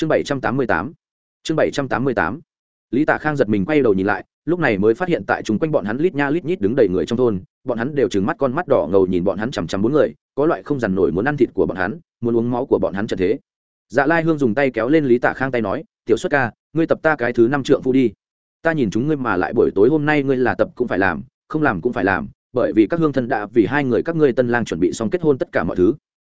chương bảy trăm tám mươi tám. Chương bảy trăm tám mươi tám. Lý tạ khang giật mình quay đầu nhìn lại, lúc này mới phát hiện tại chúng quanh bọn hắn lít nha lít nhít đứng đầy người trong thôn, bọn hắn đều trừng mắt con mắt đỏ ngầu nhìn bọn hắn chằm chằm bốn người, có loại không dằn nổi muốn ăn thịt của bọn hắn, muốn uống máu của bọn hắn trận thế. Dạ lai hương dùng tay kéo lên lý tạ khang tay nói, tiểu xuất ca, ngươi tập ta cái thứ năm trượng phu đi. Ta nhìn chúng ngươi mà lại buổi tối hôm nay ngươi là tập cũng phải làm, không làm cũng phải làm, bởi vì các hương thân đã vì hai người các ngươi tân lang chuẩn bị xong kết hôn tất cả mọi thứ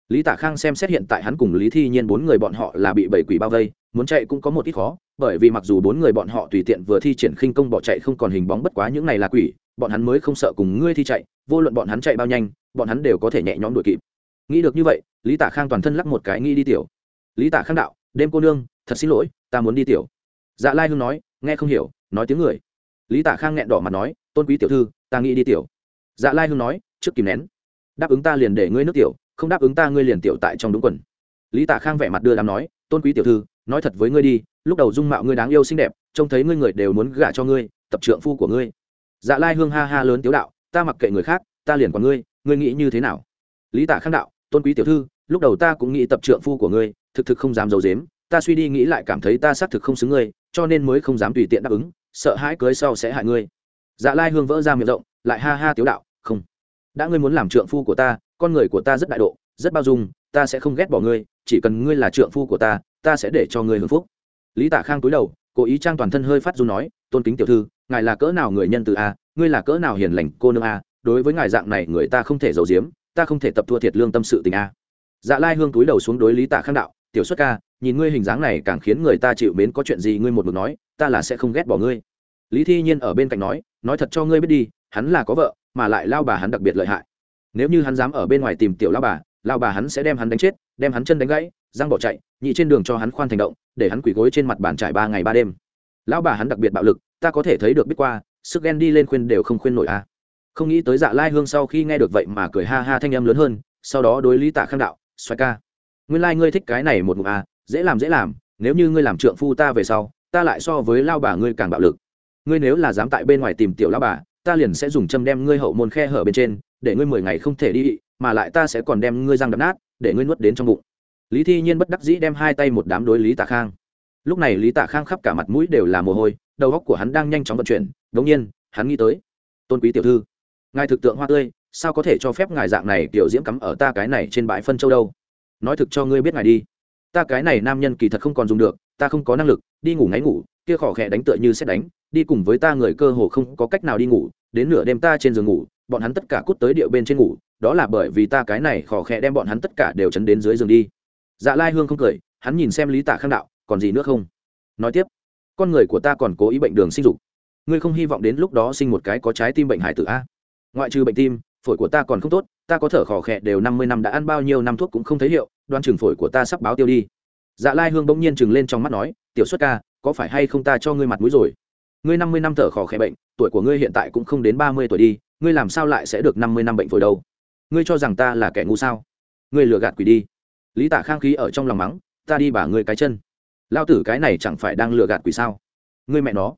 lý tạ khang xem xét hiện tại hắn cùng lý thi nhiên bốn người bọn họ là bị bảy quỷ bao vây, muốn chạy cũng có một ít khó, bởi vì mặc dù bốn người bọn họ tùy tiện vừa thi triển khinh công bỏ chạy không còn hình bóng bất quá những này là quỷ, bọn hắn mới không sợ cùng ngươi thi chạy, vô luận bọn hắn chạy bao nhanh, bọn hắn đều có thể nhẹ nhõm đuổi kịp. Nghĩ được như vậy, lý tạ khang toàn thân lắc một cái nghĩ đi tiểu. Lý tạ khang đạo, đêm cô nương, thật xin lỗi, ta muốn đi tiểu. Dạ lai hương nói, nghe không hiểu, nói tiếng người. Lý tạ khang nghẹn đỏ mặt nói, tôn quý tiểu thư, ta nghĩ đi tiểu. Dạ lai hương nói, trước kìm nén. Đáp ứng ta liền để ngươi nước tiểu không đáp ứng ta ngươi liền tiểu tại trong đúng quần. Lý tạ khang vẻ mặt đưa đám nói, tôn quý tiểu thư, nói thật với ngươi đi, lúc đầu dung mạo ngươi đáng yêu xinh đẹp, trông thấy ngươi người đều muốn gả cho ngươi, tập trượng phu của ngươi. Dạ lai hương ha ha lớn tiếu đạo, ta mặc kệ người khác, ta liền còn ngươi ngươi nghĩ như thế nào? Lý tạ khang đạo, tôn quý tiểu thư, lúc đầu ta cũng nghĩ tập trượng phu của ngươi, thực thực không dám giấu dếm ta suy đi nghĩ lại cảm thấy ta xác thực không xứng ngươi, cho nên mới không dám tùy tiện đáp ứng, sợ hãi cưới sau sẽ hại ngươi. Dạ lai hương vỡ ra miệng rộng, lại ha ha tiếu đạo, không, đã ngươi muốn làm trượng phu của ta con người của ta rất đại độ, rất bao dung, ta sẽ không ghét bỏ ngươi, chỉ cần ngươi là trượng phu của ta ta sẽ để cho ngươi hưởng phúc. Lý tạ khang túi đầu, cố ý trang toàn thân hơi phát du nói, tôn kính tiểu thư, ngài là cỡ nào người nhân từ a, ngươi là cỡ nào hiền lành, cô nương a, đối với ngài dạng này người ta không thể giấu giếm, ta không thể tập thua thiệt lương tâm sự tình a. Dạ lai hương túi đầu xuống đối lý tạ khang đạo, tiểu xuất ca, nhìn ngươi hình dáng này càng khiến người ta chịu mến có chuyện gì ngươi một mực nói, ta là sẽ không ghét bỏ ngươi. Lý thi nhiên ở bên cạnh nói nói thật cho ngươi biết đi, hắn là có vợ, mà lại lao bà hắn đặc biệt lợi hại nếu như hắn dám ở bên ngoài tìm tiểu lao bà lao bà hắn sẽ đem hắn đánh chết đem hắn chân đánh gãy răng bỏ chạy nhị trên đường cho hắn khoan thành động để hắn quỳ gối trên mặt bàn trải ba ngày ba đêm lão bà hắn đặc biệt bạo lực ta có thể thấy được biết qua sức ghen đi lên khuyên đều không khuyên nổi a à. không nghĩ tới dạ lai hương sau khi nghe được vậy mà cười ha ha thanh âm lớn hơn sau đó đối lý tạ khang đạo xoay ca nguyên lai、like、ngươi thích cái này một mục a à, dễ làm dễ làm nếu như ngươi làm trượng phu ta về sau ta lại so với lao bà ngươi càng bạo lực ngươi nếu là dám tại bên ngoài tìm tiểu lao bà ta liền sẽ dùng châm đem ngươi hậu môn khe hở bên trên để ngươi mười ngày không thể đi, mà lại ta sẽ còn đem ngươi răng đập nát, để ngươi nuốt đến trong bụng. Lý thi nhiên bất đắc dĩ đem hai tay một đám đối lý tạ khang. Lúc này lý tạ khang khắp cả mặt mũi đều là mồ hôi, đầu óc của hắn đang nhanh chóng vận chuyển đ ỗ n g nhiên, hắn nghĩ tới, tôn quý tiểu thư, ngài thực tượng hoa tươi, sao có thể cho phép ngài dạng này tiểu diễm cắm ở ta cái này trên bãi phân châu đâu? Nói thực cho ngươi biết ngài đi. Ta cái này nam nhân kỳ thật không còn dùng được, ta không có năng lực, đi ngủ ngáy ngủ, kia khỏ khẽ đánh tựa như xét đánh, đi cùng với ta người cơ hồ không có cách nào đi ngủ, đến nửa đêm ta trên giường ngủ bọn hắn tất cả cút tới điệu bên trên ngủ, đó là bởi vì ta cái này khỏ khẽ đem bọn hắn tất cả đều chấn đến dưới giường đi. Dạ lai hương không cười, hắn nhìn xem lý tạ khang đạo, còn gì nữa không? Nói tiếp, con người của ta còn cố ý bệnh đường sinh dục. Ngươi không hy vọng đến lúc đó sinh một cái có trái tim bệnh hải tử a? Ngoại trừ bệnh tim, phổi của ta còn không tốt, ta có thở khò khẽ đều năm mươi năm đã ăn bao nhiêu năm thuốc cũng không thấy hiệu, đoan chừng phổi của ta sắp báo tiêu đi. Dạ lai hương bỗng nhiên chừng lên trong mắt nói, tiểu xuất ca, có phải hay không ta cho ngươi mặt mũi rồi? Ngươi năm mươi năm thở khó khẽ bệnh, tuổi của ngươi hiện tại cũng không đến ba mươi tuổi đi, ngươi làm sao lại sẽ được năm mươi năm bệnh phổi đâu? Ngươi cho rằng ta là kẻ ngu sao? Ngươi lừa gạt quỷ đi. Lý tạ khang khí ở trong lòng mắng, ta đi bả ngươi cái chân. Lao tử cái này chẳng phải đang lừa gạt quỷ sao? Ngươi mẹ nó.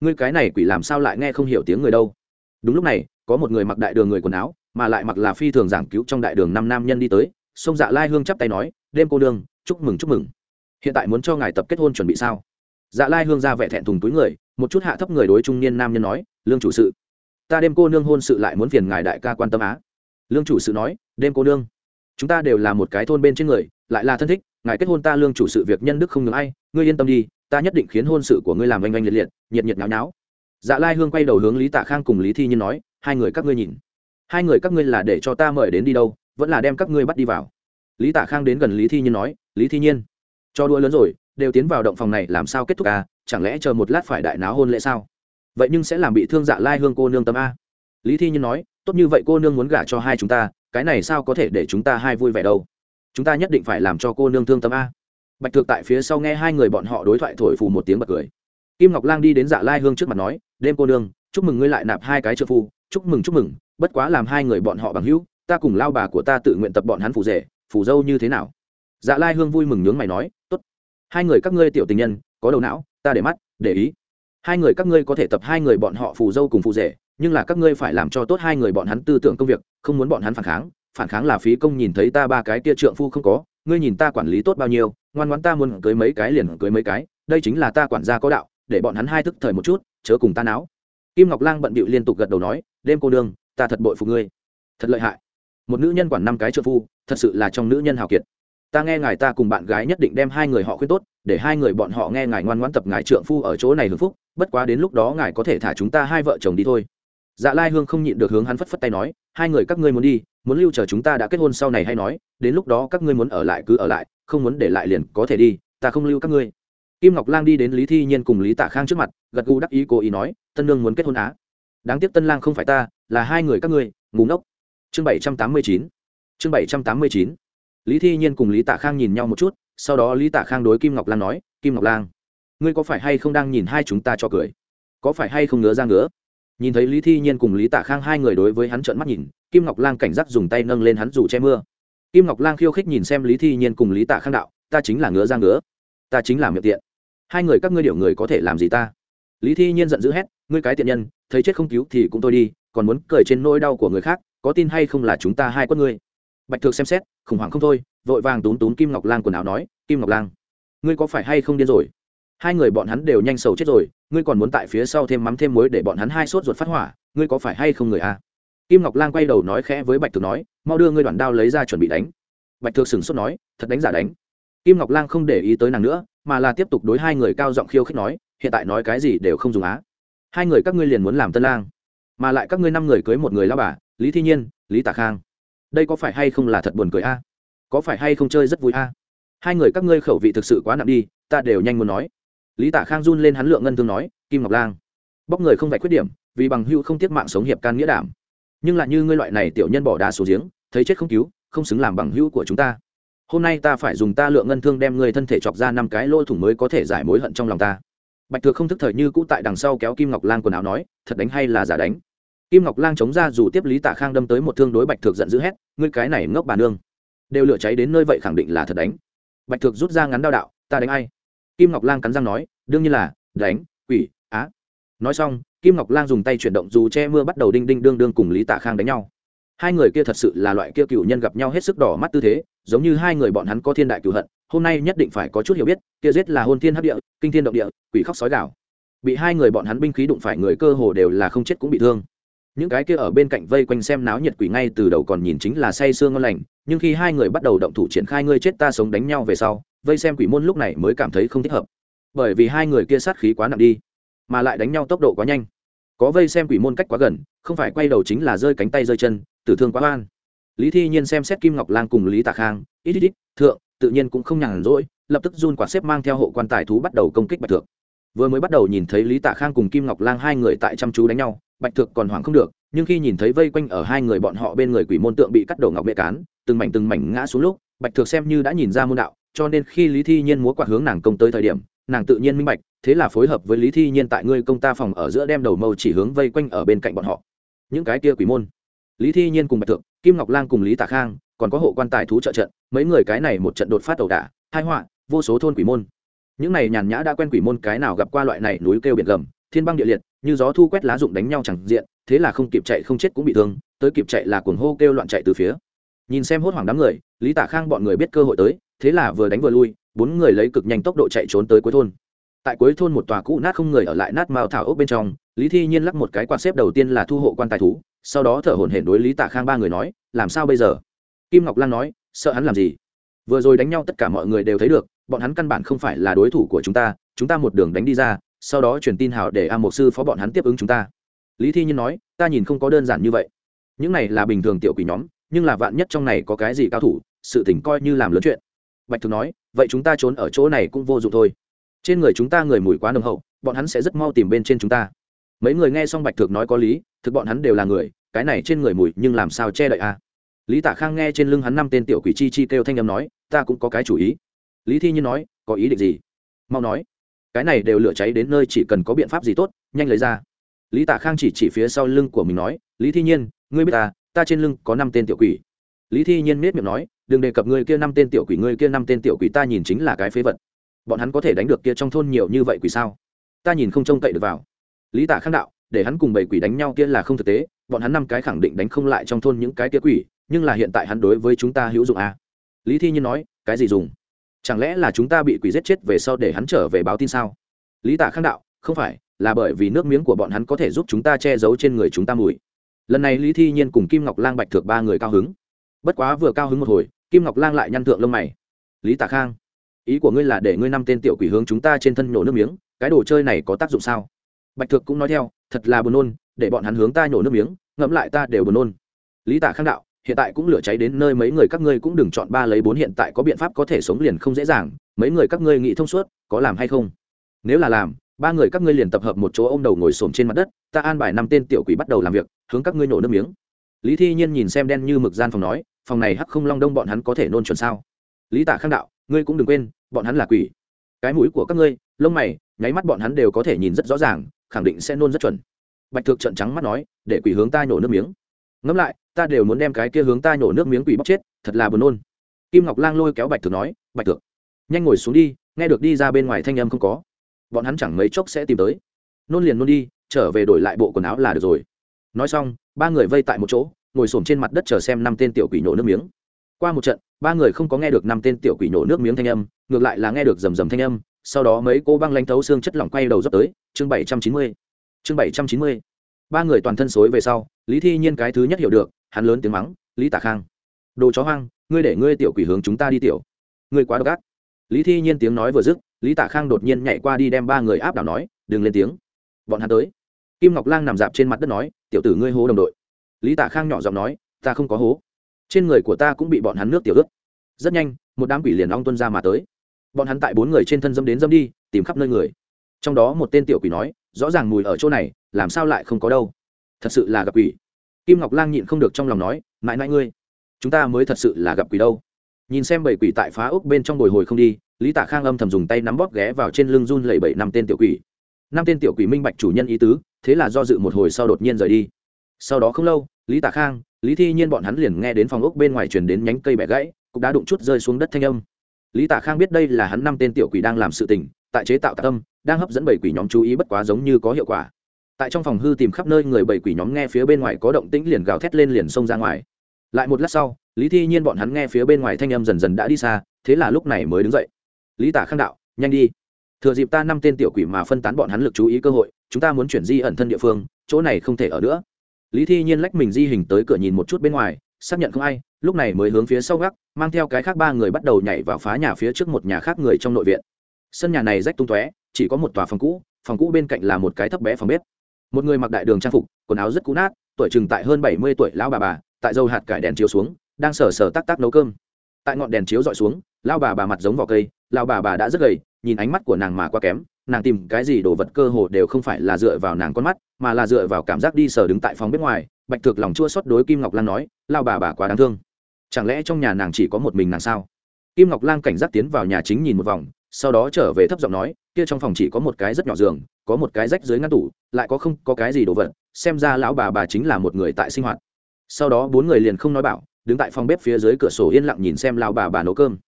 Ngươi cái này quỷ làm sao lại nghe không hiểu tiếng người đâu? Đúng lúc này, có một người mặc đại đường người quần áo, mà lại mặc là phi thường giảng cứu trong đại đường năm nam nhân đi tới, sông dạ lai hương chắp tay nói, đêm cô đương, chúc mừng chúc mừng. Hiện tại muốn cho ngài tập kết hôn chuẩn bị sao? Dạ lai hương ra vẻ thẹn thùng túi người một chút hạ thấp người đối trung niên nam nhân nói, lương chủ sự, ta đêm cô nương hôn sự lại muốn phiền ngài đại ca quan tâm á. Lương chủ sự nói, đêm cô nương, chúng ta đều là một cái thôn bên trên người, lại là thân thích, ngài kết hôn ta lương chủ sự việc nhân đức không ngừng ai, ngươi yên tâm đi, ta nhất định khiến hôn sự của ngươi làm oanh oanh liệt liệt, nhiệt nhiệt náo náo. Dạ lai hương quay đầu hướng lý tạ khang cùng lý thi nhiên nói, hai người các ngươi nhìn, hai người các ngươi là để cho ta mời đến đi đâu, vẫn là đem các ngươi bắt đi vào. Lý tạ khang đến gần lý thi nhiên nói, lý thi nhiên, cho đua lớn rồi đều tiến vào động phòng này làm sao kết thúc à? Chẳng lẽ chờ một lát phải đại náo hôn lễ sao? Vậy nhưng sẽ làm bị thương dạ lai hương cô nương tâm a. Lý thi nhiên nói, tốt như vậy cô nương muốn gả cho hai chúng ta, cái này sao có thể để chúng ta hai vui vẻ đâu? Chúng ta nhất định phải làm cho cô nương thương tâm a. Bạch thực tại phía sau nghe hai người bọn họ đối thoại thổi phù một tiếng bật cười. Kim ngọc lang đi đến dạ lai hương trước mặt nói, đêm cô nương, chúc mừng ngươi lại nạp hai cái trợ phu, chúc mừng chúc mừng, bất quá làm hai người bọn họ bằng hữu, ta cùng lao bà của ta tự nguyện tập bọn hắn phù rể, phù dâu như thế nào? Dạ lai hương vui mừng nhướng mày nói, tốt hai người các ngươi tiểu tình nhân, có đầu não, ta để mắt, để ý. Hai người các ngươi có thể tập hai người bọn họ phù dâu cùng phù rể, nhưng là các ngươi phải làm cho tốt hai người bọn hắn tư tưởng công việc, không muốn bọn hắn phản kháng. Phản kháng là phí công nhìn thấy ta ba cái tia trượng phu không có, ngươi nhìn ta quản lý tốt bao nhiêu, ngoan ngoãn ta muốn cưới mấy cái liền cưới mấy cái, đây chính là ta quản gia có đạo, để bọn hắn hai thức thời một chút, chớ cùng ta não kim ngọc lang bận bịu liên tục gật đầu nói, đêm cô đương ta thật bội phục ngươi. Thật lợi hại. Một nữ nhân quản năm cái trượng phu, thật sự là trong nữ nhân hào kiệt ta nghe ngài ta cùng bạn gái nhất định đem hai người họ khuyên tốt, để hai người bọn họ nghe ngài ngoan ngoãn tập ngài trượng phu ở chỗ này hưng phúc, bất quá đến lúc đó ngài có thể thả chúng ta hai vợ chồng đi thôi. Dạ lai hương không nhịn được hướng hắn phất phất tay nói, hai người các ngươi muốn đi, muốn lưu chờ chúng ta đã kết hôn sau này hay nói, đến lúc đó các ngươi muốn ở lại cứ ở lại, không muốn để lại liền có thể đi, ta không lưu các ngươi. Kim ngọc lang đi đến lý thi nhiên cùng lý tạ khang trước mặt, gật gù đắc ý cố ý nói, tân lương muốn kết hôn á? Đáng tiếc tân lang không phải ta, là hai người các ngươi ngủ ngốc. Chương bảy trăm tám mươi chín. Chương bảy trăm tám mươi chín lý thi nhiên cùng lý tạ khang nhìn nhau một chút sau đó lý tạ khang đối kim ngọc Lan nói kim ngọc Lan, ngươi có phải hay không đang nhìn hai chúng ta cho cười? Có phải hay không ngứa ra ngứa? Nhìn thấy lý thi nhiên cùng lý tạ khang hai người đối với hắn trợn mắt nhìn kim ngọc Lan cảnh giác dùng tay nâng lên hắn dù che mưa. Kim ngọc Lan khiêu khích nhìn xem lý thi nhiên cùng lý tạ khang đạo ta chính là ngứa ra ngứa. Ta chính là miệng tiện. Hai người các ngươi điệu người có thể làm gì ta? Lý thi nhiên giận dữ hét ngươi cái tiện nhân thấy chết không cứu thì cũng tôi đi còn muốn cười trên nỗi đau của người khác có tin hay không là chúng ta hai con ngươi? Bạch thược xem xét, khủng hoảng không thôi, vội vàng tún tún kim ngọc lang quần áo nói, kim ngọc lang, ngươi có phải hay không điên rồi? Hai người bọn hắn đều nhanh sầu chết rồi, ngươi còn muốn tại phía sau thêm mắm thêm muối để bọn hắn hai sốt ruột phát hỏa, ngươi có phải hay không người a? À? kim ngọc lang quay đầu nói khẽ với bạch thược nói, mau đưa ngươi đoạn đao lấy ra chuẩn bị đánh. Bạch thược sửng sốt nói, thật đánh giả đánh. Kim ngọc lang không để ý tới nàng nữa, mà là tiếp tục đối hai người cao giọng khiêu khích nói, hiện tại nói cái gì đều không dùng á. Hai người các ngươi liền muốn làm tân lang, mà lại các ngươi năm người cưới một người lao bà, lý thi nhiên, lý tả khang đây có phải hay không là thật buồn cười a? Có phải hay không chơi rất vui a? Hai người các ngươi khẩu vị thực sự quá nặng đi, ta đều nhanh muốn nói. Lý tả khang run lên hắn lượng ngân thương nói, kim ngọc lang. Bóc người không phải khuyết điểm, vì bằng hưu không tiếc mạng sống hiệp can nghĩa đảm. Nhưng lại như ngươi loại này tiểu nhân bỏ đá xuống giếng, thấy chết không cứu, không xứng làm bằng hữu của chúng ta. Hôm nay ta phải dùng ta lượng ngân thương đem người thân thể chọc ra năm cái lỗ thủng mới có thể giải mối hận trong lòng ta. Bạch thược không thức thời như cũ tại đằng sau kéo kim ngọc lan quần áo nói, thật đánh hay là giả đánh? Kim ngọc Lang chống ra dù tiếp lý tạ khang đâm tới một thương đối bạch thược giận dữ hét, ngươi cái này ngốc bà nương. Đều lửa cháy đến nơi vậy khẳng định là thật đánh. Bạch thược rút ra ngắn đao đạo, ta đánh ai? Kim ngọc Lang cắn răng nói, đương nhiên là, đánh, quỷ, á. Nói xong, kim ngọc Lang dùng tay chuyển động dù che mưa bắt đầu đinh đinh đương đương cùng lý tạ khang đánh nhau. Hai người kia thật sự là loại kia cựu nhân gặp nhau hết sức đỏ mắt tư thế, giống như hai người bọn hắn có thiên đại cựu hận, hôm nay nhất định phải có chút hiểu biết, kia giết là hôn thiên hấp địa, kinh thiên động địa, quỷ khóc sói gạo bị hai người bọn hắn binh khí đụng phải người cơ hồ đều là không chết cũng bị thương những cái kia ở bên cạnh vây quanh xem náo nhiệt quỷ ngay từ đầu còn nhìn chính là say sương ngon lành, nhưng khi hai người bắt đầu động thủ triển khai ngươi chết ta sống đánh nhau về sau, vây xem quỷ môn lúc này mới cảm thấy không thích hợp. Bởi vì hai người kia sát khí quá nặng đi, mà lại đánh nhau tốc độ quá nhanh. Có vây xem quỷ môn cách quá gần, không phải quay đầu chính là rơi cánh tay rơi chân, tử thương quá oan. Lý thi nhiên xem xét kim ngọc lang cùng lý tạ khang, ít ít ít, thượng, tự nhiên cũng không nhàn rỗi, lập tức run quả xếp mang theo hộ quan tài thú bắt đầu công kích bạch thượng. Vừa mới bắt đầu nhìn thấy lý tạ khang cùng kim ngọc lang hai người tại chăm chú đánh nhau bạch thực còn hoảng không được, nhưng khi nhìn thấy vây quanh ở hai người bọn họ bên người quỷ môn tượng bị cắt đầu ngọc bệ cán, từng mảnh từng mảnh ngã xuống lúc, bạch thực xem như đã nhìn ra môn đạo, cho nên khi lý thi nhiên múa quạt hướng nàng công tới thời điểm, nàng tự nhiên minh bạch, thế là phối hợp với lý thi nhiên tại ngươi công ta phòng ở giữa đem đầu mâu chỉ hướng vây quanh ở bên cạnh bọn họ. Những cái kia quỷ môn. Lý thi nhiên cùng bạch thượng kim ngọc lang cùng lý tạ khang, còn có hộ quan tài thú trợ trận, mấy người cái này một trận đột phát ẩu đả hai họa, vô số thôn quỷ môn. Những này nhàn nhã đã quen quỷ môn cái nào gặp qua loại này núi kêu biển gầm thiên băng địa liệt, như gió thu quét lá rụng đánh nhau chẳng diện, thế là không kịp chạy không chết cũng bị thương, tới kịp chạy là cuồng hô kêu loạn chạy từ phía. Nhìn xem hốt hoảng đám người, lý Tả khang bọn người biết cơ hội tới, thế là vừa đánh vừa lui, bốn người lấy cực nhanh tốc độ chạy trốn tới cuối thôn. Tại cuối thôn một tòa cũ nát không người ở lại nát mao thảo ốc bên trong, lý thi nhiên lắc một cái quạt xếp đầu tiên là thu hộ quan tài thú, sau đó thở hổn hển đối lý tạ khang ba người nói, làm sao bây giờ? Kim ngọc lan nói, sợ hắn làm gì? Vừa rồi đánh nhau tất cả mọi người đều thấy được, bọn hắn căn bản không phải là đối thủ của chúng ta chúng ta một đường đánh đi ra sau đó truyền tin hào để a một sư phó bọn hắn tiếp ứng chúng ta. Lý thi nhiên nói, ta nhìn không có đơn giản như vậy. Những này là bình thường tiểu quỷ nhóm, nhưng là vạn nhất trong này có cái gì cao thủ, sự tỉnh coi như làm lớn chuyện. Bạch thực nói, vậy chúng ta trốn ở chỗ này cũng vô dụng thôi. Trên người chúng ta người mùi quá nồng hậu, bọn hắn sẽ rất mau tìm bên trên chúng ta. Mấy người nghe xong bạch thực nói có lý, thực bọn hắn đều là người, cái này trên người mùi nhưng làm sao che đậy a? Lý tả khang nghe trên lưng hắn năm tên tiểu quỷ chi chi kêu thanh âm nói, ta cũng có cái chủ ý. Lý thi nhiên nói, có ý định gì? Mau nói cái này đều lửa cháy đến nơi chỉ cần có biện pháp gì tốt, nhanh lấy ra. Lý tả khang chỉ chỉ phía sau lưng của mình nói, lý thi nhiên, ngươi biết ta ta trên lưng có năm tên tiểu quỷ. Lý thi nhiên nết miệng nói, đừng đề cập ngươi kia năm tên tiểu quỷ, ngươi kia năm tên tiểu quỷ ta nhìn chính là cái phế vật. Bọn hắn có thể đánh được kia trong thôn nhiều như vậy quỷ sao? Ta nhìn không trông cậy được vào. Lý tả khang đạo, để hắn cùng bảy quỷ đánh nhau kia là không thực tế, bọn hắn năm cái khẳng định đánh không lại trong thôn những cái kia quỷ, nhưng là hiện tại hắn đối với chúng ta hữu dụng à. lý thi nhiên nói, cái gì dùng? Chẳng lẽ là chúng ta bị quỷ giết chết về sau để hắn trở về báo tin sao? Lý tả khang đạo, không phải, là bởi vì nước miếng của bọn hắn có thể giúp chúng ta che giấu trên người chúng ta mùi. Lần này lý thi nhiên cùng kim ngọc lang bạch thược ba người cao hứng. Bất quá vừa cao hứng một hồi, kim ngọc lang lại nhăn thượng lông mày. Lý tả khang, ý của ngươi là để ngươi năm tên tiểu quỷ hướng chúng ta trên thân nhổ nước miếng, cái đồ chơi này có tác dụng sao? Bạch thược cũng nói theo, thật là buồn nôn, để bọn hắn hướng ta nhổ nước miếng, ngẫm lại ta đều buồn nôn. Lý tả khang đạo hiện tại cũng lửa cháy đến nơi mấy người các ngươi cũng đừng chọn ba lấy bốn hiện tại có biện pháp có thể sống liền không dễ dàng, mấy người các ngươi nghĩ thông suốt, có làm hay không? Nếu là làm, ba người các ngươi liền tập hợp một chỗ ô m đầu ngồi xổm trên mặt đất, ta an bài năm tên tiểu quỷ bắt đầu làm việc, hướng các ngươi nổ nước miếng. Lý thi nhiên nhìn xem đen như mực gian phòng nói, phòng này hắc không long đông bọn hắn có thể nôn chuẩn sao? Lý tả khang đạo, ngươi cũng đừng quên, bọn hắn là quỷ. Cái mũi của các ngươi, lông mày, nháy mắt bọn hắn đều có thể nhìn rất rõ ràng, khẳng định sẽ nôn rất chuẩn. Bạch thực trận trắng mắt nói, để quỷ hướng ta nhổ nước miếng. Ngẫm lại ta đều muốn đem cái kia hướng ta nhổ nước miếng quỷ bóc chết, thật là buồn nôn. Kim ngọc lang lôi kéo bạch thực nói, bạch thực nhanh ngồi xuống đi, nghe được đi ra bên ngoài thanh âm không có. Bọn hắn chẳng mấy chốc sẽ tìm tới. Nôn liền nôn đi, trở về đổi lại bộ quần áo là được rồi. Nói xong, ba người vây tại một chỗ, ngồi xổm trên mặt đất chờ xem năm tên tiểu quỷ nhổ nước miếng. Qua một trận, ba người không có nghe được năm tên tiểu quỷ nhổ nước miếng thanh âm, ngược lại là nghe được rầm rầm thanh âm, sau đó mấy cô băng lanh thấu xương chất lỏng quay đầu dốc tới, chương bảy trăm chín mươi, chương bảy trăm chín mươi. Ba người toàn thân xối về sau, lý thi nhiên cái thứ nhất hiểu được hắn lớn tiếng mắng, lý tả khang, đồ chó hoang, ngươi để ngươi tiểu quỷ hướng chúng ta đi tiểu. Ngươi quá độc ác. Lý thi nhiên tiếng nói vừa dứt, lý tả khang đột nhiên nhảy qua đi đem ba người áp đảo nói, đừng lên tiếng. Bọn hắn tới. Kim ngọc lang nằm dạp trên mặt đất nói, tiểu tử ngươi hố đồng đội. Lý tả khang nhỏ giọng nói, ta không có hố. Trên người của ta cũng bị bọn hắn nước tiểu ướt. Rất nhanh, một đám quỷ liền long tuân ra mà tới. Bọn hắn tại bốn người trên thân dâm đến dâm đi, tìm khắp nơi người. Trong đó một tên tiểu quỷ nói, rõ ràng mùi ở chỗ này, làm sao lại không có đâu? Thật sự là gặp quỷ kim ngọc lang nhịn không được trong lòng nói, mãi mãi ngươi, chúng ta mới thật sự là gặp quỷ đâu. Nhìn xem bảy quỷ tại phá ốc bên trong bồi hồi không đi, lý tạ khang âm thầm dùng tay nắm bóp ghé vào trên lưng run lẩy bẩy năm tên tiểu quỷ. Năm tên tiểu quỷ minh bạch chủ nhân ý tứ, thế là do dự một hồi sau đột nhiên rời đi. Sau đó không lâu, lý tạ khang, lý thi nhiên bọn hắn liền nghe đến phòng ốc bên ngoài truyền đến nhánh cây bẻ gãy, cũng đã đụng chút rơi xuống đất thanh âm. Lý tạ khang biết đây là hắn năm tên tiểu quỷ đang làm sự tình, tại chế tạo tạ tâm đang hấp dẫn bảy quỷ nhóm chú ý bất quá giống như có hiệu quả tại trong phòng hư tìm khắp nơi người bảy quỷ nhóm nghe phía bên ngoài có động tĩnh liền gào thét lên liền xông ra ngoài. Lại một lát sau, lý thi nhiên bọn hắn nghe phía bên ngoài thanh âm dần dần đã đi xa, thế là lúc này mới đứng dậy. Lý tả khang đạo, nhanh đi. Thừa dịp ta năm tên tiểu quỷ mà phân tán bọn hắn lực chú ý cơ hội, chúng ta muốn chuyển di ẩn thân địa phương, chỗ này không thể ở nữa. Lý thi nhiên lách mình di hình tới cửa nhìn một chút bên ngoài, xác nhận không ai, lúc này mới hướng phía sau gác, mang theo cái khác ba người bắt đầu nhảy vào phá nhà phía trước một nhà khác người trong nội viện. Sân nhà này rách tung tóe, chỉ có một tòa phòng cũ phòng cũ bên cạnh là một cái thấp bé phòng bếp một người mặc đại đường trang phục, quần áo rất cũ nát, tuổi chừng tại hơn bảy mươi tuổi lão bà bà, tại dâu hạt cải đèn chiếu xuống, đang sờ sờ tắc tắc nấu cơm. Tại ngọn đèn chiếu dọi xuống lao bà bà mặt giống vỏ cây lao bà bà đã rất gầy, nhìn ánh mắt của nàng mà quá kém, nàng tìm cái gì đồ vật cơ hồ đều không phải là dựa vào nàng con mắt, mà là dựa vào cảm giác đi sờ đứng tại phòng bếp ngoài, bạch thực lòng chua xót đối kim ngọc lan nói lao bà bà quá đáng thương. Chẳng lẽ trong nhà nàng chỉ có một mình nàng sao? Kim ngọc lan cảnh giác tiến vào nhà chính nhìn một vòng, sau đó trở về thấp giọng nói, kia trong phòng chỉ có một cái rất nhỏ giường có một cái rách dưới ngăn tủ, lại có không có cái gì đồ vật, xem ra lão bà bà chính là một người tại sinh hoạt. Sau đó bốn người liền không nói bảo, đứng tại phòng bếp phía dưới cửa sổ yên lặng nhìn xem lão bà bà nấu cơm.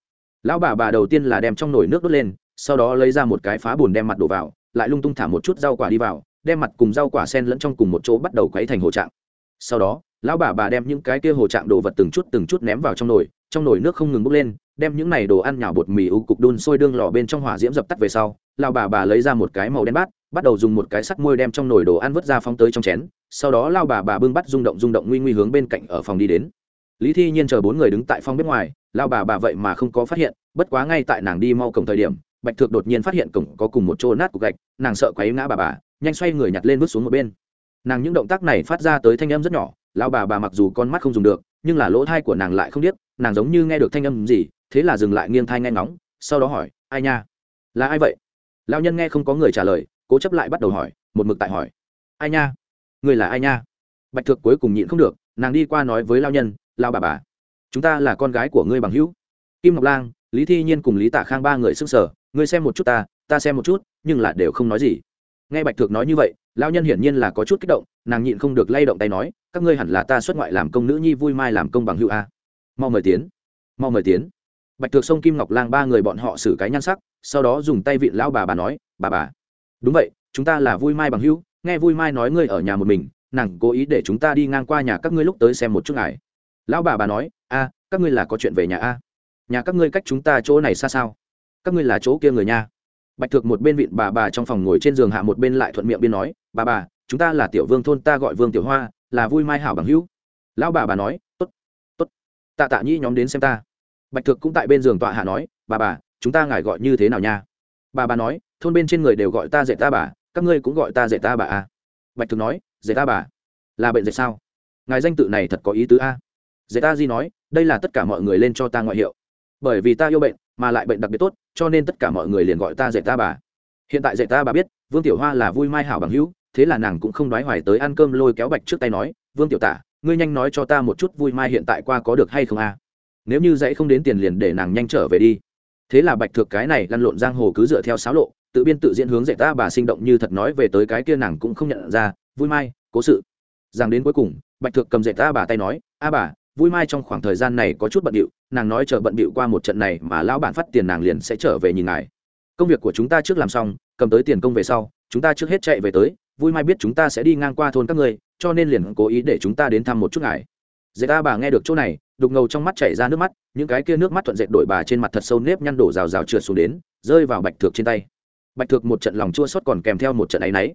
Lão bà bà đầu tiên là đem trong nồi nước đốt lên, sau đó lấy ra một cái phá bùn đem mặt đổ vào, lại lung tung thả một chút rau quả đi vào, đem mặt cùng rau quả sen lẫn trong cùng một chỗ bắt đầu quấy thành hồ trạng. Sau đó, lão bà bà đem những cái kia hồ trạng đồ vật từng chút từng chút ném vào trong nồi trong nồi nước không ngừng bốc lên, đem những này đồ ăn nhào bột mì u cục đun sôi đương lò bên trong hỏa diễm dập tắt về sau, lão bà bà lấy ra một cái màu đen bát bắt đầu dùng một cái sắt môi đem trong nồi đồ ăn vớt ra phóng tới trong chén, sau đó lao bà bà bưng bắt rung động rung động nguy nguy hướng bên cạnh ở phòng đi đến. Lý thi nhiên chờ bốn người đứng tại phòng bếp ngoài, lao bà bà vậy mà không có phát hiện, bất quá ngay tại nàng đi mau cổng thời điểm, bạch thược đột nhiên phát hiện cổng có cùng một chỗ nát cục gạch, nàng sợ quấy ngã bà bà, nhanh xoay người nhặt lên vứt xuống một bên. Nàng những động tác này phát ra tới thanh âm rất nhỏ, lao bà bà mặc dù con mắt không dùng được, nhưng là lỗ thai của nàng lại không biết nàng giống như nghe được thanh âm gì, thế là dừng lại nghiêng thai nghe ngóng, sau đó hỏi, ai nha? Là ai vậy? Lao nhân nghe không có người trả lời cố chấp lại bắt đầu hỏi, một mực tại hỏi. Ai nha? Người là ai nha? Bạch thược cuối cùng nhịn không được, nàng đi qua nói với lao nhân lao bà bà, chúng ta là con gái của ngươi bằng hữu. Kim ngọc lang, lý thi nhiên cùng lý tạ khang ba người s ư n g sở ngươi xem một chút ta ta xem một chút, nhưng là đều không nói gì. Nghe bạch thược nói như vậy lao nhân hiển nhiên là có chút kích động, nàng nhịn không được lay động tay nói, các ngươi hẳn là ta xuất ngoại làm công nữ nhi vui mai làm công bằng hữu a. Mau mời tiến, mau mời tiến. Bạch thược sông kim ngọc lang ba người bọn họ xử cái nhan sắc, sau đó dùng tay vịn lao bà bà nói, bà bà đúng vậy, chúng ta là vui mai bằng hữu, nghe vui mai nói ngươi ở nhà một mình, nàng cố ý để chúng ta đi ngang qua nhà các ngươi lúc tới xem một chút ngài. Lão bà bà nói, a, các ngươi là có chuyện về nhà a? Nhà các ngươi cách chúng ta chỗ này xa sao? Các ngươi là chỗ kia người nha bạch thực một bên vịn bà bà trong phòng ngồi trên giường hạ một bên lại thuận miệng biên nói, bà bà, chúng ta là tiểu vương thôn, ta gọi vương tiểu hoa, là vui mai hảo bằng hữu. Lão bà bà nói, tốt tốt, tạ tạ nhĩ nhóm đến xem ta. Bạch thực cũng tại bên giường tọa hạ nói, bà bà, chúng ta ngài gọi như thế nào nha? Bà bà nói, thôn bên trên người đều gọi ta dạy ta bà, các ngươi cũng gọi ta dạy ta bà à. bạch thực nói dạy ta bà? Là bệnh dạy sao? Ngài danh tự này thật có ý tứ a. Dạy ta di nói, đây là tất cả mọi người lên cho ta ngoại hiệu. Bởi vì ta yêu bệnh, mà lại bệnh đặc biệt tốt, cho nên tất cả mọi người liền gọi ta dạy ta bà. Hiện tại dạy ta bà biết, vương tiểu hoa là vui mai hảo bằng hữu, thế là nàng cũng không đoái hoài tới ăn cơm lôi kéo bạch trước tay nói, vương tiểu tả, ngươi nhanh nói cho ta một chút vui mai hiện tại qua có được hay không a? Nếu như dãy không đến tiền liền để nàng nhanh trở về đi thế là bạch thược cái này lăn lộn giang hồ cứ dựa theo sáo lộ, tự biên tự diễn hướng dạy ta bà sinh động như thật nói về tới cái kia nàng cũng không nhận ra, vui mai, cố sự. Rằng đến cuối cùng, bạch thược cầm dạy ta bà tay nói, a bà, vui mai trong khoảng thời gian này có chút bận điệu nàng nói chờ bận điệu qua một trận này mà lão bản phát tiền nàng liền sẽ trở về nhìn ngài. Công việc của chúng ta trước làm xong, cầm tới tiền công về sau, chúng ta trước hết chạy về tới, vui mai biết chúng ta sẽ đi ngang qua thôn các ngươi, cho nên liền cố ý để chúng ta đến thăm một chút ngài. Dạy ta bà nghe được chỗ này đục ngầu trong mắt chảy ra nước mắt, những cái kia nước mắt thuận dệt đổi bà trên mặt thật sâu nếp nhăn đổ rào rào trượt xuống đến, rơi vào bạch thược trên tay. Bạch thược một trận lòng chua xót còn kèm theo một trận áy náy.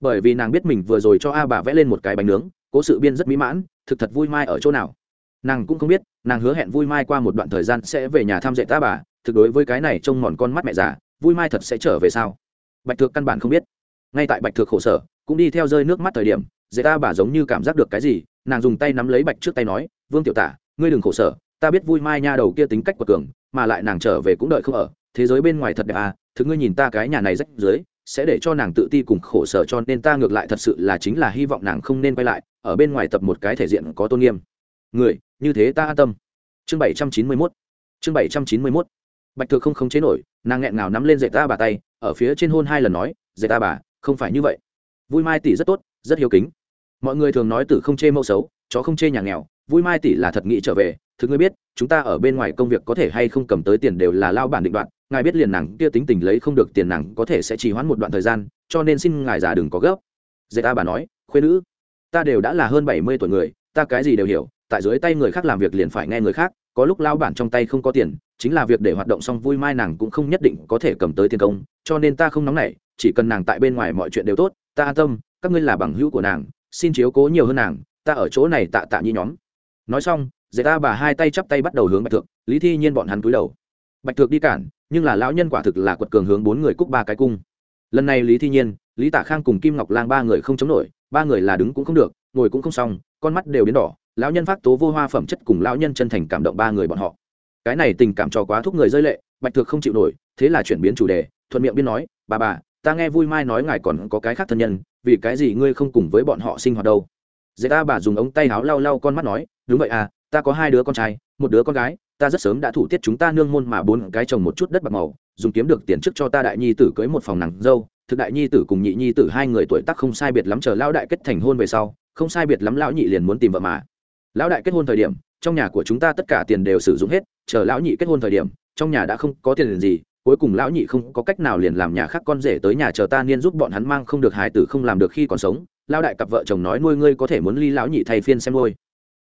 Bởi vì nàng biết mình vừa rồi cho a bà vẽ lên một cái bánh nướng, cố sự biên rất mỹ mãn, thực thật vui mai ở chỗ nào. Nàng cũng không biết, nàng hứa hẹn vui mai qua một đoạn thời gian sẽ về nhà thăm dạy ta bà, thực đối với cái này trông mòn con mắt mẹ già, vui mai thật sẽ trở về sao? Bạch thược căn bản không biết. Ngay tại bạch thược khổ sở, cũng đi theo rơi nước mắt thời điểm dạy ta bà giống như cảm giác được cái gì, nàng dùng tay nắm lấy bạch trước tay nói, vương tiểu tả ngươi đừng khổ sở, ta biết vui mai nha đầu kia tính cách quật cường, mà lại nàng trở về cũng đợi không ở, thế giới bên ngoài thật đẹp à thứ ngươi nhìn ta cái nhà này rách dưới, sẽ để cho nàng tự ti cùng khổ sở cho nên ta ngược lại thật sự là chính là hy vọng nàng không nên quay lại, ở bên ngoài tập một cái thể diện có tôn nghiêm. Người, như thế ta an tâm. Chương bảy trăm chín mươi mốt. Chương bảy trăm chín mươi mốt. Bạch thực không khống chế nổi, nàng nghẹn ngào nắm lên dạy ta bà tay, ở phía trên hôn hai lần nói, dạy ta bà, không phải như vậy. Vui mai tỷ rất tốt, rất hiếu kính. Mọi người thường nói tử không chê mẫu xấu, chó không chê nhà nghèo vui mai tỷ là thật nghĩ trở về thứ ngươi biết, chúng ta ở bên ngoài công việc có thể hay không cầm tới tiền đều là lao bản định đoạn ngài biết liền nàng kia tính tình lấy không được tiền nàng có thể sẽ trì hoãn một đoạn thời gian, cho nên xin ngài già đừng có gấp. Dạy ta bà nói khuyên nữ, ta đều đã là hơn bảy mươi tuổi người, ta cái gì đều hiểu, tại dưới tay người khác làm việc liền phải nghe người khác, có lúc lao bản trong tay không có tiền, chính là việc để hoạt động xong vui mai nàng cũng không nhất định có thể cầm tới tiền công, cho nên ta không nóng nảy, chỉ cần nàng tại bên ngoài mọi chuyện đều tốt, ta an tâm, các ngươi là bằng hữu của nàng, xin chiếu cố nhiều hơn nàng, ta ở chỗ này tạ tạ như nhóm nói xong dạy ta bà hai tay chắp tay bắt đầu hướng bạch thượng lý thi nhiên bọn hắn cúi đầu. Bạch thượng đi cản, nhưng là lão nhân quả thực là quật cường hướng bốn người cúc ba cái cung. Lần này lý thi nhiên, lý tạ khang cùng kim ngọc lang ba người không chống nổi, ba người là đứng cũng không được, ngồi cũng không xong, con mắt đều biến đỏ, lão nhân phát tố vô hoa phẩm chất cùng lão nhân chân thành cảm động ba người bọn họ. Cái này tình cảm cho quá thúc người rơi lệ, bạch thượng không chịu nổi, thế là chuyển biến chủ đề, thuận miệng biên nói, bà bà, ta nghe vui mai nói ngài còn có cái khác thân nhân, vì cái gì ngươi không cùng với bọn họ sinh hoạt đâu? Dạy ta bà dùng ống tay áo lau lau con mắt nói đúng vậy à ta có hai đứa con trai, một đứa con gái, ta rất sớm đã thủ tiết chúng ta nương môn mà bốn cái trồng một chút đất bạc màu, dùng kiếm được tiền trước cho ta đại nhi tử cưới một phòng nàng dâu. Thực đại nhi tử cùng nhị nhi tử hai người tuổi tác không sai biệt lắm chờ lão đại kết thành hôn về sau, không sai biệt lắm lão nhị liền muốn tìm vợ mà. Lão đại kết hôn thời điểm, trong nhà của chúng ta tất cả tiền đều sử dụng hết, chờ lão nhị kết hôn thời điểm, trong nhà đã không có tiền gì, cuối cùng lão nhị không có cách nào liền làm nhà khác con rể tới nhà chờ ta niên giúp bọn hắn mang không được hài tử không làm được khi còn sống. Lão đại cặp vợ chồng nói nuôi ngươi có thể muốn ly lão nhị thay phiên xem nuôi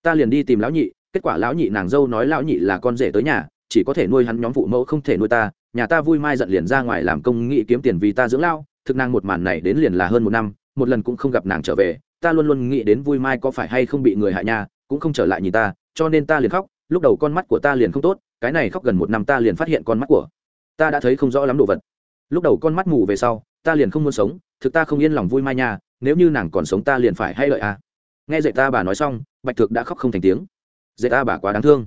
ta liền đi tìm lão nhị, kết quả lão nhị nàng dâu nói lão nhị là con rể tới nhà, chỉ có thể nuôi hắn nhóm phụ mẫu không thể nuôi ta, nhà ta vui mai giận liền ra ngoài làm công nghị kiếm tiền vì ta dưỡng lao, thực năng một màn này đến liền là hơn một năm, một lần cũng không gặp nàng trở về, ta luôn luôn nghĩ đến vui mai có phải hay không bị người hại nha cũng không trở lại nhìn ta, cho nên ta liền khóc, lúc đầu con mắt của ta liền không tốt, cái này khóc gần một năm ta liền phát hiện con mắt của ta đã thấy không rõ lắm đồ vật. Lúc đầu con mắt mù về sau, ta liền không muốn sống, thực ta không yên lòng vui mai nha nếu như nàng còn sống ta liền phải hay lợi à nghe dạy ta bà nói xong, bạch thực đã khóc không thành tiếng. Dạy ta bà quá đáng thương.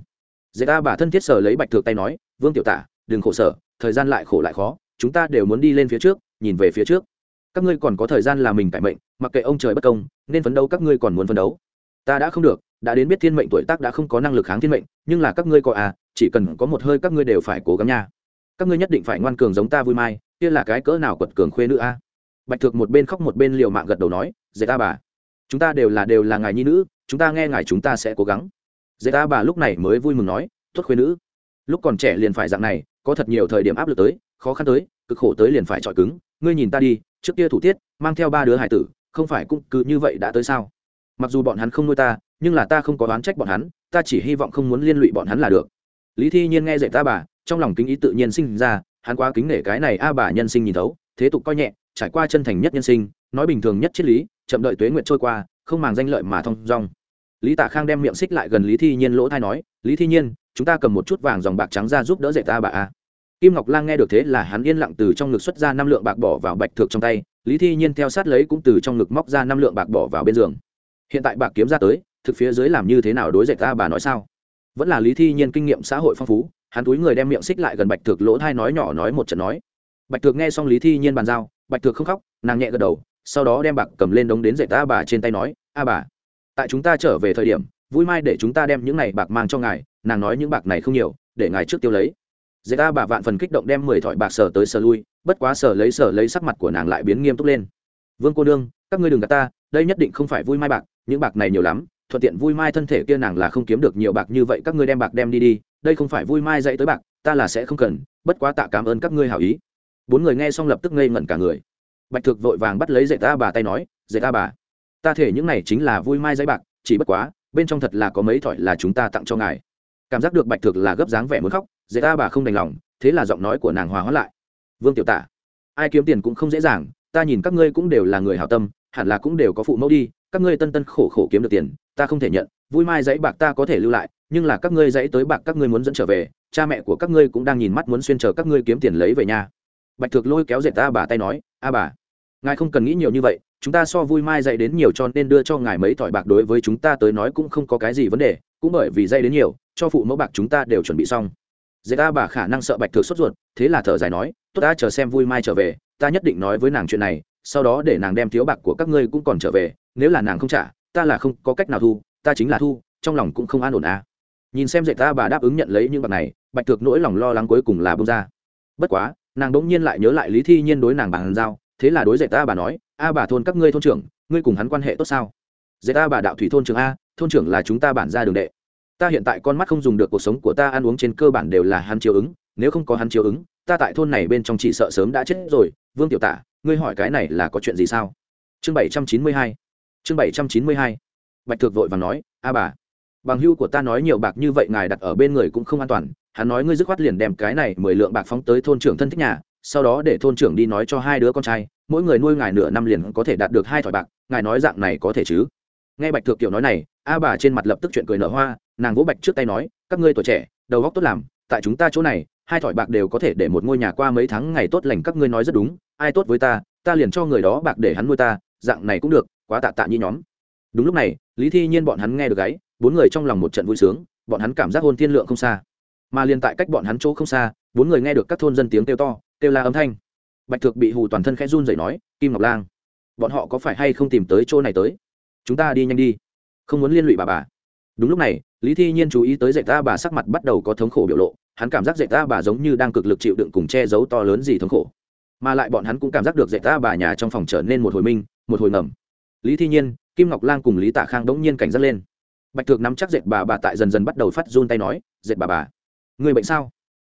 Dạy ta bà thân thiết sở lấy bạch thực tay nói, vương tiểu tả, đừng khổ sở, thời gian lại khổ lại khó, chúng ta đều muốn đi lên phía trước, nhìn về phía trước. Các ngươi còn có thời gian là mình cải mệnh, mặc kệ ông trời bất công, nên phấn đấu các ngươi còn muốn phấn đấu. Ta đã không được, đã đến biết thiên mệnh tuổi tác đã không có năng lực kháng thiên mệnh, nhưng là các ngươi có à chỉ cần có một hơi các ngươi đều phải cố gắng nha. Các ngươi nhất định phải ngoan cường giống ta vui mai, kia là cái cỡ nào quật cường khuê nữ a? Bạch thực một bên khóc một bên liều mạng gật đầu nói, dạy ta bà chúng ta đều là đều là ngài nhi nữ, chúng ta nghe ngài, chúng ta sẽ cố gắng. Dạy ta bà lúc này mới vui mừng nói, tuất khuyên nữ. Lúc còn trẻ liền phải dạng này, có thật nhiều thời điểm áp lực tới, khó khăn tới, cực khổ tới liền phải trọi cứng. Ngươi nhìn ta đi, trước kia thủ tiết, mang theo ba đứa hải tử, không phải cũng cứ như vậy đã tới sao? Mặc dù bọn hắn không nuôi ta, nhưng là ta không có oán trách bọn hắn, ta chỉ hy vọng không muốn liên lụy bọn hắn là được. Lý thi nhiên nghe dạy ta bà, trong lòng kính ý tự nhiên sinh ra, hắn quá kính nể cái này a bà nhân sinh nhìn thấu, thế tục coi nhẹ, trải qua chân thành nhất nhân sinh, nói bình thường nhất triết lý chậm đợi tuế Nguyệt trôi qua, không màng danh lợi mà thong dong. Lý Tả khang đem miệng xích lại gần lý thi nhiên lỗ thai nói, lý thi nhiên, chúng ta cầm một chút vàng dòng bạc trắng ra giúp đỡ dạy ta bà a. Kim ngọc lang nghe được thế là hắn yên lặng từ trong ngực xuất ra năm lượng bạc bỏ vào bạch thược trong tay, lý thi nhiên theo sát lấy cũng từ trong ngực móc ra năm lượng bạc bỏ vào bên giường. Hiện tại bạc kiếm ra tới, thực phía dưới làm như thế nào đối dạy ta bà nói sao? Vẫn là lý thi nhiên kinh nghiệm xã hội phong phú, hắn túi người đem miệng xích lại gần bạch thược lỗ thai nói nhỏ nói một trận nói. Bạch thược nghe xong lý thi nhiên bàn giao, bạch thược không khóc, nàng nhẹ gật đầu sau đó đem bạc cầm lên đống đến dạy ta bà trên tay nói, a bà, tại chúng ta trở về thời điểm, vui mai để chúng ta đem những này bạc mang cho ngài, nàng nói những bạc này không nhiều, để ngài trước tiêu lấy. Dạy ta bà vạn phần kích động đem mười thỏi bạc sở tới sở lui, bất quá sở lấy sở lấy sắc mặt của nàng lại biến nghiêm túc lên. Vương cô nương, các ngươi đừng gạt ta, đây nhất định không phải vui mai bạc, những bạc này nhiều lắm, thuận tiện vui mai thân thể kia nàng là không kiếm được nhiều bạc như vậy, các ngươi đem bạc đem đi đi, đây không phải vui mai dạy tới bạc, ta là sẽ không cần, bất quá tạ cảm ơn các ngươi hảo ý. Bốn người nghe xong lập tức ngây ngẩn cả người bạch thực vội vàng bắt lấy dạy ta bà tay nói dạy ta bà, ta thể những này chính là vui mai giấy bạc, chỉ bất quá, bên trong thật là có mấy thỏi là chúng ta tặng cho ngài. Cảm giác được bạch thực là gấp dáng vẻ muốn khóc dạy ta bà không đành lòng, thế là giọng nói của nàng hòa hóa lại. Vương tiểu tả, ai kiếm tiền cũng không dễ dàng, ta nhìn các ngươi cũng đều là người hảo tâm, hẳn là cũng đều có phụ mẫu đi, các ngươi tân tân khổ khổ kiếm được tiền, ta không thể nhận, vui mai dãy bạc ta có thể lưu lại, nhưng là các ngươi dãy tới bạc các ngươi muốn dẫn trở về, cha mẹ của các ngươi cũng đang nhìn mắt muốn xuyên chờ các ngươi kiếm tiền lấy về nhà bạch thực lôi kéo dệt a bà tay nói, a bà, ngài không cần nghĩ nhiều như vậy, chúng ta so vui mai dạy đến nhiều cho nên đưa cho ngài mấy thỏi bạc đối với chúng ta tới nói cũng không có cái gì vấn đề, cũng bởi vì dạy đến nhiều, cho phụ mẫu bạc chúng ta đều chuẩn bị xong dạy ta bà khả năng sợ bạch thực sốt ruột, thế là thở dài nói, tốt ta chờ xem vui mai trở về, ta nhất định nói với nàng chuyện này, sau đó để nàng đem thiếu bạc của các ngươi cũng còn trở về, nếu là nàng không trả, ta là không có cách nào thu, ta chính là thu, trong lòng cũng không an ổn à. nhìn xem dạy ta bà đáp ứng nhận lấy những bạc này, bạch thực nỗi lòng lo lắng cuối cùng là bông ra bất quá nàng đỗng nhiên lại nhớ lại lý thi nhiên đối nàng bàn giao, thế là đối dạy ta bà nói, a bà thôn các ngươi thôn trưởng, ngươi cùng hắn quan hệ tốt sao? Dạy ta bà đạo thủy thôn trưởng a, thôn trưởng là chúng ta bản ra đường đệ. Ta hiện tại con mắt không dùng được cuộc sống của ta ăn uống trên cơ bản đều là hắn chiếu ứng, nếu không có hắn chiếu ứng, ta tại thôn này bên trong chỉ sợ sớm đã chết rồi. Vương tiểu tả, ngươi hỏi cái này là có chuyện gì sao? Chương bảy trăm chín mươi hai, chương bảy trăm chín mươi hai. Bạch thực vội và nói, a bà bằng hưu của ta nói nhiều bạc như vậy ngài đặt ở bên người cũng không an toàn, hắn nói ngươi dứt khoát liền đem cái này mười lượng bạc phóng tới thôn trưởng thân thích nhà, sau đó để thôn trưởng đi nói cho hai đứa con trai, mỗi người nuôi ngài nửa năm liền có thể đạt được hai thỏi bạc, ngài nói dạng này có thể chứ? Nghe bạch thượng kiểu nói này, a bà trên mặt lập tức chuyện cười nở hoa, nàng vỗ bạch trước tay nói, các ngươi tuổi trẻ, đầu góc tốt làm, tại chúng ta chỗ này, hai thỏi bạc đều có thể để một ngôi nhà qua mấy tháng ngày tốt lành các ngươi nói rất đúng, ai tốt với ta ta liền cho người đó bạc để hắn nuôi ta, dạng này cũng được, quá tạ tạ như nhóm. Đúng lúc này, lý thi nhiên bọn hắn nghe được gáy bốn người trong lòng một trận vui sướng, bọn hắn cảm giác hôn thiên lượng không xa. Mà liền tại cách bọn hắn chỗ không xa, bốn người nghe được các thôn dân tiếng kêu to, kêu la âm thanh. Bạch thực bị hù toàn thân khẽ run dậy nói, kim ngọc lang, bọn họ có phải hay không tìm tới chỗ này tới? Chúng ta đi nhanh đi. Không muốn liên lụy bà bà. Đúng lúc này, lý thi nhiên chú ý tới dạy ta bà sắc mặt bắt đầu có thống khổ biểu lộ, hắn cảm giác dạy ta bà giống như đang cực lực chịu đựng cùng che giấu to lớn gì thống khổ. Mà lại bọn hắn cũng cảm giác được dạy ta bà nhà trong phòng trở nên một hồi minh, một hồi ngầm. Lý thi nhiên, kim ngọc lang cùng lý tạ khang đống nhiên cảnh giác lên bạch Thược nắm chắc dệt bà bà tại dần dần bắt đầu phát run tay nói, dệt bà bà, người bệnh sao?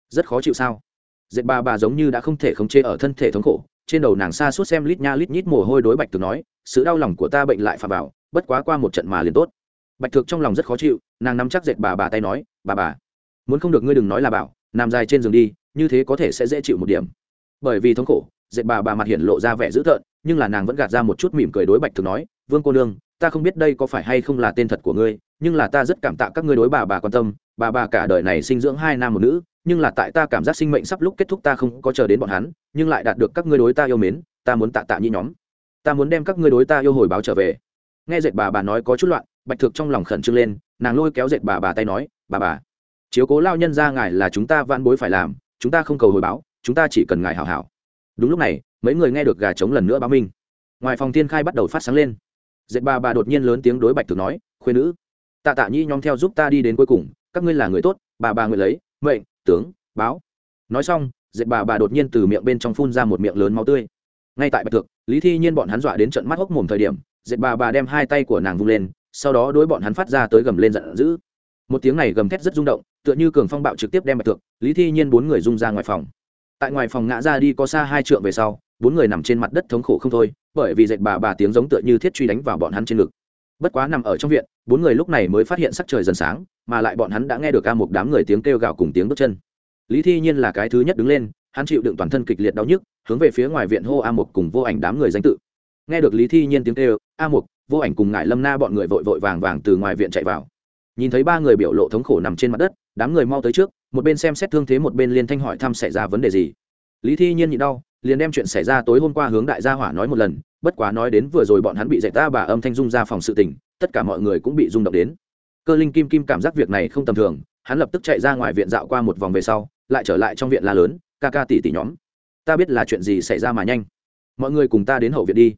Rất khó chịu sao? Dệt bà bà giống như đã không thể khống chế ở thân thể thống khổ, trên đầu nàng xa suốt xem lít nha lít nhít mồ hôi đối bạch thược nói, sự đau lòng của ta bệnh lại phà vào, bất quá qua một trận mà liền tốt. Bạch Thược trong lòng rất khó chịu, nàng nắm chắc dệt bà bà tay nói, bà bà, muốn không được ngươi đừng nói là bảo, nằm dài trên giường đi, như thế có thể sẽ dễ chịu một điểm. Bởi vì thống khổ, dệt bà bà mặt hiện lộ ra vẻ dữ tợn, nhưng là nàng vẫn gạt ra một chút mỉm cười đối bạch thược nói, vương cô nương, ta không biết đây có phải hay không là tên thật của ngươi nhưng là ta rất cảm tạ các ngươi đối bà bà quan tâm, bà bà cả đời này sinh dưỡng hai nam một nữ, nhưng là tại ta cảm giác sinh mệnh sắp lúc kết thúc ta không có chờ đến bọn hắn, nhưng lại đạt được các ngươi đối ta yêu mến, ta muốn tạ tạ như nhóm. Ta muốn đem các ngươi đối ta yêu hồi báo trở về. Nghe dệt bà bà nói có chút loạn, bạch thực trong lòng khẩn trương lên, nàng lôi kéo dệt bà bà tay nói, bà bà, chiếu cố lao nhân ra ngài là chúng ta van bối phải làm, chúng ta không cầu hồi báo, chúng ta chỉ cần ngài hảo hảo. Đúng lúc này, mấy người nghe được gà trống lần nữa báo minh. Ngoài phòng thiên khai bắt đầu phát sáng lên. Dệt bà bà đột nhiên lớn tiếng đối bạch thực nói khuyên nữ tạ tạ nhi nhóm theo giúp ta đi đến cuối cùng, các ngươi là người tốt, bà bà người lấy, mệnh, tướng, báo. Nói xong, dệt bà bà đột nhiên từ miệng bên trong phun ra một miệng lớn máu tươi. Ngay tại bạch thực lý thi nhiên bọn hắn dọa đến trận mắt hốc mồm thời điểm, dệt bà bà đem hai tay của nàng vung lên, sau đó đối bọn hắn phát ra tới gầm lên giận dữ. Một tiếng này gầm thét rất rung động, tựa như cường phong bạo trực tiếp đem bạch thực lý thi nhiên bốn người rung ra ngoài phòng. Tại ngoài phòng ngã ra đi có xa hai trượng về sau, bốn người nằm trên mặt đất thống khổ không thôi, bởi vì dệt bà bà tiếng giống tựa như thiết truy đánh vào bọn hắn trên ngực bất quá nằm ở trong viện bốn người lúc này mới phát hiện sắc trời dần sáng mà lại bọn hắn đã nghe được ca một đám người tiếng kêu gào cùng tiếng bước chân. Lý thi nhiên là cái thứ nhất đứng lên hắn chịu đựng toàn thân kịch liệt đau nhức hướng về phía ngoài viện hô a một cùng vô ảnh đám người danh tự. Nghe được lý thi nhiên tiếng kêu a một, vô ảnh cùng ngại lâm na bọn người vội vội vàng vàng từ ngoài viện chạy vào. Nhìn thấy ba người biểu lộ thống khổ nằm trên mặt đất đám người mau tới trước một bên xem xét thương thế một bên liên thanh hỏi thăm xảy ra vấn đề gì. Lý thi nhiên nhịn đau liền đem chuyện xảy ra tối hôm qua hướng đại gia hỏa nói một lần bất quá nói đến vừa rồi bọn hắn bị dạy ta bà âm thanh dung ra phòng sự tình, tất cả mọi người cũng bị rung động đến. Cơ linh kim kim cảm giác việc này không tầm thường, hắn lập tức chạy ra ngoài viện dạo qua một vòng về sau, lại trở lại trong viện la lớn, ca ca tỷ tỷ nhóm. Ta biết là chuyện gì xảy ra mà nhanh. Mọi người cùng ta đến hậu viện đi.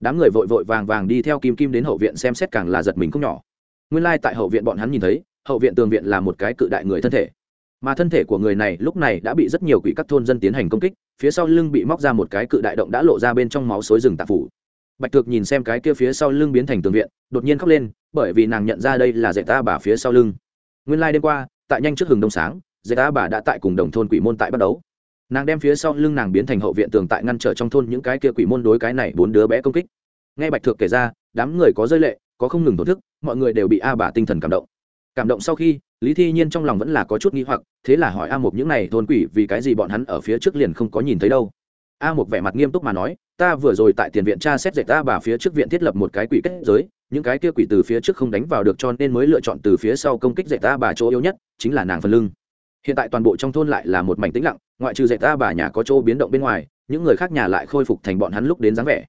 Đám người vội vội vàng vàng đi theo kim kim đến hậu viện xem xét càng là giật mình không nhỏ. Nguyên lai、like、tại hậu viện bọn hắn nhìn thấy, hậu viện tường viện là một cái cự đại người thân thể mà thân thể của người này lúc này đã bị rất nhiều quỷ các thôn dân tiến hành công kích, phía sau lưng bị móc ra một cái cự đại động đã lộ ra bên trong máu xối rừng tạp phủ. Bạch thực nhìn xem cái kia phía sau lưng biến thành tường viện, đột nhiên khóc lên, bởi vì nàng nhận ra đây là dạy ta bà phía sau lưng. Nguyên lai、like、đêm qua, tại nhanh trước hừng đông sáng, dạy ta bà đã tại cùng đồng thôn quỷ môn tại bắt đấu nàng đem phía sau lưng nàng biến thành hậu viện tường tại ngăn trở trong thôn những cái kia quỷ môn đối cái này bốn đứa bé công kích. Nghe bạch thược kể ra, đám người có rơi lệ, có không ngừng thổn thức, mọi người đều bị a bà tinh thần cảm động. Cảm động sau khi lý thi nhiên trong lòng vẫn là có chút nghi hoặc, thế là hỏi a một những này thôn quỷ vì cái gì bọn hắn ở phía trước liền không có nhìn thấy đâu. A một vẻ mặt nghiêm túc mà nói, ta vừa rồi tại tiền viện tra xét dạy ta bà phía trước viện thiết lập một cái quỷ kết giới, những cái kia quỷ từ phía trước không đánh vào được cho nên mới lựa chọn từ phía sau công kích dạy ta bà chỗ yếu nhất, chính là nàng phần lưng. Hiện tại toàn bộ trong thôn lại là một mảnh tĩnh lặng, ngoại trừ dạy ta bà nhà có chỗ biến động bên ngoài, những người khác nhà lại khôi phục thành bọn hắn lúc đến dáng vẻ.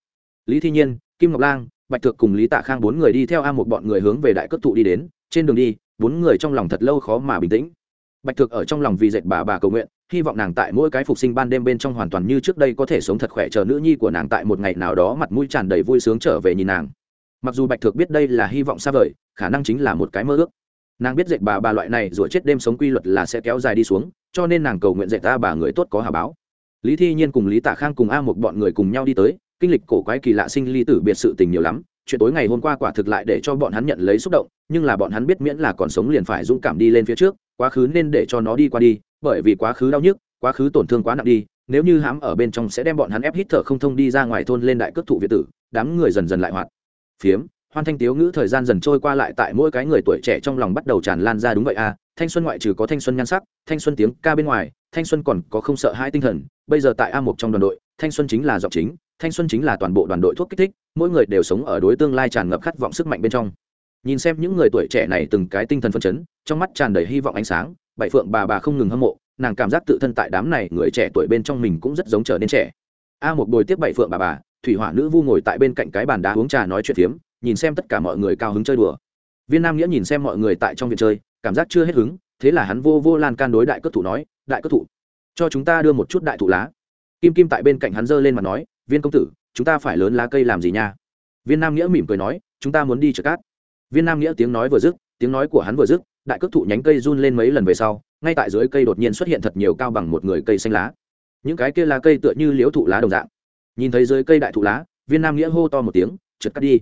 Lý thi nhiên, kim ngọc lang, bạch thược cùng lý tạ khang bốn người đi theo a một bọn người hướng về đại cất thụ đi đến, trên đường đi bốn người trong lòng thật lâu khó mà bình tĩnh. Bạch thược ở trong lòng vì dệt bà bà cầu nguyện, hy vọng nàng tại mỗi cái phục sinh ban đêm bên trong hoàn toàn như trước đây có thể sống thật khỏe chờ nữ nhi của nàng tại một ngày nào đó mặt mũi tràn đầy vui sướng trở về nhìn nàng. Mặc dù bạch thược biết đây là hy vọng xa vời, khả năng chính là một cái mơ ước. Nàng biết dệt bà bà loại này rồi chết đêm sống quy luật là sẽ kéo dài đi xuống, cho nên nàng cầu nguyện dệt ta bà người tốt có hà báo. Lý thi nhiên cùng lý tạ khang cùng a một bọn người cùng nhau đi tới kinh lịch cổ quái kỳ lạ sinh ly tử biệt sự tình nhiều lắm, chuyện tối ngày hôm qua quả thực lại để cho bọn hắn nhận lấy xúc động, nhưng là bọn hắn biết miễn là còn sống liền phải dũng cảm đi lên phía trước, quá khứ nên để cho nó đi qua đi, bởi vì quá khứ đau nhức, quá khứ tổn thương quá nặng đi, nếu như hãm ở bên trong sẽ đem bọn hắn ép hít thở không thông đi ra ngoài thôn lên đại cước thụ việt tử, đám người dần dần lại hoạt. Phiếm, hoan thanh tiếu ngữ thời gian dần trôi qua lại tại mỗi cái người tuổi trẻ trong lòng bắt đầu tràn lan ra đúng vậy à thanh xuân ngoại trừ có thanh xuân nhan sắc, thanh xuân tiếng ca bên ngoài, thanh xuân còn có không sợ hai tinh thần, bây giờ tại a một trong đoàn đội, thanh xuân chính là giọng chính thanh xuân chính là toàn bộ đoàn đội thuốc kích thích, mỗi người đều sống ở đối tương lai tràn ngập khát vọng sức mạnh bên trong. Nhìn xem những người tuổi trẻ này từng cái tinh thần phân chấn, trong mắt tràn đầy hy vọng ánh sáng, bảy phượng bà bà không ngừng hâm mộ, nàng cảm giác tự thân tại đám này người trẻ tuổi bên trong mình cũng rất giống trở nên trẻ. A một bồi tiếp bảy phượng bà bà, thủy hỏa nữ vu ngồi tại bên cạnh cái bàn đá uống trà nói chuyện phiếm, nhìn xem tất cả mọi người cao hứng chơi đùa. Viên nam nghĩa nhìn xem mọi người tại trong viện chơi, cảm giác chưa hết hứng, thế là hắn vô vô lan can đối đại cất thủ nói, đại cất thủ, cho chúng ta đưa một chút đại thụ lá. Kim kim tại bên cạnh hắn giơ lên mà nói viên công tử, chúng ta phải lớn lá cây làm gì nha? Viên nam nghĩa mỉm cười nói, chúng ta muốn đi chợ cát. Viên nam nghĩa tiếng nói vừa dứt, tiếng nói của hắn vừa dứt, đại cước thụ nhánh cây run lên mấy lần về sau, ngay tại dưới cây đột nhiên xuất hiện thật nhiều cao bằng một người cây xanh lá. Những cái kia lá cây tựa như liễu thụ lá đồng dạng. Nhìn thấy dưới cây đại thụ lá, viên nam nghĩa hô to một tiếng trượt cắt đi.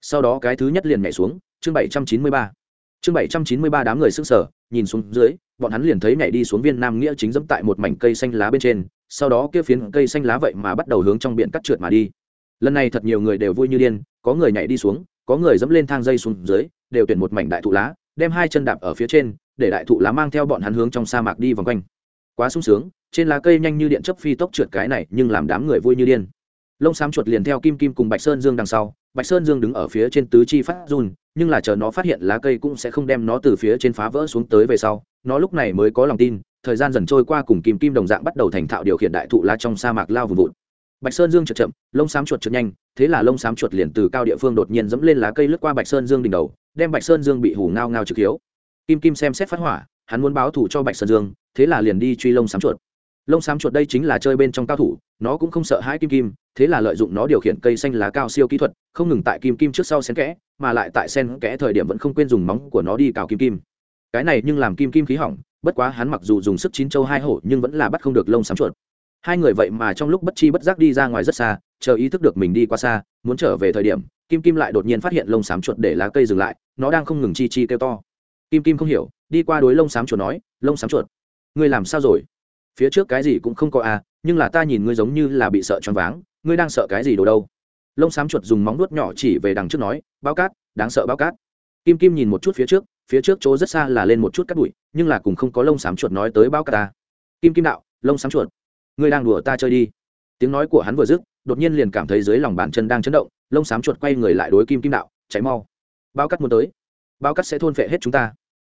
Sau đó cái thứ nhất liền nhảy xuống, chương bảy trăm chín mươi ba. Chương bảy trăm chín mươi ba đám người s ư n g sở nhìn xuống dưới, bọn hắn liền thấy nhảy đi xuống viên nam nghĩa chính dẫm tại một mảnh cây xanh lá bên trên sau đó kia phiến cây xanh lá vậy mà bắt đầu hướng trong biển cắt trượt mà đi. Lần này thật nhiều người đều vui như điên, có người nhảy đi xuống, có người dẫm lên thang dây xuống dưới, đều tuyển một mảnh đại thụ lá, đem hai chân đạp ở phía trên, để đại thụ lá mang theo bọn hắn hướng trong sa mạc đi vòng quanh. Quá sung sướng, trên lá cây nhanh như điện chấp phi tốc trượt cái này, nhưng làm đám người vui như điên. Lông xám chuột liền theo kim kim cùng bạch sơn dương đằng sau, bạch sơn dương đứng ở phía trên tứ chi phát run, nhưng là chờ nó phát hiện lá cây cũng sẽ không đem nó từ phía trên phá vỡ xuống tới về sau, nó lúc này mới có lòng tin thời gian dần trôi qua cùng kim kim đồng dạng bắt đầu thành thạo điều khiển đại thụ lá trong sa mạc lao vùng vụt. Bạch sơn dương chật chậm, lông xám chuột chật nhanh, thế là lông xám chuột liền từ cao địa phương đột nhiên dẫm lên lá cây lướt qua bạch sơn dương đỉnh đầu, đem bạch sơn dương bị hù ngao ngao trực hiếu. Kim kim xem xét phát hỏa, hắn muốn báo thủ cho bạch sơn dương, thế là liền đi truy lông xám chuột. Lông xám chuột đây chính là chơi bên trong cao thủ, nó cũng không sợ hãi kim kim, thế là lợi dụng nó điều khiển cây xanh lá cao siêu kỹ thuật, không ngừng tại kim kim trước sau xen kẽ, mà lại tại sen kẽ thời điểm vẫn không quên dùng móng của nó đi cào kim kim. Cái này nhưng làm kim kim khí hỏng bất quá hắn mặc dù dùng sức chín châu hai hổ nhưng vẫn là bắt không được lông xám chuột. Hai người vậy mà trong lúc bất chi bất giác đi ra ngoài rất xa, chờ ý thức được mình đi qua xa, muốn trở về thời điểm, kim kim lại đột nhiên phát hiện lông xám chuột để lá cây dừng lại, nó đang không ngừng chi chi kêu to. Kim kim không hiểu, đi qua đối lông xám chuột nói, lông xám chuột, ngươi làm sao rồi? Phía trước cái gì cũng không có à nhưng là ta nhìn ngươi giống như là bị sợ choáng váng, ngươi đang sợ cái gì đồ đâu? Lông xám chuột dùng móng nuốt nhỏ chỉ về đằng trước nói, bao cát, đáng sợ bao cát. Kim kim nhìn một chút phía trước phía trước chỗ rất xa là lên một chút cắt bụi, nhưng là cùng không có lông xám chuột nói tới bao cát ta. Kim kim đạo, lông xám chuột. Ngươi đang đùa ta chơi đi. Tiếng nói của hắn vừa dứt, đột nhiên liền cảm thấy dưới lòng bàn chân đang chấn động, lông xám chuột quay người lại đối kim kim đạo cháy mau. Bao cắt muốn tới. Bao cắt sẽ thôn phệ hết chúng ta.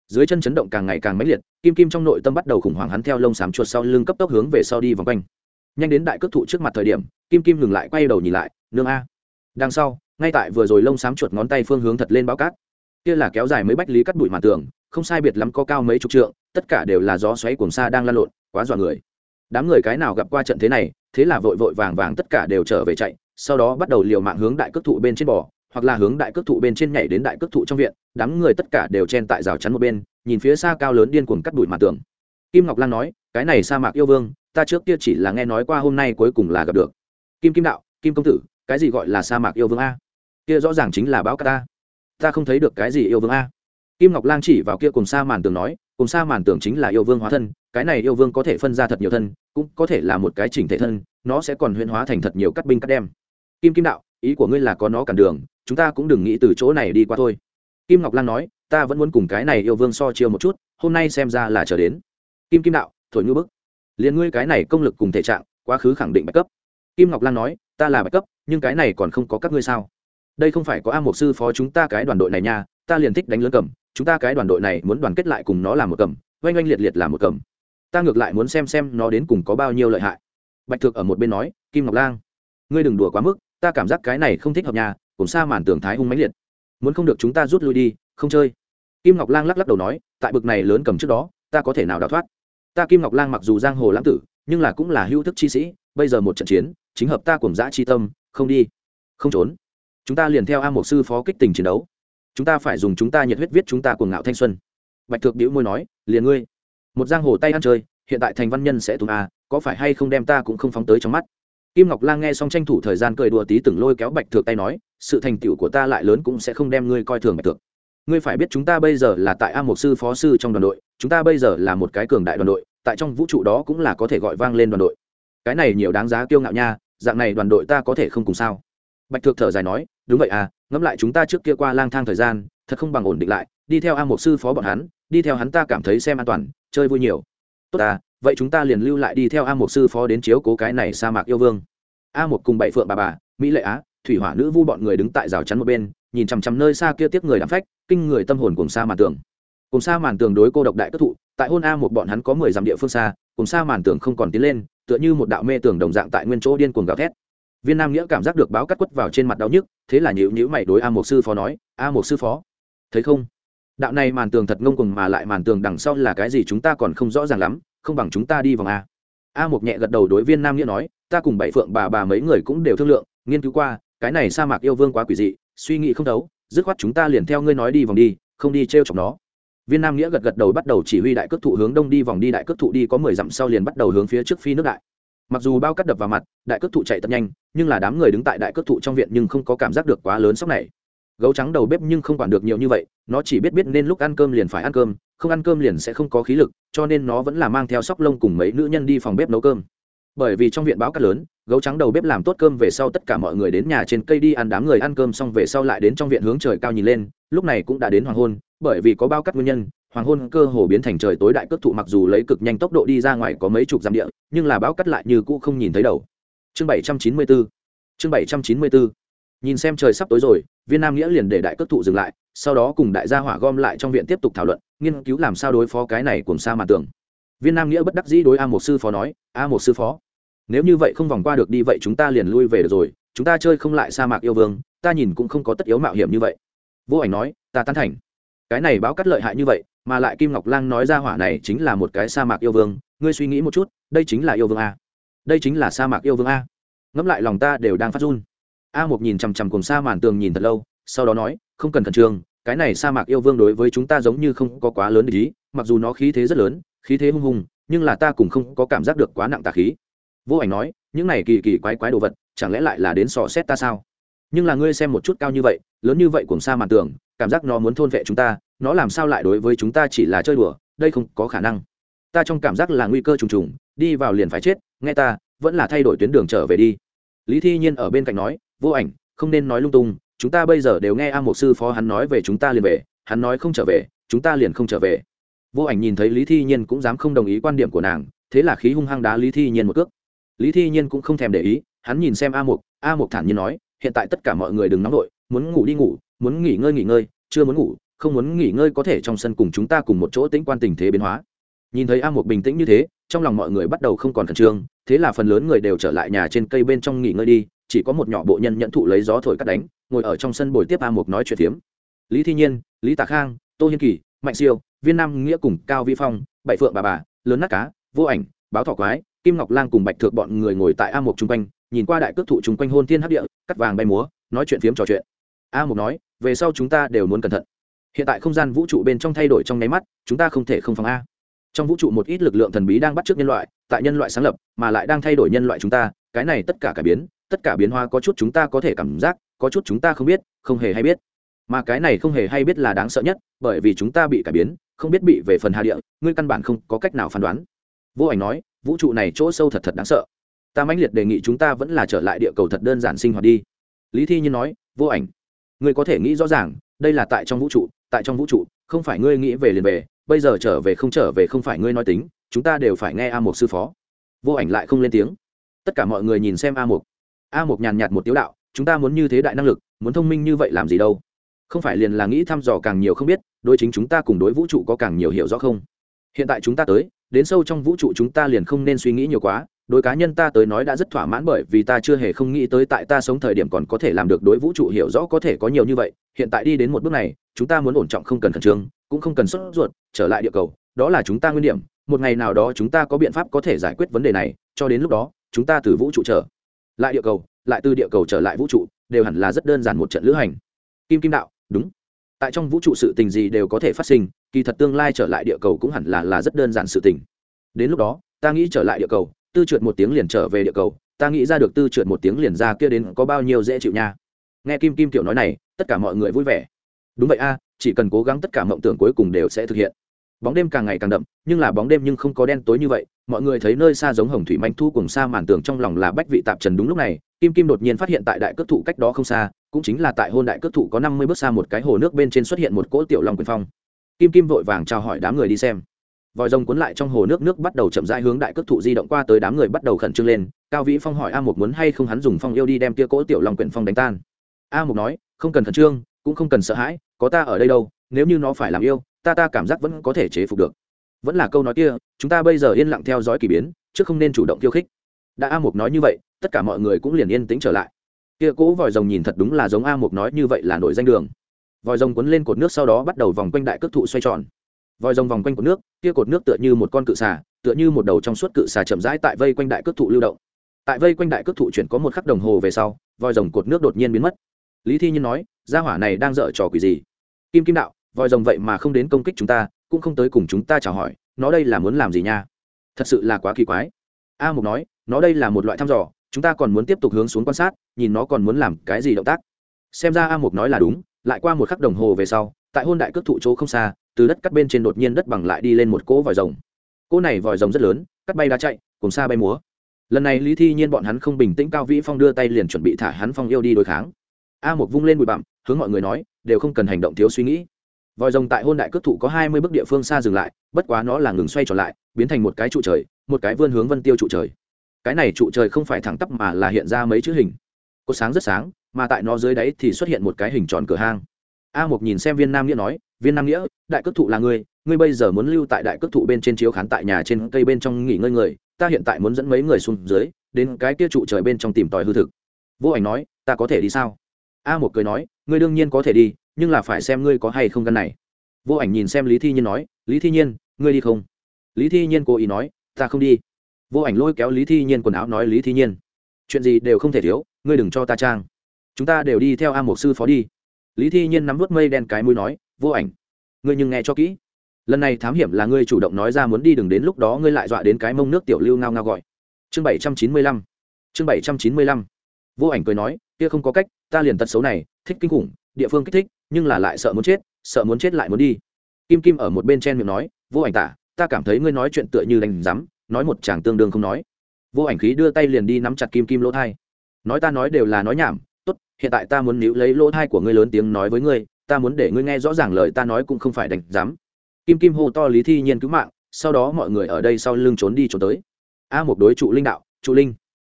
Dưới chân chấn động càng ngày càng mãnh liệt, kim kim trong nội tâm bắt đầu khủng hoảng hắn theo lông xám chuột sau lưng cấp tốc hướng về sau đi vòng quanh. Nhanh đến đại cước thụ trước mặt thời điểm, kim kim ngừng lại quay đầu nhìn lại, nương a. Đằng sau, ngay tại vừa rồi lông xám chuột ngón tay phương hướng thật lên bao cát kia là kéo dài mấy bách lý cắt bụi màn tường, không sai biệt lắm có cao mấy chục trượng, tất cả đều là gió xoáy cuồng xa đang lan lộn, quá dọa người. Đám người cái nào gặp qua trận thế này, thế là vội vội vàng vàng tất cả đều trở về chạy, sau đó bắt đầu liều mạng hướng đại cước thụ bên trên bò, hoặc là hướng đại cước thụ bên trên nhảy đến đại cước thụ trong viện, đám người tất cả đều chen tại rào chắn một bên, nhìn phía xa cao lớn điên cuồng cắt đuổi mặt tường. Kim ngọc lan nói, cái này sa mạc yêu vương, ta trước kia chỉ là nghe nói qua, hôm nay cuối cùng là gặp được. Kim kim đạo, kim công tử, cái gì gọi là sa mạc yêu vương a? Kia rõ ràng chính là báo ca ta ta không thấy được cái gì yêu vương a. Kim ngọc lan chỉ vào kia cùng xa màn tường nói, cùng xa màn tường chính là yêu vương hóa thân, cái này yêu vương có thể phân ra thật nhiều thân, cũng có thể là một cái chỉnh thể thân, nó sẽ còn huyễn hóa thành thật nhiều cắt binh cắt đem. Kim kim đạo, ý của ngươi là có nó cản đường, chúng ta cũng đừng nghĩ từ chỗ này đi qua thôi. Kim ngọc lan nói, ta vẫn muốn cùng cái này yêu vương so chiêu một chút, hôm nay xem ra là trở đến. Kim kim đạo, thổi ngư bức. Liền ngươi cái này công lực cùng thể trạng, quá khứ khẳng định bạch cấp. Kim ngọc lan nói, ta là bạch cấp, nhưng cái này còn không có các ngươi sao? Đây không phải có a mục sư phó chúng ta cái đoàn đội này nha, ta liền thích đánh lớn cầm, chúng ta cái đoàn đội này muốn đoàn kết lại cùng nó làm một cầm, oanh oanh liệt liệt làm một cầm. Ta ngược lại muốn xem xem nó đến cùng có bao nhiêu lợi hại. Bạch thực ở một bên nói, kim ngọc lang, ngươi đừng đùa quá mức, ta cảm giác cái này không thích hợp nhà cùng xa màn tường thái hung mãnh liệt. Muốn không được chúng ta rút lui đi, không chơi. Kim ngọc lang lắc lắc đầu nói, tại bực này lớn cầm trước đó, ta có thể nào đào thoát? Ta kim ngọc lang mặc dù giang hồ lãng tử, nhưng là cũng là hữu thức chi sĩ, bây giờ một trận chiến, chính hợp ta cùng dã chi tâm, không đi. Không trốn chúng ta liền theo a một sư phó kích tình chiến đấu. Chúng ta phải dùng chúng ta nhiệt huyết viết chúng ta cuồng ngạo thanh xuân. Bạch thược đĩu môi nói, liền ngươi. Một giang hồ tay ăn chơi, hiện tại thành văn nhân sẽ tùng a, có phải hay không đem ta cũng không phóng tới trong mắt? Kim ngọc lang nghe xong tranh thủ thời gian cười đùa tí từng lôi kéo bạch thược tay nói, sự thành tựu của ta lại lớn cũng sẽ không đem ngươi coi thường bạch thược. Ngươi phải biết chúng ta bây giờ là tại a một sư phó sư trong đoàn đội, chúng ta bây giờ là một cái cường đại đoàn đội, tại trong vũ trụ đó cũng là có thể gọi vang lên đoàn đội. Cái này nhiều đáng giá kiêu ngạo nha, dạng này đoàn đội ta có thể không cùng sao? Bạch thược thở dài nói đúng vậy à ngẫm lại chúng ta trước kia qua lang thang thời gian, thật không bằng ổn định lại, đi theo a một sư phó bọn hắn, đi theo hắn ta cảm thấy xem an toàn, chơi vui nhiều. Tốt à vậy chúng ta liền lưu lại đi theo a một sư phó đến chiếu cố cái này sa mạc yêu vương. A một cùng bảy phượng bà bà, mỹ lệ á, thủy hỏa nữ vu bọn người đứng tại rào chắn một bên, nhìn chằm chằm nơi xa kia tiếp người đám phách, kinh người tâm hồn cùng xa màn tường cùng xa màn tường đối cô độc đại cất thụ, tại hôn a một bọn hắn có mười dặm địa phương xa, cùng xa màn tường không còn tiến lên, tựa như một đạo mê tường đồng dạng tại nguyên chỗ điên cuồng gào thét viên nam nghĩa cảm giác được báo cắt quất vào trên mặt đau nhức, thế là nhữ nhữ mày đối a một sư phó nói, a một sư phó, thấy không? Đạo này màn tường thật ngông cùng mà lại màn tường đằng sau là cái gì chúng ta còn không rõ ràng lắm, không bằng chúng ta đi vòng a. A một nhẹ gật đầu đối viên nam nghĩa nói, ta cùng bảy phượng bà bà mấy người cũng đều thương lượng, nghiên cứu qua, cái này sa mạc yêu vương quá quỷ dị, suy nghĩ không thấu, dứt khoát chúng ta liền theo ngươi nói đi vòng đi, không đi t r e o chọc nó. Viên nam nghĩa gật gật đầu bắt đầu chỉ huy đại cước thụ hướng đông đi vòng đi, đại cước thụ đi có mười dặm sau liền bắt đầu hướng phía trước phi nước đại mặc dù bao cắt đập vào mặt, đại cước thụ chạy thật nhanh, nhưng là đám người đứng tại đại cước thụ trong viện nhưng không có cảm giác được quá lớn sốc này. Gấu trắng đầu bếp nhưng không quản được nhiều như vậy, nó chỉ biết biết nên lúc ăn cơm liền phải ăn cơm, không ăn cơm liền sẽ không có khí lực, cho nên nó vẫn là mang theo sóc lông cùng mấy nữ nhân đi phòng bếp nấu cơm. Bởi vì trong viện báo cắt lớn, gấu trắng đầu bếp làm tốt cơm về sau tất cả mọi người đến nhà trên cây đi ăn đám người ăn cơm xong về sau lại đến trong viện hướng trời cao nhìn lên, lúc này cũng đã đến hoàng hôn, bởi vì có bao cắt nguyên nhân hoàng hôn cơ hồ biến thành trời tối đại cước thụ mặc dù lấy cực nhanh tốc độ đi ra ngoài có mấy chục dặm địa, nhưng là bão cắt lại như cũ không nhìn thấy đầu. Chương bảy trăm chín mươi bốn chương bảy trăm chín mươi bốn nhìn xem trời sắp tối rồi, viên nam nghĩa liền để đại cước thụ dừng lại, sau đó cùng đại gia hỏa gom lại trong viện tiếp tục thảo luận, nghiên cứu làm sao đối phó cái này cùng xa màn tường viên nam nghĩa bất đắc dĩ đối a một sư phó nói, a một sư phó, nếu như vậy không vòng qua được đi vậy chúng ta liền lui về được rồi, chúng ta chơi không lại sa mạc yêu vương, ta nhìn cũng không có tất yếu mạo hiểm như vậy. Vô ảnh nói, ta tán thành. Cái này báo cắt lợi hại như vậy mà lại kim ngọc lang nói ra hỏa này chính là một cái sa mạc yêu vương, ngươi suy nghĩ một chút, đây chính là yêu vương a. Đây chính là sa mạc yêu vương a. Ngẫm lại lòng ta đều đang phát run. A một nhìn chằm chằm cùng sa màn tường nhìn thật lâu, sau đó nói, không cần khẩn trương, cái này sa mạc yêu vương đối với chúng ta giống như không có quá lớn ý, mặc dù nó khí thế rất lớn, khí thế hung hùng, nhưng là ta cũng không có cảm giác được quá nặng tà khí. Vô ảnh nói, những này kỳ kỳ quái quái đồ vật, chẳng lẽ lại là đến sò xét ta sao? Nhưng là ngươi xem một chút cao như vậy, lớn như vậy cùng Sa màn tường, cảm giác nó muốn thôn vệ chúng ta nó làm sao lại đối với chúng ta chỉ là chơi đùa, đây không có khả năng. Ta trong cảm giác là nguy cơ trùng trùng, đi vào liền phải chết, nghe ta, vẫn là thay đổi tuyến đường trở về đi. Lý thi nhiên ở bên cạnh nói, vô ảnh, không nên nói lung tung, chúng ta bây giờ đều nghe a một sư phó hắn nói về chúng ta liền về, hắn nói không trở về, chúng ta liền không trở về. Vô ảnh nhìn thấy lý thi nhiên cũng dám không đồng ý quan điểm của nàng, thế là khí hung hăng đá lý thi nhiên một cước. Lý thi nhiên cũng không thèm để ý, hắn nhìn xem a mục a mục thản nhiên nói, hiện tại tất cả mọi người đừng nóng vội, muốn ngủ đi ngủ, muốn nghỉ ngơi nghỉ ngơi, chưa muốn ngủ không muốn nghỉ ngơi có thể trong sân cùng chúng ta cùng một chỗ tĩnh quan tình thế biến hóa. Nhìn thấy a mục bình tĩnh như thế, trong lòng mọi người bắt đầu không còn khẩn trương, thế là phần lớn người đều trở lại nhà trên cây bên trong nghỉ ngơi đi, chỉ có một nhỏ bộ nhân nhận thụ lấy gió thổi cắt đánh, ngồi ở trong sân bồi tiếp a mục nói chuyện phiếm. Lý thi nhiên, lý tạ khang, tô hiên kỳ, mạnh siêu, viên nam nghĩa cùng cao vi phong, bảy phượng bà bà, lớn nát cá, vô ảnh, báo thỏ quái, kim ngọc lang cùng bạch thượng bọn người ngồi tại a mục chung quanh, nhìn qua đại cước thụ chung quanh hôn thiên hấp địa, cắt vàng bay múa, nói chuyện phiếm trò chuyện. A mục nói, về sau chúng ta đều muốn cẩn thận hiện tại không gian vũ trụ bên trong thay đổi trong nháy mắt, chúng ta không thể không phòng a. Trong vũ trụ một ít lực lượng thần bí đang bắt chước nhân loại, tại nhân loại sáng lập, mà lại đang thay đổi nhân loại chúng ta, cái này tất cả cả biến, tất cả biến hóa có chút chúng ta có thể cảm giác, có chút chúng ta không biết, không hề hay biết. Mà cái này không hề hay biết là đáng sợ nhất, bởi vì chúng ta bị cải biến, không biết bị về phần hạ địa, ngươi căn bản không có cách nào phán đoán. Vô ảnh nói, vũ trụ này chỗ sâu thật thật đáng sợ. Ta mãnh liệt đề nghị chúng ta vẫn là trở lại địa cầu thật đơn giản sinh hoạt đi. Lý thi nhiên nói, vô ảnh, ngươi có thể nghĩ rõ ràng, đây là tại trong vũ trụ tại trong vũ trụ, không phải ngươi nghĩ về liền về, bây giờ trở về không trở về không phải ngươi nói tính, chúng ta đều phải nghe a một sư phó. Vô ảnh lại không lên tiếng. Tất cả mọi người nhìn xem a một a một nhàn nhạt một tiếu đạo, chúng ta muốn như thế đại năng lực, muốn thông minh như vậy làm gì đâu? Không phải liền là nghĩ thăm dò càng nhiều không biết, đối chính chúng ta cùng đối vũ trụ có càng nhiều hiểu rõ không? Hiện tại chúng ta tới, đến sâu trong vũ trụ chúng ta liền không nên suy nghĩ nhiều quá đối cá nhân ta tới nói đã rất thỏa mãn bởi vì ta chưa hề không nghĩ tới tại ta sống thời điểm còn có thể làm được đối vũ trụ hiểu rõ có thể có nhiều như vậy. Hiện tại đi đến một bước này, chúng ta muốn ổn trọng không cần khẩn trương, cũng không cần sốt ruột, trở lại địa cầu, đó là chúng ta nguyên điểm. Một ngày nào đó chúng ta có biện pháp có thể giải quyết vấn đề này, cho đến lúc đó, chúng ta từ vũ trụ trở lại địa cầu, lại từ địa cầu trở lại vũ trụ, đều hẳn là rất đơn giản một trận lữ hành. Kim kim đạo, đúng. Tại trong vũ trụ sự tình gì đều có thể phát sinh, kỳ thật tương lai trở lại địa cầu cũng hẳn là là rất đơn giản sự tình. Đến lúc đó, ta nghĩ trở lại địa cầu tư trượt một tiếng liền trở về địa cầu, ta nghĩ ra được tư trượt một tiếng liền ra kia đến có bao nhiêu dễ chịu nha. Nghe kim kim tiểu nói này, tất cả mọi người vui vẻ. Đúng vậy a, chỉ cần cố gắng tất cả mộng tưởng cuối cùng đều sẽ thực hiện. Bóng đêm càng ngày càng đậm, nhưng là bóng đêm nhưng không có đen tối như vậy, mọi người thấy nơi xa giống hồng thủy manh thu cùng xa màn tường trong lòng là bách vị tạp trần đúng lúc này, kim kim đột nhiên phát hiện tại đại cước thụ cách đó không xa, cũng chính là tại hôn đại cước thụ có năm mươi bước xa một cái hồ nước bên trên xuất hiện một cỗ tiểu long quyền phong. Kim kim vội vàng chào hỏi đám người đi xem vòi rồng cuốn lại trong hồ nước nước bắt đầu chậm rãi hướng đại cước thụ di động qua tới đám người bắt đầu khẩn trương lên. Cao vĩ phong hỏi a mục muốn hay không hắn dùng phong yêu đi đem tia cỗ tiểu long quyển phong đánh tan. A mục nói, không cần khẩn trương, cũng không cần sợ hãi, có ta ở đây đâu, nếu như nó phải làm yêu, ta ta cảm giác vẫn có thể chế phục được. Vẫn là câu nói kia, chúng ta bây giờ yên lặng theo dõi k ỳ biến, chứ không nên chủ động khiêu khích. Đã a mục nói như vậy, tất cả mọi người cũng liền yên tĩnh trở lại. Kia cỗ vòi rồng nhìn thật đúng là giống a mục nói như vậy là nổi danh đường. Vòi rồng quấn lên cột nước sau đó bắt đầu vòng quanh đại cước thụ xoay tròn vòi rồng vòng quanh cột nước, kia cột nước tựa như một con cự xà, tựa như một đầu trong suốt cự xà chậm rãi tại vây quanh đại cước thụ lưu động. Tại vây quanh đại cước thụ chuyển có một khắc đồng hồ về sau vòi rồng cột nước đột nhiên biến mất. Lý thi nhiên nói, gia hỏa này đang dở trò quỷ gì? Kim kim đạo vòi rồng vậy mà không đến công kích chúng ta, cũng không tới cùng chúng ta chào hỏi, nó đây là muốn làm gì nha? Thật sự là quá kỳ quái. A mục nói, nó đây là một loại thăm dò, chúng ta còn muốn tiếp tục hướng xuống quan sát, nhìn nó còn muốn làm cái gì động tác. Xem ra a mục nói là đúng, lại qua một khắc đồng hồ về sau tại hôn đại cước thụ chỗ không xa, từ đất cắt bên trên đột nhiên đất bằng lại đi lên một cỗ vòi rồng. Cỗ này vòi rồng rất lớn, cắt bay đá chạy, cùng xa bay múa. Lần này lý thi nhiên bọn hắn không bình tĩnh cao vĩ phong đưa tay liền chuẩn bị thả hắn phong yêu đi đối kháng. A một vung lên bụi bặm, hướng mọi người nói, đều không cần hành động thiếu suy nghĩ. Vòi rồng tại hôn đại cước thụ có hai mươi bước địa phương xa dừng lại, bất quá nó là ngừng xoay trở lại, biến thành một cái trụ trời, một cái vươn hướng vân tiêu trụ trời. Cái này trụ trời không phải thẳng tắp mà là hiện ra mấy chữ hình. Có sáng rất sáng, mà tại nó dưới đáy thì xuất hiện một cái hình tròn cửa hang a Mục nhìn xem viên nam nghĩa nói, viên nam nghĩa, đại cước thụ là ngươi ngươi bây giờ muốn lưu tại đại cước thụ bên trên chiếu khán tại nhà trên cây bên trong nghỉ ngơi người, ta hiện tại muốn dẫn mấy người xuống dưới, đến cái kia trụ trời bên trong tìm tòi hư thực. Vô ảnh nói, ta có thể đi sao? A một cười nói, ngươi đương nhiên có thể đi, nhưng là phải xem ngươi có hay không căn này. Vô ảnh nhìn xem lý thi nhiên nói, lý thi nhiên, ngươi đi không? Lý thi nhiên cố ý nói, ta không đi. Vô ảnh lôi kéo lý thi nhiên quần áo nói, lý thi nhiên, chuyện gì đều không thể thiếu, ngươi đừng cho ta trang. Chúng ta đều đi theo a một sư phó đi lý thi nhiên nắm vớt mây đen cái mũi nói, vô ảnh, ngươi nhưng nghe cho kỹ. Lần này thám hiểm là ngươi chủ động nói ra muốn đi đừng đến lúc đó ngươi lại dọa đến cái mông nước tiểu lưu ngao ngao gọi. Chương bảy trăm chín mươi lăm. Chương bảy trăm chín mươi lăm. Vô ảnh cười nói, kia không có cách, ta liền tật xấu này, thích kinh khủng, địa phương kích thích, nhưng là lại sợ muốn chết, sợ muốn chết lại muốn đi. Kim kim ở một bên chen miệng nói, vô ảnh tả, ta cảm thấy ngươi nói chuyện tựa như đánh rắm nói một chàng tương đương không nói. Vô ảnh khí đưa tay liền đi nắm chặt kim kim lỗ thai. Nói ta nói đều là nói nhảm hiện tại ta muốn níu lấy lỗ thai của ngươi lớn tiếng nói với ngươi, ta muốn để ngươi nghe rõ ràng lời ta nói cũng không phải đánh dám kim kim hô to lý thi nhiên cứu mạng, sau đó mọi người ở đây sau lưng trốn đi trốn tới. A một đối trụ linh đạo, trụ linh,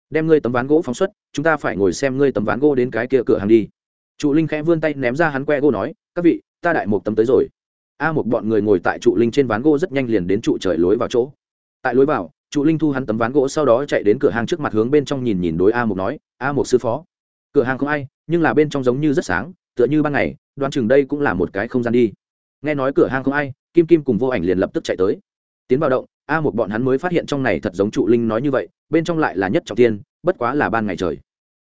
đem ngươi tấm ván gỗ phóng xuất, chúng ta phải ngồi xem ngươi tấm ván gỗ đến cái kia cửa hàng đi. Trụ linh khẽ vươn tay ném ra hắn que gỗ nói, các vị, ta đại một tấm tới rồi. A một bọn người ngồi tại trụ linh trên ván gỗ rất nhanh liền đến trụ trời lối vào chỗ. Tại lối vào, trụ linh thu hắn tấm ván gỗ sau đó chạy đến cửa hàng trước mặt hướng bên trong nhìn nhìn đối a một nói, a một sư phó cửa hàng không ai, nhưng là bên trong giống như rất sáng, tựa như ban ngày, đoán chừng đây cũng là một cái không gian đi. Nghe nói cửa hàng không ai, kim kim cùng vô ảnh liền lập tức chạy tới. Tiến vào động, a một bọn hắn mới phát hiện trong này thật giống trụ linh nói như vậy, bên trong lại là nhất trọng tiên bất quá là ban ngày trời.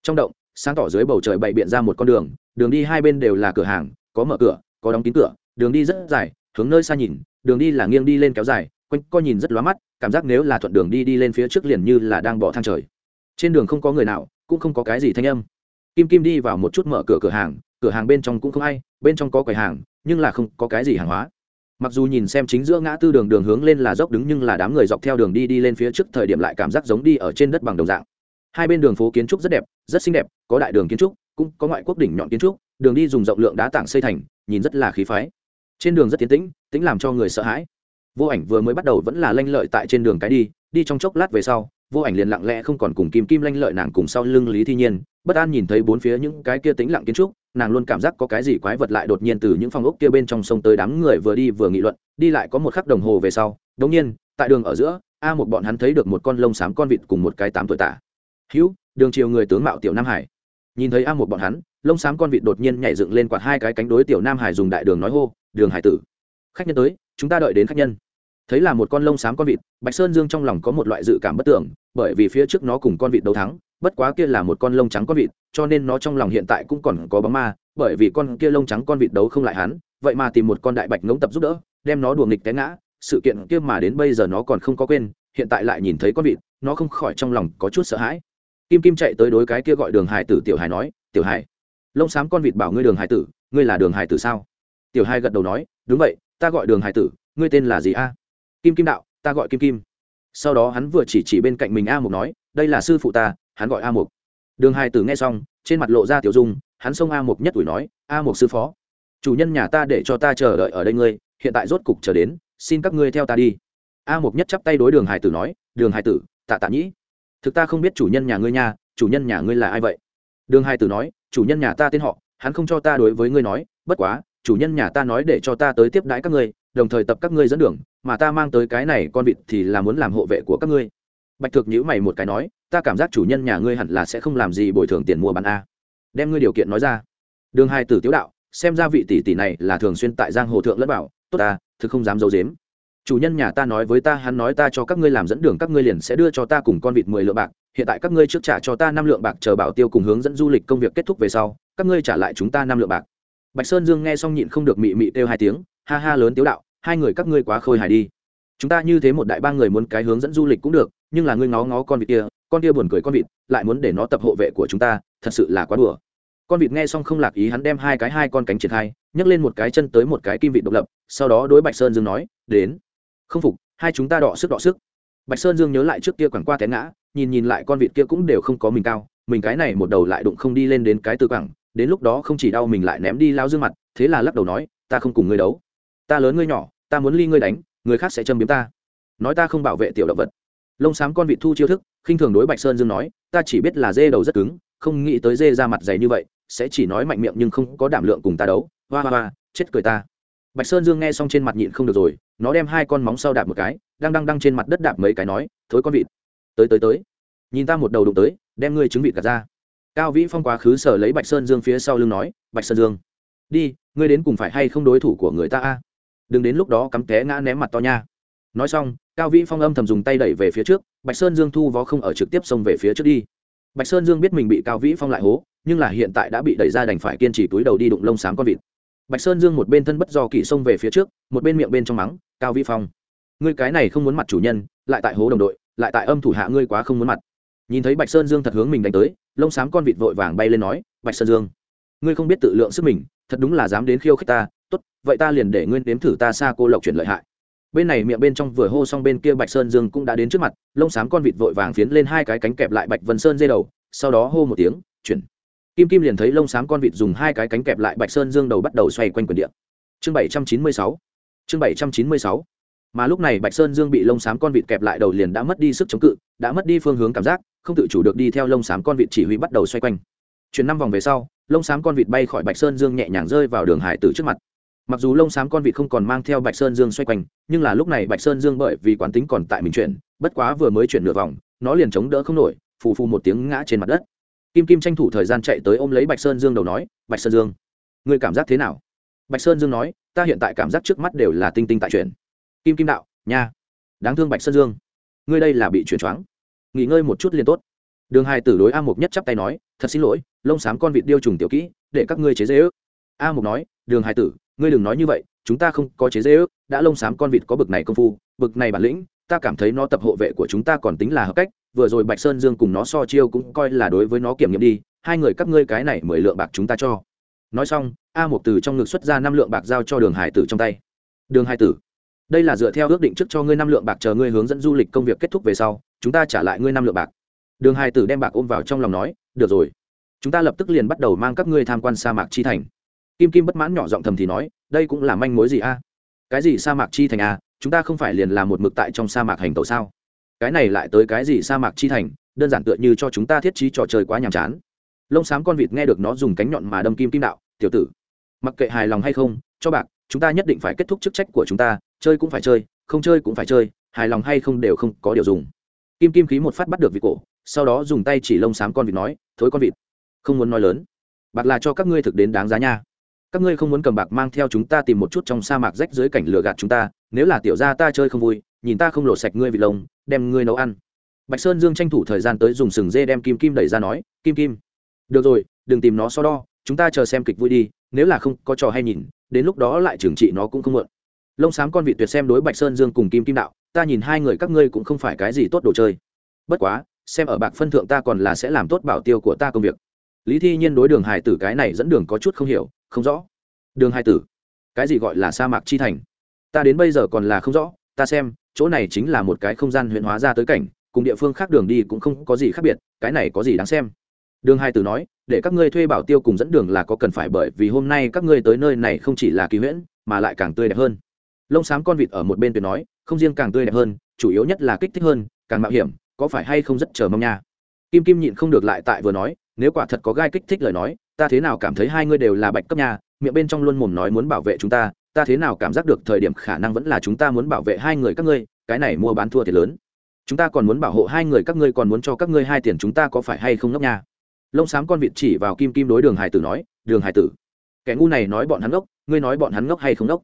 Trong động, sáng tỏ dưới bầu trời bày biện ra một con đường đường đi hai bên đều là cửa hàng, có mở cửa, có đóng kín cửa, đường đi rất dài, hướng nơi xa nhìn, đường đi là nghiêng đi lên kéo dài, quanh co nhìn rất lóa mắt, cảm giác nếu là thuận đường đi đi lên phía trước liền như là đang bỏ thang trời. Trên đường không có người nào, cũng không có cái gì thanh âm kim kim đi vào một chút mở cửa cửa hàng cửa hàng bên trong cũng không hay, bên trong có quầy hàng nhưng là không có cái gì hàng hóa. Mặc dù nhìn xem chính giữa ngã tư đường đường hướng lên là dốc đứng nhưng là đám người dọc theo đường đi đi lên phía trước thời điểm lại cảm giác giống đi ở trên đất bằng đồng dạng. Hai bên đường phố kiến trúc rất đẹp rất xinh đẹp có đại đường kiến trúc cũng có ngoại quốc đỉnh nhọn kiến trúc đường đi dùng rộng lượng đá tảng xây thành nhìn rất là khí phái. Trên đường rất tiến tĩnh tĩnh làm cho người sợ hãi. Vô ảnh vừa mới bắt đầu vẫn là lanh lợi tại trên đường cái đi đi trong chốc lát về sau vô ảnh liền lặng lẽ không còn cùng kim kim lanh lợi nàng cùng sau lưng lý thi nhiên, bất an nhìn thấy bốn phía những cái kia tĩnh lặng kiến trúc, nàng luôn cảm giác có cái gì quái vật lại đột nhiên từ những phòng ốc kia bên trong sông tới đám người vừa đi vừa nghị luận, đi lại có một khắc đồng hồ về sau, đống nhiên, tại đường ở giữa, a một bọn hắn thấy được một con lông xám con vịt cùng một cái tám tuổi tả. Hữu, đường chiều người tướng mạo tiểu nam hải. Nhìn thấy a một bọn hắn, lông xám con vịt đột nhiên nhảy dựng lên quạt hai cái cánh đối tiểu nam hải dùng đại đường nói hô, đường hải tử, khách nhân tới, chúng ta đợi đến khách nhân thấy là một con lông xám con vịt, bạch sơn dương trong lòng có một loại dự cảm bất tưởng, bởi vì phía trước nó cùng con vịt đấu thắng, bất quá kia là một con lông trắng con vịt, cho nên nó trong lòng hiện tại cũng còn có bóng ma, bởi vì con kia lông trắng con vịt đấu không lại hắn, vậy mà tìm một con đại bạch ngỗng tập giúp đỡ, đem nó đùa nghịch té ngã, sự kiện kia mà đến bây giờ nó còn không có quên, hiện tại lại nhìn thấy con vịt, nó không khỏi trong lòng có chút sợ hãi. Kim kim chạy tới đối cái kia gọi đường hải tử tiểu hải nói, tiểu hải, lông xám con vịt bảo ngươi đường hải tử, ngươi là đường hải tử sao? Tiểu Hải gật đầu nói, đúng vậy, ta gọi đường hải tử, ngươi tên là gì a? Kim kim đạo, ta gọi kim kim. Sau đó hắn vừa chỉ chỉ bên cạnh mình a mục nói, đây là sư phụ ta, hắn gọi a mục. Đường hải tử nghe xong, trên mặt lộ ra tiểu dung, hắn xông a mục nhất ủi nói, a mục sư phó, chủ nhân nhà ta để cho ta chờ đợi ở đây ngươi, hiện tại rốt cục chờ đến, xin các ngươi theo ta đi. A mục nhất chắp tay đối đường hải tử nói, đường hải tử, tạ tạ nhĩ. Thực ta không biết chủ nhân nhà ngươi nha, chủ nhân nhà ngươi là ai vậy? Đường hải tử nói, chủ nhân nhà ta tên họ, hắn không cho ta đối với ngươi nói, bất quá, chủ nhân nhà ta nói để cho ta tới tiếp đãi các ngươi đồng thời tập các ngươi dẫn đường, mà ta mang tới cái này con vịt thì là muốn làm hộ vệ của các ngươi. Bạch thực nhữ mày một cái nói, ta cảm giác chủ nhân nhà ngươi hẳn là sẽ không làm gì bồi thường tiền mua bán a. Đem ngươi điều kiện nói ra. Đường hai tử tiếu đạo, xem ra vị tỷ tỷ này là thường xuyên tại giang hồ thượng lẫn bảo tốt ta, thực không dám giấu i dếm chủ nhân nhà ta nói với ta, hắn nói ta cho các ngươi làm dẫn đường, các ngươi liền sẽ đưa cho ta cùng con vịt mười lượng bạc, hiện tại các ngươi trước trả cho ta năm lượng bạc, chờ bảo tiêu cùng hướng dẫn du lịch công việc kết thúc về sau, các ngươi trả lại chúng ta năm lượng bạc. Bạch sơn dương nghe xong nhịn không được mị mị kêu hai tiếng ha ha lớn tiếu đạo, hai người các ngươi quá khôi hài đi. Chúng ta như thế một đại ba người muốn cái hướng dẫn du lịch cũng được, nhưng là ngươi ngó ngó con vịt kia, con kia buồn cười con vịt, lại muốn để nó tập hộ vệ của chúng ta, thật sự là quá đùa. Con vịt nghe xong không lạc ý hắn đem hai cái hai con cánh triển khai, nhấc lên một cái chân tới một cái kim vịt độc lập, sau đó đối bạch sơn dương nói, đến. Không phục, hai chúng ta đọ sức đọ sức. Bạch sơn dương nhớ lại trước kia quẳng qua té ngã, nhìn nhìn lại con vịt kia cũng đều không có mình cao, mình cái này một đầu lại đụng không đi lên đến cái tư quẳng, đến lúc đó không chỉ đau mình lại ném đi lao dương mặt, thế là lắc đầu nói, ta không cùng ngươi đấu ta lớn ngươi nhỏ, ta muốn ly ngươi đánh, người khác sẽ châm biếm ta. Nói ta không bảo vệ tiểu động vật. Lông xám con vịt thu chiêu thức, khinh thường đối bạch sơn dương nói, ta chỉ biết là dê đầu rất cứng, không nghĩ tới dê ra mặt dày như vậy, sẽ chỉ nói mạnh miệng nhưng không có đảm lượng cùng ta đấu. Hoa hoa hoa, chết cười ta. Bạch sơn dương nghe xong trên mặt nhịn không được rồi, nó đem hai con móng sau đạp một cái, đang đang đang trên mặt đất đạp mấy cái nói, thối con vịt. Tới tới tới. Nhìn ta một đầu đụng tới, đem ngươi trứng vịt gạt ra. Cao vĩ phong quá khứ sở lấy bạch sơn dương phía sau lưng nói, bạch sơn dương, đi, ngươi đến cùng phải hay không đối thủ của người ta a? Đừng đến lúc đó cắm té ngã ném mặt to nha. Nói xong, cao vĩ phong âm thầm dùng tay đẩy về phía trước, bạch sơn dương thu vó không ở trực tiếp xông về phía trước đi. Bạch sơn dương biết mình bị cao vĩ phong lại hố, nhưng là hiện tại đã bị đẩy ra đành phải kiên trì túi đầu đi đụng lông xám con vịt. Bạch sơn dương một bên thân bất do kỵ xông về phía trước, một bên miệng bên trong mắng, cao vĩ phong, ngươi cái này không muốn mặt chủ nhân, lại tại hố đồng đội, lại tại âm thủ hạ ngươi quá không muốn mặt. Nhìn thấy bạch sơn dương thật hướng mình đánh tới, lông xám con vịt vội vàng bay lên nói, bạch sơn dương, ngươi không biết tự lượng sức mình, thật đúng là dám đến khiêu khích ta vậy ta liền để nguyên đếm thử ta xa cô lộc chuyển lợi hại. Bên này miệng bên trong vừa hô xong bên kia bạch sơn dương cũng đã đến trước mặt, lông xám con vịt vội vàng phiến lên hai cái cánh kẹp lại bạch vân sơn dây đầu, sau đó hô một tiếng, chuyển. Kim kim liền thấy lông xám con vịt dùng hai cái cánh kẹp lại bạch sơn dương đầu bắt đầu xoay quanh quần điện chương bảy trăm chín mươi sáu. Chương bảy trăm chín mươi sáu. Mà lúc này bạch sơn dương bị lông xám con vịt kẹp lại đầu liền đã mất đi sức chống cự, đã mất đi phương hướng cảm giác, không tự chủ được đi theo lông xám con vịt chỉ huy bắt đầu xoay quanh. Chuyển năm vòng về sau, lông xám con vịt bay khỏi bạch sơn dương nhẹ nhàng rơi vào đường hải tử trước mặt mặc dù lông xám con vịt không còn mang theo bạch sơn dương xoay quanh, nhưng là lúc này bạch sơn dương bởi vì quán tính còn tại mình chuyển, bất quá vừa mới chuyển nửa vòng, nó liền chống đỡ không nổi, phù phù một tiếng ngã trên mặt đất. Kim kim tranh thủ thời gian chạy tới ôm lấy bạch sơn dương đầu nói, bạch sơn dương người cảm giác thế nào? Bạch sơn dương nói, ta hiện tại cảm giác trước mắt đều là tinh tinh tại chuyển. Kim kim đạo, nha, đáng thương bạch sơn dương, ngươi đây là bị chuyển choáng. Nghỉ ngơi một chút liền tốt. Đường hai tử đối a mục nhất chắp tay nói, thật xin lỗi, lông xám con vịt điêu trùng tiểu kỹ, để các ngươi chế dễ ước a mục nói, đường Hải tử, ngươi đừng nói như vậy, chúng ta không có chế dễ ước, đã lông xám con vịt có bực này công phu, bực này bản lĩnh, ta cảm thấy nó tập hộ vệ của chúng ta còn tính là hợp cách, vừa rồi bạch sơn dương cùng nó so chiêu cũng coi là đối với nó kiểm nghiệm đi, hai người các ngươi cái này mười lượng bạc chúng ta cho. Nói xong, a Mục từ trong ngực xuất ra năm lượng bạc giao cho đường hải tử trong tay. Đường hải tử, đây là dựa theo ước định trước cho ngươi năm lượng bạc chờ ngươi hướng dẫn du lịch công việc kết thúc về sau, chúng ta trả lại ngươi năm lượng bạc. Đường hải tử đem bạc ôm vào trong lòng nói, được rồi, chúng ta lập tức liền bắt đầu mang các ngươi tham quan sa mạc chi thành kim kim bất mãn nhỏ giọng thầm thì nói, đây cũng là manh mối gì a? Cái gì sa mạc chi thành a? Chúng ta không phải liền là một mực tại trong sa mạc hành tàu sao? Cái này lại tới cái gì sa mạc chi thành? Đơn giản tựa như cho chúng ta thiết trí trò chơi quá nhàm chán. Lông xám con vịt nghe được nó dùng cánh nhọn mà đâm kim kim đạo, tiểu tử, mặc kệ hài lòng hay không, cho bạc, chúng ta nhất định phải kết thúc chức trách của chúng ta, chơi cũng phải chơi, không chơi cũng phải chơi, hài lòng hay không đều không có điều dùng. Kim kim khí một phát bắt được vịt cổ, sau đó dùng tay chỉ lông xám con vịt nói, thối con vịt, không muốn nói lớn, bạc là cho các ngươi thực đến đáng giá nha các ngươi không muốn cầm bạc mang theo chúng ta tìm một chút trong sa mạc rách dưới cảnh lửa gạt chúng ta, nếu là tiểu gia ta chơi không vui, nhìn ta không lột sạch ngươi vịt lông, đem ngươi nấu ăn. Bạch sơn dương tranh thủ thời gian tới dùng sừng dê đem kim kim đẩy ra nói, kim kim, được rồi, đừng tìm nó so đo, chúng ta chờ xem kịch vui đi, nếu là không có trò hay nhìn, đến lúc đó lại trừng trị nó cũng không mượn. Lông xám con vị tuyệt xem đối bạch sơn dương cùng kim kim đạo, ta nhìn hai người các ngươi cũng không phải cái gì tốt đồ chơi. Bất quá, xem ở bạc phân thượng ta còn là sẽ làm tốt bảo tiêu của ta công việc. Lý thi nhiên đối đường hải tử cái này dẫn đường có chút không hiểu không rõ. Đường hai tử, cái gì gọi là sa mạc chi thành? Ta đến bây giờ còn là không rõ, ta xem, chỗ này chính là một cái không gian huyện hóa ra tới cảnh, cùng địa phương khác đường đi cũng không có gì khác biệt, cái này có gì đáng xem? Đường hai tử nói, để các ngươi thuê bảo tiêu cùng dẫn đường là có cần phải bởi vì hôm nay các ngươi tới nơi này không chỉ là kỳ huyễn, mà lại càng tươi đẹp hơn. Lông xám con vịt ở một bên tuyệt nói, không riêng càng tươi đẹp hơn, chủ yếu nhất là kích thích hơn, càng mạo hiểm, có phải hay không rất chờ mong nha. Kim kim nhịn không được lại tại vừa nói, nếu quả thật có gai kích thích lời nói ta thế nào cảm thấy hai ngươi đều là bạch cấp nhà, miệng bên trong luôn mồm nói muốn bảo vệ chúng ta ta thế nào cảm giác được thời điểm khả năng vẫn là chúng ta muốn bảo vệ hai người các ngươi, cái này mua bán thua thiệt lớn. Chúng ta còn muốn bảo hộ hai người các ngươi còn muốn cho các ngươi hai tiền chúng ta có phải hay không ngốc nha? Lông xám con vịt chỉ vào kim kim đối đường hải tử nói, đường hải tử, kẻ ngu này nói bọn hắn ngốc, ngươi nói bọn hắn ngốc hay không ngốc?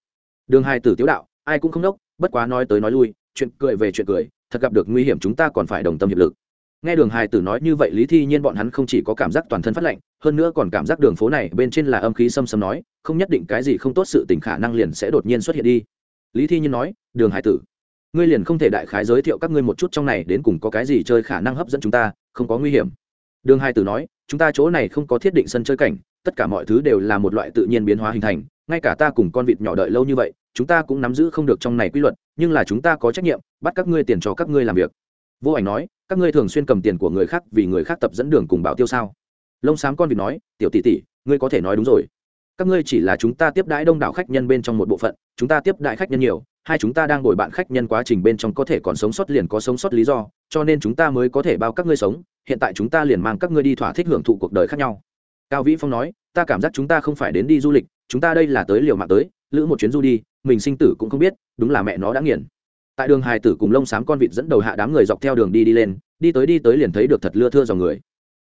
Đường hải tử tiếu đạo, ai cũng không ngốc, bất quá nói tới nói lui, chuyện cười về chuyện cười, thật gặp được nguy hiểm chúng ta còn phải đồng tâm hiệp lực nghe đường hài tử nói như vậy, lý thi nhiên bọn hắn không chỉ có cảm giác toàn thân phát lạnh, hơn nữa còn cảm giác đường phố này bên trên là âm khí xâm xâm nói, không nhất định cái gì không tốt sự tình khả năng liền sẽ đột nhiên xuất hiện đi. Lý thi nhiên nói, đường hải tử, ngươi liền không thể đại khái giới thiệu các ngươi một chút trong này đến cùng có cái gì chơi khả năng hấp dẫn chúng ta, không có nguy hiểm. Đường hải tử nói, chúng ta chỗ này không có thiết định sân chơi cảnh, tất cả mọi thứ đều là một loại tự nhiên biến hóa hình thành, ngay cả ta cùng con vịt nhỏ đợi lâu như vậy, chúng ta cũng nắm giữ không được trong này quy luật, nhưng là chúng ta có trách nhiệm bắt các ngươi tiền cho các ngươi làm việc. Vô ảnh nói các ngươi thường xuyên cầm tiền của người khác vì người khác tập dẫn đường cùng bảo tiêu sao? Lông xám con vịt nói, tiểu tỷ tỷ, ngươi có thể nói đúng rồi. Các ngươi chỉ là chúng ta tiếp đãi đông đảo khách nhân bên trong một bộ phận, chúng ta tiếp đãi khách nhân nhiều, hai chúng ta đang đổi bạn khách nhân quá trình bên trong có thể còn sống sót liền có sống sót lý do, cho nên chúng ta mới có thể bao các ngươi sống, hiện tại chúng ta liền mang các ngươi đi thỏa thích hưởng thụ cuộc đời khác nhau. Cao vĩ phong nói, ta cảm giác chúng ta không phải đến đi du lịch, chúng ta đây là tới liều mạng tới, lữ một chuyến du đi, mình sinh tử cũng không biết, đúng là mẹ nó đã nghiền tại đường hài tử cùng lông xám con vịt dẫn đầu hạ đám người dọc theo đường đi đi lên, đi tới đi tới liền thấy được thật lưa thưa dòng người.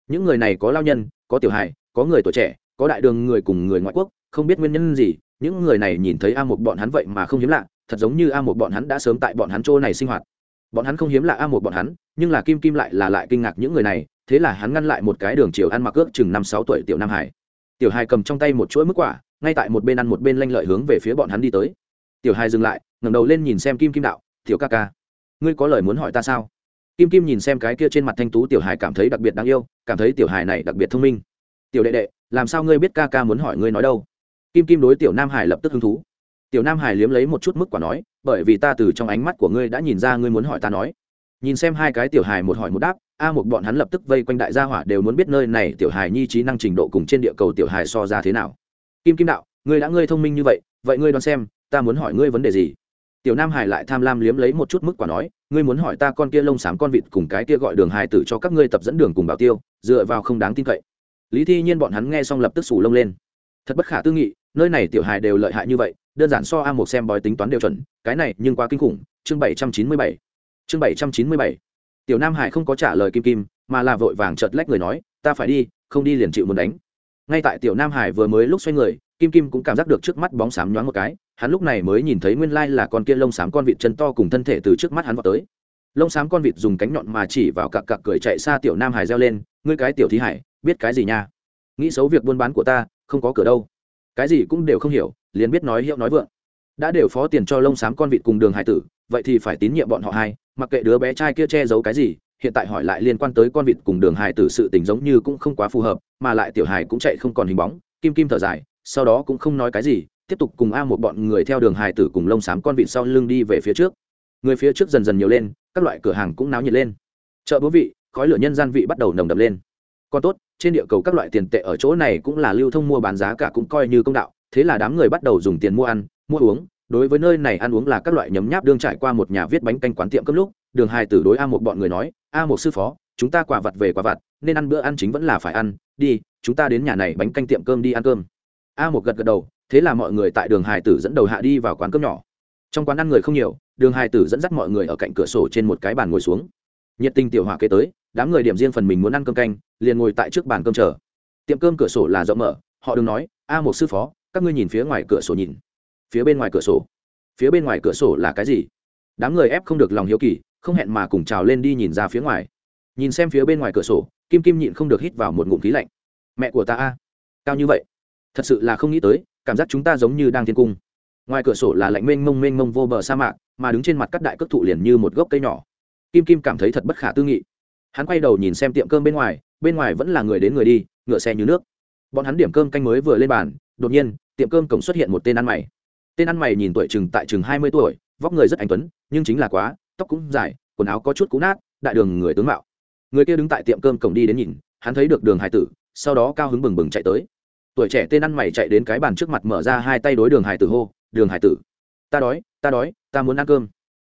Những người này có lao nhân, có tiểu hài, có người tuổi trẻ, có đại đường người cùng người ngoại quốc, không biết nguyên nhân gì, những người này nhìn thấy a một bọn hắn vậy mà không hiếm lạ, thật giống như a một bọn hắn đã sớm tại bọn hắn chỗ này sinh hoạt. Bọn hắn không hiếm lạ a một bọn hắn, nhưng là kim kim lại là lại kinh ngạc những người này, thế là hắn ngăn lại một cái đường chiều ăn mặc ước chừng năm sáu tuổi tiểu nam hải. Tiểu hai cầm trong tay một chuỗi mức quả, ngay tại một bên ăn một bên lanh lợi hướng về phía bọn hắn đi tới. Tiểu hai dừng lại, ngẩng đầu lên nhìn xem kim kim đạo tiểu ca ca, ngươi có lời muốn hỏi ta sao? Kim kim nhìn xem cái kia trên mặt thanh tú tiểu hải cảm thấy đặc biệt đáng yêu, cảm thấy tiểu hải này đặc biệt thông minh. Tiểu đệ đệ, làm sao ngươi biết ca ca muốn hỏi ngươi nói đâu? Kim kim đối tiểu nam hải lập tức hứng thú. Tiểu nam hải liếm lấy một chút mức quả nói, bởi vì ta từ trong ánh mắt của ngươi đã nhìn ra ngươi muốn hỏi ta nói. Nhìn xem hai cái tiểu hài một hỏi một đáp, a một bọn hắn lập tức vây quanh đại gia hỏa đều muốn biết nơi này tiểu hài nhi trí năng trình độ cùng trên địa cầu tiểu hài so ra thế nào. Kim kim đạo, ngươi đã ngươi thông minh như vậy vậy ngươi đoán xem, ta muốn hỏi ngươi vấn đề gì? Tiểu nam hải lại tham lam liếm lấy một chút mức quả nói, ngươi muốn hỏi ta con kia lông xám con vịt cùng cái kia gọi đường hải tử cho các ngươi tập dẫn đường cùng bảo tiêu, dựa vào không đáng tin cậy. Lý thi nhiên bọn hắn nghe xong lập tức sủ lông lên. Thật bất khả tư nghị, nơi này tiểu hài đều lợi hại như vậy, đơn giản so a một xem bói tính toán đều chuẩn, cái này nhưng quá kinh khủng, chương bảy trăm chín mươi bảy. Chương bảy trăm chín mươi bảy. Tiểu nam hải không có trả lời kim kim, mà là vội vàng chợt lách người nói, ta phải đi, không đi liền chịu muốn đánh. Ngay tại tiểu nam hải vừa mới lúc xoay người, kim kim cũng cảm giác được trước mắt bóng xám nhoáng một cái hắn lúc này mới nhìn thấy nguyên lai là con kia lông xám con vịt chân to cùng thân thể từ trước mắt hắn vào tới. Lông xám con vịt dùng cánh nhọn mà chỉ vào cặp cặp cười chạy xa tiểu nam hải reo lên, ngươi cái tiểu thí hải, biết cái gì nha? Nghĩ xấu việc buôn bán của ta, không có cửa đâu. Cái gì cũng đều không hiểu, liền biết nói hiệu nói vượng. Đã đều phó tiền cho lông xám con vịt cùng đường hải tử, vậy thì phải tín nhiệm bọn họ hai, mặc kệ đứa bé trai kia che giấu cái gì, hiện tại hỏi lại liên quan tới con vịt cùng đường hải tử sự tình giống như cũng không quá phù hợp, mà lại tiểu hải cũng chạy không còn hình bóng, kim kim thở dài, sau đó cũng không nói cái gì tiếp tục cùng a một bọn người theo đường hài tử cùng lông xám con vịt sau lưng đi về phía trước. Người phía trước dần dần nhiều lên, các loại cửa hàng cũng náo nhiệt lên. Chợ bố vị, khói lửa nhân gian vị bắt đầu nồng đập lên. Còn tốt, trên địa cầu các loại tiền tệ ở chỗ này cũng là lưu thông mua bán giá cả cũng coi như công đạo, thế là đám người bắt đầu dùng tiền mua ăn, mua uống. Đối với nơi này ăn uống là các loại nhấm nháp đương trải qua một nhà viết bánh canh quán tiệm cấp lúc, đường hài tử đối a một bọn người nói, a một sư phó, chúng ta quả vặt về quả vặt, nên ăn bữa ăn chính vẫn là phải ăn, đi, chúng ta đến nhà này bánh canh tiệm cơm đi ăn cơm a một gật gật đầu, thế là mọi người tại đường hải tử dẫn đầu hạ đi vào quán cơm nhỏ. Trong quán ăn người không nhiều, đường hải tử dẫn dắt mọi người ở cạnh cửa sổ trên một cái bàn ngồi xuống. Nhiệt tình tiểu hỏa kế tới, đám người điểm riêng phần mình muốn ăn cơm canh, liền ngồi tại trước bàn cơm chờ. Tiệm cơm cửa sổ là rộng mở, họ đừng nói, a một sư phó, các ngươi nhìn phía ngoài cửa sổ nhìn. Phía bên ngoài cửa sổ. Phía bên ngoài cửa sổ là cái gì? Đám người ép không được lòng hiếu kỳ, không hẹn mà cùng trào lên đi nhìn ra phía ngoài. Nhìn xem phía bên ngoài cửa sổ, kim kim nhịn không được hít vào một ngụm khí lạnh. Mẹ của ta a, cao như vậy? Thật sự là không nghĩ tới, cảm giác chúng ta giống như đang thiên cung. Ngoài cửa sổ là lạnh mênh mông mênh mông vô bờ sa mạc, mà đứng trên mặt các đại cước thụ liền như một gốc cây nhỏ. Kim kim cảm thấy thật bất khả tư nghị. Hắn quay đầu nhìn xem tiệm cơm bên ngoài bên ngoài vẫn là người đến người đi, ngựa xe như nước. Bọn hắn điểm cơm canh mới vừa lên bàn, đột nhiên, tiệm cơm cổng xuất hiện một tên ăn mày. Tên ăn mày nhìn tuổi chừng tại chừng hai mươi tuổi, vóc người rất anh tuấn, nhưng chính là quá, tóc cũng dài, quần áo có chút cũ nát, đại đường người tướng mạo. Người kia đứng tại tiệm cơm cổng đi đến nhìn, hắn thấy được đường hải tử, sau đó cao hứng bừng bừng chạy tới tuổi trẻ tên ăn mày chạy đến cái bàn trước mặt mở ra hai tay đối đường hải tử hô, đường hải tử, ta đói ta đói, ta muốn ăn cơm.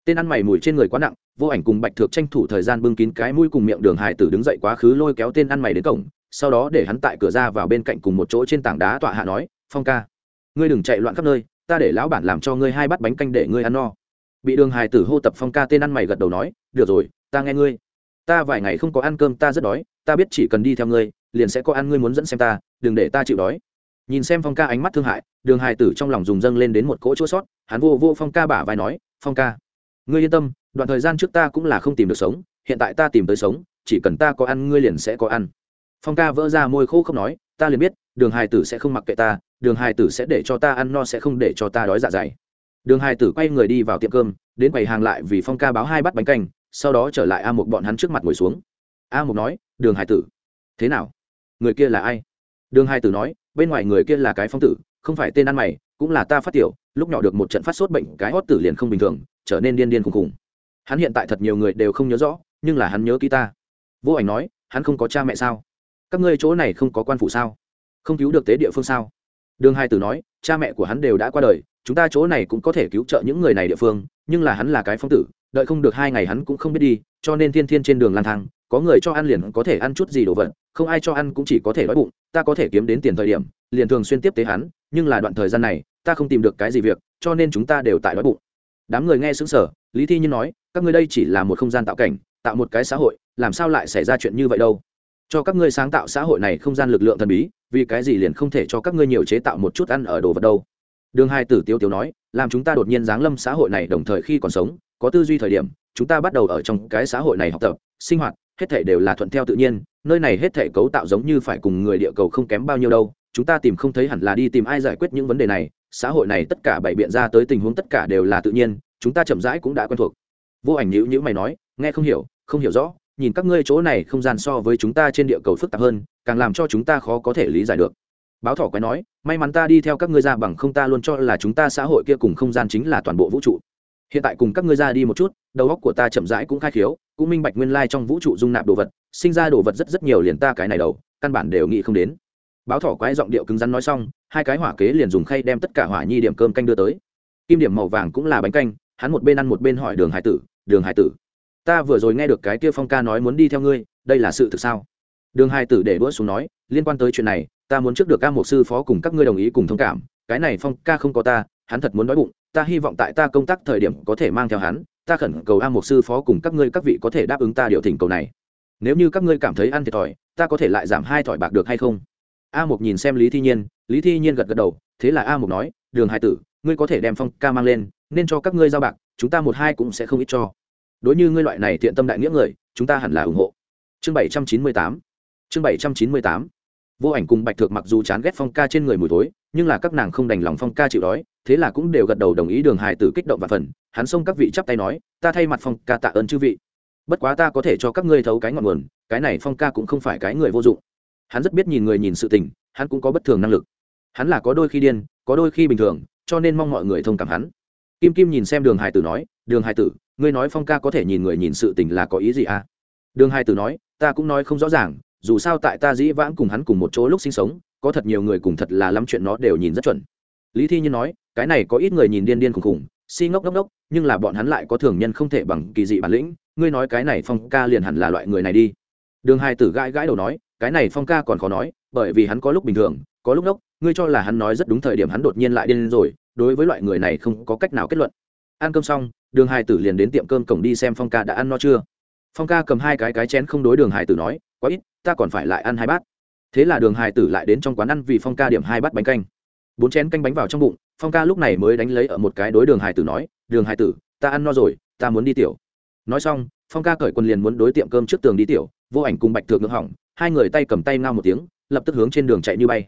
Tên ăn mày mùi trên người quá nặng, vô ảnh cùng bạch thược tranh thủ thời gian bưng kín cái mũi cùng miệng đường hải tử đứng dậy quá khứ lôi kéo tên ăn mày đến cổng, sau đó để hắn tại cửa ra vào bên cạnh cùng một chỗ trên tảng đá tọa hạ nói, phong ca, ngươi đừng chạy loạn khắp nơi, ta để lão bản làm cho ngươi hai bát bánh canh để ngươi ăn no. Bị đường hải tử hô tập phong ca tên ăn mày gật đầu nói, được rồi, ta nghe ngươi. Ta vài ngày không có ăn cơm, ta rất đói, ta biết chỉ cần đi theo ngươi liền sẽ có ăn ngươi muốn dẫn xem ta, đừng để ta chịu đói. Nhìn xem phong ca ánh mắt thương hại, đường hải tử trong lòng dùng dâng lên đến một cỗ chỗ sót, hắn vô vô phong ca bả vai nói, phong ca, ngươi yên tâm, đoạn thời gian trước ta cũng là không tìm được sống, hiện tại ta tìm tới sống, chỉ cần ta có ăn ngươi liền sẽ có ăn. Phong ca vỡ ra môi khô không nói, ta liền biết, đường Hải tử sẽ không mặc kệ ta, đường Hải tử sẽ để cho ta ăn no sẽ không để cho ta đói dạ dày. Đường Hải tử quay người đi vào tiệm cơm, đến quầy hàng lại vì phong ca báo hai bát bánh canh, sau đó trở lại a một bọn hắn trước mặt ngồi xuống. A một nói, đường Hải tử, thế nào? Người kia là ai? Đường Hai tử nói, bên ngoài người kia là cái phong tử, không phải tên ăn mày, cũng là ta phát tiểu, lúc nhỏ được một trận phát sốt bệnh, cái hót tử liền không bình thường, trở nên điên điên khùng khùng. Hắn hiện tại thật nhiều người đều không nhớ rõ, nhưng là hắn nhớ ký ta. Vô ảnh nói, hắn không có cha mẹ sao? Các ngươi chỗ này không có quan phủ sao? Không cứu được tế địa phương sao? Đường hai tử nói, cha mẹ của hắn đều đã qua đời, chúng ta chỗ này cũng có thể cứu trợ những người này địa phương, nhưng là hắn là cái phong tử, đợi không được hai ngày hắn cũng không biết đi, cho nên thiên thiên trên đường lang thang có người cho ăn liền có thể ăn chút gì đồ vật, không ai cho ăn cũng chỉ có thể đói bụng, ta có thể kiếm đến tiền thời điểm, liền thường xuyên tiếp tế hắn, nhưng là đoạn thời gian này, ta không tìm được cái gì việc, cho nên chúng ta đều tại đói bụng. Đám người nghe xứng sở lý thi nhiên nói, các ngươi đây chỉ là một không gian tạo cảnh, tạo một cái xã hội, làm sao lại xảy ra chuyện như vậy đâu? Cho các ngươi sáng tạo xã hội này không gian lực lượng thần bí, vì cái gì liền không thể cho các ngươi nhiều chế tạo một chút ăn ở đồ vật đâu? Đường hai tử tiêu tiêu nói, làm chúng ta đột nhiên giáng lâm xã hội này đồng thời khi còn sống, có tư duy thời điểm, chúng ta bắt đầu ở trong cái xã hội này học tập, sinh hoạt hết thảy đều là thuận theo tự nhiên, nơi này hết thảy cấu tạo giống như phải cùng người địa cầu không kém bao nhiêu đâu, chúng ta tìm không thấy hẳn là đi tìm ai giải quyết những vấn đề này, xã hội này tất cả bảy biện ra tới tình huống tất cả đều là tự nhiên, chúng ta chậm rãi cũng đã quen thuộc. Vô ảnh nhữ nhữ mày nói, nghe không hiểu không hiểu rõ, nhìn các ngươi chỗ này không gian so với chúng ta trên địa cầu phức tạp hơn, càng làm cho chúng ta khó có thể lý giải được. Báo thỏ quái nói, may mắn ta đi theo các ngươi ra bằng không ta luôn cho là chúng ta xã hội kia cùng không gian chính là toàn bộ vũ trụ hiện tại cùng các ngươi ra đi một chút, đầu óc của ta chậm rãi cũng khai khiếu, cũng minh bạch nguyên lai trong vũ trụ dung nạp đồ vật, sinh ra đồ vật rất rất nhiều liền ta cái này đầu, căn bản đều nghĩ không đến. Báo thỏ quái giọng điệu cứng rắn nói xong, hai cái hỏa kế liền dùng khay đem tất cả hỏa nhi điểm cơm canh đưa tới. Kim điểm màu vàng cũng là bánh canh, hắn một bên ăn một bên hỏi đường hải tử, đường hải tử, ta vừa rồi nghe được cái kia phong ca nói muốn đi theo ngươi, đây là sự thực sao? Đường hải tử để đũa xuống nói, liên quan tới chuyện này, ta muốn trước được ca một sư phó cùng các ngươi đồng ý cùng thông cảm, cái này phong ca không có ta hắn thật muốn đói bụng, ta hy vọng tại ta công tác thời điểm có thể mang theo hắn, ta khẩn cầu a một sư phó cùng các ngươi các vị có thể đáp ứng ta điều thỉnh cầu này. Nếu như các ngươi cảm thấy ăn thiệt thòi, ta có thể lại giảm hai thỏi bạc được hay không? A một nhìn xem lý thi nhiên, lý thi nhiên gật gật đầu, thế là a một nói, đường hai tử, ngươi có thể đem phong ca mang lên, nên cho các ngươi giao bạc, chúng ta một hai cũng sẽ không ít cho. Đối như ngươi loại này thiện tâm đại nghĩa người, chúng ta hẳn là ủng hộ. Chương bảy trăm chín mươi tám. Chương bảy trăm chín mươi tám vô ảnh cùng bạch thược mặc dù chán ghét phong ca trên người mùi thối, nhưng là các nàng không đành lòng phong ca chịu đói thế là cũng đều gật đầu đồng ý đường hài tử kích động và phần hắn xông các vị chắp tay nói ta thay mặt phong ca tạ ơn chư vị. Bất quá ta có thể cho các ngươi thấu cái ngọn nguồn cái này phong ca cũng không phải cái người vô dụng. Hắn rất biết nhìn người nhìn sự tình hắn cũng có bất thường năng lực. Hắn là có đôi khi điên có đôi khi bình thường cho nên mong mọi người thông cảm hắn. Kim kim nhìn xem đường hải tử nói đường hải tử ngươi nói phong ca có thể nhìn người nhìn sự tình là có ý gì à? Đường hải tử nói ta cũng nói không rõ ràng dù sao tại ta dĩ vãng cùng hắn cùng một chỗ lúc sinh sống, có thật nhiều người cùng thật là lắm chuyện nó đều nhìn rất chuẩn. Lý thi như nói, cái này có ít người nhìn điên điên khùng khùng si ngốc ngốc ngốc, nhưng là bọn hắn lại có thường nhân không thể bằng kỳ dị bản lĩnh, ngươi nói cái này phong ca liền hẳn là loại người này đi. Đường hai tử gãi gãi đầu nói, cái này phong ca còn khó nói, bởi vì hắn có lúc bình thường, có lúc ngốc, ngươi cho là hắn nói rất đúng thời điểm hắn đột nhiên lại điên rồi, đối với loại người này không có cách nào kết luận. Ăn cơm xong, đường hai tử liền đến tiệm cơm cổng đi xem phong ca đã ăn no chưa. Phong ca cầm hai cái cái chén không đối đường hải tử nói, quá ít ta còn phải lại ăn hai bát. Thế là đường hải tử lại đến trong quán ăn vì phong ca điểm hai bát bánh canh. Bốn chén canh bánh vào trong bụng, phong ca lúc này mới đánh lấy ở một cái đối đường hải tử nói, đường hải tử, ta ăn no rồi, ta muốn đi tiểu. Nói xong, phong ca cởi quần liền muốn đối tiệm cơm trước tường đi tiểu, vô ảnh cùng bạch thượng ngưỡng hỏng, hai người tay cầm tay ngao một tiếng, lập tức hướng trên đường chạy như bay.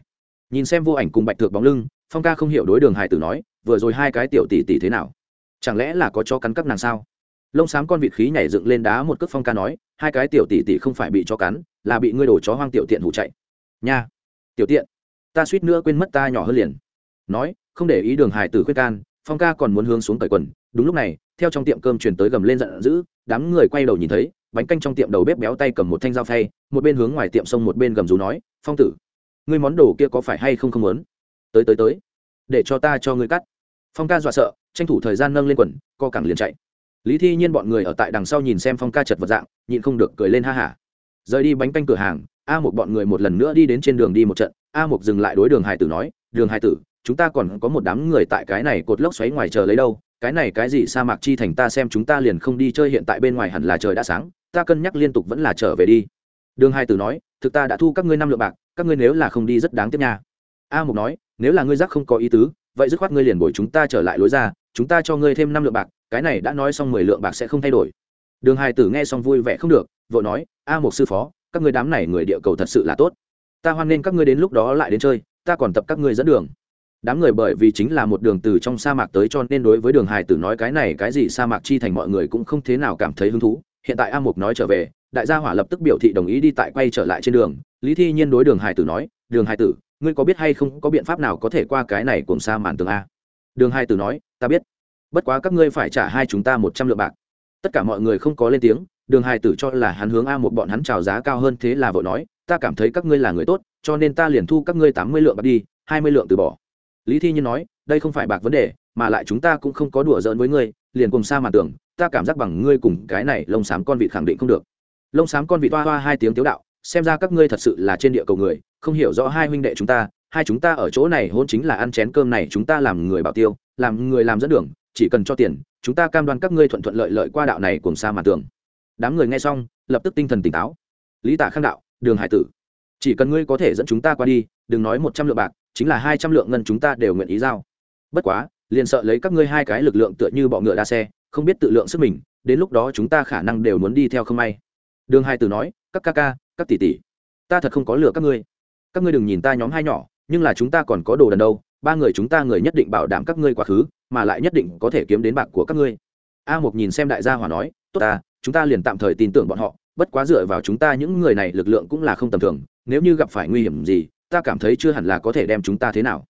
Nhìn xem vô ảnh cùng bạch thượng bóng lưng, phong ca không hiểu đối đường hải tử nói, vừa rồi hai cái tiểu tỷ tỷ thế nào? Chẳng lẽ là có cho cắn cắp nàng sao? Lông xám con vịt khí nhảy dựng lên đá một cước phong ca nói, hai cái tiểu tỷ tỷ không phải bị cho cắn, là bị ngươi đổ chó hoang tiểu tiện hủ chạy. Nha, tiểu tiện, ta suýt nữa quên mất ta nhỏ hơn liền. Nói, không để ý đường hải tử khuyết can, phong ca còn muốn hướng xuống cởi quần. Đúng lúc này, theo trong tiệm cơm chuyển tới gầm lên giận dữ, đám người quay đầu nhìn thấy, bánh canh trong tiệm đầu bếp béo tay cầm một thanh dao phay, một bên hướng ngoài tiệm sông một bên gầm rú nói, phong tử, ngươi món đồ kia có phải hay không không muốn? Tới tới tới, để cho ta cho ngươi cắt. Phong ca dọa sợ, tranh thủ thời gian nâng lên quần, co cẳng liền chạy lý thi nhiên bọn người ở tại đằng sau nhìn xem phong ca chật vật dạng, nhịn không được cười lên ha hả. Rời đi bánh canh cửa hàng, a một bọn người một lần nữa đi đến trên đường đi một trận, a một dừng lại đối đường hải tử nói, đường hải tử, chúng ta còn có một đám người tại cái này cột lốc xoáy ngoài chờ lấy đâu, cái này cái gì sa mạc chi thành ta xem chúng ta liền không đi chơi hiện tại bên ngoài hẳn là trời đã sáng, ta cân nhắc liên tục vẫn là trở về đi. Đường hai tử nói, thực ta đã thu các ngươi năm lượng bạc, các ngươi nếu là không đi rất đáng tiếc nha. A một nói, nếu là ngươi giác không có ý tứ, vậy dứt khoát ngươi liền bồi chúng ta trở lại lối ra, chúng ta cho ngươi thêm năm lượng bạc cái này đã nói xong mười lượng bạc sẽ không thay đổi. Đường hai tử nghe xong vui vẻ không được, vội nói, a một sư phó, các ngươi đám này người địa cầu thật sự là tốt. Ta hoan nghênh các ngươi đến lúc đó lại đến chơi, ta còn tập các ngươi dẫn đường. Đám người bởi vì chính là một đường từ trong sa mạc tới cho nên đối với đường hải tử nói cái này cái gì sa mạc chi thành mọi người cũng không thế nào cảm thấy hứng thú. Hiện tại a mục nói trở về, đại gia hỏa lập tức biểu thị đồng ý đi tại quay trở lại trên đường. Lý thi nhiên đối đường hải tử nói, đường hải tử, ngươi có biết hay không có biện pháp nào có thể qua cái này cùng sa màn tường a? Đường hải tử nói, ta biết bất quá các ngươi phải trả hai chúng ta một trăm lượng bạc. Tất cả mọi người không có lên tiếng, đường Hai tử cho là hắn hướng a một bọn hắn trào giá cao hơn thế là vợ nói, ta cảm thấy các ngươi là người tốt, cho nên ta liền thu các ngươi tám mươi lượng bạc đi, hai mươi lượng từ bỏ. Lý thi nhiên nói, đây không phải bạc vấn đề, mà lại chúng ta cũng không có đùa giỡn với ngươi, liền cùng xa mà tưởng, ta cảm giác bằng ngươi cùng cái này lông xám con vịt khẳng định không được. Lông xám con vịt toa hoa hai tiếng tiếu đạo, xem ra các ngươi thật sự là trên địa cầu người, không hiểu rõ hai huynh đệ chúng ta, hai chúng ta ở chỗ này hôn chính là ăn chén cơm này chúng ta làm người bảo tiêu, làm người làm dẫn đường chỉ cần cho tiền, chúng ta cam đoan các ngươi thuận thuận lợi lợi qua đạo này cùng xa mà tưởng đám người nghe xong, lập tức tinh thần tỉnh táo. Lý tả khang đạo, đường hải tử, chỉ cần ngươi có thể dẫn chúng ta qua đi, đừng nói một trăm lượng bạc, chính là hai trăm lượng ngân chúng ta đều nguyện ý giao. Bất quá, liền sợ lấy các ngươi hai cái lực lượng tựa như bọ ngựa đa xe, không biết tự lượng sức mình, đến lúc đó chúng ta khả năng đều muốn đi theo không may. Đường hai Tử nói, các ca ca, các tỷ tỷ, ta thật không có lừa các ngươi. Các ngươi đừng nhìn ta nhóm hai nhỏ, nhưng là chúng ta còn có đồ đần đâu, ba người chúng ta người nhất định bảo đảm các ngươi quá khứ mà lại nhất định có thể kiếm đến bạc của các ngươi. A Mục nhìn xem đại gia hỏa nói, tốt ta, chúng ta liền tạm thời tin tưởng bọn họ, bất quá dựa vào chúng ta những người này lực lượng cũng là không tầm thường, nếu như gặp phải nguy hiểm gì, ta cảm thấy chưa hẳn là có thể đem chúng ta thế nào.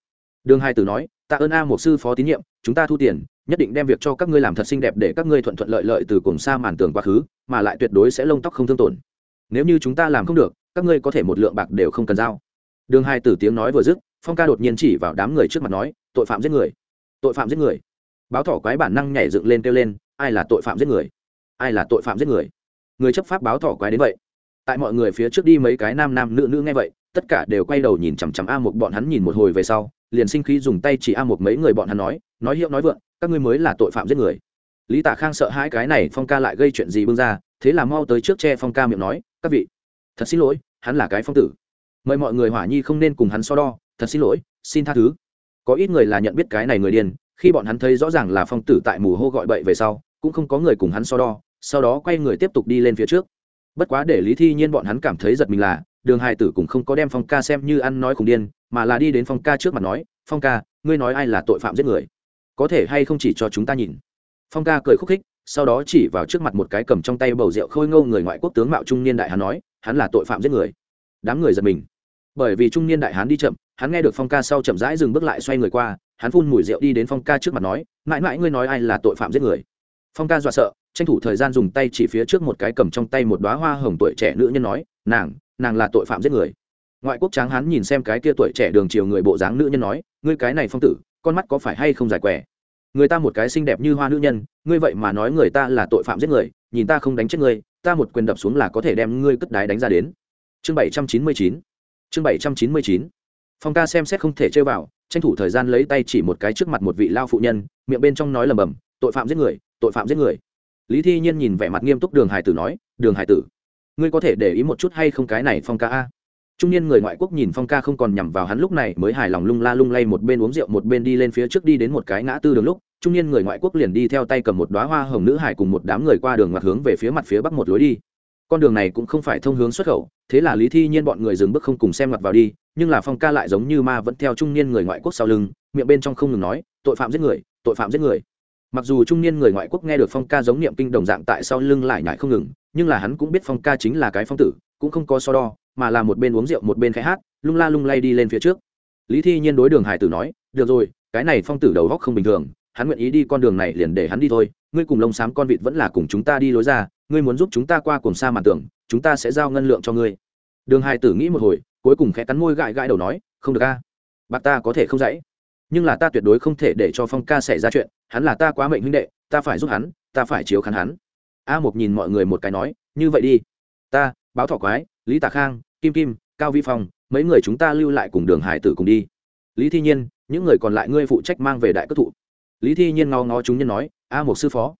Đường hai từ nói tạ ơn a một sư phó tín nhiệm, chúng ta thu tiền, nhất định đem việc cho các ngươi làm thật xinh đẹp để các ngươi thuận thuận lợi lợi từ cùng xa màn tường quá khứ, mà lại tuyệt đối sẽ lông tóc không thương tổn. Nếu như chúng ta làm không được, các ngươi có thể một lượng bạc đều không cần giao. Đường hai tử tiếng nói vừa dứt, phong ca đột nhiên chỉ vào đám người trước mặt nói, tội phạm giết người tội phạm giết người. Báo thỏ quái bản năng nhảy dựng lên kêu lên, ai là tội phạm giết người? Ai là tội phạm giết người? Người chấp pháp báo thỏ quái đến vậy. Tại mọi người phía trước đi mấy cái nam nam nữ nữ nghe vậy, tất cả đều quay đầu nhìn chằm chằm a một bọn hắn nhìn một hồi về sau, liền sinh khí dùng tay chỉ a một mấy người bọn hắn nói nói hiệu nói vượng, các ngươi mới là tội phạm giết người. Lý tả khang sợ hai cái này phong ca lại gây chuyện gì bưng ra, thế là mau tới trước che phong ca miệng nói, các vị, thật xin lỗi, hắn là cái phong tử. Mời mọi người hỏa nhi không nên cùng hắn so đo, thật xin lỗi, xin tha thứ có ít người là nhận biết cái này người điên, khi bọn hắn thấy rõ ràng là phong tử tại mù hô gọi bậy về sau, cũng không có người cùng hắn so đo, sau đó quay người tiếp tục đi lên phía trước. Bất quá để lý thi nhiên bọn hắn cảm thấy giật mình là, đường hai tử cũng không có đem phong ca xem như ăn nói khủng điên, mà là đi đến phong ca trước mặt nói, phong ca, ngươi nói ai là tội phạm giết người? Có thể hay không chỉ cho chúng ta nhìn? Phong ca cười khúc khích, sau đó chỉ vào trước mặt một cái cầm trong tay bầu rượu khôi ngâu người ngoại quốc tướng mạo trung niên đại hắn nói, hắn là tội phạm giết người. Đám người giật mình. Bởi vì trung niên đại hán đi chậm hắn nghe được phong ca sau chậm rãi dừng bước lại xoay người qua, hắn phun mùi rượu đi đến phong ca trước mặt nói, mãi mãi ngươi nói ai là tội phạm giết người? Phong ca dọa sợ, tranh thủ thời gian dùng tay chỉ phía trước một cái cầm trong tay một đoá hoa hồng tuổi trẻ nữ nhân nói, nàng nàng là tội phạm giết người. Ngoại quốc tráng hắn nhìn xem cái kia tuổi trẻ đường chiều người bộ dáng nữ nhân nói, ngươi cái này phong tử, con mắt có phải hay không dài quẻ? Người ta một cái xinh đẹp như hoa nữ nhân, ngươi vậy mà nói người ta là tội phạm giết người, nhìn ta không đánh chết ngươi, ta một quyền đập xuống là có thể đem ngươi cất đái đánh ra đến. Chương bảy trăm chín mươi chín. Chương bảy trăm chín mươi chín phong ca xem xét không thể chơi vào, tranh thủ thời gian lấy tay chỉ một cái trước mặt một vị lao phụ nhân, miệng bên trong nói lầm bầm, tội phạm giết người, tội phạm giết người. Lý thi nhiên nhìn vẻ mặt nghiêm túc đường hải tử nói, đường hải tử, ngươi có thể để ý một chút hay không cái này phong ca a? Trung niên người ngoại quốc nhìn phong ca không còn nhằm vào hắn lúc này mới hài lòng lung la lung lay một bên uống rượu một bên đi lên phía trước đi đến một cái ngã tư đường lúc, trung niên người ngoại quốc liền đi theo tay cầm một đoá hoa hồng nữ hải cùng một đám người qua đường mặt hướng về phía mặt phía bắc một lối đi con đường này cũng không phải thông hướng xuất khẩu, thế là lý thi nhiên bọn người dừng bước không cùng xem mặt vào đi, nhưng là phong ca lại giống như ma vẫn theo trung niên người ngoại quốc sau lưng, miệng bên trong không ngừng nói, tội phạm giết người, tội phạm giết người. Mặc dù trung niên người ngoại quốc nghe được phong ca giống niệm kinh đồng dạng tại sau lưng lại nhại không ngừng, nhưng là hắn cũng biết phong ca chính là cái phong tử, cũng không có so đo, mà là một bên uống rượu một bên khai hát, lung la lung lay đi lên phía trước. Lý thi nhiên đối đường hải tử nói, được rồi, cái này phong tử đầu góc không bình thường, hắn nguyện ý đi con đường này liền để hắn đi thôi, ngươi cùng lông xám con vịt vẫn là cùng chúng ta đi lối ra ngươi muốn giúp chúng ta qua cùng xa màn tưởng, chúng ta sẽ giao ngân lượng cho ngươi. Đường hải tử nghĩ một hồi, cuối cùng khẽ cắn môi gãi gãi đầu nói, không được a. Bạc ta có thể không dãy nhưng là ta tuyệt đối không thể để cho phong ca xảy ra chuyện, hắn là ta quá mệnh huynh đệ, ta phải giúp hắn, ta phải chiếu khán hắn. A một nhìn mọi người một cái nói, như vậy đi. Ta, báo thọ quái, lý tạ khang, kim kim, cao vi phong, mấy người chúng ta lưu lại cùng đường hải tử cùng đi. Lý thi nhiên, những người còn lại ngươi phụ trách mang về đại cất thụ. Lý thi nhiên ngó ngó chúng nhân nói, a một sư phó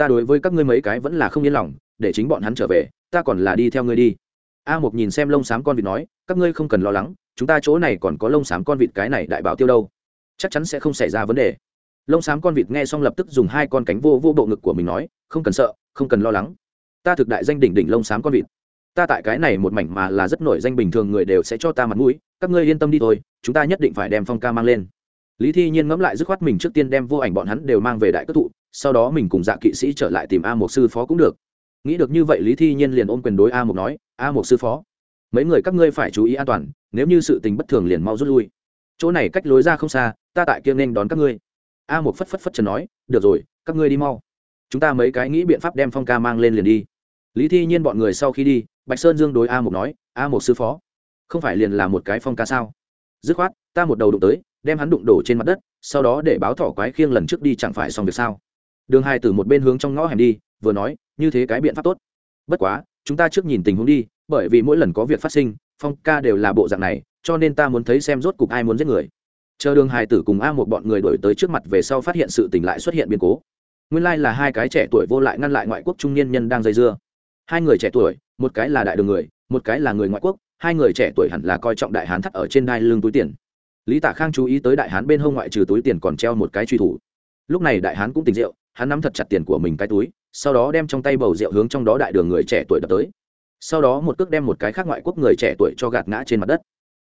ta đối với các ngươi mấy cái vẫn là không yên lòng, để chính bọn hắn trở về, ta còn là đi theo ngươi đi. A một nhìn xem lông xám con vịt nói, các ngươi không cần lo lắng, chúng ta chỗ này còn có lông xám con vịt cái này đại bảo tiêu đâu. Chắc chắn sẽ không xảy ra vấn đề. Lông xám con vịt nghe xong lập tức dùng hai con cánh vô vô bộ ngực của mình nói, không cần sợ, không cần lo lắng. Ta thực đại danh đỉnh đỉnh lông xám con vịt. Ta tại cái này một mảnh mà là rất nổi danh bình thường người đều sẽ cho ta mặt mũi, các ngươi yên tâm đi thôi, chúng ta nhất định phải đem phong ca mang lên. Lý thi nhiên ngẫm lại dứt khoát mình trước tiên đem vô ảnh bọn hắn đều mang về đại cất thụ sau đó mình cùng dạ kỵ sĩ trở lại tìm a một sư phó cũng được. Nghĩ được như vậy lý thi nhiên liền ôm quyền đối a một nói, a một sư phó, mấy người các ngươi phải chú ý an toàn, nếu như sự tình bất thường liền mau rút lui. Chỗ này cách lối ra không xa, ta tại kia nên đón các ngươi. A một phất phất phất trần nói, được rồi, các ngươi đi mau. Chúng ta mấy cái nghĩ biện pháp đem phong ca mang lên liền đi. Lý thi nhiên bọn người sau khi đi, bạch sơn dương đối a một nói, a một sư phó, không phải liền là một cái phong ca sao? Dứt khoát, ta một đầu đụng tới, đem hắn đụng đổ trên mặt đất, sau đó để báo thỏ quái khiêng lần trước đi chẳng phải xong việc sao? Đường hai từ một bên hướng trong ngõ hẻm đi, vừa nói, như thế cái biện pháp tốt. Bất quá, chúng ta trước nhìn tình huống đi, bởi vì mỗi lần có việc phát sinh, phong ca đều là bộ dạng này, cho nên ta muốn thấy xem rốt cục ai muốn giết người. Chờ đường hai tử cùng a một bọn người đổi tới trước mặt về sau phát hiện sự tình lại xuất hiện biến cố. Nguyên lai là hai cái trẻ tuổi vô lại ngăn lại ngoại quốc trung niên nhân đang dây dưa. Hai người trẻ tuổi, một cái là đại đường người, một cái là người ngoại quốc, hai người trẻ tuổi hẳn là coi trọng đại hán thắt ở trên đai lưng túi tiền. Lý tả khang chú ý tới đại hán bên hông ngoại trừ túi tiền còn treo một cái truy thủ. Lúc này đại hán cũng tỉnh rượu hắn nắm thật chặt tiền của mình cái túi, sau đó đem trong tay bầu rượu hướng trong đó đại đường người trẻ tuổi đập tới. Sau đó một cước đem một cái khác ngoại quốc người trẻ tuổi cho gạt ngã trên mặt đất.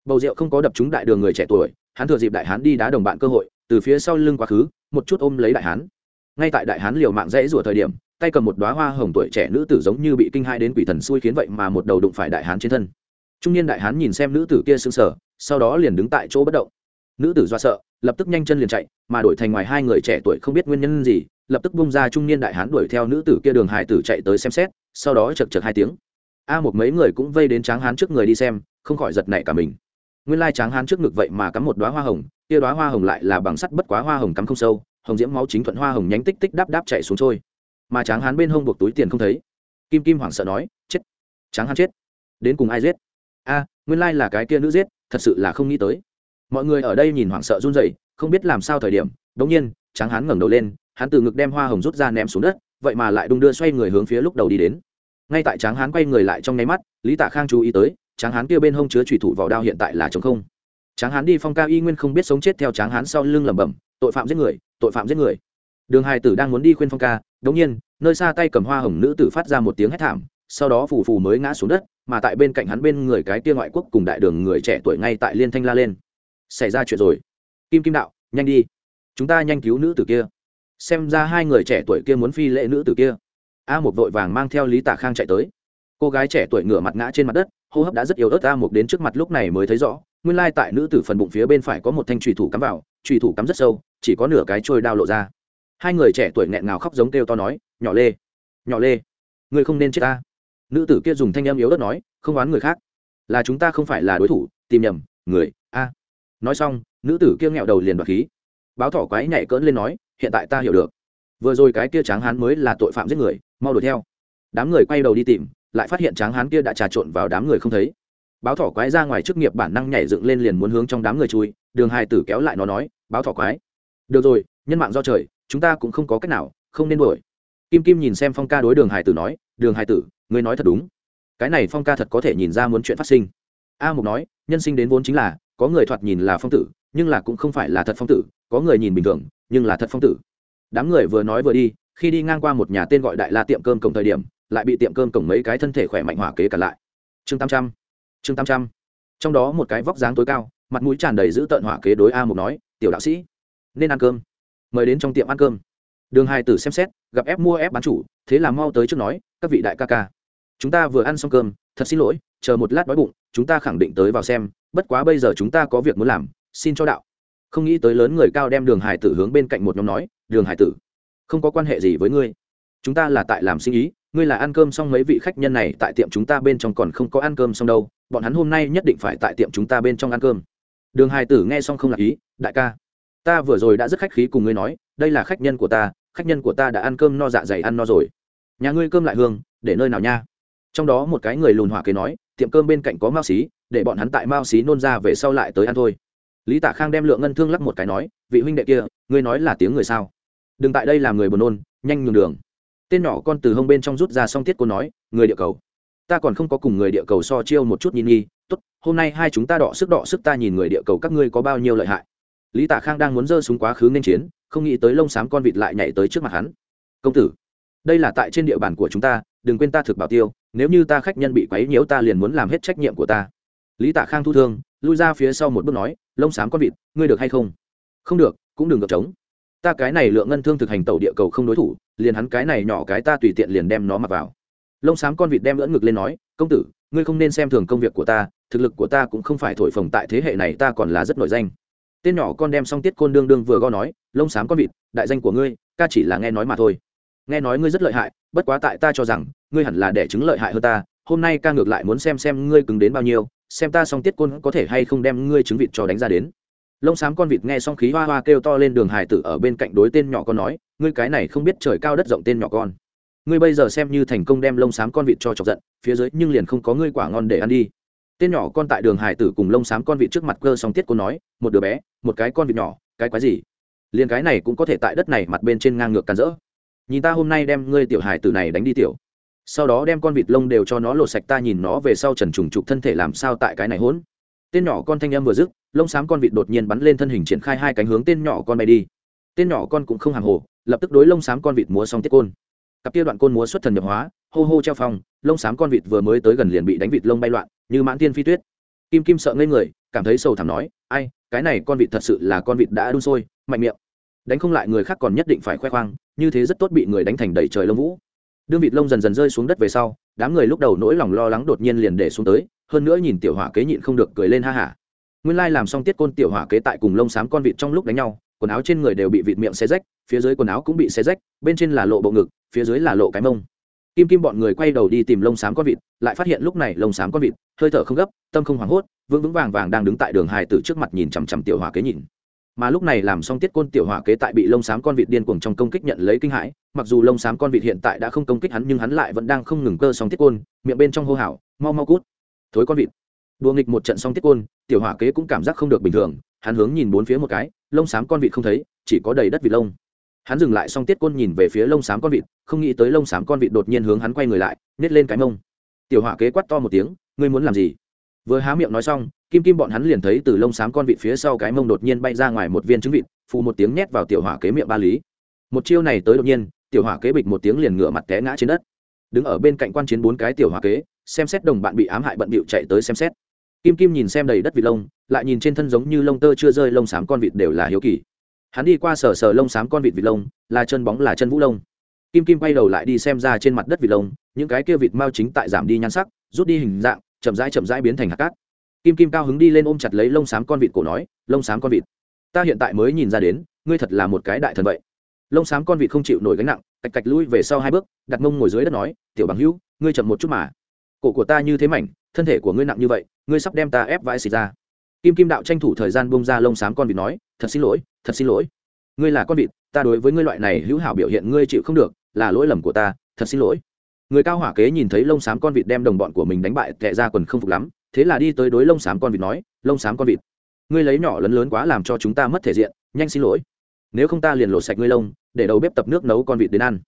Bầu rượu không có đập trúng đại đường người trẻ tuổi, hắn thừa dịp đại hán đi đá đồng bạn cơ hội, từ phía sau lưng quá khứ, một chút ôm lấy đại hán. Ngay tại đại hán liều mạng rẽ rủa thời điểm, tay cầm một đoá hoa hồng tuổi trẻ nữ tử giống như bị kinh hai đến quỷ thần xui khiến vậy mà một đầu đụng phải đại hán trên thân. Trung niên đại hán nhìn xem nữ tử kia sững sờ, sau đó liền đứng tại chỗ bất động. Nữ tử do sợ, lập tức nhanh chân liền chạy, mà đổi thành ngoài hai người trẻ tuổi không biết nguyên nhân gì lập tức bung ra trung niên đại hán đuổi theo nữ tử kia đường hải tử chạy tới xem xét, sau đó chật chật hai tiếng. A một mấy người cũng vây đến tráng hán trước người đi xem, không khỏi giật nảy cả mình. Nguyên lai tráng hán trước ngực vậy mà cắm một đoá hoa hồng, kia đoá hoa hồng lại là bằng sắt bất quá hoa hồng cắm không sâu, hồng diễm máu chính thuận hoa hồng nhánh tích tích đáp đáp chạy xuống trôi. Mà tráng hán bên hông buộc túi tiền không thấy. Kim kim hoảng sợ nói, chết! Tráng hán chết! Đến cùng ai giết? A, nguyên lai là cái kia nữ giết, thật sự là không nghĩ tới. Mọi người ở đây nhìn hoảng sợ run rẩy, không biết làm sao thời điểm đống nhiên, tráng hán ngẩng đầu lên hắn từ ngực đem hoa hồng rút ra ném xuống đất, vậy mà lại đung đưa xoay người hướng phía lúc đầu đi đến. Ngay tại tráng hán quay người lại trong nháy mắt, lý tạ khang chú ý tới, tráng hán kia bên hông chứa thủy thủ vỏ đao hiện tại là chống không. Tráng hán đi phong ca y nguyên không biết sống chết theo tráng hán sau lưng lẩm bẩm, tội phạm giết người, tội phạm giết người. Đường hai tử đang muốn đi khuyên phong ca, đống nhiên, nơi xa tay cầm hoa hồng nữ tử phát ra một tiếng hét thảm, sau đó phù phù mới ngã xuống đất, mà tại bên cạnh hắn bên người cái tia ngoại quốc cùng đại đường người trẻ tuổi ngay tại liên thanh la lên. Xảy ra chuyện rồi. Kim kim đạo, nhanh đi. Chúng ta nhanh cứu nữ tử kia xem ra hai người trẻ tuổi kia muốn phi lễ nữ tử kia. A một vội vàng mang theo lý tả khang chạy tới. Cô gái trẻ tuổi ngửa mặt ngã trên mặt đất, hô hấp đã rất yếu ớt, a một đến trước mặt lúc này mới thấy rõ, nguyên lai tại nữ tử phần bụng phía bên phải có một thanh trùy thủ cắm vào trùy thủ cắm rất sâu, chỉ có nửa cái trôi đao lộ ra. Hai người trẻ tuổi nghẹn ngào khóc giống kêu to nói, nhỏ lê nhỏ lê, ngươi không nên chết ta. Nữ tử kia dùng thanh em yếu ớt nói, không oán người khác, là chúng ta không phải là đối thủ, tìm nhầm, người, a. Nói xong, nữ tử kia nghẹo đầu liền đoạt khí. Báo thỏ quái nhảy cỡn lên nói hiện tại ta hiểu được. Vừa rồi cái kia tráng hán mới là tội phạm giết người, mau đuổi theo. Đám người quay đầu đi tìm, lại phát hiện tráng hán kia đã trà trộn vào đám người không thấy. Báo thỏ quái ra ngoài chức nghiệp bản năng nhảy dựng lên liền muốn hướng trong đám người chui, đường hai tử kéo lại nó nói, báo thỏ quái. Được rồi, nhân mạng do trời, chúng ta cũng không có cách nào, không nên đuổi. Kim kim nhìn xem phong ca đối đường hải tử nói, đường hải tử, ngươi nói thật đúng. Cái này phong ca thật có thể nhìn ra muốn chuyện phát sinh. A mục nói, nhân sinh đến vốn chính là, có người thoạt nhìn là phong tử, nhưng là cũng không phải là thật phong tử, có người nhìn bình thường nhưng là thật phong tử. Đám người vừa nói vừa đi, khi đi ngang qua một nhà tên gọi đại la tiệm cơm cổng thời điểm, lại bị tiệm cơm cổng mấy cái thân thể khỏe mạnh hỏa kế cả lại. Chương tám trăm, chương tám trăm. Trong đó một cái vóc dáng tối cao, mặt mũi tràn đầy giữ tợn hỏa kế đối a mục nói, tiểu đạo sĩ, nên ăn cơm. Mời đến trong tiệm ăn cơm. Đường hai tử xem xét, gặp ép mua ép bán chủ, thế là mau tới trước nói, các vị đại ca ca, chúng ta vừa ăn xong cơm, thật xin lỗi, chờ một lát đói bụng, chúng ta khẳng định tới vào xem, bất quá bây giờ chúng ta có việc muốn làm, xin cho đạo không nghĩ tới lớn người cao đem đường hải tử hướng bên cạnh một nhóm nói, đường hải tử, không có quan hệ gì với ngươi. Chúng ta là tại làm sinh ý, ngươi là ăn cơm xong mấy vị khách nhân này tại tiệm chúng ta bên trong còn không có ăn cơm xong đâu, bọn hắn hôm nay nhất định phải tại tiệm chúng ta bên trong ăn cơm. Đường hải tử nghe xong không là ý, đại ca, ta vừa rồi đã rất khách khí cùng ngươi nói, đây là khách nhân của ta, khách nhân của ta đã ăn cơm no dạ dày ăn no rồi. Nhà ngươi cơm lại hương, để nơi nào nha? Trong đó một cái người lùn hỏa kế nói, tiệm cơm bên cạnh có mao xí, để bọn hắn tại mao xí nôn ra về sau lại tới ăn thôi lý tả khang đem lượng ngân thương lắc một cái nói, vị huynh đệ kia, ngươi nói là tiếng người sao? Đừng tại đây làm người buồn nôn, nhanh nhường đường. Tên nhỏ con từ hông bên trong rút ra xong tiết cô nói, người địa cầu, ta còn không có cùng người địa cầu so chiêu một chút nhìn nghi, tốt, hôm nay hai chúng ta đọ sức đọ sức ta nhìn người địa cầu các ngươi có bao nhiêu lợi hại. Lý tả khang đang muốn giơ súng quá khứ nên chiến, không nghĩ tới lông xám con vịt lại nhảy tới trước mặt hắn. Công tử, đây là tại trên địa bàn của chúng ta, đừng quên ta thực bảo tiêu, nếu như ta khách nhân bị quấy nhiễu ta liền muốn làm hết trách nhiệm của ta. Lý tạ khang thu thương lui ra phía sau một bước nói, lông xám con vịt, ngươi được hay không? Không được, cũng đừng ngược trống. Ta cái này lượng ngân thương thực hành tàu địa cầu không đối thủ, liền hắn cái này nhỏ cái ta tùy tiện liền đem nó mặc vào. Lông xám con vịt đem lẫn ngực lên nói, công tử, ngươi không nên xem thường công việc của ta, thực lực của ta cũng không phải thổi phồng tại thế hệ này, ta còn là rất nổi danh. Tên nhỏ con đem xong tiết côn đương đương vừa go nói, lông xám con vịt, đại danh của ngươi, ca chỉ là nghe nói mà thôi. Nghe nói ngươi rất lợi hại, bất quá tại ta cho rằng, ngươi hẳn là đẻ chứng lợi hại hơn ta hôm nay ca ngược lại muốn xem xem ngươi cứng đến bao nhiêu, xem ta xong tiết côn có thể hay không đem ngươi trứng vịt cho đánh ra đến. Lông xám con vịt nghe xong khí hoa hoa kêu to lên đường hải tử ở bên cạnh đối tên nhỏ con nói, ngươi cái này không biết trời cao đất rộng tên nhỏ con. Ngươi bây giờ xem như thành công đem lông xám con vịt cho chọc giận, phía dưới nhưng liền không có ngươi quả ngon để ăn đi. Tên nhỏ con tại đường hải tử cùng lông xám con vịt trước mặt cơ xong tiết cô nói, một đứa bé, một cái con vịt nhỏ, cái quái gì? Liền cái này cũng có thể tại đất này mặt bên trên ngang ngược càn rỡ. Nhìn ta hôm nay đem ngươi tiểu hải tử này đánh đi tiểu sau đó đem con vịt lông đều cho nó lột sạch ta nhìn nó về sau trần trùng trục thân thể làm sao tại cái này hỗn. Tên nhỏ con thanh em vừa dứt, lông xám con vịt đột nhiên bắn lên thân hình triển khai hai cánh hướng tên nhỏ con bay đi. Tên nhỏ con cũng không hàng hồ, lập tức đối lông xám con vịt múa xong tiết côn. Cặp kia đoạn côn múa xuất thần nhập hóa, hô hô treo phong, lông xám con vịt vừa mới tới gần liền bị đánh vịt lông bay loạn, như mãn tiên phi tuyết. Kim kim sợ ngây người, cảm thấy sầu thảm nói, ai, cái này con vịt thật sự là con vịt đã đun sôi, mạnh miệng. Đánh không lại người khác còn nhất định phải khoe khoang, như thế rất tốt bị người đánh thành đầy trời lông vũ đương vịt lông dần dần rơi xuống đất về sau, đám người lúc đầu nỗi lòng lo lắng đột nhiên liền để xuống tới, hơn nữa nhìn tiểu hỏa kế nhịn không được cười lên ha hả. Nguyên lai làm xong tiết côn tiểu hỏa kế tại cùng lông xám con vịt trong lúc đánh nhau, quần áo trên người đều bị vịt miệng xé rách, phía dưới quần áo cũng bị xé rách, bên trên là lộ bộ ngực, phía dưới là lộ cái mông. Kim kim bọn người quay đầu đi tìm lông xám con vịt, lại phát hiện lúc này lông xám con vịt, hơi thở không gấp, tâm không hoảng hốt, vững vững vàng vàng đang đứng tại đường hài tử trước mặt nhìn chằm chằm tiểu hỏa kế nhìn mà lúc này làm xong tiết côn tiểu hỏa kế tại bị lông xám con vịt điên cuồng trong công kích nhận lấy kinh hãi, mặc dù lông xám con vịt hiện tại đã không công kích hắn nhưng hắn lại vẫn đang không ngừng cơ xong tiết côn, miệng bên trong hô hào, mau mau cút. Thối con vịt. Đua nghịch một trận xong tiết côn, tiểu hỏa kế cũng cảm giác không được bình thường, hắn hướng nhìn bốn phía một cái, lông xám con vịt không thấy, chỉ có đầy đất vịt lông. Hắn dừng lại xong tiết côn nhìn về phía lông xám con vịt, không nghĩ tới lông xám con vịt đột nhiên hướng hắn quay người lại, nhét lên cái mông. Tiểu hỏa kế quát to một tiếng, ngươi muốn làm gì? Vừa há miệng nói xong kim kim bọn hắn liền thấy từ lông xám con vịt phía sau cái mông đột nhiên bay ra ngoài một viên trứng vịt, phù một tiếng nhét vào tiểu hỏa kế miệng ba lý. Một chiêu này tới đột nhiên, tiểu hỏa kế bịch một tiếng liền ngửa mặt té ngã trên đất. Đứng ở bên cạnh quan chiến bốn cái tiểu hỏa kế, xem xét đồng bạn bị ám hại bận bịu chạy tới xem xét. Kim kim nhìn xem đầy đất vịt lông, lại nhìn trên thân giống như lông tơ chưa rơi lông xám con vịt đều là hiếu kỳ. Hắn đi qua sờ sờ lông xám con vịt vịt lông, là chân bóng là chân vũ lông. Kim kim quay đầu lại đi xem ra trên mặt đất vịt lông, những cái kia vịt mao chính tại giảm đi nhan sắc, rút đi hình dạng, chậm rãi chậm rãi biến thành hạt cát kim kim cao hứng đi lên ôm chặt lấy lông xám con vịt cổ nói, lông xám con vịt, ta hiện tại mới nhìn ra đến, ngươi thật là một cái đại thần vậy. Lông xám con vịt không chịu nổi gánh nặng, cạch cạch lui về sau hai bước, đặt mông ngồi dưới đất nói, tiểu bằng hữu, ngươi chậm một chút mà. Cổ của ta như thế mảnh, thân thể của ngươi nặng như vậy, ngươi sắp đem ta ép vãi xịt ra. Kim kim đạo tranh thủ thời gian bông ra lông xám con vịt nói, thật xin lỗi, thật xin lỗi. Ngươi là con vịt, ta đối với ngươi loại này hữu hảo biểu hiện ngươi chịu không được, là lỗi lầm của ta, thật xin lỗi. Người cao hỏa kế nhìn thấy lông xám con vịt đem đồng bọn của mình đánh bại, tệ ra quần không phục lắm thế là đi tới đối lông xám con vịt nói, lông xám con vịt, ngươi lấy nhỏ lớn lớn quá làm cho chúng ta mất thể diện, nhanh xin lỗi. Nếu không ta liền lột sạch ngươi lông, để đầu bếp tập nước nấu con vịt đến ăn.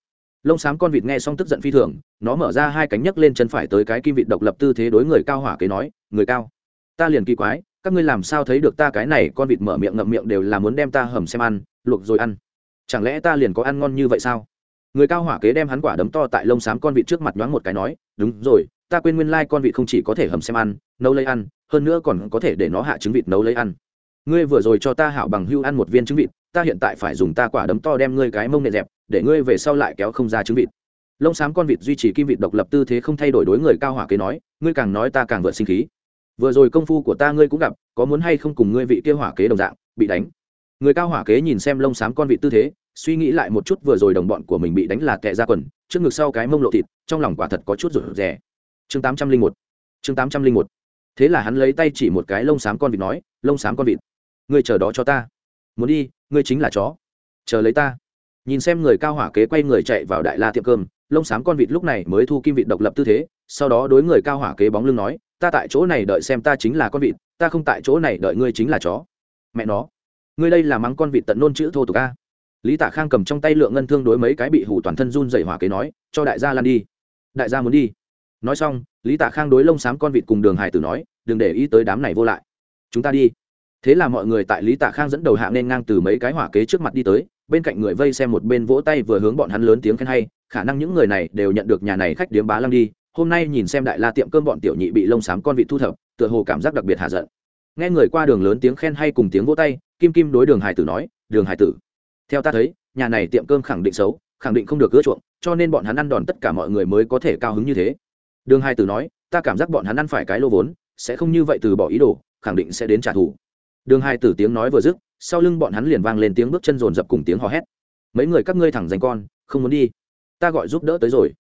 Lông xám con vịt nghe xong tức giận phi thường, nó mở ra hai cánh nhấc lên chân phải tới cái kim vịt độc lập tư thế đối người cao hỏa kế nói, người cao, ta liền kỳ quái, các ngươi làm sao thấy được ta cái này con vịt mở miệng ngậm miệng đều là muốn đem ta hầm xem ăn, luộc rồi ăn. Chẳng lẽ ta liền có ăn ngon như vậy sao? Người cao hỏa kế đem hắn quả đấm to tại lông xám con vịt trước mặt nhoáng một cái nói, đúng rồi ta quên nguyên lai con vịt không chỉ có thể hầm xem ăn, nấu lấy ăn, hơn nữa còn có thể để nó hạ trứng vịt nấu lấy ăn. Ngươi vừa rồi cho ta hảo bằng hưu ăn một viên trứng vịt, ta hiện tại phải dùng ta quả đấm to đem ngươi cái mông nệ dẹp, để ngươi về sau lại kéo không ra trứng vịt. Lông xám con vịt duy trì kim vịt độc lập tư thế không thay đổi đối người cao hỏa kế nói, ngươi càng nói ta càng vượt sinh khí. Vừa rồi công phu của ta ngươi cũng gặp, có muốn hay không cùng ngươi vị kia hỏa kế đồng dạng, bị đánh. Người cao hỏa kế nhìn xem lông xám con vịt tư thế, suy nghĩ lại một chút vừa rồi đồng bọn của mình bị đánh là tệ ra quần, trước ngực sau cái mông lộ thịt, trong lòng quả thật có chút rủ rẻ chương tám trăm linh một. Chương tám trăm linh một. Thế là hắn lấy tay chỉ một cái lông xám con vịt nói, lông xám con vịt, ngươi chờ đó cho ta. Muốn đi, ngươi chính là chó. Chờ lấy ta. Nhìn xem người cao hỏa kế quay người chạy vào đại la tiệm cơm, lông xám con vịt lúc này mới thu kim vịt độc lập tư thế, sau đó đối người cao hỏa kế bóng lưng nói, ta tại chỗ này đợi xem ta chính là con vịt, ta không tại chỗ này đợi ngươi chính là chó. Mẹ nó, ngươi đây là mắng con vịt tận nôn chữ thô tục a. Lý tạ khang cầm trong tay lượng ngân thương đối mấy cái bị hủ toàn thân run dày hỏa kế nói, cho đại gia lan đi. Đại gia muốn đi nói xong, lý tạ khang đối lông xám con vịt cùng đường hải tử nói, đừng để ý tới đám này vô lại. Chúng ta đi. Thế là mọi người tại lý tạ khang dẫn đầu hạ nên ngang từ mấy cái hỏa kế trước mặt đi tới, bên cạnh người vây xem một bên vỗ tay vừa hướng bọn hắn lớn tiếng khen hay, khả năng những người này đều nhận được nhà này khách điếm bá lăng đi, hôm nay nhìn xem đại la tiệm cơm bọn tiểu nhị bị lông xám con vịt thu thập, tựa hồ cảm giác đặc biệt hạ giận. Nghe người qua đường lớn tiếng khen hay cùng tiếng vỗ tay, kim kim đối đường hải tử nói, đường hải tử, theo ta thấy, nhà này tiệm cơm khẳng định xấu, khẳng định không được ưa chuộng, cho nên bọn hắn ăn đòn tất cả mọi người mới có thể cao hứng như thế đường hai tử nói, ta cảm giác bọn hắn ăn phải cái lô vốn, sẽ không như vậy từ bỏ ý đồ, khẳng định sẽ đến trả thù. Đường hai tử tiếng nói vừa dứt, sau lưng bọn hắn liền vang lên tiếng bước chân rồn rập cùng tiếng hò hét. Mấy người các ngươi thẳng danh con, không muốn đi. Ta gọi giúp đỡ tới rồi.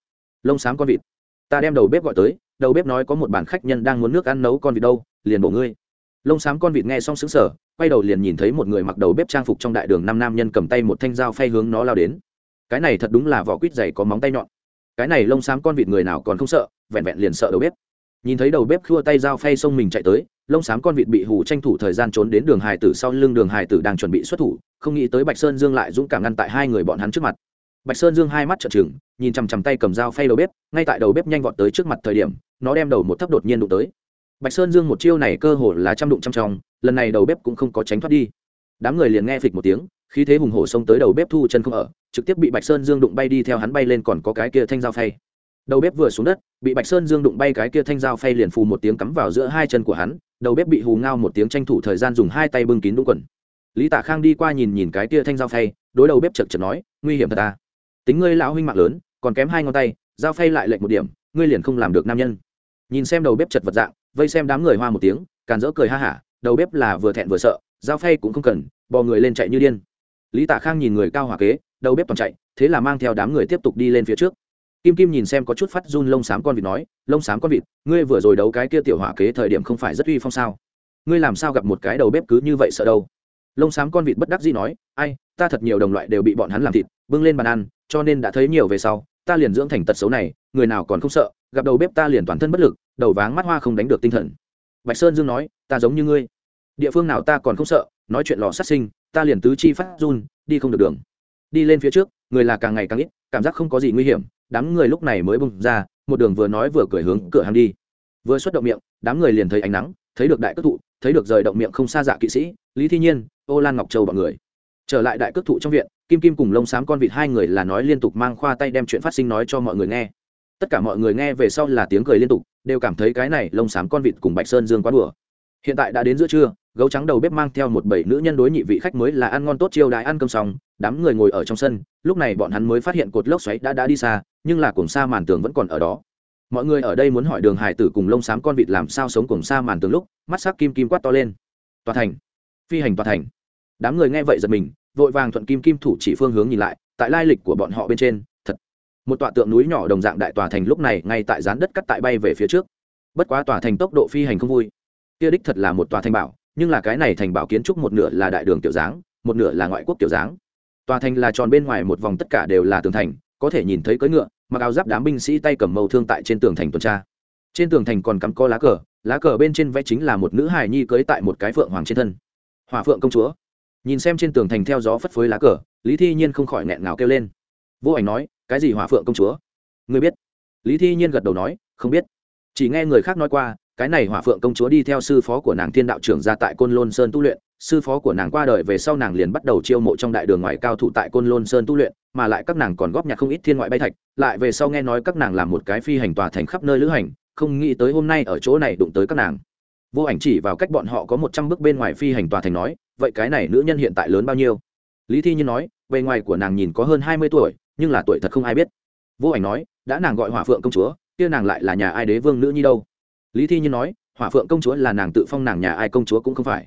Lông xám con vịt. Ta đem đầu bếp gọi tới, đầu bếp nói có một bàn khách nhân đang muốn nước ăn nấu con vịt đâu, liền bổ ngươi. Lông xám con vịt nghe xong xứng sở quay đầu liền nhìn thấy một người mặc đầu bếp trang phục trong đại đường năm nam nhân cầm tay một thanh dao phay hướng nó lao đến. Cái này thật đúng là vỏ quýt dày có móng tay nhọn cái này lông xám con vịt người nào còn không sợ, vẹn vẹn liền sợ đầu bếp. Nhìn thấy đầu bếp khua tay dao phay xông mình chạy tới, lông xám con vịt bị hù tranh thủ thời gian trốn đến đường hải tử sau lưng đường hải tử đang chuẩn bị xuất thủ, không nghĩ tới bạch sơn dương lại dũng cảm ngăn tại hai người bọn hắn trước mặt. Bạch sơn dương hai mắt trợn trừng, nhìn chằm chằm tay cầm dao phay đầu bếp, ngay tại đầu bếp nhanh vọt tới trước mặt thời điểm, nó đem đầu một thấp đột nhiên đụng tới. Bạch sơn dương một chiêu này cơ hồ là trăm đụng trăm trong lần này đầu bếp cũng không có tránh thoát đi. Đám người liền nghe phịch một tiếng, khí thế hùng hổ xông tới đầu bếp thu chân không ở trực tiếp bị bạch sơn dương đụng bay đi theo hắn bay lên còn có cái kia thanh dao phay. Đầu bếp vừa xuống đất, bị bạch sơn dương đụng bay cái kia thanh dao phay liền phù một tiếng cắm vào giữa hai chân của hắn, đầu bếp bị hù ngao một tiếng tranh thủ thời gian dùng hai tay bưng kín đúng quần. Lý tạ khang đi qua nhìn nhìn cái kia thanh dao phay, đối đầu bếp chật chật nói, nguy hiểm thật ta tính ngươi lão huynh mạng lớn, còn kém hai ngón tay, dao phay lại lệnh một điểm, ngươi liền không làm được nam nhân. Nhìn xem đầu bếp chật vật dạng, vây xem đám người hoa một tiếng, càn rỡ cười ha hả, đầu bếp là vừa thẹn vừa sợ, dao phay cũng không cần, bò người lên chạy như điên. Lý tạ khang nhìn người cao hỏa kế đầu bếp toàn chạy, thế là mang theo đám người tiếp tục đi lên phía trước. Kim kim nhìn xem có chút phát run lông xám con vịt nói, lông xám con vịt, ngươi vừa rồi đấu cái kia tiểu hỏa kế thời điểm không phải rất uy phong sao? Ngươi làm sao gặp một cái đầu bếp cứ như vậy sợ đâu? Lông xám con vịt bất đắc dĩ nói, ai, ta thật nhiều đồng loại đều bị bọn hắn làm thịt, bưng lên bàn ăn, cho nên đã thấy nhiều về sau, ta liền dưỡng thành tật xấu này, người nào còn không sợ, gặp đầu bếp ta liền toàn thân bất lực, đầu váng mắt hoa không đánh được tinh thần. Bạch sơn dương nói, ta giống như ngươi. Địa phương nào ta còn không sợ, nói chuyện lò sát sinh, ta liền tứ chi phát run, đi không được đường đi lên phía trước, người là càng ngày càng ít, cảm giác không có gì nguy hiểm, đám người lúc này mới bung ra, một đường vừa nói vừa cười hướng cửa hàng đi. Vừa xuất động miệng, đám người liền thấy ánh nắng, thấy được đại cước thụ, thấy được rời động miệng không xa dạ kỵ sĩ, lý thi nhiên, ô lan ngọc châu b ọ n người. Trở lại đại cước thụ trong viện, kim kim cùng lông xám con vịt hai người là nói liên tục mang khoa tay đem chuyện phát sinh nói cho mọi người nghe. Tất cả mọi người nghe về sau là tiếng cười liên tục, đều cảm thấy cái này lông xám con vịt cùng bạch sơn dương quá đùa. Hiện tại đã đến giữa trưa gấu trắng đầu bếp mang theo một bảy nữ nhân đối nhị vị khách mới là ăn ngon tốt chiêu đãi ăn cơm xong, đám người ngồi ở trong sân, lúc này bọn hắn mới phát hiện cột lốc xoáy đã đã đi xa, nhưng là cùng xa màn tường vẫn còn ở đó. Mọi người ở đây muốn hỏi đường hải tử cùng lông xám con vịt làm sao sống cùng xa màn tường lúc, mắt sắc kim kim quát to lên. Tòa thành. Phi hành tòa thành. Đám người nghe vậy giật mình, vội vàng thuận kim kim thủ chỉ phương hướng nhìn lại, tại lai lịch của bọn họ bên trên, thật. Một tọa tượng núi nhỏ đồng dạng đại tòa thành lúc này ngay tại dán đất cắt tại bay về phía trước. Bất quá tòa thành tốc độ phi hành không vui. Kia đích thật là một tòa thành bảo nhưng là cái này thành bảo kiến trúc một nửa là đại đường tiểu dáng, một nửa là ngoại quốc tiểu dáng. Tòa thành là tròn bên ngoài một vòng tất cả đều là tường thành, có thể nhìn thấy cưỡi ngựa, mặc áo giáp đám binh sĩ tay cầm mâu thương tại trên tường thành tuần tra. Trên tường thành còn cắm có lá cờ lá cờ bên trên vẽ chính là một nữ hài nhi cưới tại một cái phượng hoàng trên thân. Hòa phượng công chúa. Nhìn xem trên tường thành theo gió phất phới lá cờ, lý thi nhiên không khỏi nghẹn ngào kêu lên. Vô ảnh nói, cái gì hòa phượng công chúa? Người biết. Lý thi nhiên gật đầu nói, không biết. Chỉ nghe người khác nói qua cái này hỏa phượng công chúa đi theo sư phó của nàng thiên đạo trưởng ra tại côn lôn sơn tu luyện. Sư phó của nàng qua đời về sau nàng liền bắt đầu chiêu mộ trong đại đường ngoại cao thủ tại côn lôn sơn tu luyện, mà lại các nàng còn góp nhặt không ít thiên ngoại bay thạch, lại về sau nghe nói các nàng làm một cái phi hành tòa thành khắp nơi lữ hành, không nghĩ tới hôm nay ở chỗ này đụng tới các nàng. Vô ảnh chỉ vào cách bọn họ có một trăm bước bên ngoài phi hành tòa thành nói, vậy cái này nữ nhân hiện tại lớn bao nhiêu? Lý thi nhiên nói, bề ngoài của nàng nhìn có hơn hai mươi tuổi, nhưng là tuổi thật không ai biết. Vô ảnh nói, đã nàng gọi hỏa phượng công chúa, kia nàng lại là nhà ai đế vương nữ nhi đâu? Lý thi nhiên nói, hỏa phượng công chúa là nàng tự phong nàng nhà ai công chúa cũng không phải.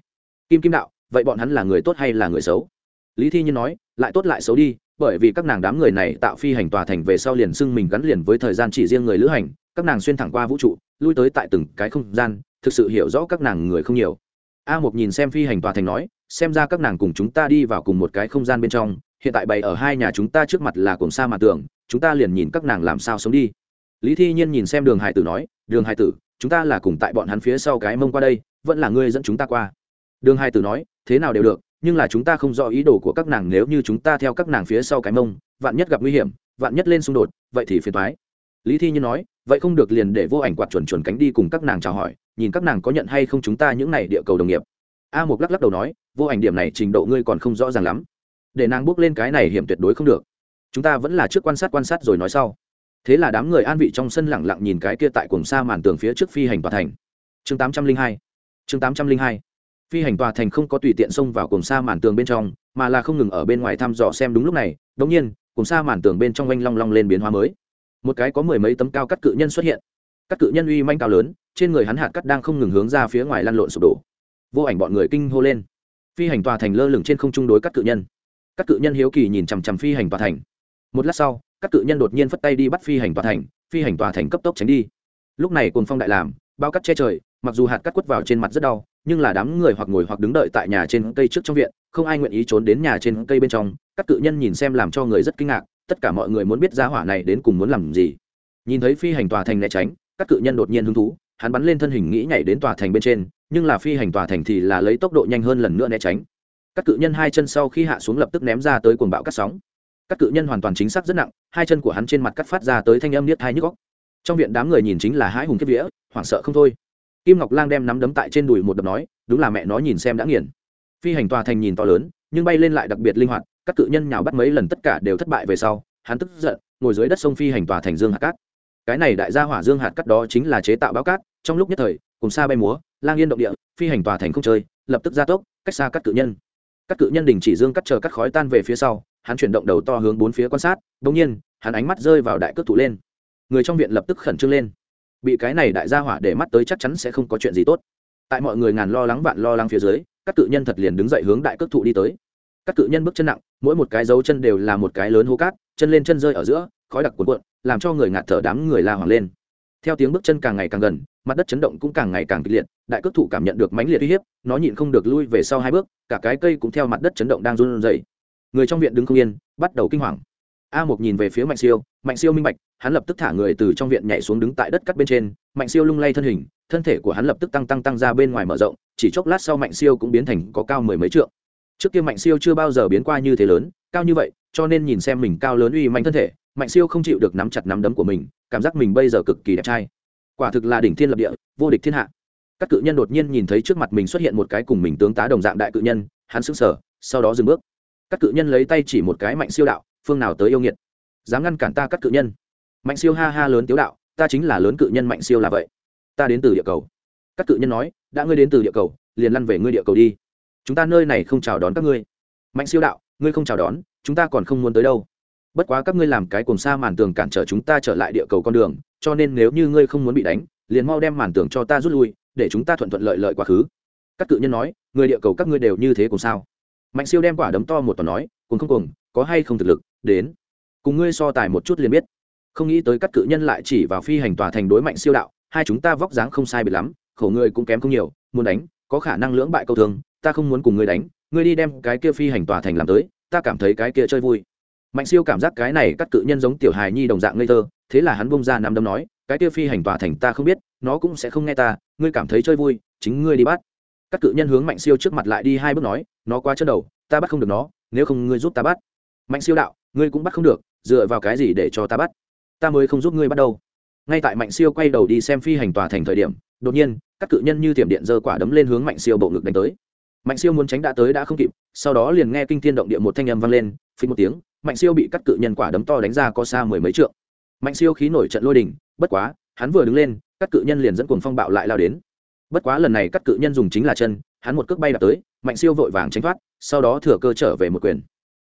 Kim kim đạo, vậy bọn hắn là người tốt hay là người xấu? Lý thi nhiên nói, lại tốt lại xấu đi, bởi vì các nàng đám người này tạo phi hành tòa thành về sau liền xưng mình gắn liền với thời gian chỉ riêng người lữ hành, các nàng xuyên thẳng qua vũ trụ, lui tới tại từng cái không gian, thực sự hiểu rõ các nàng người không nhiều. A một nhìn xem phi hành tòa thành nói, xem ra các nàng cùng chúng ta đi vào cùng một cái không gian bên trong, hiện tại bày ở hai nhà chúng ta trước mặt là cùng xa mà tưởng, chúng ta liền nhìn các nàng làm sao sống đi. Lý thi nhiên nhìn xem đường hải tử nói, đường hải tử chúng ta là cùng tại bọn hắn phía sau cái mông qua đây, vẫn là ngươi dẫn chúng ta qua. Đường hai tử nói, thế nào đều được, nhưng là chúng ta không rõ ý đồ của các nàng nếu như chúng ta theo các nàng phía sau cái mông, vạn nhất gặp nguy hiểm, vạn nhất lên xung đột, vậy thì phiền thoái lý thi như nói, vậy không được liền để vô ảnh quạt chuẩn chuẩn cánh đi cùng các nàng chào hỏi, nhìn các nàng có nhận hay không chúng ta những này địa cầu đồng nghiệp. A một lắc lắc đầu nói, vô ảnh điểm này trình độ ngươi còn không rõ ràng lắm. Để nàng bước lên cái này hiểm tuyệt đối không được. Chúng ta vẫn là trước quan sát quan sát rồi nói sau thế là đám người an vị trong sân lẳng lặng nhìn cái kia tại cùng xa màn tường phía trước phi hành tòa thành. Chương tám trăm linh hai. Chương tám trăm linh hai. Phi hành tòa thành không có tùy tiện xông vào cùng xa màn tường bên trong, mà là không ngừng ở bên ngoài thăm dò xem đúng lúc này đống nhiên cùng xa màn tường bên trong oanh long long lên biến hóa mới. Một cái có mười mấy tấm cao cắt cự nhân xuất hiện. Các cự nhân uy manh cao lớn, trên người hắn hạt cắt đang không ngừng hướng ra phía ngoài lăn lộn sụp đổ. Vô ảnh bọn người kinh hô lên. Phi hành tòa thành lơ lửng trên không trung đối các cự nhân. Các cự nhân hiếu kỳ nhìn chằm chằm phi hành tòa thành. Một lát sau các cự nhân đột nhiên phất tay đi bắt phi hành tòa thành, phi hành tòa thành cấp tốc tránh đi. Lúc này cồn phong đại làm, bao cắt che trời, mặc dù hạt cắt quất vào trên mặt rất đau, nhưng là đám người hoặc ngồi hoặc đứng đợi tại nhà trên cây trước trong viện, không ai nguyện ý trốn đến nhà trên cây bên trong. Các cự nhân nhìn xem làm cho người rất kinh ngạc, tất cả mọi người muốn biết giá hỏa này đến cùng muốn làm gì. Nhìn thấy phi hành tòa thành né tránh, các cự nhân đột nhiên hứng thú, hắn bắn lên thân hình nghĩ nhảy đến tòa thành bên trên, nhưng là phi hành tòa thành thì là lấy tốc độ nhanh hơn lần nữa né tránh. Các cự nhân hai chân sau khi hạ xuống lập tức ném ra tới cuồng bão cắt sóng các cự nhân hoàn toàn chính xác rất nặng, hai chân của hắn trên mặt cắt phát ra tới thanh âm niết thai nhức góc trong viện đám người nhìn chính là hai hùng kiếp vía, hoảng sợ không thôi. Kim ngọc lang đem nắm đấm tại trên đùi một đập nói, đúng là mẹ nó nhìn xem đã nghiền. Phi hành tòa thành nhìn to lớn, nhưng bay lên lại đặc biệt linh hoạt, các cự nhân nhào bắt mấy lần tất cả đều thất bại về sau, hắn tức giận, ngồi dưới đất sông phi hành tòa thành dương hạt cát. Cái này đại gia hỏa dương hạt cát đó chính là chế tạo báo cát, trong lúc nhất thời, cùng xa bay múa, lang yên động địa, phi hành tòa thành không chơi, lập tức gia tốc, cách xa các cự nhân các cự nhân đình chỉ dương cắt chờ cắt khói tan về phía sau, hắn chuyển động đầu to hướng bốn phía quan sát đ nhiên, hắn ánh mắt rơi vào đại cước thụ lên. Người trong viện lập tức khẩn trương lên. Bị cái này đại gia hỏa để mắt tới chắc chắn sẽ không có chuyện gì tốt. Tại mọi người ngàn lo lắng vạn lo lắng phía dưới, các cự nhân thật liền đứng dậy hướng đại cước thụ đi tới. Các cự nhân bước chân nặng, mỗi một cái dấu chân đều là một cái lớn hô cát, chân lên chân rơi ở giữa, khói đặc cuộn cuộn, làm cho người ngạt thở đám người la hoàng lên theo tiếng bước chân càng ngày càng gần, mặt đất chấn động cũng càng ngày càng kịch liệt, đại cước thủ cảm nhận được mãnh liệt uy hiếp, nó nhịn không được lui về sau hai bước, cả cái cây cũng theo mặt đất chấn động đang run rẩy. Người trong viện đứng không yên, bắt đầu kinh hoàng. A một nhìn về phía mạnh siêu mạnh siêu minh bạch, hắn lập tức thả người từ trong viện nhảy xuống đứng tại đất cắt bên trên, mạnh siêu lung lay thân hình, thân thể của hắn lập tức tăng tăng tăng ra bên ngoài mở rộng, chỉ chốc lát sau mạnh siêu cũng biến thành có cao mười mấy trượng. Trước kia mạnh siêu chưa bao giờ biến qua như thế lớn, cao như vậy, cho nên nhìn xem mình cao lớn uy mạnh thân thể mạnh siêu không chịu được nắm chặt nắm đấm của mình, cảm giác mình bây giờ cực kỳ đẹp trai. Quả thực là đỉnh thiên lập địa, vô địch thiên hạ. Các cự nhân đột nhiên nhìn thấy trước mặt mình xuất hiện một cái cùng mình tướng tá đồng dạng đại cự nhân, hắn sững sờ, sau đó dừng bước. Các cự nhân lấy tay chỉ một cái mạnh siêu đạo, phương nào tới yêu nghiệt? Dám ngăn cản ta các cự nhân? Mạnh siêu ha ha lớn tiếu đạo, ta chính là lớn cự nhân mạnh siêu là vậy. Ta đến từ địa cầu. Các cự nhân nói, đã ngươi đến từ địa cầu, liền lăn về ngươi địa cầu đi. Chúng ta nơi này không chào đón các ngươi. Mạnh siêu đạo, ngươi không chào đón, chúng ta còn không muốn tới đâu bất quá các ngươi làm cái cùng xa màn tường cản trở chúng ta trở lại địa cầu con đường, cho nên nếu như ngươi không muốn bị đánh, liền mau đem màn tường cho ta rút lui, để chúng ta thuận thuận lợi lợi quá khứ. Các cự nhân nói, người địa cầu các ngươi đều như thế cùng sao? Mạnh siêu đem quả đấm to một tòa nói cùng không cùng có hay không thực lực, đến. Cùng ngươi so tài một chút liền biết. Không nghĩ tới các cự nhân lại chỉ vào phi hành tòa thành đối mạnh siêu đạo, hai chúng ta vóc dáng không sai biệt lắm, khổ ngươi cũng kém không nhiều, muốn đánh, có khả năng lưỡng bại câu thương, ta không muốn cùng ngươi đánh, ngươi đi đem cái kia phi hành tòa thành làm tới, ta cảm thấy cái kia chơi vui mạnh siêu cảm giác cái này các cự nhân giống tiểu hài nhi đồng dạng ngây thơ, thế là hắn bông ra nắm đấm nói, cái kia phi hành tòa thành ta không biết, nó cũng sẽ không nghe ta, ngươi cảm thấy chơi vui, chính ngươi đi bắt. Các cự nhân hướng mạnh siêu trước mặt lại đi hai bước nói, nó qua chân đầu, ta bắt không được nó, nếu không ngươi giúp ta bắt. Mạnh siêu đạo, ngươi cũng bắt không được, dựa vào cái gì để cho ta bắt? Ta mới không giúp ngươi bắt đâu. Ngay tại mạnh siêu quay đầu đi xem phi hành tòa thành thời điểm, đột nhiên các cự nhân như thiểm điện giơ quả đấm lên hướng mạnh siêu bộ ngực đánh tới. Mạnh siêu muốn tránh đã tới đã không kịp, sau đó liền nghe kinh thiên động địa một thanh âm vang lên phí một tiếng mạnh siêu bị cắt cự nhân quả đấm to đánh ra có xa mười mấy trượng. Mạnh siêu khí nổi trận lôi đình, bất quá, hắn vừa đứng lên, cắt cự nhân liền dẫn cuồng phong bạo lại lao đến. Bất quá lần này cắt cự nhân dùng chính là chân, hắn một cước bay đạp tới, mạnh siêu vội vàng tránh thoát, sau đó thừa cơ trở về một quyền.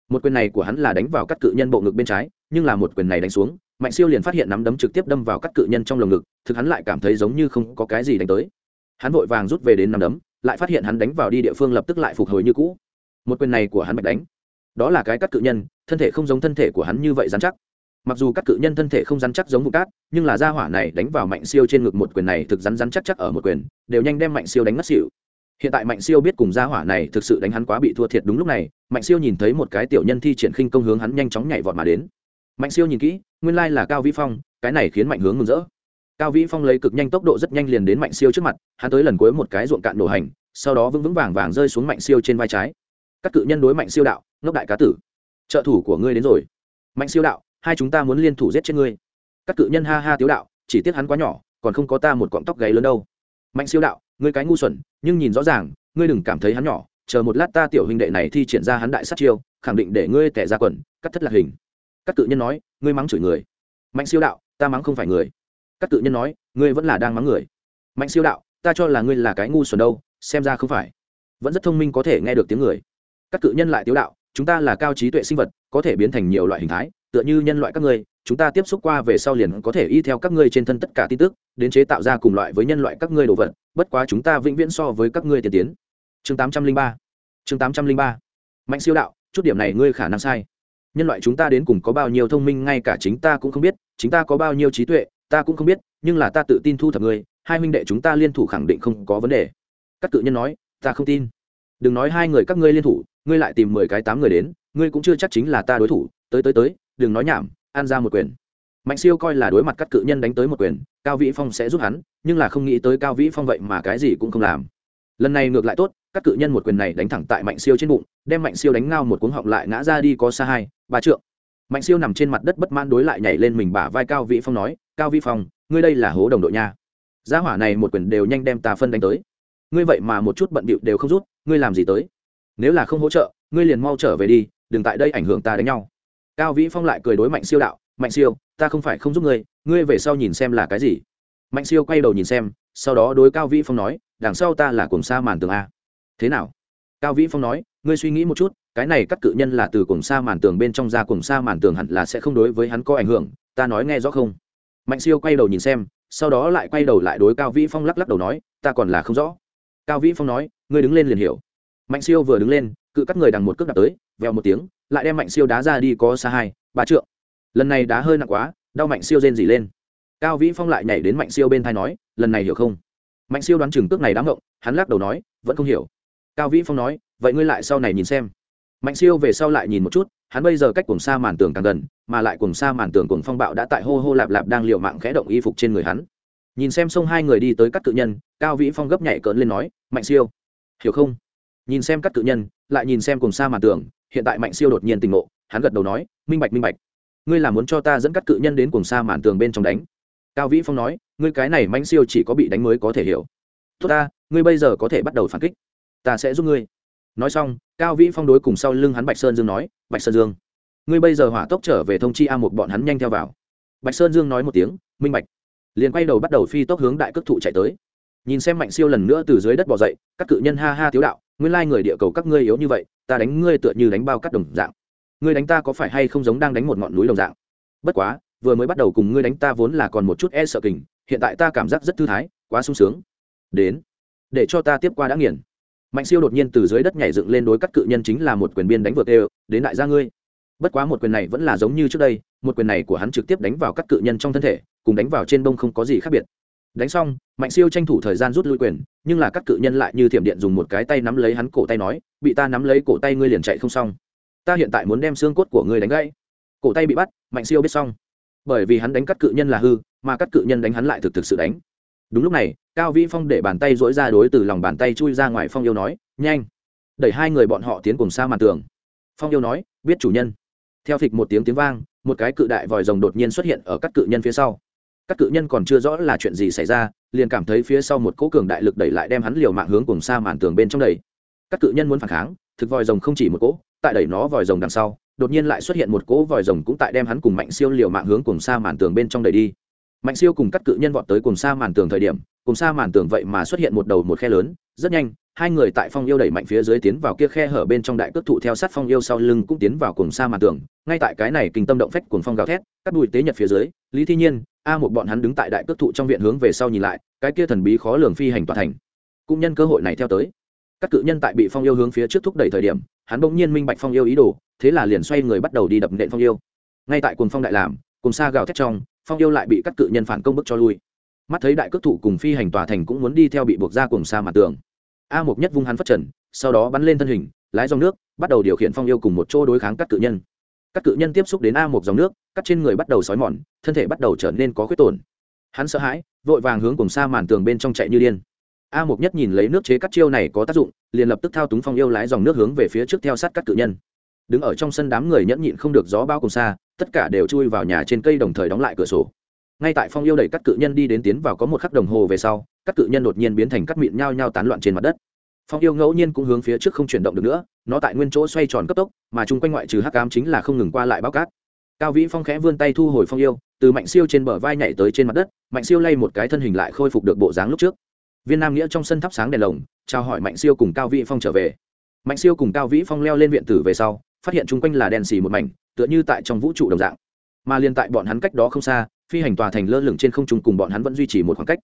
Một quyền này của hắn là đánh vào cắt cự nhân bộ ngực bên trái, nhưng là một quyền này đánh xuống, mạnh siêu liền phát hiện nắm đấm trực tiếp đâm vào cắt cự nhân trong lồng ngực, thực hắn lại cảm thấy giống như không có cái gì đánh tới. Hắn vội vàng rút về đến nắm đấm, lại phát hiện hắn đánh vào đi địa phương lập tức lại phục hồi như cũ. Một quyền này của hắn bạch đánh đó là cái cắt cự nhân, thân thể không giống thân thể của hắn như vậy dán chắc. Mặc dù các cự nhân thân thể không rắn chắc giống vụ cát, nhưng là gia hỏa này đánh vào mạnh siêu trên ngực một quyền này thực rắn rắn chắc chắc ở một quyền, đều nhanh đem mạnh siêu đánh ngất xịu hiện tại mạnh siêu biết cùng gia hỏa này thực sự đánh hắn quá bị thua thiệt đúng lúc này, mạnh siêu nhìn thấy một cái tiểu nhân thi triển khinh công hướng hắn nhanh chóng nhảy vọt mà đến. Mạnh siêu nhìn kỹ, nguyên lai là cao vĩ phong, cái này khiến mạnh hướng mừng rỡ. Cao vĩ phong lấy cực nhanh tốc độ rất nhanh liền đến mạnh siêu trước mặt, hắn tới lần cuối một cái ruộng cạn nổ hành, sau đó vững vững vàng vàng rơi xuống mạnh siêu trên vai trái. Các cự nhân đối mạnh siêu đạo ngốc đại cá tử. Trợ thủ của ngươi đến rồi. Mạnh siêu đạo, hai chúng ta muốn liên thủ giết chết ngươi. Các cự nhân ha ha tiếu đạo, chỉ tiếc hắn quá nhỏ, còn không có ta một cọng tóc gáy lớn đâu. Mạnh siêu đạo, ngươi cái ngu xuẩn, nhưng nhìn rõ ràng, ngươi đừng cảm thấy hắn nhỏ. Chờ một lát ta tiểu huynh đệ này thi triển ra hắn đại sát chiêu, khẳng định để ngươi tẻ ra quần, cắt thất lạc hình. Các cự nhân nói, ngươi mắng chửi người. Mạnh siêu đạo, ta mắng không phải người. Các cự nhân nói, ngươi vẫn là đang mắng người. Mạnh siêu đạo, ta cho là ngươi là cái ngu xuẩn đâu, xem ra không phải. Vẫn rất thông minh có thể nghe được tiếng người. Các cự nhân lại tiếu đạo chúng ta là cao trí tuệ sinh vật, có thể biến thành nhiều loại hình thái, tựa như nhân loại các ngươi, chúng ta tiếp xúc qua về sau liền có thể y theo các ngươi trên thân tất cả tin tức, đến chế tạo ra cùng loại với nhân loại các ngươi đồ vật, bất quá chúng ta vĩnh viễn so với các ngươi tiên tiến. Chương tám trăm linh ba. Chương tám trăm linh ba. Mạnh siêu đạo, chút điểm này ngươi khả năng sai. Nhân loại chúng ta đến cùng có bao nhiêu thông minh ngay cả chính ta cũng không biết, chính ta có bao nhiêu trí tuệ, ta cũng không biết, nhưng là ta tự tin thu thập ngươi, hai huynh đệ chúng ta liên thủ khẳng định không có vấn đề. Các cự nhân nói, ta không tin đừng nói hai người các ngươi liên thủ, ngươi lại tìm mười cái tám người đến, ngươi cũng chưa chắc chính là ta đối thủ, tới tới tới, đừng nói nhảm an ra một quyền. Mạnh siêu coi là đối mặt các cự nhân đánh tới một quyền, cao vĩ phong sẽ giúp hắn, nhưng là không nghĩ tới cao vĩ phong vậy mà cái gì cũng không làm. Lần này ngược lại tốt, các cự nhân một quyền này đánh thẳng tại mạnh siêu trên bụng, đem mạnh siêu đánh ngao một cuống họng lại ngã ra đi có xa hai, ba trượng. Mạnh siêu nằm trên mặt đất bất mãn đối lại nhảy lên mình bả vai cao vĩ phong nói, cao vĩ phong, ngươi đây là hố đồng đội nha. Gia hỏa này một quyền đều nhanh đem tà phân đánh tới ngươi vậy mà một chút bận bịu đều không rút, ngươi làm gì tới? Nếu là không hỗ trợ, ngươi liền mau trở về đi, đừng tại đây ảnh hưởng ta đánh nhau. Cao vĩ phong lại cười đối mạnh siêu đạo, mạnh siêu, ta không phải không giúp ngươi ngươi về sau nhìn xem là cái gì. Mạnh siêu quay đầu nhìn xem, sau đó đối cao vĩ phong nói, đằng sau ta là cùng xa màn tường a. Thế nào? Cao vĩ phong nói, ngươi suy nghĩ một chút, cái này cắt cự nhân là từ cùng xa màn tường bên trong ra cùng xa màn tường hẳn là sẽ không đối với hắn có ảnh hưởng, ta nói nghe rõ không? Mạnh siêu quay đầu nhìn xem, sau đó lại quay đầu lại đối cao vĩ phong lắc lắc đầu nói, ta còn là không rõ cao vĩ phong nói, ngươi đứng lên liền hiểu. Mạnh siêu vừa đứng lên, cự cắt người đằng một cước đạp tới, vèo một tiếng, lại đem mạnh siêu đá ra đi có xa hai, ba trượng. Lần này đá hơi nặng quá, đau mạnh siêu rên dỉ lên. Cao vĩ phong lại nhảy đến mạnh siêu bên thai nói, lần này hiểu không? Mạnh siêu đoán chừng cước này đáng ngộng, hắn lắc đầu nói, vẫn không hiểu. Cao vĩ phong nói, vậy ngươi lại sau này nhìn xem. Mạnh siêu về sau lại nhìn một chút, hắn bây giờ cách cùng xa màn tường càng gần, mà lại cùng xa màn tường cùng phong bạo đã tại hô hô lạp lạp đang liều mạng khẽ động y phục trên người hắn nhìn xem sông hai người đi tới các cự nhân, cao vĩ phong gấp nhảy cỡn lên nói, mạnh siêu. Hiểu không? Nhìn xem các cự nhân, lại nhìn xem cùng xa màn tường hiện tại mạnh siêu đột nhiên tình ngộ, hắn gật đầu nói, minh bạch minh bạch. Ngươi là muốn cho ta dẫn các cự nhân đến cùng xa màn tường bên trong đánh? Cao vĩ phong nói, ngươi cái này mạnh siêu chỉ có bị đánh mới có thể hiểu. Tốt ta, ngươi bây giờ có thể bắt đầu phản kích. Ta sẽ giúp ngươi. Nói xong, cao vĩ phong đối cùng sau lưng hắn bạch sơn dương nói, bạch sơn dương, ngươi bây giờ hỏa tốc trở về thông chi a một bọn hắn nhanh theo vào. Bạch sơn dương nói một tiếng, minh bạch liền quay đầu bắt đầu phi tốc hướng đại cước thụ chạy tới. Nhìn xem mạnh siêu lần nữa từ dưới đất bỏ dậy, các cự nhân ha ha tiếu đạo, nguyên lai người địa cầu các ngươi yếu như vậy, ta đánh ngươi tựa như đánh bao cắt đồng dạng. Ngươi đánh ta có phải hay không giống đang đánh một ngọn núi đồng dạng? Bất quá, vừa mới bắt đầu cùng ngươi đánh ta vốn là còn một chút e sợ kình, hiện tại ta cảm giác rất thư thái, quá sung sướng. Đến, để cho ta tiếp qua đã nghiền. Mạnh siêu đột nhiên từ dưới đất nhảy dựng lên đối các cự nhân chính là một quyền biên đánh vượt đều, đến đại gia ngươi. Bất quá một quyền này vẫn là giống như trước đây, một quyền này của hắn trực tiếp đánh vào các cự nhân trong thân thể cùng đánh vào trên bông không có gì khác biệt. Đánh xong, mạnh siêu tranh thủ thời gian rút lui quyền, nhưng là các cự nhân lại như thiểm điện dùng một cái tay nắm lấy hắn cổ tay nói, bị ta nắm lấy cổ tay ngươi liền chạy không xong. Ta hiện tại muốn đem xương cốt của ngươi đánh gãy. Cổ tay bị bắt, mạnh siêu biết xong. Bởi vì hắn đánh các cự nhân là hư, mà các cự nhân đánh hắn lại thực thực sự đánh. Đúng lúc này, cao vĩ phong để bàn tay dỗi ra đối từ lòng bàn tay chui ra ngoài phong yêu nói, nhanh, đẩy hai người bọn họ tiến cùng xa màn tường. Phong yêu nói, biết chủ nhân. Theo phịch một tiếng tiếng vang, một cái cự đại vòi rồng đột nhiên xuất hiện ở các cự nhân phía sau các cự nhân còn chưa rõ là chuyện gì xảy ra, liền cảm thấy phía sau một cỗ cường đại lực đẩy lại đem hắn liều mạng hướng cùng xa màn tường bên trong đầy các cự nhân muốn phản kháng, thực vòi rồng không chỉ một cỗ, tại đẩy nó vòi rồng đằng sau, đột nhiên lại xuất hiện một cỗ vòi rồng cũng tại đem hắn cùng mạnh siêu liều mạng hướng cùng xa màn tường bên trong đẩy đi. Mạnh siêu cùng các cự nhân vọt tới cùng xa màn tường thời điểm cùng xa màn tường vậy mà xuất hiện một đầu một khe lớn, rất nhanh, hai người tại phong yêu đẩy mạnh phía dưới tiến vào kia khe hở bên trong đại cước thụ theo sát phong yêu sau lưng cũng tiến vào cùng xa màn tường. Ngay tại cái này kinh tâm động phách cùng phong gào thét, cắt đùi tế nhật phía dưới, lý thi nhiên a một bọn hắn đứng tại đại cước thụ trong viện hướng về sau nhìn lại, cái kia thần bí khó lường phi hành tòa thành. Cũng nhân cơ hội này theo tới. Các cự nhân tại bị phong yêu hướng phía trước thúc đẩy thời điểm, hắn bỗng nhiên minh bạch phong yêu ý đồ, thế là liền xoay người bắt đầu đi đập nện phong yêu. Ngay tại cuồng phong đại làm cùng xa gào thét trong, phong yêu lại bị các cự nhân phản công bức cho lui. Mắt thấy đại cước thủ cùng phi hành tòa thành cũng muốn đi theo bị buộc ra cùng xa mặt tường. A mục nhất vung hắn phát trần, sau đó bắn lên thân hình, lái dòng nước, bắt đầu điều khiển phong yêu cùng một chỗ đối kháng các cự nhân các cự nhân tiếp xúc đến a một dòng nước, cắt trên người bắt đầu xói mòn, thân thể bắt đầu trở nên có khuyết tổn. Hắn sợ hãi, vội vàng hướng cùng xa màn tường bên trong chạy như điên. A mục nhất nhìn lấy nước chế cắt chiêu này có tác dụng, liền lập tức thao túng phong yêu lái dòng nước hướng về phía trước theo sát các cự nhân. Đứng ở trong sân đám người nhẫn nhịn không được gió bao cùng xa, tất cả đều chui vào nhà trên cây đồng thời đóng lại cửa sổ. Ngay tại phong yêu đẩy các cự nhân đi đến tiến vào có một khắc đồng hồ về sau, các cự nhân đột nhiên biến thành cắt mịn nhao nhao tán loạn trên mặt đất phong yêu ngẫu nhiên cũng hướng phía trước không chuyển động được nữa, nó tại nguyên chỗ xoay tròn cấp tốc, mà chung quanh ngoại trừ hắc ám chính là không ngừng qua lại bao cát. Cao vĩ phong khẽ vươn tay thu hồi phong yêu, từ mạnh siêu trên bờ vai nhảy tới trên mặt đất, mạnh siêu lay một cái thân hình lại khôi phục được bộ dáng lúc trước. Viên nam nghĩa trong sân thắp sáng đèn lồng, chào hỏi mạnh siêu cùng cao vĩ phong trở về. Mạnh siêu cùng cao vĩ phong leo lên viện tử về sau, phát hiện chung quanh là đèn xì một mảnh, tựa như tại trong vũ trụ đồng dạng. Mà liên tại bọn hắn cách đó không xa, phi hành tòa thành lơ lửng trên không trung cùng bọn hắn vẫn duy trì một khoảng cách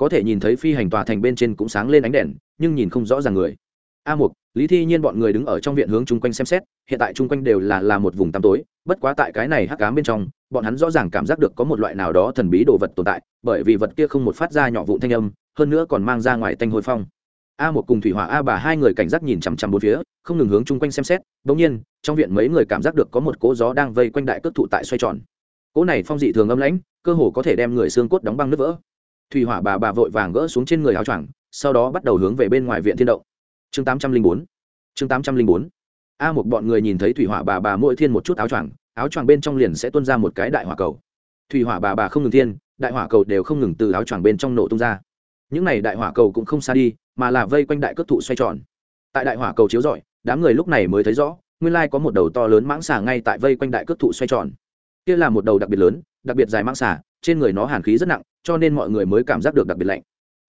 có thể nhìn thấy phi hành tòa thành bên trên cũng sáng lên ánh đèn nhưng nhìn không rõ ràng người. A Mục, lý thi nhiên bọn người đứng ở trong viện hướng chung quanh xem xét hiện tại chung quanh đều là là một vùng tăm tối bất quá tại cái này hắc cám bên trong bọn hắn rõ ràng cảm giác được có một loại nào đó thần bí đồ vật tồn tại bởi vì vật kia không một phát ra nhỏ vụ thanh âm hơn nữa còn mang ra ngoài tanh hồi phong. A một cùng thủy hỏa a bà hai người cảnh giác nhìn chằm chằm bốn phía không ngừng hướng chung quanh xem xét đ ỗ n g nhiên trong viện mấy người cảm giác được có một cỗ gió đang vây quanh đại cước thụ tại xoay tròn. Cỗ này phong dị thường âm lãnh cơ hồ có thể đem người xương cốt đóng băng nứt vỡ thủy hỏa bà bà vội vàng gỡ xuống trên người áo choàng, sau đó bắt đầu hướng về bên ngoài viện thiên động. Chương tám trăm linh bốn. Chương tám trăm linh bốn. A một bọn người nhìn thấy thủy hỏa bà bà mỗi thiên một chút áo choàng áo choàng bên trong liền sẽ tuôn ra một cái đại hỏa cầu. Thủy hỏa bà bà không ngừng thiên, đại hỏa cầu đều không ngừng từ áo choàng bên trong nổ tung ra. Những này đại hỏa cầu cũng không xa đi, mà là vây quanh đại cước thụ xoay tròn. Tại đại hỏa cầu chiếu rọi, đám người lúc này mới thấy rõ, nguyên lai có một đầu to lớn mãng xà ngay tại vây quanh đại cước thụ xoay tròn kia là một đầu đặc biệt lớn, đặc biệt dài mang xà, trên người nó hàn khí rất nặng, cho nên mọi người mới cảm giác được đặc biệt lạnh.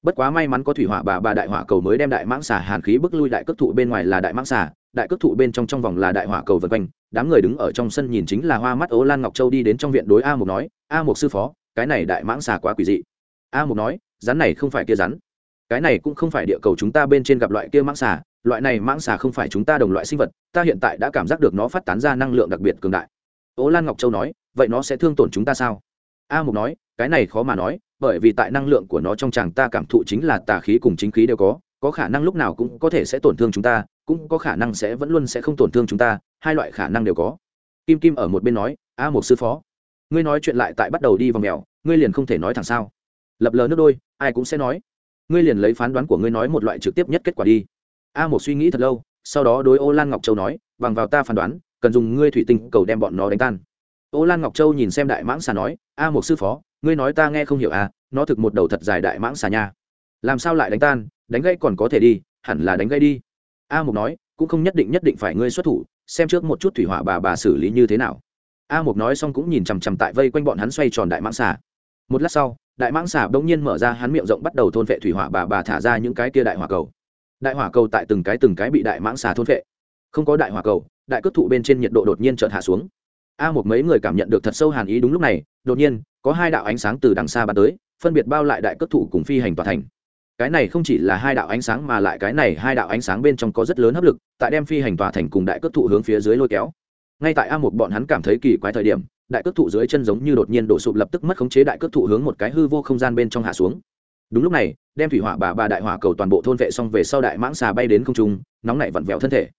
Bất quá may mắn có thủy hỏa bà bà đại hỏa cầu mới đem đại mãng xà hàn khí bức lui đại cước thụ bên ngoài là đại mãng xà, đại cước thụ bên trong trong vòng là đại hỏa cầu vân quanh. Đám người đứng ở trong sân nhìn chính là hoa mắt ố lan ngọc châu đi đến trong viện đối a mục nói, a mục sư phó, cái này đại mãng xà quá quỷ dị. A mục nói, rắn này không phải kia rắn. Cái này cũng không phải địa cầu chúng ta bên trên gặp loại kia mãng xà, loại này mãng xà không phải chúng ta đồng loại sinh vật, ta hiện tại đã cảm giác được nó phát tán ra năng lượng đặc biệt cường đại ố lan ngọc châu nói, vậy nó sẽ thương tổn chúng ta sao? A mục nói, cái này khó mà nói, bởi vì tại năng lượng của nó trong chàng ta cảm thụ chính là tà khí cùng chính khí đều có có khả năng lúc nào cũng có thể sẽ tổn thương chúng ta, cũng có khả năng sẽ vẫn luôn sẽ không tổn thương chúng ta, hai loại khả năng đều có. Kim kim ở một bên nói, a một sư phó, ngươi nói chuyện lại tại bắt đầu đi vào mèo, ngươi liền không thể nói thẳng sao? Lập lờ nước đôi, ai cũng sẽ nói, ngươi liền lấy phán đoán của ngươi nói một loại trực tiếp nhất kết quả đi. A một suy nghĩ thật lâu, sau đó đối ô lan ngọc châu nói, bằng vào ta phán đoán cần dùng ngươi thủy tinh cầu đem bọn nó đánh tan. Ô lan ngọc châu nhìn xem đại mãng xà nói, a một sư phó, ngươi nói ta nghe không hiểu à nó thực một đầu thật dài đại mãng xà nha. Làm sao lại đánh tan, đánh gãy còn có thể đi, hẳn là đánh gãy đi. A mục nói, cũng không nhất định nhất định phải ngươi xuất thủ, xem trước một chút thủy hỏa bà bà xử lý như thế nào. A mục nói xong cũng nhìn chằm chằm tại vây quanh bọn hắn xoay tròn đại mãng xà. Một lát sau, đại mãng xà bỗng nhiên mở ra, hắn miệng rộng bắt đầu thôn vệ thủy hỏa bà bà thả ra những cái kia đại hỏa cầu. Đại hỏa cầu tại từng cái từng cái bị đại mãng xà thôn vệ. Không có đại hỏa cầu đại cước thụ bên trên nhiệt độ đột nhiên chợt hạ xuống. A một mấy người cảm nhận được thật sâu hàn ý đúng lúc này, đột nhiên, có hai đạo ánh sáng từ đằng xa bắn tới, phân biệt bao lại đại cước thụ cùng phi hành tòa thành. Cái này không chỉ là hai đạo ánh sáng mà lại cái này hai đạo ánh sáng bên trong có rất lớn hấp lực, tại đem phi hành tòa thành cùng đại cước thụ hướng phía dưới lôi kéo. Ngay tại a một bọn hắn cảm thấy kỳ quái thời điểm, đại cước thụ dưới chân giống như đột nhiên đổ sụp lập tức mất khống chế đại cước thụ hướng một cái hư vô không gian bên trong hạ xuống. Đúng lúc này, đem thủy hỏa bà bà đại hỏa cầu toàn bộ thôn vệ xong về sau đại mãng xà bay đến không trung, nóng nảy vặn vẹo thân thể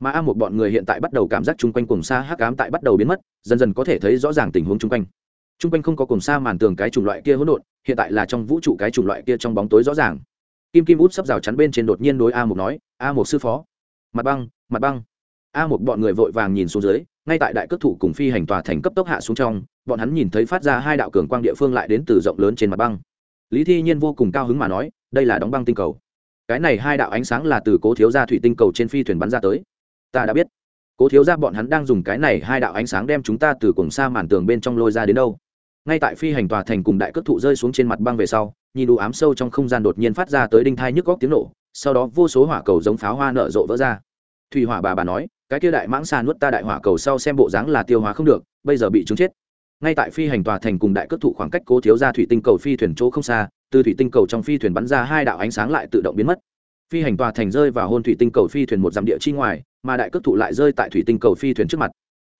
mà a một bọn người hiện tại bắt đầu cảm giác chung quanh cùng xa hắc ám tại bắt đầu biến mất, dần dần có thể thấy rõ ràng tình huống chung quanh. Chung quanh không có cùng xa màn tường cái chủng loại kia hỗn độn, hiện tại là trong vũ trụ cái chủng loại kia trong bóng tối rõ ràng. Kim kim út sắp rào chắn bên trên đột nhiên đối a một nói, a một sư phó. Mặt băng mặt băng. A một bọn người vội vàng nhìn xuống dưới, ngay tại đại cước thủ cùng phi hành tòa thành cấp tốc hạ xuống trong, bọn hắn nhìn thấy phát ra hai đạo cường quang địa phương lại đến từ rộng lớn trên mặt băng. Lý thi nhiên vô cùng cao hứng mà nói, đây là đóng băng tinh cầu. Cái này hai đạo ánh sáng là từ cố thiếu gia thủy tinh cầu trên phi thuyền bắn ra tới ta đã biết. Cố thiếu gia bọn hắn đang dùng cái này hai đạo ánh sáng đem chúng ta từ cùng xa màn tường bên trong lôi ra đến đâu. Ngay tại phi hành tòa thành cùng đại cất thụ rơi xuống trên mặt băng về sau, nhìn đủ ám sâu trong không gian đột nhiên phát ra tới đinh thai nhức góc tiếng nổ, sau đó vô số hỏa cầu giống pháo hoa nở rộ vỡ ra. Thủy hỏa bà bà nói, cái kia đại mãng xa nuốt ta đại hỏa cầu sau xem bộ dáng là tiêu hóa không được, bây giờ bị trúng chết. Ngay tại phi hành tòa thành cùng đại cất thụ khoảng cách cố thiếu ra thủy tinh cầu phi thuyền chỗ không xa, từ thủy tinh cầu trong phi thuyền bắn ra hai đạo ánh sáng lại tự động biến mất. Phi hành tòa thành rơi vào hôn thủy tinh cầu phi thuyền một dặm địa chi ngoài mà đại cước thụ lại rơi tại thủy tinh cầu phi thuyền trước mặt.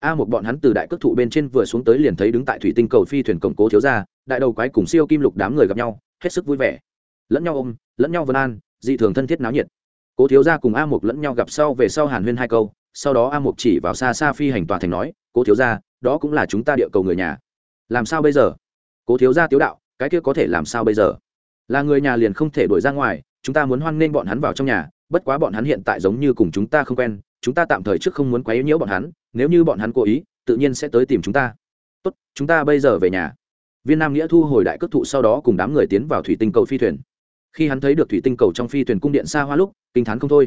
A một bọn hắn từ đại cước thụ bên trên vừa xuống tới liền thấy đứng tại thủy tinh cầu phi thuyền cổng cố thiếu ra đại đầu quái cùng siêu kim lục đám người gặp nhau, hết sức vui vẻ. Lẫn nhau ôm, lẫn nhau vân an, dị thường thân thiết náo nhiệt. Cố thiếu ra cùng a một lẫn nhau gặp sau về sau hàn huyên hai câu, sau đó a một chỉ vào xa xa phi hành tòa thành nói, cố thiếu ra đó cũng là chúng ta địa cầu người nhà. Làm sao bây giờ? Cố thiếu ra tiếu đạo, cái kia có thể làm sao bây giờ? Là người nhà liền không thể đuổi ra ngoài, chúng ta muốn hoan nghênh bọn hắn vào trong nhà, bất quá bọn hắn hiện tại giống như cùng chúng ta không quen chúng ta tạm thời trước không muốn quấy nhiễu bọn hắn, nếu như bọn hắn cố ý, tự nhiên sẽ tới tìm chúng ta. Tốt, chúng ta bây giờ về nhà. Viên nam nghĩa thu hồi đại cước thụ sau đó cùng đám người tiến vào thủy tinh cầu phi thuyền. Khi hắn thấy được thủy tinh cầu trong phi thuyền cung điện xa hoa lúc, kinh t h á n không thôi.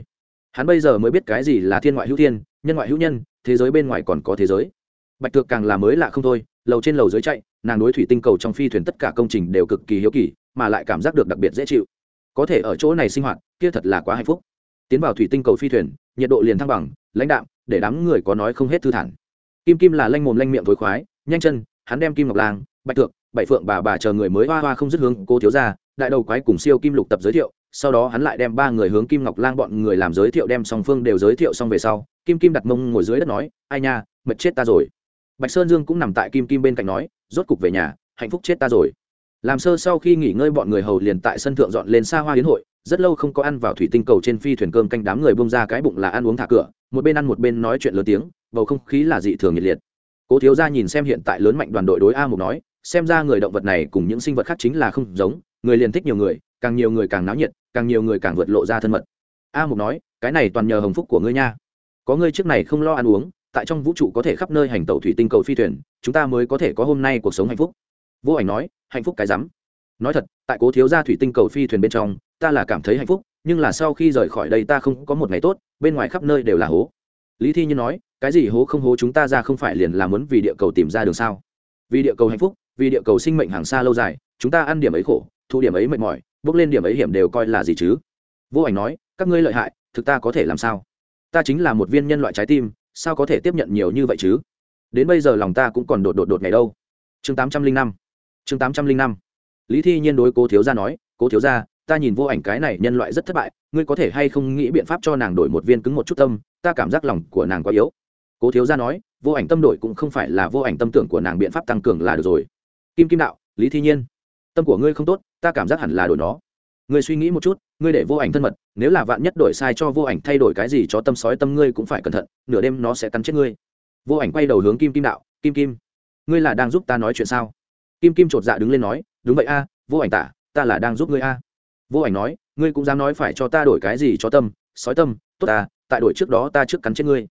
Hắn bây giờ mới biết cái gì là thiên ngoại hữu thiên, nhân ngoại hữu nhân, thế giới bên ngoài còn có thế giới. Bạch thược càng là mới lạ không thôi, lầu trên lầu dưới chạy, nàng đối thủy tinh cầu trong phi thuyền tất cả công trình đều cực kỳ hiếu kỳ, mà lại cảm giác được đặc biệt dễ chịu. Có thể ở chỗ này sinh hoạt, kia thật là quá hạnh phúc. Tiến vào thủy tinh cầu phi thuyền nhiệt độ liền thăng bằng, lãnh đạm, để đám người có nói không hết thư thản. Kim kim là lanh mồm lanh miệng thối khoái, nhanh chân, hắn đem kim ngọc lang, bạch thượng, bảy phượng bà bà chờ người mới hoa hoa không dứt hướng cô thiếu ra đại đầu quái cùng siêu kim lục tập giới thiệu, sau đó hắn lại đem ba người hướng kim ngọc lang bọn người làm giới thiệu đem song phương đều giới thiệu xong về sau, kim kim đặt mông ngồi dưới đất nói, ai nha mật chết ta rồi. Bạch sơn dương cũng nằm tại kim kim bên cạnh nói, rốt cục về nhà, hạnh phúc chết ta rồi. Làm sơ sau khi nghỉ ngơi bọn người hầu liền tại sân thượng dọn lên xa hoa hiến hội rất lâu không có ăn vào thủy tinh cầu trên phi thuyền cơm canh đám người bông ra cái bụng là ăn uống thả cửa, một bên ăn một bên nói chuyện lớn tiếng, bầu không khí là dị thường nhiệt liệt. Cố thiếu gia nhìn xem hiện tại lớn mạnh đoàn đội đối a mục nói, xem ra người động vật này cùng những sinh vật khác chính là không giống, người liền thích nhiều người, càng nhiều người càng náo nhiệt, càng nhiều người càng vượt lộ ra thân mật. A mục nói, cái này toàn nhờ hồng phúc của ngươi nha. Có ngươi trước này không lo ăn uống, tại trong vũ trụ có thể khắp nơi hành tẩu thủy tinh cầu phi thuyền, chúng ta mới có thể có hôm nay cuộc sống hạnh phúc. Vô ảnh nói, hạnh phúc cái rắm. Nói thật, tại cố thiếu gia thủy tinh cầu phi thuyền bên trong ta là cảm thấy hạnh phúc, nhưng là sau khi rời khỏi đây ta không có một ngày tốt, bên ngoài khắp nơi đều là hố. Lý thi nhiên nói, cái gì hố không hố chúng ta ra không phải liền là muốn vì địa cầu tìm ra đường sao? Vì địa cầu hạnh phúc, vì địa cầu sinh mệnh hàng xa lâu dài, chúng ta ăn điểm ấy khổ, thu điểm ấy mệt mỏi, bước lên điểm ấy hiểm đều coi là gì chứ? Vô ảnh nói, các ngươi lợi hại, thực ta có thể làm sao? Ta chính là một viên nhân loại trái tim, sao có thể tiếp nhận nhiều như vậy chứ? Đến bây giờ lòng ta cũng còn đột đột đột ngày đâu. Chương tám trăm linh năm. Chương tám trăm linh năm. Lý thi nhiên đối cố thiếu gia nói, cố thiếu gia ta nhìn vô ảnh cái này nhân loại rất thất bại, ngươi có thể hay không nghĩ biện pháp cho nàng đổi một viên cứng một chút tâm, ta cảm giác lòng của nàng quá yếu. Cố thiếu gia nói, vô ảnh tâm đổi cũng không phải là vô ảnh tâm tưởng của nàng biện pháp tăng cường là được rồi. Kim kim đạo, lý thi nhiên, tâm của ngươi không tốt, ta cảm giác hẳn là đổi nó. Ngươi suy nghĩ một chút, ngươi để vô ảnh thân mật, nếu là vạn nhất đổi sai cho vô ảnh thay đổi cái gì cho tâm sói tâm ngươi cũng phải cẩn thận, nửa đêm nó sẽ cắn chết ngươi. Vô ảnh quay đầu hướng kim kim đạo, kim kim, ngươi là đang giúp ta nói chuyện sao? Kim kim chột dạ đứng lên nói, đúng vậy a, vô ảnh tả, ta là đang giúp ngươi a vô ảnh nói, ngươi cũng dám nói phải cho ta đổi cái gì cho tâm, sói tâm, tốt ta, tại đổi trước đó ta trước cắn chết ngươi.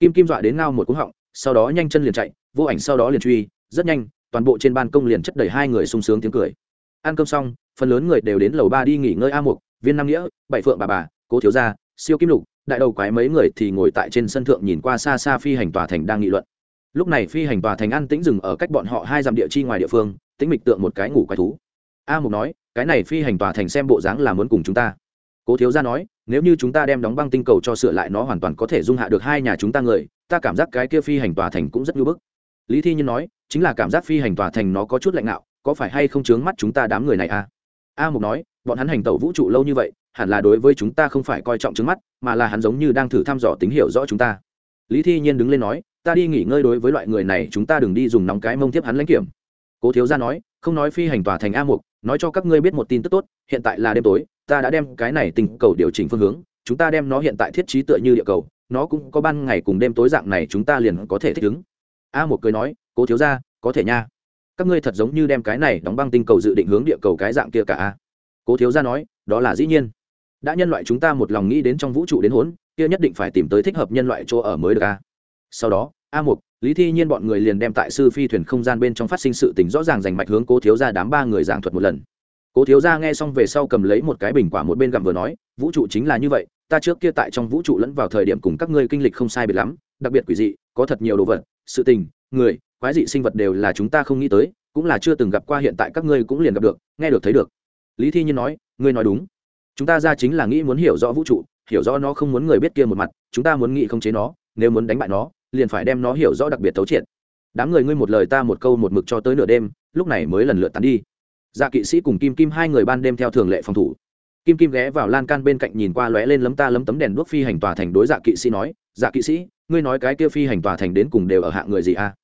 Kim kim dọa đến ngao một cú họng, sau đó nhanh chân liền chạy, vô ảnh sau đó liền truy, rất nhanh, toàn bộ trên ban công liền chất đầy hai người sung sướng tiếng cười. Ăn cơm xong, phần lớn người đều đến lầu ba đi nghỉ ngơi a mục, viên nam nghĩa, bảy phượng bà bà, cố thiếu gia, siêu kim lục, đại đầu quái mấy người thì ngồi tại trên sân thượng nhìn qua xa xa phi hành tòa thành đang nghị luận. Lúc này phi hành tòa thành ăn tĩnh dừng ở cách bọn họ hai dặm địa chi ngoài địa phương, tĩnh mịch tượng một cái ngủ quái thú. A mục nói cái này phi hành tòa thành xem bộ dáng là muốn cùng chúng ta. Cố thiếu gia nói, nếu như chúng ta đem đóng băng tinh cầu cho sửa lại nó hoàn toàn có thể dung hạ được hai nhà chúng ta người, ta cảm giác cái kia phi hành tòa thành cũng rất ngưỡng bức. Lý thi nhiên nói, chính là cảm giác phi hành tòa thành nó có chút lạnh nạo có phải hay không chướng mắt chúng ta đám người này a à? a mục nói, bọn hắn hành tẩu vũ trụ lâu như vậy, hẳn là đối với chúng ta không phải coi trọng chướng mắt, mà là hắn giống như đang thử thăm dò tín hiệu rõ chúng ta. Lý thi nhiên đứng lên nói, ta đi nghỉ ngơi đối với loại người này, chúng ta đừng đi dùng nóng cái mông tiếp hắn lãnh kiểm. Cố thiếu gia nói, không nói phi hành tòa thành a mục nói cho các ngươi biết một tin tức tốt, hiện tại là đêm tối, ta đã đem cái này tình cầu điều chỉnh phương hướng, chúng ta đem nó hiện tại thiết trí tựa như địa cầu, nó cũng có ban ngày cùng đêm tối dạng này chúng ta liền có thể thích ứng. A một cười nói, cố thiếu ra có thể nha. Các ngươi thật giống như đem cái này đóng băng tinh cầu dự định hướng địa cầu cái dạng kia cả a. Cố thiếu ra nói, đó là dĩ nhiên. Đã nhân loại chúng ta một lòng nghĩ đến trong vũ trụ đến hỗn kia nhất định phải tìm tới thích hợp nhân loại chỗ ở mới được a. Sau đó a Mục, lý thi nhiên bọn người liền đem tại sư phi thuyền không gian bên trong phát sinh sự tình rõ ràng dành mạch hướng cố thiếu ra đám ba người giảng thuật một lần. Cố thiếu ra nghe xong về sau cầm lấy một cái bình quả một bên gặm vừa nói vũ trụ chính là như vậy ta trước kia tại trong vũ trụ lẫn vào thời điểm cùng các ngươi kinh lịch không sai biệt lắm đặc biệt quỷ dị có thật nhiều đồ vật sự tình người quái dị sinh vật đều là chúng ta không nghĩ tới cũng là chưa từng gặp qua hiện tại các ngươi cũng liền gặp được nghe được thấy được. Lý thi nhiên nói ngươi nói đúng. Chúng ta ra chính là nghĩ muốn hiểu rõ vũ trụ hiểu rõ nó không muốn người biết kia một mặt chúng ta muốn nghĩ không chế nó nếu muốn đánh bại nó liền phải đem nó hiểu rõ đặc biệt thấu triệt. Đám người ngươi một lời ta một câu một mực cho tới nửa đêm, lúc này mới lần lượt tán đi. Dạ kỵ sĩ cùng kim kim hai người ban đêm theo thường lệ phòng thủ. Kim kim ghé vào lan can bên cạnh nhìn qua lóe lên lấm ta lấm tấm đèn đuốc phi hành tòa thành đối dạ kỵ sĩ nói dạ kỵ sĩ, ngươi nói cái kia phi hành tòa thành đến cùng đều ở hạng người gì a? À?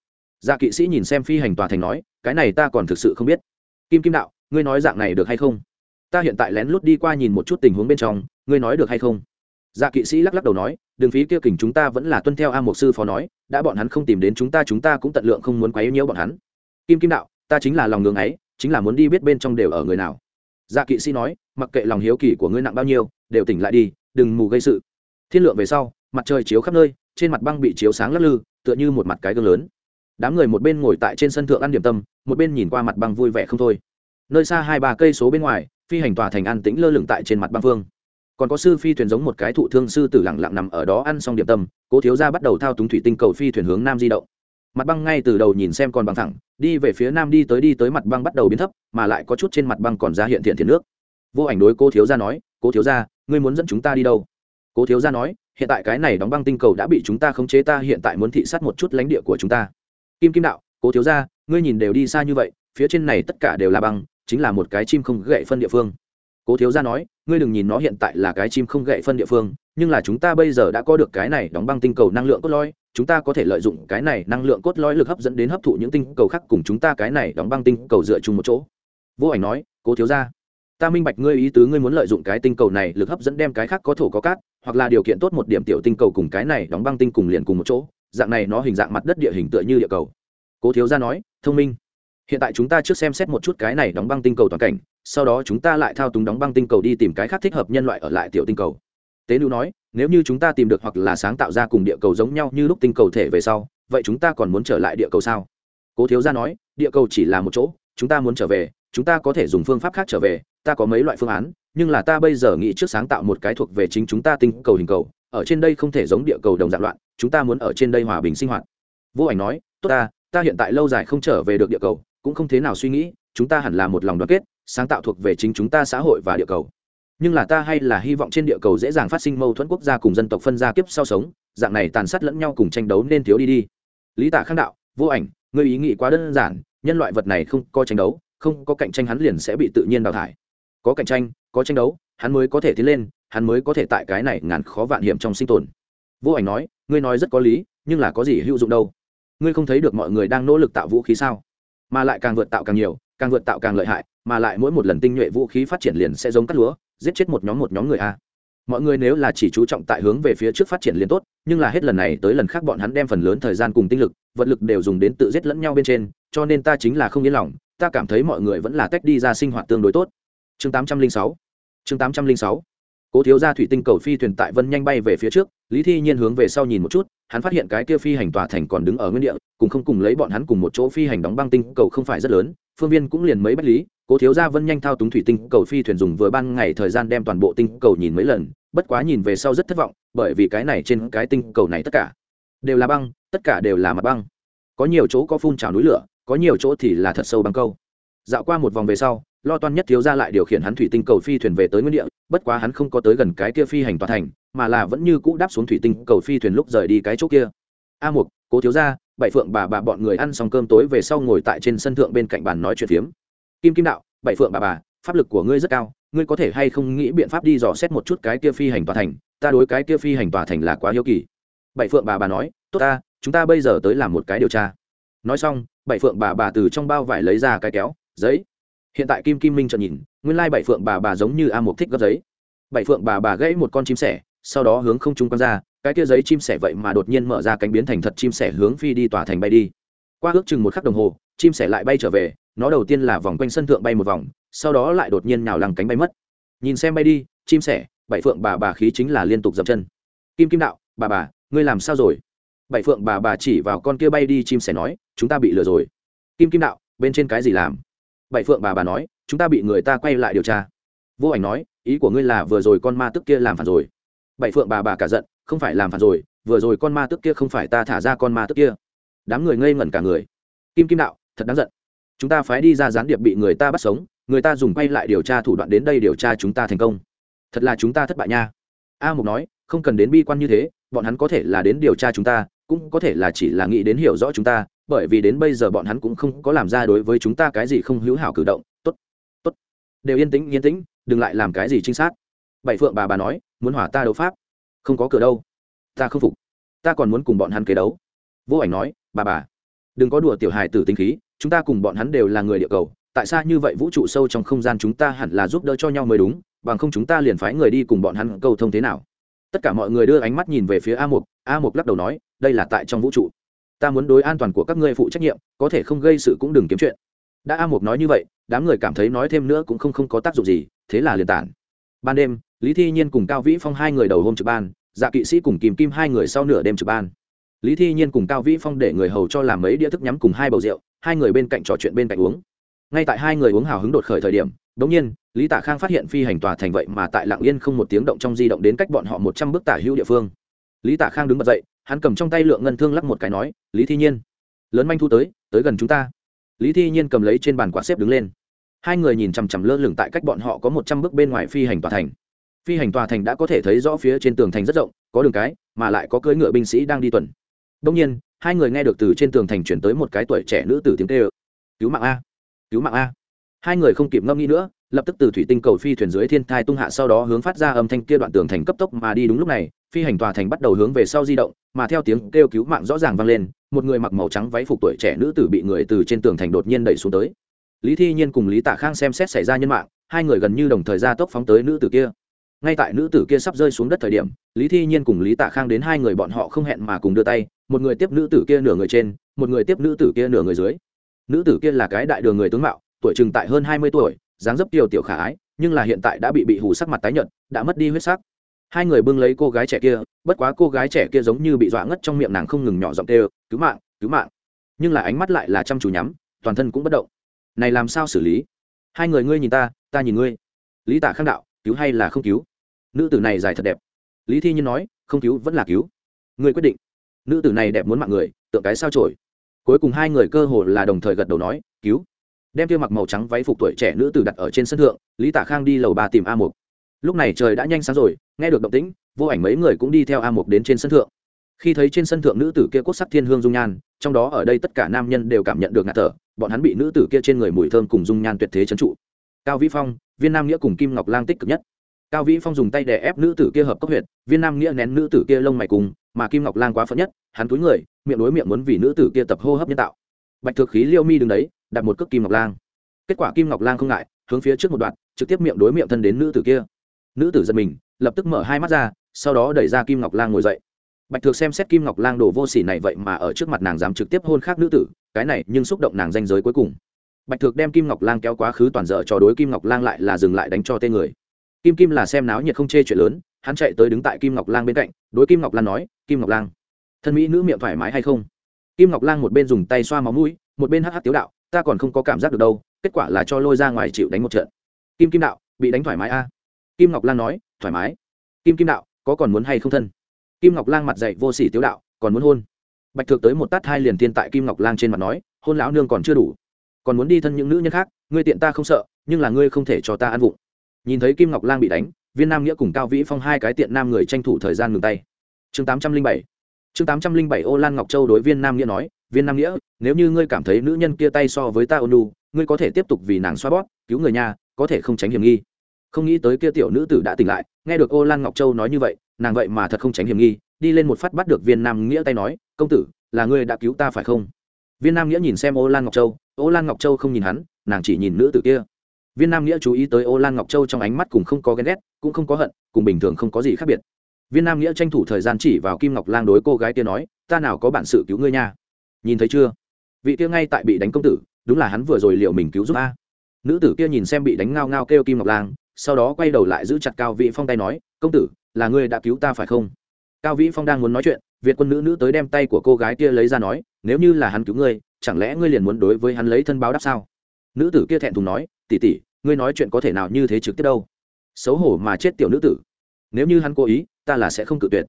dạ kỵ sĩ nhìn xem phi hành tòa thành nói, cái này ta còn thực sự không biết. Kim kim đạo, ngươi nói dạng này được hay không? Ta hiện tại lén lút đi qua nhìn một chút tình huống bên trong, ngươi nói được hay không? Dạ kỵ sĩ lắc lắc đầu nói, đường phí kia kình chúng ta vẫn là tuân theo a mục sư phó nói, đã bọn hắn không tìm đến chúng ta chúng ta cũng tận lượng không muốn quấy nhiễu bọn hắn. Kim kim đạo, ta chính là lòng ngưỡng ấy, chính là muốn đi biết bên trong đều ở người nào. Dạ kỵ sĩ nói, mặc kệ lòng hiếu kỳ của ngươi nặng bao nhiêu, đều tỉnh lại đi, đừng mù gây sự. Thiên lượng về sau, mặt trời chiếu khắp nơi, trên mặt băng bị chiếu sáng lắc lư, tựa như một mặt cái gương lớn. Đám người một bên ngồi tại trên sân thượng ăn điểm tâm, một bên nhìn qua mặt băng vui vẻ không thôi. Nơi xa hai ba cây số bên ngoài, phi hành tòa thành an tĩnh lơ lửng tại trên mặt băng phương còn có sư phi thuyền giống một cái thụ thương sư tử lặng lặng nằm ở đó ăn xong điểm tâm, cố thiếu gia bắt đầu thao túng thủy tinh cầu phi thuyền hướng nam di động. Mặt băng ngay từ đầu nhìn xem còn bằng thẳng, đi về phía nam đi tới đi tới mặt băng bắt đầu biến thấp, mà lại có chút trên mặt băng còn ra hiện thiện thiện nước. Vô ảnh đối cô thiếu gia nói cô thiếu gia, ngươi muốn dẫn chúng ta đi đâu? Cô thiếu gia nói, hiện tại cái này đóng băng tinh cầu đã bị chúng ta khống chế, ta hiện tại muốn thị sát một chút lãnh địa của chúng ta. Kim kim đạo cô thiếu gia, ngươi nhìn đều đi xa như vậy, phía trên này tất cả đều là băng, chính là một cái chim không gậy phân địa phương cố thiếu gia nói, ngươi đừng nhìn nó hiện tại là cái chim không gậy phân địa phương, nhưng là chúng ta bây giờ đã có được cái này đóng băng tinh cầu năng lượng cốt lõi, chúng ta có thể lợi dụng cái này năng lượng cốt lõi lực hấp dẫn đến hấp thụ những tinh cầu khác cùng chúng ta cái này đóng băng tinh cầu dựa chung một chỗ. Vô ảnh nói, cố thiếu gia, ta minh bạch ngươi ý tứ, ngươi muốn lợi dụng cái tinh cầu này lực hấp dẫn đem cái khác có thổ có cát, hoặc là điều kiện tốt một điểm tiểu tinh cầu cùng cái này đóng băng tinh cùng liền cùng một chỗ, dạng này nó hình dạng mặt đất địa hình tựa như địa cầu. Cố thiếu gia nói, thông minh. Hiện tại chúng ta trước xem xét một chút cái này đóng băng tinh cầu toàn cảnh sau đó chúng ta lại thao túng đóng băng tinh cầu đi tìm cái khác thích hợp nhân loại ở lại tiểu tinh cầu. Tế nữ nói, nếu như chúng ta tìm được hoặc là sáng tạo ra cùng địa cầu giống nhau như lúc tinh cầu thể về sau, vậy chúng ta còn muốn trở lại địa cầu sao? Cố thiếu gia nói, địa cầu chỉ là một chỗ, chúng ta muốn trở về, chúng ta có thể dùng phương pháp khác trở về, ta có mấy loại phương án, nhưng là ta bây giờ nghĩ trước sáng tạo một cái thuộc về chính chúng ta tinh cầu hình cầu, ở trên đây không thể giống địa cầu đồng dạng loạn, chúng ta muốn ở trên đây hòa bình sinh hoạt. Vô ảnh nói, tốt ta ta hiện tại lâu dài không trở về được địa cầu, cũng không thế nào suy nghĩ, chúng ta hẳn là một lòng đoàn kết sáng tạo thuộc về chính chúng ta xã hội và địa cầu. Nhưng là ta hay là hy vọng trên địa cầu dễ dàng phát sinh mâu thuẫn quốc gia cùng dân tộc phân gia kiếp sau sống, dạng này tàn sát lẫn nhau cùng tranh đấu nên thiếu đi đi. Lý tả khang đạo, vô ảnh, ngươi ý nghĩ quá đơn giản, nhân loại vật này không có tranh đấu, không có cạnh tranh hắn liền sẽ bị tự nhiên đào thải. Có cạnh tranh, có tranh đấu, hắn mới có thể tiến lên, hắn mới có thể tại cái này ngàn khó vạn hiểm trong sinh tồn. Vô ảnh nói, ngươi nói rất có lý, nhưng là có gì hữu dụng đâu? Ngươi không thấy được mọi người đang nỗ lực tạo vũ khí sao? Mà lại càng vượt tạo càng nhiều, càng vượt tạo càng lợi hại mà lại mỗi một lần tinh nhuệ vũ khí phát triển liền sẽ giống cắt lúa, giết chết một nhóm một nhóm người a. Mọi người nếu là chỉ chú trọng tại hướng về phía trước phát triển liền tốt, nhưng là hết lần này tới lần khác bọn hắn đem phần lớn thời gian cùng tinh lực, vật lực đều dùng đến tự giết lẫn nhau bên trên, cho nên ta chính là không yên lòng, ta cảm thấy mọi người vẫn là tách đi ra sinh hoạt tương đối tốt. Chương 806 chương 806 cố thiếu gia thủy tinh cầu phi thuyền tại vân nhanh bay về phía trước, lý thi nhiên hướng về sau nhìn một chút, hắn phát hiện cái kia phi hành tòa thành còn đứng ở nguyên địa, cùng không cùng lấy bọn hắn cùng một chỗ phi hành đóng băng tinh cầu không phải rất lớn, phương viên cũng liền mấy bách lý cố thiếu gia vân nhanh thao túng thủy tinh cầu phi thuyền dùng vừa ban ngày thời gian đem toàn bộ tinh cầu nhìn mấy lần, bất quá nhìn về sau rất thất vọng, bởi vì cái này trên cái tinh cầu này tất cả đều là băng, tất cả đều là mặt băng. Có nhiều chỗ có phun trào núi lửa, có nhiều chỗ thì là thật sâu băng câu. Dạo qua một vòng về sau, lo toan nhất thiếu ra lại điều khiển hắn thủy tinh cầu phi thuyền về tới nguyên địa, bất quá hắn không có tới gần cái kia phi hành toàn thành, mà là vẫn như cũ đáp xuống thủy tinh cầu phi thuyền lúc rời đi cái chỗ kia. A một cố thiếu ra bảy phượng bà bà bọn người ăn xong cơm tối về sau ngồi tại trên sân thượng bên cạnh bàn nói chuyện phiếm kim kim đạo, bảy phượng bà bà, pháp lực của ngươi rất cao, ngươi có thể hay không nghĩ biện pháp đi dò xét một chút cái kia phi hành tòa thành? Ta đối cái kia phi hành tòa thành là quá hiếu kỳ. Bảy phượng bà bà nói, tốt ta, chúng ta bây giờ tới làm một cái điều tra. Nói xong, bảy phượng bà bà từ trong bao vải lấy ra cái kéo, giấy. Hiện tại kim kim minh trợn nhìn, nguyên lai bảy phượng bà bà giống như a mục thích gấp giấy. Bảy phượng bà bà gãy một con chim sẻ, sau đó hướng không trung quăng ra, cái kia giấy chim sẻ vậy mà đột nhiên mở ra cánh biến thành thật chim sẻ hướng phi đi tòa thành bay đi. Qua ước chừng một khắc đồng hồ, chim sẻ lại bay trở về nó đầu tiên là vòng quanh sân thượng bay một vòng, sau đó lại đột nhiên nhào lăng cánh bay mất. Nhìn xem bay đi, chim sẻ, bảy phượng bà bà khí chính là liên tục dập chân. Kim kim đạo, bà bà, ngươi làm sao rồi? Bảy phượng bà bà chỉ vào con kia bay đi chim sẻ nói, chúng ta bị lừa rồi. Kim kim đạo, bên trên cái gì làm? Bảy phượng bà bà nói, chúng ta bị người ta quay lại điều tra. Vô ảnh nói, ý của ngươi là vừa rồi con ma tức kia làm phản rồi. Bảy phượng bà bà cả giận, không phải làm phản rồi, vừa rồi con ma tức kia không phải ta thả ra con ma tức kia. Đám người ngây ngẩn cả người. Kim kim đạo, thật đáng giận chúng ta phái đi ra gián điệp bị người ta bắt sống, người ta dùng quay lại điều tra thủ đoạn đến đây điều tra chúng ta thành công. Thật là chúng ta thất bại nha. A mục nói, không cần đến bi quan như thế, bọn hắn có thể là đến điều tra chúng ta, cũng có thể là chỉ là nghĩ đến hiểu rõ chúng ta, bởi vì đến bây giờ bọn hắn cũng không có làm ra đối với chúng ta cái gì không hữu hảo cử động. Tốt tốt. Đều yên tĩnh yên tĩnh, đừng lại làm cái gì trinh sát. Bảy phượng bà bà nói, muốn hỏa ta đấu pháp, không có cửa đâu. Ta không phục. Ta còn muốn cùng bọn hắn kế đấu. Vô ảnh nói, bà bà, đừng có đùa tiểu hài tử tinh khí chúng ta cùng bọn hắn đều là người địa cầu, tại sao như vậy vũ trụ sâu trong không gian chúng ta hẳn là giúp đỡ cho nhau mới đúng, bằng không chúng ta liền phái người đi cùng bọn hắn cầu thông thế nào. Tất cả mọi người đưa ánh mắt nhìn về phía a mục a mục lắc đầu nói, đây là tại trong vũ trụ. Ta muốn đối an toàn của các ngươi phụ trách nhiệm, có thể không gây sự cũng đừng kiếm chuyện. Đã a mục nói như vậy, đám người cảm thấy nói thêm nữa cũng không không có tác dụng gì, thế là liền tản. Ban đêm, lý thi nhiên cùng cao vĩ phong hai người đầu hôm trực ban dạ kỵ sĩ cùng kìm kim hai người sau nửa đêm trực ban. Lý thi nhiên cùng cao vĩ phong để người hầu cho làm mấy đĩa thức nhắm cùng hai bầu rượu hai người bên cạnh trò chuyện bên cạnh uống. Ngay tại hai người uống hào hứng đột khởi thời điểm đ ỗ n g nhiên, lý tạ khang phát hiện phi hành tòa thành vậy mà tại lạng yên không một tiếng động trong di động đến cách bọn họ một trăm bước tả hữu địa phương. Lý tạ khang đứng bật dậy, hắn cầm trong tay lượng ngân thương lắc một cái nói, lý thi nhiên, lớn manh thu tới tới gần chúng ta. Lý thi nhiên cầm lấy trên bàn quả xếp đứng lên. Hai người nhìn chằm chằm lơ lửng tại cách bọn họ có một trăm bước bên ngoài phi hành tòa thành. Phi hành tòa thành đã có thể thấy rõ phía trên tường thành rất rộng, có đường cái, mà lại có cưỡi ngựa binh sĩ đang đi tuần. Đông nhiên hai người nghe được từ trên tường thành chuyển tới một cái tuổi trẻ nữ tử tiếng tê ơ cứu mạng a, cứu mạng a. Hai người không kịp ngâm nghĩ nữa, lập tức từ thủy tinh cầu phi thuyền dưới thiên thai tung hạ sau đó hướng phát ra âm thanh kia đoạn tường thành cấp tốc mà đi đúng lúc này, phi hành tòa thành bắt đầu hướng về sau di động, mà theo tiếng kêu cứu mạng rõ ràng vang lên, một người mặc màu trắng váy phục tuổi trẻ nữ tử bị người từ trên tường thành đột nhiên đẩy xuống tới. Lý thi nhiên cùng lý tạ khang xem xét xảy ra nhân mạng, hai người gần như đồng thời ra tốc phóng tới nữ tử kia ngay tại nữ tử kia sắp rơi xuống đất thời điểm, lý thi nhiên cùng lý tạ khang đến hai người bọn họ không hẹn mà cùng đưa tay, một người tiếp nữ tử kia nửa người trên, một người tiếp nữ tử kia nửa người dưới. Nữ tử kia là cái đại đường người tướng mạo, tuổi chừng tại hơn hai mươi tuổi, dáng dấp kiều tiểu khả ái, nhưng là hiện tại đã bị bị hù sắc mặt tái nhợt, đã mất đi huyết sắc. Hai người bưng lấy cô gái trẻ kia, bất quá cô gái trẻ kia giống như bị dọa ngất trong miệng nàng không ngừng nhỏ giọng kêu, cứu mạng cứu mạng. Nhưng là ánh mắt lại là chăm chú nhắm, toàn thân cũng bất động. Này làm sao xử lý? Hai người ngươi nhìn ta ta nhìn ngươi. Lý tả khang đạo, cứu hay là không cứu? Nữ tử này dài thật đẹp. Lý thi nhiên nói, không cứu, vẫn là cứu. Ngươi quyết định. Nữ tử này đẹp muốn mạng người, tượng cái sao trổi cuối cùng hai người cơ hồ là đồng thời gật đầu nói, cứu. Đem kia mặc màu trắng váy phục tuổi trẻ nữ tử đặt ở trên sân thượng, lý tả khang đi lầu ba tìm a mục. Lúc này trời đã nhanh sáng rồi, nghe được động tĩnh, vô ảnh mấy người cũng đi theo a mục đến trên sân thượng. Khi thấy trên sân thượng nữ tử kia cốt sắc thiên hương dung nhan, trong đó ở đây tất cả nam nhân đều cảm nhận được ngạt thở, bọn hắn bị nữ tử kia trên người mùi thơm cùng dung nhan tuyệt thế trấn trụ. Cao vĩ phong, viên nam nghĩa cùng kim ngọc lang tích cực nhất cao vĩ phong dùng tay đè ép nữ tử kia hợp cốc huyệt, viên nam nghĩa nén nữ tử kia lông mày cùng, mà kim ngọc lang quá phẫn nhất, hắn túi người, miệng đối miệng muốn vì nữ tử kia tập hô hấp nhân tạo. Bạch thực khí, liêu mi đứng đấy, đặt một cước kim ngọc lang. Kết quả kim ngọc lang không ngại, hướng phía trước một đoạn, trực tiếp miệng đối miệng thân đến nữ tử kia. Nữ tử giật mình, lập tức mở hai mắt ra, sau đó đẩy ra kim ngọc lang ngồi dậy. Bạch thực xem xét kim ngọc lang đồ vô s ỉ này vậy mà ở trước mặt nàng dám trực tiếp hôn khác nữ tử, cái này nhưng xúc động nàng danh giới cuối cùng. Bạch thực đem kim ngọc lang kéo quá khứ toàn dở cho đối kim ngọc lang lại là dừng lại đánh cho tên người kim kim là xem náo nhiệt không chê chuyện lớn, hắn chạy tới đứng tại kim ngọc lang bên cạnh, đối kim ngọc lan nói, kim ngọc lang, thân mỹ nữ miệng thoải mái hay không? Kim ngọc lang một bên dùng tay xoa máu mũi, một bên hh tiếu đạo, ta còn không có cảm giác được đâu, kết quả là cho lôi ra ngoài chịu đánh một trận. Kim kim đạo, bị đánh thoải mái a? Kim ngọc lang nói, thoải mái. Kim kim đạo, có còn muốn hay không thân? Kim ngọc lang mặt dậy vô sỉ tiếu đạo, còn muốn hôn. Bạch thược tới một tát hai liền tiên tại kim ngọc lang trên mặt nói, hôn lão nương còn chưa đủ. Còn muốn đi thân những nữ nhân khác, ngươi tiện ta không sợ, nhưng là ngươi không thể cho ta ăn vụng nhìn thấy kim ngọc lang bị đánh, viên nam nghĩa cùng cao vĩ phong hai cái tiện nam người tranh thủ thời gian ngừng tay. Chương tám trăm linh bảy. Chương tám trăm linh bảy ô lan ngọc châu đối viên nam nghĩa nói, viên nam nghĩa, nếu như ngươi cảm thấy nữ nhân kia tay so với ta ônu ngươi có thể tiếp tục vì nàng xoa bót cứu người nhà, có thể không tránh hiểm nghi. Không nghĩ tới kia tiểu nữ tử đã tỉnh lại, nghe được ô lan ngọc châu nói như vậy, nàng vậy mà thật không tránh hiểm nghi, đi lên một phát bắt được viên nam nghĩa tay nói, công tử, là ngươi đã cứu ta phải không? Viên nam nghĩa nhìn xem ô lan ngọc châu, ô lan ngọc châu không nhìn hắn, nàng chỉ nhìn nữ tử kia viên nam nghĩa chú ý tới ô lan ngọc châu trong ánh mắt cùng không có ghen ghét, cũng không có hận, cùng bình thường không có gì khác biệt. Viên nam nghĩa tranh thủ thời gian chỉ vào kim ngọc lang đối cô gái kia nói, ta nào có bản sự cứu ngươi nha? Nhìn thấy chưa? Vị kia ngay tại bị đánh công tử, đúng là hắn vừa rồi liệu mình cứu giúp a. Nữ tử kia nhìn xem bị đánh ngao ngao kêu kim ngọc lang, sau đó quay đầu lại giữ chặt cao Vị phong tay nói, công tử, là ngươi đã cứu ta phải không? Cao vĩ phong đang muốn nói chuyện, việt quân nữ nữ tới đem tay của cô gái kia lấy ra nói, nếu như là hắn cứu ngươi, chẳng lẽ ngươi liền muốn đối với hắn lấy thân báo đáp sao? Nữ tử kia thẹn thùng nói tỉ tỉ ngươi nói chuyện có thể nào như thế trực tiếp đâu? Xấu hổ mà chết tiểu nữ tử. Nếu như hắn cố ý, ta là sẽ không cự tuyệt.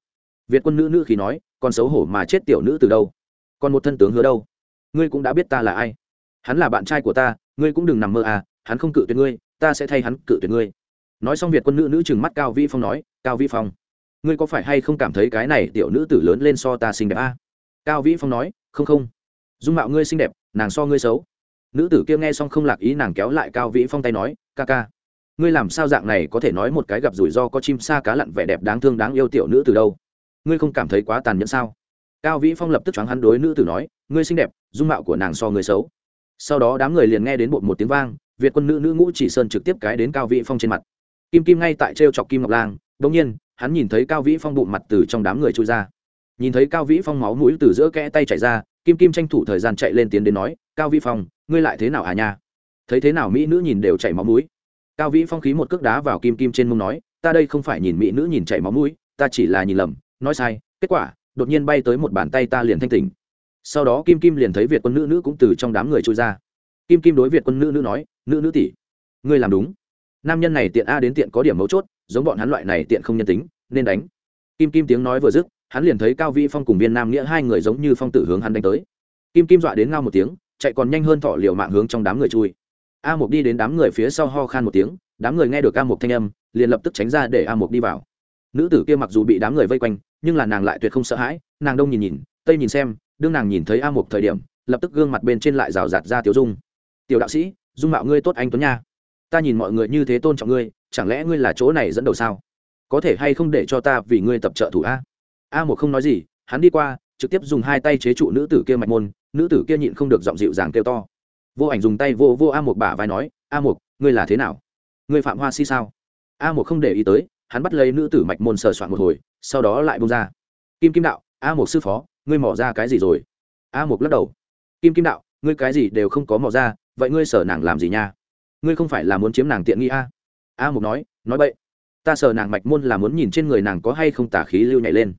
Việt quân nữ nữ khi nói, còn xấu hổ mà chết tiểu nữ tử đâu? Còn một thân tướng hứa đâu? Ngươi cũng đã biết ta là ai. Hắn là bạn trai của ta, ngươi cũng đừng nằm mơ à hắn không cự tuyệt ngươi, ta sẽ thay hắn cự tuyệt ngươi. Nói xong việt quân nữ nữ chừng mắt cao vi phong nói, cao vi phong, ngươi có phải hay không cảm thấy cái này tiểu nữ tử lớn lên so ta xinh đẹp à? cao vĩ phong nói, không không. Dung mạo ngươi xinh đẹp, nàng so ngươi xấu nữ tử kia nghe xong không lạc ý, nàng kéo lại cao vĩ phong tay nói, ca ca, ngươi làm sao dạng này có thể nói một cái gặp rủi ro có chim sa cá lặn vẻ đẹp đáng thương đáng yêu tiểu nữ từ đâu? Ngươi không cảm thấy quá tàn nhẫn sao? Cao vĩ phong lập tức choáng hắn đối nữ tử nói, ngươi xinh đẹp, dung mạo của nàng so người xấu. Sau đó đám người liền nghe đến bột một tiếng vang, việt quân nữ nữ ngũ chỉ sơn trực tiếp cái đến cao vĩ phong trên mặt. Kim kim ngay tại t chọc kim ngọc lang đ ỗ n g nhiên, hắn nhìn thấy cao vĩ phong bụng mặt từ trong đám người trôi ra. Nhìn thấy cao vĩ phong máu mũi từ giữa kẽ tay chạy ra, kim kim tranh thủ thời gian chạy lên tiến đến nói, cao vĩ phong ngươi lại thế nào à nha? Thấy thế nào mỹ nữ nhìn đều chảy máu mũi. Cao vĩ phong khí một cước đá vào kim kim trên mông nói, ta đây không phải nhìn mỹ nữ nhìn chảy máu mũi, ta chỉ là nhìn lầm, nói sai, kết quả, đột nhiên bay tới một bàn tay ta liền thanh tỉnh. Sau đó kim kim liền thấy việt quân nữ nữ cũng từ trong đám người trôi ra. Kim kim đối việt quân nữ nữ nói, nữ nữ tỷ, ngươi làm đúng. Nam nhân này tiện a đến tiện có điểm mấu chốt, giống bọn hắn loại này tiện không nhân tính, nên đánh. Kim kim tiếng nói vừa dứt, hắn liền thấy cao vĩ phong cùng viên nam nghĩa hai người giống như phong tử hướng hắn đánh tới. Kim kim dọa đến ngao một tiếng chạy còn nhanh hơn thọ liều mạng hướng trong đám người chui. A mục đi đến đám người phía sau ho khan một tiếng, đám người nghe được a mục thanh âm, liền lập tức tránh ra để a mục đi vào. Nữ tử kia mặc dù bị đám người vây quanh, nhưng là nàng lại tuyệt không sợ hãi, nàng đông nhìn nhìn, tây nhìn xem, đương nàng nhìn thấy a mục thời điểm, lập tức gương mặt bên trên lại rào rạt ra tiểu dung. Tiểu đạo sĩ, dung mạo ngươi tốt anh tuấn nha. Ta nhìn mọi người như thế tôn trọng ngươi, chẳng lẽ ngươi là chỗ này dẫn đầu sao? Có thể hay không để cho ta vì ngươi tập trợ thủ a? A một không nói gì, hắn đi qua trực tiếp dùng hai tay chế trụ nữ tử kia mạch môn, nữ tử kia nhịn không được giọng dịu dàng kêu to. Vô ảnh dùng tay vô vô a một bả vai nói, a một ngươi là thế nào? Ngươi phạm hoa si sao? A một không để ý tới, hắn bắt lấy nữ tử mạch môn sờ soạn một hồi, sau đó lại bông ra. Kim kim đạo, a một sư phó, ngươi mỏ ra cái gì rồi? A một lắc đầu. Kim kim đạo, ngươi cái gì đều không có mỏ ra, vậy ngươi sở nàng làm gì nha? Ngươi không phải là muốn chiếm nàng tiện nghi a? A một nói nói vậy ta sờ nàng mạch môn là muốn nhìn trên người nàng có hay không tả khí lưu nhảy lên.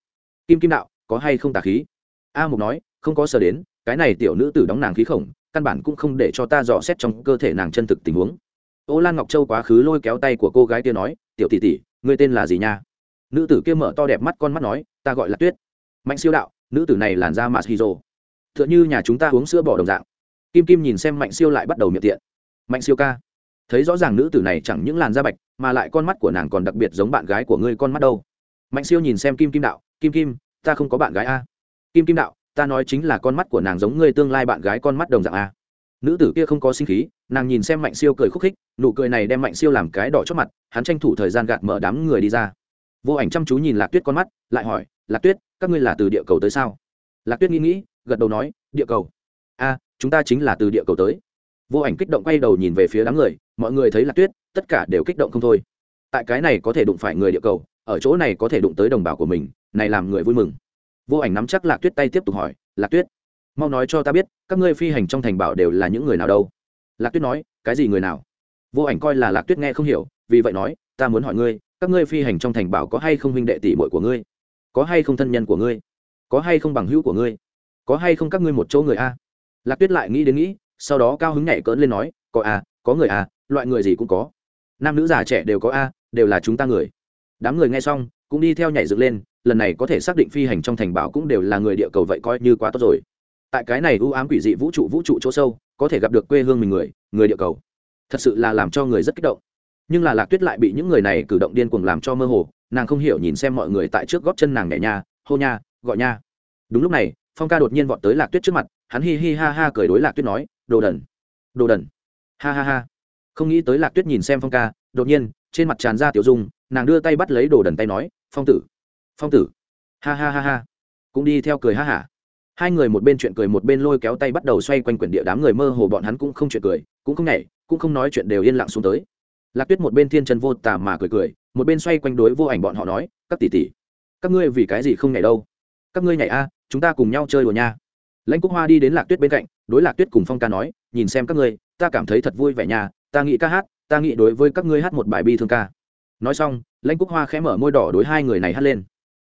Kim kim đạo có hay không tà khí? A mục nói, không có sờ đến, cái này tiểu nữ tử đóng nàng khí khổng, căn bản cũng không để cho ta dò xét trong cơ thể nàng chân thực tình huống. Ô lan ngọc châu quá khứ lôi kéo tay của cô gái kia nói, tiểu tỷ tỷ, ngươi tên là gì nha? Nữ tử kia mở to đẹp mắt con mắt nói, ta gọi là tuyết. Mạnh siêu đạo, nữ tử này làn da mạt hydro t h ư ợ n h ư nhà chúng ta uống sữa bỏ đồng dạng. Kim kim nhìn xem mạnh siêu lại bắt đầu miệng tiện. Mạnh siêu ca. Thấy rõ ràng nữ tử này chẳng những làn da bạch, mà lại con mắt của nàng còn đặc biệt giống bạn gái của ngươi con mắt đâu. Mạnh siêu nhìn xem kim kim đạo, kim kim ta không có bạn gái a. Kim kim đạo, ta nói chính là con mắt của nàng giống ngươi tương lai bạn gái con mắt đồng dạng a. Nữ tử kia không có sinh khí, nàng nhìn xem mạnh siêu cười khúc khích, nụ cười này đem mạnh siêu làm cái đỏ chót mặt, hắn tranh thủ thời gian gạt mở đám người đi ra. Vô ảnh chăm chú nhìn lạc tuyết con mắt, lại hỏi, lạc tuyết, các ngươi là từ địa cầu tới sao? Lạc tuyết nghĩ nghĩ, gật đầu nói, địa cầu. A, chúng ta chính là từ địa cầu tới. Vô ảnh kích động quay đầu nhìn về phía đám người, mọi người thấy lạc tuyết, tất cả đều kích động không thôi. Tại cái này có thể đụng phải người địa cầu, ở chỗ này có thể đụng tới đồng bào của mình này làm người vui mừng. Vô ảnh nắm chắc lạc tuyết tay tiếp tục hỏi, lạc tuyết, mau nói cho ta biết, các ngươi phi hành trong thành bảo đều là những người nào đâu? Lạc tuyết nói, cái gì người nào? Vô ảnh coi là lạc tuyết nghe không hiểu, vì vậy nói, ta muốn hỏi ngươi, các ngươi phi hành trong thành bảo có hay không huynh đệ tỷ muội của ngươi? Có hay không thân nhân của ngươi? Có hay không bằng hữu của ngươi? Có hay không các ngươi một chỗ người a? Lạc tuyết lại nghĩ đến nghĩ, sau đó cao hứng nhảy cỡn lên nói, có a có người a loại người gì cũng có. Nam nữ già trẻ đều có a, đều là chúng ta người. Đám người nghe xong cũng đi theo nhảy dựng lên, lần này có thể xác định phi hành trong thành bảo cũng đều là người địa cầu vậy coi như quá tốt rồi. Tại cái này ưu ám quỷ dị vũ trụ vũ trụ chỗ sâu, có thể gặp được quê hương mình người người địa cầu. Thật sự là làm cho người rất kích động. Nhưng là lạc tuyết lại bị những người này cử động điên cuồng làm cho mơ hồ, nàng không hiểu nhìn xem mọi người tại trước góp chân nàng nhẹ nha, hô nha, gọi nha. Đúng lúc này, phong ca đột nhiên vọt tới lạc tuyết trước mặt, hắn hi hi ha ha cười đối lạc tuyết nói, đồ đần đồ đần. Ha ha ha. Không nghĩ tới lạc tuyết nhìn xem phong ca, đột nhiên, trên mặt tràn ra tiểu dung nàng đưa tay bắt lấy đồ đần tay nói, phong tử phong tử. Ha ha ha ha. Cũng đi theo cười ha hả. Hai người một bên chuyện cười một bên lôi kéo tay bắt đầu xoay quanh quyển địa đám người mơ hồ, bọn hắn cũng không chuyện cười, cũng không nhảy, cũng không nói chuyện đều yên lặng xuống tới. Lạc tuyết một bên thiên chân vô tà mà cười cười, một bên xoay quanh đối vô ảnh bọn họ nói, các tỷ tỷ, các ngươi vì cái gì không nhảy đâu? Các ngươi nhảy a, chúng ta cùng nhau chơi đùa nha. Lãnh cúc hoa đi đến lạc tuyết bên cạnh, đối lạc tuyết cùng phong ca nói, nhìn xem các ngươi, ta cảm thấy thật vui vẻ nhà ta nghĩ ca hát, ta nghĩ đối với các ngươi hát một bài bi thương ca nói xong, lãnh cúc hoa khẽ mở môi đỏ đối hai người này hắt lên.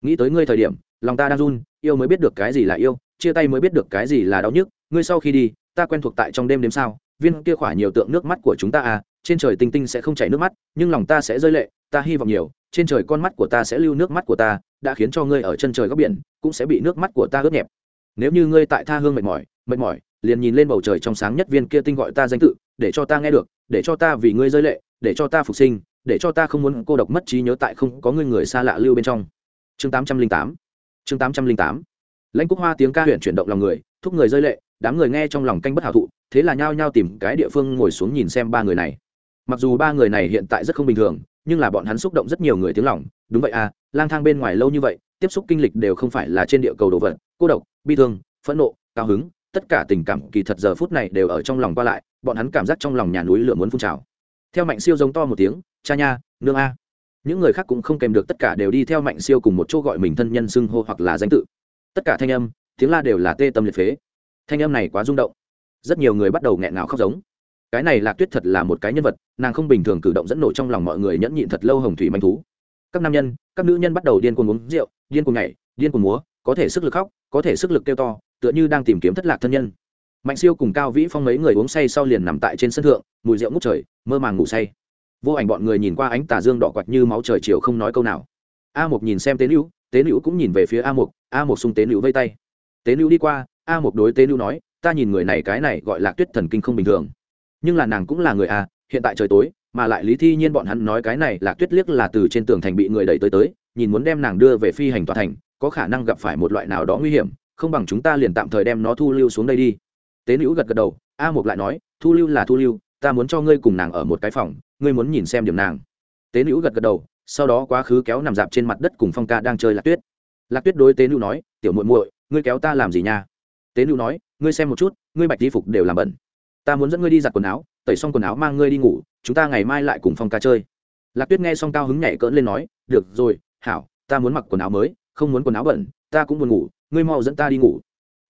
Nghĩ tới ngươi thời điểm, lòng ta đang run, yêu mới biết được cái gì là yêu, chia tay mới biết được cái gì là đau nhức, ngươi sau khi đi, ta quen thuộc tại trong đêm đêm sao, viên kia khỏa nhiều tượng nước mắt của chúng ta à trên trời tinh tinh sẽ không chảy nước mắt, nhưng lòng ta sẽ rơi lệ, ta hy vọng nhiều, trên trời con mắt của ta sẽ lưu nước mắt của ta, đã khiến cho ngươi ở chân trời góc biển, cũng sẽ bị nước mắt của ta ướt nhẹp. Nếu như ngươi tại tha hương mệt mỏi mệt mỏi, liền nhìn lên bầu trời trong sáng nhất viên kia tinh gọi ta danh tự, để cho ta nghe được, để cho ta vì ngươi rơi lệ, để cho ta phục sinh để cho ta không muốn cô độc mất trí nhớ tại không có người người xa lạ lưu bên trong. Chương tám trăm linh tám. Chương tám trăm linh tám. Lãnh cúc hoa tiếng ca huyện chuyển động lòng người, thúc người rơi lệ, đám người nghe trong lòng canh bất hảo thụ, thế là nhao nhao tìm cái địa phương ngồi xuống nhìn xem ba người này. Mặc dù ba người này hiện tại rất không bình thường, nhưng là bọn hắn xúc động rất nhiều người tiếng lòng. Đúng vậy à lang thang bên ngoài lâu như vậy, tiếp xúc kinh lịch đều không phải là trên địa cầu đồ vật, cô độc, bi thương, phẫn nộ, cao hứng, tất cả tình cảm kỳ thật giờ phút này đều ở trong lòng qua lại, bọn hắn cảm giác trong lòng nhà núi lửa muốn phun trào. Theo mạnh siêu giống to một tiếng cha nha, nương a. Những người khác cũng không kèm được, tất cả đều đi theo mạnh siêu cùng một chỗ gọi mình thân nhân xưng hô hoặc là danh tự. Tất cả thanh âm, tiếng la đều là tê tâm liệt phế. Thanh âm này quá rung động. Rất nhiều người bắt đầu nghẹn ngào khóc giống. Cái này lạc tuyết thật là một cái nhân vật, nàng không bình thường cử động dẫn nổ trong lòng mọi người nhẫn nhịn thật lâu hồng thủy manh thú. Các nam nhân, các nữ nhân bắt đầu điên cuồng uống rượu, điên cuồng nhảy, điên cuồng múa, có thể sức lực khóc, có thể sức lực kêu to, tựa như đang tìm kiếm thất lạc thân nhân. Mạnh siêu cùng cao vĩ phong mấy người uống say sau liền nằm tại trên sân thượng, mùi rượu ngút trời, mơ màng ngủ say vô ảnh bọn người nhìn qua ánh tà dương đỏ quạch như máu trời chiều không nói câu nào. A một nhìn xem tế nữ tế nữ cũng nhìn về phía a một a một xung tế nữ vây tay. Tế nữ đi qua, a một đối tế nữ nói, ta nhìn người này, cái này gọi là tuyết thần kinh không bình thường. Nhưng là nàng cũng là người a, hiện tại trời tối, mà lại lý thi nhiên bọn hắn nói cái này là tuyết liếc là từ trên tường thành bị người đẩy tới tới, nhìn muốn đem nàng đưa về phi hành tòa thành, có khả năng gặp phải một loại nào đó nguy hiểm, không bằng chúng ta liền tạm thời đem nó thu lưu xuống đây đi. Tế nữ gật gật đầu, a một lại nói, thu lưu là thu lưu ta muốn cho ngươi cùng nàng ở một cái phòng, ngươi muốn nhìn xem điểm nàng. Tế nữ gật gật đầu, sau đó quá khứ kéo nằm dạp trên mặt đất cùng phong ca đang chơi lạc tuyết. Lạc tuyết đối tế nữ nói, tiểu muội muội, ngươi kéo ta làm gì nha? Tế nữ nói, ngươi xem một chút, ngươi bạch đi phục đều làm bẩn. Ta muốn dẫn ngươi đi giặt quần áo, tẩy xong quần áo mang ngươi đi ngủ, chúng ta ngày mai lại cùng phong ca chơi. Lạc tuyết nghe xong cao hứng nhảy cỡn lên nói, được rồi, hảo, ta muốn mặc quần áo mới, không muốn quần áo bẩn, ta cũng buồn ngủ, ngươi mau dẫn ta đi ngủ.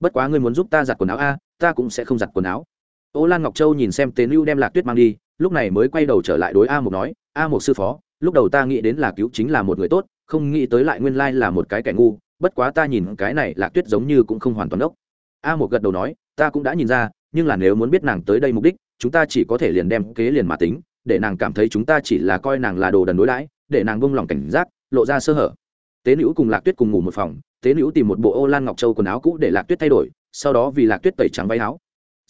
Bất quá ngươi muốn giúp ta giặt quần áo a, ta cũng sẽ không giặt quần áo ô lan ngọc châu nhìn xem tế lưu đem lạc tuyết mang đi, lúc này mới quay đầu trở lại đối a một nói, a một sư phó, lúc đầu ta nghĩ đến là cứu chính là một người tốt, không nghĩ tới lại nguyên lai là một cái kẻ ngu, bất quá ta nhìn cái này lạc tuyết giống như cũng không hoàn toàn đốc. A một gật đầu nói, ta cũng đã nhìn ra, nhưng là nếu muốn biết nàng tới đây mục đích, chúng ta chỉ có thể liền đem kế liền mà tính, để nàng cảm thấy chúng ta chỉ là coi nàng là đồ đần đối đãi, để nàng bông lòng cảnh giác, lộ ra sơ hở. Tế nữ cùng lạc tuyết cùng ngủ một phòng, tế nữ tìm một bộ ô lan ngọc châu quần áo cũ để lạc tuyết thay đổi, sau đó vì lạc tuyết tẩy trắng váy áo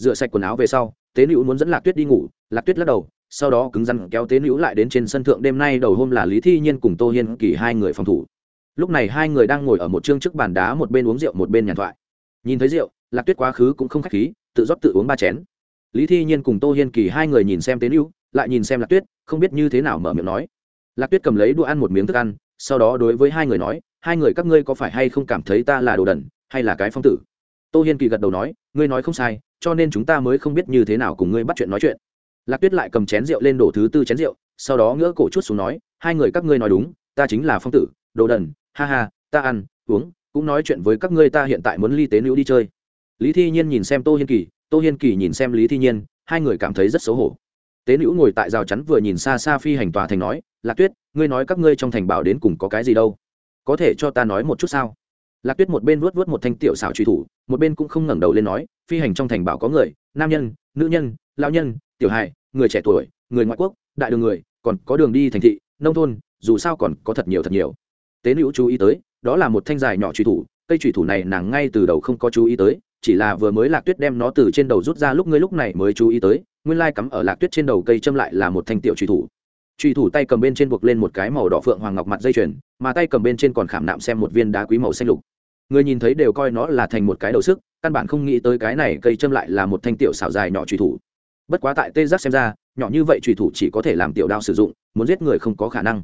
rửa sạch quần áo về sau, tế nữ muốn dẫn lạc tuyết đi ngủ, lạc tuyết lắc đầu, sau đó cứng rắn kéo tế nữ lại đến trên sân thượng. Đêm nay đầu hôm là lý thi nhiên cùng tô hiên kỳ hai người phòng thủ. Lúc này hai người đang ngồi ở một chương trước bàn đá, một bên uống rượu, một bên nhàn thoại. Nhìn thấy rượu, lạc tuyết quá khứ cũng không k h á c h khí, tự rót tự uống ba chén. Lý thi nhiên cùng tô hiên kỳ hai người nhìn xem tế nữ lại nhìn xem lạc tuyết, không biết như thế nào mở miệng nói. Lạc tuyết cầm lấy đũa ăn một miếng thức ăn, sau đó đối với hai người nói, hai người các ngươi có phải hay không cảm thấy ta là đồ đần, hay là cái phong tử? Tô hiên kỳ gật đầu nói, ngươi nói không sai, cho nên chúng ta mới không biết như thế nào cùng ngươi bắt chuyện nói chuyện. Lạc tuyết lại cầm chén rượu lên đổ thứ tư chén rượu, sau đó ngỡ cổ chút xuống nói, hai người các ngươi nói đúng, ta chính là phong tử, đồ đần, ha ha, ta ăn, uống, cũng nói chuyện với các ngươi ta hiện tại muốn ly tế nữ đi chơi. Lý thi nhiên nhìn xem tô hiên kỳ, tô hiên kỳ nhìn xem lý thi nhiên, hai người cảm thấy rất xấu hổ. Tế nữ ngồi tại rào chắn vừa nhìn xa xa phi hành tòa thành nói, lạc tuyết, ngươi nói các ngươi trong thành bảo đến cùng có cái gì đâu? Có thể cho ta nói một chút sao? Lạc tuyết một bên vuốt vuốt một thanh tiểu xảo truy thủ, một bên cũng không ngẩng đầu lên nói, phi hành trong thành bảo có người, nam nhân, nữ nhân lao nhân, tiểu hài, người trẻ tuổi, người ngoại quốc, đại đường người, còn có đường đi thành thị, nông thôn, dù sao còn có thật nhiều thật nhiều. Tế nữ chú ý tới, đó là một thanh dài nhỏ truy thủ, cây truy thủ này nàng ngay từ đầu không có chú ý tới, chỉ là vừa mới lạc tuyết đem nó từ trên đầu rút ra lúc ngươi lúc này mới chú ý tới, nguyên lai cắm ở lạc tuyết trên đầu cây châm lại là một thanh tiểu truy thủ. Truy thủ tay cầm bên trên buộc lên một cái màu đỏ phượng hoàng ngọc mặt dây chuyền, mà tay cầm bên trên còn khảm nạm xem một viên đá quý màu xanh lục người nhìn thấy đều coi nó là thành một cái đầu sức, căn bản không nghĩ tới cái này cây châm lại là một thanh tiểu xảo dài nhỏ trùy thủ. Bất quá tại tê giác xem ra, nhỏ như vậy trùy thủ chỉ có thể làm tiểu đao sử dụng, muốn giết người không có khả năng.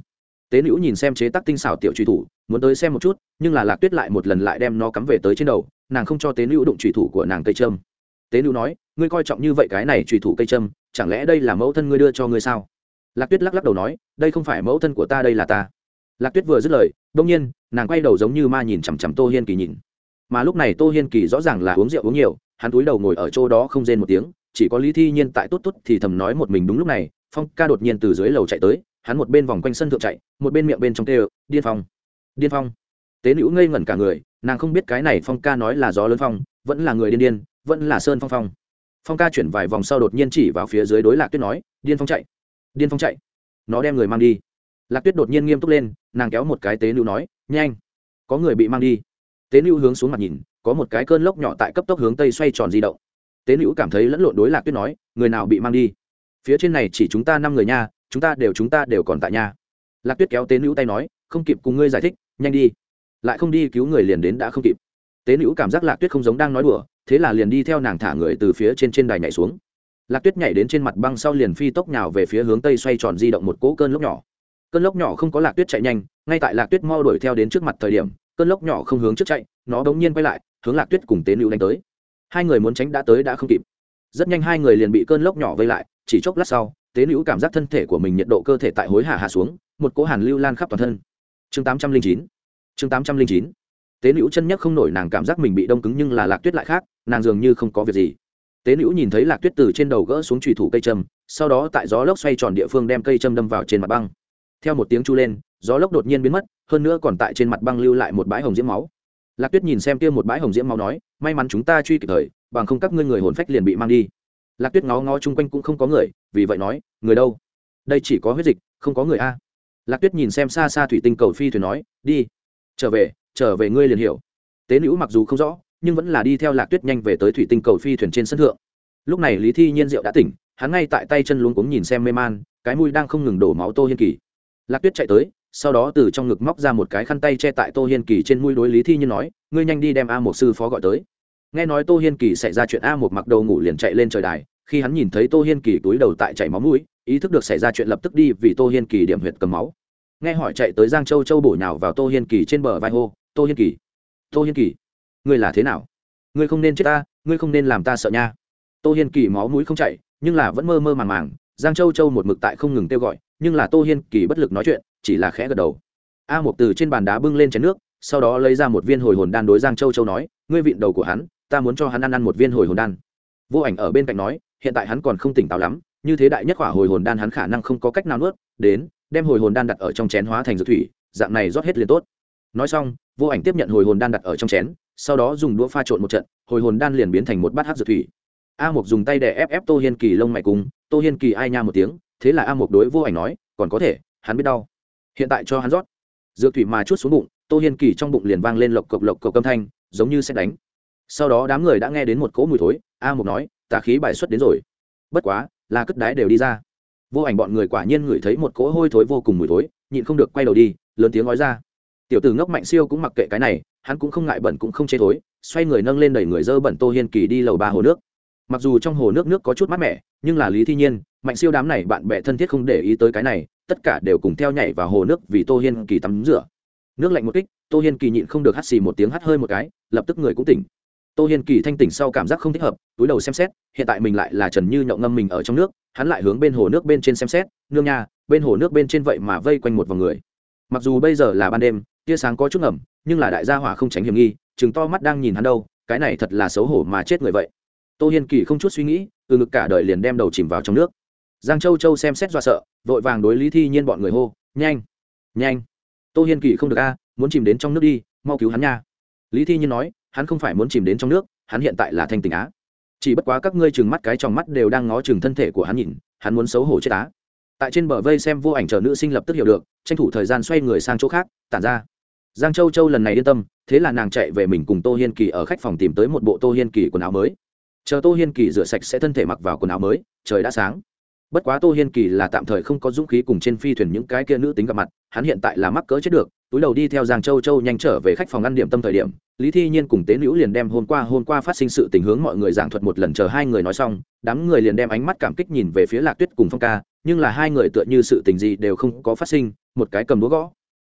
Tế nữ nhìn xem chế tác tinh xảo tiểu trùy thủ, muốn tới xem một chút, nhưng là lạc tuyết lại một lần lại đem nó cắm về tới trên đầu, nàng không cho tế nữ đụng trùy thủ của nàng cây trâm tế nữ nói, ngươi coi trọng như vậy cái này trùy thủ cây trâm chẳng lẽ đây là mẫu thân ngươi đưa cho ngươi sao? Lạc tuyết lắc lắc đầu nói, đây không phải mẫu thân của ta, đây là ta lạc tuyết vừa dứt lời đông nhiên, nàng quay đầu giống như ma nhìn chằm chằm tô hiên kỳ nhìn. Mà lúc này tô hiên kỳ rõ ràng là uống rượu uống nhiều, hắn túi đầu ngồi ở chỗ đó không rên một tiếng, chỉ có lý thi nhiên tại tốt tốt thì thầm nói một mình đúng lúc này, phong ca đột nhiên từ dưới lầu chạy tới, hắn một bên vòng quanh sân thượng chạy, một bên miệng bên trong tê điên phong! Điên phong! Tế nữ ngây ngẩn cả người, nàng không biết cái này phong ca nói là gió lớn phong, vẫn là người điên điên, vẫn là sơn phong phong. Phong ca chuyển vài vòng sau đột nhiên chỉ vào phía dưới đối lạc tuyết nói, điên phong chạy! Điên phong chạy! Nó đem người mang đi! Lạc tuyết đột nhiên nghiêm túc lên, nàng kéo một cái tế nữ nói, nhanh, có người bị mang đi. Tế nữ hướng xuống mặt nhìn, có một cái cơn lốc nhỏ tại cấp tốc hướng tây xoay tròn di động. Tế nữ cảm thấy lẫn lộn đối lạc tuyết nói, người nào bị mang đi? Phía trên này chỉ chúng ta năm người nha, chúng ta đều chúng ta đều còn tại nhà lạc tuyết kéo tế nữ tay nói, không kịp cùng ngươi giải thích, nhanh đi. Lại không đi cứu người liền đến đã không kịp. Tế nữ cảm giác lạc tuyết không giống đang nói đùa, thế là liền đi theo nàng thả người từ phía trên trên đài nhảy xuống. Lạc tuyết nhảy đến trên mặt băng sau liền phi tốc nhào về phía hướng tây xoay tròn di động một cỗ cơn lốc nhỏ cơn lốc nhỏ không có lạc tuyết chạy nhanh, ngay tại lạc tuyết mau đuổi theo đến trước mặt thời điểm, cơn lốc nhỏ không hướng trước chạy, nó đ n g nhiên quay lại, hướng lạc tuyết cùng tế nữ đánh tới. Hai người muốn tránh đã tới đã không kịp. Rất nhanh hai người liền bị cơn lốc nhỏ vây lại, chỉ chốc lát sau, tế nữ cảm giác thân thể của mình nhiệt độ cơ thể tại hối hả hạ xuống, một cỗ hàn lưu lan khắp toàn thân. Chương tám trăm linh chín, chương tám trăm linh chín. Tế nữ chân nhắc không nổi nàng cảm giác mình bị đông cứng nhưng là lạc tuyết lại khác, nàng dường như không có việc gì. Tế nữ nhìn thấy lạc tuyết từ trên đầu gỡ xuống trùy thủ cây châm, sau đó tại gió lốc xoay tròn địa phương đem cây châm đâm vào trên mặt băng theo một tiếng chu lên, gió lốc đột nhiên biến mất, hơn nữa còn tại trên mặt băng lưu lại một bãi hồng diễm máu. Lạc tuyết nhìn xem kia một bãi hồng diễm máu nói, may mắn chúng ta truy kịp thời, bằng không các ngươi người hồn phách liền bị mang đi. Lạc tuyết ngó ngó chung quanh cũng không có người, vì vậy nói, người đâu? Đây chỉ có huyết dịch, không có người a. Lạc tuyết nhìn xem xa xa thủy tinh cầu phi thuyền nói, đi, trở về trở về ngươi liền hiểu. Tế nữ mặc dù không rõ, nhưng vẫn là đi theo lạc tuyết nhanh về tới thủy tinh cầu phi thuyền trên sân thượng. Lúc này lý thi nhiên diệu đã tỉnh, hắn ngay tại tay chân luống cuống nhìn xem mê man, cái mũi đang không ngừng đổ máu tô hiên kỳ lạc tuyết chạy tới, sau đó từ trong ngực móc ra một cái khăn tay che tại tô hiên kỳ trên mũi đối lý thi nhiên nói, ngươi nhanh đi đem a một sư phó gọi tới. Nghe nói tô hiên kỳ xảy ra chuyện a một mặc đầu ngủ liền chạy lên trời đài, khi hắn nhìn thấy tô hiên kỳ túi đầu tại chảy máu mũi, ý thức được xảy ra chuyện lập tức đi vì tô hiên kỳ điểm huyệt cầm máu. Nghe hỏi chạy tới giang châu châu bổ nhào vào tô hiên kỳ trên bờ vai hô, tô hiên kỳ, tô hiên kỳ, ngươi là thế nào? Ngươi không nên chết ta, ngươi không nên làm ta sợ nha. Tô hiên kỳ máu mũi không chạy nhưng là vẫn mơ mơ màng màng, giang châu châu một mực tại không ngừng kêu gọi nhưng là tô hiên kỳ bất lực nói chuyện, chỉ là khẽ gật đầu. A mục từ trên bàn đá bưng lên chén nước, sau đó lấy ra một viên hồi hồn đan đối giang châu châu nói, ngươi vịn đầu của hắn, ta muốn cho hắn ăn ăn một viên hồi hồn đan. Vô ảnh ở bên cạnh nói, hiện tại hắn còn không tỉnh táo lắm, như thế đại nhất quả hồi hồn đan hắn khả năng không có cách nào nuốt, đến, đem hồi hồn đan đặt ở trong chén hóa thành dược thủy, dạng này rót hết liền tốt. Nói xong, vô ảnh tiếp nhận hồi hồn đan đặt ở trong chén, sau đó dùng đũa pha trộn một trận, hồi hồn đan liền biến thành một bát hát dược thủy. A mục dùng tay để ép ép tô hiên kỳ lông mày cùng, tô hiên kỳ ai nha một tiếng thế là a mục đối vô ảnh nói, còn có thể, hắn biết đau. Hiện tại cho hắn rót. Dược thủy mà chút xuống bụng, tô hiên kỳ trong bụng liền vang lên lộc cộc lộc cộc âm thanh, giống như xét đánh. Sau đó đám người đã nghe đến một cỗ mùi thối, a mục nói, tà khí bài xuất đến rồi. Bất quá, là cất đái đều đi ra. Vô ảnh bọn người quả nhiên ngửi thấy một cỗ hôi thối vô cùng mùi thối, nhịn không được quay đầu đi, lớn tiếng nói ra. Tiểu tử ngốc mạnh siêu cũng mặc kệ cái này, hắn cũng không ngại bẩn cũng không chê thối, xoay người nâng lên đẩy người dơ bẩn tô hiên kỳ đi lầu ba hồ nước. Mặc dù trong hồ nước nước có chút mát mẻ, nhưng là lý thi nhiên mạnh siêu đám này bạn bè thân thiết không để ý tới cái này, tất cả đều cùng theo nhảy vào hồ nước vì tô hiên kỳ tắm rửa. Nước lạnh một kích, tô hiên kỳ nhịn không được hắt xì một tiếng hắt hơi một cái, lập tức người cũng tỉnh. Tô hiên kỳ thanh tỉnh sau cảm giác không thích hợp, túi đầu xem xét, hiện tại mình lại là trần như nhậu ngâm mình ở trong nước, hắn lại hướng bên hồ nước bên trên xem xét, nương nha, bên hồ nước bên trên vậy mà vây quanh một vòng người. Mặc dù bây giờ là ban đêm, tia sáng có chút ngầm, nhưng là đại gia hỏa không tránh hiểm nghi, chừng to mắt đang nhìn hắn đâu, cái này thật là xấu hổ mà chết người vậy. Tô hiên kỳ không chút suy nghĩ, từ ngực cả đời liền đem đầu chìm vào trong nước giang châu châu xem xét do sợ, vội vàng đối lý thi nhiên bọn người hô, nhanh nhanh, tô hiên kỳ không được a, muốn chìm đến trong nước đi, mau cứu hắn nha. Lý thi nhiên nói, hắn không phải muốn chìm đến trong nước, hắn hiện tại là thanh tình á. Chỉ bất quá các ngươi chừng mắt cái trong mắt đều đang ngó chừng thân thể của hắn nhìn, hắn muốn xấu hổ chết á. Tại trên bờ vây xem vô ảnh chờ nữ sinh lập tức hiểu được, tranh thủ thời gian xoay người sang chỗ khác, tản ra. Giang châu châu lần này yên tâm, thế là nàng chạy về mình cùng tô hiên kỳ ở khách phòng tìm tới một bộ tô hiên kỳ quần áo mới. Chờ tô hiên kỳ rửa sạch sẽ thân thể mặc vào quần áo mới, trời đã sáng bất quá tô hiên kỳ là tạm thời không có dũng khí cùng trên phi thuyền những cái kia nữ tính gặp mặt, hắn hiện tại là mắc cỡ chết được, túi đầu đi theo giang châu châu nhanh trở về khách phòng ăn điểm tâm thời điểm, lý thi nhiên cùng tế nữ liền đem hôm qua hôm qua phát sinh sự tình hướng mọi người giảng thuật một lần chờ hai người nói xong, đám người liền đem ánh mắt cảm kích nhìn về phía lạc tuyết cùng phong ca, nhưng là hai người tựa như sự tình gì đều không có phát sinh, một cái cầm đũa gõ,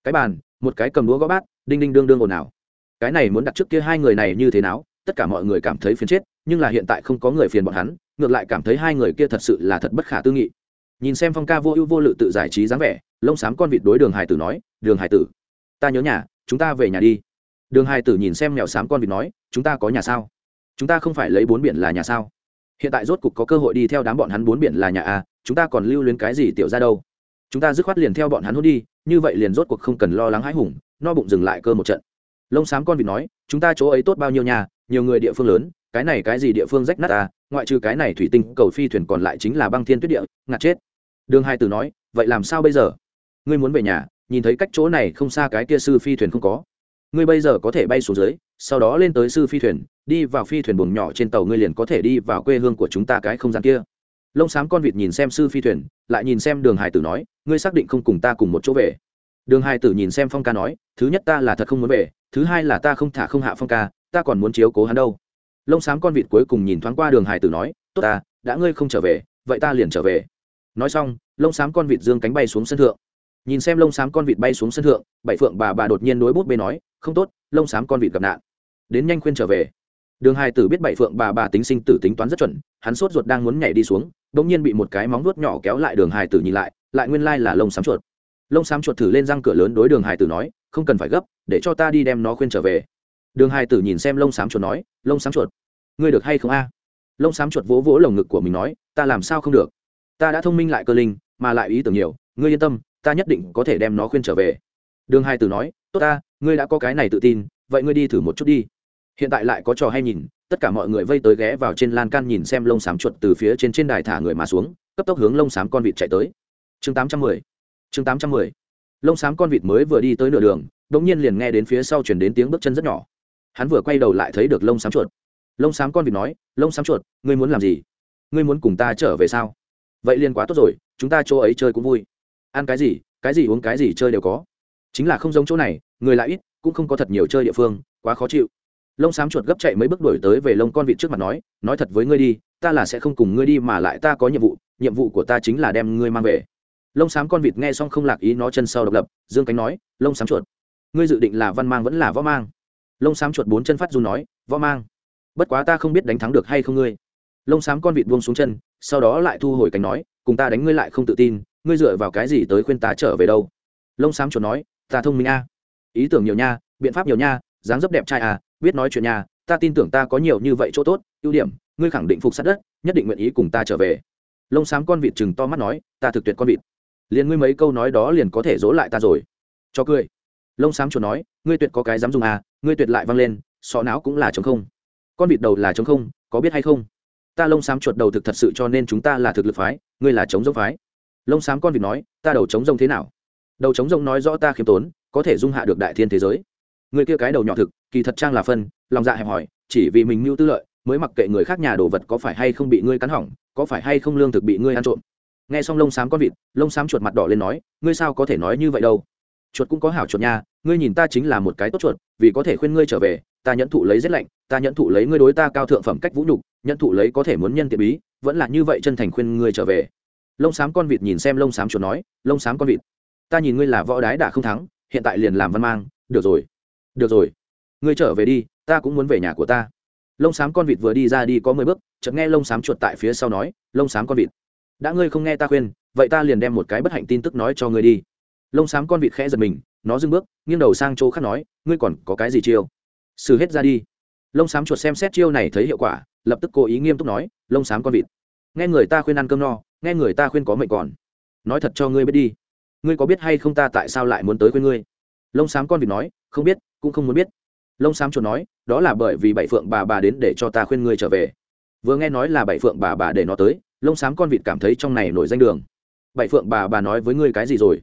cái bàn, một cái cầm đũa gõ bát, đinh đinh đương đương ồn ào. Cái này muốn đặt trước kia hai người này như thế nào, tất cả mọi người cảm thấy phiền chết, nhưng là hiện tại không có người phiền bọn hắn ngược lại cảm thấy hai người kia thật sự là thật bất khả tư nghị. Nhìn xem phong ca vô ưu vô lự tự giải trí dáng vẻ lông xám con vịt đối đường hải tử nói đường hải tử ta nhớ nhà chúng ta về nhà đi. Đường hải tử nhìn xem mèo xám con vịt nói chúng ta có nhà sao? Chúng ta không phải lấy bốn biển là nhà sao? Hiện tại rốt cục có cơ hội đi theo đám bọn hắn bốn biển là nhà à, chúng ta còn lưu luyến cái gì tiểu ra đâu? Chúng ta dứt khoát liền theo bọn hắn hôn đi như vậy liền rốt cuộc không cần lo lắng hãi hùng no bụng dừng lại cơ một trận. Lông xám con vịt nói chúng ta chỗ ấy tốt bao nhiêu nhà nhiều người địa phương lớn cái này cái gì địa phương rách nát à ngoại trừ cái này thủy tinh, cầu phi thuyền còn lại chính là băng thiên tuyết địa, ngạt chết. Đường hai từ nói, vậy làm sao bây giờ? Ngươi muốn về nhà, nhìn thấy cách chỗ này không xa cái kia sư phi thuyền không có. Ngươi bây giờ có thể bay xuống dưới, sau đó lên tới sư phi thuyền, đi vào phi thuyền buồng nhỏ trên tàu ngươi liền có thể đi vào quê hương của chúng ta cái không gian kia. Lông xám con vịt nhìn xem sư phi thuyền, lại nhìn xem đường hải tử nói, ngươi xác định không cùng ta cùng một chỗ về. Đường hải tử nhìn xem phong ca nói, thứ nhất ta là thật không muốn về, thứ hai là ta không thả không hạ phong ca, ta còn muốn chiếu cố hắn đâu lông xám con vịt cuối cùng nhìn thoáng qua đường hải tử nói, tốt ta, đã ngươi không trở về, vậy ta liền trở về. Nói xong, lông xám con vịt dương cánh bay xuống sân thượng. Nhìn xem lông xám con vịt bay xuống sân thượng, bảy phượng bà bà đột nhiên đối bút bê nói, không tốt, lông xám con vịt gặp nạn. Đến nhanh khuyên trở về. Đường Hải tử biết bảy phượng bà bà tính sinh tử tính toán rất chuẩn, hắn sốt ruột đang muốn nhảy đi xuống đ ỗ n g nhiên bị một cái móng vuốt nhỏ kéo lại đường Hải tử nhìn lại lại nguyên lai là lông xám chuột. Lông xám chuột thử lên răng cửa lớn đối đường Hải tử nói, không cần phải gấp, để cho ta đi đem nó khuyên trở về đường hai tử nhìn xem lông xám chuột nói, lông xám chuột, ngươi được hay không a? Lông xám chuột vỗ vỗ lồng ngực của mình nói, ta làm sao không được? Ta đã thông minh lại cơ linh, mà lại ý tưởng nhiều, ngươi yên tâm, ta nhất định có thể đem nó khuyên trở về. Đường hai Tử nói, tốt ta, ngươi đã có cái này tự tin, vậy ngươi đi thử một chút đi. Hiện tại lại có trò hay nhìn, tất cả mọi người vây tới ghé vào trên lan can nhìn xem lông xám chuột từ phía trên trên đài thả người mà xuống, cấp tốc hướng lông xám con vịt chạy tới. Chương tám trăm mười, chương tám trăm mười. Lông xám con vịt mới vừa đi tới nửa đường đ ỗ n g nhiên liền nghe đến phía sau chuyển đến tiếng bước chân rất nhỏ hắn vừa quay đầu lại thấy được lông xám chuột. Lông xám con vịt nói, lông xám chuột, ngươi muốn làm gì? Ngươi muốn cùng ta trở về sao? Vậy liền quá tốt rồi, chúng ta chỗ ấy chơi cũng vui. Ăn cái gì cái gì uống cái gì chơi đều có. Chính là không giống chỗ này, người lại ít, cũng không có thật nhiều chơi địa phương, quá khó chịu. Lông xám chuột gấp chạy mấy bước đuổi tới về lông con vịt trước mặt nói nói thật với ngươi đi, ta là sẽ không cùng ngươi đi mà lại ta có nhiệm vụ nhiệm vụ của ta chính là đem ngươi mang về. Lông xám con vịt nghe xong không lạc ý nó chân sau độc lập, dương cánh nói, lông xám chuột, ngươi dự định là văn mang vẫn là võ mang? Lông xám chuột bốn chân phát run nói, võ mang, bất quá ta không biết đánh thắng được hay không ngươi. Lông xám con vịt buông xuống chân, sau đó lại thu hồi cánh nói, cùng ta đánh ngươi lại không tự tin, ngươi dựa vào cái gì tới khuyên ta trở về đâu? Lông xám chuột nói, ta thông minh a. Ý tưởng nhiều nha, biện pháp nhiều nha, dáng dấp đẹp trai à biết nói chuyện nha, ta tin tưởng ta có nhiều như vậy chỗ tốt, ưu điểm, ngươi khẳng định phục sát đất, nhất định nguyện ý cùng ta trở về. Lông xám con vịt chừng to mắt nói, ta thực tuyệt con vịt. Liền ngươi mấy câu nói đó liền có thể dỗ lại ta rồi. Cho cười. Lông xám chuột nói, ngươi tuyệt có cái dám dùng à ngươi tuyệt lại văng lên, sọ não cũng là chống không. Con vịt đầu là chống không, có biết hay không? Ta lông xám chuột đầu thực thật sự cho nên chúng ta là thực lực phái, ngươi là chống giống phái. Lông xám con vịt nói, ta đầu chống rông thế nào? Đầu chống rông nói rõ ta khiêm tốn, có thể dung hạ được đại thiên thế giới. Người kia cái đầu nhỏ thực, kỳ thật trang là phân, lòng dạ hẹp hòi, chỉ vì mình mưu tư lợi, mới mặc kệ người khác nhà đồ vật có phải hay không bị ngươi cắn hỏng, có phải hay không lương thực bị ngươi ăn trộm. Nghe xong lông xám con vịt, lông xám chuột mặt đỏ lên nói, ngươi sao có thể nói như vậy đâu? Chuột cũng có hảo chuột nha, ngươi nhìn ta chính là một cái tốt chuột, vì có thể khuyên ngươi trở về, ta nhẫn thụ lấy rét lạnh, ta nhẫn thụ lấy ngươi đối ta cao thượng phẩm cách vũ nhục, nhẫn thụ lấy có thể muốn nhân tiện bí, vẫn là như vậy chân thành khuyên ngươi trở về. Lông xám con vịt nhìn xem lông xám chuột nói, lông xám con vịt, ta nhìn ngươi là võ đái đã không thắng, hiện tại liền làm văn mang, được rồi được rồi, ngươi trở về đi, ta cũng muốn về nhà của ta. Lông xám con vịt vừa đi ra đi có mười bước, chợt nghe lông xám chuột tại phía sau nói, lông xám con vịt, đã ngươi không nghe ta khuyên, vậy ta liền đem một cái bất hạnh tin tức nói cho ngươi đi lông xám con vịt khẽ giật mình, nó dưng bước, nghiêng đầu sang chỗ khác nói, ngươi còn có cái gì chiêu? Xử hết ra đi. Lông xám chuột xem xét chiêu này thấy hiệu quả, lập tức cố ý nghiêm túc nói, lông xám con vịt, nghe người ta khuyên ăn cơm no, nghe người ta khuyên có mệnh còn. Nói thật cho ngươi biết đi. Ngươi có biết hay không ta tại sao lại muốn tới khuyên ngươi? Lông xám con vịt nói, không biết, cũng không muốn biết. Lông xám chuột nói, đó là bởi vì bảy phượng bà bà đến để cho ta khuyên ngươi trở về. Vừa nghe nói là bảy phượng bà bà để nó tới, lông xám con vịt cảm thấy trong này nổi danh đường. Bảy phượng bà bà nói với ngươi cái gì rồi?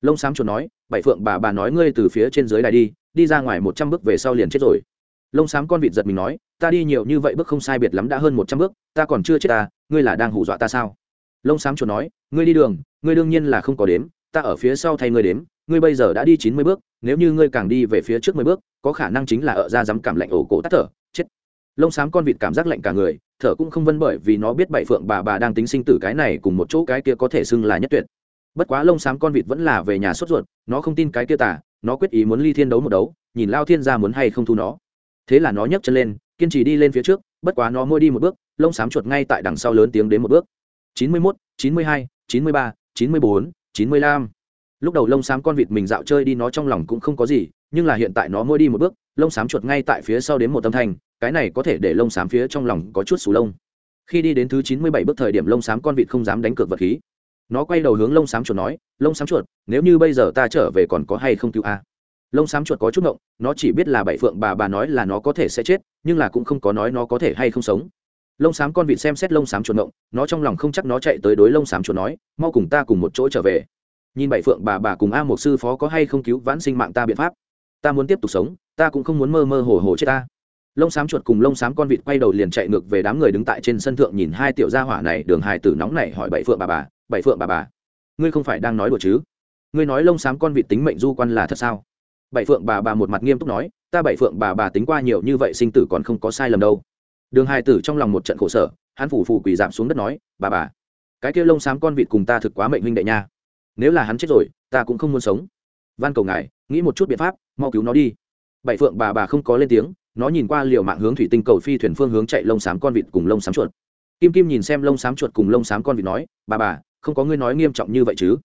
Lông xám chuột nói, bảy phượng bà bà nói ngươi từ phía trên dưới đài đi đi ra ngoài một trăm bước về sau liền chết rồi. Lông xám con vịt giật mình nói, ta đi nhiều như vậy bước không sai biệt lắm đã hơn một trăm bước, ta còn chưa chết ta, ngươi là đang hù dọa ta sao? Lông xám chuột nói, ngươi đi đường, ngươi đương nhiên là không có đếm, ta ở phía sau thay ngươi đếm, ngươi bây giờ đã đi chín mươi bước, nếu như ngươi càng đi về phía trước mười bước, có khả năng chính là ở ra dám cảm lạnh ổ cổ tắt thở, chết. Lông xám con vịt cảm giác lạnh cả người, thở cũng không vân bởi vì nó biết bảy phượng bà bà đang tính sinh tử cái này cùng một chỗ cái kia có thể xưng là nhất tuyệt bất quá lông xám con vịt vẫn là về nhà sốt ruột, nó không tin cái kia tả nó quyết ý muốn ly thiên đấu một đấu, nhìn lao thiên ra muốn hay không thu nó. Thế là nó nhấc chân lên, kiên trì đi lên phía trước, bất quá nó môi đi một bước, lông xám chuột ngay tại đằng sau lớn tiếng đến một bước. Chín mươi mốt, chín mươi hai, chín mươi ba, chín mươi bốn, chín mươi lăm. Lúc đầu lông xám con vịt mình dạo chơi đi nó trong lòng cũng không có gì, nhưng là hiện tại nó môi đi một bước, lông xám chuột ngay tại phía sau đến một tâm thanh, cái này có thể để lông xám phía trong lòng có chút sù lông. Khi đi đến thứ chín mươi bảy bước thời điểm lông xám con vịt không dám đánh cược vật khí nó quay đầu hướng lông xám chuột nói, lông xám chuột, nếu như bây giờ ta trở về còn có hay không cứu a? Lông xám chuột có chút ngộng, nó chỉ biết là bảy phượng bà bà nói là nó có thể sẽ chết, nhưng là cũng không có nói nó có thể hay không sống. Lông xám con vịt xem xét lông xám chuột ngộng, nó trong lòng không chắc nó chạy tới đối lông xám chuột nói, mau cùng ta cùng một chỗ trở về. Nhìn bảy phượng bà bà cùng a một sư phó có hay không cứu vãn sinh mạng ta biện pháp. Ta muốn tiếp tục sống, ta cũng không muốn mơ mơ hồ hồ chết ta. Lông xám chuột cùng lông xám con vịt quay đầu liền chạy ngược về đám người đứng tại trên sân thượng nhìn hai tiểu gia hỏa này, đường hài tử nóng này hỏi bảy phượng bà bà bảy phượng bà bà. Ngươi không phải đang nói đùa chứ? Ngươi nói lông xám con vịt tính mệnh du quan là thật sao? Bảy phượng bà bà một mặt nghiêm túc nói, ta bảy phượng bà bà tính qua nhiều như vậy sinh tử còn không có sai lầm đâu. Đường hai tử trong lòng một trận khổ sở, hắn phủ phù quỳ giảm xuống đất nói, bà bà, cái kia lông xám con vịt cùng ta thực quá mệnh huynh đệ nha. Nếu là hắn chết rồi, ta cũng không muốn sống. Van cầu ngài, nghĩ một chút biện pháp, mau cứu nó đi. Bảy phượng bà bà không có lên tiếng, nó nhìn qua liều mạng hướng thủy tinh cầu phi thuyền phương hướng chạy lông xám con vịt cùng lông xám chuột. Kim kim nhìn xem lông xám chuột cùng lông xám con vịt nói, bà bà không có ngươi nói nghiêm trọng như vậy chứ.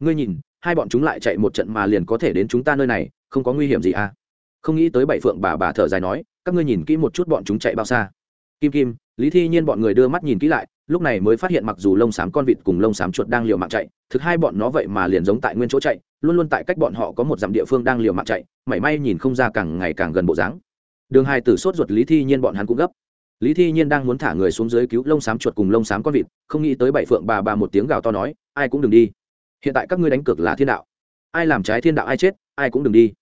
Ngươi nhìn, hai bọn chúng lại chạy một trận mà liền có thể đến chúng ta nơi này, không có nguy hiểm gì à? Không nghĩ tới bảy phượng bà bà thở dài nói, các ngươi nhìn kỹ một chút bọn chúng chạy bao xa. Kim kim, lý thi nhiên bọn người đưa mắt nhìn kỹ lại, lúc này mới phát hiện mặc dù lông xám con vịt cùng lông xám chuột đang liều mạng chạy, thực hai bọn nó vậy mà liền giống tại nguyên chỗ chạy, luôn luôn tại cách bọn họ có một dặm địa phương đang liều mạng chạy, mảy may nhìn không ra càng ngày càng gần bộ dáng. Đường hai tử sốt ruột lý thi nhiên bọn hắn cũng gấp lý thi nhiên đang muốn thả người xuống dưới cứu lông xám chuột cùng lông xám con vịt, không nghĩ tới bảy phượng bà bà một tiếng gào to nói, ai cũng đừng đi. Hiện tại các ngươi đánh cược là thiên đạo. Ai làm trái thiên đạo ai chết, ai cũng đừng đi.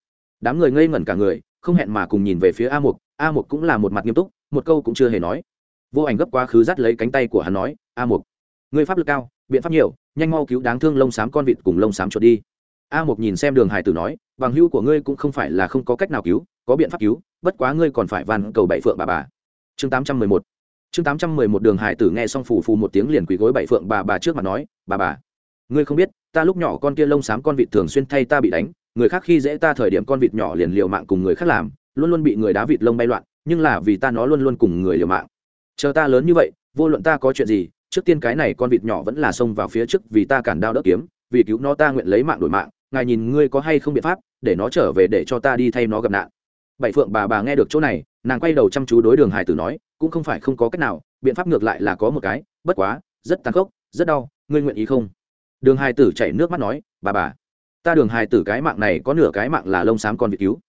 Đám người ngây ngẩn cả người, không hẹn mà cùng nhìn về phía a mục. A mục cũng là một mặt nghiêm túc, một câu cũng chưa hề nói. Vô ảnh gấp quá khứ dắt lấy cánh tay của hắn nói, a mục người pháp lực cao, biện pháp nhiều, nhanh mau cứu đáng thương lông xám con vịt cùng lông xám chuột đi. A mục nhìn xem đường hải tử nói, bằng hữu của ngươi cũng không phải là không có cách nào cứu, có biện pháp cứu, bất quá ngươi còn phải van cầu bảy phượng bà bà chương tám trăm mười một. Chương tám trăm mười một đường hải tử nghe xong phù phù một tiếng liền quỳ gối bảy phượng bà bà trước mặt nói, bà bà, ngươi không biết, ta lúc nhỏ con kia lông xám con vịt thường xuyên thay ta bị đánh, người khác khi dễ ta thời điểm con vịt nhỏ liền liều mạng cùng người khác làm, luôn luôn bị người đá vịt lông bay loạn, nhưng là vì ta nó luôn luôn cùng người liều mạng. Chờ ta lớn như vậy, vô luận ta có chuyện gì, trước tiên cái này con vịt nhỏ vẫn là xông vào phía trước vì ta cản đao đỡ kiếm, vì cứu nó ta nguyện lấy mạng đổi mạng, ngài nhìn ngươi có hay không biện pháp, để nó trở về để cho ta đi thay nó gặp nạn. Bảy phượng bà bà nghe được chỗ này nàng quay đầu chăm chú đối đường hải tử nói, cũng không phải không có cách nào, biện pháp ngược lại là có một cái, bất quá, rất tàn khốc, rất đau, ngươi nguyện ý không? Đường hải tử chảy nước mắt nói, bà bà, ta đường hải tử cái mạng này có nửa cái mạng là lông xám con vịt cứu.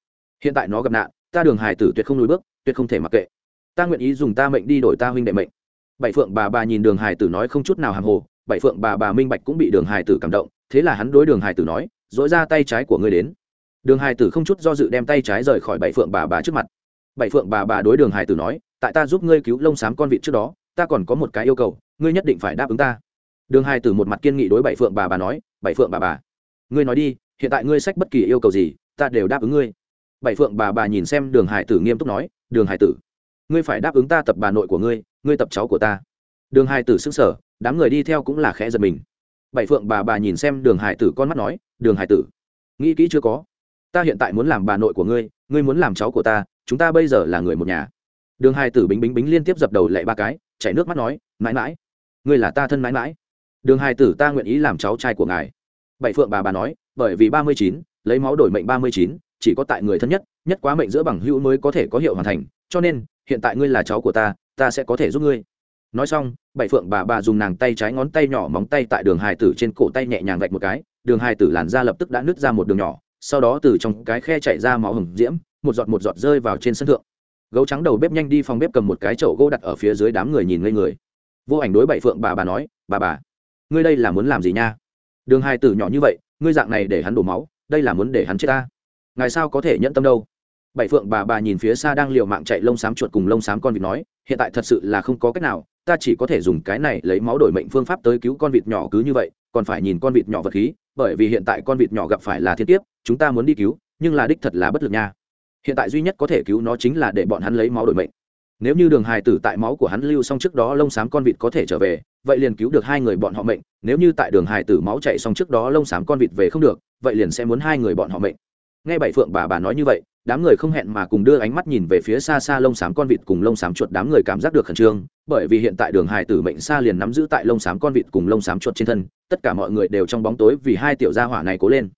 Hiện tại nó gặp nạn, ta đường hải tử tuyệt không lùi bước, tuyệt không thể mặc kệ. Ta nguyện ý dùng ta mệnh đi đổi ta huynh đệ mệnh. Bảy phượng bà bà nhìn đường hải tử nói không chút nào hàng hồ, bảy phượng bà bà minh bạch cũng bị đường hải tử cảm động, thế là hắn đối đường hải tử nói, dỗi ra tay trái của ngươi đến. Đường hải tử không chút do dự đem tay trái rời khỏi bảy phượng bà bà trước mặt bảy phượng bà bà đối đường hải tử nói, tại ta giúp ngươi cứu lông xám con vịt trước đó, ta còn có một cái yêu cầu, ngươi nhất định phải đáp ứng ta. Đường hải tử một mặt kiên nghị đối bảy phượng bà bà nói, bảy phượng bà bà, ngươi nói đi, hiện tại ngươi sách bất kỳ yêu cầu gì, ta đều đáp ứng ngươi. Bảy phượng bà bà nhìn xem đường hải tử nghiêm túc nói, đường hải tử, ngươi phải đáp ứng ta tập bà nội của ngươi ngươi tập cháu của ta. Đường hải tử xứng sở đám người đi theo cũng là khẽ giật mình. Bảy phượng bà bà nhìn xem đường hải tử con mắt nói, đường hải tử, nghĩ kỹ chưa có. Ta hiện tại muốn làm bà nội của ngươi ngươi muốn làm cháu của ta chúng ta bây giờ là người một nhà. Đường hai tử bính bính bính liên tiếp dập đầu lệ ba cái, chảy nước mắt nói, mãi mãi, ngươi là ta thân mãi mãi. Đường hai tử, ta nguyện ý làm cháu trai của ngài. Bảy phượng bà bà nói, bởi vì ba mươi chín, lấy máu đổi mệnh ba mươi chín, chỉ có tại người thân nhất nhất quá mệnh giữa bằng hữu mới có thể có hiệu hoàn thành, cho nên, hiện tại ngươi là cháu của ta ta sẽ có thể giúp ngươi. Nói xong, bảy phượng bà bà dùng nàng tay trái ngón tay nhỏ móng tay tại đường hài tử trên cổ tay nhẹ nhàng vạch một cái, đường hài tử làn da lập tức đã nứt ra một đường nhỏ, sau đó từ trong cái khe chạy ra máu hồng diễm một giọt một giọt rơi vào trên sân thượng. Gấu trắng đầu bếp nhanh đi phòng bếp cầm một cái chậu gỗ đặt ở phía dưới đám người nhìn ngây người. Vô ảnh đối bảy phượng bà bà nói, bà bà, ngươi đây là muốn làm gì nha? Đường hai tử nhỏ như vậy, ngươi dạng này để hắn đổ máu, đây là muốn để hắn chết ta. Ngài sao có thể nhẫn tâm đâu? Bảy phượng bà bà nhìn phía xa đang liều mạng chạy lông xám chuột cùng lông xám con vịt nói, hiện tại thật sự là không có cách nào, ta chỉ có thể dùng cái này lấy máu đổi mệnh phương pháp tới cứu con vịt nhỏ cứ như vậy, còn phải nhìn con vịt nhỏ vật khí, bởi vì hiện tại con vịt nhỏ gặp phải là thiên tiếp chúng ta muốn đi cứu, nhưng là đích thật là bất lực nha hiện tại duy nhất có thể cứu nó chính là để bọn hắn lấy máu đổi mệnh. Nếu như đường hài tử tại máu của hắn lưu xong trước đó lông xám con vịt có thể trở về, vậy liền cứu được hai người bọn họ mệnh. Nếu như tại đường hài tử máu chạy xong trước đó lông xám con vịt về không được, vậy liền sẽ muốn hai người bọn họ mệnh. Nghe bảy phượng bà bà nói như vậy, đám người không hẹn mà cùng đưa ánh mắt nhìn về phía xa xa lông xám con vịt cùng lông xám chuột đám người cảm giác được khẩn trương, bởi vì hiện tại đường hài tử mệnh xa liền nắm giữ tại lông xám con vịt cùng lông xám chuột trên thân, tất cả mọi người đều trong bóng tối vì hai tiểu gia hỏa này cố lên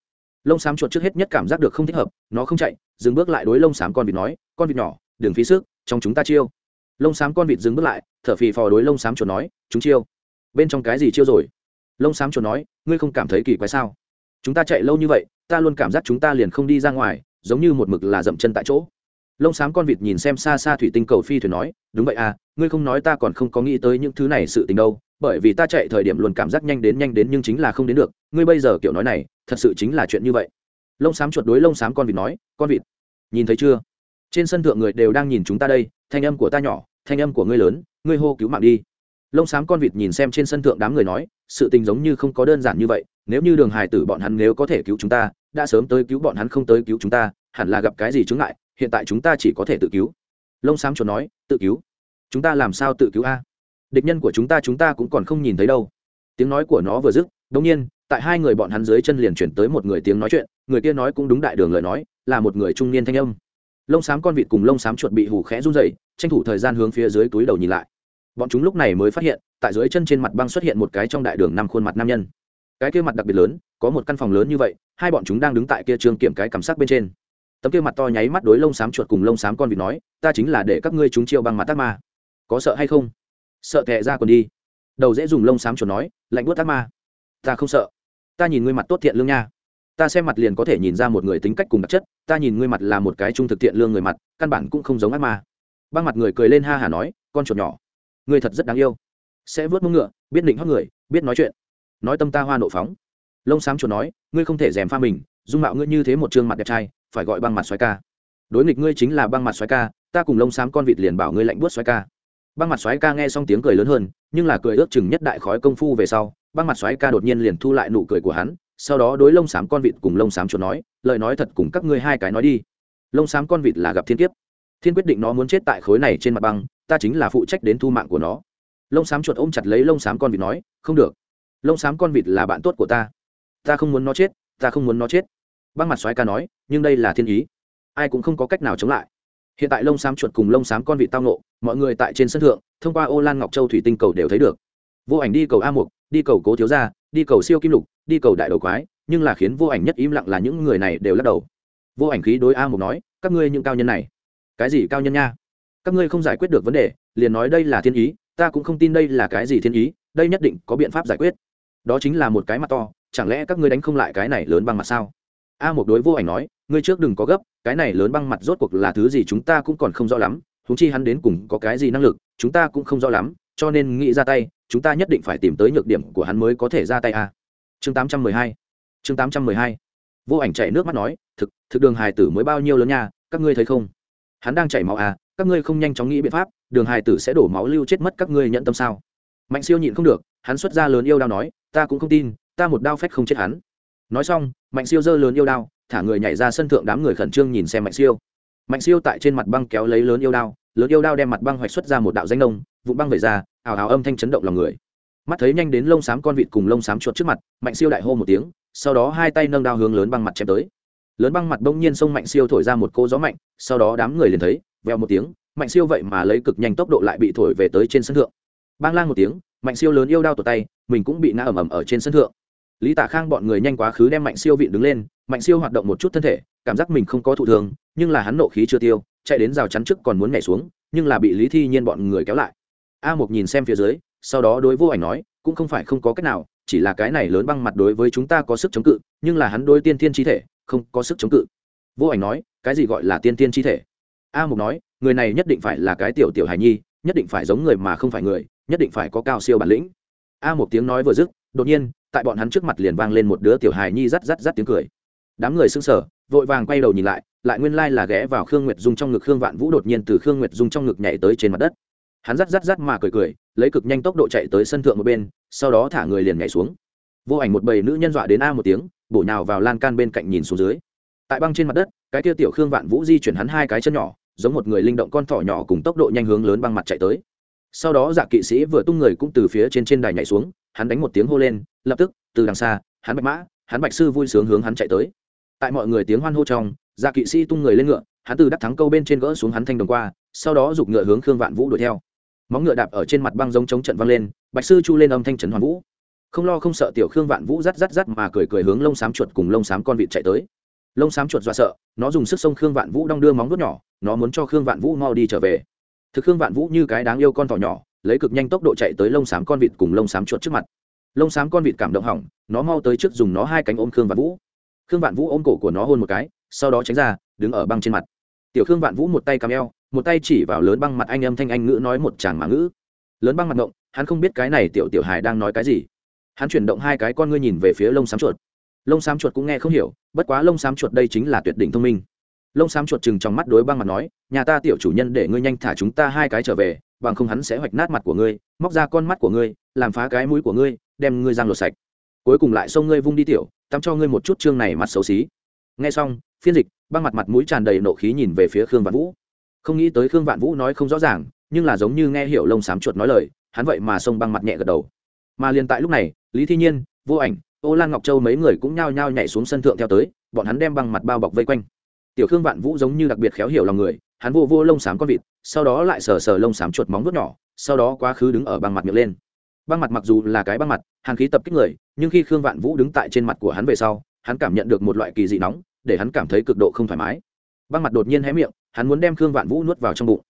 lông xám chuột trước hết nhất cảm giác được không thích hợp, nó không chạy, dừng bước lại đối lông xám con vịt nói, con vịt nhỏ, đừng phí sức, trong chúng ta chiêu. Lông xám con vịt dừng bước lại, thở phì phò đối lông xám chuột nói, chúng chiêu. Bên trong cái gì chiêu rồi? Lông xám chuột nói, ngươi không cảm thấy kỳ quái sao? Chúng ta chạy lâu như vậy, ta luôn cảm giác chúng ta liền không đi ra ngoài, giống như một mực là dậm chân tại chỗ. Lông xám con vịt nhìn xem xa xa thủy tinh cầu phi thuyền nói, đúng vậy à ngươi không nói ta còn không có nghĩ tới những thứ này sự tình đâu bởi vì ta chạy thời điểm luôn cảm giác nhanh đến nhanh đến nhưng chính là không đến được. Ngươi bây giờ kiểu nói này, thật sự chính là chuyện như vậy. Lông xám chuột đối lông xám con vịt nói, con vịt, nhìn thấy chưa? Trên sân thượng người đều đang nhìn chúng ta đây, thanh âm của ta nhỏ, thanh âm của ngươi lớn, ngươi hô cứu mạng đi. Lông xám con vịt nhìn xem trên sân thượng đám người nói, sự tình giống như không có đơn giản như vậy, nếu như đường hải tử bọn hắn nếu có thể cứu chúng ta, đã sớm tới cứu bọn hắn không tới cứu chúng ta, hẳn là gặp cái gì chứng ngại, hiện tại chúng ta chỉ có thể tự cứu. Lông xám chuột nói, tự cứu? Chúng ta làm sao tự cứu a? Địch nhân của chúng ta chúng ta cũng còn không nhìn thấy đâu. Tiếng nói của nó vừa dứt đông nhiên, tại hai người bọn hắn dưới chân liền chuyển tới một người tiếng nói chuyện, người kia nói cũng đúng đại đường lời nói, là một người trung niên thanh âm. Lông xám con vịt cùng lông xám chuột bị hù khẽ run rẩy, tranh thủ thời gian hướng phía dưới túi đầu nhìn lại. Bọn chúng lúc này mới phát hiện, tại dưới chân trên mặt băng xuất hiện một cái trong đại đường năm khuôn mặt nam nhân. Cái kia mặt đặc biệt lớn, có một căn phòng lớn như vậy, hai bọn chúng đang đứng tại kia trường kiểm cái cảm sắc bên trên. Tấm kia mặt to nháy mắt đối lông xám chuột cùng lông xám con vịt nói, ta chính là để các ngươi chúng chiêu băng mặt tác ma. Có sợ hay không? Sợ tệ ra còn đi. Đầu dễ dùng lông xám chuột nói, lạnh buốt tác ma. Ta không sợ. Ta nhìn ngươi mặt tốt thiện lương nha. Ta xem mặt liền có thể nhìn ra một người tính cách cùng đặc chất, ta nhìn ngươi mặt là một cái trung thực thiện lương người mặt, căn bản cũng không giống ác ma. Băng mặt người cười lên ha hả nói, con chuột nhỏ, ngươi thật rất đáng yêu. Sẽ vớt mông ngựa, biết định hót người, biết nói chuyện. Nói tâm ta hoa nộ phóng. Lông xám chuột nói, ngươi không thể dèm pha mình, dung mạo ngươi như thế một trương mặt đẹp trai, phải gọi băng mặt xoáy ca. Đối nghịch ngươi chính là băng mặt xoáy ca, ta cùng lông xám con vịt liền bảo ngươi lạnh buốt xoáy ca băng mặt xoáy ca nghe xong tiếng cười lớn hơn, nhưng là cười ước chừng nhất đại khói công phu về sau, băng mặt xoáy ca đột nhiên liền thu lại nụ cười của hắn, sau đó đối lông xám con vịt cùng lông xám chuột nói, lời nói thật cùng các ngươi hai cái nói đi. Lông xám con vịt là gặp thiên kiếp. Thiên quyết định nó muốn chết tại khối này trên mặt băng, ta chính là phụ trách đến thu mạng của nó. Lông xám chuột ôm chặt lấy lông xám con vịt nói, không được. Lông xám con vịt là bạn tốt của ta. Ta không muốn nó chết, ta không muốn nó chết. Băng mặt xoáy ca nói, nhưng đây là thiên ý. Ai cũng không có cách nào chống lại hiện tại lông xám chuột cùng lông xám con vịt tao nộ mọi người tại trên sân thượng, thông qua ô lan ngọc châu thủy tinh cầu đều thấy được. Vô ảnh đi cầu a mục, đi cầu cố thiếu gia, đi cầu siêu kim lục, đi cầu đại đầu quái, nhưng là khiến vô ảnh nhất im lặng là những người này đều lắc đầu. Vô ảnh khí đối a mục nói, các ngươi những cao nhân này, cái gì cao nhân nha? Các ngươi không giải quyết được vấn đề, liền nói đây là thiên ý, ta cũng không tin đây là cái gì thiên ý, đây nhất định có biện pháp giải quyết. Đó chính là một cái mặt to, chẳng lẽ các ngươi đánh không lại cái này lớn bằng mặt sao? A một đối vô ảnh nói, ngươi trước đừng có gấp cái này lớn băng mặt rốt cuộc là thứ gì chúng ta cũng còn không rõ lắm húng chi hắn đến cùng có cái gì năng lực, chúng ta cũng không rõ lắm, cho nên nghĩ ra tay, chúng ta nhất định phải tìm tới nhược điểm của hắn mới có thể ra tay a. Chương tám trăm mười hai, chương tám trăm mười hai. Vô ảnh chảy nước mắt nói, thực thực đường hài tử mới bao nhiêu lớn nha, các ngươi thấy không? Hắn đang chảy máu à các ngươi không nhanh chóng nghĩ biện pháp, đường hài tử sẽ đổ máu lưu chết mất các ngươi nhận tâm sao? Mạnh siêu nhịn không được, hắn xuất ra lớn yêu đao nói, ta cũng không tin, ta một đao phách không chết hắn. Nói xong, mạnh siêu giơ lớn yêu đao thả người nhảy ra sân thượng đám người khẩn trương nhìn xem mạnh siêu. Mạnh siêu tại trên mặt băng kéo lấy lớn yêu đao, lớn yêu đao đem mặt băng hoạch xuất ra một đạo danh nông vụ băng về ra, ào ào âm thanh chấn động lòng người. Mắt thấy nhanh đến lông xám con vịt cùng lông xám chuột trước mặt, mạnh siêu đại hô một tiếng, sau đó hai tay nâng đao hướng lớn băng mặt chém tới. Lớn băng mặt bỗng nhiên sông mạnh siêu thổi ra một cô gió mạnh, sau đó đám người liền thấy veo một tiếng, mạnh siêu vậy mà lấy cực nhanh tốc độ lại bị thổi về tới trên sân thượng. Bang lang một tiếng, mạnh siêu lớn yêu đao tột tay, mình cũng bị ngã ầm ầm ở trên sân thượng lý tả khang bọn người nhanh quá khứ đem mạnh siêu vịn đứng lên, mạnh siêu hoạt động một chút thân thể, cảm giác mình không có thụ thường nhưng là hắn nộ khí chưa tiêu, chạy đến rào chắn trước còn muốn nhảy xuống, nhưng là bị lý thi nhiên bọn người kéo lại. A một nhìn xem phía dưới, sau đó đối vô ảnh nói, cũng không phải không có cách nào, chỉ là cái này lớn băng mặt đối với chúng ta có sức chống cự, nhưng là hắn đối tiên thiên chi thể, không có sức chống cự. Vô ảnh nói, cái gì gọi là tiên thiên chi thể? A mục nói, người này nhất định phải là cái tiểu tiểu hài nhi, nhất định phải giống người mà không phải người, nhất định phải có cao siêu bản lĩnh. A một tiếng nói vừa dứt, đột nhiên tại bọn hắn trước mặt liền vang lên một đứa tiểu hài nhi rắt rắt rắt tiếng cười. Đám người sững sờ, vội vàng quay đầu nhìn lại lại nguyên lai là ghé vào khương nguyệt dung trong ngực khương vạn vũ đột nhiên từ khương nguyệt dung trong ngực nhảy tới trên mặt đất. Hắn rắt rắt rắt mà cười cười, lấy cực nhanh tốc độ chạy tới sân thượng một bên, sau đó thả người liền nhảy xuống. Vô ảnh một bầy nữ nhân dọa đến a một tiếng, bổ nhào vào lan can bên cạnh nhìn xuống dưới. Tại băng trên mặt đất, cái tiêu tiểu khương vạn vũ di chuyển hắn hai cái chân nhỏ, giống một người linh động con thỏ nhỏ cùng tốc độ nhanh hướng lớn băng mặt chạy tới. Sau đó dạ kỵ sĩ vừa tung người cũng từ phía trên trên đài nhảy xuống, hắn đánh một tiếng hô lên lập tức, từ đằng xa, hắn bạch mã, hắn bạch sư vui sướng hướng hắn chạy tới. Tại mọi người tiếng hoan hô trong dạ kỵ sĩ tung người lên ngựa, hắn từ đắc thắng câu bên trên gỡ xuống hắn thanh đồng qua, sau đó giục ngựa hướng khương vạn vũ đuổi theo. Móng ngựa đạp ở trên mặt băng giống chống trận văng lên, bạch sư chu lên âm thanh trấn hoàn vũ. Không lo không sợ tiểu khương vạn vũ rắt rắt rắt mà cười cười hướng lông xám chuột cùng lông xám con vịt chạy tới. Lông xám chuột dọa sợ, nó dùng sức sông khương vạn vũ đong đưa móng vuốt nhỏ, nó muốn cho khương vạn vũ mau đi trở về. Thực khương vạn vũ như cái đáng yêu con thỏ nhỏ, lấy cực nhanh tốc độ chạy tới lông xám con vịt cùng lông xám chuột trước mặt lông xám con vịt cảm động hỏng, nó mau tới trước dùng nó hai cánh ôm khương vạn vũ. Khương vạn vũ ôm cổ của nó hôn một cái, sau đó tránh ra, đứng ở băng trên mặt. Tiểu khương vạn vũ một tay cầm eo, một tay chỉ vào lớn băng mặt anh âm thanh anh ngữ nói một tràng mã ngữ. Lớn băng mặt ngộng, hắn không biết cái này tiểu tiểu hài đang nói cái gì. Hắn chuyển động hai cái con ngươi nhìn về phía lông xám chuột. Lông xám chuột cũng nghe không hiểu, bất quá lông xám chuột đây chính là tuyệt đỉnh thông minh. Lông xám chuột chừng trong mắt đối băng mặt nói, nhà ta tiểu chủ nhân để ngươi nhanh thả chúng ta hai cái trở về, bằng không hắn sẽ hoạch nát mặt của ngươi, móc ra con mắt của ngươi, làm phá cái mũi của ngươi đem ngươi răng lột sạch. Cuối cùng lại xông ngươi vung đi tiểu, tắm cho ngươi một chút chương này mặt xấu xí. Nghe xong, phiên dịch, băng mặt mặt mũi tràn đầy nộ khí nhìn về phía khương vạn vũ. Không nghĩ tới khương vạn vũ nói không rõ ràng, nhưng là giống như nghe hiểu lông xám chuột nói lời, hắn vậy mà xông băng mặt nhẹ gật đầu. Mà liền tại lúc này, lý thi nhiên, vô ảnh, ô lan ngọc châu mấy người cũng nhao nhao nhảy xuống sân thượng theo tới, bọn hắn đem băng mặt bao bọc vây quanh. Tiểu khương vạn vũ giống như đặc biệt khéo hiểu lòng người, hắn vô vô lông xám con vịt, sau đó lại sờ sờ lông xám chuột móng vuốt nhỏ, sau đó quá khứ đứng ở băng mặt miệng lên băng mặt mặc dù là cái băng mặt hàng khí tập kích người, nhưng khi khương vạn vũ đứng tại trên mặt của hắn về sau, hắn cảm nhận được một loại kỳ dị nóng, để hắn cảm thấy cực độ không thoải mái. Băng mặt đột nhiên hé miệng, hắn muốn đem khương vạn vũ nuốt vào trong bụng.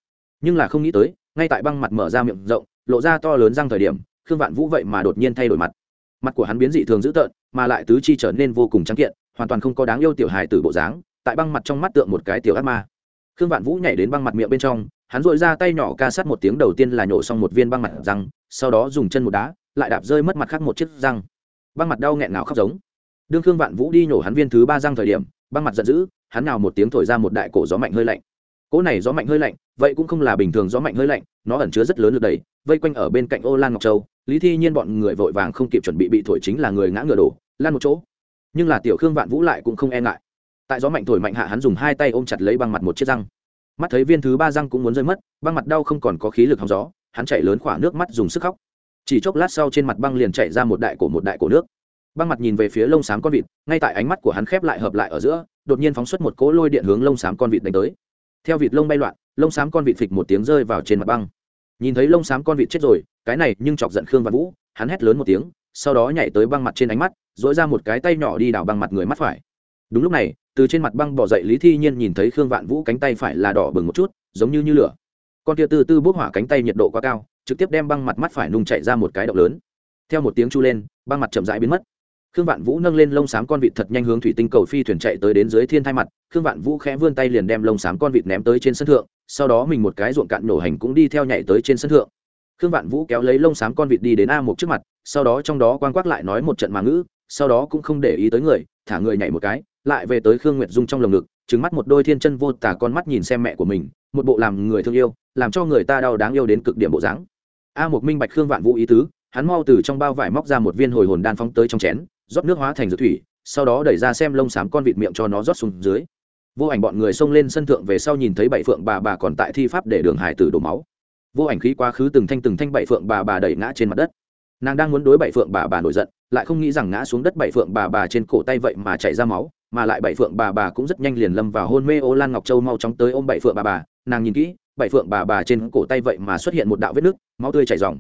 Nhưng là không nghĩ tới, ngay tại băng mặt mở ra miệng rộng, lộ ra to lớn răng thời điểm, khương vạn vũ vậy mà đột nhiên thay đổi mặt. Mặt của hắn biến dị thường dữ tợn, mà lại tứ chi trở nên vô cùng trắng kiện, hoàn toàn không có đáng yêu tiểu hài từ bộ dáng, tại băng mặt trong mắt tượng một cái tiểu ác ma khương vạn vũ nhảy đến băng mặt miệng bên trong, hắn dội ra tay nhỏ ca sát một tiếng đầu tiên là nhổ xong một viên băng mặt răng, sau đó dùng chân một đá, lại đạp rơi mất mặt khác một chiếc răng. Băng mặt đau nghẹn ngào khóc giống. Đương khương vạn vũ đi nhổ hắn viên thứ ba răng thời điểm, băng mặt giận dữ, hắn nào một tiếng thổi ra một đại cổ gió mạnh hơi lạnh. Cỗ này gió mạnh hơi lạnh, vậy cũng không là bình thường gió mạnh hơi lạnh, nó ẩn chứa rất lớn lực đẩy, vây quanh ở bên cạnh ô lan ngọc châu. Lý thi nhiên bọn người vội vàng không kịp chuẩn bị bị thổi chính là người ngã ngựa đổ lan một chỗ. Nhưng là tiểu khương vạn vũ lại cũng không e ngại tại gió mạnh thổi mạnh hạ hắn dùng hai tay ôm chặt lấy băng mặt một chiếc răng. Mắt thấy viên thứ ba răng cũng muốn rơi mất, băng mặt đau không còn có khí lực hóng gió, hắn chạy lớn khỏa nước mắt dùng sức khóc. Chỉ chốc lát sau trên mặt băng liền chạy ra một đại cổ một đại cổ nước. Băng mặt nhìn về phía lông xám con vịt, ngay tại ánh mắt của hắn khép lại hợp lại ở giữa, đột nhiên phóng xuất một cỗ lôi điện hướng lông xám con vịt đánh tới. Theo vịt lông bay loạn, lông xám con vịt phịch một tiếng rơi vào trên mặt băng. Nhìn thấy lông xám con vịt chết rồi, cái này nhưng chọc giận khương văn vũ, hắn hét lớn một tiếng, sau đó nhảy tới băng mặt trên ánh mắt dỗi ra một cái tay nhỏ đi đảo băng mặt người mắt phải đúng lúc này, từ trên mặt băng bỏ dậy lý thi nhiên nhìn thấy khương vạn vũ cánh tay phải là đỏ bừng một chút, giống như như lửa. Con kia từ từ bốc hỏa cánh tay nhiệt độ quá cao, trực tiếp đem băng mặt mắt phải nung chạy ra một cái động lớn. Theo một tiếng chu lên, băng mặt chậm rãi biến mất. Khương vạn vũ nâng lên lông xám con vịt thật nhanh hướng thủy tinh cầu phi thuyền chạy tới đến dưới thiên thai mặt, khương vạn vũ khẽ vươn tay liền đem lông xám con vịt ném tới trên sân thượng, sau đó mình một cái ruộng cạn nổ hành cũng đi theo nhảy tới trên sân thượng. Khương vạn vũ kéo lấy lông xám con vịt đi đến a một trước mặt, sau đó trong đó quan quắc lại nói một trận mà ngữ, sau đó cũng không để ý tới người, thả người nhảy một cái lại về tới khương nguyệt dung trong lồng ngực trứng mắt một đôi thiên chân vô tả con mắt nhìn xem mẹ của mình, một bộ làm người thương yêu, làm cho người ta đau đáng yêu đến cực điểm bộ dáng. A một minh bạch khương vạn vũ ý tứ, hắn mau từ trong bao vải móc ra một viên hồi hồn đan phóng tới trong chén, rót nước hóa thành dược thủy, sau đó đẩy ra xem lông xám con vịt miệng cho nó rót xuống dưới. Vô ảnh bọn người xông lên sân thượng về sau nhìn thấy bảy phượng bà bà còn tại thi pháp để đường hải tử đổ máu. Vô ảnh khí quá khứ từng thanh từng thanh bảy phượng bà bà đẩy ngã trên mặt đất. Nàng đang muốn đối bảy phượng bà bà nổi giận, lại không nghĩ rằng ngã xuống đất bảy phượng bà bà trên cổ tay vậy mà chảy ra máu mà lại bảy phượng bà bà cũng rất nhanh liền lâm vào hôn mê. Ô lan ngọc châu mau chóng tới ôm bảy phượng bà bà. Nàng nhìn kỹ, bảy phượng bà bà trên cổ tay vậy mà xuất hiện một đạo vết nứt, máu tươi chảy dòng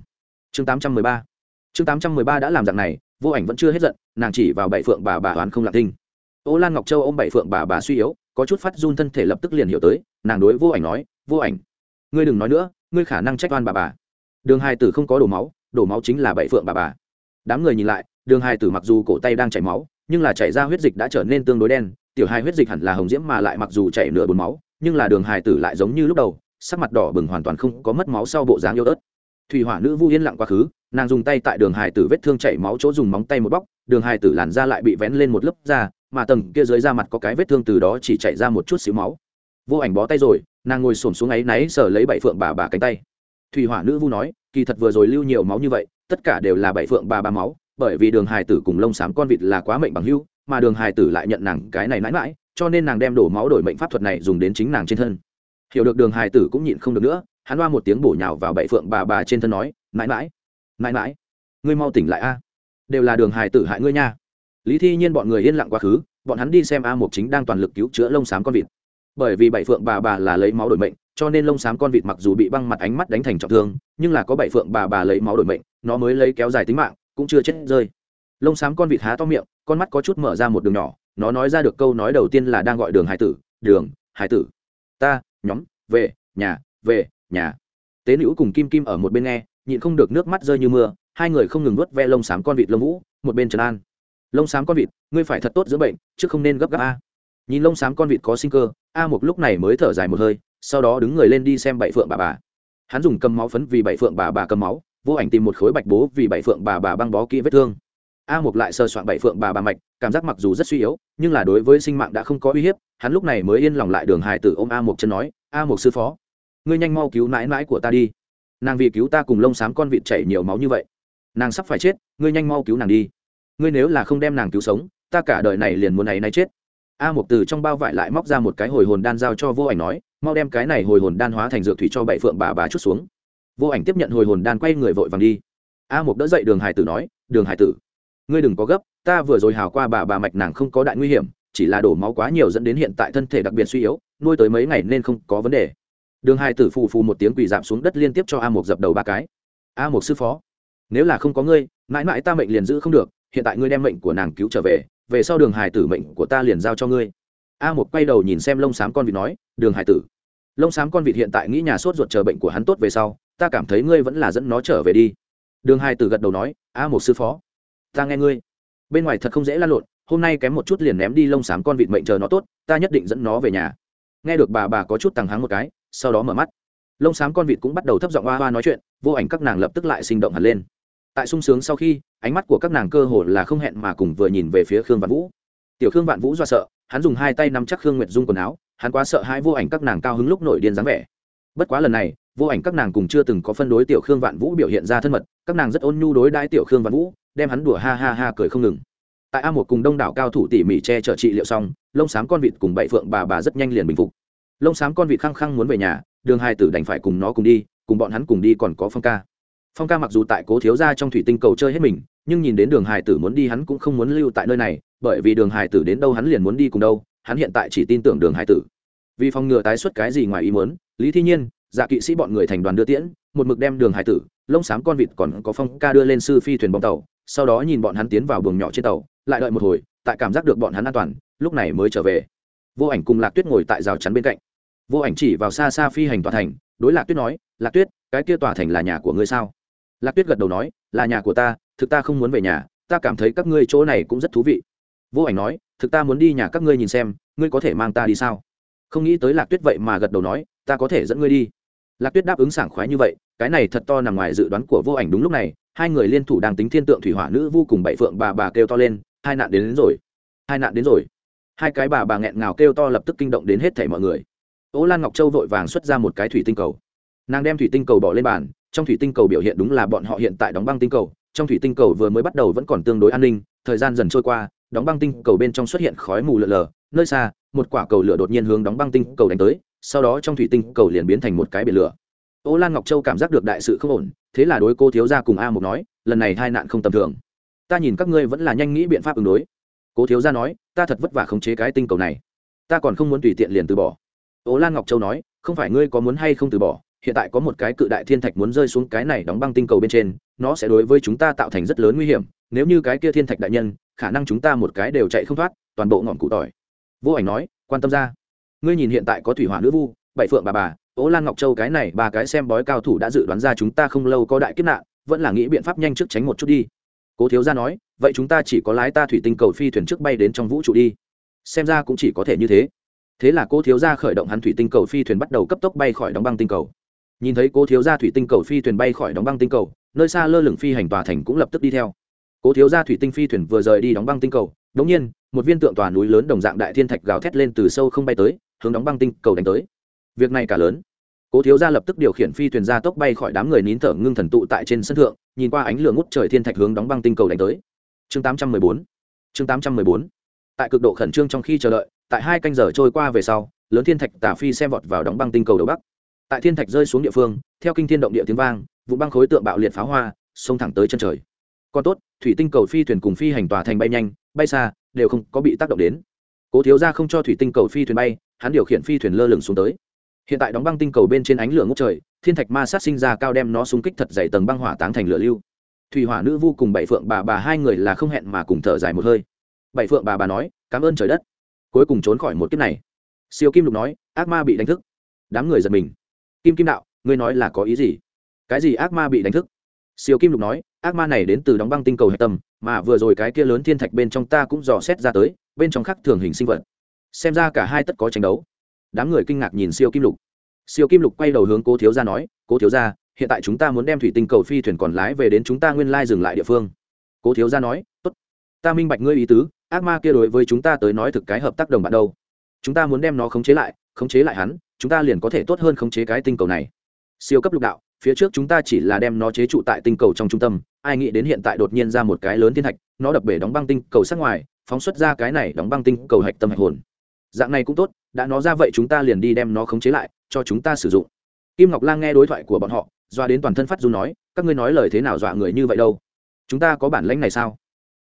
chương tám trăm mười ba. Chương tám trăm mười ba đã làm dạng này, vô ảnh vẫn chưa hết giận, nàng chỉ vào bảy phượng bà bà oán không lạc tinh ô lan ngọc châu ôm bảy phượng bà bà suy yếu, có chút phát run thân thể lập tức liền hiểu tới, nàng đối vô ảnh nói, vô ảnh, ngươi đừng nói nữa, ngươi khả năng trách oan bà bà. Đường hai tử không có đổ máu đổ máu chính là bảy phượng bà bà. Đám người nhìn lại, đường hai tử mặc dù cổ tay đang chảy máu nhưng là chảy ra huyết dịch đã trở nên tương đối đen, tiểu hai huyết dịch hẳn là hồng diễm mà lại mặc dù chảy nửa bồn máu, nhưng là đường hài tử lại giống như lúc đầu, sắc mặt đỏ bừng hoàn toàn không có mất máu sau bộ dáng yếu ớt. Thủy hỏa nữ vu yên lặng quá khứ, nàng dùng tay tại đường hài tử vết thương chảy máu chỗ dùng móng tay một bóc, đường hài tử làn da lại bị vén lên một lớp da, mà tầng kia dưới da mặt có cái vết thương từ đó chỉ chảy ra một chút xíu máu. Vô ảnh bó tay rồi, nàng ngồi xổm xuống ấy náy sờ lấy bảy phượng bà bà cánh tay. Thủy hỏa nữ vu nói, kỳ thật vừa rồi lưu nhiều máu như vậy, tất cả đều là bảy phượng bà bà máu bởi vì đường hài tử cùng lông xám con vịt là quá mệnh bằng hưu mà đường hài tử lại nhận nàng cái này mãi mãi, cho nên nàng đem đổ máu đổi mệnh pháp thuật này dùng đến chính nàng trên thân. Hiểu được đường hài tử cũng nhịn không được nữa, hắn loa một tiếng bổ nhào vào bậy phượng bà bà trên thân nói, mãi mãi mãi mãi, ngươi mau tỉnh lại a, đều là đường hài tử hại ngươi nha. Lý thi nhiên bọn người yên lặng quá khứ, bọn hắn đi xem a mục chính đang toàn lực cứu chữa lông xám con vịt. Bởi vì bảy phượng bà bà là lấy máu đổi mệnh, cho nên lông xám con vịt mặc dù bị băng mặt ánh mắt đánh thành trọng thương, nhưng là có bảy phượng bà bà lấy máu đổi mệnh, nó mới lấy kéo dài tính mạng cũng chưa chết rơi. Lông xám con vịt há to miệng, con mắt có chút mở ra một đường nhỏ, nó nói ra được câu nói đầu tiên là đang gọi đường hải tử, đường, hải tử. Ta, nhóm, về, nhà về, nhà. Tế nữ cùng kim kim ở một bên nghe, nhịn không được nước mắt rơi như mưa, hai người không ngừng nuốt ve lông xám con vịt lông vũ, một bên Trần an. Lông xám con vịt, ngươi phải thật tốt giữa bệnh, chứ không nên gấp gáp a. Nhìn lông xám con vịt có sinh cơ, a một lúc này mới thở dài một hơi, sau đó đứng người lên đi xem bảy phượng bà bà. Hắn dùng cầm máu phấn vì bảy phượng bà bà cầm máu vô ảnh tìm một khối bạch bố vì bảy phượng bà bà băng bó kỹ vết thương. A mục lại sơ soạn bảy phượng bà bà mạch, cảm giác mặc dù rất suy yếu, nhưng là đối với sinh mạng đã không có uy hiếp, hắn lúc này mới yên lòng lại đường hài tử ôm a mục chân nói, a mục sư phó, ngươi nhanh mau cứu mãi mãi của ta đi. Nàng vì cứu ta cùng lông xám con vịt chảy nhiều máu như vậy. Nàng sắp phải chết, ngươi nhanh mau cứu nàng đi. Ngươi nếu là không đem nàng cứu sống, ta cả đời này liền muốn ấy nay chết. A mục từ trong bao vải lại móc ra một cái hồi hồn đan giao cho vô ảnh nói, mau đem cái này hồi hồn đan hóa thành dược thủy cho bảy phượng bà bà chút xuống vô ảnh tiếp nhận hồi hồn đan quay người vội vàng đi. A mục đỡ dậy đường hải tử nói, đường hải tử, ngươi đừng có gấp, ta vừa rồi hào qua bà bà mạch nàng không có đại nguy hiểm, chỉ là đổ máu quá nhiều dẫn đến hiện tại thân thể đặc biệt suy yếu, nuôi tới mấy ngày nên không có vấn đề. Đường Hải tử phù phù một tiếng quỳ giảm xuống đất liên tiếp cho a Mục dập đầu ba cái. A Mục sư phó, nếu là không có ngươi, mãi mãi ta mệnh liền giữ không được, hiện tại ngươi đem mệnh của nàng cứu trở về về sau đường Hải tử mệnh của ta liền giao cho ngươi. A một quay đầu nhìn xem lông xám con vịt nói, đường Hải tử, lông xám con vịt hiện tại nghĩ nhà sốt ruột chờ bệnh của hắn tốt về sau ta cảm thấy ngươi vẫn là dẫn nó trở về đi. Đường hai từ gật đầu nói, a một sư phó, ta nghe ngươi. Bên ngoài thật không dễ lan lộn, hôm nay kém một chút liền ném đi lông xám con vịt mệnh chờ nó tốt, ta nhất định dẫn nó về nhà. Nghe được bà bà có chút tằng hắng một cái, sau đó mở mắt. Lông xám con vịt cũng bắt đầu thấp giọng hoa hoa nói chuyện, vô ảnh các nàng lập tức lại sinh động hẳn lên. Tại sung sướng sau khi, ánh mắt của các nàng cơ hồ là không hẹn mà cùng vừa nhìn về phía khương vạn vũ. Tiểu khương vạn vũ do sợ, hắn dùng hai tay nắm chắc khương nguyệt dung quần áo, hắn quá sợ hai vô ảnh các nàng cao hứng lúc nổi điên dáng vẻ. Bất quá lần này vô ảnh các nàng cùng chưa từng có phân đối tiểu khương vạn vũ biểu hiện ra thân mật, các nàng rất ôn nhu đối đãi tiểu khương vạn vũ, đem hắn đùa ha ha ha cười không ngừng. Tại a một cùng đông đảo cao thủ tỉ mỉ che chở trị liệu xong, lông xám con vịt cùng bảy phượng bà bà rất nhanh liền bình phục. Lông xám con vịt khăng khăng muốn về nhà, đường hai tử đành phải cùng nó cùng đi, cùng bọn hắn cùng đi còn có phong ca. Phong ca mặc dù tại cố thiếu ra trong thủy tinh cầu chơi hết mình, nhưng nhìn đến đường hải tử muốn đi hắn cũng không muốn lưu tại nơi này, bởi vì đường hải tử đến đâu hắn liền muốn đi cùng đâu, hắn hiện tại chỉ tin tưởng đường hải tử. Vì phòng ngừa tái xuất cái gì ngoài ý muốn, lý thi nhiên dạ kỵ sĩ bọn người thành đoàn đưa tiễn, một mực đem đường hải tử, lông xám con vịt còn có phong ca đưa lên sư phi thuyền bóng tàu, sau đó nhìn bọn hắn tiến vào buồng nhỏ trên tàu, lại đợi một hồi, tại cảm giác được bọn hắn an toàn, lúc này mới trở về. Vô ảnh cùng lạc tuyết ngồi tại rào chắn bên cạnh. Vô ảnh chỉ vào xa xa phi hành tòa thành, đối lạc tuyết nói, lạc tuyết, cái kia tòa thành là nhà của ngươi sao? Lạc tuyết gật đầu nói, là nhà của ta, thực ta không muốn về nhà, ta cảm thấy các ngươi chỗ này cũng rất thú vị. Vô ảnh nói, thực ta muốn đi nhà các ngươi nhìn xem, ngươi có thể mang ta đi sao? Không nghĩ tới lạc tuyết vậy mà gật đầu nói, ta có thể dẫn ngươi đi lạc tuyết đáp ứng sảng khoái như vậy cái này thật to nằm ngoài dự đoán của vô ảnh đúng lúc này hai người liên thủ đang tính thiên tượng thủy hỏa nữ vô cùng bảy phượng bà bà kêu to lên hai nạn đến, đến rồi hai nạn đến rồi. Hai cái bà bà nghẹn ngào kêu to lập tức kinh động đến hết thảy mọi người. Ố lan ngọc châu vội vàng xuất ra một cái thủy tinh cầu. Nàng đem thủy tinh cầu bỏ lên bàn trong thủy tinh cầu biểu hiện đúng là bọn họ hiện tại đóng băng tinh cầu trong thủy tinh cầu vừa mới bắt đầu vẫn còn tương đối an ninh thời gian dần trôi qua đóng băng tinh cầu bên trong xuất hiện khói mù lờ lờ nơi xa một quả cầu lửa đột nhiên hướng đóng băng tinh cầu đánh tới sau đó trong thủy tinh cầu liền biến thành một cái biển lửa. Ô lan ngọc châu cảm giác được đại sự không ổn, thế là đối cô thiếu gia cùng a mục nói, lần này hai nạn không tầm thường. Ta nhìn các ngươi vẫn là nhanh nghĩ biện pháp ứng đối. Cố thiếu gia nói, ta thật vất vả khống chế cái tinh cầu này. Ta còn không muốn tùy tiện liền từ bỏ. Ô lan ngọc châu nói, không phải ngươi có muốn hay không từ bỏ, hiện tại có một cái cự đại thiên thạch muốn rơi xuống cái này đóng băng tinh cầu bên trên, nó sẽ đối với chúng ta tạo thành rất lớn nguy hiểm, nếu như cái kia thiên thạch đại nhân, khả năng chúng ta một cái đều chạy không thoát, toàn bộ ngọn cụ tỏi. Vô ảnh nói, quan tâm ra ngươi nhìn hiện tại có thủy hỏa nữ vu, bảy phượng bà bà, ố lan ngọc châu cái này ba cái xem bói cao thủ đã dự đoán ra chúng ta không lâu có đại kiếp nạn, vẫn là nghĩ biện pháp nhanh trước tránh một chút đi. Cố thiếu gia nói, vậy chúng ta chỉ có lái ta thủy tinh cầu phi thuyền trước bay đến trong vũ trụ đi. Xem ra cũng chỉ có thể như thế. Thế là cô thiếu gia khởi động hắn thủy tinh cầu phi thuyền bắt đầu cấp tốc bay khỏi đóng băng tinh cầu. Nhìn thấy cô thiếu gia thủy tinh cầu phi thuyền bay khỏi đóng băng tinh cầu, nơi xa lơ lửng phi hành tòa thành cũng lập tức đi theo. Cố thiếu gia thủy tinh phi thuyền vừa rời đi đóng băng tinh cầu đống nhiên, một viên tượng tòa núi lớn đồng dạng đại thiên thạch gào thét lên từ sâu không bay tới hướng đóng băng tinh cầu đánh tới. Việc này cả lớn. Cố thiếu gia lập tức điều khiển phi thuyền ra tốc bay khỏi đám người nín thở ngưng thần tụ tại trên sân thượng, nhìn qua ánh lửa ngút trời thiên thạch hướng đóng băng tinh cầu đánh tới. Chương 814 chương 814 tại cực độ khẩn trương trong khi chờ đợi, tại hai canh giờ trôi qua về sau, lớn thiên thạch tả phi xem vọt vào đóng băng tinh cầu đầu bắc. Tại thiên thạch rơi xuống địa phương, theo kinh thiên động địa tiếng vang, vụ băng khối tượng bạo liệt pháo hoa, xông thẳng tới chân trời. Còn tốt, thủy tinh cầu phi thuyền cùng phi hành tòa thành bay nhanh, bay xa, đều không có bị tác động đến cố thiếu gia không cho thủy tinh cầu phi thuyền bay, hắn điều khiển phi thuyền lơ lửng xuống tới. Hiện tại đóng băng tinh cầu bên trên ánh lửa ngốc trời, thiên thạch ma sát sinh ra cao đem nó xung kích thật dày tầng băng hỏa táng thành lửa lưu. Thủy hỏa nữ vu cùng bảy phượng bà bà hai người là không hẹn mà cùng thở dài một hơi. Bảy phượng bà bà nói, cảm ơn trời đất. Cuối cùng trốn khỏi một kiếp này. Siêu kim lục nói, ác ma bị đánh thức. Đám người giật mình. Kim kim đạo, ngươi nói là có ý gì? Cái gì ác ma bị đánh thức? Siêu kim lục nói, ác ma này đến từ đóng băng tinh cầu hạch tâm, mà vừa rồi cái kia lớn thiên thạch bên trong ta cũng dò xét ra tới, bên trong khắc thường hình sinh vật. Xem ra cả hai tất có tranh đấu. Đám người kinh ngạc nhìn siêu kim lục. Siêu kim lục quay đầu hướng cố thiếu gia nói, cố thiếu gia, hiện tại chúng ta muốn đem thủy tinh cầu phi thuyền còn lái về đến chúng ta nguyên lai dừng lại địa phương. Cố thiếu gia nói, tốt. Ta minh bạch ngươi ý tứ, ác ma kia đối với chúng ta tới nói thực cái hợp tác đồng bạn đâu. Chúng ta muốn đem nó khống chế lại, khống chế lại hắn, chúng ta liền có thể tốt hơn khống chế cái tinh cầu này. Siêu cấp lục đạo phía trước chúng ta chỉ là đem nó chế trụ tại tinh cầu trong trung tâm, ai nghĩ đến hiện tại đột nhiên ra một cái lớn thiên thạch nó đập bể đóng băng tinh cầu sát ngoài, phóng xuất ra cái này đóng băng tinh cầu hạch tâm hạch hồn. Dạng này cũng tốt, đã nó ra vậy chúng ta liền đi đem nó khống chế lại, cho chúng ta sử dụng. Kim ngọc lang nghe đối thoại của bọn họ, doa đến toàn thân phát run nói, các ngươi nói lời thế nào dọa người như vậy đâu? Chúng ta có bản lãnh này sao?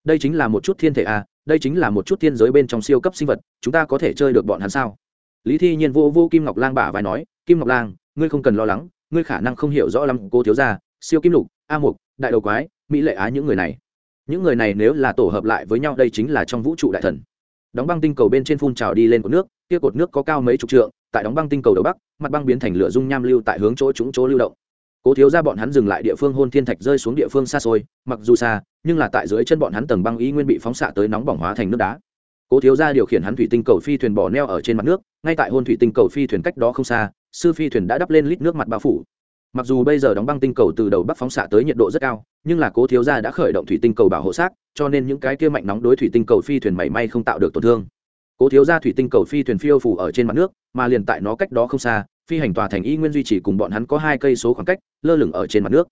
Đây chính là một chút thiên thể à đây chính là một chút thiên giới bên trong siêu cấp sinh vật, chúng ta có thể chơi được bọn hắn sao? Lý thi nhiên vô vô kim ngọc lang bả vai nói, kim ngọc lang, ngươi không cần lo lắng ngươi khả năng không hiểu rõ lắm cô thiếu gia, siêu kim lục, a mục, đại đầu quái, mỹ lệ á những người này. Những người này nếu là tổ hợp lại với nhau, đây chính là trong vũ trụ đại thần. Đóng băng tinh cầu bên trên phun trào đi lên cột nước, kia cột nước có cao mấy chục trượng, tại đóng băng tinh cầu đầu bắc, mặt băng biến thành lửa dung nham lưu tại hướng chỗ chúng chỗ lưu động. Cố thiếu ra bọn hắn dừng lại địa phương, hôn thiên thạch rơi xuống địa phương xa xôi, mặc dù xa, nhưng là tại dưới chân bọn hắn tầng băng ý nguyên bị phóng xạ tới nóng bỏng hóa thành nước đá cố thiếu gia điều khiển hắn thủy tinh cầu phi thuyền bỏ neo ở trên mặt nước ngay tại hôn thủy tinh cầu phi thuyền cách đó không xa sư phi thuyền đã đắp lên lít nước mặt bao phủ. Mặc dù bây giờ đóng băng tinh cầu từ đầu bắc phóng xạ tới nhiệt độ rất cao nhưng là cố thiếu gia đã khởi động thủy tinh cầu bảo hộ sát, cho nên những cái kia mạnh nóng đối thủy tinh cầu phi thuyền mảy may không tạo được tổn thương. Cố thiếu gia thủy tinh cầu phi thuyền phiêu phủ ở trên mặt nước mà liền tại nó cách đó không xa phi hành tòa thành y nguyên duy trì cùng bọn hắn có hai cây số khoảng cách lơ lửng ở trên mặt nước.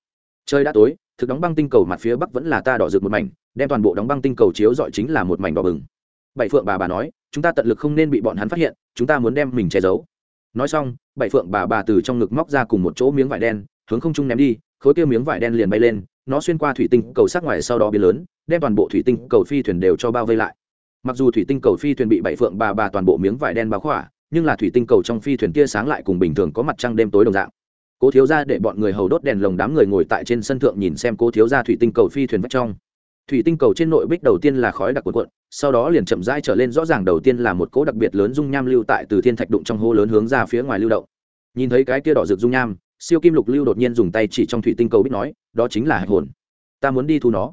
Trời đã tối thực đóng băng tinh cầu mặt phía bắc vẫn là ta đỏ rực một mảnh đem toàn bộ đóng băng tinh cầu chiếu dọi chính là một mảnh đỏ bừng bảy phượng bà bà nói, chúng ta tận lực không nên bị bọn hắn phát hiện, chúng ta muốn đem mình che giấu. Nói xong, bảy phượng bà bà từ trong ngực móc ra cùng một chỗ miếng vải đen, hướng không trung ném đi, khối kia miếng vải đen liền bay lên, nó xuyên qua thủy tinh cầu sát ngoài sau đó biến lớn, đem toàn bộ thủy tinh cầu phi thuyền đều cho bao vây lại. Mặc dù thủy tinh cầu phi thuyền bị bảy phượng bà bà toàn bộ miếng vải đen bao khỏa, nhưng là thủy tinh cầu trong phi thuyền kia sáng lại cùng bình thường có mặt trăng đêm tối đồng dạng. Cố thiếu ra để bọn người hầu đốt đèn lồng đám người ngồi tại trên sân thượng nhìn xem cố thiếu ra thủy tinh cầu phi thuyền vách trong thủy tinh cầu trên nội bích đầu tiên là khói đặc cuộn cuộn, sau đó liền chậm rãi trở lên, rõ ràng đầu tiên là một cỗ đặc biệt lớn dung nham lưu tại từ thiên thạch đụng trong hố lớn hướng ra phía ngoài lưu động. Nhìn thấy cái kia đỏ rực dung nham, siêu kim lục lưu đột nhiên dùng tay chỉ trong thủy tinh cầu bích nói, đó chính là hạch hồn. Ta muốn đi thu nó.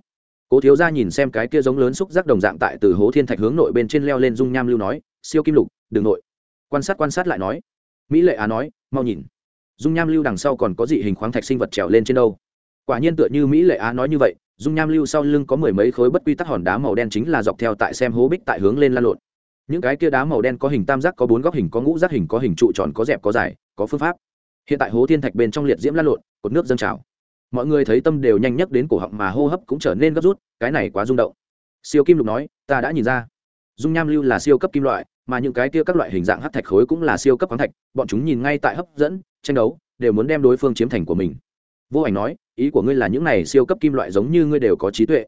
Cố thiếu ra nhìn xem cái kia giống lớn xúc giác đồng dạng tại từ hố thiên thạch hướng nội bên trên leo lên dung nham lưu nói, siêu kim lục đ ừ n g nội. Quan sát quan sát lại nói, mỹ lệ á nói, mau nhìn. Dung nham lưu đằng sau còn có dị hình khoáng thạch sinh vật trèo lên trên đâu quả nhiên tựa như mỹ lệ á nói như vậy, dung nham lưu sau lưng có mười mấy khối bất quy tắc hòn đá màu đen chính là dọc theo tại xem hố bích tại hướng lên lan lộn. Những cái kia đá màu đen có hình tam giác, có bốn góc hình, có ngũ giác hình, có hình trụ tròn, có dẹp, có dài, có phương pháp. Hiện tại hố thiên thạch bên trong liệt diễm lan lộn, cột nước dâng trào. Mọi người thấy tâm đều nhanh nhất đến cổ họng mà hô hấp cũng trở nên gấp rút, cái này quá rung động. Siêu kim lục nói, ta đã nhìn ra. Dung nham lưu là siêu cấp kim loại, mà những cái kia các loại hình dạng hát thạch khối cũng là siêu cấp khoáng thạch, bọn chúng nhìn ngay tại hấp dẫn, tranh đấu, đều muốn đem đối phương chiếm thành của mình. Vô ảnh nói ý của ngươi là những này siêu cấp kim loại giống như ngươi đều có trí tuệ.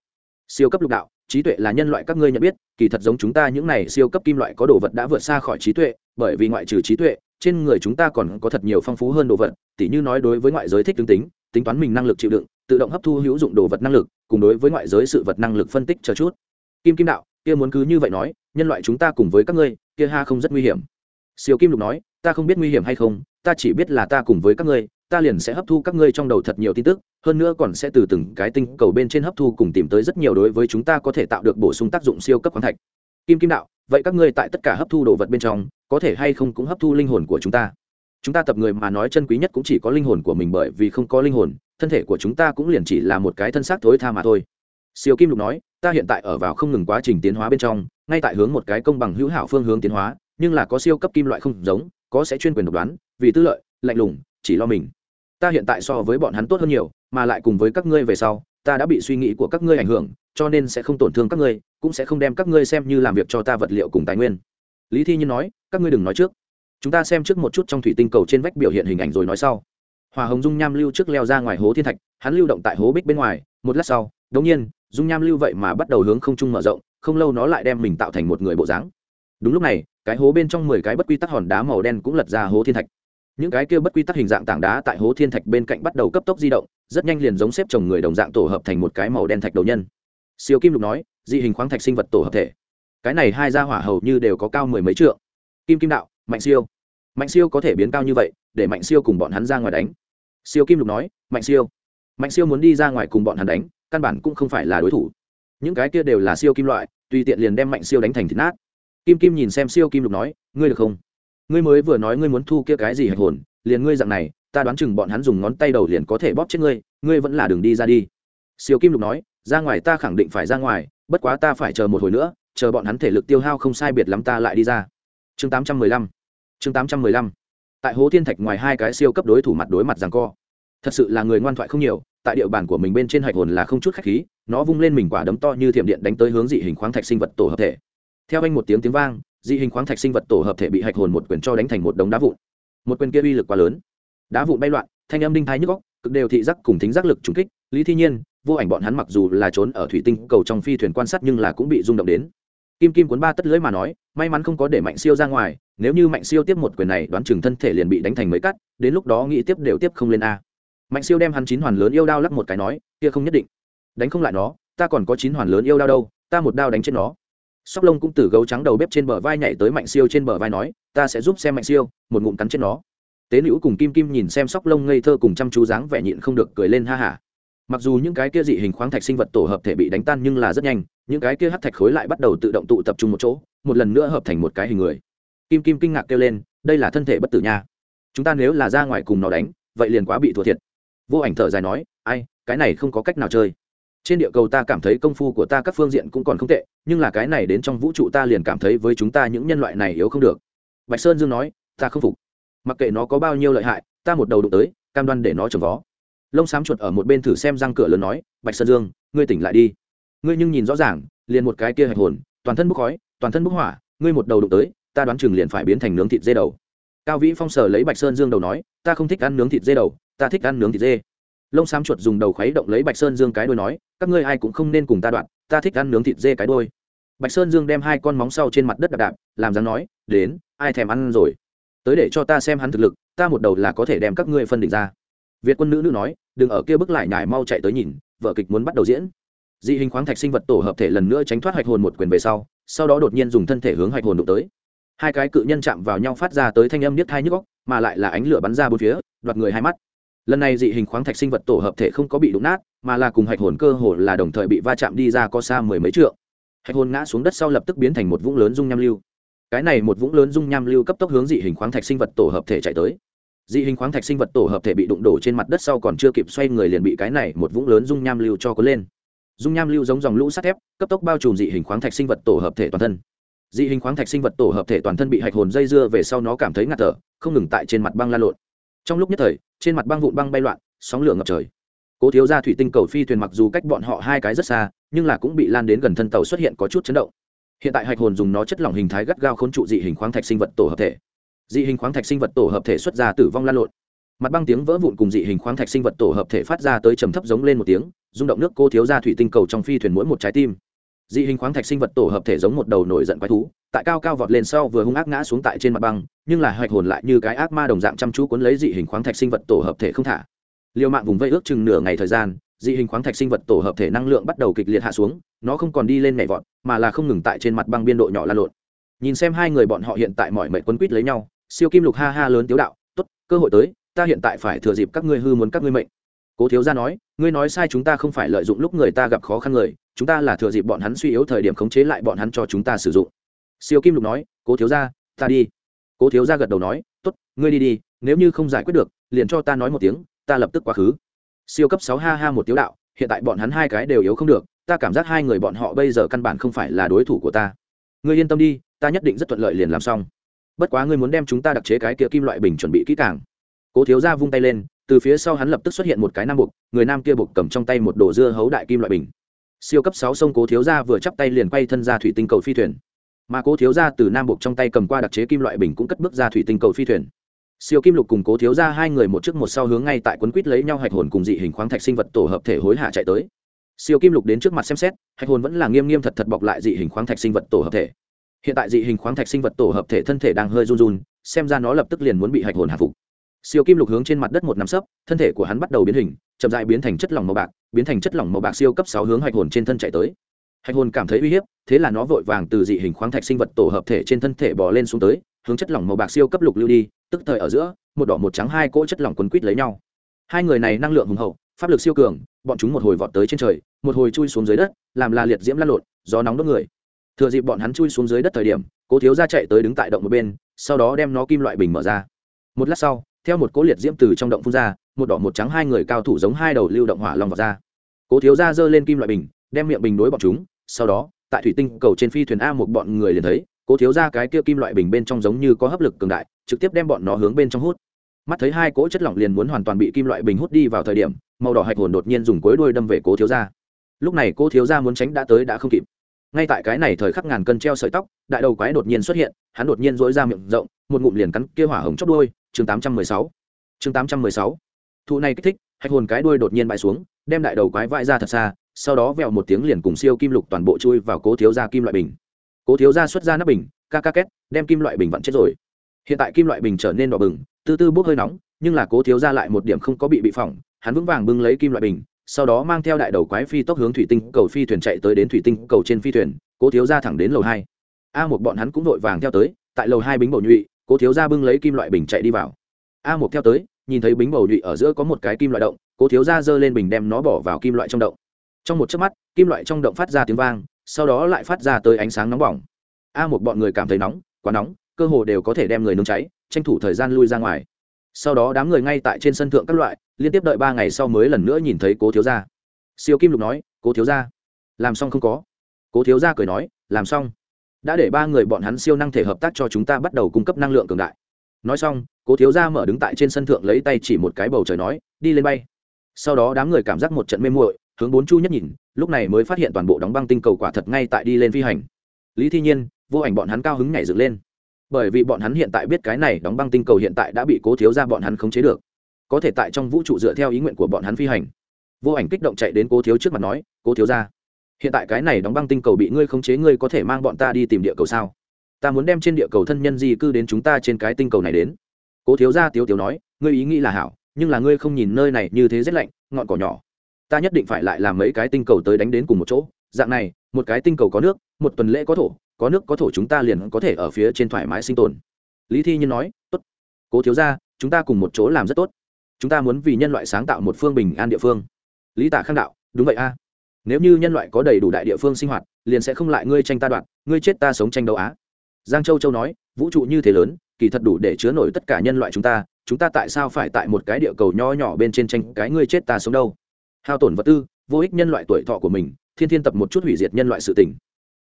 Siêu cấp lục đạo, trí tuệ là nhân loại các ngươi nhận biết, kỳ thật giống chúng ta những này siêu cấp kim loại có đồ vật đã vượt xa khỏi trí tuệ, bởi vì ngoại trừ trí tuệ, trên người chúng ta còn có thật nhiều phong phú hơn đồ vật, tỉ như nói đối với ngoại giới thích tương tính tính toán mình năng lực chịu đựng, tự động hấp thu hữu dụng đồ vật năng lực, cùng đối với ngoại giới sự vật năng lực phân tích chờ chút. Kim kim đạo, kia muốn cứ như vậy nói, nhân loại chúng ta cùng với các ngươi, kia ha không rất nguy hiểm. Siêu kim lục nói, ta không biết nguy hiểm hay không, ta chỉ biết là ta cùng với các ngươi ta liền sẽ hấp thu các ngươi trong đầu thật nhiều tin tức, hơn nữa còn sẽ từ từng cái tinh cầu bên trên hấp thu cùng tìm tới rất nhiều đối với chúng ta có thể tạo được bổ sung tác dụng siêu cấp khoáng thạch. Kim kim đạo, vậy các ngươi tại tất cả hấp thu đồ vật bên trong, có thể hay không cũng hấp thu linh hồn của chúng ta? Chúng ta tập người mà nói chân quý nhất cũng chỉ có linh hồn của mình bởi vì không có linh hồn, thân thể của chúng ta cũng liền chỉ là một cái thân xác thối tha mà thôi. Siêu kim lục nói, ta hiện tại ở vào không ngừng quá trình tiến hóa bên trong, ngay tại hướng một cái công bằng hữu hảo phương hướng tiến hóa, nhưng là có siêu cấp kim loại không giống, có sẽ chuyên quyền độc đoán, vì tư lợi, lạnh lùng, chỉ lo mình ta hiện tại so với bọn hắn tốt hơn nhiều, mà lại cùng với các ngươi về sau, ta đã bị suy nghĩ của các ngươi ảnh hưởng, cho nên sẽ không tổn thương các ngươi, cũng sẽ không đem các ngươi xem như làm việc cho ta vật liệu cùng tài nguyên. Lý thi nhiên nói, các ngươi đừng nói trước. Chúng ta xem trước một chút trong thủy tinh cầu trên vách biểu hiện hình ảnh rồi nói sau. Hòa hồng dung nham lưu trước leo ra ngoài hố thiên thạch, hắn lưu động tại hố bích bên ngoài, một lát sau, đống nhiên, dung nham lưu vậy mà bắt đầu hướng không trung mở rộng, không lâu nó lại đem mình tạo thành một người bộ dáng. Đúng lúc này, cái hố bên trong mười cái bất quy tắc hòn đá màu đen cũng lật ra hố thiên thạch những cái kia bất quy tắc hình dạng tảng đá tại hố thiên thạch bên cạnh bắt đầu cấp tốc di động, rất nhanh liền giống xếp chồng người đồng dạng tổ hợp thành một cái màu đen thạch đầu nhân. Siêu kim lục nói, dị hình khoáng thạch sinh vật tổ hợp thể. Cái này hai gia hỏa hầu như đều có cao mười mấy trượng. Kim kim đạo, mạnh siêu. Mạnh siêu có thể biến cao như vậy, để mạnh siêu cùng bọn hắn ra ngoài đánh. Siêu kim lục nói, mạnh siêu. Mạnh siêu muốn đi ra ngoài cùng bọn hắn đánh, căn bản cũng không phải là đối thủ. Những cái kia đều là siêu kim loại, tùy tiện liền đem mạnh siêu đánh thành thịt nát. Kim kim nhìn xem siêu kim lục nói, ngươi được không? Ngươi mới vừa nói ngươi muốn thu kia cái gì hạch hồn, liền ngươi dạng này, ta đoán chừng bọn hắn dùng ngón tay đầu liền có thể bóp chết ngươi ngươi vẫn là đường đi ra đi. Siêu kim lục nói, ra ngoài ta khẳng định phải ra ngoài, bất quá ta phải chờ một hồi nữa, chờ bọn hắn thể lực tiêu hao không sai biệt lắm ta lại đi ra. Chương tám trăm mười lăm. Chương tám trăm mười lăm. Tại hố thiên thạch ngoài hai cái siêu cấp đối thủ mặt đối mặt rằng co. Thật sự là người ngoan thoại không nhiều, tại địa bàn của mình bên trên hạch hồn là không chút khách khí, nó vung lên mình quả đấm to như thiểm điện đánh tới hướng dị hình khoáng thạch sinh vật tổ hợp thể. Theo anh một tiếng tiếng vang dị hình khoáng thạch sinh vật tổ hợp thể bị hạch hồn một quyền cho đánh thành một đống đá vụn. Một quyền kia uy lực quá lớn. Đá vụn bay loạn, thanh âm đinh thái nhức góc cực đều thị giác cùng thính giác lực trùng kích. Lý thi nhiên, vô ảnh bọn hắn mặc dù là trốn ở thủy tinh cầu trong phi thuyền quan sát nhưng là cũng bị rung động đến. Kim kim cuốn ba tất lưỡi mà nói, may mắn không có để mạnh siêu ra ngoài, nếu như mạnh siêu tiếp một quyền này đoán chừng thân thể liền bị đánh thành mấy cắt, đến lúc đó nghĩ tiếp đều tiếp không lên a. Mạnh siêu đem hắn chín hoàn lớn yêu đao lắc một cái nói, kia không nhất định. Đánh không lại nó, ta còn có chín hoàn lớn yêu đao đâu, ta một đao đánh chết nó sóc lông cũng từ gấu trắng đầu bếp trên bờ vai nhảy tới mạnh siêu trên bờ vai nói, ta sẽ giúp xem mạnh siêu, một ngụm cắn chết nó. Tế nữ cùng kim kim nhìn xem sóc lông ngây thơ cùng chăm chú dáng vẻ nhịn không được cười lên ha hả. Mặc dù những cái kia dị hình khoáng thạch sinh vật tổ hợp thể bị đánh tan nhưng là rất nhanh, những cái kia hát thạch khối lại bắt đầu tự động tụ tập trung một chỗ, một lần nữa hợp thành một cái hình người. Kim kim kinh ngạc kêu lên, đây là thân thể bất tử nha. Chúng ta nếu là ra ngoài cùng nó đánh, vậy liền quá bị thua thiệt. Vô ảnh thở dài nói, ai, cái này không có cách nào chơi trên địa cầu ta cảm thấy công phu của ta các phương diện cũng còn không tệ, nhưng là cái này đến trong vũ trụ ta liền cảm thấy với chúng ta những nhân loại này yếu không được. Bạch sơn dương nói, ta không phục. Mặc kệ nó có bao nhiêu lợi hại, ta một đầu đụng tới, cam đoan để nó trồng vó. Lông xám chuột ở một bên thử xem răng cửa lớn nói, bạch sơn dương, ngươi tỉnh lại đi. Ngươi nhưng nhìn rõ ràng, liền một cái kia hạch hồn, toàn thân bốc khói, toàn thân bốc hỏa, ngươi một đầu đụng tới, ta đoán chừng liền phải biến thành nướng thịt dê đầu. Cao vĩ phong sở lấy bạch sơn dương đầu nói, ta không thích ăn nướng thịt dê đầu, ta thích ăn nướng thịt dê lông xám chuột dùng đầu khuấy động lấy bạch sơn dương cái đôi nói, các ngươi ai cũng không nên cùng ta đoạn, ta thích ăn nướng thịt dê cái đôi bạch sơn dương đem hai con móng sau trên mặt đất đạp đạp, làm dáng nói, đến, ai thèm ăn rồi? Tới để cho ta xem hắn thực lực, ta một đầu là có thể đem các ngươi phân định ra. Việt quân nữ nữ nói, đừng ở kia bước lại nhải mau chạy tới nhìn, vợ kịch muốn bắt đầu diễn. Dị hình khoáng thạch sinh vật tổ hợp thể lần nữa tránh thoát hạch hồn một quyền về sau sau đó đột nhiên dùng thân thể hướng hạch hồn đụng tới. Hai cái cự nhân chạm vào nhau phát ra tới thanh âm niết thai nhức góc mà lại là ánh lửa bắn ra bốn phía, đoạt người hai mắt lần này dị hình khoáng thạch sinh vật tổ hợp thể không có bị đụng nát, mà là cùng hạch hồn cơ hồ là đồng thời bị va chạm đi ra có xa mười mấy trượng. Hạch hồn ngã xuống đất sau lập tức biến thành một vũng lớn dung nham lưu. Cái này một vũng lớn dung nham lưu cấp tốc hướng dị hình khoáng thạch sinh vật tổ hợp thể chạy tới. Dị hình khoáng thạch sinh vật tổ hợp thể bị đụng đổ trên mặt đất sau còn chưa kịp xoay người liền bị cái này một vũng lớn dung nham lưu cho có lên. Dung nham lưu giống dòng lũ sắt thép, cấp tốc bao trùm dị hình khoáng thạch sinh vật tổ hợp thể toàn thân. Dị hình khoáng thạch sinh vật tổ hợp thể toàn thân bị hạch hồn dây dưa về sau nó cảm thấy ngạt thở, không ngừng tại trên mặt băng la lộn trong lúc nhất thời, trên mặt băng vụn băng bay loạn, sóng lửa ngập trời. Cố thiếu ra thủy tinh cầu phi thuyền mặc dù cách bọn họ hai cái rất xa, nhưng là cũng bị lan đến gần thân tàu xuất hiện có chút chấn động. Hiện tại hạch hồn dùng nó chất lỏng hình thái gắt gao k h ố n trụ dị hình khoáng thạch sinh vật tổ hợp thể. Dị hình khoáng thạch sinh vật tổ hợp thể xuất ra tử vong lan lộn. Mặt băng tiếng vỡ vụn cùng dị hình khoáng thạch sinh vật tổ hợp thể phát ra tới trầm thấp giống lên một tiếng, rung động nước cô thiếu ra thủy tinh cầu trong phi thuyền mỗi một trái tim dị hình khoáng thạch sinh vật tổ hợp thể giống một đầu nổi giận quái thú, tại cao cao vọt lên sau vừa hung ác ngã xuống tại trên mặt băng, nhưng là hạch hồn lại như cái ác ma đồng dạng chăm chú cuốn lấy dị hình khoáng thạch sinh vật tổ hợp thể không thả. Liều mạng vùng vây ước chừng nửa ngày thời gian, dị hình khoáng thạch sinh vật tổ hợp thể năng lượng bắt đầu kịch liệt hạ xuống, nó không còn đi lên nhảy vọt, mà là không ngừng tại trên mặt băng biên độ nhỏ la lộn. Nhìn xem hai người bọn họ hiện tại mọi mệnh quấn quýt lấy nhau, siêu kim lục ha ha lớn tiếu đạo, tốt, cơ hội tới, ta hiện tại phải thừa dịp các ngươi hư muốn các ngươi mệnh. Cố thiếu gia nói, ngươi nói sai chúng ta không phải lợi dụng lúc người ta gặp khó khăn người chúng ta là thừa dịp bọn hắn suy yếu thời điểm khống chế lại bọn hắn cho chúng ta sử dụng. Siêu kim lục nói, cố thiếu gia, ta đi. Cố thiếu gia gật đầu nói, tốt, ngươi đi đi, nếu như không giải quyết được, liền cho ta nói một tiếng, ta lập tức quá khứ. Siêu cấp sáu ha ha một tiếu đạo, hiện tại bọn hắn hai cái đều yếu không được, ta cảm giác hai người bọn họ bây giờ căn bản không phải là đối thủ của ta. Ngươi yên tâm đi, ta nhất định rất thuận lợi liền làm xong. Bất quá ngươi muốn đem chúng ta đặc chế cái kia kim loại bình chuẩn bị kỹ càng. Cố thiếu gia vung tay lên, từ phía sau hắn lập tức xuất hiện một cái nam buộc, người nam kia buộc cầm trong tay một đồ dưa hấu đại kim loại bình siêu cấp sáu sông cố thiếu gia vừa chắp tay liền quay thân ra thủy tinh cầu phi thuyền. Mà cố thiếu gia từ nam buộc trong tay cầm qua đặc chế kim loại bình cũng cất bước ra thủy tinh cầu phi thuyền. Siêu kim lục cùng cố thiếu gia hai người một trước một sau hướng ngay tại quấn quýt lấy nhau hạch hồn cùng dị hình khoáng thạch sinh vật tổ hợp thể hối hạ chạy tới. Siêu kim lục đến trước mặt xem xét, hạch hồn vẫn là nghiêm nghiêm thật thật bọc lại dị hình khoáng thạch sinh vật tổ hợp thể. Hiện tại dị hình khoáng thạch sinh vật tổ hợp thể thân thể đang hơi run run, xem ra nó lập tức liền muốn bị hạch hồn hạ phục. Siêu kim lục hướng trên mặt đất một nắm sấp, thân thể của hắn bắt đầu biến hình, chậm dại biến thành chất lỏng màu bạc biến thành chất lỏng màu bạc siêu cấp sáu hướng hạch hồn trên thân chạy tới. Hạch hồn cảm thấy uy hiếp, thế là nó vội vàng từ dị hình khoáng thạch sinh vật tổ hợp thể trên thân thể bò lên xuống tới, hướng chất lỏng màu bạc siêu cấp lục lưu đi, tức thời ở giữa, một đỏ một trắng hai cỗ chất lỏng quấn quít lấy nhau. Hai người này năng lượng hùng hậu, pháp lực siêu cường, bọn chúng một hồi vọt tới trên trời, một hồi chui xuống dưới đất, làm là liệt diễm lăn lộn, gió nóng đốt người. Thừa dịp bọn hắn chui xuống dưới đất thời điểm, cố thiếu ra chạy tới đứng tại động một bên, sau đó đem nó kim loại bình mở ra. Một lát sau, theo một cỗ liệt diễm từ trong động phun ra một đỏ một trắng hai người cao thủ giống hai đầu lưu động hỏa long vào ra. Cố thiếu ra giơ lên kim loại bình, đem miệng bình đối bọn chúng, sau đó, tại thủy tinh cầu trên phi thuyền a một bọn người liền thấy, cố thiếu ra cái kia kim loại bình bên trong giống như có hấp lực cường đại, trực tiếp đem bọn nó hướng bên trong hút. Mắt thấy hai cỗ chất lỏng liền muốn hoàn toàn bị kim loại bình hút đi vào thời điểm, màu đỏ hạch hồn đột nhiên dùng cối đuôi đâm về cố thiếu ra lúc này cố thiếu ra muốn tránh đã tới đã không kịp. Ngay tại cái này thời khắc ngàn cân treo sợi tóc, đại đầu quái đột nhiên xuất hiện, hắn đột nhiên dỗi ra miệng rộng, một ngụm liền cắn kia hỏa hồng chóc đuôi. Chương tám trăm mười sáu. Chương tám trăm mười sáu thụ này kích thích, hạch hồn cái đuôi đột nhiên bãi xuống, đem đại đầu quái vãi ra thật xa, sau đó vẹo một tiếng liền cùng siêu kim lục toàn bộ chui vào cố thiếu ra kim loại bình. Cố thiếu ra xuất ra nắp bình, ca ca két, đem kim loại bình vặn chết rồi. Hiện tại kim loại bình trở nên đỏ bừng, tư tư bốc hơi nóng, nhưng là cố thiếu ra lại một điểm không có bị bị phỏng, hắn vững vàng bưng lấy kim loại bình, sau đó mang theo đại đầu quái phi tốc hướng thủy tinh cầu phi thuyền chạy tới đến thủy tinh cầu trên phi thuyền, cố thiếu ra thẳng đến lầu hai. A một bọn hắn cũng vội vàng theo tới, tại lầu hai bính bầu nhụy, cố thiếu ra bưng lấy kim loại bình chạy đi vào. A một theo tới nhìn thấy bính bầu nhụy ở giữa có một cái kim loại động, cố thiếu ra giơ lên bình đem nó bỏ vào kim loại trong động. Trong một chớp mắt, kim loại trong động phát ra tiếng vang, sau đó lại phát ra tới ánh sáng nóng bỏng. A một bọn người cảm thấy nóng, quá nóng, cơ hồ đều có thể đem người nướng cháy, tranh thủ thời gian lui ra ngoài. Sau đó đám người ngay tại trên sân thượng các loại, liên tiếp đợi ba ngày sau mới lần nữa nhìn thấy cố thiếu gia. Siêu kim lục nói, cố thiếu gia, làm xong không có? Cố thiếu gia cười nói, làm xong. Đã để ba người bọn hắn siêu năng thể hợp tác cho chúng ta bắt đầu cung cấp năng lượng cường đại nói xong, cố thiếu gia mở đứng tại trên sân thượng lấy tay chỉ một cái bầu trời nói, đi lên bay. Sau đó đám người cảm giác một trận mê muội, hướng bốn chu nhất nhìn, lúc này mới phát hiện toàn bộ đóng băng tinh cầu quả thật ngay tại đi lên phi hành. Lý thi nhiên, vô ảnh bọn hắn cao hứng nhảy dựng lên. Bởi vì bọn hắn hiện tại biết cái này đóng băng tinh cầu hiện tại đã bị cố thiếu ra bọn hắn khống chế được. Có thể tại trong vũ trụ dựa theo ý nguyện của bọn hắn phi hành. Vô ảnh kích động chạy đến cố thiếu trước mặt nói, cố thiếu ra hiện tại cái này đóng băng tinh cầu bị ngươi khống chế ngươi có thể mang bọn ta đi tìm địa cầu sao? Ta muốn đem trên địa cầu thân nhân di cư đến chúng ta trên cái tinh cầu này đến. Cố thiếu gia tiếu tiếu nói ngươi ý nghĩ là hảo nhưng là ngươi không nhìn nơi này như thế rét lạnh ngọn cỏ nhỏ. Ta nhất định phải lại làm mấy cái tinh cầu tới đánh đến cùng một chỗ. Dạng này một cái tinh cầu có nước một tuần lễ có thổ có nước có thổ chúng ta liền có thể ở phía trên thoải mái sinh tồn. Lý thi nhiên nói tốt. Cố thiếu gia, chúng ta cùng một chỗ làm rất tốt. Chúng ta muốn vì nhân loại sáng tạo một phương bình an địa phương. Lý tả khang đạo đúng vậy a. Nếu như nhân loại có đầy đủ đại địa phương sinh hoạt liền sẽ không lại ngươi tranh ta đoạn ngươi chết ta sống tranh đấu á giang châu châu nói, vũ trụ như thế lớn, kỳ thật đủ để chứa nổi tất cả nhân loại chúng ta chúng ta tại sao phải tại một cái địa cầu nho nhỏ bên trên tranh cái ngươi chết ta sống đâu? Hao tổn vật tư, vô ích nhân loại tuổi thọ của mình, thiên thiên tập một chút hủy diệt nhân loại sự tình.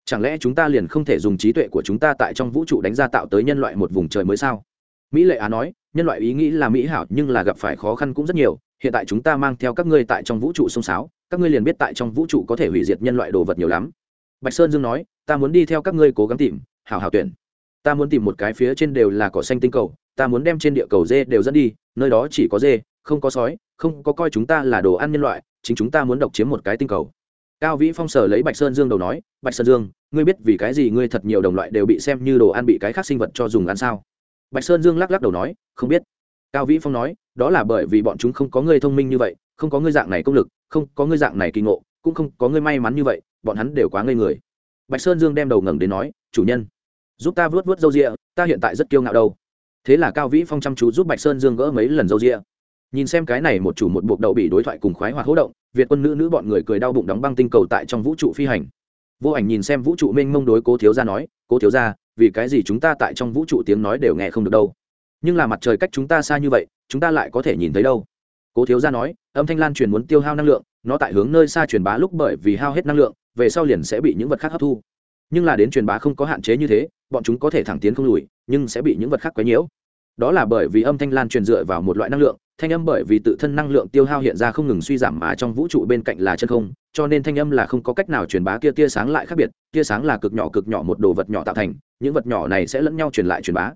Chẳng lẽ chúng ta liền không thể dùng trí tuệ của chúng ta tại trong vũ trụ đánh ra tạo tới nhân loại một vùng trời mới sao? Mỹ lệ á nói, nhân loại ý nghĩ là mỹ hảo, nhưng là gặp phải khó khăn cũng rất nhiều. Hiện tại chúng ta mang theo các ngươi tại trong vũ trụ sông sáo các ngươi liền biết tại trong vũ trụ có thể hủy diệt nhân loại đồ vật nhiều lắm. Bạch sơn dương nói, ta muốn đi theo các ngươi cố gắng tìm hảo hảo tuyển. Ta muốn tìm một cái phía trên đều là cỏ xanh tinh cầu, ta muốn đem trên địa cầu dê đều dẫn đi, nơi đó chỉ có dê, không có sói, không có coi chúng ta là đồ ăn nhân loại, chính chúng ta muốn độc chiếm một cái tinh cầu. Cao vĩ phong sở lấy bạch sơn dương đầu nói, bạch sơn dương, ngươi biết vì cái gì ngươi thật nhiều đồng loại đều bị xem như đồ ăn bị cái khác sinh vật cho dùng ăn sao? Bạch sơn dương lắc lắc đầu nói, không biết. Cao vĩ phong nói, đó là bởi vì bọn chúng không có ngươi thông minh như vậy, không có ngươi dạng này công lực, không có ngươi dạng này kỳ ngộ, cũng không có ngươi may mắn như vậy, bọn hắn đều quá ngây người. Bạch sơn dương đem đầu ngẩng đến nói, chủ nhân giúp ta vớt vớt râu rịa, ta hiện tại rất kiêu ngạo đâu. Thế là cao vĩ phong chăm chú giúp bạch sơn dương gỡ mấy lần râu rịa. Nhìn xem cái này một chủ một buộc đậu bị đối thoại cùng khoái hoạt hỗ động, việt quân nữ nữ bọn người cười đau bụng đóng băng tinh cầu tại trong vũ trụ phi hành. Vô ảnh nhìn xem vũ trụ mênh mông đối cố thiếu gia nói, cố thiếu gia, vì cái gì chúng ta tại trong vũ trụ tiếng nói đều nghe không được đâu? Nhưng là mặt trời cách chúng ta xa như vậy, chúng ta lại có thể nhìn thấy đâu? Cố thiếu gia nói, âm thanh lan truyền muốn tiêu hao năng lượng, nó tại hướng nơi xa truyền bá lúc bởi vì hao hết năng lượng, về sau liền sẽ bị những vật khác hấp thu. Nhưng là đến truyền bá không có hạn chế như thế bọn chúng có thể thẳng tiến không lùi, nhưng sẽ bị những vật khác quấy nhiễu. Đó là bởi vì âm thanh lan truyền dựa vào một loại năng lượng, thanh âm bởi vì tự thân năng lượng tiêu hao hiện ra không ngừng suy giảm mà trong vũ trụ bên cạnh là chân không, cho nên thanh âm là không có cách nào truyền bá kia tia sáng lại khác biệt, tia sáng là cực nhỏ cực nhỏ một đồ vật nhỏ tạo thành, những vật nhỏ này sẽ lẫn nhau truyền lại truyền bá.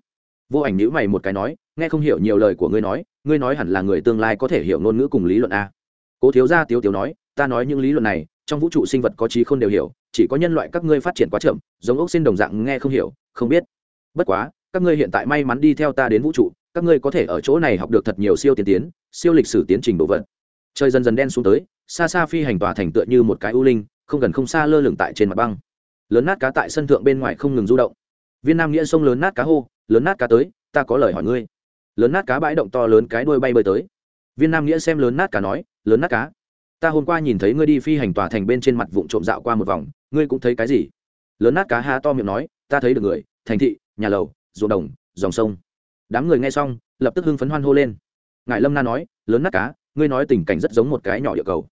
Vô ảnh nhữ mày một cái nói, nghe không hiểu nhiều lời của ngươi nói ngươi nói hẳn là người tương lai có thể hiểu ngôn ngữ cùng lý luận a. Cố thiếu gia tiếu tiếu nói, ta nói những lý luận này trong vũ trụ sinh vật có trí không đều hiểu, chỉ có nhân loại các ngươi phát triển quá chậm, giống ốc xin đồng dạng nghe không hiểu, không biết. Bất quá, các ngươi hiện tại may mắn đi theo ta đến vũ trụ, các ngươi có thể ở chỗ này học được thật nhiều siêu tiên tiến, siêu lịch sử tiến trình đồ vật. Trời dần dần đen xuống tới, xa xa phi hành tòa thành tựa như một cái u linh, không gần không xa lơ lửng tại trên mặt băng. Lớn nát cá tại sân thượng bên ngoài không ngừng du động. Viên nam nghĩa sông lớn nát cá hô, lớn nát cá tới, ta có lời hỏi ngươi. Lớn nát cá bãi động to lớn cái đuôi bay bơi tới. Viên nam nghĩa xem lớn nát cá nói, lớn nát cá ta hôm qua nhìn thấy ngươi đi phi hành tòa thành bên trên mặt vụn trộm dạo qua một vòng, ngươi cũng thấy cái gì? Lớn nát cá ha to miệng nói, ta thấy được người, thành thị, nhà lầu, ruộng đồng, dòng sông. Đám người nghe xong, lập tức hưng phấn hoan hô lên. Ngài lâm na nói, lớn nát cá, ngươi nói tình cảnh rất giống một cái nhỏ địa cầu.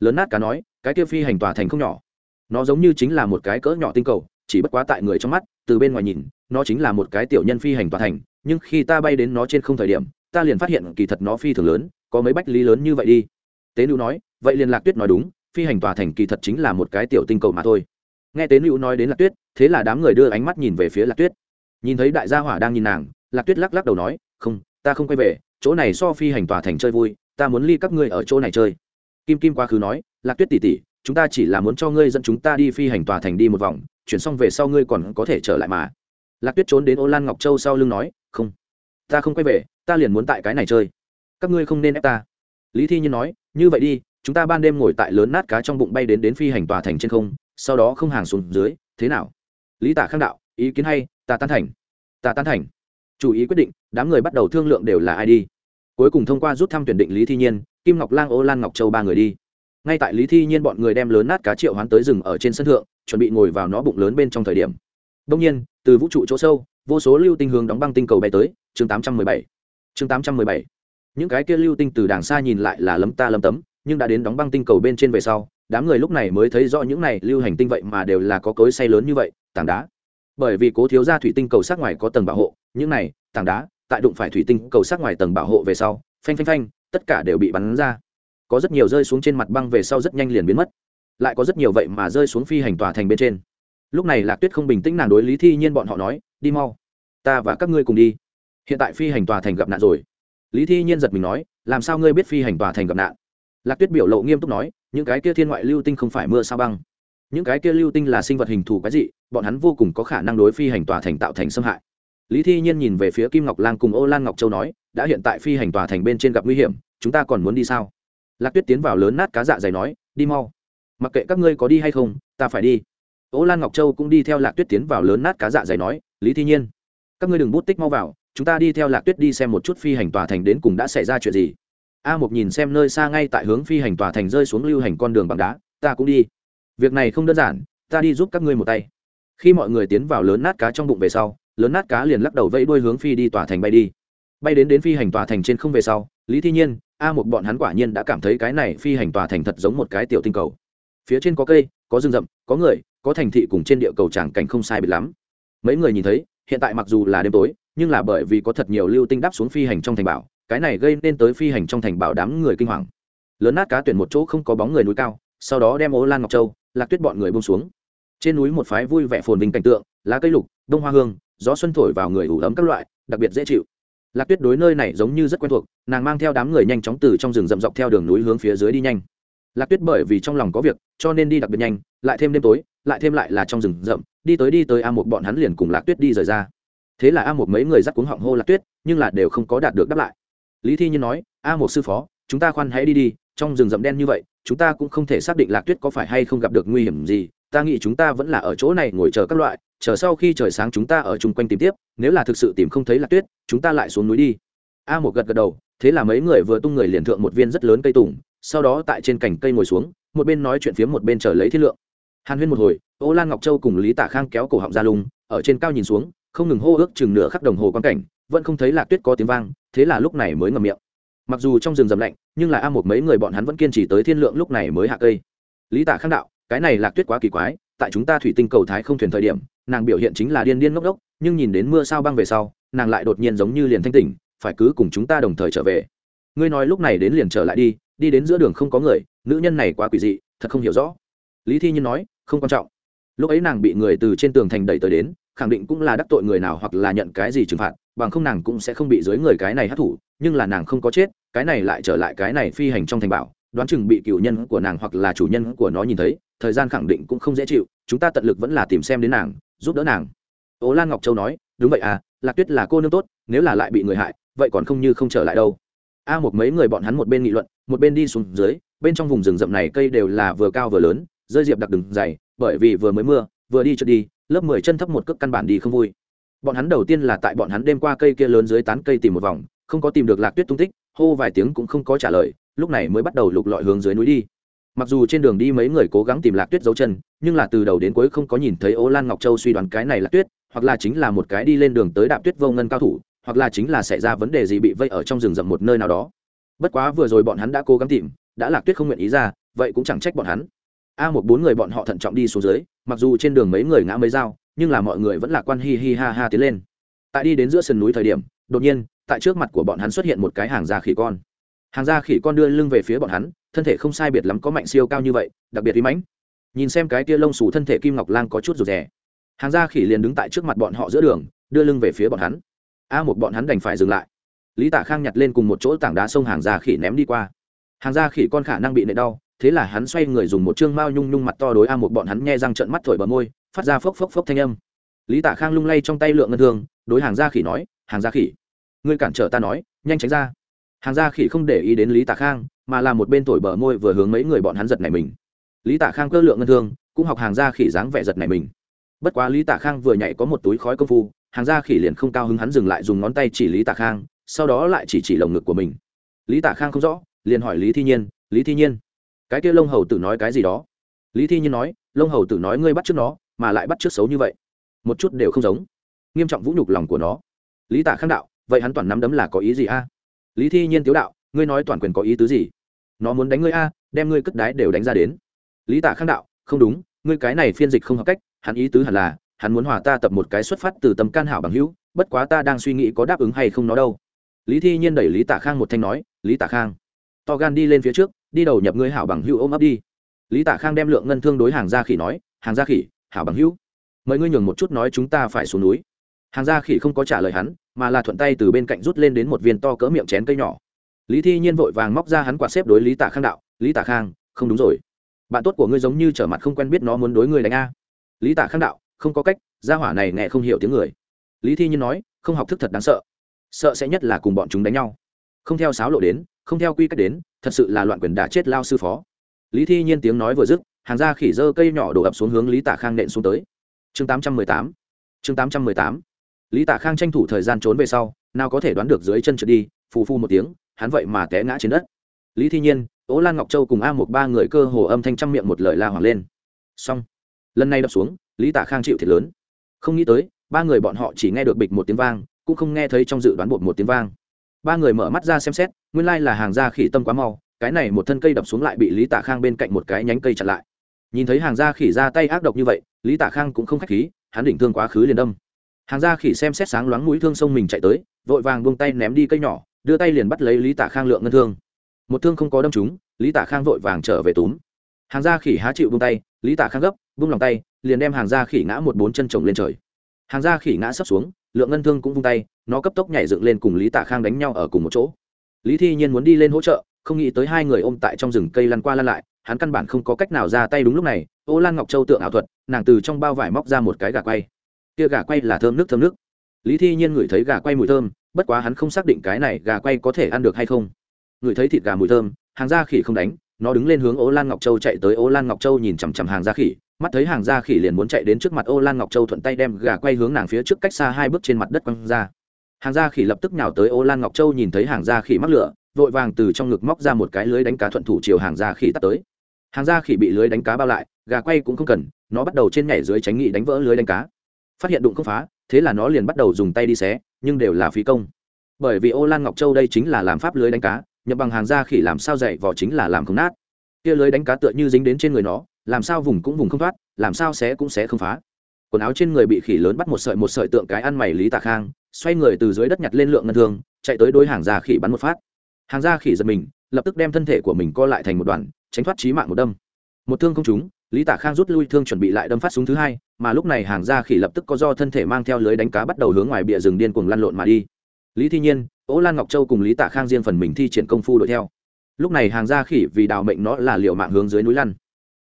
Lớn nát cá nói, cái kia phi hành tòa thành không nhỏ. Nó giống như chính là một cái cỡ nhỏ tinh cầu, chỉ bất quá tại người trong mắt, từ bên ngoài nhìn, nó chính là một cái tiểu nhân phi hành tòa thành, nhưng khi ta bay đến nó trên không thời điểm, ta liền phát hiện kỳ thật nó phi thường lớn, có mấy bách lý lớn như vậy đi tế nữ nói, vậy liền lạc tuyết nói đúng, phi hành tòa thành kỳ thật chính là một cái tiểu tinh cầu mà thôi. Nghe tế nữ nói đến lạc tuyết, thế là đám người đưa ánh mắt nhìn về phía lạc tuyết. Nhìn thấy đại gia hỏa đang nhìn nàng, lạc tuyết lắc lắc đầu nói, không, ta không quay về, chỗ này so phi hành tòa thành chơi vui, ta muốn ly các ngươi ở chỗ này chơi. Kim kim quá khứ nói, lạc tuyết tỉ tỉ chúng ta chỉ là muốn cho ngươi dẫn chúng ta đi phi hành tòa thành đi một vòng, chuyển xong về sau ngươi còn có thể trở lại mà. Lạc tuyết trốn đến ô lan ngọc châu sau lưng nói, không, ta không quay về, ta liền muốn tại cái này chơi. Các ngươi không nên ép ta. Lý thi nhiên nói như vậy đi, chúng ta ban đêm ngồi tại lớn nát cá trong bụng bay đến đến phi hành tòa thành trên không, sau đó không hàng xuống dưới, thế nào? Lý tả khang đạo, ý kiến hay, ta tán thành. Ta tán thành. Chủ ý quyết định, đám người bắt đầu thương lượng đều là ai đi. Cuối cùng thông qua rút thăm tuyển định lý thi nhiên, kim ngọc lang, ô lan ngọc châu ba người đi. Ngay tại lý thi nhiên bọn người đem lớn nát cá triệu hoán tới rừng ở trên sân thượng, chuẩn bị ngồi vào nó bụng lớn bên trong thời điểm. Đông nhiên, từ vũ trụ chỗ sâu, vô số lưu tinh hướng đóng băng tinh cầu bay tới, chương tám trăm mười bảy. Chương tám trăm mười bảy những cái kia lưu tinh từ đàng xa nhìn lại là lấm ta lấm tấm, nhưng đã đến đóng băng tinh cầu bên trên về sau, đám người lúc này mới thấy rõ những này lưu hành tinh vậy mà đều là có cối say lớn như vậy, tảng đá. Bởi vì cố thiếu ra thủy tinh cầu sát ngoài có tầng bảo hộ, những này tảng đá, tại đụng phải thủy tinh cầu sát ngoài tầng bảo hộ về sau, phanh phanh phanh, tất cả đều bị bắn ra. Có rất nhiều rơi xuống trên mặt băng về sau rất nhanh liền biến mất. Lại có rất nhiều vậy mà rơi xuống phi hành tòa thành bên trên. Lúc này lạc tuyết không bình tĩnh nàng đối lý thi nhiên bọn họ nói, đi mau, ta và các ngươi cùng đi. Hiện tại phi hành tòa thành gặp nạn rồi lý thi nhiên giật mình nói, làm sao ngươi biết phi hành tòa thành gặp nạn? Lạc tuyết biểu lộ nghiêm túc nói, những cái kia thiên ngoại lưu tinh không phải mưa sao băng. Những cái kia lưu tinh là sinh vật hình thù cái gì bọn hắn vô cùng có khả năng đối phi hành tòa thành tạo thành xâm hại. Lý thi nhiên nhìn về phía kim ngọc lan cùng ô lan ngọc châu nói, đã hiện tại phi hành tòa thành bên trên gặp nguy hiểm, chúng ta còn muốn đi sao? Lạc tuyết tiến vào lớn nát cá dạ dày nói, đi mau. Mặc kệ các ngươi có đi hay không, ta phải đi. Ô lan ngọc châu cũng đi theo lạc tuyết tiến vào lớn nát cá dạ dày nói, lý thi nhiên, các ngươi đừng bút tích mau vào chúng ta đi theo lạc tuyết đi xem một chút phi hành tòa thành đến cùng đã xảy ra chuyện gì. A một nhìn xem nơi xa ngay tại hướng phi hành tòa thành rơi xuống lưu hành con đường bằng đá, ta cũng đi. Việc này không đơn giản, ta đi giúp các ngươi một tay. Khi mọi người tiến vào lớn nát cá trong bụng về sau, lớn nát cá liền lắc đầu vẫy đuôi hướng phi đi tòa thành bay đi. Bay đến đến phi hành tòa thành trên không về sau, lý thi nhiên, a một bọn hắn quả nhiên đã cảm thấy cái này phi hành tòa thành thật giống một cái tiểu tinh cầu. Phía trên có cây, có rừng rậm, có người, có thành thị cùng trên địa cầu tràng cảnh không sai biệt lắm. Mấy người nhìn thấy, hiện tại mặc dù là đêm tối nhưng là bởi vì có thật nhiều lưu tinh đáp xuống phi hành trong thành bảo, cái này gây nên tới phi hành trong thành bảo đám người kinh hoàng. Lớn nát cá tuyển một chỗ không có bóng người núi cao, sau đó đem ô lan ngọc châu, lạc tuyết bọn người bông xuống. Trên núi một phái vui vẻ phồn vinh cảnh tượng, lá cây lục, đông hoa hương, gió xuân thổi vào người ủ ấm các loại, đặc biệt dễ chịu. Lạc tuyết đối nơi này giống như rất quen thuộc, nàng mang theo đám người nhanh chóng từ trong rừng rậm dọc theo đường núi hướng phía dưới đi nhanh. Lạc tuyết bởi vì trong lòng có việc, cho nên đi đặc biệt nhanh, lại thêm đêm tối, lại thêm lại là trong rừng rậm, đi tới đi tới a một bọn hắn liền cùng lạc tuyết đi rời ra thế là a một mấy người dắt cuống họng hô lạc tuyết, nhưng là đều không có đạt được đáp lại. Lý thi nhiên nói, a một sư phó, chúng ta khoan hãy đi đi, trong rừng rậm đen như vậy, chúng ta cũng không thể xác định lạc tuyết có phải hay không gặp được nguy hiểm gì. Ta nghĩ chúng ta vẫn là ở chỗ này ngồi chờ các loại, chờ sau khi trời sáng chúng ta ở chung quanh tìm tiếp, nếu là thực sự tìm không thấy lạc tuyết, chúng ta lại xuống núi đi. A một gật gật đầu, thế là mấy người vừa tung người liền thượng một viên rất lớn cây tùng, sau đó tại trên cành cây ngồi xuống, một bên nói chuyện phía một bên chờ lấy thiết lượng. Hàn huyên một hồi, ô lan ngọc châu cùng lý tả khang kéo cổ họng ra lùng ở trên cao nhìn xuống không ngừng hô ước chừng nửa khắc đồng hồ quan cảnh, vẫn không thấy lạc tuyết có tiếng vang, thế là lúc này mới ngầm miệng. Mặc dù trong rừng rầm lạnh, nhưng là a một mấy người bọn hắn vẫn kiên trì tới thiên lượng lúc này mới hạ cây. Lý tả khang đạo, cái này lạc tuyết quá kỳ quái, tại chúng ta thủy tinh cầu thái không thuyền thời điểm, nàng biểu hiện chính là điên điên ngốc ngốc, nhưng nhìn đến mưa sao băng về sau, nàng lại đột nhiên giống như liền thanh tỉnh, phải cứ cùng chúng ta đồng thời trở về. Ngươi nói lúc này đến liền trở lại đi đi đến giữa đường không có người, nữ nhân này quá quỷ dị, thật không hiểu rõ. Lý thi nhiên nói, không quan trọng lúc ấy nàng bị người từ trên tường thành đẩy tới đến, khẳng định cũng là đắc tội người nào hoặc là nhận cái gì trừng phạt, bằng không nàng cũng sẽ không bị dưới người cái này hát thủ nhưng là nàng không có chết, cái này lại trở lại cái này phi hành trong thành bảo, đoán chừng bị cựu nhân của nàng hoặc là chủ nhân của nó nhìn thấy, thời gian khẳng định cũng không dễ chịu, chúng ta tận lực vẫn là tìm xem đến nàng, giúp đỡ nàng. Ố lan ngọc châu nói, đúng vậy à lạc tuyết là cô nương tốt, nếu là lại bị người hại, vậy còn không như không trở lại đâu. A một mấy người bọn hắn một bên nghị luận, một bên đi xuống dưới, bên trong vùng rừng rậm này cây đều là vừa cao vừa lớn, rơi diệp đặc đừng dày bởi vì vừa mới mưa, vừa đi trượt đi, lớp mười chân thấp một cước căn bản đi không vui. Bọn hắn đầu tiên là tại bọn hắn đêm qua cây kia lớn dưới tán cây tìm một vòng, không có tìm được lạc tuyết tung tích, hô vài tiếng cũng không có trả lời, lúc này mới bắt đầu lục lọi hướng dưới núi đi. Mặc dù trên đường đi mấy người cố gắng tìm lạc tuyết dấu chân, nhưng là từ đầu đến cuối không có nhìn thấy ố lan ngọc châu suy đoán cái này là tuyết, hoặc là chính là một cái đi lên đường tới đạp tuyết vô ngân cao thủ, hoặc là chính là xảy ra vấn đề gì bị vây ở trong rừng rậm một nơi nào đó. Bất quá vừa rồi bọn hắn đã cố gắng tìm, đã lạc tuyết không nguyện ý ra, vậy cũng chẳng trách bọn hắn a một bốn người bọn họ thận trọng đi xuống dưới, mặc dù trên đường mấy người ngã mấy dao, nhưng là mọi người vẫn là quan hi hi ha ha tiến lên. Tại đi đến giữa sườn núi thời điểm, đột nhiên, tại trước mặt của bọn hắn xuất hiện một cái hàng da khỉ con. Hàng da khỉ con đưa lưng về phía bọn hắn, thân thể không sai biệt lắm có mạnh siêu cao như vậy, đặc biệt uy mãnh. Nhìn xem cái tia lông xù thân thể kim ngọc lang có chút rụt rè. Hàng da khỉ liền đứng tại trước mặt bọn họ giữa đường, đưa lưng về phía bọn hắn. A một bọn hắn đành phải dừng lại. Lý tạ khang nhặt lên cùng một chỗ tảng đá sông hàng da khỉ ném đi qua. Hàng da khỉ con khả năng bị nệ đau thế là hắn xoay người dùng một chương mao nhung nhung mặt to đối a một bọn hắn nghe răng trận mắt thổi bờ môi, phát ra phốc phốc phốc thanh âm. Lý tạ khang lung lay trong tay lượng ngân thương, đối hàng gia khỉ nói, hàng gia khỉ, ngươi cản trở ta nói, nhanh tránh ra. Hàng gia khỉ không để ý đến lý tạ khang, mà là một bên thổi bờ môi vừa hướng mấy người bọn hắn giật này mình. Lý tạ khang cơ lượng ngân thương, cũng học hàng gia khỉ dáng vẻ giật này mình. Bất quá lý tạ khang vừa nhảy có một túi khói công phu, hàng gia khỉ liền không cao hứng hắn dừng lại dùng ngón tay chỉ lý tạ khang, sau đó lại chỉ chỉ lồng ngực của mình. Lý tạ khang không rõ, liền hỏi lý thi nhiên, lý thi nhiên cái kia lông hầu tử nói cái gì đó. Lý thi nhiên nói, lông hầu tử nói ngươi bắt trước nó, mà lại bắt trước xấu như vậy. Một chút đều không giống. Nghiêm trọng vũ nhục lòng của nó. Lý tạ khang đạo, vậy hắn toàn nắm đấm là có ý gì a? Lý thi nhiên tiếu đạo, ngươi nói toàn quyền có ý tứ gì? Nó muốn đánh ngươi a, đem ngươi cất đái đều đánh ra đến. Lý tạ khang đạo, không đúng, ngươi cái này phiên dịch không hợp cách, hắn ý tứ hẳn là, hắn muốn hòa ta tập một cái xuất phát từ tầm can hảo bằng hữu, bất quá ta đang suy nghĩ có đáp ứng hay không nó đâu. Lý thi nhiên đẩy lý tạ khang một thanh nói, lý tạ khang, to gan đi lên phía trước đi đầu nhập ngươi hảo bằng hữu ôm ấp đi. Lý tạ khang đem lượng ngân thương đối hàng gia khỉ nói, hàng gia khỉ, hảo bằng hữu. Mời ngươi nhường một chút nói chúng ta phải xuống núi. Hàng gia khỉ không có trả lời hắn, mà là thuận tay từ bên cạnh rút lên đến một viên to cỡ miệng chén cây nhỏ. Lý thi nhiên vội vàng móc ra hắn quạt xếp đối lý tạ khang đạo, lý tạ khang, không đúng rồi. Bạn tốt của ngươi giống như trở mặt không quen biết nó muốn đối ngươi đánh a. Lý tạ khang đạo, không có cách, gia hỏa này nghe không hiểu tiếng người. Lý thi nhiên nói, không học thức thật đáng sợ. Sợ sẽ nhất là cùng bọn chúng đánh nhau không theo sáo lộ đến, không theo quy cách đến, thật sự là loạn quyền đã chết lao sư phó. Lý thi nhiên tiếng nói vừa dứt, hàng ra khỉ dơ cây nhỏ đổ ập xuống hướng lý Tả khang nện xuống tới. Chương tám trăm mười tám. Chương tám trăm mười tám. Lý Tả khang tranh thủ thời gian trốn về sau, nào có thể đoán được dưới chân trượt đi, phù phu một tiếng, hắn vậy mà té ngã trên đất. Lý thi nhiên, ố lan ngọc châu cùng a một ba người cơ hồ âm thanh trăm miệng một lời la hoàng lên. Xong. Lần này đập xuống, lý Tả khang chịu thiệt lớn. Không nghĩ tới, ba người bọn họ chỉ nghe được bịch một tiếng vang, cũng không nghe thấy trong dự đoán bột một tiếng vang ba người mở mắt ra xem xét nguyên lai là hàng gia khỉ tâm quá mau cái này một thân cây đập xuống lại bị lý tạ khang bên cạnh một cái nhánh cây chặn lại. Nhìn thấy hàng gia khỉ ra tay ác độc như vậy lý tạ khang cũng không k h á c h khí hắn định thương quá khứ liền đâm. Hàng gia khỉ xem xét sáng loáng mũi thương sông mình chạy tới vội vàng buông tay ném đi cây nhỏ đưa tay liền bắt lấy lý tạ khang lượng ngân thương. Một thương không có đâm chúng, lý tạ khang vội vàng trở về túm. Hàng gia khỉ há chịu buông tay lý tạ khang gấp vung lòng tay liền đem hàng gia khỉ ngã một bốn chân trồng lên trời. Hàng gia khỉ ngã sấp xuống lượng ngân thương cũng vung tay nó cấp tốc nhảy dựng lên cùng lý tạ khang đánh nhau ở cùng một chỗ. Lý thi nhiên muốn đi lên hỗ trợ, không nghĩ tới hai người ôm tại trong rừng cây lăn qua lăn lại, hắn căn bản không có cách nào ra tay đúng lúc này, ô lan ngọc châu tượng ảo thuật, nàng từ trong bao vải móc ra một cái gà quay. Kia gà quay là thơm nước thơm nước. Lý thi nhiên ngửi thấy gà quay mùi thơm, bất quá hắn không xác định cái này gà quay có thể ăn được hay không. Ngửi thấy thịt gà mùi thơm, hàng gia khỉ không đánh, nó đứng lên hướng ô lan ngọc châu chạy tới. Ô lan ngọc châu nhìn chằm chằm hàng gia khỉ, mắt thấy hàng gia khỉ liền muốn chạy đến trước mặt ô lan ngọc châu thuận tay đem gà quay hướng nàng phía trước cách xa hai bước trên mặt đất quăng ra hàng gia khỉ lập tức nhào tới ô lan ngọc châu nhìn thấy hàng gia khỉ mắc lửa, vội vàng từ trong ngực móc ra một cái lưới đánh cá thuận thủ chiều hàng gia khỉ tắt tới. Hàng gia khỉ bị lưới đánh cá bao lại, gà quay cũng không cần, nó bắt đầu trên nhảy dưới tránh nghị đánh vỡ lưới đánh cá. Phát hiện đụng không phá, thế là nó liền bắt đầu dùng tay đi xé, nhưng đều là phí công. Bởi vì ô lan ngọc châu đây chính là làm pháp lưới đánh cá, nhập bằng hàng gia khỉ làm sao dạy vỏ chính là làm không nát. Kia lưới đánh cá tựa như dính đến trên người nó, làm sao vùng cũng vùng không thoát, làm sao xé cũng xé không phá. Quần áo trên người bị khỉ lớn bắt một sợi một sợi tượng cái ăn mày lý tạ khang xoay người từ dưới đất nhặt lên lượng ngân thương, chạy tới đôi hàng gia khỉ bắn một phát. Hàng gia khỉ giật mình, lập tức đem thân thể của mình co lại thành một đoàn, tránh thoát trí mạng một đâm. Một thương không trúng, lý Tả khang rút lui thương chuẩn bị lại đâm phát súng thứ hai, mà lúc này hàng gia khỉ lập tức có do thân thể mang theo lưới đánh cá bắt đầu hướng ngoài bìa rừng điên cuồng lăn lộn mà đi. Lý thi nhiên ỗ lan ngọc châu cùng lý Tả khang riêng phần mình thi triển công phu đuổi theo. Lúc này hàng gia khỉ vì đào mệnh nó là liệu mạng hướng dưới núi lăn.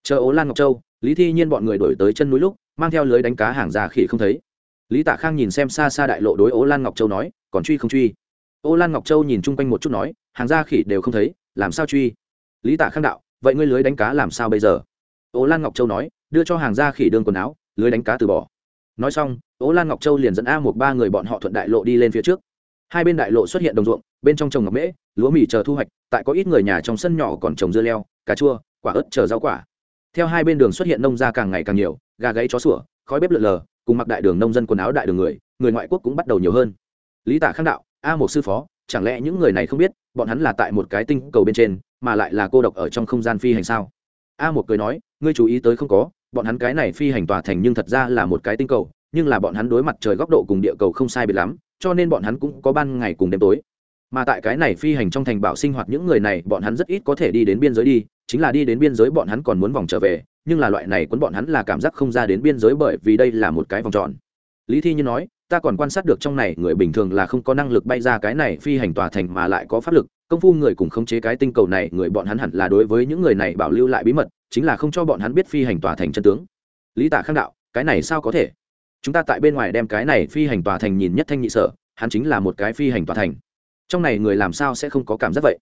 Chờ ố lan ngọc châu, lý thi nhiên bọn người đổi tới chân núi lúc, mang theo lưới đánh cá hàng gia khỉ không thấy lý tạ khang nhìn xem xa xa đại lộ đối Ô lan ngọc châu nói, còn truy không truy? Ô lan ngọc châu nhìn chung quanh một chút nói, hàng gia khỉ đều không thấy, làm sao truy? Lý tạ khang đạo, vậy ngươi lưới đánh cá làm sao bây giờ? Ô lan ngọc châu nói, đưa cho hàng gia khỉ đương quần áo, lưới đánh cá từ bỏ. Nói xong, ô lan ngọc châu liền dẫn a một ba người bọn họ thuận đại lộ đi lên phía trước. Hai bên đại lộ xuất hiện đồng ruộng, bên trong trồng ngọc mễ, lúa mì chờ thu hoạch, tại có ít người nhà trong sân nhỏ còn trồng dưa leo, cà chua, quả ớt chờ rau quả. Theo hai bên đường xuất hiện nông gia càng ngày càng nhiều, gà gáy chó sủa, khói bếp lợn lờ cùng mặc đại đường nông dân quần áo đại đường người người ngoại quốc cũng bắt đầu nhiều hơn. Lý tả khang đạo, a một sư phó, chẳng lẽ những người này không biết, bọn hắn là tại một cái tinh cầu bên trên, mà lại là cô độc ở trong không gian phi hành sao? A một cười nói, ngươi chú ý tới không có, bọn hắn cái này phi hành tòa thành nhưng thật ra là một cái tinh cầu, nhưng là bọn hắn đối mặt trời góc độ cùng địa cầu không sai biệt lắm, cho nên bọn hắn cũng có ban ngày cùng đêm tối. Mà tại cái này phi hành trong thành bảo sinh hoạt những người này, bọn hắn rất ít có thể đi đến biên giới đi, chính là đi đến biên giới bọn hắn còn muốn vòng trở về nhưng là loại này quấn bọn hắn là cảm giác không ra đến biên giới bởi vì đây là một cái vòng tròn. Lý thi như nói, ta còn quan sát được trong này, người bình thường là không có năng lực bay ra cái này phi hành tòa thành mà lại có pháp lực, công phu người cùng khống chế cái tinh cầu này, người bọn hắn hẳn là đối với những người này bảo lưu lại bí mật, chính là không cho bọn hắn biết phi hành tòa thành chân tướng. Lý tạ khang đạo, cái này sao có thể? Chúng ta tại bên ngoài đem cái này phi hành tòa thành nhìn nhất thanh nhị sở, hắn chính là một cái phi hành tòa thành. Trong này người làm sao sẽ không có cảm giác vậy?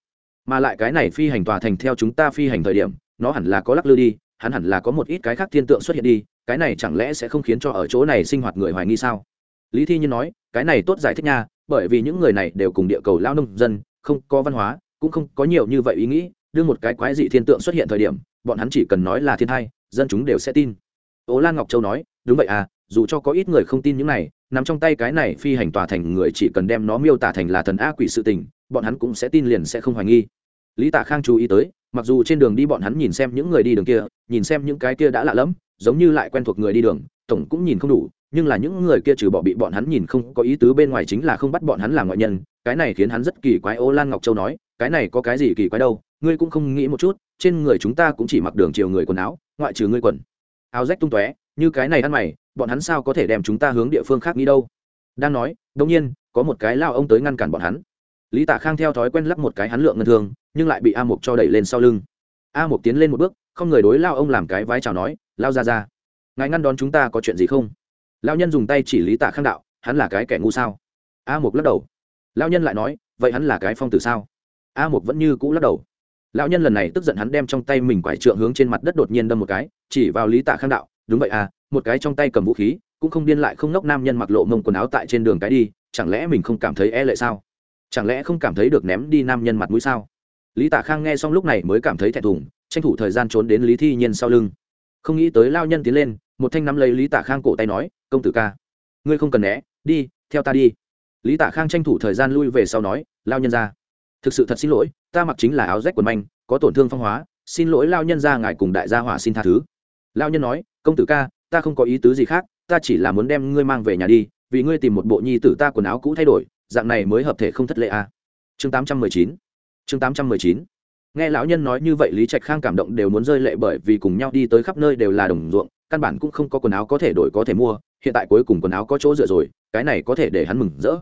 Mà lại cái này phi hành tòa thành theo chúng ta phi hành thời điểm, nó hẳn là có lắc lư đi hắn hẳn là có một ít cái khác thiên tượng xuất hiện đi cái này chẳng lẽ sẽ không khiến cho ở chỗ này sinh hoạt người hoài nghi sao? Lý thi nhiên nói cái này tốt giải thích nha bởi vì những người này đều cùng địa cầu lao nông dân không có văn hóa cũng không có nhiều như vậy ý nghĩ đưa một cái quái dị thiên tượng xuất hiện thời điểm bọn hắn chỉ cần nói là thiên thai, dân chúng đều sẽ tin. Ố lan ngọc châu nói đúng vậy à dù cho có ít người không tin những này nằm trong tay cái này phi hành tòa thành người chỉ cần đem nó miêu tả thành là thần a quỷ sự tình bọn hắn cũng sẽ tin liền sẽ không hoài nghi. Lý tạ khang chú ý tới mặc dù trên đường đi bọn hắn nhìn xem những người đi đường kia, nhìn xem những cái kia đã lạ lẫm, giống như lại quen thuộc người đi đường, tổng cũng nhìn không đủ, nhưng là những người kia trừ bỏ bị bọn hắn nhìn không có ý tứ bên ngoài chính là không bắt bọn hắn là ngoại nhân, cái này khiến hắn rất kỳ quái. Ô lan ngọc châu nói, cái này có cái gì kỳ quái đâu, ngươi cũng không nghĩ một chút, trên người chúng ta cũng chỉ mặc đường chiều người quần áo, ngoại trừ ngươi quần. Áo rách tung tóe, như cái này ăn mày, bọn hắn sao có thể đem chúng ta hướng địa phương khác nghĩ đâu? Đang nói đông nhiên, có một cái lao ông tới ngăn cản bọn hắn. Lý Tả khang theo thói quen lắp một cái hắn lượng ngân thường nhưng lại bị a mục cho đẩy lên sau lưng. A mục tiến lên một bước, không người đối lao ông làm cái vái chào nói, lao ra ra ngài ngăn đón chúng ta có chuyện gì không? Lao nhân dùng tay chỉ lý tạ khang đạo, hắn là cái kẻ ngu sao? A mục lắc đầu. Lao nhân lại nói, vậy hắn là cái phong tử sao? A mục vẫn như cũ lắc đầu. Lão nhân lần này tức giận hắn đem trong tay mình quải trượng hướng trên mặt đất đột nhiên đâm một cái, chỉ vào lý tạ khang đạo, đúng vậy à một cái trong tay cầm vũ khí, cũng không điên lại không nốc nam nhân mặc lộ mông quần áo tại trên đường cái đi, chẳng lẽ mình không cảm thấy e lệ sao? Chẳng lẽ không cảm thấy được ném đi nam nhân mặt mũi sao? Lý tạ khang nghe xong lúc này mới cảm thấy thẹn thùng, tranh thủ thời gian trốn đến lý thi nhiên sau lưng. Không nghĩ tới lao nhân tiến lên, một thanh nắm lấy lý tạ khang cổ tay nói, công tử ca, ngươi không cần né, đi, theo ta đi. Lý tạ khang tranh thủ thời gian lui về sau nói, lao nhân ra, thực sự thật xin lỗi, ta mặc chính là áo rách quần manh, có tổn thương phong hóa, xin lỗi lao nhân ra ngài cùng đại gia hỏa xin tha thứ. Lao nhân nói, công tử ca, ta không có ý tứ gì khác, ta chỉ là muốn đem ngươi mang về nhà đi, vì ngươi tìm một bộ nhi tử ta quần áo cũ thay đổi, dạng này mới hợp thể không thất lệ à. chương tám trăm mười chín chương tám trăm mười chín. Nghe lão nhân nói như vậy, lý trạch khang cảm động đều muốn rơi lệ bởi vì cùng nhau đi tới khắp nơi đều là đồng ruộng, căn bản cũng không có quần áo có thể đổi, có thể mua. Hiện tại cuối cùng quần áo có chỗ dựa rồi, cái này có thể để hắn mừng rỡ.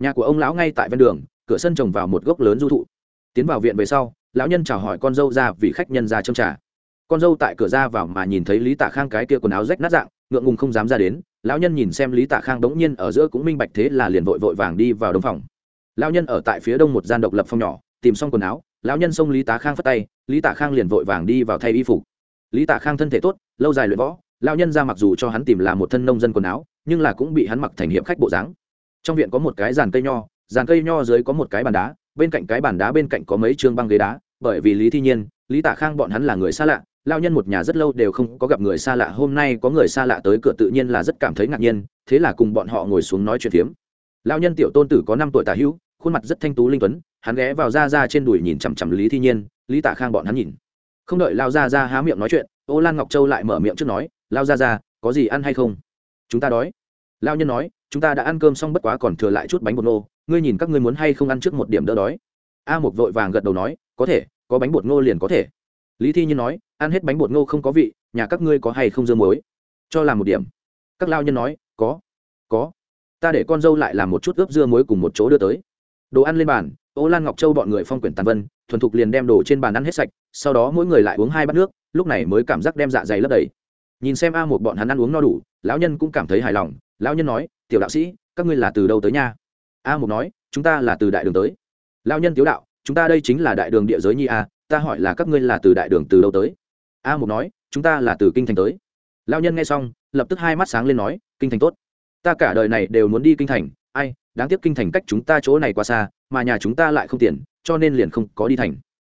Nhà của ông lão ngay tại ven đường, cửa sân trồng vào một gốc lớn du thụ. Tiến vào viện về sau, lão nhân chào hỏi con dâu ra vì khách nhân ra châm trả con dâu tại cửa ra vào mà nhìn thấy lý tạ khang cái kia quần áo rách nát dạng, ngượng ngùng không dám ra đến. Lão nhân nhìn xem lý tạ khang đống nhiên ở giữa cũng minh bạch thế là liền vội vội vàng đi vào đông phòng. Lão nhân ở tại phía đông một gian độc lập phòng nhỏ tìm xong quần áo, lão nhân xông lý tá khang phất tay, lý tạ khang liền vội vàng đi vào thay y phục. Lý tạ khang thân thể tốt, lâu dài luyện võ, lão nhân ra mặc dù cho hắn tìm là một thân nông dân quần áo, nhưng là cũng bị hắn mặc thành hiệp khách bộ dáng. Trong viện có một cái giàn cây nho, giàn cây nho dưới có một cái bàn đá, bên cạnh cái bàn đá bên cạnh có mấy chương băng ghế đá, bởi vì lý thi nhiên, lý tạ khang bọn hắn là người xa lạ lao nhân một nhà rất lâu đều không có gặp người xa lạ, hôm nay có người xa lạ tới cửa tự nhiên là rất cảm thấy ngạc nhiên, thế là cùng bọn họ ngồi xuống nói chuyện phiếm. Lao nhân tiểu tôn tử có năm tuổi tả hữu khuôn mặt rất thanh tú linh tuấn, hắn ghé vào ra ra trên đùi nhìn chằm chằm lý thi nhiên, lý tạ khang bọn hắn nhìn. Không đợi lao ra ra há miệng nói chuyện, ô lan ngọc châu lại mở miệng trước nói, lao ra ra có gì ăn hay không? Chúng ta đói. Lao nhân nói, chúng ta đã ăn cơm xong bất quá còn thừa lại chút bánh bột ngô ngươi nhìn các ngươi muốn hay không ăn trước một điểm đỡ đói. A một vội vàng gật đầu nói, có thể, có bánh bột ngô liền có thể. Lý thi nhiên nói, ăn hết bánh bột ngô không có vị, nhà các ngươi có hay không dưa muối? Cho làm một điểm. Các lao nhân nói, có có, ta để con dâu lại làm một chút ướp dưa muối cùng một chỗ đưa tới đồ ăn lên bàn, ô lan ngọc châu bọn người phong quyển tàn vân, thuần thục liền đem đồ trên bàn ăn hết sạch, sau đó mỗi người lại uống hai bát nước, lúc này mới cảm giác đem dạ dày lấp đầy. Nhìn xem a một bọn hắn ăn uống no đủ, lão nhân cũng cảm thấy hài lòng, lão nhân nói, tiểu đạo sĩ, các ngươi là từ đâu tới nha? A một nói, chúng ta là từ đại đường tới. Lão nhân tiếu đạo, chúng ta đây chính là đại đường địa giới nhi a, ta hỏi là các ngươi là từ đại đường từ đâu tới? A một nói, chúng ta là từ kinh thành tới. Lão nhân nghe xong, lập tức hai mắt sáng lên nói, kinh thành tốt. Ta cả đời này đều muốn đi kinh thành, ai đáng tiếc kinh thành cách chúng ta chỗ này quá xa, mà nhà chúng ta lại không tiền cho nên liền không có đi thành.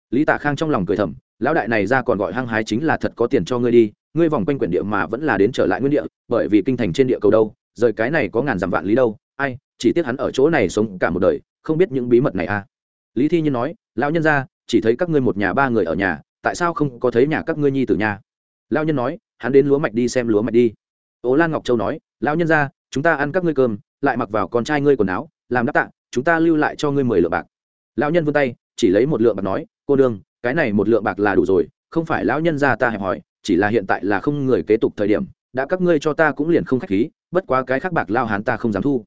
Lý tạ khang trong lòng cười thầm, lão đại này ra còn gọi hăng hái chính là thật có tiền cho ngươi đi, ngươi vòng quanh quyển địa mà vẫn là đến trở lại nguyên địa, bởi vì kinh thành trên địa cầu đâu, rời cái này có ngàn dặm vạn lý đâu, ai, chỉ tiếc hắn ở chỗ này sống cả một đời, không biết những bí mật này à. Lý thi nhiên nói, lão nhân ra, chỉ thấy các ngươi một nhà ba người ở nhà, tại sao không có thấy nhà các ngươi nhi tử nhà? Lão nhân nói, hắn đến lúa mạch đi xem lúa mạch đi. Ố lan ngọc châu nói, lão nhân ra, chúng ta ăn các ngươi cơm lại mặc vào con trai ngươi quần áo, làm đáp tạ, chúng ta lưu lại cho ngươi mười lượng bạc. Lão nhân vươn tay, chỉ lấy một lượng bạc nói, cô đương cái này một lượng bạc là đủ rồi, không phải lão nhân ra ta hẹp hỏi chỉ là hiện tại là không người kế tục thời điểm, đã các ngươi cho ta cũng liền không khách khí, bất quá cái khác bạc lao hán ta không dám thu.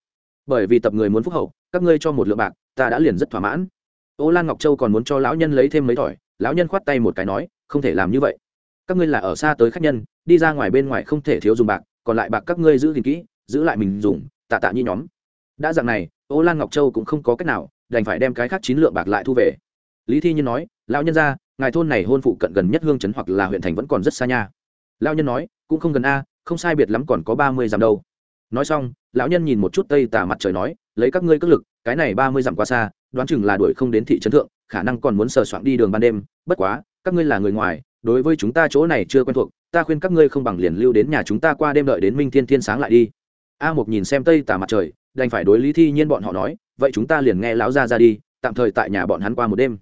Bởi vì tập người muốn phúc hậu, các ngươi cho một lượng bạc, ta đã liền rất thỏa mãn. Ô lan ngọc châu còn muốn cho lão nhân lấy thêm mấy thỏi, lão nhân khoát tay một cái nói, không thể làm như vậy. Các ngươi là ở xa tới khách nhân, đi ra ngoài bên ngoài không thể thiếu dùng bạc, còn lại bạc các ngươi giữ gìn kỹ, giữ lại mình dùng tạ tạ nhi nhóm. Đã dạng này, ô lan ngọc châu cũng không có cách nào, đành phải đem cái khác chín lượng bạc lại thu về. Lý thi nhiên nói, lão nhân ra ngài thôn này hôn phụ cận gần nhất hương trấn hoặc là huyện thành vẫn còn rất xa nha. Lão nhân nói, cũng không gần a, không sai biệt lắm còn có ba mươi dặm đâu. Nói xong, lão nhân nhìn một chút tây tà mặt trời nói, lấy các ngươi cất lực, cái này ba mươi dặm quá xa, đoán chừng là đuổi không đến thị trấn thượng, khả năng còn muốn sờ soạn đi đường ban đêm. Bất quá, các ngươi là người ngoài, đối với chúng ta chỗ này chưa quen thuộc, ta khuyên các ngươi không bằng liền lưu đến nhà chúng ta qua đêm đợi đến minh thiên thiên sáng lại đi a một nhìn xem tây tà mặt trời, đành phải đối lý thi nhiên bọn họ nói, vậy chúng ta liền nghe lão ra ra đi, tạm thời tại nhà bọn hắn qua một đêm.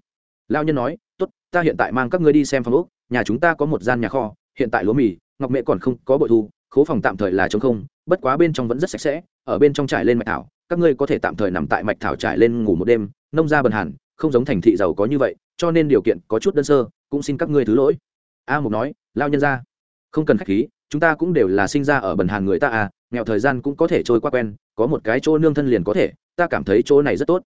Lao nhân nói, tốt, ta hiện tại mang các ngươi đi xem phòng úc nhà chúng ta có một gian nhà kho, hiện tại lúa mì, ngọc mẹ còn không có bội thu, khố phòng tạm thời là trống không, bất quá bên trong vẫn rất sạch sẽ, ở bên trong trải lên mạch thảo, các ngươi có thể tạm thời nằm tại mạch thảo trải lên ngủ một đêm, nông ra bần hàn không giống thành thị giàu có như vậy, cho nên điều kiện có chút đơn sơ, cũng xin các ngươi thứ lỗi. A mục nói lao nhân ra không cần khách khí, chúng ta cũng đều là sinh ra ở bần hàn người ta à nghèo thời gian cũng có thể trôi qua quen, có một cái chỗ nương thân liền có thể, ta cảm thấy chỗ này rất tốt.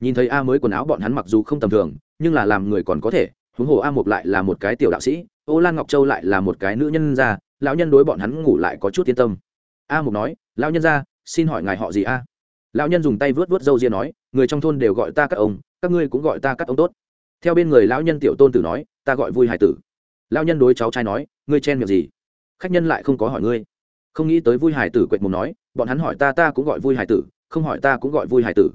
Nhìn thấy a mới quần áo bọn hắn mặc dù không tầm thường, nhưng là làm người còn có thể, huống hồ a mục lại là một cái tiểu đạo sĩ, ô lan ngọc châu lại là một cái nữ nhân gia, lão nhân đối bọn hắn ngủ lại có chút yên tâm. A mục nói, lão nhân gia, xin hỏi ngài họ gì a? Lão nhân dùng tay vớt vớt râu ria nói, người trong thôn đều gọi ta các ông, các ngươi cũng gọi ta các ông tốt. Theo bên người lão nhân tiểu tôn tử nói, ta gọi vui hải tử. Lão nhân đối cháu trai nói, ngươi chen miệng gì? Khách nhân lại không có hỏi ngươi không nghĩ tới vui hải tử quệt mồm nói, bọn hắn hỏi ta ta cũng gọi vui hải tử, không hỏi ta cũng gọi vui hải tử.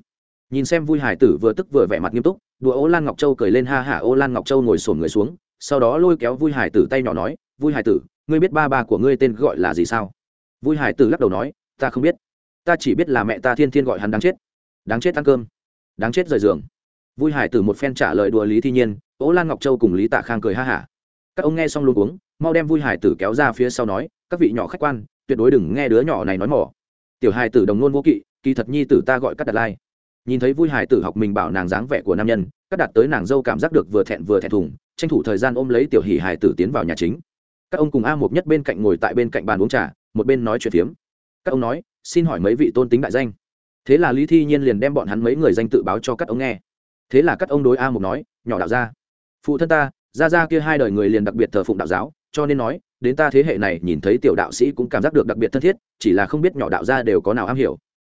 Nhìn xem vui hải tử vừa tức vừa vẻ mặt nghiêm túc, đùa ô lan ngọc châu cười lên ha hả ô lan ngọc châu ngồi sổn người xuống, sau đó lôi kéo vui hải tử tay nhỏ nói, vui hải tử, ngươi biết ba ba của ngươi tên gọi là gì sao? Vui hải tử lắc đầu nói, ta không biết. Ta chỉ biết là mẹ ta thiên thiên gọi hắn đáng chết. Đáng chết ăn cơm. Đáng chết rời giường. Vui hải tử một phen trả lời đùa lý thi nhiên, Ô lan ngọc châu cùng lý tạ khang cười ha hả các ông nghe xong luôn uống, mau đem vui hải tử kéo ra phía sau nói, các vị nhỏ khách quan tuyệt đối đừng nghe đứa nhỏ này nói mỏ. Tiểu hài tử đồng nôn vô kỵ, kỳ thật nhi tử ta gọi cắt đặt lai. Nhìn thấy vui hài tử học mình bảo nàng dáng vẻ của nam nhân cắt đặt tới nàng dâu cảm giác được vừa thẹn vừa thẹn thùng, tranh thủ thời gian ôm lấy tiểu hỷ hài tử tiến vào nhà chính. Các ông cùng a một nhất bên cạnh ngồi tại bên cạnh bàn uống trà, một bên nói chuyện phiếm. Các ông nói, xin hỏi mấy vị tôn tính đại danh? Thế là lý thi nhiên liền đem bọn hắn mấy người danh tự báo cho các ông nghe. Thế là các ông đối a một nói, nhỏ đạo gia, phụ thân ta, gia gia kia hai đời người liền đặc biệt thờ phụng đạo giáo, cho nên nói đến ta thế hệ này nhìn thấy tiểu đạo sĩ cũng cảm giác được đặc biệt thân thiết, chỉ là không biết nhỏ đạo gia đều có nào am hiểu.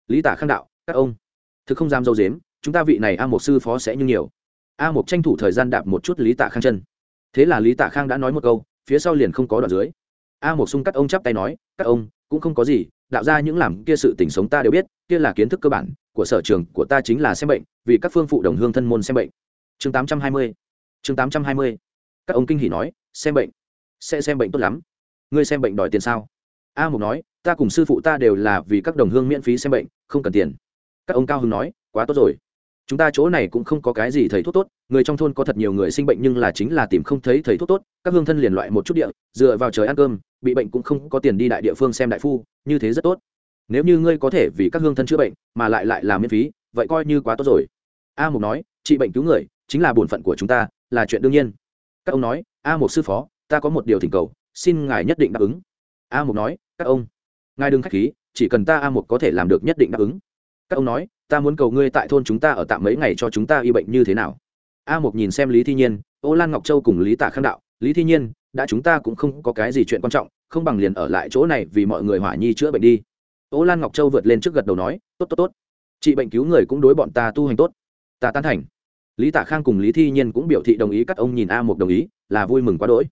Lý tả khang đạo, các ông, thực không dám dâu dếm, chúng ta vị này a một sư phó sẽ như nhiều. A một tranh thủ thời gian đạp một chút lý tạ khang chân. Thế là lý tạ khang đã nói một câu, phía sau liền không có đoạn dưới. A một sung các ông chắp tay nói, các ông, cũng không có gì, đạo ra những làm kia sự tình sống ta đều biết, kia là kiến thức cơ bản của sở trường của ta chính là xem bệnh, vì các phương phụ đồng hương thân môn xem bệnh. Chương tám trăm hai mươi, chương tám trăm hai mươi. Các ông kinh hỉ nói, xem bệnh sẽ xem bệnh tốt lắm. Ngươi xem bệnh đòi tiền sao? A mục nói, ta cùng sư phụ ta đều là vì các đồng hương miễn phí xem bệnh, không cần tiền. Các ông cao hưng nói, quá tốt rồi. Chúng ta chỗ này cũng không có cái gì thầy thuốc tốt, người trong thôn có thật nhiều người sinh bệnh nhưng là chính là tìm không thấy thầy thuốc tốt, các hương thân liền loại một chút địa, dựa vào trời ăn cơm, bị bệnh cũng không có tiền đi đại địa phương xem đại phu, như thế rất tốt. Nếu như ngươi có thể vì các hương thân chữa bệnh, mà lại lại làm miễn phí, vậy coi như quá tốt rồi. A mục nói, trị bệnh cứu người, chính là bổn phận của chúng ta, là chuyện đương nhiên. Các ông nói, a mục sư phó ta có một điều thỉnh cầu, xin ngài nhất định đáp ứng. A mục nói, các ông, ngài đừng k h á c h khí, chỉ cần ta a mục có thể làm được nhất định đáp ứng. Các ông nói, ta muốn cầu ngươi tại thôn chúng ta ở tạm mấy ngày cho chúng ta y bệnh như thế nào? A mục nhìn xem lý thi nhiên, ô lan ngọc châu cùng lý tạ khang đạo, lý thi nhiên, đã chúng ta cũng không có cái gì chuyện quan trọng, không bằng liền ở lại chỗ này vì mọi người hỏa nhi chữa bệnh đi. Ô lan ngọc châu vượt lên trước gật đầu nói, tốt tốt tốt. Trị bệnh cứu người cũng đối bọn ta tu hành tốt. Ta tán thành. Lý tạ khang cùng lý thi nhiên cũng biểu thị đồng ý, các ông nhìn a mục đồng ý, là vui mừng quá đỗi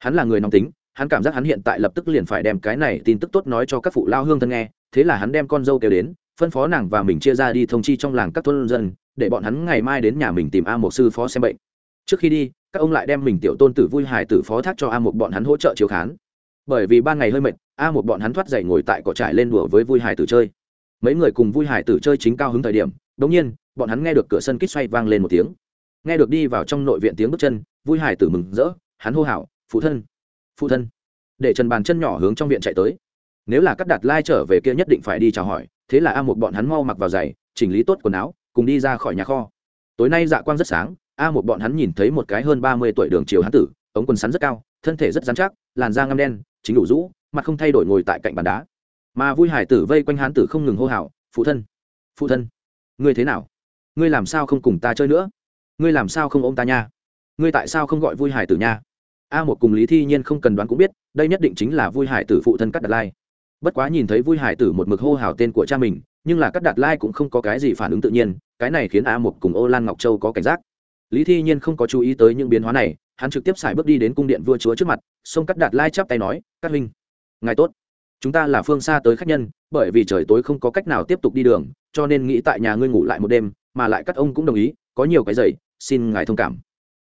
hắn là người nóng tính, hắn cảm giác hắn hiện tại lập tức liền phải đem cái này tin tức tốt nói cho các phụ lao hương thân nghe, thế là hắn đem con dâu kêu đến, phân phó nàng và mình chia ra đi thông chi trong làng các thôn dân, để bọn hắn ngày mai đến nhà mình tìm a một sư phó xem bệnh. Trước khi đi, các ông lại đem mình tiểu tôn tử vui hài tử phó thác cho a một bọn hắn hỗ trợ chiếu khán. Bởi vì ban ngày hơi mệt, a một bọn hắn thoát dậy ngồi tại cỏ trải lên đùa với vui hài tử chơi. Mấy người cùng vui hài tử chơi chính cao hứng thời điểm đống nhiên, bọn hắn nghe được cửa sân kích xoay vang lên một tiếng. Nghe được đi vào trong nội viện tiếng bước chân, vui hài tử mừng rỡ, hắn hô hào phụ thân phụ thân. Để trần bàn chân nhỏ hướng trong viện chạy tới. Nếu là các đạt lai trở về kia nhất định phải đi chào hỏi, thế là a một bọn hắn mau mặc vào giày, chỉnh lý tốt quần áo, cùng đi ra khỏi nhà kho. Tối nay dạ quang rất sáng, a một bọn hắn nhìn thấy một cái hơn ba mươi tuổi đường chiều hán tử, ống quần sắn rất cao, thân thể rất dán chắc, làn da ngăm đen, chính đủ rũ, mặt không thay đổi ngồi tại cạnh bàn đá. Mà vui hải tử vây quanh hán tử không ngừng hô hào, phụ thân phụ thân, ngươi thế nào? Ngươi làm sao không cùng ta chơi nữa? Ngươi làm sao không ôm ta nha? Ngươi tại sao không gọi vui hải tử nha? A một cùng lý thi nhiên không cần đoán cũng biết, đây nhất định chính là vui hải tử phụ thân cắt Đạt lai. Bất quá nhìn thấy vui hải tử một mực hô hào tên của cha mình, nhưng là cắt Đạt lai cũng không có cái gì phản ứng tự nhiên, cái này khiến a một cùng ô lan ngọc châu có cảnh giác. Lý thi nhiên không có chú ý tới những biến hóa này, hắn trực tiếp xài bước đi đến cung điện vua chúa trước mặt sông cắt đạt lai chắp tay nói cắt huynh, ngài tốt. Chúng ta là phương xa tới khách nhân, bởi vì trời tối không có cách nào tiếp tục đi đường, cho nên nghĩ tại nhà ngươi ngủ lại một đêm, mà lại các ông cũng đồng ý, có nhiều cái giày, xin ngài thông cảm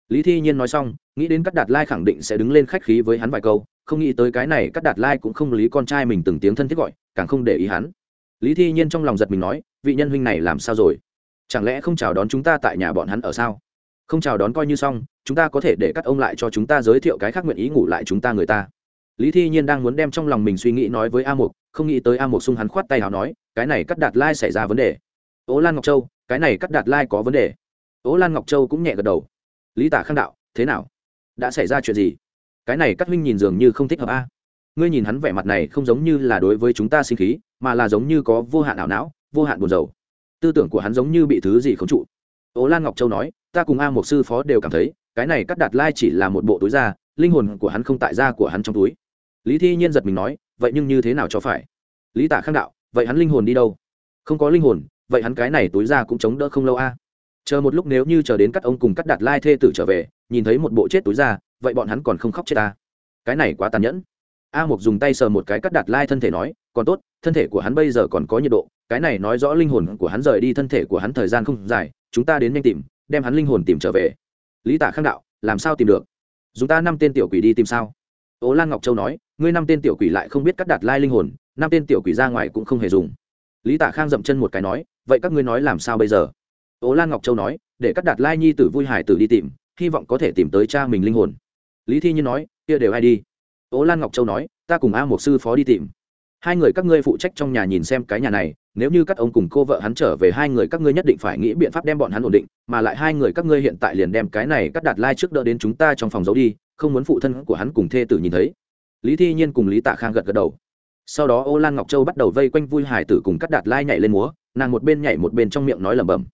lý thi nhiên nói xong, nghĩ đến cắt đạt lai khẳng định sẽ đứng lên khách khí với hắn vài câu, không nghĩ tới cái này cắt đạt lai cũng không lý con trai mình từng tiếng thân thiết gọi, càng không để ý hắn. Lý thi nhiên trong lòng giật mình nói, vị nhân huynh này làm sao rồi? Chẳng lẽ không chào đón chúng ta tại nhà bọn hắn ở sao? Không chào đón coi như xong, chúng ta có thể để các ông lại cho chúng ta giới thiệu cái khác nguyện ý ngủ lại chúng ta người ta. Lý thi nhiên đang muốn đem trong lòng mình suy nghĩ nói với a mục, không nghĩ tới a mục sung hắn khoát tay nào nói, cái này cắt đạt lai xảy ra vấn đề. Ố lan ngọc châu, cái này cắt đạt lai có vấn đề. Ố lan ngọc châu cũng nhẹ gật đầu lý tả khang đạo, thế nào? Đã xảy ra chuyện gì? Cái này các huynh nhìn dường như không thích hợp a. Ngươi nhìn hắn vẻ mặt này không giống như là đối với chúng ta sinh khí, mà là giống như có vô hạn ảo não, vô hạn buồn rầu. Tư tưởng của hắn giống như bị thứ gì không trụ. Ố lan ngọc châu nói, ta cùng a một sư phó đều cảm thấy, cái này cắt đạt lai chỉ là một bộ túi da, linh hồn của hắn không tại da của hắn trong túi. Lý thi nhiên giật mình nói, vậy nhưng như thế nào cho phải? Lý tả khang đạo, vậy hắn linh hồn đi đâu? Không có linh hồn, vậy hắn cái này túi da cũng chống đỡ không lâu a chờ một lúc nếu như chờ đến các ông cùng cắt đặt lai thê tử trở về, nhìn thấy một bộ chết túi ra, vậy bọn hắn còn không khóc chết ta. Cái này quá tàn nhẫn. A một dùng tay sờ một cái cắt đặt lai thân thể nói, còn tốt, thân thể của hắn bây giờ còn có nhiệt độ, cái này nói rõ linh hồn của hắn rời đi, thân thể của hắn thời gian không dài, chúng ta đến nhanh tìm, đem hắn linh hồn tìm trở về. Lý tả khang đạo, làm sao tìm được? Dùng ta năm tên tiểu quỷ đi tìm sao? Ố lan ngọc châu nói, ngươi năm tên tiểu quỷ lại không biết cắt đặt lai linh hồn, năm tên tiểu quỷ ra ngoài cũng không hề dùng. Lý tả khang dậm chân một cái nói, vậy các ngươi nói làm sao bây giờ? Ố lan ngọc châu nói, để các đạt lai nhi tử vui hải tử đi tìm, hy vọng có thể tìm tới cha mình linh hồn. Lý thi nhiên nói, kia đều ai đi? Ố lan ngọc châu nói, ta cùng a một sư phó đi tìm. Hai người các ngươi phụ trách trong nhà nhìn xem cái nhà này, nếu như các ông cùng cô vợ hắn trở về, hai người các ngươi nhất định phải nghĩ biện pháp đem bọn hắn ổn định, mà lại hai người các ngươi hiện tại liền đem cái này cắt Lai trước đỡ đến chúng ta trong phòng giấu đi, không muốn phụ thân của hắn cùng thê tử nhìn thấy. Lý thi nhiên cùng lý tạ khang gật gật đầu. Sau đó ô lan ngọc châu bắt đầu vây quanh vui hải tử cùng cắt Lai nhảy lên múa, nàng một bên nhảy một bên trong miệng nói lẩm bẩm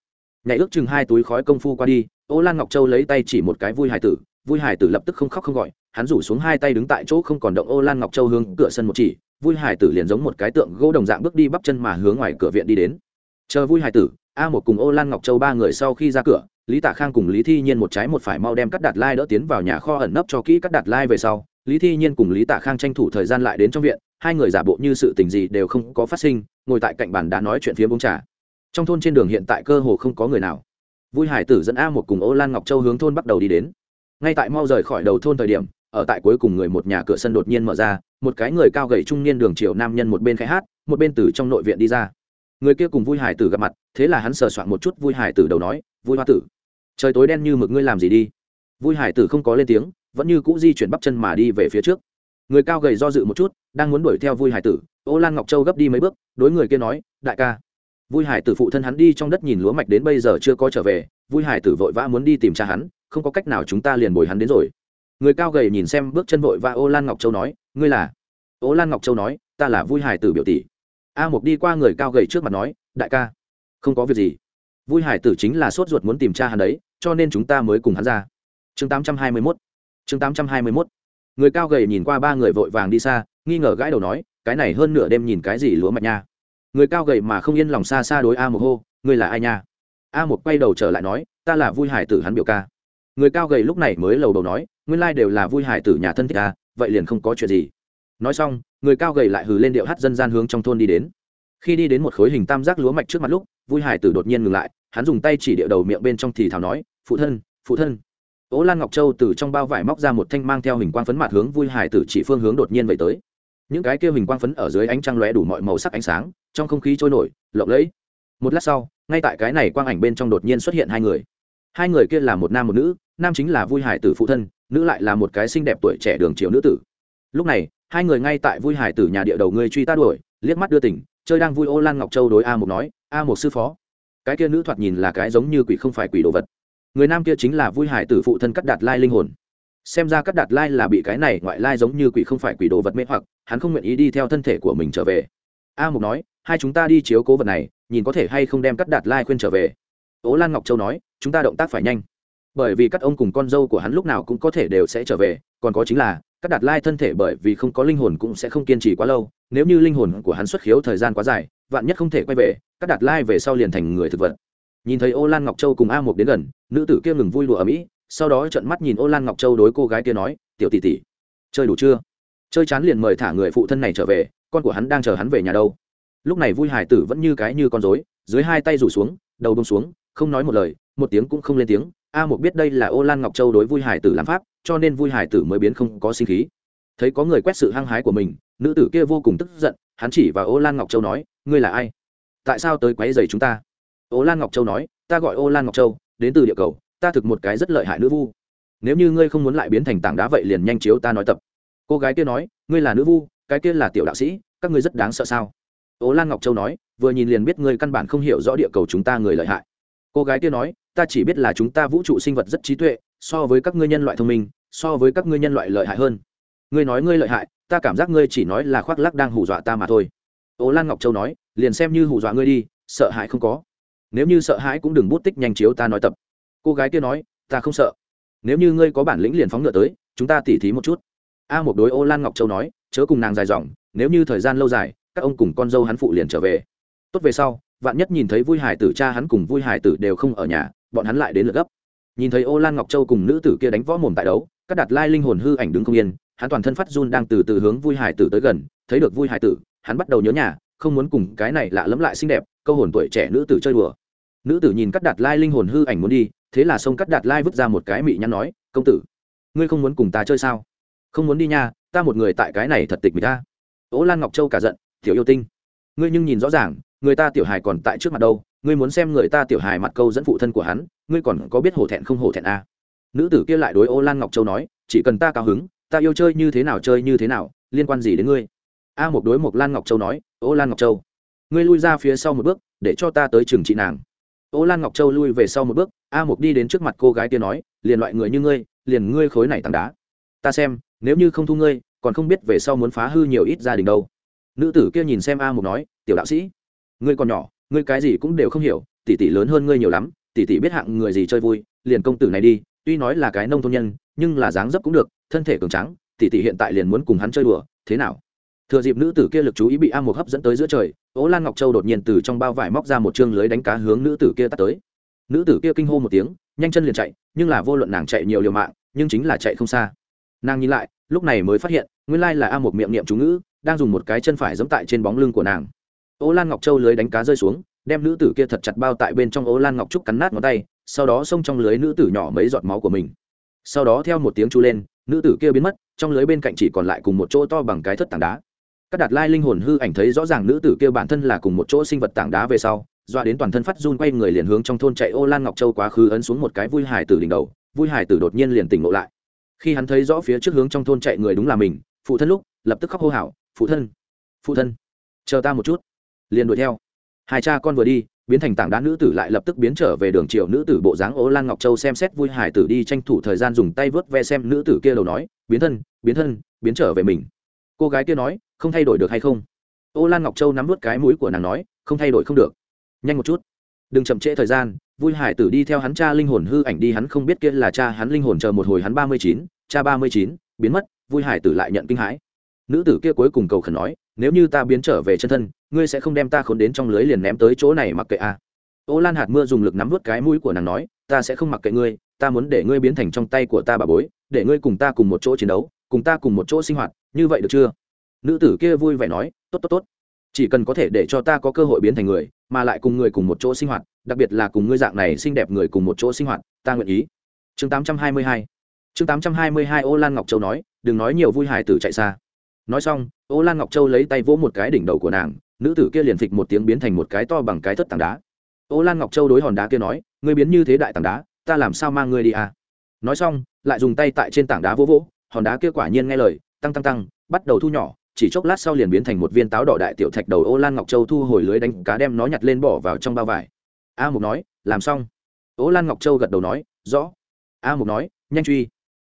nhảy ước chừng hai túi khói công phu qua đi, ô lan ngọc châu lấy tay chỉ một cái vui hải tử. Vui hải tử lập tức không khóc không gọi, hắn rủ xuống hai tay đứng tại chỗ không còn động ô lan ngọc châu hướng cửa sân một chỉ. Vui hải tử liền giống một cái tượng gỗ đồng dạng bước đi bắp chân mà hướng ngoài cửa viện đi đến. Chờ vui hải tử, a một cùng ô lan ngọc châu ba người sau khi ra cửa, lý tạ khang cùng lý thi nhiên một trái một phải mau đem cắt đạt lai đỡ tiến vào nhà kho ẩn nấp cho kỹ cắt đạt lai về sau. Lý thi nhiên cùng lý tạ khang tranh thủ thời gian lại đến trong viện, hai người giả bộ như sự tình gì đều không có phát sinh, ngồi tại cạnh bàn đã nói chuyện phía bông trà trong thôn trên đường hiện tại cơ hồ không có người nào. Vui hải tử dẫn a một cùng ô lan ngọc châu hướng thôn bắt đầu đi đến. Ngay tại mau rời khỏi đầu thôn thời điểm, ở tại cuối cùng người một nhà cửa sân đột nhiên mở ra, một cái người cao gầy trung niên đường triệu nam nhân một bên khai hát, một bên từ trong nội viện đi ra. Người kia cùng vui hải tử gặp mặt, thế là hắn sờ soạn một chút vui hải tử đầu nói, vui hoa tử, trời tối đen như mực ngươi làm gì đi? Vui hải tử không có lên tiếng, vẫn như cũ di chuyển bắp chân mà đi về phía trước. Người cao gầy do dự một chút, đang muốn đuổi theo vui hải tử, ô lan ngọc châu gấp đi mấy bước, đối người kia nói, đại ca vui hải tử phụ thân hắn đi trong đất nhìn lúa mạch đến bây giờ chưa có trở về, vui hải tử vội vã muốn đi tìm cha hắn, không có cách nào chúng ta liền bồi hắn đến rồi. Người cao gầy nhìn xem bước chân vội và ô lan ngọc châu nói, ngươi là? Ô lan ngọc châu nói, ta là vui hải tử biểu tỷ. A mục đi qua người cao gầy trước mặt nói, đại ca, không có việc gì. Vui hải tử chính là sốt ruột muốn tìm cha hắn đấy, cho nên chúng ta mới cùng hắn ra. Chương tám trăm hai mươi mốt. Chương tám trăm hai mươi mốt. Người cao gầy nhìn qua ba người vội vàng đi xa, nghi ngờ gãi đầu nói, cái này hơn nửa đêm nhìn cái gì lúa mạch nha? Người cao gầy mà không yên lòng xa xa đối a một hô ngươi là ai nha? A một quay đầu trở lại nói ta là vui hải tử hắn biểu ca. Người cao gầy lúc này mới lầu đầu nói nguyên lai đều là vui hải tử nhà thân thích ta, vậy liền không có chuyện gì. Nói xong người cao gầy lại hừ lên điệu hát dân gian hướng trong thôn đi đến. Khi đi đến một khối hình tam giác lúa mạch trước mặt lúc vui hải tử đột nhiên ngừng lại hắn dùng tay chỉ địa đầu miệng bên trong thì thảo nói phụ thân phụ thân. Ố lan ngọc châu từ trong bao vải móc ra một thanh mang theo hình quang phấn mặt hướng vui hải tử chỉ phương hướng đột nhiên vậy tới. Những cái kia hình quang phấn ở dưới ánh trăng lóe đủ mọi màu sắc ánh sáng trong không khí trôi nổi, lộng lẫy. Một lát sau, ngay tại cái này quang ảnh bên trong đột nhiên xuất hiện hai người. Hai người kia là một nam một nữ, nam chính là vui hải tử phụ thân, nữ lại là một cái xinh đẹp tuổi trẻ đường triệu nữ tử. Lúc này, hai người ngay tại vui hải tử nhà địa đầu ngươi truy ta đuổi, liếc mắt đưa tỉnh chơi đang vui ô lan ngọc châu đối a một nói, a một sư phó. Cái kia nữ thoạt nhìn là cái giống như quỷ không phải quỷ đồ vật. Người nam kia chính là vui hải tử phụ thân cắt đạt lai linh hồn. Xem ra cắt đạt lai là bị cái này ngoại lai giống như quỷ không phải quỷ đồ vật mê hoặc, hắn không nguyện ý đi theo thân thể của mình trở về a mục nói, hai chúng ta đi chiếu cố vật này, nhìn có thể hay không đem cắt đạt lai khuyên trở về. Ố lan ngọc châu nói, chúng ta động tác phải nhanh. Bởi vì các ông cùng con dâu của hắn lúc nào cũng có thể đều sẽ trở về, còn có chính là các đạt lai thân thể bởi vì không có linh hồn cũng sẽ không kiên trì quá lâu. Nếu như linh hồn của hắn xuất khiếu thời gian quá dài, vạn nhất không thể quay về các đạt lai về sau liền thành người thực vật. Nhìn thấy ô lan ngọc châu cùng a Mục đến gần, nữ tử kia ngừng vui lụa ở mỹ sau đó trận mắt nhìn ô lan ngọc châu đối cô gái kia nói, tiểu tỷ tỷ, chơi đủ chưa? Chơi chán liền mời thả người phụ thân này trở về con của hắn đang chờ hắn về nhà đâu. Lúc này vui hải tử vẫn như cái như con dối dưới hai tay rủ xuống, đầu bông xuống, không nói một lời, một tiếng cũng không lên tiếng. A một biết đây là ô lan ngọc châu đối vui hải tử làm pháp, cho nên vui hải tử mới biến không có sinh khí. Thấy có người quét sự hăng hái của mình, nữ tử kia vô cùng tức giận, hắn chỉ và ô lan ngọc châu nói, ngươi là ai? Tại sao tới quấy dày chúng ta? Ô lan ngọc châu nói, ta gọi ô lan ngọc châu, đến từ địa cầu, ta thực một cái rất lợi hại nữ vu. Nếu như ngươi không muốn lại biến thành tảng đá vậy liền nhanh chiếu ta nói tập. Cô gái kia nói, ngươi là nữ vu cái kia là tiểu đạo sĩ, các ngươi rất đáng sợ sao? Ố lan ngọc châu nói, vừa nhìn liền biết ngươi căn bản không hiểu rõ địa cầu chúng ta người lợi hại. Cô gái kia nói, ta chỉ biết là chúng ta vũ trụ sinh vật rất trí tuệ, so với các ngươi nhân loại thông minh, so với các ngươi nhân loại lợi hại hơn. Ngươi nói ngươi lợi hại, ta cảm giác ngươi chỉ nói là khoác lắc đang hù dọa ta mà thôi. Ố lan ngọc châu nói, liền xem như hù dọa ngươi đi, sợ hãi không có. Nếu như sợ hãi cũng đừng bút tích nhanh chiếu ta nói tập. Cô gái kia nói, ta không sợ. Nếu như ngươi có bản lĩnh liền phóng ngựa tới, chúng ta tỉ thí một chút a một đối ô lan ngọc châu nói, chớ cùng nàng dài dòng, nếu như thời gian lâu dài, các ông cùng con dâu hắn phụ liền trở về. Tốt về sau, vạn nhất nhìn thấy vui hải tử cha hắn cùng vui hải tử đều không ở nhà, bọn hắn lại đến lượt gấp. Nhìn thấy ô lan ngọc châu cùng nữ tử kia đánh võ mồm tại đấu, các Đạt lai linh hồn hư ảnh đứng không yên, hắn toàn thân phát run đang từ từ hướng vui hải tử tới gần, thấy được vui hải tử, hắn bắt đầu nhớ nhà, không muốn cùng cái này lạ lẫm lại xinh đẹp, câu hồn tuổi trẻ nữ tử chơi đùa. Nữ tử nhìn các đạt lai linh hồn hư ảnh muốn đi, thế là xông cắt đạt lai vứt ra một cái mị nhăn nói, công tử, ngươi không muốn cùng ta chơi sao? Không muốn đi nha, ta một người tại cái này thật tịch mình ta. Ố lan ngọc châu cả giận, tiểu yêu tinh, ngươi nhưng nhìn rõ ràng, người ta tiểu hài còn tại trước mặt đâu, ngươi muốn xem người ta tiểu hài mặt câu dẫn phụ thân của hắn, ngươi còn có biết hổ thẹn không hổ thẹn à. nữ tử kia lại đối ô lan ngọc châu nói, chỉ cần ta cao hứng, ta yêu chơi như thế nào chơi như thế nào, liên quan gì đến ngươi? A một đối một lan ngọc châu nói, ô lan ngọc châu, ngươi lui ra phía sau một bước, để cho ta tới trường trị nàng. Ô lan ngọc châu lui về sau một bước, a một đi đến trước mặt cô gái kia nói, liền loại người như ngươi, liền ngươi khối này tảng đá. Ta xem nếu như không thu ngươi, còn không biết về sau muốn phá hư nhiều ít gia đình đâu. Nữ tử kia nhìn xem a mục nói, tiểu đạo sĩ, ngươi còn nhỏ, ngươi cái gì cũng đều không hiểu, tỷ tỷ lớn hơn ngươi nhiều lắm, tỷ tỷ biết hạng người gì chơi vui, liền công tử này đi, tuy nói là cái nông thôn nhân, nhưng là dáng dấp cũng được, thân thể cường trắng tỷ tỷ hiện tại liền muốn cùng hắn chơi đùa, thế nào? Thừa dịp nữ tử kia lực chú ý bị a một hấp dẫn tới giữa trời ố lan ngọc châu đột nhiên từ trong bao vải móc ra một chương lưới đánh cá hướng nữ tử kia tắt tới. Nữ tử kia kinh hô một tiếng, nhanh chân liền chạy, nhưng là vô luận nàng chạy nhiều liều mạng, nhưng chính là chạy không xa. Nàng nhìn lại lúc này mới phát hiện, nguyên lai là a một miệng niệm chú ngữ, đang dùng một cái chân phải giẫm tại trên bóng lưng của nàng. Ô lan ngọc châu lưới đánh cá rơi xuống, đem nữ tử kia thật chặt bao tại bên trong ô lan ngọc trúc cắn nát ngón tay, sau đó xông trong lưới nữ tử nhỏ mấy giọt máu của mình. Sau đó theo một tiếng chu lên, nữ tử kia biến mất, trong lưới bên cạnh chỉ còn lại cùng một chỗ to bằng cái thất tảng đá. Các đạt lai linh hồn hư ảnh thấy rõ ràng nữ tử kia bản thân là cùng một chỗ sinh vật tảng đá về sau doa đến toàn thân phát run quay người liền hướng trong thôn chạy ô lan ngọc châu quá khứ ấn xuống một cái vui hài tử đỉnh đầu, vui hài tử đột nhiên liền tỉnh ngộ lại khi hắn thấy rõ phía trước hướng trong thôn chạy người đúng là mình, phụ thân lúc, lập tức khóc hô hào, phụ thân phụ thân, chờ ta một chút, liền đuổi theo. Hai cha con vừa đi, biến thành tảng đá nữ tử lại lập tức biến trở về đường triều nữ tử bộ dáng ố lan ngọc châu xem xét vui hải tử đi tranh thủ thời gian dùng tay vớt ve xem nữ tử kia đầu nói, biến thân biến thân, biến trở về mình. Cô gái kia nói, không thay đổi được hay không? Ô lan ngọc châu nắm vớt cái mũi của nàng nói, không thay đổi không được. Nhanh một chút. Đừng chậm trễ thời gian vui hải tử đi theo hắn cha linh hồn hư ảnh đi, hắn không biết kia là cha hắn linh hồn chờ một hồi hắn ba mươi chín, cha ba mươi chín, biến mất, vui hải tử lại nhận kinh hãi. Nữ tử kia cuối cùng cầu khẩn nói, nếu như ta biến trở về chân thân, ngươi sẽ không đem ta khốn đến trong lưới liền ném tới chỗ này mặc kệ a. À. ô lan hạt mưa dùng lực nắm vút cái mũi của nàng nói, ta sẽ không mặc kệ ngươi, ta muốn để ngươi biến thành trong tay của ta bà bối, để ngươi cùng ta cùng một chỗ chiến đấu, cùng ta cùng một chỗ sinh hoạt, như vậy được chưa? Nữ tử kia vui vẻ nói, tốt tốt tốt. Chỉ cần có thể để cho ta có cơ hội biến thành người mà lại cùng người cùng một chỗ sinh hoạt, đặc biệt là cùng ngươi dạng này xinh đẹp người cùng một chỗ sinh hoạt, ta nguyện ý. Chương 822 chương 822 ô lan ngọc châu nói, đừng nói nhiều vui hài tử chạy xa. Nói xong, ô lan ngọc châu lấy tay vỗ một cái đỉnh đầu của nàng, nữ tử kia liền phịch một tiếng biến thành một cái to bằng cái thất tảng đá. Ô lan ngọc châu đối hòn đá kia nói, ngươi biến như thế đại tảng đá, ta làm sao mang ngươi đi à? Nói xong, lại dùng tay tại trên tảng đá vỗ vỗ, hòn đá kia quả nhiên nghe lời, tăng tăng tăng, bắt đầu thu nhỏ chỉ chốc lát sau liền biến thành một viên táo đỏ đại tiểu thạch đầu ô lan ngọc châu thu hồi lưới đánh cá đem nó nhặt lên bỏ vào trong bao vải. A mục nói, làm xong. Ô lan ngọc châu gật đầu nói, rõ. A mục nói, nhanh truy.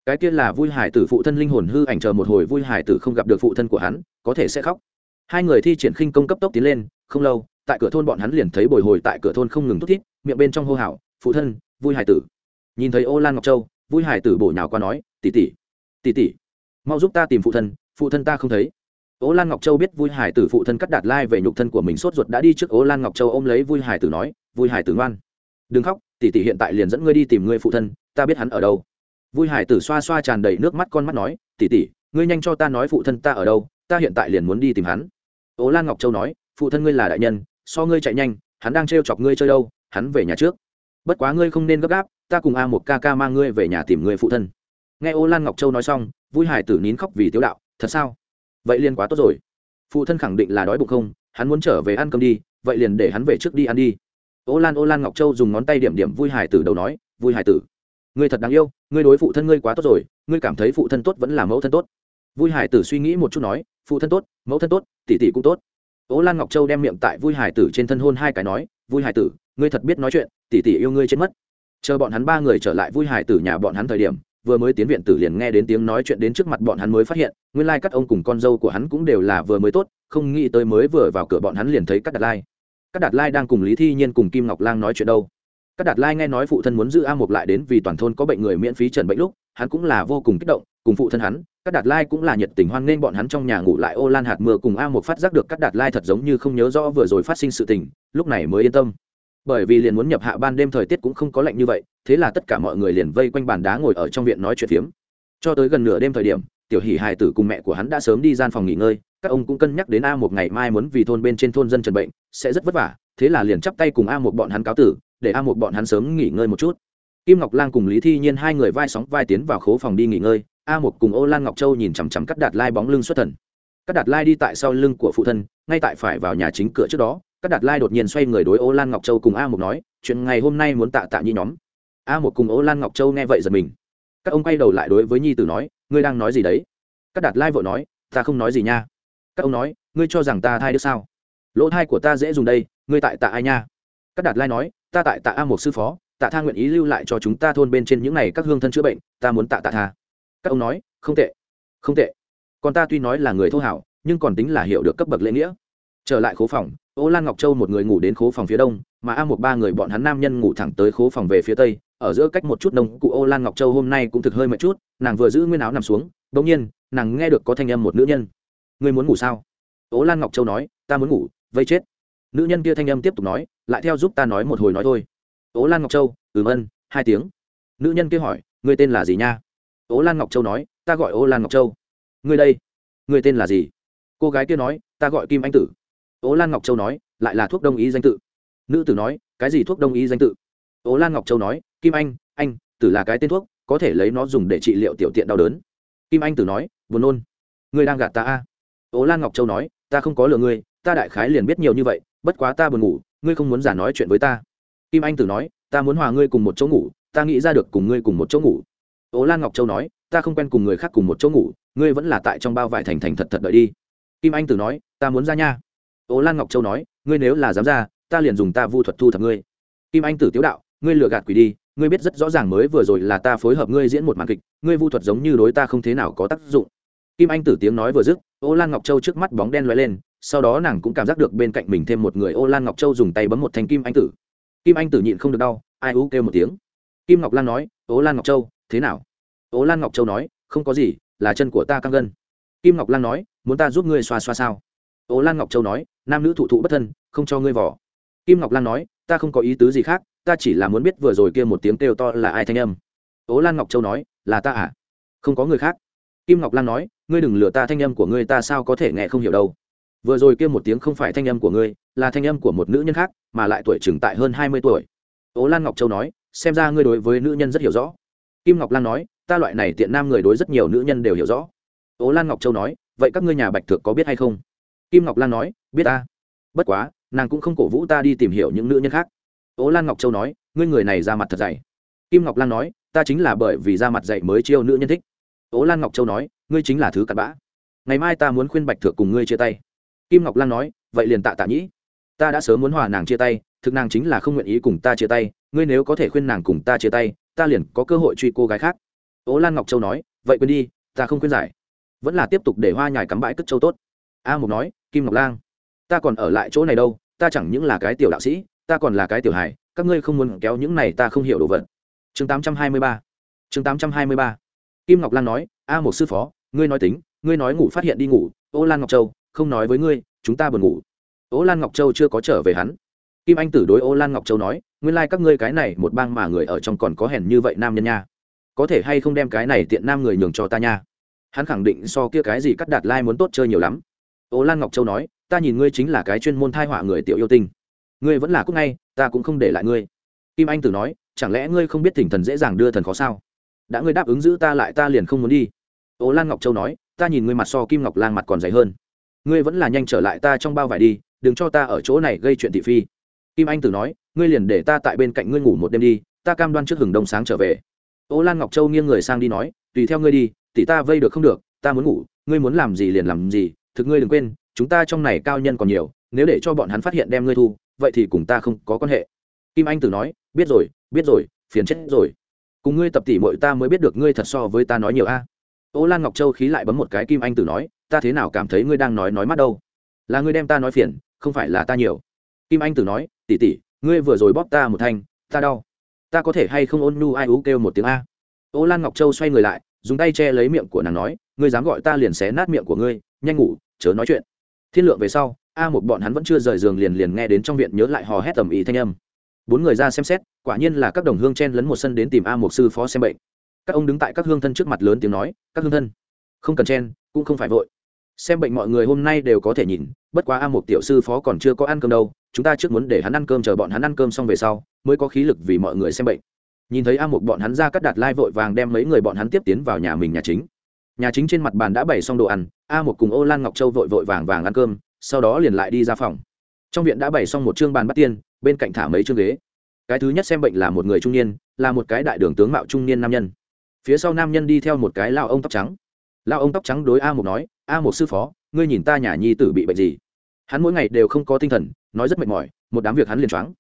Cái kia là vui hải tử phụ thân linh hồn hư ảnh chờ một hồi vui hải tử không gặp được phụ thân của hắn, có thể sẽ khóc. Hai người thi triển khinh công cấp tốc tiến lên, không lâu, tại cửa thôn bọn hắn liền thấy bồi hồi tại cửa thôn không ngừng thút thít, miệng bên trong hô hào, phụ thân, vui hải tử. Nhìn thấy ô lan ngọc châu, vui hải tử bổ nhào qua nói tỉ tỉ tỉ tỉ mau giúp ta tìm phụ thân phụ thân ta không thấy. Ô lan ngọc châu biết vui hải tử phụ thân cắt đạt lai về nhục thân của mình sốt ruột đã đi trước Ô lan ngọc châu ôm lấy vui hải tử nói, vui hải tử ngoan. Đừng khóc, tỷ tỷ hiện tại liền dẫn ngươi đi tìm ngươi phụ thân, ta biết hắn ở đâu. Vui hải tử xoa xoa tràn đầy nước mắt con mắt nói, tỷ tỷ, ngươi nhanh cho ta nói phụ thân ta ở đâu, ta hiện tại liền muốn đi tìm hắn. Ô lan ngọc châu nói, phụ thân ngươi là đại nhân, so ngươi chạy nhanh, hắn đang trêu chọc ngươi chơi đâu, hắn về nhà trước. Bất quá ngươi không nên gấp gáp, ta cùng a một ca ca mang ngươi về nhà tìm ngươi phụ thân. Nghe ô lan ngọc châu nói xong, vui hải tử nín khóc vì tiếu đạo, thật sao? Vậy liền quá tốt rồi. Phụ thân khẳng định là đói bụng không, hắn muốn trở về ăn cơm đi, vậy liền để hắn về trước đi ăn đi. Ô lan ô lan ngọc châu dùng ngón tay điểm điểm vui hải tử đầu nói, vui hải tử. Ngươi thật đáng yêu, ngươi đối phụ thân ngươi quá tốt rồi, ngươi cảm thấy phụ thân tốt vẫn là mẫu thân tốt. Vui hải tử suy nghĩ một chút nói, phụ thân tốt, mẫu thân tốt, tỷ tỷ cũng tốt. Ô lan ngọc châu đem miệng tại vui hải tử trên thân hôn hai cái nói, vui hải tử, ngươi thật biết nói chuyện, tỷ tỷ yêu ngươi chết mất. Chờ bọn hắn ba người trở lại vui hải tử nhà bọn hắn thời điểm vừa mới tiến viện tử liền nghe đến tiếng nói chuyện đến trước mặt bọn hắn mới phát hiện, nguyên lai các ông cùng con dâu của hắn cũng đều là vừa mới tốt, không nghĩ tới mới vừa vào cửa bọn hắn liền thấy các đạt lai. Các đạt lai đang cùng lý thi nhiên cùng kim ngọc lang nói chuyện đâu. Các đạt lai nghe nói phụ thân muốn giữ a mục lại đến vì toàn thôn có bệnh người miễn phí trần bệnh lúc, hắn cũng là vô cùng kích động, cùng phụ thân hắn các đạt lai cũng là nhiệt tình hoan nghênh bọn hắn trong nhà ngủ lại ô lan hạt mưa cùng a một phát giác được các đạt lai thật giống như không nhớ rõ vừa rồi phát sinh sự tình, lúc này mới yên tâm bởi vì liền muốn nhập hạ ban đêm thời tiết cũng không có lạnh như vậy, thế là tất cả mọi người liền vây quanh bàn đá ngồi ở trong viện nói chuyện phiếm. Cho tới gần nửa đêm thời điểm, tiểu hỷ hài tử cùng mẹ của hắn đã sớm đi gian phòng nghỉ ngơi, các ông cũng cân nhắc đến a một ngày mai muốn vì thôn bên trên thôn dân trần bệnh, sẽ rất vất vả, thế là liền chắp tay cùng a một bọn hắn cáo tử, để a một bọn hắn sớm nghỉ ngơi một chút. Kim ngọc lan cùng lý thi nhiên hai người vai sóng vai tiến vào khố phòng đi nghỉ ngơi, a một cùng ô lan ngọc châu nhìn chằm chằm cắt đạt lai bóng lưng xuất thần. Cắt đạt lai đi tại sau lưng của phụ thân, ngay tại phải vào nhà chính cửa trước đó các đạt lai đột nhiên xoay người đối ô lan ngọc châu cùng a một nói, chuyện ngày hôm nay muốn tạ tạ nhi nhóm. A một cùng ô lan ngọc châu nghe vậy giật mình. Các ông quay đầu lại đối với nhi tử nói, ngươi đang nói gì đấy? Các đạt lai vội nói, ta không nói gì nha. Các ông nói, ngươi cho rằng ta thai được sao? Lỗ thai của ta dễ dùng đây, ngươi tại tạ ai nha? Các đạt lai nói, ta tại tạ a một sư phó, tạ tha nguyện ý lưu lại cho chúng ta thôn bên trên những n à y các hương thân chữa bệnh, ta muốn tạ tạ tha. Các ông nói, không tệ không tệ. Còn ta tuy nói là người thô hảo, nhưng còn tính là hiểu được cấp bậc lễ nghĩa. Trở lại khố phòng ô lan ngọc châu một người ngủ đến khố phòng phía đông, mà a một ba người bọn hắn nam nhân ngủ thẳng tới khố phòng về phía tây, ở giữa cách một chút nông cụ ô lan ngọc châu hôm nay cũng thực hơi mệt chút, nàng vừa giữ nguyên áo nằm xuống đ ỗ n g nhiên, nàng nghe được có thanh âm một nữ nhân. Ngươi muốn ngủ sao? Ô lan ngọc châu nói, ta muốn ngủ, vây chết. Nữ nhân kia thanh âm tiếp tục nói, lại theo giúp ta nói một hồi nói thôi. Ô lan ngọc châu, ừm ân, hai tiếng. Nữ nhân kia hỏi, ngươi tên là gì nha? Ô lan ngọc châu nói, ta gọi ô lan ngọc châu. Ngươi đây, ngươi tên là gì? Cô gái kia nói, ta gọi kim anh tử ố lan ngọc châu nói, lại là thuốc đông y danh tự. Nữ tử nói, cái gì thuốc đông y danh tự? Ố lan ngọc châu nói, kim anh anh, tử là cái tên thuốc, có thể lấy nó dùng để trị liệu tiểu tiện đau đớn. Kim anh tử nói, buồn nôn. Ngươi đang gạt ta a. Ố lan ngọc châu nói, ta không có lừa ngươi, ta đại khái liền biết nhiều như vậy, bất quá ta buồn ngủ, ngươi không muốn giả nói chuyện với ta. Kim anh tử nói, ta muốn hòa ngươi cùng một chỗ ngủ, ta nghĩ ra được cùng ngươi cùng một chỗ ngủ. Ố lan ngọc châu nói, ta không quen cùng người khác cùng một chỗ ngủ, ngươi vẫn là tại trong bao vải thành thành thật thật đợi đi. Kim anh tử nói, ta muốn ra nha ố lan ngọc châu nói, ngươi nếu là dám ra, ta liền dùng ta vu thuật thu thập ngươi. Kim anh tử tiếu đạo, ngươi lừa gạt quỷ đi, ngươi biết rất rõ ràng mới vừa rồi là ta phối hợp ngươi diễn một màn kịch, ngươi vu thuật giống như đối ta không thế nào có tác dụng. Kim anh tử tiếng nói vừa dứt, ô lan ngọc châu trước mắt bóng đen lóe lên, sau đó nàng cũng cảm giác được bên cạnh mình thêm một người ô lan ngọc châu dùng tay bấm một thanh kim anh tử. Kim anh tử nhịn không được đau, ai ú kêu một tiếng. Kim ngọc lan nói, ô lan ngọc châu, thế nào? Ô lan ngọc châu nói, không có gì, là chân của ta căng gân. Kim ngọc lan nói, muốn ta giúp ngươi xoa xoa sao? Ô lan ngọc châu nói nam nữ thụ thụ bất thân, không cho ngươi vỏ kim ngọc lan nói, ta không có ý tứ gì khác, ta chỉ là muốn biết vừa rồi kia một tiếng kêu to là ai thanh âm. Ố lan ngọc châu nói, là ta à? Không có người khác. Kim ngọc lan nói, ngươi đừng lừa ta thanh âm của ngươi, ta sao có thể nghe không hiểu đâu. Vừa rồi kia một tiếng không phải thanh âm của ngươi, là thanh âm của một nữ nhân khác, mà lại tuổi trưởng tại hơn hai mươi tuổi. Ố lan ngọc châu nói, xem ra ngươi đối với nữ nhân rất hiểu rõ. Kim ngọc lan nói, ta loại này tiện nam người đối rất nhiều nữ nhân đều hiểu rõ. Ố lan ngọc châu nói, vậy các ngươi nhà bạch thượng có biết hay không? Kim ngọc lan nói biết ta. Bất quá, nàng cũng không cổ vũ ta đi tìm hiểu những nữ nhân khác. Ố lan ngọc châu nói, ngươi người này ra mặt thật dày. Kim ngọc lan nói, ta chính là bởi vì ra mặt dày mới chiêu nữ nhân thích. Ố lan ngọc châu nói, ngươi chính là thứ cặn bã. Ngày mai ta muốn khuyên bạch thượng cùng ngươi chia tay. Kim ngọc lan nói, vậy liền tạ tạ nhĩ. Ta đã sớm muốn hòa nàng chia tay, thực nàng chính là không nguyện ý cùng ta chia tay. Ngươi nếu có thể khuyên nàng cùng ta chia tay, ta liền có cơ hội truy cô gái khác. Ố lan ngọc châu nói, vậy quên đi, ta không khuyên giải. Vẫn là tiếp tục để hoa nhài cắm bãi cất châu tốt. A mục nói, kim ngọc lang ta còn ở lại chỗ này đâu, ta chẳng những là cái tiểu đạo sĩ, ta còn là cái tiểu hài, các ngươi không muốn kéo những này ta không hiểu đồ vật. Chương tám trăm hai mươi ba. Chương tám trăm hai mươi ba. Kim ngọc lan nói, a một sư phó, ngươi nói tính, ngươi nói ngủ phát hiện đi ngủ, ô lan ngọc châu, không nói với ngươi, chúng ta buồn ngủ. Ô lan ngọc châu chưa có trở về hắn. Kim anh tử đối ô lan ngọc châu nói, nguyên lai、like、các ngươi cái này một bang mà người ở trong còn có hèn như vậy nam nhân nha. Có thể hay không đem cái này tiện nam người nhường cho ta nha? Hắn khẳng định so kia cái gì cắt đạt lai、like、muốn tốt chơi nhiều lắm ô lan ngọc châu nói, ta nhìn ngươi chính là cái chuyên môn thai họa người tiểu yêu tinh. Ngươi vẫn là cúc ngay, ta cũng không để lại ngươi. Kim anh tử nói, chẳng lẽ ngươi không biết thỉnh thần dễ dàng đưa thần khó sao? Đã ngươi đáp ứng giữ ta lại ta liền không muốn đi. Ô lan ngọc châu nói, ta nhìn ngươi mặt so kim ngọc lang mặt còn dày hơn. Ngươi vẫn là nhanh trở lại ta trong bao vải đi, đừng cho ta ở chỗ này gây chuyện thị phi. Kim anh tử nói, ngươi liền để ta tại bên cạnh ngươi ngủ một đêm đi, ta cam đoan trước hừng đông sáng trở về. Ô lan ngọc châu nghiêng người sang đi nói, tùy theo ngươi đi tỷ ta vây được không được, ta muốn ngủ, ngươi muốn làm gì liền làm gì thực ngươi đừng quên chúng ta trong này cao nhân còn nhiều nếu để cho bọn hắn phát hiện đem ngươi thu vậy thì cùng ta không có quan hệ. Kim anh tử nói biết rồi biết rồi phiền chết rồi. Cùng ngươi tập tỉ mội ta mới biết được ngươi thật so với ta nói nhiều a. À. ô lan ngọc châu khí lại bấm một cái kim anh tử nói ta thế nào cảm thấy ngươi đang nói nói mắt đâu? Là ngươi đem ta nói phiền không phải là ta nhiều. Kim anh tử nói tỷ tỷ, ngươi vừa rồi bóp ta một thanh ta đau. Ta có thể hay không ôn nhu ai ú kêu một tiếng a? Ô lan ngọc châu xoay người lại dùng tay che lấy miệng của nàng nói ngươi dám gọi ta liền xé nát miệng của ngươi, nhanh ngủ, chớ nói chuyện. Thiên lượng về sau, a một bọn hắn vẫn chưa rời giường liền liền nghe đến trong viện nhớ lại hò hét tầm ý thanh âm. Bốn người ra xem xét, quả nhiên là các đồng hương chen lấn một sân đến tìm a một sư phó xem bệnh. Các ông đứng tại các hương thân trước mặt lớn tiếng nói, các hương thân, không cần chen, cũng không phải vội. Xem bệnh mọi người hôm nay đều có thể nhìn, bất quá a một tiểu sư phó còn chưa có ăn cơm đâu, chúng ta trước muốn để hắn ăn cơm chờ bọn hắn ăn cơm xong về sau, mới có khí lực vì mọi người xem bệnh. Nhìn thấy a một bọn hắn ra cắt đặt lai vội vàng đem mấy người bọn hắn tiếp tiến vào nhà mình nhà chính nhà chính trên mặt bàn đã bày xong đồ ăn, a một cùng ô lan ngọc châu vội vội vàng vàng ăn cơm, sau đó liền lại đi ra phòng. Trong viện đã bày xong một chương bàn bắt tiên, bên cạnh thả mấy chương ghế. Cái thứ nhất xem bệnh là một người trung niên, là một cái đại đường tướng mạo trung niên nam nhân. Phía sau nam nhân đi theo một cái lao ông tóc trắng. Lao ông tóc trắng đối a một nói, a một sư phó, ngươi nhìn ta nhà nhi tử bị bệnh gì? Hắn mỗi ngày đều không có tinh thần, nói rất mệt mỏi, một đám việc hắn liền choáng.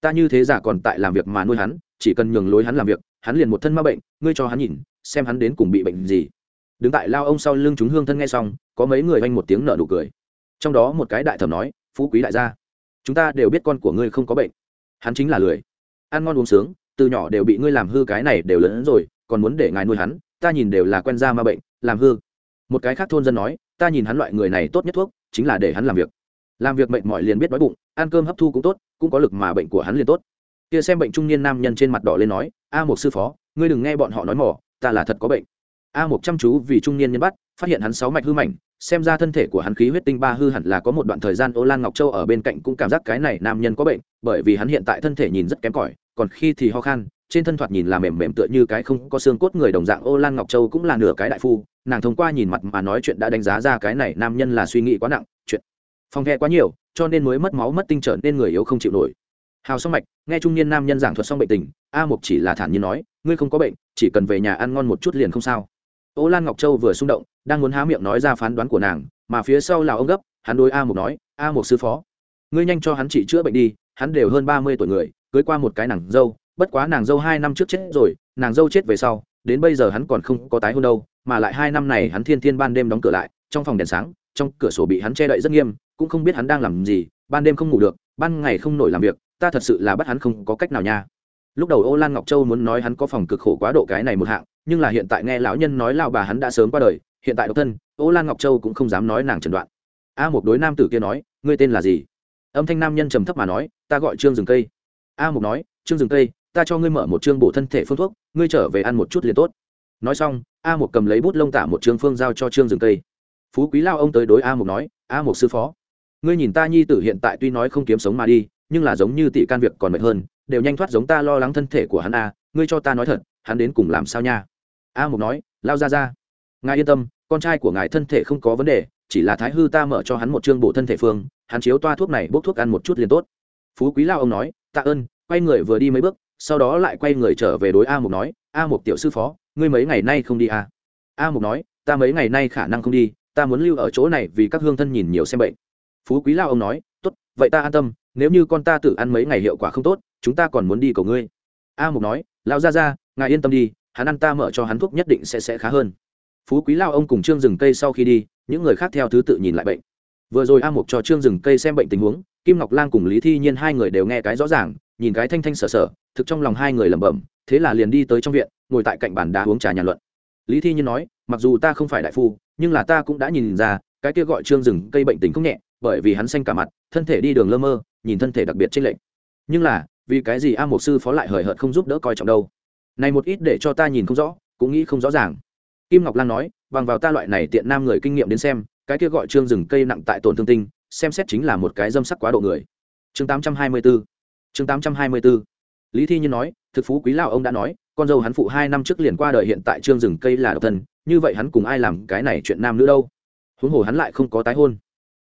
Ta như thế giả còn tại làm việc mà nuôi hắn, chỉ cần nhường lối hắn làm việc, hắn liền một thân ma bệnh, ngươi cho hắn nhìn, xem hắn đến cùng bị bệnh gì đứng tại lao ông sau lưng chúng hương thân nghe xong, có mấy người oanh một tiếng nợ nụ cười. Trong đó một cái đại thẩm nói, phú quý đại gia, chúng ta đều biết con của ngươi không có bệnh. Hắn chính là lười. Ăn ngon uống sướng, từ nhỏ đều bị ngươi làm hư cái này đều lớn rồi, còn muốn để ngài nuôi hắn, ta nhìn đều là quen da ma bệnh, làm hư. Một cái khác thôn dân nói, ta nhìn hắn loại người này tốt nhất thuốc, chính là để hắn làm việc. Làm việc mệnh mọi liền biết đói bụng, ăn cơm hấp thu cũng tốt, cũng có lực mà bệnh của hắn liền tốt. Kia xem bệnh trung niên nam nhân trên mặt đỏ lên nói, a một sư phó, ngươi đừng nghe bọn họ nói mỏ ta là thật có bệnh a một chăm chú vì trung niên nhân bắt, phát hiện hắn sáu mạch hư mảnh, xem ra thân thể của hắn khí huyết tinh ba hư hẳn là có một đoạn thời gian ô lan ngọc châu ở bên cạnh cũng cảm giác cái này nam nhân có bệnh, bởi vì hắn hiện tại thân thể nhìn rất kém cỏi, còn khi thì ho khan, trên thân thoạt nhìn là mềm mềm tựa như cái không có xương cốt người đồng dạng, ô lan ngọc châu cũng là nửa cái đại phu, nàng thông qua nhìn mặt mà nói chuyện đã đánh giá ra cái này nam nhân là suy nghĩ quá nặng, chuyện phong ghe quá nhiều, cho nên mới mất máu mất tinh trở nên người yếu không chịu nổi. Hào xong mạch, nghe trung niên nam nhân giảng thuật xong bệnh tình, a mục chỉ là thản nhiên nói, ngươi không có bệnh, chỉ cần về nhà ăn ngon một chút liền không sao ô lan ngọc châu vừa xung động, đang muốn há miệng nói ra phán đoán của nàng, mà phía sau là ông gấp, hắn đối a mục nói, a mục sư phó, ngươi nhanh cho hắn trị chữa bệnh đi, hắn đều hơn ba mươi tuổi người, cưới qua một cái nàng dâu, bất quá nàng dâu hai năm trước chết rồi, nàng dâu chết về sau, đến bây giờ hắn còn không có tái hôn đâu, mà lại hai năm này hắn thiên thiên ban đêm đóng cửa lại, trong phòng đèn sáng, trong cửa sổ bị hắn che đậy rất nghiêm, cũng không biết hắn đang làm gì, ban đêm không ngủ được, ban ngày không nổi làm việc, ta thật sự là bắt hắn không có cách nào nha. Lúc đầu ô lan ngọc châu muốn nói hắn có phòng cực khổ quá độ cái này một hạng nhưng là hiện tại nghe lão nhân nói lao bà hắn đã sớm qua đời, hiện tại độc thân, ô lan ngọc châu cũng không dám nói nàng trần đoạn. A một đối nam tử kia nói, ngươi tên là gì? Âm thanh nam nhân trầm thấp mà nói, ta gọi trương rừng cây. A một nói, trương rừng cây, ta cho ngươi mở một chương bổ thân thể phương thuốc, ngươi trở về ăn một chút liền tốt. Nói xong, a một cầm lấy bút lông tả một trương phương giao cho trương rừng cây. Phú quý lao ông tới đối a một nói, a một sư phó, ngươi nhìn ta nhi tử hiện tại tuy nói không kiếm sống mà đi, nhưng là giống như tỷ can việc còn mệt hơn, đều nhanh thoát giống ta lo lắng thân thể của hắn a, ngươi cho ta nói thật hắn đến cùng làm sao nha? A Mục nói, lao ra ra, ngài yên tâm, con trai của ngài thân thể không có vấn đề, chỉ là thái hư ta mở cho hắn một chương bộ thân thể phương, hắn chiếu toa thuốc này, bốc thuốc ăn một chút liền tốt. Phú quý lao ông nói, tạ ơn, quay người vừa đi mấy bước, sau đó lại quay người trở về đối a mục nói, a mục tiểu sư phó, ngươi mấy ngày nay không đi à? a mục nói, ta mấy ngày nay khả năng không đi, ta muốn lưu ở chỗ này vì các hương thân nhìn nhiều xem bệnh. Phú quý lao ông nói, tốt, vậy ta an tâm, nếu như con ta tự ăn mấy ngày hiệu quả không tốt, chúng ta còn muốn đi cầu ngươi. A mục nói, lao ra ra ngài yên tâm đi, hắn ăn ta mở cho hắn thuốc nhất định sẽ sẽ khá hơn. Phú quý lao ông cùng trương rừng cây sau khi đi, những người khác theo thứ tự nhìn lại bệnh. Vừa rồi a mục cho trương rừng cây xem bệnh tình huống, kim ngọc lan cùng lý thi nhiên hai người đều nghe cái rõ ràng, nhìn cái thanh thanh sở sở, thực trong lòng hai người lẩm bẩm, thế là liền đi tới trong viện, ngồi tại cạnh bàn đá uống trà nhàn luận. Lý thi nhiên nói, mặc dù ta không phải đại phu, nhưng là ta cũng đã nhìn ra, cái kia gọi trương rừng cây bệnh tình không nhẹ, bởi vì hắn xanh cả mặt, thân thể đi đường lơ mơ, nhìn thân thể đặc biệt trên lệnh nhưng là, vì cái gì a mục sư phó lại hời hợt không giúp đỡ coi trọng đâu? Này một ít để cho ta nhìn không rõ, cũng nghĩ không rõ ràng. Kim ngọc lan nói, bằng vào ta loại này tiện nam người kinh nghiệm đến xem, cái kia gọi trương rừng cây nặng tại tổn thương tinh, xem xét chính là một cái dâm sắc quá độ người. Chương 824 chương 824 lý thi nhiên nói, thực phú quý lão ông đã nói, con dâu hắn phụ hai năm trước liền qua đời hiện tại trương rừng cây là độc thân, như vậy hắn cùng ai làm cái này chuyện nam nữ đâu? Huống hồ hắn lại không có tái hôn.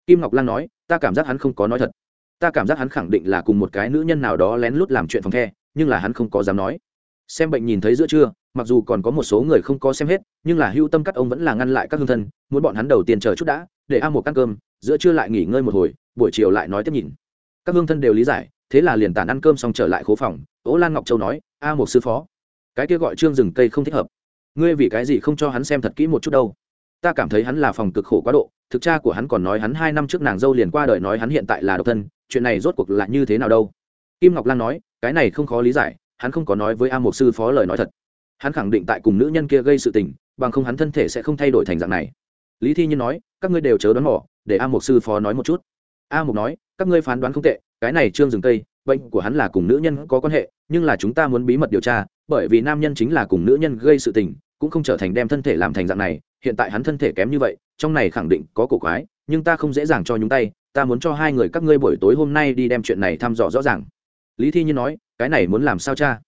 Kim ngọc lan nói, ta cảm giác hắn không có nói thật. Ta cảm giác hắn khẳng định là cùng một cái nữ nhân nào đó lén lút làm chuyện phòng the, nhưng là hắn không có dám nói xem bệnh nhìn thấy giữa trưa, mặc dù còn có một số người không có xem hết, nhưng là hưu tâm các ông vẫn là ngăn lại các hương thân, muốn bọn hắn đầu tiên chờ chút đã, để ăn một ăn cơm, giữa trưa lại nghỉ ngơi một hồi, buổi chiều lại nói tiếp nhìn. Các hương thân đều lý giải, thế là liền tàn ăn cơm xong trở lại khố phòng ố lan ngọc châu nói, a một sư phó, cái kia gọi trương rừng cây không thích hợp. Ngươi vì cái gì không cho hắn xem thật kỹ một chút đâu? Ta cảm thấy hắn là phòng cực khổ quá độ, thực cha của hắn còn nói hắn hai năm trước nàng dâu liền qua đời nói hắn hiện tại là độc thân, chuyện này rốt cuộc là như thế nào đâu? Kim ngọc lan nói, cái này không khó lý giải hắn không có nói với a Mục sư phó lời nói thật. Hắn khẳng định tại cùng nữ nhân kia gây sự tình, bằng không hắn thân thể sẽ không thay đổi thành dạng này. Lý thi nhiên nói, các ngươi đều chớ đoán mỏ để a Mục sư phó nói một chút. A Mục nói, các ngươi phán đoán không tệ, cái này trương rừng tây, bệnh của hắn là cùng nữ nhân có quan hệ, nhưng là chúng ta muốn bí mật điều tra, bởi vì nam nhân chính là cùng nữ nhân gây sự tình, cũng không trở thành đem thân thể làm thành dạng này, hiện tại hắn thân thể kém như vậy, trong này khẳng định có cổ quái, nhưng ta không dễ dàng cho nhúng tay, ta muốn cho hai người các ngươi buổi tối hôm nay đi đem chuyện này thăm dò rõ ràng lý thi nhiên nói, cái này muốn làm sao cha?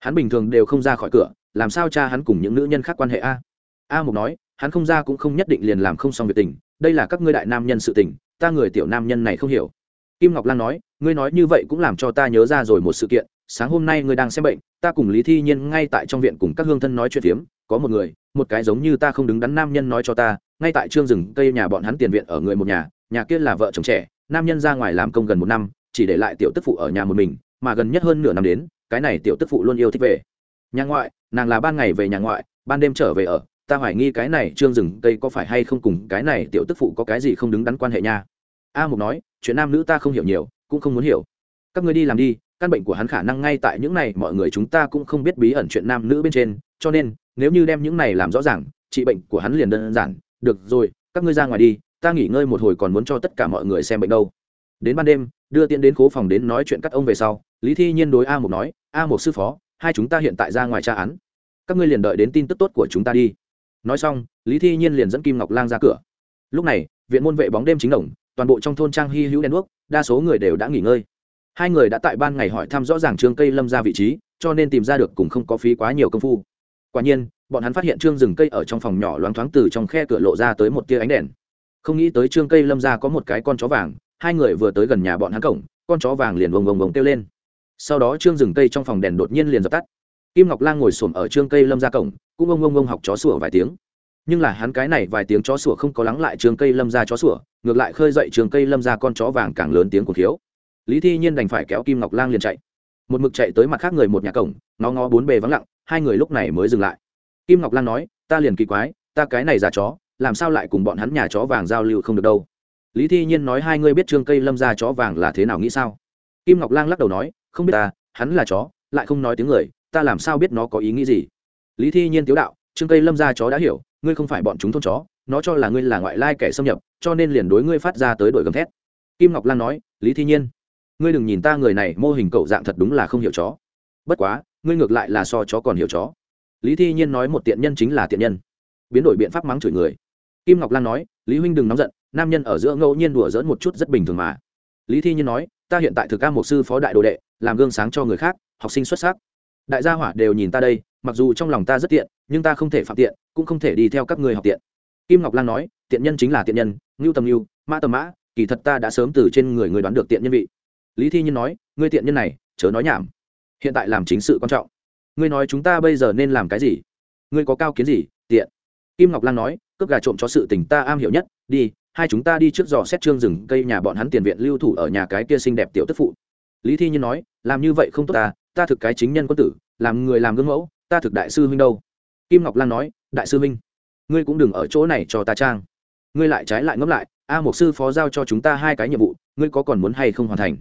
Hắn bình thường đều không ra khỏi cửa, làm sao cha hắn cùng những nữ nhân khác quan hệ a? A mục nói, hắn không ra cũng không nhất định liền làm không xong việc tình, đây là các ngươi đại nam nhân sự tình, ta người tiểu nam nhân này không hiểu. Kim ngọc lan nói, ngươi nói như vậy cũng làm cho ta nhớ ra rồi một sự kiện, sáng hôm nay ngươi đang xem bệnh, ta cùng lý thi nhiên ngay tại trong viện cùng các hương thân nói chuyện phiếm, có một người, một cái giống như ta không đứng đắn nam nhân nói cho ta, ngay tại trương rừng cây nhà bọn hắn tiền viện ở người một nhà nhà kia là vợ chồng trẻ, nam nhân ra ngoài làm công gần một năm, chỉ để lại tiểu tức phụ ở nhà một mình mà gần nhất hơn nửa năm đến, cái này tiểu tức phụ luôn yêu thích về. Nhà ngoại, nàng là ban ngày về nhà ngoại, ban đêm trở về ở. Ta hoài nghi cái này trương rừng cây có phải hay không cùng cái này tiểu tức phụ có cái gì không đứng đắn quan hệ nha. A mục nói, chuyện nam nữ ta không hiểu nhiều, cũng không muốn hiểu. Các ngươi đi làm đi, căn bệnh của hắn khả năng ngay tại những này, mọi người chúng ta cũng không biết bí ẩn chuyện nam nữ bên trên. Cho nên, nếu như đem những này làm rõ ràng, trị bệnh của hắn liền đơn giản. Được rồi, các ngươi ra ngoài đi, ta nghỉ ngơi một hồi còn muốn cho tất cả mọi người xem bệnh đâu. Đến ban đêm, đưa tiễn đến khố phòng đến nói chuyện cắt ông về sau lý thi nhiên đối a một nói, a một sư phó, hai chúng ta hiện tại ra ngoài tra án. Các ngươi liền đợi đến tin tức tốt của chúng ta đi. Nói xong, lý thi nhiên liền dẫn kim ngọc lang ra cửa. Lúc này, viện môn vệ bóng đêm chính đồng, toàn bộ trong thôn trang hy hữu Đen đuốc, đa số người đều đã nghỉ ngơi. Hai người đã tại ban ngày hỏi thăm rõ ràng trương cây lâm ra vị trí, cho nên tìm ra được cùng không có phí quá nhiều công phu. Quả nhiên, bọn hắn phát hiện trương rừng cây ở trong phòng nhỏ loáng thoáng từ trong khe cửa lộ ra tới một tia ánh đèn. Không nghĩ tới trương cây lâm ra có một cái con chó vàng, hai người vừa tới gần nhà bọn hắn cổng, con chó vàng liền vồng vồng vồng kêu lên sau đó trương rừng cây trong phòng đèn đột nhiên liền dập tắt. Kim ngọc lang ngồi xổm ở trương cây lâm ra cổng, cũng ông ông ông học chó sủa vài tiếng. Nhưng là hắn cái này vài tiếng chó sủa không có lắng lại trương cây lâm ra chó sủa, ngược lại khơi dậy trương cây lâm ra con chó vàng càng lớn tiếng cổ thiếu. Lý thi nhiên đành phải kéo kim ngọc lang liền chạy. Một mực chạy tới mặt khác người một nhà cổng nó ngó bốn bề vắng lặng, hai người lúc này mới dừng lại. Kim ngọc lang nói, ta liền kỳ quái, ta cái này già chó, làm sao lại cùng bọn hắn nhà chó vàng giao lưu không được đâu? Lý thi nhiên nói, hai ngươi biết trương cây lâm ra chó vàng là thế nào nghĩ sao? Kim ngọc lang lắc đầu nói không biết ta, hắn là chó, lại không nói tiếng người, ta làm sao biết nó có ý nghĩ gì? Lý thi nhiên tiếu đạo, trương cây lâm ra chó đã hiểu, ngươi không phải bọn chúng thôn chó, nó cho là ngươi là ngoại lai kẻ xâm nhập, cho nên liền đối ngươi phát ra tới đội gầm thét. Kim ngọc lan nói, lý thi nhiên, ngươi đừng nhìn ta người này, mô hình cậu dạng thật đúng là không hiểu chó. Bất quá, ngươi ngược lại là so chó còn hiểu chó. Lý thi nhiên nói một tiện nhân chính là tiện nhân. Biến đổi biện pháp mắng chửi người. Kim ngọc lan nói, lý huynh đừng nóng giận, nam nhân ở giữa ngẫu nhiên đùa dỡn một chút rất bình thường mà. Lý thi nhiên nói, ta hiện tại thực ca một sư phó đại đồ đệ làm gương sáng cho người khác, học sinh xuất sắc. Đại gia hỏa đều nhìn ta đây, mặc dù trong lòng ta rất tiện, nhưng ta không thể phạm tiện, cũng không thể đi theo các người học tiện. Kim ngọc lan nói, tiện nhân chính là tiện nhân, ngưu tầm ngưu, mã tầm mã, kỳ thật ta đã sớm từ trên người người đoán được tiện nhân vị. Lý thi nhiên nói, ngươi tiện nhân này, chớ nói nhảm. Hiện tại làm chính sự quan trọng. Ngươi nói chúng ta bây giờ nên làm cái gì? Ngươi có cao kiến gì, tiện? Kim ngọc lan nói, cướp gà trộm cho sự tình ta am hiểu nhất, đi, hai chúng ta đi trước dò xét trương rừng cây nhà bọn hắn tiền viện lưu thủ ở nhà cái kia xinh đẹp tiểu tức phụ lý thi nhiên nói, làm như vậy không tốt ta ta thực cái chính nhân quân tử, làm người làm gương mẫu, ta thực đại sư huynh đâu? Kim ngọc lan nói, đại sư huynh, ngươi cũng đừng ở chỗ này cho ta trang. Ngươi lại trái lại ngẫm lại, a mục sư phó giao cho chúng ta hai cái nhiệm vụ, ngươi có còn muốn hay không hoàn thành?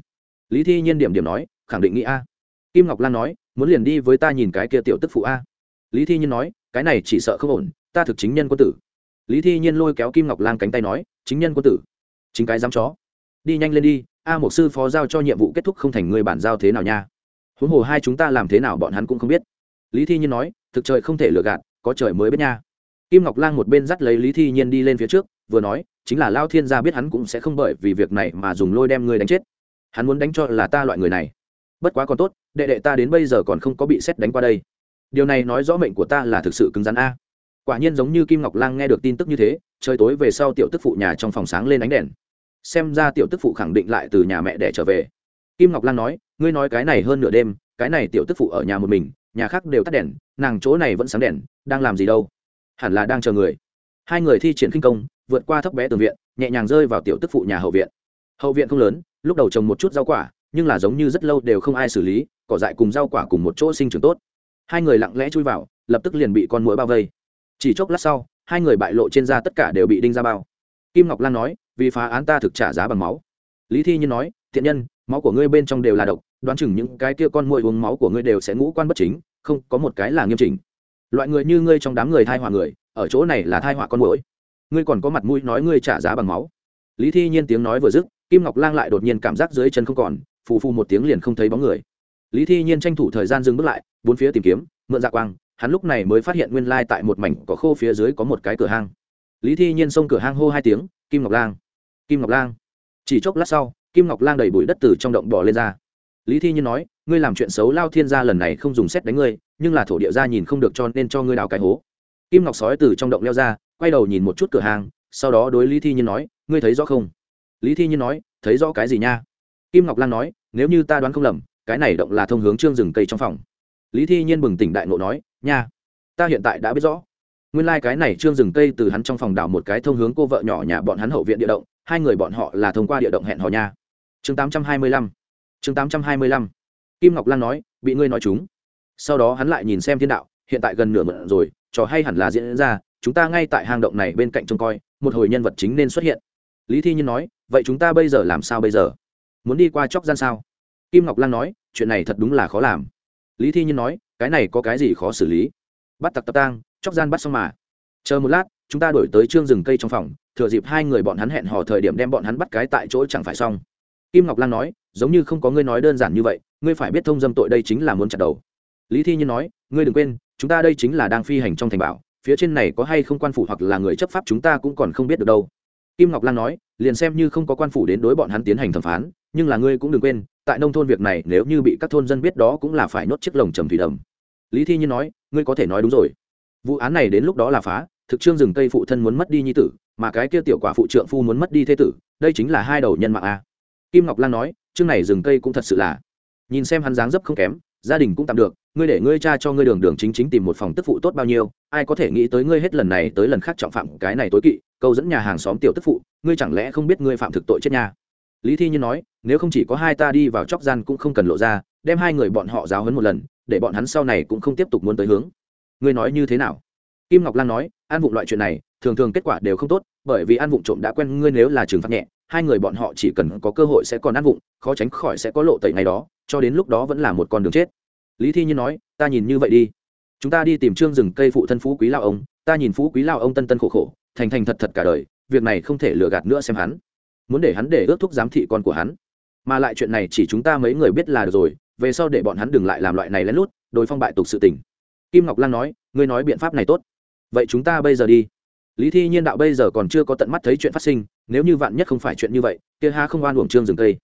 Lý thi nhiên điểm điểm nói, khẳng định nghĩ a. Kim ngọc lan nói, muốn liền đi với ta nhìn cái kia tiểu tức phụ a. Lý thi nhiên nói, cái này chỉ sợ không ổn, ta thực chính nhân quân tử. Lý thi nhiên lôi kéo kim ngọc lan cánh tay nói, chính nhân quân tử, chính cái dám chó đi nhanh lên đi, a một sư phó giao cho nhiệm vụ kết thúc không thành người bản giao thế nào nha? Huống hồ hai chúng ta làm thế nào bọn hắn cũng không biết. Lý thi nhiên nói, thực trời không thể lừa gạt, có trời mới biết nha. Kim ngọc lang một bên dắt lấy lý thi nhiên đi lên phía trước, vừa nói, chính là lao thiên gia biết hắn cũng sẽ không bởi vì việc này mà dùng lôi đem ngươi đánh chết. Hắn muốn đánh cho là ta loại người này. Bất quá còn tốt, đệ đệ ta đến bây giờ còn không có bị xét đánh qua đây. Điều này nói rõ mệnh của ta là thực sự cứng rắn a. Quả nhiên giống như kim ngọc lang nghe được tin tức như thế, trời tối về sau tiểu tức phụ nhà trong phòng sáng lên ánh đèn xem ra tiểu tức phụ khẳng định lại từ nhà mẹ để trở về. Kim ngọc lan nói, ngươi nói cái này hơn nửa đêm, cái này tiểu tức phụ ở nhà một mình, nhà khác đều tắt đèn, nàng chỗ này vẫn sáng đèn, đang làm gì đâu? Hẳn là đang chờ người. Hai người thi triển khinh công, vượt qua thấp bé tường viện, nhẹ nhàng rơi vào tiểu tức phụ nhà hậu viện. Hậu viện không lớn, lúc đầu trồng một chút rau quả, nhưng là giống như rất lâu đều không ai xử lý, cỏ dại cùng rau quả cùng một chỗ sinh trưởng tốt. Hai người lặng lẽ chui vào, lập tức liền bị con mũi bao vây. Chỉ chốc lát sau, hai người bại lộ trên da tất cả đều bị đinh ra bao. Kim ngọc lan nói vì phá án ta thực trả giá bằng máu. Lý thi nhiên nói, thiện nhân, máu của ngươi bên trong đều là độc, đoán chừng những cái kia con muội uống máu của ngươi đều sẽ ngũ quan bất chính, không, có một cái là nghiêm chỉnh. Loại người như ngươi trong đám người thai họa người, ở chỗ này là thai họa con muỗi. Ngươi còn có mặt mũi nói ngươi trả giá bằng máu. Lý thi nhiên tiếng nói vừa dứt, kim ngọc lang lại đột nhiên cảm giác dưới chân không còn, phù phù một tiếng liền không thấy bóng người. Lý thi nhiên tranh thủ thời gian dừng bước lại, bốn phía tìm kiếm, mượn dạ quang, hắn lúc này mới phát hiện nguyên lai tại một mảnh có khô phía dưới có một cái cửa hang. Lý thi nhiên xông cửa hang hô hai tiếng, kim ngọc lang kim ngọc lang. Chỉ chốc lát sau, kim ngọc lang đầy bụi đất từ trong động bỏ lên ra. Lý thi nhiên nói, ngươi làm chuyện xấu lao thiên gia lần này không dùng xét đánh ngươi, nhưng là thổ địa gia nhìn không được cho nên cho ngươi đào cái hố. Kim ngọc sói từ trong động leo ra, quay đầu nhìn một chút cửa hàng, sau đó đối lý thi nhiên nói, ngươi thấy rõ không? Lý thi nhiên nói, thấy rõ cái gì nha? Kim ngọc lan nói, nếu như ta đoán không lầm, cái này động là thông hướng trương rừng cây trong phòng. Lý thi nhiên bừng tỉnh đại ngộ nói, nha, ta hiện tại đã biết rõ. Nguyên lai、like、cái này trương rừng cây từ hắn trong phòng đảo một cái thông hướng cô vợ nhỏ nhà bọn hắn hậu viện địa động hai người bọn họ là thông qua địa động hẹn hò nha. Chương tám trăm hai mươi lăm. Chương tám trăm hai mươi lăm. Kim ngọc lan nói, bị ngươi nói chúng. Sau đó hắn lại nhìn xem thiên đạo, hiện tại gần nửa mượn rồi, trò hay hẳn là diễn ra, chúng ta ngay tại hang động này bên cạnh trông coi, một hồi nhân vật chính nên xuất hiện. Lý thi nhiên nói, vậy chúng ta bây giờ làm sao bây giờ? Muốn đi qua chóc gian sao? Kim ngọc lan nói, chuyện này thật đúng là khó làm. Lý thi nhiên nói, cái này có cái gì khó xử lý? Bắt tặc tập tang, chóc gian bắt xong mà. Chờ một lát chúng ta đổi tới trương rừng cây trong phòng, thừa dịp hai người bọn hắn hẹn hò thời điểm đem bọn hắn bắt cái tại chỗ chẳng phải xong. Kim ngọc lan nói, giống như không có ngươi nói đơn giản như vậy, ngươi phải biết thông dâm tội đây chính là muốn chặt đầu. Lý thi nhiên nói, ngươi đừng quên, chúng ta đây chính là đang phi hành trong thành bảo, phía trên này có hay không quan phủ hoặc là người chấp pháp chúng ta cũng còn không biết được đâu. Kim ngọc lan nói, liền xem như không có quan phủ đến đối bọn hắn tiến hành thẩm phán, nhưng là ngươi cũng đừng quên, tại nông thôn việc này nếu như bị các thôn dân biết đó cũng là phải nốt chiếc lồng trầm thủy đầm. Lý thi nhiên nói, ngươi có thể nói đúng rồi. Vụ án này đến lúc đó là phá thực trương rừng cây phụ thân muốn mất đi nhi tử, mà cái kia tiểu quả phụ trượng phu muốn mất đi thế tử, đây chính là hai đầu nhân mạng a. Kim ngọc lan nói, chương này rừng cây cũng thật sự là. Nhìn xem hắn dáng dấp không kém, gia đình cũng tạm được, ngươi để ngươi cha cho ngươi đường đường chính chính tìm một phòng tức phụ tốt bao nhiêu, ai có thể nghĩ tới ngươi hết lần này tới lần khác trọng phạm cái này tối kỵ câu dẫn nhà hàng xóm tiểu tức phụ, ngươi chẳng lẽ không biết ngươi phạm thực tội chết nha? Lý thi nhiên nói, nếu không chỉ có hai ta đi vào chóc gian cũng không cần lộ ra, đem hai người bọn họ giáo hấn một lần, để bọn hắn sau này cũng không tiếp tục muốn tới hướng. Ngươi nói như thế nào? Kim ngọc lan nói, an vụng loại chuyện này, thường thường kết quả đều không tốt, bởi vì an vụng trộm đã quen ngươi nếu là trừng phạt nhẹ, hai người bọn họ chỉ cần có cơ hội sẽ còn an vụng, khó tránh khỏi sẽ có lộ tẩy ngày đó, cho đến lúc đó vẫn là một con đường chết. Lý thi nhiên nói, ta nhìn như vậy đi. Chúng ta đi tìm trương rừng cây phụ thân phú quý lao ông, ta nhìn phú quý lao ông tân tân khổ khổ, thành thành thật thật cả đời, việc này không thể lừa gạt nữa xem hắn. Muốn để hắn để ước thúc giám thị con của hắn. Mà lại chuyện này chỉ chúng ta mấy người biết là được rồi, về sau để bọn hắn đừng lại làm loại này lén lút đối phong bại tục sự tình. Kim ngọc lan nói, ngươi nói biện pháp này tốt vậy chúng ta bây giờ đi. Lý thi nhiên đạo bây giờ còn chưa có tận mắt thấy chuyện phát sinh, nếu như vạn nhất không phải chuyện như vậy, kia ha không oan uổng trương rừng cây.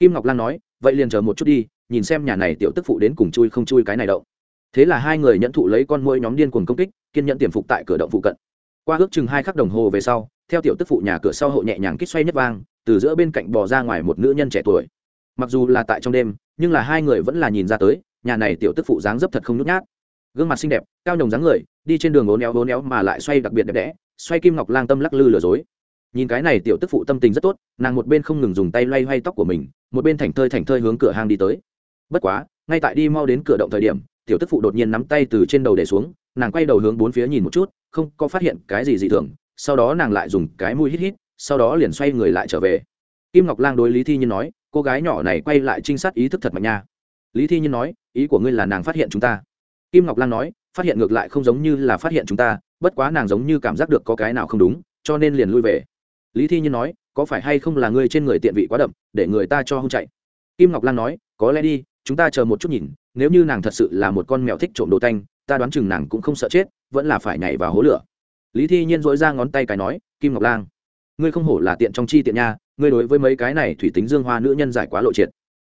Kim ngọc lan nói, vậy liền chờ một chút đi, nhìn xem nhà này tiểu tức phụ đến cùng chui không chui cái này đậu thế là hai người nhận thụ lấy con mũi nhóm điên cuồng công kích, kiên nhận tiềm phục tại cửa động phụ cận. Qua ước chừng hai khắc đồng hồ về sau, theo tiểu tức phụ nhà cửa sau hộ nhẹ nhàng kích xoay nhất vang, từ giữa bên cạnh bò ra ngoài một nữ nhân trẻ tuổi. Mặc dù là tại trong đêm, nhưng là hai người vẫn là nhìn ra tới, nhà này tiểu tức phụ dáng dấp thật không nhút nhát. Gương mặt xinh đẹp, cao nhồng dáng người đi trên đường ố néo ố néo mà lại xoay đặc biệt đẹp đẽ, xoay kim ngọc lang tâm lắc lư lừa dối. Nhìn cái này tiểu tức phụ tâm tình rất tốt, nàng một bên không ngừng dùng tay loay hoay tóc của mình, một bên thảnh thơi thảnh thơi hướng cửa hàng đi tới. Bất quá, ngay tại đi mau đến cửa động thời điểm, tiểu tức phụ đột nhiên nắm tay từ trên đầu để xuống, nàng quay đầu hướng bốn phía nhìn một chút, không có phát hiện cái gì dị thường, sau đó nàng lại dùng cái mũi hít hít, sau đó liền xoay người lại trở về. Kim ngọc lang đối lý thi nhiên nói, cô gái nhỏ này quay lại trinh sát ý thức thật mạnh nha. Lý thi nhiên nói, ý của ngươi là nàng phát hiện chúng ta. Kim ngọc lan nói phát hiện ngược lại không giống như là phát hiện chúng ta bất quá nàng giống như cảm giác được có cái nào không đúng cho nên liền lui về. Lý thi nhiên nói có phải hay không là ngươi trên người tiện vị quá đậm để người ta cho không chạy? Kim ngọc lan nói có lẽ đi chúng ta chờ một chút nhìn nếu như nàng thật sự là một con mèo thích trộm đồ tanh ta đoán chừng nàng cũng không sợ chết vẫn là phải nhảy vào hố lửa. Lý thi nhiên dỗi ra ngón tay cái nói kim ngọc Lan, ngươi không hổ là tiện trong chi tiện nha ngươi đối với mấy cái này thủy tính dương hoa nữ nhân giải quá lộ triệt.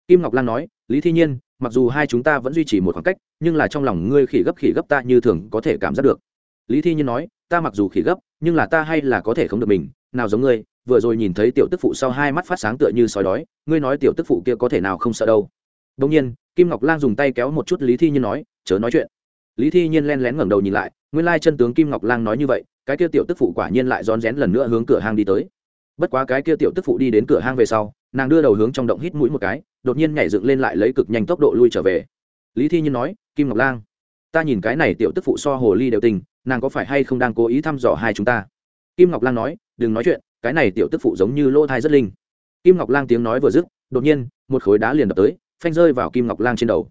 Kim ngọc lan nói lý thi nhiên mặc dù hai chúng ta vẫn duy trì một khoảng cách, nhưng là trong lòng ngươi khỉ gấp khỉ gấp ta như thường có thể cảm giác được. Lý thi nhiên nói, ta mặc dù khỉ gấp, nhưng là ta hay là có thể không được mình, nào giống ngươi, vừa rồi nhìn thấy tiểu tức phụ sau hai mắt phát sáng tựa như sói đói, ngươi nói tiểu tức phụ kia có thể nào không sợ đâu. Đông nhiên, kim ngọc lan dùng tay kéo một chút lý thi nhiên nói, chớ nói chuyện. Lý thi nhiên len lén ngẩng đầu nhìn lại, nguyên lai chân tướng kim ngọc lan nói như vậy, cái kia tiểu tức phụ quả nhiên lại rón rén lần nữa hướng cửa hang đi tới. Bất quá cái kia tiểu tức phụ đi đến cửa hang về sau nàng đưa đầu hướng trong động hít mũi một cái, đột nhiên nhảy dựng lên lại lấy cực nhanh tốc độ lui trở về. Lý thi nhiên nói, kim ngọc lang, ta nhìn cái này tiểu tức phụ so hồ ly đều tình, nàng có phải hay không đang cố ý thăm dò hai chúng ta? Kim ngọc lang nói, đừng nói chuyện, cái này tiểu tức phụ giống như lỗ thai rất linh. Kim ngọc lang tiếng nói vừa dứt, đột nhiên, một khối đá liền đập tới, phanh rơi vào kim ngọc lang trên đầu.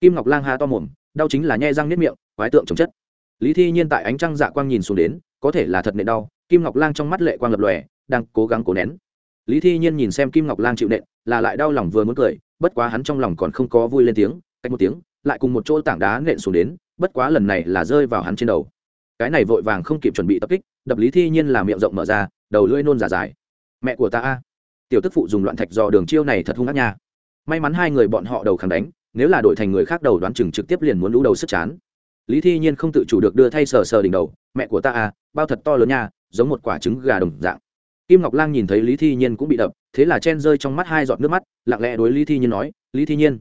Kim ngọc lang ha to mồm, đau chính là nhai răng nếp miệng, quái tượng chống chất. Lý thi nhiên tại ánh trăng dạ quang nhìn xuống đến, có thể là thật nệ đau, kim ngọc lang trong mắt lệ quang lập lòe, đang cố gắng cố nén lý thi nhiên nhìn xem kim ngọc lang chịu nện, là lại đau lòng vừa muốn cười, bất quá hắn trong lòng còn không có vui lên tiếng, cách một tiếng, lại cùng một chỗ tảng đá nện xuống đến, bất quá lần này là rơi vào hắn trên đầu. Cái này vội vàng không kịp chuẩn bị tập kích, đập lý thi nhiên là miệng rộng mở ra, đầu lưỡi nôn giả dài. Mẹ của ta a, tiểu tức phụ dùng loạn thạch dò đường chiêu này thật hung ác nha. May mắn hai người bọn họ đầu kháng đánh, nếu là đổi thành người khác đầu đoán chừng trực tiếp liền muốn lũ đầu sức chán. Lý thi nhiên không tự chủ được đưa thay sờ sờ đỉnh đầu, mẹ của ta à bao thật to lớn nha, giống một quả trứng gà đồng dạng kim ngọc lang nhìn thấy lý thi nhiên cũng bị đập, thế là chen rơi trong mắt hai giọt nước mắt, lặng lẽ đối lý thi nhiên nói, lý thi nhiên,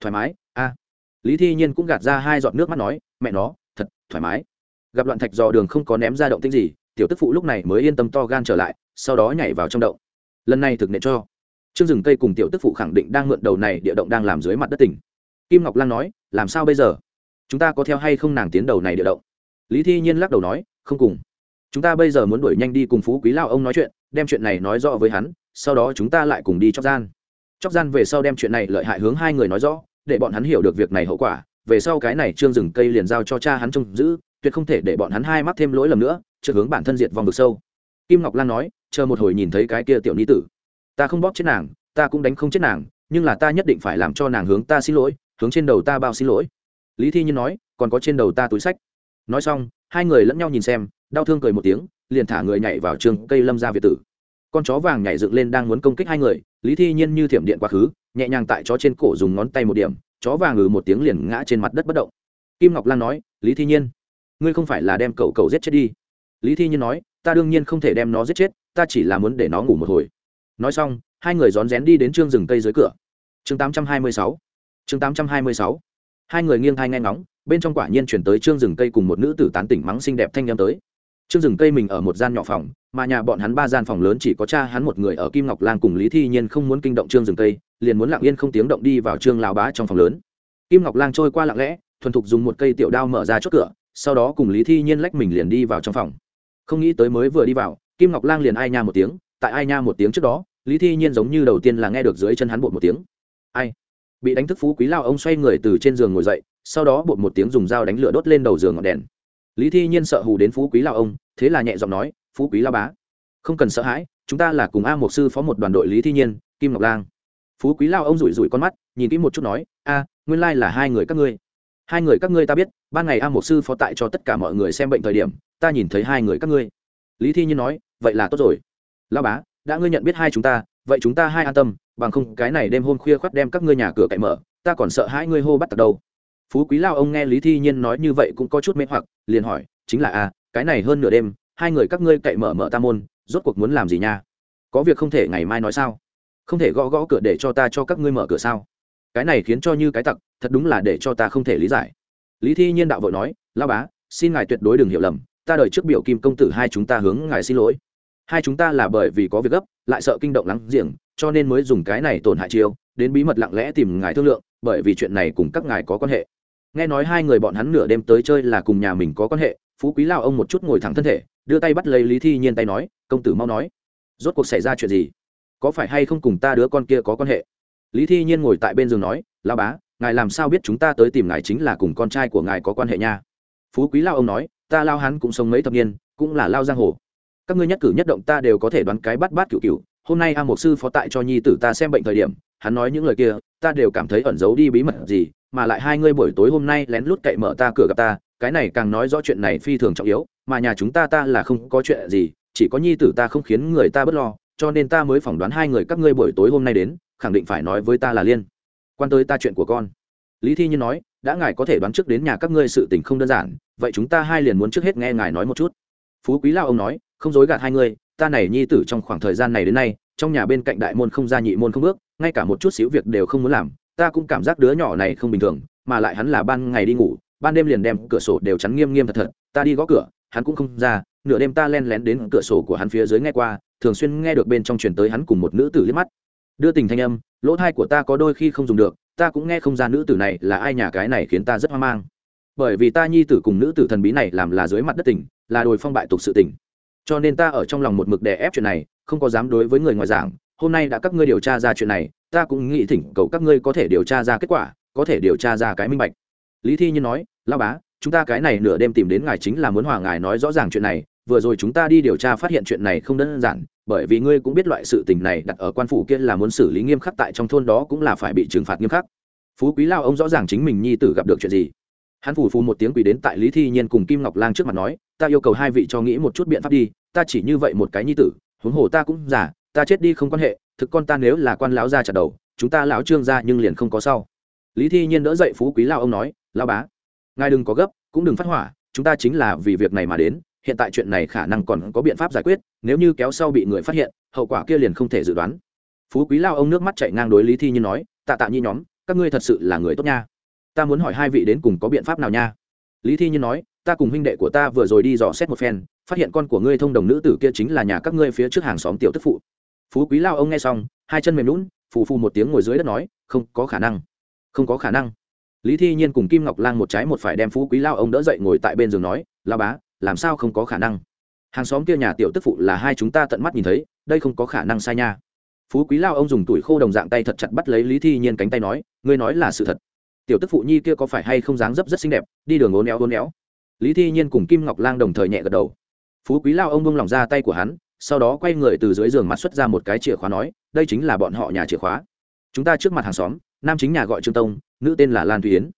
thoải mái, a. Lý thi nhiên cũng gạt ra hai giọt nước mắt nói, mẹ nó, thật thoải mái. Gặp loạn thạch dò đường không có ném ra động tinh gì, tiểu tức phụ lúc này mới yên tâm to gan trở lại, sau đó nhảy vào trong động. Lần này thực nệ cho. Trương rừng cây cùng tiểu tức phụ khẳng định đang mượn đầu này địa động đang làm dưới mặt đất tỉnh. Kim ngọc lan nói, làm sao bây giờ? Chúng ta có theo hay không nàng tiến đầu này địa động? Lý thi nhiên lắc đầu nói, không cùng. Chúng ta bây giờ muốn đuổi nhanh đi cùng phú quý lao ông nói chuyện đem chuyện này nói rõ với hắn, sau đó chúng ta lại cùng đi chóc gian. Chóc gian về sau đem chuyện này lợi hại hướng hai người nói rõ, để bọn hắn hiểu được việc này hậu quả, về sau cái này trương rừng cây liền giao cho cha hắn trông giữ, tuyệt không thể để bọn hắn hai mắc thêm lỗi lầm nữa, trước hướng bản thân diệt vòng vực sâu. Kim ngọc lan nói, chờ một hồi nhìn thấy cái kia tiểu ni tử. Ta không bóp chết nàng, ta cũng đánh không chết nàng, nhưng là ta nhất định phải làm cho nàng hướng ta xin lỗi, hướng trên đầu ta bao xin lỗi. Lý thi nhiên nói, còn có trên đầu ta túi sách. Nói xong, hai người lẫn nhau nhìn xem, đau thương cười một tiếng liền thả người nhảy vào trường cây lâm ra việt tử. Con chó vàng nhảy dựng lên đang muốn công kích hai người, lý thi nhiên như thiểm điện quá khứ, nhẹ nhàng tại chó trên cổ dùng ngón tay một điểm, chó vàng ngừ một tiếng liền ngã trên mặt đất bất động. Kim ngọc lan nói, lý thi nhiên, ngươi không phải là đem cậu cậu giết chết đi. Lý thi nhiên nói, ta đương nhiên không thể đem nó giết chết, ta chỉ là muốn để nó ngủ một hồi. Nói xong, hai người rón rén đi đến trương rừng cây dưới cửa. Chương tám trăm hai mươi sáu, chương tám trăm hai mươi sáu. Hai người nghiêng thai nghe ngóng, bên trong quả nhiên chuyển tới trương rừng cây cùng một nữ tử tán tỉnh mắng xinh đẹp thanh â tới trương rừng cây mình ở một gian nhỏ phòng, mà nhà bọn hắn ba gian phòng lớn chỉ có cha hắn một người ở kim ngọc Lang cùng lý thi nhiên không muốn kinh động trương rừng cây liền muốn lặng yên không tiếng động đi vào trương Lão bá trong phòng lớn. Kim ngọc Lang trôi qua lặng lẽ, thuần thục dùng một cây tiểu đao mở ra chốt cửa, sau đó cùng lý thi nhiên lách mình liền đi vào trong phòng. Không nghĩ tới mới vừa đi vào, kim ngọc Lang liền ai nha một tiếng, tại ai nha một tiếng trước đó, lý thi nhiên giống như đầu tiên là nghe được dưới chân hắn bột một tiếng. Ai? Bị đánh thức phú quý lao ông xoay người từ trên giường ngồi dậy, sau đó bột một tiếng dùng dao đánh lửa đốt lên đầu giường ngọn đèn lý thi nhiên sợ hù đến phú quý lao ông, thế là nhẹ giọng nói, phú quý lao bá, không cần sợ hãi, chúng ta là cùng a một sư phó một đoàn đội lý thi nhiên, kim ngọc lang. Phú quý lao ông rủi rủi con mắt, nhìn kỹ một chút nói, a, nguyên lai là hai người các ngươi. Hai người các ngươi ta biết, ban ngày a một sư phó tại cho tất cả mọi người xem bệnh thời điểm, ta nhìn thấy hai người các ngươi. Lý thi nhiên nói, vậy là tốt rồi. Lao bá, đã ngươi nhận biết hai chúng ta, vậy chúng ta hai an tâm, bằng không cái này đêm hôm khuya khoắt đem các ngươi nhà cửa cậy mở, ta còn sợ hai ngươi hô bắt tật đâu phú quý lao ông nghe lý thi nhiên nói như vậy cũng có chút mê hoặc, liền hỏi, chính là a cái này hơn nửa đêm, hai người các ngươi cậy mở mở ta môn, rốt cuộc muốn làm gì nha? Có việc không thể ngày mai nói sao? Không thể gõ gõ cửa để cho ta cho các ngươi mở cửa sao? Cái này khiến cho như cái tặc, thật đúng là để cho ta không thể lý giải. Lý thi nhiên đạo vội nói, lao bá, xin ngài tuyệt đối đừng hiểu lầm, ta đợi trước biểu kim công tử hai chúng ta hướng ngài xin lỗi. Hai chúng ta là bởi vì có việc gấp, lại sợ kinh động lắng giềng, cho nên mới dùng cái này tổn hại chiêu, đến bí mật lặng lẽ tìm ngài thương lượng, bởi vì chuyện này cùng các ngài có quan hệ nghe nói hai người bọn hắn nửa đêm tới chơi là cùng nhà mình có quan hệ, phú quý lao ông một chút ngồi thẳng thân thể, đưa tay bắt lấy lý thi nhiên tay nói, công tử mau nói, rốt cuộc xảy ra chuyện gì? Có phải hay không cùng ta đứa con kia có quan hệ? Lý thi nhiên ngồi tại bên giường nói lao bá, ngài làm sao biết chúng ta tới tìm ngài chính là cùng con trai của ngài có quan hệ nha? Phú quý lao ông nói, ta lao hắn cũng sống mấy thập niên, cũng là lao giang hồ. Các ngươi nhất cử nhất động ta đều có thể đoán cái bắt bát cựu cựu hôm nay a một sư phó tại cho nhi tử ta xem bệnh thời điểm, hắn nói những lời kia, ta đều cảm thấy ẩn giấu đi bí mật gì mà lại hai ngươi buổi tối hôm nay lén lút cậy mở ta cửa gặp ta, cái này càng nói rõ chuyện này phi thường trọng yếu, mà nhà chúng ta ta là không có chuyện gì, chỉ có nhi tử ta không khiến người ta b ấ t lo, cho nên ta mới phỏng đoán hai người các ngươi buổi tối hôm nay đến, khẳng định phải nói với ta là liên quan tới ta chuyện của con. Lý thi như nói, đã ngài có thể đoán trước đến nhà các ngươi sự tình không đơn giản, vậy chúng ta hai liền muốn trước hết nghe ngài nói một chút. Phú quý lao ông nói, không dối gạt hai ngươi, ta này nhi tử trong khoảng thời gian này đến nay, trong nhà bên cạnh đại môn không ra nhị môn không bước, ngay cả một chút xíu việc đều không muốn làm ta cũng cảm giác đứa nhỏ này không bình thường, mà lại hắn là ban ngày đi ngủ, ban đêm liền đem cửa sổ đều chắn nghiêm nghiêm thật thật, ta đi gõ cửa, hắn cũng không ra, nửa đêm ta len lén đến cửa sổ của hắn phía dưới nghe qua, thường xuyên nghe được bên trong truyền tới hắn cùng một nữ tử liếc mắt. Đưa tình thanh âm, lỗ thai của ta có đôi khi không dùng được, ta cũng nghe không ra nữ tử này là ai nhà cái này khiến ta rất hoang mang. Bởi vì ta nhi tử cùng nữ tử thần bí này làm là dưới mặt đất tỉnh là đồi phong bại tục sự tỉnh cho nên ta ở trong lòng một mực đè ép chuyện này, không có dám đối với người ngoài giảng, hôm nay đã các ngươi điều tra ra chuyện này ta cũng nghĩ thỉnh cầu các ngươi có thể điều tra ra kết quả, có thể điều tra ra cái minh bạch. Lý thi nhiên nói lao bá, chúng ta cái này nửa đêm tìm đến ngài chính là muốn hòa ngài nói rõ ràng chuyện này, vừa rồi chúng ta đi điều tra phát hiện chuyện này không đơn giản, bởi vì ngươi cũng biết loại sự tình này đặt ở quan phủ kia là muốn xử lý nghiêm khắc tại trong thôn đó cũng là phải bị trừng phạt nghiêm khắc. Phú quý lao ông rõ ràng chính mình nhi tử gặp được chuyện gì. Hắn phủ phù một tiếng quỳ đến tại lý thi nhiên cùng kim ngọc lang trước mặt nói, ta yêu cầu hai vị cho nghĩ một chút biện pháp đi, ta chỉ như vậy một cái nhi tử, huống hồ ta cũng giả ta chết đi không quan hệ, thực con ta nếu là quan lão gia chặt đầu, chúng ta lão trương ra nhưng liền không có sau. Lý thi nhiên đỡ dậy phú quý lao ông nói lao bá, ngài đừng có gấp, cũng đừng phát hỏa, chúng ta chính là vì việc này mà đến, hiện tại chuyện này khả năng còn có biện pháp giải quyết, nếu như kéo sau bị người phát hiện, hậu quả kia liền không thể dự đoán. Phú quý lao ông nước mắt chạy ngang đối lý thi nhiên nói, tạ tạ nhi nhóm, các ngươi thật sự là người tốt nha. Ta muốn hỏi hai vị đến cùng có biện pháp nào nha? Lý thi nhiên nói, ta cùng huynh đệ của ta vừa rồi đi dò xét một phen, phát hiện con của ngươi thông đồng nữ tử kia chính là nhà các ngươi phía trước hàng xóm tiểu tức phụ phú quý lao ông nghe xong, hai chân mềm lún phù phù một tiếng ngồi dưới đất nói, không có khả năng, không có khả năng. Lý thi nhiên cùng kim ngọc lang một trái một phải đem phú quý lao ông đỡ dậy ngồi tại bên giường nói lao bá, làm sao không có khả năng? Hàng xóm kia nhà tiểu tức phụ là hai chúng ta tận mắt nhìn thấy, đây không có khả năng sai nha. Phú quý lao ông dùng tuổi khô đồng dạng tay thật chặt bắt lấy lý thi nhiên cánh tay nói, ngươi nói là sự thật. Tiểu tức phụ nhi kia có phải hay không dáng dấp rất xinh đẹp, đi đường ốn néo ốn néo lý thi nhiên cùng kim ngọc lang đồng thời nhẹ gật đầu. Phú quý lao ông bông lòng ra tay của hắn sau đó quay người từ dưới giường mặt xuất ra một cái chìa khóa nói, đây chính là bọn họ nhà chìa khóa. Chúng ta trước mặt hàng xóm, nam chính nhà gọi trương tông, nữ tên là lan thùy yến.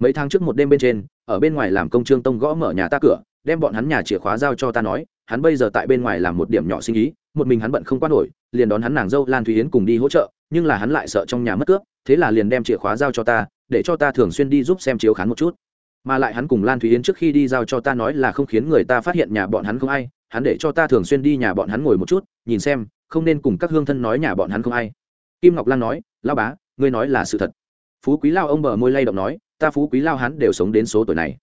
Mấy tháng trước một đêm bên trên, ở bên ngoài làm công trương tông gõ mở nhà ta cửa, đem bọn hắn nhà chìa khóa giao cho ta nói, hắn bây giờ tại bên ngoài làm một điểm nhỏ sinh ý, một mình hắn bận không quan nổi, liền đón hắn nàng dâu lan thùy yến cùng đi hỗ trợ, nhưng là hắn lại sợ trong nhà mất cướp, thế là liền đem chìa khóa giao cho ta, để cho ta thường xuyên đi giúp xem chiếu khán một chút. Mà lại hắn cùng lan thùy yến trước khi đi giao cho ta nói là không khiến người ta phát hiện nhà bọn hắn không ai hắn để cho ta thường xuyên đi nhà bọn hắn ngồi một chút, nhìn xem, không nên cùng các hương thân nói nhà bọn hắn không ai. Kim ngọc lan nói lao bá, ngươi nói là sự thật. Phú quý lao ông bờ môi lay động nói, ta phú quý lao hắn đều sống đến số tuổi này.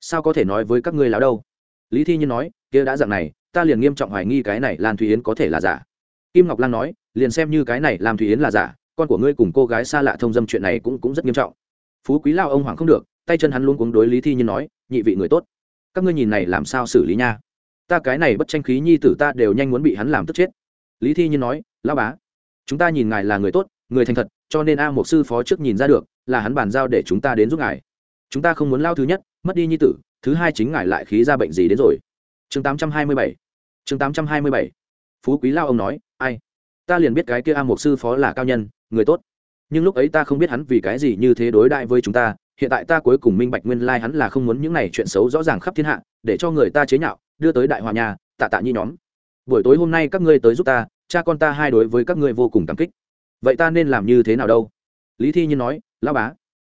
Sao có thể nói với các ngươi láo đâu? Lý thi nhiên nói, kia đã dạng này, ta liền nghiêm trọng hoài nghi cái này lan thùy yến có thể là giả. Kim ngọc lan nói, liền xem như cái này làm thùy yến là giả, con của ngươi cùng cô gái xa lạ thông dâm chuyện này cũng cũng rất nghiêm trọng. Phú quý lao ông hoàng không được, tay chân hắn luôn cuống đối lý thi nhiên nói, nhị vị người tốt, các ngươi nhìn này làm sao xử lý nha? Ta cái này bất tranh khí nhi tử ta đều nhanh muốn bị hắn làm tức chết. Lý thi nhiên nói lao bá, chúng ta nhìn ngài là người tốt, người thành thật, cho nên a một sư phó trước nhìn ra được, là hắn bàn giao để chúng ta đến giúp ngài. Chúng ta không muốn lao thứ nhất, mất đi nhi tử, thứ hai chính ngài lại khí ra bệnh gì đến rồi. Chương tám trăm hai mươi bảy. Chương tám trăm hai mươi bảy. Phú quý lao ông nói, ai, ta liền biết cái kia a một sư phó là cao nhân, người tốt. Nhưng lúc ấy ta không biết hắn vì cái gì như thế đối đại với chúng ta, hiện tại ta cuối cùng minh bạch nguyên lai hắn là không muốn những này chuyện xấu rõ ràng khắp thiên hạ, để cho người ta chế nhạo đưa tới đại hòa nhà, tạ tạ nhi nhóm. Buổi tối hôm nay các ngươi tới giúp ta, cha con ta hai đối với các ngươi vô cùng cảm kích. Vậy ta nên làm như thế nào đâu? Lý thi nhiên nói lao bá,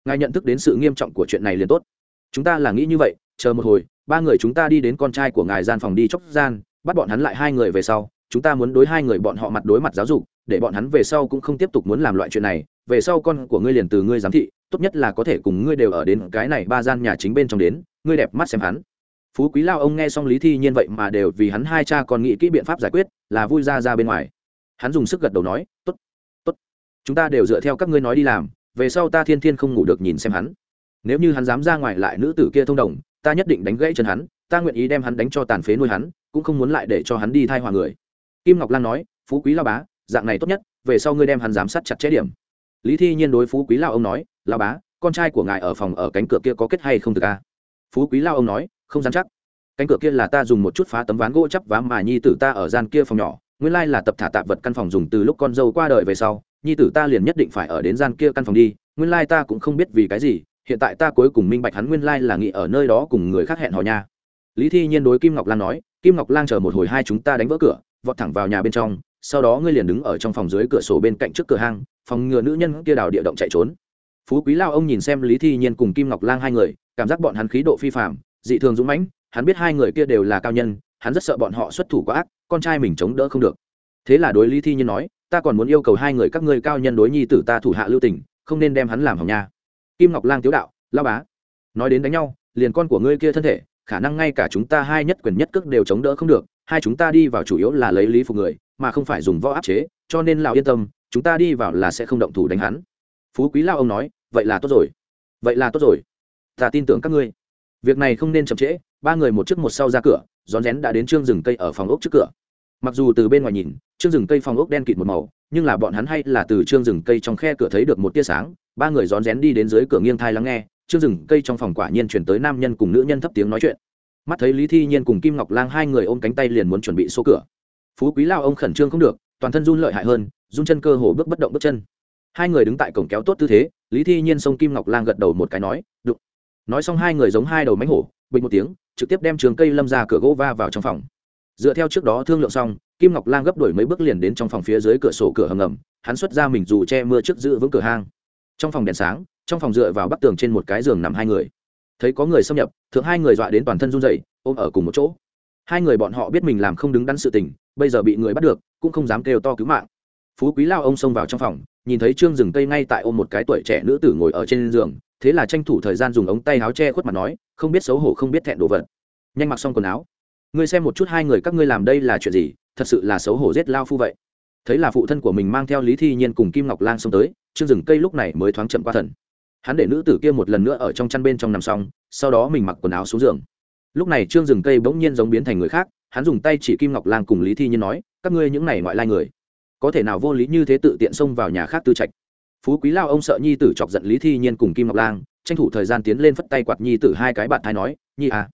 ngài nhận thức đến sự nghiêm trọng của chuyện này liền tốt. Chúng ta là nghĩ như vậy, chờ một hồi, ba người chúng ta đi đến con trai của ngài gian phòng đi chóc gian, bắt bọn hắn lại hai người về sau. Chúng ta muốn đối hai người bọn họ mặt đối mặt giáo dục, để bọn hắn về sau cũng không tiếp tục muốn làm loại chuyện này. Về sau con của ngươi liền từ ngươi giám thị, tốt nhất là có thể cùng ngươi đều ở đến cái này ba gian nhà chính bên trong đến, ngươi đẹp mắt xem hắn phú quý lao ông nghe xong lý thi nhiên vậy mà đều vì hắn hai cha còn nghĩ kỹ biện pháp giải quyết, là vui ra ra bên ngoài. Hắn dùng sức gật đầu nói, tốt tốt. Chúng ta đều dựa theo các ngươi nói đi làm, về sau ta thiên thiên không ngủ được nhìn xem hắn. Nếu như hắn dám ra ngoài lại nữ tử kia thông đồng, ta nhất định đánh gãy chân hắn, ta nguyện ý đem hắn đánh cho tàn phế nuôi hắn, cũng không muốn lại để cho hắn đi thai hòa người. Kim ngọc lan nói, phú quý lao bá, dạng này tốt nhất, về sau ngươi đem hắn giám sát chặt chẽ điểm. Lý thi nhiên đối phú quý lao ông nói, lao bá, con trai của ngài ở phòng ở cánh cửa kia có kết hay không được a phú quý lao ông nói không dám chắc. Cánh cửa kia là ta dùng một chút phá tấm ván gỗ chắp vá mà nhi tử ta ở gian kia phòng nhỏ, nguyên lai là tập thả tạp vật căn phòng dùng từ lúc con dâu qua đời về sau, nhi tử ta liền nhất định phải ở đến gian kia căn phòng đi, nguyên lai ta cũng không biết vì cái gì, hiện tại ta cuối cùng minh bạch hắn nguyên lai là nghĩ ở nơi đó cùng người khác hẹn hò nha. Lý thi nhiên đối kim ngọc lan nói, kim ngọc lan chờ một hồi hai chúng ta đánh vỡ cửa, vọt thẳng vào nhà bên trong, sau đó ngươi liền đứng ở trong phòng dưới cửa sổ bên cạnh trước cửa hang, phòng ngừa nữ nhân kia đào địa động chạy trốn. Phú quý lao ông nhìn xem lý thi nhiên cùng kim ngọc Lan hai người, cảm giác bọn hắn khí độ phi phạm dị thường dũng mãnh, hắn biết hai người kia đều là cao nhân, hắn rất sợ bọn họ xuất thủ quá ác, con trai mình chống đỡ không được. Thế là đối lý thi nhiên nói, ta còn muốn yêu cầu hai người các ngươi cao nhân đối nhi tử ta thủ hạ lưu tình, không nên đem hắn làm hỏng nha. Kim ngọc lang tiếu đạo lao bá, nói đến đánh nhau, liền con của ngươi kia thân thể, khả năng ngay cả chúng ta hai nhất quyền nhất cước đều chống đỡ không được, hai chúng ta đi vào chủ yếu là lấy lý phục người, mà không phải dùng võ áp chế, cho nên lão yên tâm, chúng ta đi vào là sẽ không động thủ đánh hắn. Phú quý lao ông nói, vậy là tốt rồi. Vậy là tốt rồi. Ta tin tưởng các ngươi việc này không nên chậm trễ, ba người một trước một sau ra cửa, rón rén đã đến trương rừng cây ở phòng ốc trước cửa. Mặc dù từ bên ngoài nhìn, trương rừng cây phòng ốc đen kịt một màu, nhưng là bọn hắn hay là từ trương rừng cây trong khe cửa thấy được một tia sáng, ba người rón rén đi đến dưới cửa nghiêng thai lắng nghe, trương rừng cây trong phòng quả nhiên chuyển tới nam nhân cùng nữ nhân thấp tiếng nói chuyện. Mắt thấy lý thi nhiên cùng kim ngọc lang hai người ôm cánh tay liền muốn chuẩn bị số cửa. Phú quý lao ông khẩn trương không được, toàn thân run lợi hại hơn, run chân cơ hồ bước bất động bước chân. Hai người đứng tại cổng kéo tốt tư thế, lý thi nhiên xông kim ngọc lang gật đầu một cái nói, đụng nói xong hai người giống hai đầu mánh hổ, bình một tiếng, trực tiếp đem trường cây lâm ra cửa gỗ va vào trong phòng. Dựa theo trước đó thương lượng xong, kim ngọc lang gấp đổi mấy bước liền đến trong phòng phía dưới cửa sổ cửa hầm ngầm, hắn xuất ra mình dù che mưa trước giữ vững cửa hang. Trong phòng đèn sáng, trong phòng dựa vào bắc tường trên một cái giường nằm hai người. Thấy có người xâm nhập, thượng hai người dọa đến toàn thân run dậy ôm ở cùng một chỗ. Hai người bọn họ biết mình làm không đứng đắn sự tình, bây giờ bị người bắt được, cũng không dám kêu to cứu mạng. Phú quý lao ông xông vào trong phòng, nhìn thấy trương rừng cây ngay tại ôm một cái tuổi trẻ nữ tử ngồi ở trên giường thế là tranh thủ thời gian dùng ống tay áo che khuất mặt nói, không biết xấu hổ, không biết thẹn đồ vật. Nhanh mặc xong quần áo. Ngươi xem một chút hai người các ngươi làm đây là chuyện gì, thật sự là xấu hổ giết lao phu vậy. Thấy là phụ thân của mình mang theo lý thi nhiên cùng kim ngọc lan xông tới, trương rừng cây lúc này mới thoáng chậm qua thần. Hắn để nữ tử kia một lần nữa ở trong chăn bên trong nằm xong, sau đó mình mặc quần áo xuống giường. Lúc này trương rừng cây bỗng nhiên giống biến thành người khác, hắn dùng tay chỉ kim ngọc lan cùng lý thi nhiên nói, các ngươi những này ngoại lai người, có thể nào vô lý như thế tự tiện xông vào nhà khác tư trạch? Phú quý lao ông sợ nhi tử chọc giận lý thi nhiên cùng kim ngọc lang, tranh thủ thời gian tiến lên phất tay quạt nhi tử hai cái bạn thai nói, nhi à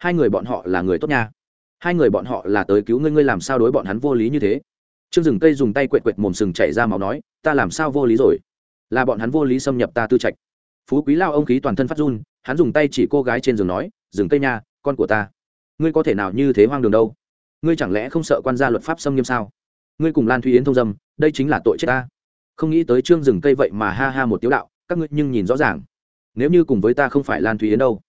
hai người bọn họ là người tốt nha. Hai người bọn họ là tới cứu ngươi ngươi làm sao đối bọn hắn vô lý như thế? Trương rừng cây dùng tay quệt quệt mồm sừng chảy ra máu nói, ta làm sao vô lý rồi? Là bọn hắn vô lý xâm nhập ta tư trạch. Phú quý lao ông khí toàn thân phát run, hắn dùng tay chỉ cô gái trên giường nói rừng cây nha, con của ta, ngươi có thể nào như thế hoang đường đâu? Ngươi chẳng lẽ không sợ quan gia luật pháp xâm nghiêm sao? Ngươi cùng lan thúy yến thông dâm, đây chính là tội chết ta không nghĩ tới trương rừng cây vậy mà ha ha một tiếu đạo, các ngươi nhưng nhìn rõ ràng. Nếu như cùng với ta không phải lan thúy yến đâu.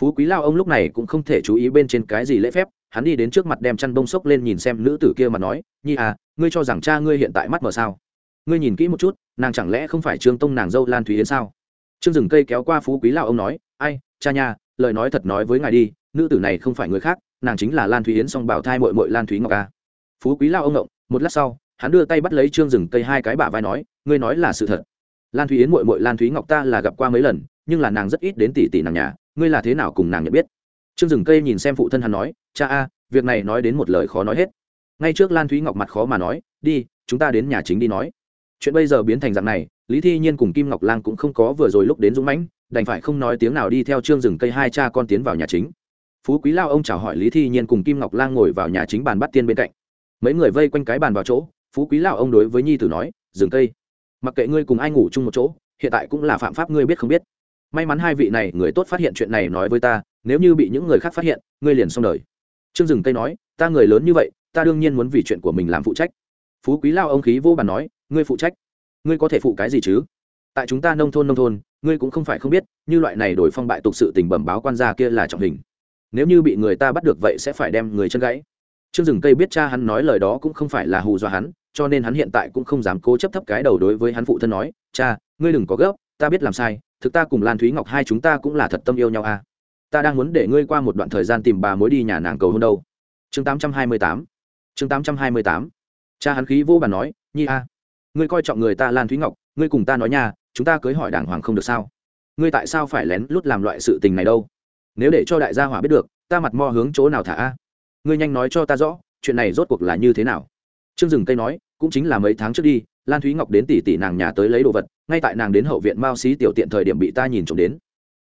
Phú quý lao ông lúc này cũng không thể chú ý bên trên cái gì lễ phép, hắn đi đến trước mặt đem chăn bông sốc lên nhìn xem nữ tử kia mà nói, nhi à ngươi cho rằng cha ngươi hiện tại mắt mở sao? Ngươi nhìn kỹ một chút, nàng chẳng lẽ không phải trương tông nàng dâu lan thúy yến sao? Trương rừng cây kéo qua phú quý lao ông nói, ai, cha nhà lời nói thật nói với ngài đi, nữ tử này không phải người khác, nàng chính là lan thúy yến song bảo thai mội mội lan thúy ngọc a phú quý lao ông ngộng, một lát sau, hắn đưa tay bắt lấy trương rừng cây hai cái bả vai nói ngươi nói là sự thật. Lan thúy yến mội mội lan thúy ngọc ta là gặp qua mấy lần, nhưng là nàng rất ít đến tỷ tỷ nàng nhà, ngươi là thế nào cùng nàng nhận biết? Trương rừng cây nhìn xem phụ thân hắn nói, cha a, việc này nói đến một lời khó nói hết. Ngay trước lan thúy ngọc mặt khó mà nói, đi, chúng ta đến nhà chính đi nói. Chuyện bây giờ biến thành dạng này, lý thi nhiên cùng kim ngọc lang cũng không có vừa rồi lúc đến dũng mãnh, đành phải không nói tiếng nào đi theo trương rừng cây hai cha con tiến vào nhà chính. Phú quý lao ông chào hỏi lý thi nhiên cùng kim ngọc lang ngồi vào nhà chính bàn bắt tiên bên cạnh. Mấy người vây quanh cái bàn vào chỗ, phú quý lao ông đối với nhi tử nói rừng cây mặc kệ ngươi cùng ai ngủ chung một chỗ, hiện tại cũng là phạm pháp ngươi biết không biết. May mắn hai vị này người tốt phát hiện chuyện này nói với ta, nếu như bị những người khác phát hiện, ngươi liền xong đời. Trương dừng cây nói, ta người lớn như vậy, ta đương nhiên muốn vì chuyện của mình làm phụ trách. Phú quý lao ông khí vô bàn nói, ngươi phụ trách? Ngươi có thể phụ cái gì chứ? Tại chúng ta nông thôn nông thôn, ngươi cũng không phải không biết, như loại này đổi phong bại tục sự tình bẩm báo quan gia kia là trọng hình. Nếu như bị người ta bắt được vậy sẽ phải đem người chân gãy. Trương rừng cây biết cha hắn nói lời đó cũng không phải là hù dọa hắn cho nên hắn hiện tại cũng không dám cố chấp thấp cái đầu đối với hắn phụ thân nói, cha, ngươi đừng có gấp, ta biết làm sai, thực ta cùng lan thúy ngọc hai chúng ta cũng là thật tâm yêu nhau à. Ta đang muốn để ngươi qua một đoạn thời gian tìm bà mối đi nhà nàng cầu hôn đâu. Chương tám trăm hai mươi tám. Chương tám trăm hai mươi tám. Cha hắn khí vô bàn nói, nhi a, ngươi coi trọng người ta lan thúy ngọc, ngươi cùng ta nói nha, chúng ta cưới hỏi đàng hoàng không được sao? Ngươi tại sao phải lén lút làm loại sự tình này đâu? Nếu để cho đại gia hỏa biết được, ta mặt mo hướng chỗ nào thả a? Ngươi nhanh nói cho ta rõ, chuyện này rốt cuộc là như thế nào? Trương dừng cây nói cũng chính là mấy tháng trước đi, lan thúy ngọc đến tỷ tỷ nàng nhà tới lấy đồ vật, ngay tại nàng đến hậu viện mao xí tiểu tiện thời điểm bị ta nhìn trộm đến.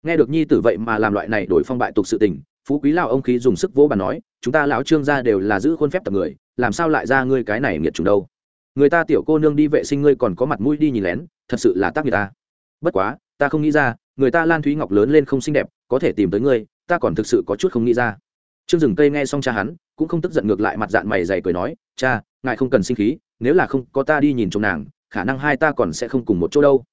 Nghe được nhi tử vậy mà làm loại này đổi phong bại tục sự tình, phú quý lao ông khí dùng sức vỗ bàn nói, chúng ta lão trương gia đều là giữ khuôn phép tập người, làm sao lại ra ngươi cái này nghiệt trùng đâu? Người ta tiểu cô nương đi vệ sinh ngươi còn có mặt mũi đi nhìn lén, thật sự là tác người ta. Bất quá, ta không nghĩ ra, người ta lan thúy ngọc lớn lên không xinh đẹp, có thể tìm tới ngươi, ta còn thực sự có chút không nghĩ ra. Trương rừng cây nghe xong cha hắn, cũng không tức giận ngược lại mặt dạng mày dày cười nói, cha, ngài không cần sinh khí nếu là không có ta đi nhìn chồng nàng, khả năng hai ta còn sẽ không cùng một chỗ đâu.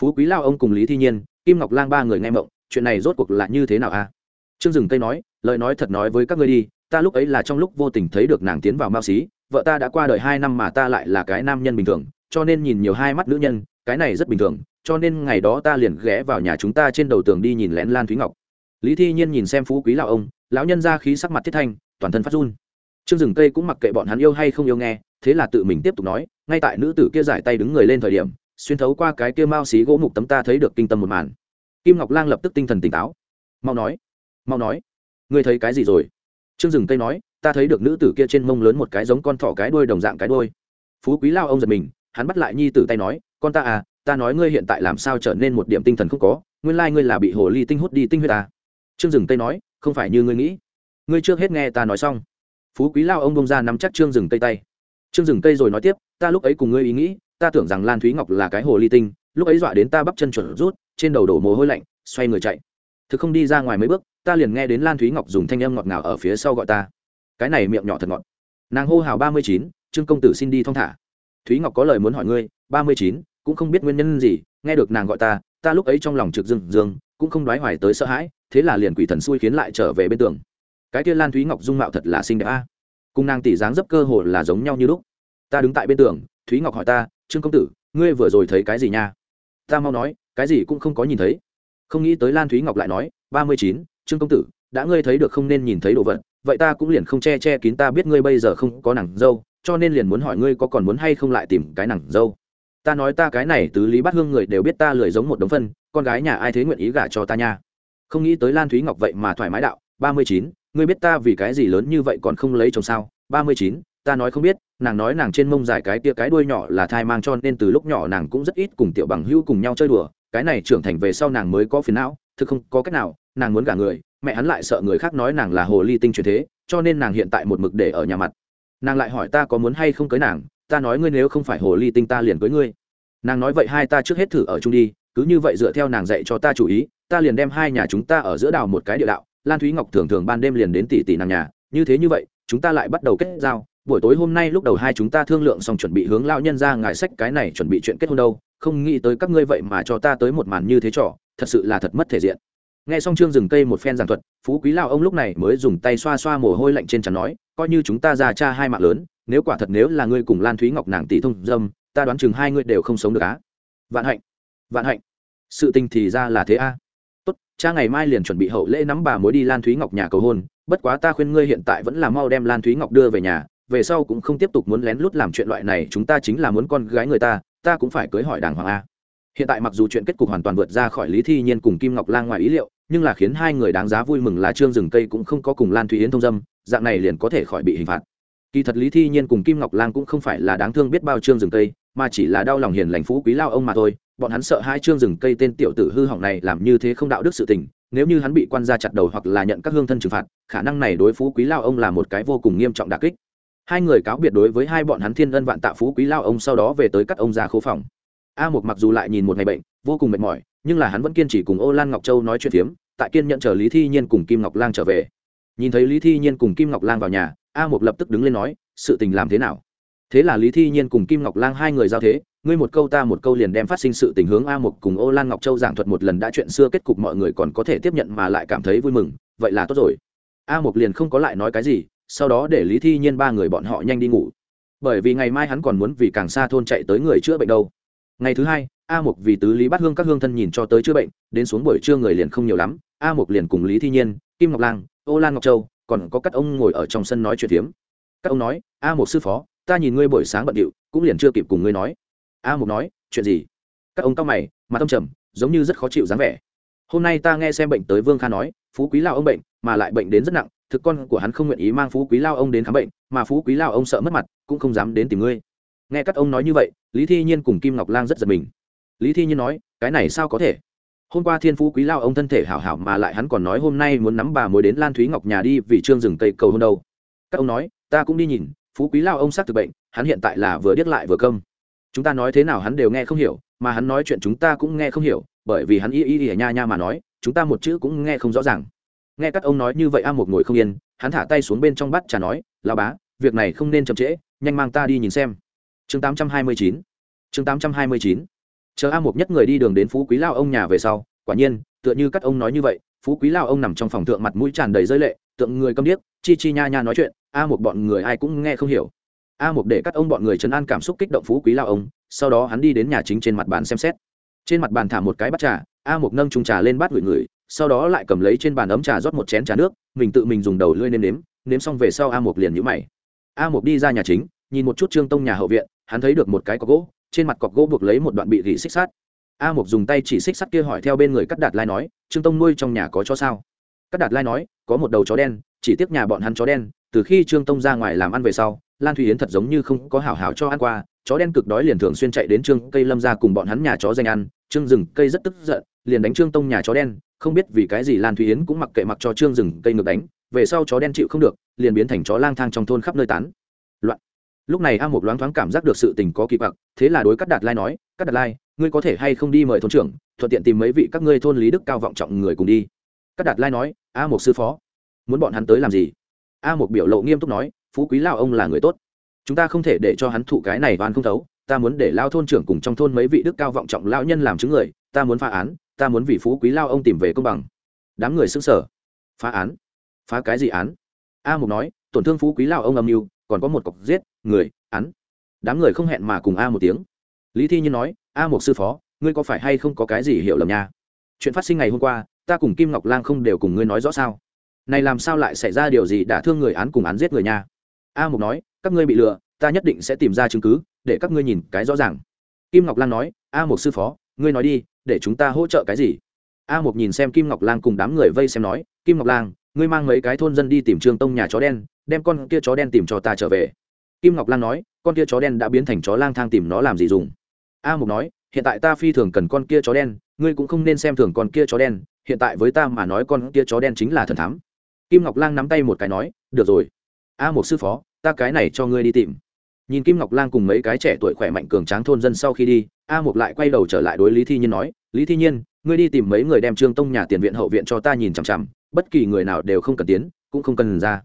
Phú quý lao ông cùng lý thi nhiên, kim ngọc lang ba người nghe mộng, chuyện này rốt cuộc là như thế nào a? À? trương Dừng cây nói, lời nói thật nói với các ngươi đi, ta lúc ấy là trong lúc vô tình thấy được nàng tiến vào mao xí, vợ ta đã qua đời hai năm mà ta lại là cái nam nhân bình thường, cho nên nhìn nhiều hai mắt nữ nhân, cái này rất bình thường, cho nên ngày đó ta liền ghé vào nhà chúng ta trên đầu tường đi nhìn lén lan thúy ngọc. Lý thi nhiên nhìn xem phú quý lão ông, lão nhân ra khí sắc mặt thiết thanh, toàn thân phát run. Trương rừng cây cũng mặc kệ bọn hắn yêu hay không yêu nghe thế là tự mình tiếp tục nói, ngay tại nữ tử kia giải tay đứng người lên thời điểm, xuyên thấu qua cái kia mao xí gỗ mục tấm ta thấy được kinh tâm một màn. Kim ngọc lang lập tức tinh thần tỉnh táo. Mau nói mau nói, ngươi thấy cái gì rồi? Trương dừng cây nói, ta thấy được nữ tử kia trên mông lớn một cái giống con thỏ cái đuôi đồng dạng cái đuôi. Phú quý lao ông giật mình, hắn bắt lại nhi tử tay nói, con ta à ta nói ngươi hiện tại làm sao trở nên một điểm tinh thần không có, nguyên lai ngươi là bị hồ ly tinh hút đi tinh huyết à. Trương dừng tây nói, không phải như ngươi nghĩ. Ngươi trước hết nghe ta nói xong. Phú quý lao ông bông ra nắm chắc trương dừng tây tay trương dừng cây rồi nói tiếp, ta lúc ấy cùng ngươi ý nghĩ, ta tưởng rằng lan thúy ngọc là cái hồ ly tinh, lúc ấy dọa đến ta bắp chân chuẩn rút, trên đầu đổ mồ hôi lạnh, xoay người chạy. Thực không đi ra ngoài mấy bước, ta liền nghe đến lan thúy ngọc dùng thanh âm ngọt ngào ở phía sau gọi ta. Cái này miệng nhỏ thật ngọt. Nàng hô hào ba mươi chín, trương công tử xin đi thong thả. Thúy ngọc có lời muốn hỏi ngươi, ba mươi chín, cũng không biết nguyên nhân gì, nghe được nàng gọi ta ta lúc ấy trong lòng trực dương dương, cũng không đoái hoài tới sợ hãi, thế là liền quỷ thần xui khiến lại trở về bên tường. Cái kia lan thúy ngọc dung mạo thật là xinh đẹp a cùng nàng tỷ dáng dấp cơ hồ là giống nhau như lúc. Ta đứng tại bên tường, thúy ngọc hỏi ta, trương công tử, ngươi vừa rồi thấy cái gì nha? Ta mau nói, cái gì cũng không có nhìn thấy. Không nghĩ tới lan thúy ngọc lại nói, ba mươi chín, trương công tử, đã ngươi thấy được không nên nhìn thấy đồ vật, vậy ta cũng liền không che che kín ta biết ngươi bây giờ không có nàng dâu, cho nên liền muốn hỏi ngươi có còn muốn hay không lại tìm cái nàng dâu. Ta nói ta cái này tứ lý bắt hương người đều biết ta lười giống một đống phân, con gái nhà ai thế nguyện ý gả cho ta nha? Không nghĩ tới lan thúy ngọc vậy mà thoải mái đạo, ba mươi chín ngươi biết ta vì cái gì lớn như vậy còn không lấy chồng sao? Ba mươi chín, ta nói không biết, nàng nói nàng trên mông dài cái tia cái đuôi nhỏ là thai mang cho nên từ lúc nhỏ nàng cũng rất ít cùng tiểu bằng hữu cùng nhau chơi đùa. Cái này trưởng thành về sau nàng mới có phiền não, thực không có cách nào, nàng muốn gả người, mẹ hắn lại sợ người khác nói nàng là hồ ly tinh truyền thế, cho nên nàng hiện tại một mực để ở nhà mặt. Nàng lại hỏi ta có muốn hay không cưới nàng, ta nói ngươi nếu không phải hồ ly tinh ta liền cưới ngươi. Nàng nói vậy hai ta trước hết thử ở chung đi, cứ như vậy dựa theo nàng dạy cho ta chủ ý, ta liền đem hai nhà chúng ta ở giữa đào một cái địa đạo lan thúy ngọc thường thường ban đêm liền đến tỷ tỷ nàng nhà, như thế như vậy, chúng ta lại bắt đầu kết giao. Buổi tối hôm nay lúc đầu hai chúng ta thương lượng xong chuẩn bị hướng lao nhân ra ngài sách cái này chuẩn bị chuyện kết hôn đâu, không nghĩ tới các ngươi vậy mà cho ta tới một màn như thế trò, thật sự là thật mất thể diện. Nghe xong trương dừng cây một phen giảng thuật, phú quý lao ông lúc này mới dùng tay xoa xoa mồ hôi lạnh trên trán nói, coi như chúng ta ra cha hai mạng lớn, nếu quả thật nếu là ngươi cùng lan thúy ngọc nàng tỷ thông dâm, ta đoán chừng hai ngươi đều không sống được á. Vạn hạnh vạn hạnh. Sự tình thì ra là thế a cha ngày mai liền chuẩn bị hậu lễ nắm bà mối đi lan thúy ngọc nhà cầu hôn, bất quá ta khuyên ngươi hiện tại vẫn là mau đem lan thúy ngọc đưa về nhà, về sau cũng không tiếp tục muốn lén lút làm chuyện loại này, chúng ta chính là muốn con gái người ta ta cũng phải cưới hỏi đàng hoàng a. Hiện tại mặc dù chuyện kết cục hoàn toàn vượt ra khỏi lý thi nhiên cùng kim ngọc lan ngoài ý liệu, nhưng là khiến hai người đáng giá vui mừng là trương rừng cây cũng không có cùng lan thúy yến thông dâm, dạng này liền có thể khỏi bị hình phạt. Kỳ thật lý thi nhiên cùng kim ngọc lan cũng không phải là đáng thương biết bao trương rừng cây, mà chỉ là đau lòng hiền lành phú quý lao ông mà thôi bọn hắn sợ hai trương rừng cây tên tiểu tử hư hỏng này làm như thế không đạo đức sự tình, nếu như hắn bị quan gia chặt đầu hoặc là nhận các hương thân trừng phạt, khả năng này đối phú quý lao ông là một cái vô cùng nghiêm trọng đà kích. Hai người cáo biệt đối với hai bọn hắn thiên ân vạn tạ phú quý lao ông sau đó về tới cắt ông ra khố phòng. A một mặc dù lại nhìn một ngày bệnh, vô cùng mệt mỏi, nhưng là hắn vẫn kiên trì cùng ô lan ngọc châu nói chuyện phiếm, tại kiên nhận chờ lý thi nhiên cùng kim ngọc lang trở về. Nhìn thấy lý thi nhiên cùng kim ngọc lang vào nhà, a một lập tức đứng lên nói, sự tình làm thế nào? Thế là lý thi nhiên cùng kim ngọc lang hai người giao thế ngươi một câu ta một câu liền đem phát sinh sự tình hướng a một cùng ô lan ngọc châu giảng thuật một lần đã chuyện xưa, kết cục mọi người còn có thể tiếp nhận mà lại cảm thấy vui mừng, vậy là tốt rồi. A một liền không có lại nói cái gì, sau đó để lý thi nhiên ba người bọn họ nhanh đi ngủ. Bởi vì ngày mai hắn còn muốn vì càng xa thôn chạy tới người chữa bệnh đâu. Ngày thứ hai, a mục vì tứ lý bắt hương các hương thân nhìn cho tới chữa bệnh, đến xuống buổi trưa người liền không nhiều lắm. A mục liền cùng lý thi nhiên, kim ngọc lang, ô lan ngọc châu, còn có các ông ngồi ở trong sân nói chuyện phiếm. Các ông nói, a Mục sư phó, ta nhìn ngươi buổi sáng bận điệu, cũng liền chưa kịp cùng ngươi nói a mục nói, chuyện gì? Các ông cao mày mà tâm trầm, giống như rất khó chịu dáng vẻ. Hôm nay ta nghe xem bệnh tới vương kha nói, phú quý lao ông bệnh, mà lại bệnh đến rất nặng, thực con của hắn không nguyện ý mang phú quý lao ông đến khám bệnh, mà phú quý lao ông sợ mất mặt, cũng không dám đến tìm ngươi. Nghe các ông nói như vậy, lý thi nhiên cùng kim ngọc lang rất giật mình. Lý thi nhiên nói, cái này sao có thể? Hôm qua thiên phú quý lao ông thân thể hảo hảo mà lại hắn còn nói hôm nay muốn nắm bà mối đến lan thúy ngọc nhà đi vì trương rừng cây cầu hôn đâu. Các ông nói, ta cũng đi nhìn, phú quý lao ông xác thực bệnh, hắn hiện tại là vừa điếc lại vừa công chúng ta nói thế nào hắn đều nghe không hiểu, mà hắn nói chuyện chúng ta cũng nghe không hiểu, bởi vì hắn y y y nha nha mà nói, chúng ta một chữ cũng nghe không rõ ràng. Nghe các ông nói như vậy a một ngồi không yên, hắn thả tay xuống bên trong bát trà nói lao bá, việc này không nên chậm trễ, nhanh mang ta đi nhìn xem. Chương tám trăm hai mươi chín. Chương tám trăm hai mươi chín. Chờ a một nhất người đi đường đến phú quý lao ông nhà về sau, quả nhiên, tựa như các ông nói như vậy, phú quý lao ông nằm trong phòng tượng mặt mũi tràn đầy rơi lệ, tượng người câm điếc, chi chi nha nha nói chuyện, a một bọn người ai cũng nghe không hiểu a một để các ông bọn người chấn an cảm xúc kích động phú quý lao ông, sau đó hắn đi đến nhà chính trên mặt bàn xem xét. Trên mặt bàn thả một cái bát trà, a một nâng trung trà lên bát gửi người, sau đó lại cầm lấy trên bàn ấm trà rót một chén trà nước, mình tự mình dùng đầu lưỡi nêm nếm nếm xong về sau a một liền nhũ mày. A một đi ra nhà chính, nhìn một chút trương tông nhà hậu viện, hắn thấy được một cái cọc gỗ, trên mặt cọc gỗ buộc lấy một đoạn bị gỉ xích sắt. A một dùng tay chỉ xích sắt kia hỏi theo bên người cắt đạt lai nói, trương tông nuôi trong nhà có chó sao? Cắt đạt lai nói, có một đầu chó đen, chỉ tiếc nhà bọn hắn chó đen, từ khi trương tông ra ngoài làm ăn về sau lan thùy yến thật giống như không có hảo hảo cho ăn qua, chó đen cực đói liền thường xuyên chạy đến trương cây lâm ra cùng bọn hắn nhà chó danh ăn, trương rừng cây rất tức giận, liền đánh trương tông nhà chó đen, không biết vì cái gì lan thùy yến cũng mặc kệ mặc cho trương rừng cây ngược đánh, về sau chó đen chịu không được, liền biến thành chó lang thang trong thôn khắp nơi tán. Loạn. Lúc này a một loáng thoáng cảm giác được sự tình có kỳ bạc thế là đối cắt đạt lai nói cắt đạt lai, ngươi có thể hay không đi mời thôn trưởng, thuận tiện tìm mấy vị các ngươi thôn lý đức cao vọng trọng người cùng đi. Cắt đạt lai nói, a một sư phó, muốn bọn hắn tới làm gì? A một biểu lộ nghiêm túc nói phú quý lao ông là người tốt. Chúng ta không thể để cho hắn thụ cái này oan không thấu. Ta muốn để lao thôn trưởng cùng trong thôn mấy vị đức cao vọng trọng lao nhân làm chứng người. Ta muốn phá án. Ta muốn vì phú quý lao ông tìm về công bằng. Đám người xứng sở phá án? Phá cái gì án? A mục nói, tổn thương phú quý lao ông âm mưu, còn có một cọc giết, người, án. Đám người không hẹn mà cùng a một tiếng. Lý thi nhiên nói, a Mục sư phó, ngươi có phải hay không có cái gì hiểu lầm nha? Chuyện phát sinh ngày hôm qua, ta cùng kim ngọc lang không đều cùng ngươi nói rõ sao? Này làm sao lại xảy ra điều gì đã thương người án cùng án giết người nha? A mục nói, các ngươi bị lừa, ta nhất định sẽ tìm ra chứng cứ, để các ngươi nhìn cái rõ ràng. Kim ngọc lan nói, a mục sư phó, ngươi nói đi, để chúng ta hỗ trợ cái gì? A mục nhìn xem kim ngọc lang cùng đám người vây xem nói, kim ngọc lang, ngươi mang mấy cái thôn dân đi tìm trương tông nhà chó đen, đem con kia chó đen tìm cho ta trở về. Kim ngọc lan nói, con kia chó đen đã biến thành chó lang thang tìm nó làm gì dùng? A mục nói, hiện tại ta phi thường cần con kia chó đen, ngươi cũng không nên xem thường con kia chó đen, hiện tại với ta mà nói con kia chó đen chính là thần thám. Kim ngọc lang nắm tay một cái nói, được rồi a một sư phó, ta cái này cho ngươi đi tìm. Nhìn kim ngọc lang cùng mấy cái trẻ tuổi khỏe mạnh cường tráng thôn dân sau khi đi, a một lại quay đầu trở lại đối lý thi nhiên nói, lý thi nhiên, ngươi đi tìm mấy người đem trương tông nhà tiền viện hậu viện cho ta nhìn chằm chằm, bất kỳ người nào đều không cần tiến, cũng không cần ra.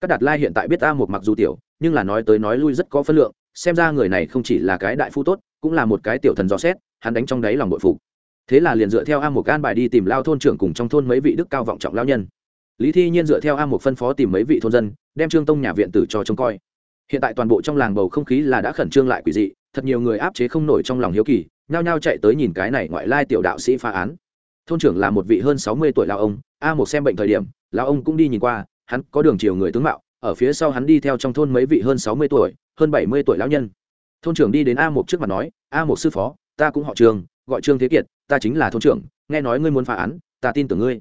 Các đạt lai hiện tại biết a một mặc dù tiểu, nhưng là nói tới nói lui rất có phân lượng, xem ra người này không chỉ là cái đại phu tốt, cũng là một cái tiểu thần dò xét, hắn đánh trong đáy lòng bội phục. Thế là liền dựa theo a một can bài đi tìm lao thôn trưởng cùng trong thôn mấy vị đức cao vọng trọng lao nhân lý thi nhiên dựa theo a một phân phó tìm mấy vị thôn dân, đem trương tông nhà viện tử cho trông coi. Hiện tại toàn bộ trong làng bầu không khí là đã khẩn trương lại quỷ dị, thật nhiều người áp chế không nổi trong lòng hiếu kỳ, nhao nhao chạy tới nhìn cái này ngoại lai tiểu đạo sĩ phá án. Thôn trưởng là một vị hơn sáu mươi tuổi lao ông, a một xem bệnh thời điểm lao ông cũng đi nhìn qua, hắn có đường chiều người tướng mạo, ở phía sau hắn đi theo trong thôn mấy vị hơn sáu mươi tuổi, hơn bảy mươi tuổi lão nhân. Thôn trưởng đi đến a một trước mặt nói, a một sư phó, ta cũng họ trường gọi trương thế kiệt, ta chính là thôn trưởng, nghe nói ngươi muốn phá án, ta tin tưởng ngươi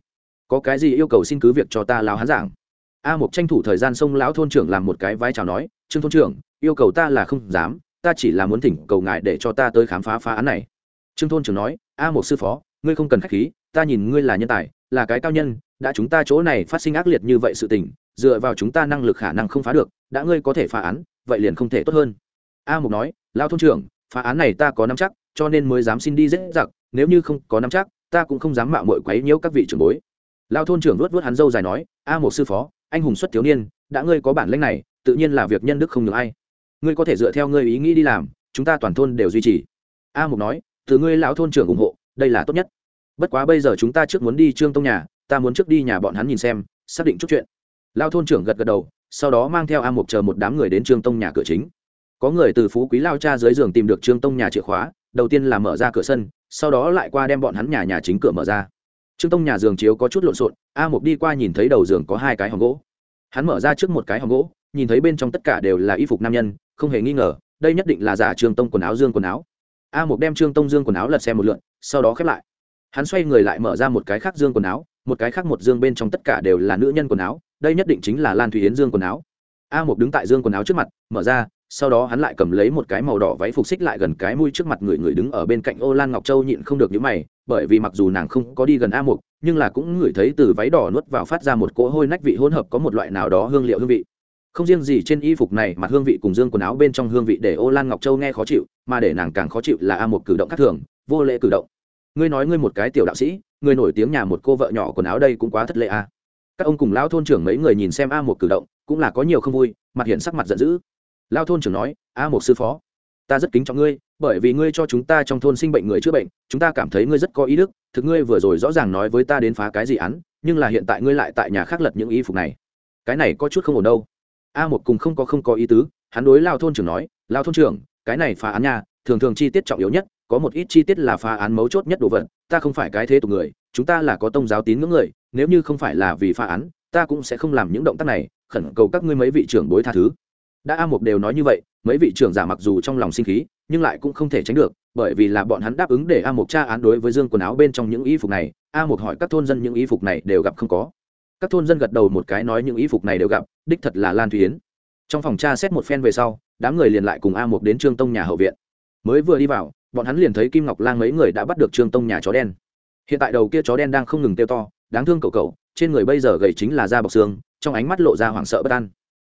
có cái gì yêu cầu xin cứ việc cho ta lão hắn giảng. A mục tranh thủ thời gian xông lão thôn trưởng làm một cái vai chào nói, trương thôn trưởng, yêu cầu ta là không dám, ta chỉ là muốn thỉnh cầu ngài để cho ta tới khám phá phá án này. Trương thôn trưởng nói, a mục sư phó, ngươi không cần k h á c h khí, ta nhìn ngươi là nhân tài, là cái cao nhân, đã chúng ta chỗ này phát sinh ác liệt như vậy sự tình, dựa vào chúng ta năng lực khả năng không phá được, đã ngươi có thể phá án, vậy liền không thể tốt hơn. A mục nói lao thôn trưởng, phá án này ta có nắm chắc, cho nên mới dám xin đi dễ dặc nếu như không có nắm chắc, ta cũng không dám mạo mội quấy nhiễu các vị trưởng bối lao thôn trưởng luốt vớt hắn dâu dài nói, a một sư phó, anh hùng xuất thiếu niên, đã ngươi có bản lĩnh này, tự nhiên là việc nhân đức không được ai. Ngươi có thể dựa theo ngươi ý nghĩ đi làm, chúng ta toàn thôn đều duy trì. A mục nói, từ ngươi lão thôn trưởng ủng hộ, đây là tốt nhất. Bất quá bây giờ chúng ta trước muốn đi trương tông nhà, ta muốn trước đi nhà bọn hắn nhìn xem, xác định chút chuyện. Lao thôn trưởng gật gật đầu, sau đó mang theo a mục chờ một đám người đến trương tông nhà cửa chính. Có người từ phú quý lao cha dưới giường tìm được trương tông nhà chìa khóa, đầu tiên là mở ra cửa sân, sau đó lại qua đem bọn hắn nhà nhà chính cửa mở ra trương tông nhà giường chiếu có chút lộn xộn, a mục đi qua nhìn thấy đầu giường có hai cái hòm gỗ. Hắn mở ra trước một cái hòm gỗ, nhìn thấy bên trong tất cả đều là y phục nam nhân, không hề nghi ngờ, đây nhất định là giả trương tông quần áo dương quần áo. A mục đem trương tông dương quần áo lật xem một lượn, sau đó khép lại. Hắn xoay người lại mở ra một cái khác dương quần áo, một cái khác một dương bên trong tất cả đều là nữ nhân quần áo, đây nhất định chính là lan thủy yến dương quần áo. A một đứng tại dương quần áo trước mặt, mở ra sau đó hắn lại cầm lấy một cái màu đỏ váy phục xích lại gần cái mũi trước mặt người người đứng ở bên cạnh ô lan ngọc châu nhịn không được những mày bởi vì mặc dù nàng không có đi gần a Mục, nhưng là cũng ngửi thấy từ váy đỏ nuốt vào phát ra một cỗ hôi nách vị hỗn hợp có một loại nào đó hương liệu hương vị. Không riêng gì trên y phục này mà hương vị cùng dương quần áo bên trong hương vị để ô lan ngọc châu nghe khó chịu mà để nàng càng khó chịu là a một cử động khác thường vô lễ cử động. Ngươi nói ngươi một cái tiểu đạo sĩ người nổi tiếng nhà một cô vợ nhỏ quần áo đây cũng quá thất lệ a à. các ông cùng lão thôn trưởng mấy người nhìn xem a một cử động cũng là có nhiều không vui mặt hiện sắc mặt giận dữ lao thôn trưởng nói, a một sư phó, ta rất kính trọng ngươi, bởi vì ngươi cho chúng ta trong thôn sinh bệnh người chữa bệnh, chúng ta cảm thấy ngươi rất có ý đức, thực ngươi vừa rồi rõ ràng nói với ta đến phá cái gì án, nhưng là hiện tại ngươi lại tại nhà khác lật những y phục này. Cái này có chút không ổn đâu. A một cùng không có không có ý tứ, hắn đối lao thôn trưởng nói, lao thôn trưởng, cái này phá án nha, thường thường chi tiết trọng yếu nhất, có một ít chi tiết là phá án mấu chốt nhất đồ vật, ta không phải cái thế tục người, chúng ta là có tông giáo tín ngưỡng người, nếu như không phải là vì phá án, ta cũng sẽ không làm những động tác này, khẩn cầu các ngươi mấy vị trưởng bối tha thứ đã a Mục đều nói như vậy, mấy vị trưởng giả mặc dù trong lòng sinh khí, nhưng lại cũng không thể tránh được, bởi vì là bọn hắn đáp ứng để a Mục tra án đối với dương quần áo bên trong những y phục này, a Mục hỏi các thôn dân những y phục này đều gặp không có. Các thôn dân gật đầu một cái nói những y phục này đều gặp, đích thật là lan thúy yến. Trong phòng tra xét một phen về sau, đám người liền lại cùng a Mục đến trương tông nhà hậu viện. Mới vừa đi vào, bọn hắn liền thấy kim ngọc lang mấy người đã bắt được trương tông nhà chó đen. Hiện tại đầu kia chó đen đang không ngừng tiêu to, đáng thương cậu cậu, trên người bây giờ gầy chính là da bọc xương, trong ánh mắt lộ ra hoảng sợ bất an.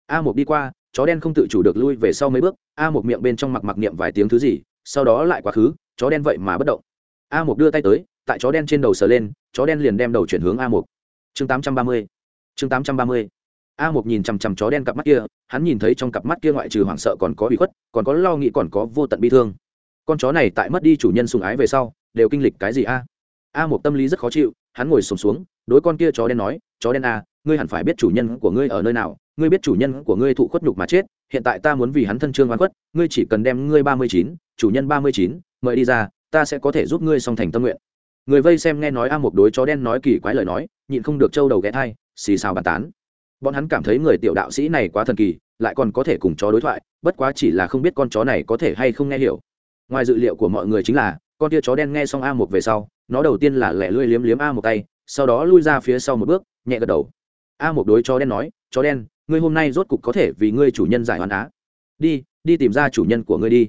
A Mục đi qua chó đen không tự chủ được lui về sau mấy bước a một miệng bên trong mặc mặc niệm vài tiếng thứ gì sau đó lại quá khứ chó đen vậy mà bất động. A một đưa tay tới tại chó đen trên đầu sờ lên chó đen liền đem đầu chuyển hướng a một chương tám trăm ba mươi chương tám trăm ba mươi. A một nhìn chằm chằm chó đen cặp mắt kia hắn nhìn thấy trong cặp mắt kia ngoại trừ hoảng sợ còn có bị khuất còn có lo nghĩ còn có vô tận bi thương. Con chó này tại mất đi chủ nhân sùng ái về sau đều kinh lịch cái gì a? A một tâm lý rất khó chịu hắn ngồi sùng xuống, xuống đối con kia chó đen nói chó đen a ngươi hẳn phải biết chủ nhân của ngươi ở nơi nào, ngươi biết chủ nhân của ngươi thụ khuất nhục mà chết, hiện tại ta muốn vì hắn thân trương oan khuất, ngươi chỉ cần đem ngươi ba mươi chín, chủ nhân ba mươi chín, mời đi ra, ta sẽ có thể giúp ngươi song thành tâm nguyện. Người vây xem nghe nói a một đối chó đen nói kỳ quái lời nói, nhịn không được trâu đầu ghé thai, xì xào bàn tán. Bọn hắn cảm thấy người tiểu đạo sĩ này quá thần kỳ, lại còn có thể cùng chó đối thoại, bất quá chỉ là không biết con chó này có thể hay không nghe hiểu. Ngoài dự liệu của mọi người chính là, con tia chó đen nghe xong a một về sau, nó đầu tiên là lẻ lươi liếm liếm a một tay, sau đó lui ra phía sau một bước, nhẹ gật đầu a một đối chó đen nói, chó đen, ngươi hôm nay rốt cục có thể vì ngươi chủ nhân giải hoàn á. Đi đi tìm ra chủ nhân của ngươi đi.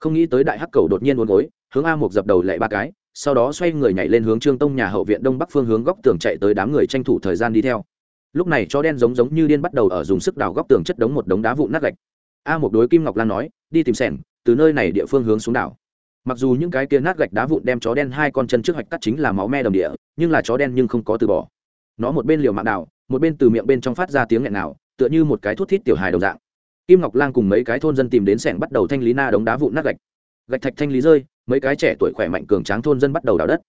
Không nghĩ tới đại hắc cầu đột nhiên uốn gối, hướng a một dập đầu lệ ba cái, sau đó xoay người nhảy lên hướng trương tông nhà hậu viện đông bắc phương hướng góc tường chạy tới đám người tranh thủ thời gian đi theo. Lúc này chó đen giống giống như điên bắt đầu ở dùng sức đào góc tường chất đống một đống đá vụn nát gạch. A một đối kim ngọc lan nói, đi tìm sẻng, từ nơi này địa phương hướng xuống đảo. Mặc dù những cái kia nát gạch đá vụn đem chó đen hai con chân trước hoạch cắt chính là máu me đầm địa, nhưng là chó đen nhưng không có từ bỏ. Nó một bên liều mạng đào một bên từ miệng bên trong phát ra tiếng nghẹn nào, tựa như một cái thuốc thít tiểu hài đồng dạng. Kim ngọc lang cùng mấy cái thôn dân tìm đến sẻng bắt đầu thanh lý na đống đá vụn nát gạch. Gạch thạch thanh lý rơi, mấy cái trẻ tuổi khỏe mạnh cường tráng thôn dân bắt đầu đào đất.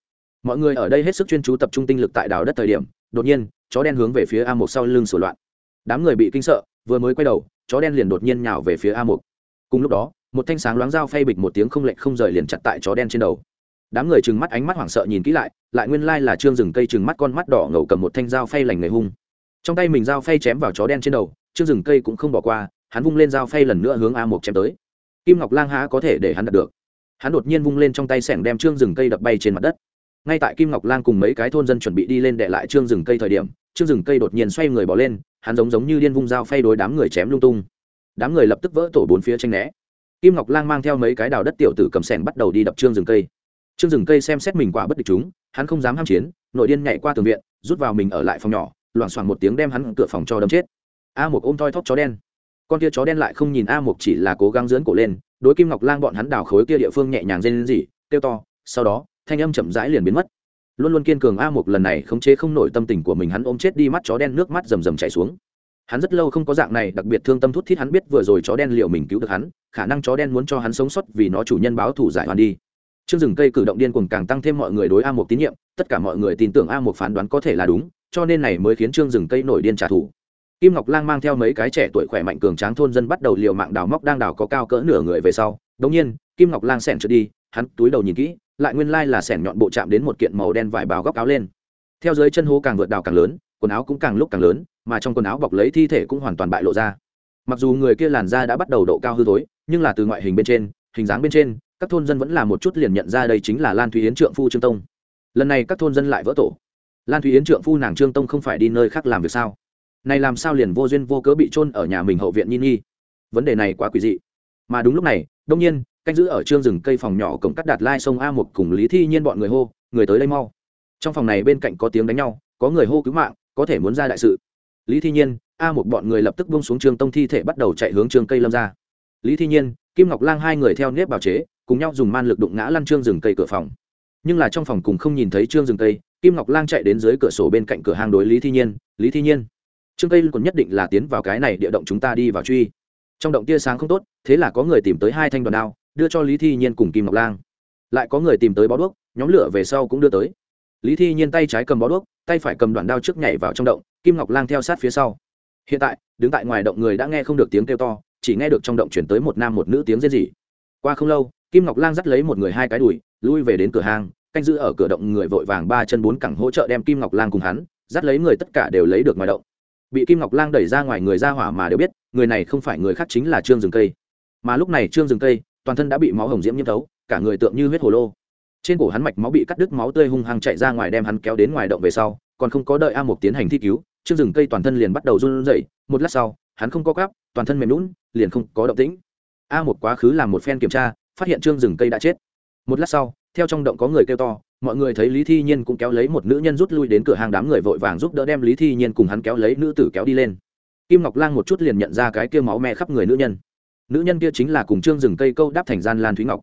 Mọi người ở đây hết sức chuyên chú tập trung tinh lực tại đào đất thời điểm, đột nhiên, chó đen hướng về phía a một sau lưng sửa loạn. Đám người bị kinh sợ, vừa mới quay đầu, chó đen liền đột nhiên nhào về phía a một cùng lúc đó, một thanh sáng loáng dao phay bịch một tiếng không lệnh không rời liền chặt tại chó đen trên đầu. Đám người trừng mắt ánh mắt hoảng sợ nhìn kỹ lại lại nguyên lai là trương rừng cây trừng mắt con mắt đỏ ngầu cầm một thanh dao phay lành người hung trong tay mình dao phay chém vào chó đen trên đầu trương rừng cây cũng không bỏ qua, hắn vung lên dao phay lần nữa hướng a một chém tới. Kim ngọc lang há có thể để hắn đạt được? Hắn đột nhiên vung lên trong tay sẻng đem trương rừng cây đập bay trên mặt đất. Ngay tại kim ngọc lang cùng mấy cái thôn dân chuẩn bị đi lên để lại trương rừng cây thời điểm, trương rừng cây đột nhiên xoay người bỏ lên, hắn giống giống như điên vung dao phay đối đám người chém lung tung. Đám người lập tức vỡ tổ bốn phía tranh né. Kim ngọc lang mang theo mấy cái đào đất tiểu tử cầm sẻng bắt đầu đi đập trương rừng cây. Trương rừng cây xem xét mình quả bất địch chúng, hắn không dám ham chiến, nội điên nhảy qua tường viện, rút vào mình ở lại phòng nhỏ loảng xoảng một tiếng đem hắn cửa phòng cho đâm chết. A một ôm thoi thóp chó đen. Con kia chó đen lại không nhìn a một chỉ là cố gắng giỡn cổ lên, đối kim ngọc lang bọn hắn đào khối kia địa phương nhẹ nhàng rên rỉ, kêu to, sau đó, thanh âm chậm rãi liền biến mất. Luôn luôn kiên cường a một lần này khống chế không nổi tâm tình của mình, hắn ôm chết đi mắt chó đen, nước mắt rầm rầm chảy xuống. Hắn rất lâu không có dạng này, đặc biệt thương tâm thút thít, hắn biết vừa rồi chó đen liệu mình cứu được hắn, khả năng chó đen muốn cho hắn sống sót vì nó chủ nhân báo thủ giải hoàn đi. Chương rừng cây cử động điên cuồng càng tăng thêm mọi người đối a một tín nhiệm, tất cả mọi người tin tưởng a một phán đoán có thể là đúng cho nên này mới khiến trương rừng cây nổi điên trả thù. Kim ngọc lang mang theo mấy cái trẻ tuổi khỏe mạnh cường tráng thôn dân bắt đầu liều mạng đào móc đang đào có cao cỡ nửa người về sau. Đống nhiên, kim ngọc lang xẻn trượt đi, hắn túi đầu nhìn kỹ, lại nguyên lai là xẻn nhọn bộ chạm đến một kiện màu đen vải bào góc áo lên. Theo dưới chân hố càng vượt đào càng lớn, quần áo cũng càng lúc càng lớn, mà trong quần áo bọc lấy thi thể cũng hoàn toàn bại lộ ra. Mặc dù người kia làn da đã bắt đầu độ cao hư tối nhưng là từ ngoại hình bên trên, hình dáng bên trên, các thôn dân vẫn là một chút liền nhận ra đây chính là lan thúy yến trượng phu trương tông. Lần này các thôn dân lại vỡ tổ lan thúy yến trượng phu nàng trương tông không phải đi nơi khác làm việc sao? Này làm sao liền vô duyên vô cớ bị trôn ở nhà mình hậu viện nhi nhi? Vấn đề này quá quỷ dị. Mà đúng lúc này, đông nhiên, canh giữ ở trương rừng cây phòng nhỏ cổng cắt đạt lai sông a một cùng lý thi nhiên bọn người hô, người tới đây mau. Trong phòng này bên cạnh có tiếng đánh nhau, có người hô cứu mạng, có thể muốn ra đại sự. Lý thi nhiên, a một bọn người lập tức bung xuống trương tông thi thể bắt đầu chạy hướng trương cây lâm ra. Lý thi nhiên, kim ngọc lang hai người theo nếp bào chế, cùng nhau dùng man lực đụng ngã lăn trương rừng cây cửa phòng. Nhưng là trong phòng cùng không nhìn thấy trương rừng cây kim ngọc lang chạy đến dưới cửa sổ bên cạnh cửa hàng đối lý thi nhiên, lý thi nhiên, trương cây còn nhất định là tiến vào cái này địa động chúng ta đi vào truy. Trong động tia sáng không tốt, thế là có người tìm tới hai thanh đoàn đao, đưa cho lý thi nhiên cùng kim ngọc lang. Lại có người tìm tới bó đuốc, nhóm lửa về sau cũng đưa tới. Lý thi nhiên tay trái cầm bó đuốc, tay phải cầm đoạn đao trước nhảy vào trong động, kim ngọc lang theo sát phía sau. Hiện tại, đứng tại ngoài động người đã nghe không được tiếng kêu to, chỉ nghe được trong động chuyển tới một nam một nữ tiếng rên rỉ. Qua không lâu, kim ngọc lang dắt lấy một người hai cái đùi, lui về đến cửa hàng canh giữ ở cửa động người vội vàng ba chân bốn cẳng hỗ trợ đem kim ngọc lang cùng hắn, dắt lấy người tất cả đều lấy được ngoài động. Bị kim ngọc lang đẩy ra ngoài người ra hỏa mà đều biết, người này không phải người khác chính là trương rừng cây. Mà lúc này trương rừng cây, toàn thân đã bị máu hồng diễm nhiễm thấu, cả người tượng như huyết hồ lô. Trên cổ hắn mạch máu bị cắt đứt, máu tươi hung hăng chạy ra ngoài đem hắn kéo đến ngoài động về sau, còn không có đợi a một tiến hành thi cứu, trương rừng cây toàn thân liền bắt đầu run rẩy, một lát sau, hắn không có cắp toàn thân mềm lún liền không có động tĩnh. A một quá khứ làm một phen kiểm tra, phát hiện trương rừng cây đã chết. Một lát sau theo trong động có người kêu to, mọi người thấy lý thi nhiên cũng kéo lấy một nữ nhân rút lui đến cửa hàng đám người vội vàng giúp đỡ đem lý thi nhiên cùng hắn kéo lấy nữ tử kéo đi lên. Kim ngọc lang một chút liền nhận ra cái kia máu me khắp người nữ nhân. Nữ nhân kia chính là cùng trương rừng cây câu đáp thành gian lan thúy ngọc.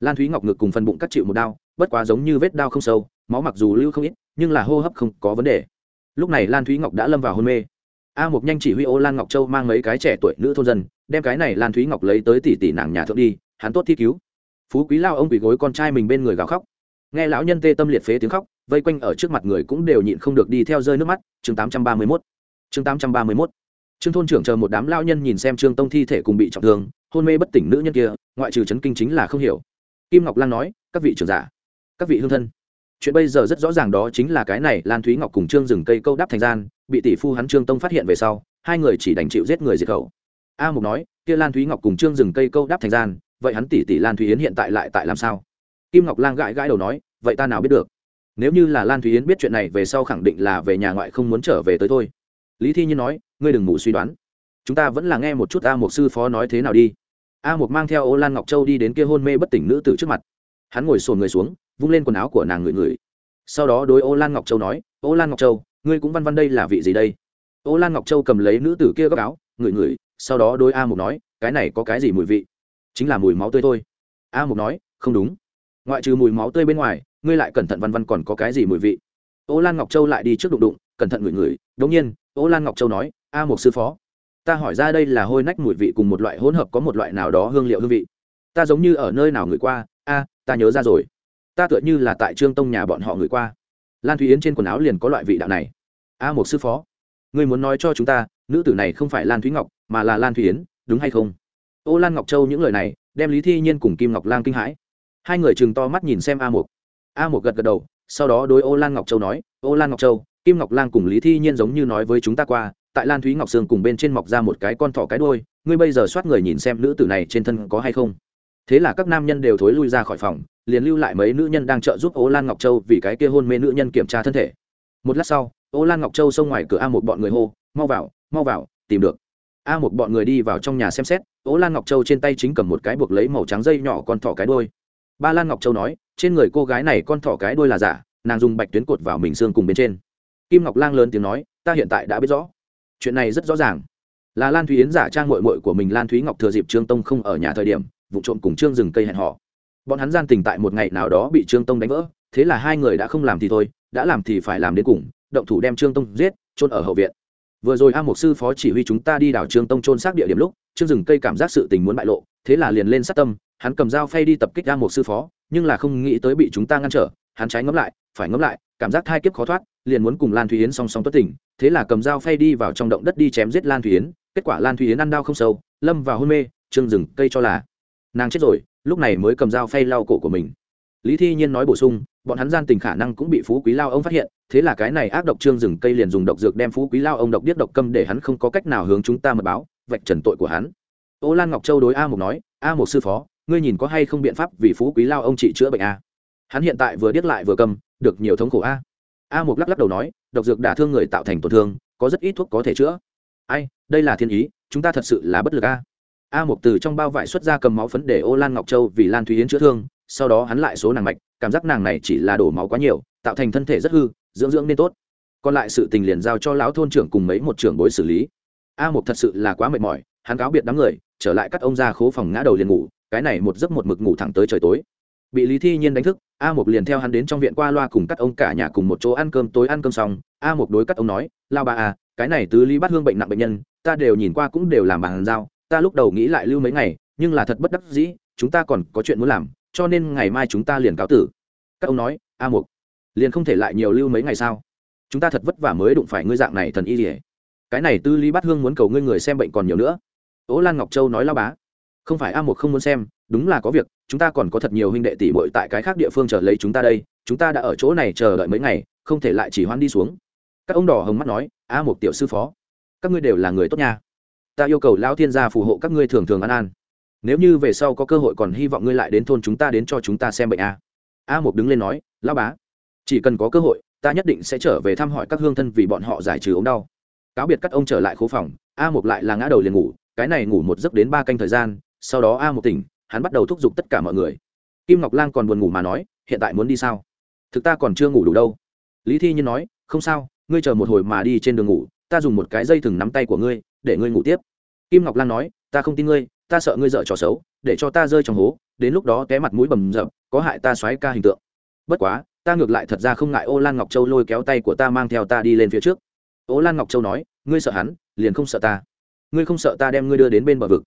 Lan thúy ngọc ngực cùng phần bụng cắt chịu một đao bất quá giống như vết đau không sâu, máu mặc dù lưu không ít, nhưng là hô hấp không có vấn đề. Lúc này lan thúy ngọc đã lâm vào hôn mê. A một nhanh chỉ huy ô lan ngọc châu mang mấy cái trẻ tuổi nữ thôn dân, đem cái này lan thúy ngọc lấy tới tỷ tỷ nàng nhà thượng đi, hắn tốt thi cứu phú quý lao ông bị gối con trai mình bên người gào khóc. Nghe lão nhân tê tâm liệt phế tiếng khóc, vây quanh ở trước mặt người cũng đều nhịn không được đi theo rơi nước mắt. Chương tám trăm ba mươi mốt. Chương tám trăm ba mươi mốt. Trương thôn trưởng chờ một đám lao nhân nhìn xem trương tông thi thể cùng bị trọng thương, hôn mê bất tỉnh nữ nhân kia, ngoại trừ chấn kinh chính là không hiểu. Kim ngọc lan nói, các vị trưởng giả, các vị hương thân. Chuyện bây giờ rất rõ ràng đó chính là cái này, lan thúy ngọc cùng trương rừng cây câu đáp thành gian, bị tỷ phu hắn trương tông phát hiện về sau, hai người chỉ đành chịu giết người diệt khẩu. A mục nói, kia lan thúy ngọc cùng trương rừng cây câu đáp thành gian vậy hắn tỷ tỷ lan thúy yến hiện tại lại tại làm sao? Kim ngọc lang gãi gãi đầu nói, vậy ta nào biết được? Nếu như là lan thúy yến biết chuyện này về sau khẳng định là về nhà ngoại không muốn trở về tới thôi. Lý thi nhiên nói, ngươi đừng ngủ suy đoán. Chúng ta vẫn là nghe một chút a một sư phó nói thế nào đi. A một mang theo ô lan ngọc châu đi đến kia hôn mê bất tỉnh nữ tử trước mặt. Hắn ngồi sồn người xuống, vung lên quần áo của nàng ngửi ngửi. Sau đó đối ô lan ngọc châu nói, ô lan ngọc châu, ngươi cũng văn văn đây là vị gì đây? Ô lan ngọc châu cầm lấy nữ tử kia góc áo, ngửi ngửi, sau đó đối a một nói, cái này có cái gì mùi vị? Chính là mùi máu tươi thôi. A mục nói, không đúng. Ngoại trừ mùi máu tươi bên ngoài, ngươi lại cẩn thận văn văn còn có cái gì mùi vị? Ô lan ngọc châu lại đi trước đụng đụng, cẩn thận ngửi ngửi. Đống nhiên, ô lan ngọc châu nói, a mục sư phó, ta hỏi ra đây là hôi nách mùi vị cùng một loại hỗn hợp có một loại nào đó hương liệu hương vị. Ta giống như ở nơi nào ngửi qua, a, ta nhớ ra rồi. Ta tựa như là tại trương tông nhà bọn họ ngửi qua. Lan thúy yến trên quần áo liền có loại vị đạo này. A một sư phó, ngươi muốn nói cho chúng ta, nữ tử này không phải lan thúy ngọc, mà là lan thúy yến, đúng hay không? Ô lan ngọc châu những lời này, đem lý thi nhiên cùng kim ngọc lang kinh hãi. Hai người chừng to mắt nhìn xem a một a một gật gật đầu, sau đó đối ô lan ngọc châu nói, ô lan ngọc châu, kim ngọc lang cùng lý thi nhiên giống như nói với chúng ta qua, tại lan thúy ngọc sương cùng bên trên mọc ra một cái con thỏ cái đôi ngươi bây giờ soát người nhìn xem nữ tử này trên thân có hay không. Thế là các nam nhân đều thối lui ra khỏi phòng, liền lưu lại mấy nữ nhân đang trợ giúp ô lan ngọc châu vì cái kia hôn mê nữ nhân kiểm tra thân thể. Một lát sau, ô lan ngọc châu xông ngoài cửa a một bọn người hô, mau vào mau vào, tìm được a một bọn người đi vào trong nhà xem xét ố lan ngọc châu trên tay chính cầm một cái buộc lấy màu trắng dây nhỏ con thỏ cái đôi ba lan ngọc châu nói, trên người cô gái này con thỏ cái đôi là giả, nàng dùng bạch tuyến cột vào mình xương cùng bên trên. Kim ngọc lang lớn tiếng nói, ta hiện tại đã biết rõ. Chuyện này rất rõ ràng. Là lan thúy yến giả trang mội mội của mình lan thúy ngọc thừa dịp trương tông không ở nhà thời điểm, vụ trộm cùng trương rừng cây hẹn họ. Bọn hắn gian tình tại một ngày nào đó bị trương tông đánh vỡ, thế là hai người đã không làm thì thôi, đã làm thì phải làm đến cùng, động thủ đem trương tông giết trôn ở hậu viện vừa rồi a mục sư phó chỉ huy chúng ta đi đảo trương tông trôn xác địa điểm lúc, trương rừng cây cảm giác sự tình muốn bại lộ, thế là liền lên sát tâm, hắn cầm dao phay đi tập kích a mục sư phó, nhưng là không nghĩ tới bị chúng ta ngăn trở, hắn trái ngẫm lại, phải ngẫm lại, cảm giác thai kiếp khó thoát, liền muốn cùng lan thúy yến song song tuất tỉnh thế là cầm dao phay đi vào trong động đất đi chém giết lan thúy yến, kết quả lan thúy yến ăn đau không sâu, lâm vào hôn mê, trương rừng cây cho là nàng chết rồi, lúc này mới cầm dao phay lau cổ của mình lý thi nhiên nói bổ sung, bọn hắn gian tình khả năng cũng bị phú quý lao ông phát hiện, thế là cái này ác độc trương rừng cây liền dùng độc dược đem phú quý lao ông độc biết độc câm để hắn không có cách nào hướng chúng ta mật báo, vạch trần tội của hắn. Ô lan ngọc châu đối a Mục nói, a Mục sư phó, ngươi nhìn có hay không biện pháp vì phú quý lao ông trị chữa bệnh a? Hắn hiện tại vừa điếc lại vừa cầm được nhiều thống khổ a. A Mục lắc lắc đầu nói, độc dược đả thương người tạo thành tổn thương, có rất ít thuốc có thể chữa. Ai, đây là thiên ý, chúng ta thật sự là bất lực a. A Mục từ trong bao vải xuất ra cầm máu phấn để ô lan ngọc châu vì lan thúy yến chữa thương sau đó hắn lại số nàng mạch, cảm giác nàng này chỉ là đổ máu quá nhiều, tạo thành thân thể rất hư, dưỡng dưỡng nên tốt. Còn lại sự tình liền giao cho lão thôn trưởng cùng mấy một trưởng bối xử lý. A một thật sự là quá mệt mỏi, hắn cáo biệt đám người, trở lại cắt ông ra khố phòng ngã đầu liền ngủ, cái này một giấc một mực ngủ thẳng tới trời tối. Bị lý thi nhiên đánh thức, a một liền theo hắn đến trong viện qua loa cùng cắt ông cả nhà cùng một chỗ ăn cơm tối ăn cơm xong, a một đối cắt ông nói, lao bà à cái này tứ lý bắt hương bệnh nặng bệnh nhân, ta đều nhìn qua cũng đều làm bàn giao ta lúc đầu nghĩ lại lưu mấy ngày, nhưng là thật bất đắc dĩ, chúng ta còn có chuyện muốn làm cho nên ngày mai chúng ta liền cáo tử. Các ông nói, a một liền không thể lại nhiều lưu mấy ngày sao? Chúng ta thật vất vả mới đụng phải ngươi dạng này thần y rỉa cái này tư lý Bát hương muốn cầu ngươi người xem bệnh còn nhiều nữa. Ố lan ngọc châu nói lao bá, không phải a một không muốn xem, đúng là có việc, chúng ta còn có thật nhiều huynh đệ tỷ bội tại cái khác địa phương chờ lấy chúng ta đây, chúng ta đã ở chỗ này chờ đợi mấy ngày, không thể lại chỉ hoan đi xuống. Các ông đỏ hồng mắt nói, a một tiểu sư phó, các ngươi đều là người tốt nha. Ta yêu cầu lão thiên gia phù hộ các ngươi thường thường an an nếu như về sau có cơ hội còn hy vọng ngươi lại đến thôn chúng ta đến cho chúng ta xem bệnh a a Mục đứng lên nói, lão bá, chỉ cần có cơ hội, ta nhất định sẽ trở về thăm hỏi các hương thân vì bọn họ giải trừ ống đau. Cáo biệt các ông trở lại khu phòng, a Mục lại là ngã đầu liền ngủ, cái này ngủ một giấc đến ba canh thời gian, sau đó a Mục tỉnh, hắn bắt đầu thúc giục tất cả mọi người. Kim ngọc lang còn buồn ngủ mà nói, hiện tại muốn đi sao? Thực ta còn chưa ngủ đủ đâu. Lý thi nhiên nói, không sao, ngươi chờ một hồi mà đi trên đường ngủ, ta dùng một cái dây thừng nắm tay của ngươi, để ngươi ngủ tiếp. Kim ngọc lang nói, ta không tin ngươi ta sợ ngươi dở trò xấu để cho ta rơi trong hố đến lúc đó té mặt mũi bầm dập, có hại ta xoáy ca hình tượng. Bất quá ta ngược lại thật ra không ngại ô lan ngọc châu lôi kéo tay của ta mang theo ta đi lên phía trước. Ô lan ngọc châu nói ngươi sợ hắn liền không sợ ta. Ngươi không sợ ta đem ngươi đưa đến bên bờ vực.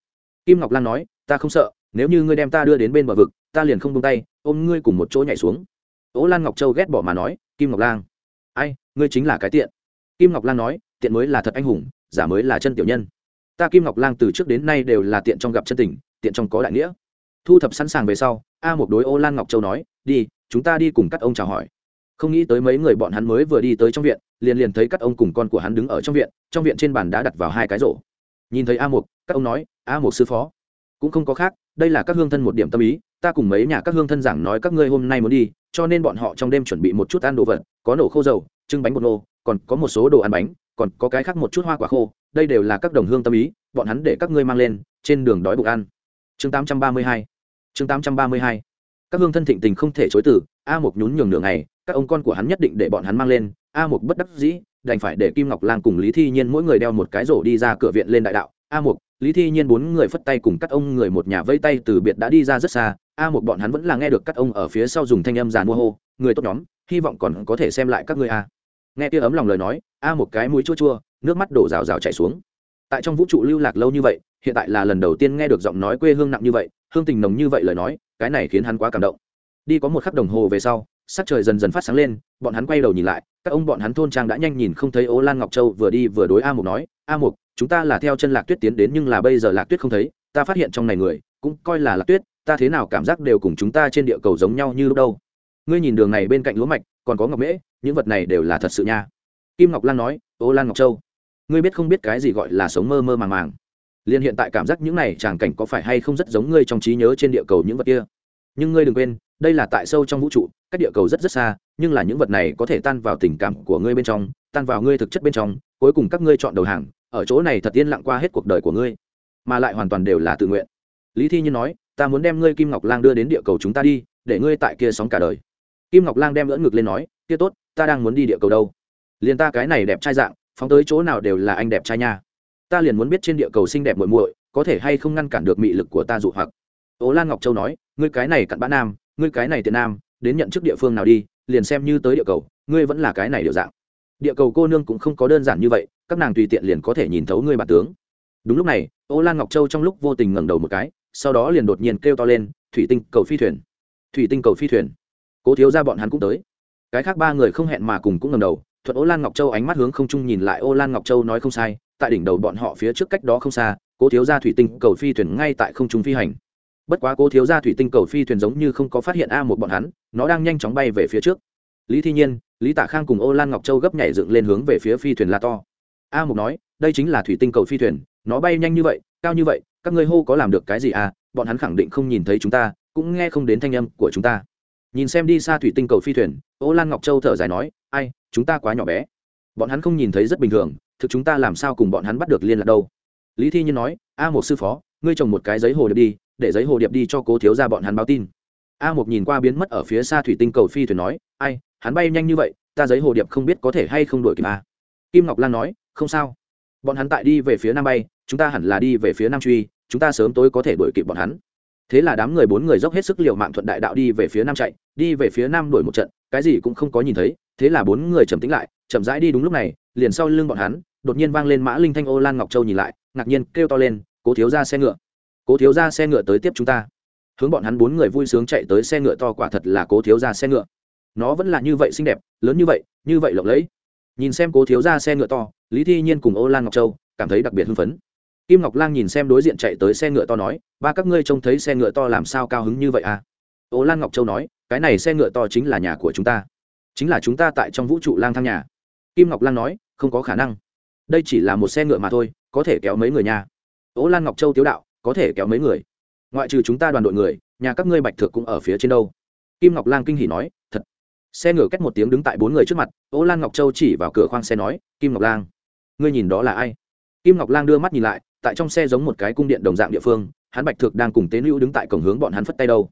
Kim ngọc lan nói ta không sợ nếu như ngươi đem ta đưa đến bên bờ vực ta liền không buông tay ôm ngươi cùng một chỗ nhảy xuống. Ô lan ngọc châu ghét bỏ mà nói kim ngọc lang ai ngươi chính là cái tiện. Kim ngọc lan nói tiện mới là thật anh hùng giả mới là chân tiểu nhân ta kim ngọc lang từ trước đến nay đều là tiện trong gặp chân tình, tiện trong có đại nghĩa. Thu thập sẵn sàng về sau, a một đối ô lan ngọc châu nói, đi, chúng ta đi cùng các ông chào hỏi. Không nghĩ tới mấy người bọn hắn mới vừa đi tới trong viện, liền liền thấy các ông cùng con của hắn đứng ở trong viện trong viện trên bàn đã đặt vào hai cái rổ. Nhìn thấy a một các ông nói, a một sư phó, cũng không có khác, đây là các hương thân một điểm tâm ý, ta cùng mấy nhà các hương thân giảng nói các ngươi hôm nay muốn đi, cho nên bọn họ trong đêm chuẩn bị một chút ăn đồ vật, có nổ khô dầu, trưng bánh bột nô, còn có một số đồ ăn bánh còn có cái khác một chút hoa quả khô, đây đều là các đồng hương tâm ý, bọn hắn để các ngươi mang lên, trên đường đói bụng ăn. Chương tám trăm ba mươi hai. Chương tám trăm ba mươi hai. Các hương thân thịnh tình không thể chối từ, a một nhún nhường nửa ngày, các ông con của hắn nhất định để bọn hắn mang lên, a một bất đắc dĩ, đành phải để kim ngọc lang cùng lý thi nhiên mỗi người đeo một cái rổ đi ra cửa viện lên đại đạo. A một lý thi nhiên bốn người phất tay cùng các ông người một nhà vây tay từ biệt đã đi ra rất xa, a một bọn hắn vẫn là nghe được các ông ở phía sau dùng thanh âm giàn mua hô, người tốt nhóm, hy vọng còn có thể xem lại các ngươi a nghe kia ấm lòng lời nói, a một cái mũi chua chua, nước mắt đổ rào rào chảy xuống. Tại trong vũ trụ lưu lạc lâu như vậy, hiện tại là lần đầu tiên nghe được giọng nói quê hương nặng như vậy, hương tình nồng như vậy lời nói, cái này khiến hắn quá cảm động. Đi có một khắc đồng hồ về sau, sắc trời dần dần phát sáng lên, bọn hắn quay đầu nhìn lại, các ông bọn hắn thôn trang đã nhanh nhìn không thấy ố lan ngọc châu vừa đi vừa đối a mục nói, a mục, chúng ta là theo chân lạc tuyết tiến đến nhưng là bây giờ lạc tuyết không thấy, ta phát hiện trong này người, cũng coi là lạc tuyết, ta thế nào cảm giác đều cùng chúng ta trên địa cầu giống nhau như lúc đâu ngươi nhìn đường này bên cạnh lúa mạch, còn có ngọc mễ, những vật này đều là thật sự nha. Kim ngọc lan nói, ô lan ngọc châu, ngươi biết không biết cái gì gọi là sống mơ mơ màng màng? Liền hiện tại cảm giác những này tràng cảnh có phải hay không rất giống ngươi trong trí nhớ trên địa cầu những vật kia. Nhưng ngươi đừng quên, đây là tại sâu trong vũ trụ, cách địa cầu rất rất xa, nhưng là những vật này có thể tan vào tình cảm của ngươi bên trong, tan vào ngươi thực chất bên trong, cuối cùng các ngươi chọn đầu hàng, ở chỗ này thật yên lặng qua hết cuộc đời của ngươi, mà lại hoàn toàn đều là tự nguyện. Lý thi nhiên nói, ta muốn đem ngươi kim ngọc lang đưa đến địa cầu chúng ta đi, để ngươi tại kia sống cả đời kim ngọc lang đem lỡ ngực lên nói, kia tốt, ta đang muốn đi địa cầu đâu. Liền ta cái này đẹp trai dạng, phóng tới chỗ nào đều là anh đẹp trai nha. Ta liền muốn biết trên địa cầu xinh đẹp muội muội, có thể hay không ngăn cản được mị lực của ta dụ hoặc. Ố lan ngọc châu nói, ngươi cái này cặn bã nam, ngươi cái này tiện nam, đến nhận chức địa phương nào đi, liền xem như tới địa cầu, ngươi vẫn là cái này điều dạng. Địa cầu cô nương cũng không có đơn giản như vậy, các nàng tùy tiện liền có thể nhìn thấu ngươi bản tướng. Đúng lúc này ô lan ngọc châu trong lúc vô tình ngẩng đầu một cái, sau đó liền đột nhiên kêu to lên, thủy tinh cầu phi thuyền. Thủy tinh cầu phi thuyền cố thiếu ra bọn hắn cũng tới. Cái khác ba người không hẹn mà cùng cũng ngẩng đầu, thuận ô lan ngọc châu ánh mắt hướng không trung nhìn lại ô lan ngọc châu nói không sai, tại đỉnh đầu bọn họ phía trước cách đó không xa, cố thiếu ra thủy tinh cầu phi thuyền ngay tại không trung phi hành. Bất quá cố thiếu ra thủy tinh cầu phi thuyền giống như không có phát hiện a một bọn hắn, nó đang nhanh chóng bay về phía trước. Lý thi nhiên, lý tạ khang cùng ô lan ngọc châu gấp nhảy dựng lên hướng về phía phi thuyền la to. A một nói, đây chính là thủy tinh cầu phi thuyền, nó bay nhanh như vậy, cao như vậy, các ngươi hô có làm được cái gì à? Bọn hắn khẳng định không nhìn thấy chúng ta, cũng nghe không đến thanh âm của chúng ta nhìn xem đi xa thủy tinh cầu phi thuyền, ô lan ngọc châu thở dài nói, ai, chúng ta quá nhỏ bé. Bọn hắn không nhìn thấy rất bình thường, thực chúng ta làm sao cùng bọn hắn bắt được liên lạc đâu? Lý thi nhiên nói, a một sư phó, ngươi trồng một cái giấy hồ điệp đi, để giấy hồ điệp đi cho cố thiếu ra bọn hắn báo tin. A một nhìn qua biến mất ở phía xa thủy tinh cầu phi thuyền nói, ai, hắn bay nhanh như vậy, ta giấy hồ điệp không biết có thể hay không đuổi kịp a kim ngọc lan nói, không sao. Bọn hắn tại đi về phía nam bay, chúng ta hẳn là đi về phía nam truy, chúng ta sớm tối có thể đuổi kịp bọn hắn thế là đám người bốn người dốc hết sức l i ề u mạng thuận đại đạo đi về phía nam chạy, đi về phía nam đuổi một trận, cái gì cũng không có nhìn thấy. Thế là bốn người trầm tính lại, chậm rãi đi đúng lúc này, liền sau lưng bọn hắn, đột nhiên vang lên mã linh thanh, ô lan ngọc châu nhìn lại, ngạc nhiên kêu to lên, cố thiếu ra xe ngựa, cố thiếu ra xe ngựa tới tiếp chúng ta. Hướng bọn hắn bốn người vui sướng chạy tới xe ngựa to quả thật là cố thiếu ra xe ngựa. Nó vẫn là như vậy xinh đẹp, lớn như vậy như vậy lộng lẫy. Nhìn xem cố thiếu ra xe ngựa to, lý thi nhiên cùng ô lan ngọc châu cảm thấy đặc biệt hưng phấn kim ngọc lang nhìn xem đối diện chạy tới xe ngựa to nói, ba các ngươi trông thấy xe ngựa to làm sao cao hứng như vậy à? Ô lan ngọc châu nói, cái này xe ngựa to chính là nhà của chúng ta. Chính là chúng ta tại trong vũ trụ lang thang nhà. Kim ngọc lang nói, không có khả năng. Đây chỉ là một xe ngựa mà thôi, có thể kéo mấy người nhà. Ô lan ngọc châu tiếu đạo, có thể kéo mấy người? Ngoại trừ chúng ta đoàn đội người, nhà các ngươi bạch thược cũng ở phía trên đâu. Kim ngọc lang kinh hỉ nói, thật. Xe ngựa cách một tiếng đứng tại bốn người trước mặt, Ô lan ngọc châu chỉ vào cửa khoang xe nói, kim ngọc lang, ngươi nhìn đó là ai? Kim ngọc lang đưa mắt nhìn lại tại trong xe giống một cái cung điện đồng dạng địa phương, hắn bạch thược đang cùng tế nữ đứng tại cổng hướng bọn hắn phất tay đâu.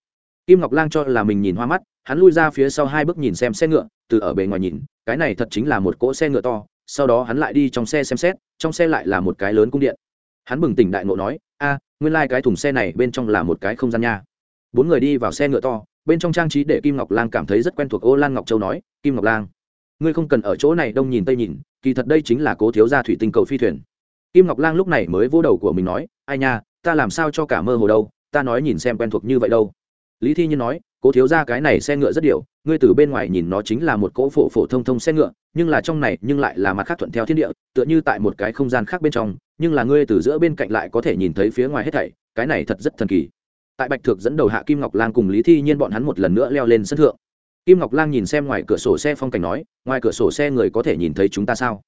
Kim ngọc lang cho là mình nhìn hoa mắt, hắn lui ra phía sau hai bước nhìn xem xe ngựa, từ ở bề ngoài nhìn, cái này thật chính là một cỗ xe ngựa to, sau đó hắn lại đi trong xe xem xét, trong xe lại là một cái lớn cung điện. Hắn bừng tỉnh đại ngộ nói, a, nguyên lai、like、cái thùng xe này bên trong là một cái không gian nha. Bốn người đi vào xe ngựa to, bên trong trang trí để kim ngọc lang cảm thấy rất quen thuộc ô lan ngọc châu nói, kim ngọc lang, ngươi không cần ở chỗ này đông nhìn tây nhìn, kỳ thật đây chính là cố thiếu gia thủy tinh cầu phi thuyền kim ngọc lang lúc này mới vô đầu của mình nói, ai nha, ta làm sao cho cả mơ hồ đâu, ta nói nhìn xem quen thuộc như vậy đâu. Lý thi nhiên nói, cố thiếu ra cái này xe ngựa rất điệu ngươi từ bên ngoài nhìn nó chính là một cỗ phổ phổ thông thông xe ngựa, nhưng là trong này, nhưng lại là mặt khác thuận theo thiên địa, tựa như tại một cái không gian khác bên trong, nhưng là ngươi từ giữa bên cạnh lại có thể nhìn thấy phía ngoài hết thảy, cái này thật rất thần kỳ. Tại bạch thực dẫn đầu hạ kim ngọc lang cùng lý thi nhiên bọn hắn một lần nữa leo lên sân thượng. Kim ngọc lang nhìn xem ngoài cửa sổ xe phong cảnh nói, ngoài cửa sổ xe người có thể nhìn thấy chúng ta sao?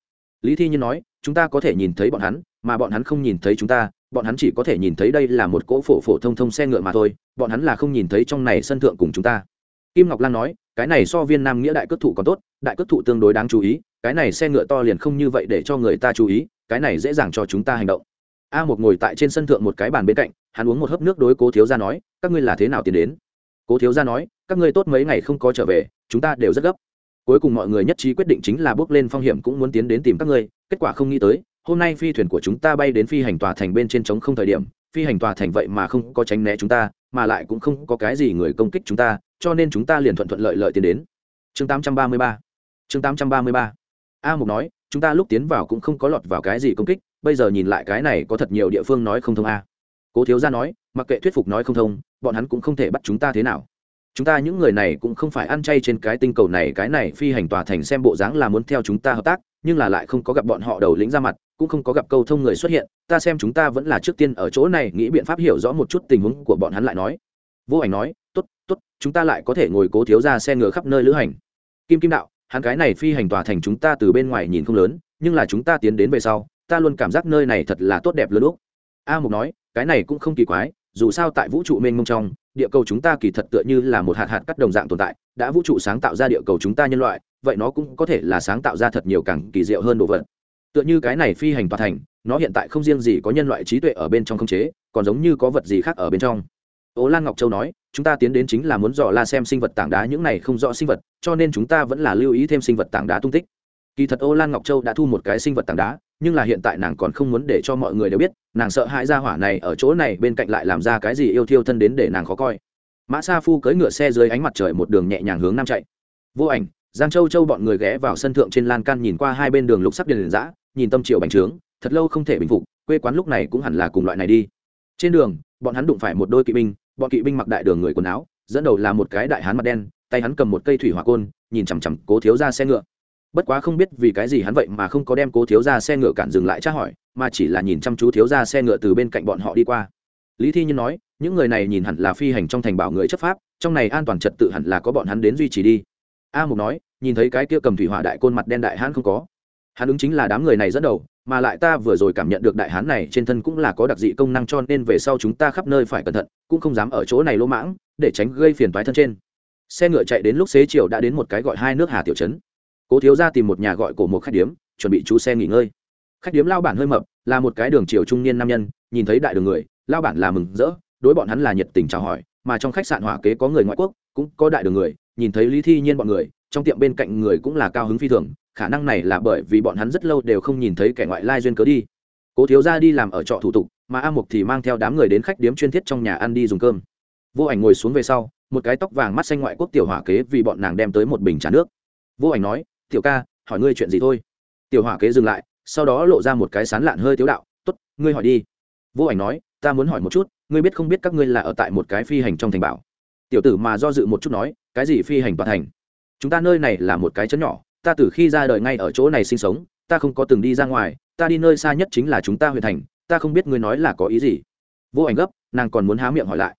Lý thi nhiên nói, chúng ta có thể nhìn thấy bọn hắn, mà bọn hắn không nhìn thấy chúng ta, bọn hắn chỉ có thể nhìn thấy đây là một cỗ phổ phổ thông thông xe ngựa mà thôi, bọn hắn là không nhìn thấy trong này sân thượng cùng chúng ta. Kim ngọc lan nói, cái này so viên nam nghĩa đại cất thụ còn tốt, đại cất thụ tương đối đáng chú ý, cái này xe ngựa to liền không như vậy để cho người ta chú ý, cái này dễ dàng cho chúng ta hành động. A một ngồi tại trên sân thượng một cái bàn bên cạnh, hắn uống một hớp nước đối cố thiếu gia nói, các ngươi là thế nào tiến đến? Cố thiếu gia nói, các ngươi tốt mấy ngày không có trở về, chúng ta đều rất gấp cuối cùng mọi người nhất trí quyết định chính là bước lên phong hiểm cũng muốn tiến đến tìm các ngươi, kết quả không nghĩ tới, hôm nay phi thuyền của chúng ta bay đến phi hành tòa thành bên trên trống không thời điểm, phi hành tòa thành vậy mà không có tránh né chúng ta, mà lại cũng không có cái gì người công kích chúng ta, cho nên chúng ta liền thuận thuận lợi lợi tiến đến. Chương 833 chương 833 a mục nói, chúng ta lúc tiến vào cũng không có lọt vào cái gì công kích, bây giờ nhìn lại cái này có thật nhiều địa phương nói không thông a. Cố thiếu gia nói, mặc kệ thuyết phục nói không thông, bọn hắn cũng không thể bắt chúng ta thế nào chúng ta những người này cũng không phải ăn chay trên cái tinh cầu này, cái này phi hành tòa thành xem bộ dáng là muốn theo chúng ta hợp tác, nhưng là lại không có gặp bọn họ đầu lĩnh ra mặt, cũng không có gặp câu thông người xuất hiện. Ta xem chúng ta vẫn là trước tiên ở chỗ này, nghĩ biện pháp hiểu rõ một chút tình huống của bọn hắn lại nói. Vô ảnh nói t ố t t ố t chúng ta lại có thể ngồi cố thiếu ra xe ngựa khắp nơi lữ hành. Kim kim đạo, hắn cái này phi hành tòa thành chúng ta từ bên ngoài nhìn không lớn, nhưng là chúng ta tiến đến về sau, ta luôn cảm giác nơi này thật là tốt đẹp lớn úc. A mục nói, cái này cũng không kỳ quái, dù sao tại vũ trụ mênh mông trong địa cầu chúng ta kỳ thật tựa như là một hạt hạt cắt đồng dạng tồn tại, đã vũ trụ sáng tạo ra địa cầu chúng ta nhân loại, vậy nó cũng có thể là sáng tạo ra thật nhiều càng kỳ diệu hơn đồ vật. Tựa như cái này phi hành tòa thành, nó hiện tại không riêng gì có nhân loại trí tuệ ở bên trong không chế, còn giống như có vật gì khác ở bên trong. Ố lan ngọc châu nói, chúng ta tiến đến chính là muốn dò la xem sinh vật tảng đá những này không rõ sinh vật, cho nên chúng ta vẫn là lưu ý thêm sinh vật tảng đá tung tích. Kỳ thật ô lan ngọc châu đã thu một cái sinh vật tảng đá nhưng là hiện tại nàng còn không muốn để cho mọi người đều biết, nàng sợ hãi ra hỏa này ở chỗ này bên cạnh lại làm ra cái gì yêu thiêu thân đến để nàng khó coi. Mã sa phu cưỡi ngựa xe dưới ánh mặt trời một đường nhẹ nhàng hướng nam chạy. Vô ảnh, giang châu châu bọn người ghé vào sân thượng trên lan can nhìn qua hai bên đường lục sắc điền giã nhìn tâm triệu bành trướng, thật lâu không thể bình phục, quê quán lúc này cũng hẳn là cùng loại này đi. Trên đường, bọn hắn đụng phải một đôi kỵ binh, bọn kỵ binh mặc đại đường người quần áo, dẫn đầu là một cái đại hán mặt đen, tay hắn cầm một cây thủy hỏa côn, nhìn chằm chằm cố thiếu ra xe ngựa bất quá không biết vì cái gì hắn vậy mà không có đem cố thiếu ra xe ngựa cản dừng lại tra hỏi, mà chỉ là nhìn chăm chú thiếu ra xe ngựa từ bên cạnh bọn họ đi qua. Lý thi nhân nói, những người này nhìn hẳn là phi hành trong thành bảo người chấp pháp, trong này an toàn trật tự hẳn là có bọn hắn đến duy trì đi. A mục nói, nhìn thấy cái kia cầm thủy hỏa đại côn mặt đen đại hán không có. Hắn ứng chính là đám người này dẫn đầu, mà lại ta vừa rồi cảm nhận được đại hán này trên thân cũng là có đặc dị công năng cho nên về sau chúng ta khắp nơi phải cẩn thận, cũng không dám ở chỗ này lỗ mãng, để tránh gây phiền toái thân trên. Xe ngựa chạy đến lúc xế chiều đã đến một cái gọi hai nước hà tiểu trấn cố thiếu ra tìm một nhà gọi cổ một khách điếm, chuẩn bị chú xe nghỉ ngơi. Khách điếm lao bản hơi mập, là một cái đường chiều trung niên nam nhân, nhìn thấy đại đường người, lao bản là mừng rỡ, đối bọn hắn là nhiệt tình chào hỏi, mà trong khách sạn hỏa kế có người ngoại quốc, cũng có đại đường người, nhìn thấy lý thi nhiên bọn người, trong tiệm bên cạnh người cũng là cao hứng phi thường, khả năng này là bởi vì bọn hắn rất lâu đều không nhìn thấy kẻ ngoại lai duyên cớ đi. Cố thiếu ra đi làm ở trọ thủ tục, mà a mục thì mang theo đám người đến khách điếm chuyên thiết trong nhà ăn đi dùng cơm. Vô ảnh ngồi xuống về sau, một cái tóc vàng mắt xanh ngoại quốc tiểu hỏa kế vì bọn nàng đem tới một bình trà nước. Vô ảnh nói tiểu ca, hỏi ngươi chuyện gì thôi. Tiểu hỏa kế dừng lại, sau đó lộ ra một cái sán lạn hơi tiếu đạo t ố t ngươi hỏi đi. Vô ảnh nói, ta muốn hỏi một chút, ngươi biết không biết các ngươi là ở tại một cái phi hành trong thành bảo? Tiểu tử mà do dự một chút nói, cái gì phi hành toàn thành? Chúng ta nơi này là một cái chấn nhỏ, ta từ khi ra đời ngay ở chỗ này sinh sống, ta không có từng đi ra ngoài, ta đi nơi xa nhất chính là chúng ta huyện thành, ta không biết ngươi nói là có ý gì. Vô ảnh gấp, nàng còn muốn há miệng hỏi lại.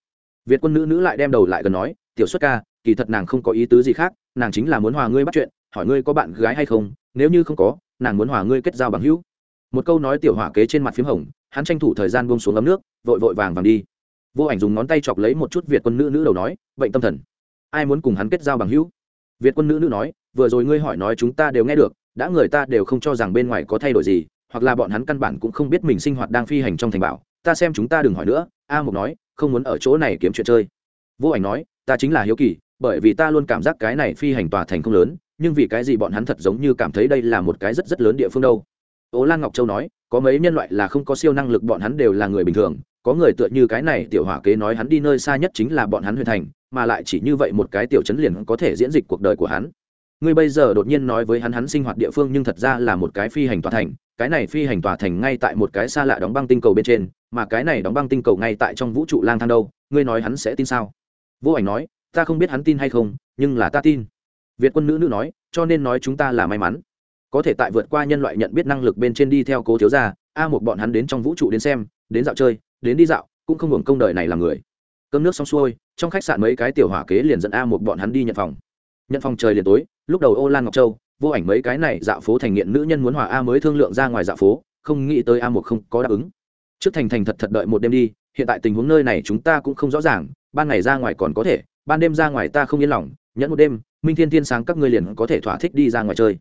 Việt quân nữ nữ lại đem đầu lại gần nói, tiểu xuất ca, kỳ thật nàng không có ý tứ gì khác, nàng chính là muốn hòa ngươi bắt chuyện hỏi ngươi có bạn gái hay không, nếu như không có, nàng muốn hòa ngươi kết giao bằng hữu. Một câu nói tiểu hỏa kế trên mặt p h í m hồng, hắn tranh thủ thời gian bông xuống ấm nước, vội vội vàng vàng đi. Vô ảnh dùng ngón tay chọc lấy một chút việt quân nữ nữ đầu nói, bệnh tâm thần, ai muốn cùng hắn kết giao bằng hữu? Việt quân nữ nữ nói, vừa rồi ngươi hỏi nói chúng ta đều nghe được, đã người ta đều không cho rằng bên ngoài có thay đổi gì, hoặc là bọn hắn căn bản cũng không biết mình sinh hoạt đang phi hành trong thành bảo, ta xem chúng ta đừng hỏi nữa. A mục nói, không muốn ở chỗ này kiếm chuyện chơi. Vô ảnh nói, ta chính là hiếu kỳ, bởi vì ta luôn cảm giác cái này phi hành tòa thành không lớn nhưng vì cái gì bọn hắn thật giống như cảm thấy đây là một cái rất rất lớn địa phương đâu? Ố lan ngọc châu nói, có mấy nhân loại là không có siêu năng lực, bọn hắn đều là người bình thường, có người tựa như cái này tiểu hỏa kế nói hắn đi nơi xa nhất chính là bọn hắn huyền thành, mà lại chỉ như vậy một cái tiểu chấn liền có thể diễn dịch cuộc đời của hắn. Ngươi bây giờ đột nhiên nói với hắn hắn sinh hoạt địa phương nhưng thật ra là một cái phi hành tòa thành, cái này phi hành tòa thành ngay tại một cái xa lạ đóng băng tinh cầu bên trên, mà cái này đóng băng tinh cầu ngay tại trong vũ trụ lang thang đâu? Ngươi nói hắn sẽ tin sao? Vô ảnh nói, ta không biết hắn tin hay không, nhưng là ta tin việt quân nữ nữ nói, cho nên nói chúng ta là may mắn. Có thể tại vượt qua nhân loại nhận biết năng lực bên trên đi theo cố thiếu gia, a một bọn hắn đến trong vũ trụ đến xem, đến dạo chơi, đến đi dạo, cũng không hưởng công đời này làm người. Cơm nước xong xuôi, trong khách sạn mấy cái tiểu hỏa kế liền dẫn a một bọn hắn đi nhận phòng. Nhận phòng trời liền tối, lúc đầu ô lan ngọc châu, vô ảnh mấy cái này dạo phố thành nghiện nữ nhân muốn hòa a mới thương lượng ra ngoài dạo phố, không nghĩ tới a một không có đáp ứng. Trước thành thành thật thật đợi một đêm đi, hiện tại tình huống nơi này chúng ta cũng không rõ ràng, ban ngày ra ngoài còn có thể, ban đêm ra ngoài ta không yên lòng, nhẫn một đêm minh thiên thiên sáng các ngươi liền có thể thỏa thích đi ra ngoài chơi.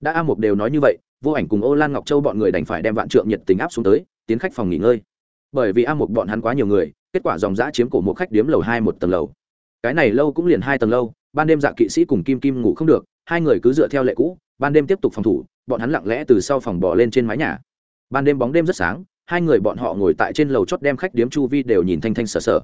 Đã a Mục đều nói như vậy, vô ảnh cùng ô lan ngọc châu bọn người đành phải đem vạn trượng nhiệt tình áp xuống tới, tiến khách phòng nghỉ ngơi. Bởi vì a Mục bọn hắn quá nhiều người, kết quả dòng giã chiếm cổ một khách điếm lầu hai một tầng lầu. Cái này lâu cũng liền hai tầng lâu, ban đêm dạ kỵ sĩ cùng kim kim ngủ không được, hai người cứ dựa theo lệ cũ, ban đêm tiếp tục phòng thủ, bọn hắn lặng lẽ từ sau phòng bỏ lên trên mái nhà. Ban đêm bóng đêm rất sáng, hai người bọn họ ngồi tại trên lầu chót đem khách điếm chu vi đều nhìn thanh thanh sờ sờ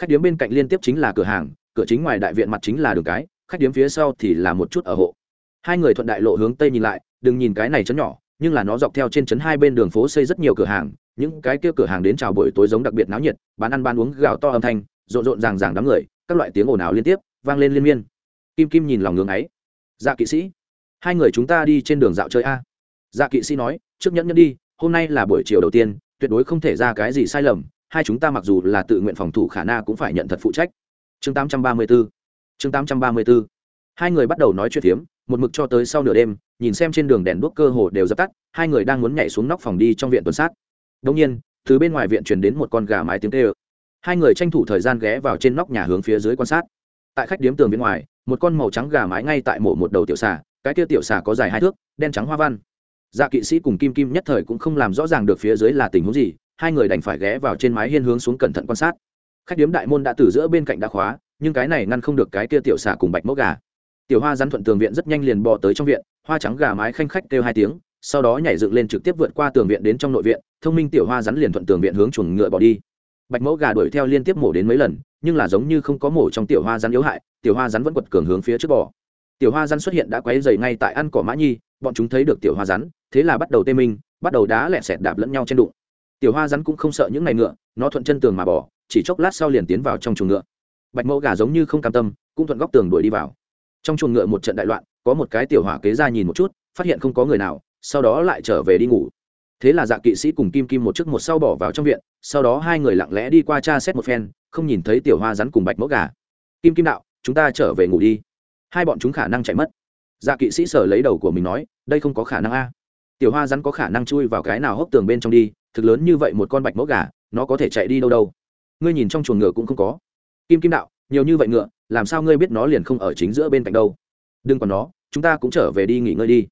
khách điếm bên cạnh liên tiếp chính là cửa hàng, cửa chính ngoài đại viện mặt chính là đường cái khách điếm phía sau thì là một chút ở hộ. Hai người thuận đại lộ hướng tây nhìn lại, đừng nhìn cái này chấn nhỏ, nhưng là nó dọc theo trên chấn hai bên đường phố xây rất nhiều cửa hàng, những cái kia cửa hàng đến chào buổi tối giống đặc biệt náo nhiệt, bán ăn bán uống gạo to âm thanh, rộn rộn ràng ràng đám người, các loại tiếng ồn ào liên tiếp, vang lên liên miên. Kim kim nhìn lòng ngưỡng ấy. Dạ kỵ sĩ, hai người chúng ta đi trên đường dạo chơi a. Dạ kỵ sĩ nói, trước nhẫn nhẫn đi, hôm nay là buổi chiều đầu tiên, tuyệt đối không thể ra cái gì sai lầm, hai chúng ta mặc dù là tự nguyện phòng thủ khả na cũng phải nhận thật phụ trách. Chương 834 chương 834 hai người bắt đầu nói chuyện phiếm, một mực cho tới sau nửa đêm, nhìn xem trên đường đèn đuốc cơ hồ đều dập tắt, hai người đang muốn nhảy xuống nóc phòng đi trong viện tuần sát. Đông nhiên, từ bên ngoài viện truyền đến một con gà mái tiếng tê ơ hai người tranh thủ thời gian ghé vào trên nóc nhà hướng phía dưới quan sát. Tại khách điếm tường bên ngoài, một con màu trắng gà mái ngay tại mổ một đầu tiểu xà, cái kia tiểu xà có dài hai thước, đen trắng hoa văn. Dạ kỵ sĩ cùng kim kim nhất thời cũng không làm rõ ràng được phía dưới là tình huống gì, hai người đành phải ghé vào trên mái hiên hướng xuống cẩn thận quan sát. Khách điếm đại môn đã từ giữa bên cạnh đã khóa nhưng cái này ngăn không được cái kia tiểu xà cùng bạch mẫu gà. Tiểu hoa rắn thuận tường viện rất nhanh liền bò tới trong viện, hoa trắng gà mái khanh khách kêu hai tiếng, sau đó nhảy dựng lên trực tiếp vượt qua tường viện đến trong nội viện, thông minh tiểu hoa rắn liền thuận tường viện hướng chuồng ngựa bỏ đi. Bạch mẫu gà đuổi theo liên tiếp mổ đến mấy lần, nhưng là giống như không có mổ trong tiểu hoa rắn yếu hại, tiểu hoa rắn vẫn quật cường hướng phía trước bò. Tiểu hoa rắn xuất hiện đã quấy dày ngay tại ăn cỏ mã nhi, bọn chúng thấy được tiểu hoa rắn thế là bắt đầu tê minh, bắt đầu đá lẹ sẹt đạp lẫn nhau trên đụng. Tiểu hoa rắn cũng không sợ những ngày ngựa, nó thuận chân tường mà bỏ chỉ chốc lát sau liền tiến vào trong chuồng ngựa bạch mẫu gà giống như không cam tâm, cũng thuận góc tường đuổi đi vào. Trong chuồng ngựa một trận đại loạn, có một cái tiểu hỏa kế ra nhìn một chút, phát hiện không có người nào, sau đó lại trở về đi ngủ. Thế là dạ kỵ sĩ cùng kim kim một chiếc một sau bỏ vào trong viện, sau đó hai người lặng lẽ đi qua cha xét một phen, không nhìn thấy tiểu hoa rắn cùng bạch mẫu gà. Kim kim đạo, chúng ta trở về ngủ đi. Hai bọn chúng khả năng chạy mất. Dạ kỵ sĩ sở lấy đầu của mình nói, đây không có khả năng a. Tiểu hoa rắn có khả năng chui vào cái nào hốc tường bên trong đi, thực lớn như vậy một con bạch mẫu gà, nó có thể chạy đi đâu đâu. Ngươi nhìn trong chuồng ngựa cũng không có kim kim đạo, nhiều như vậy ngựa, làm sao ngươi biết nó liền không ở chính giữa bên cạnh đâu? Đừng còn nó, chúng ta cũng trở về đi nghỉ ngơi đi.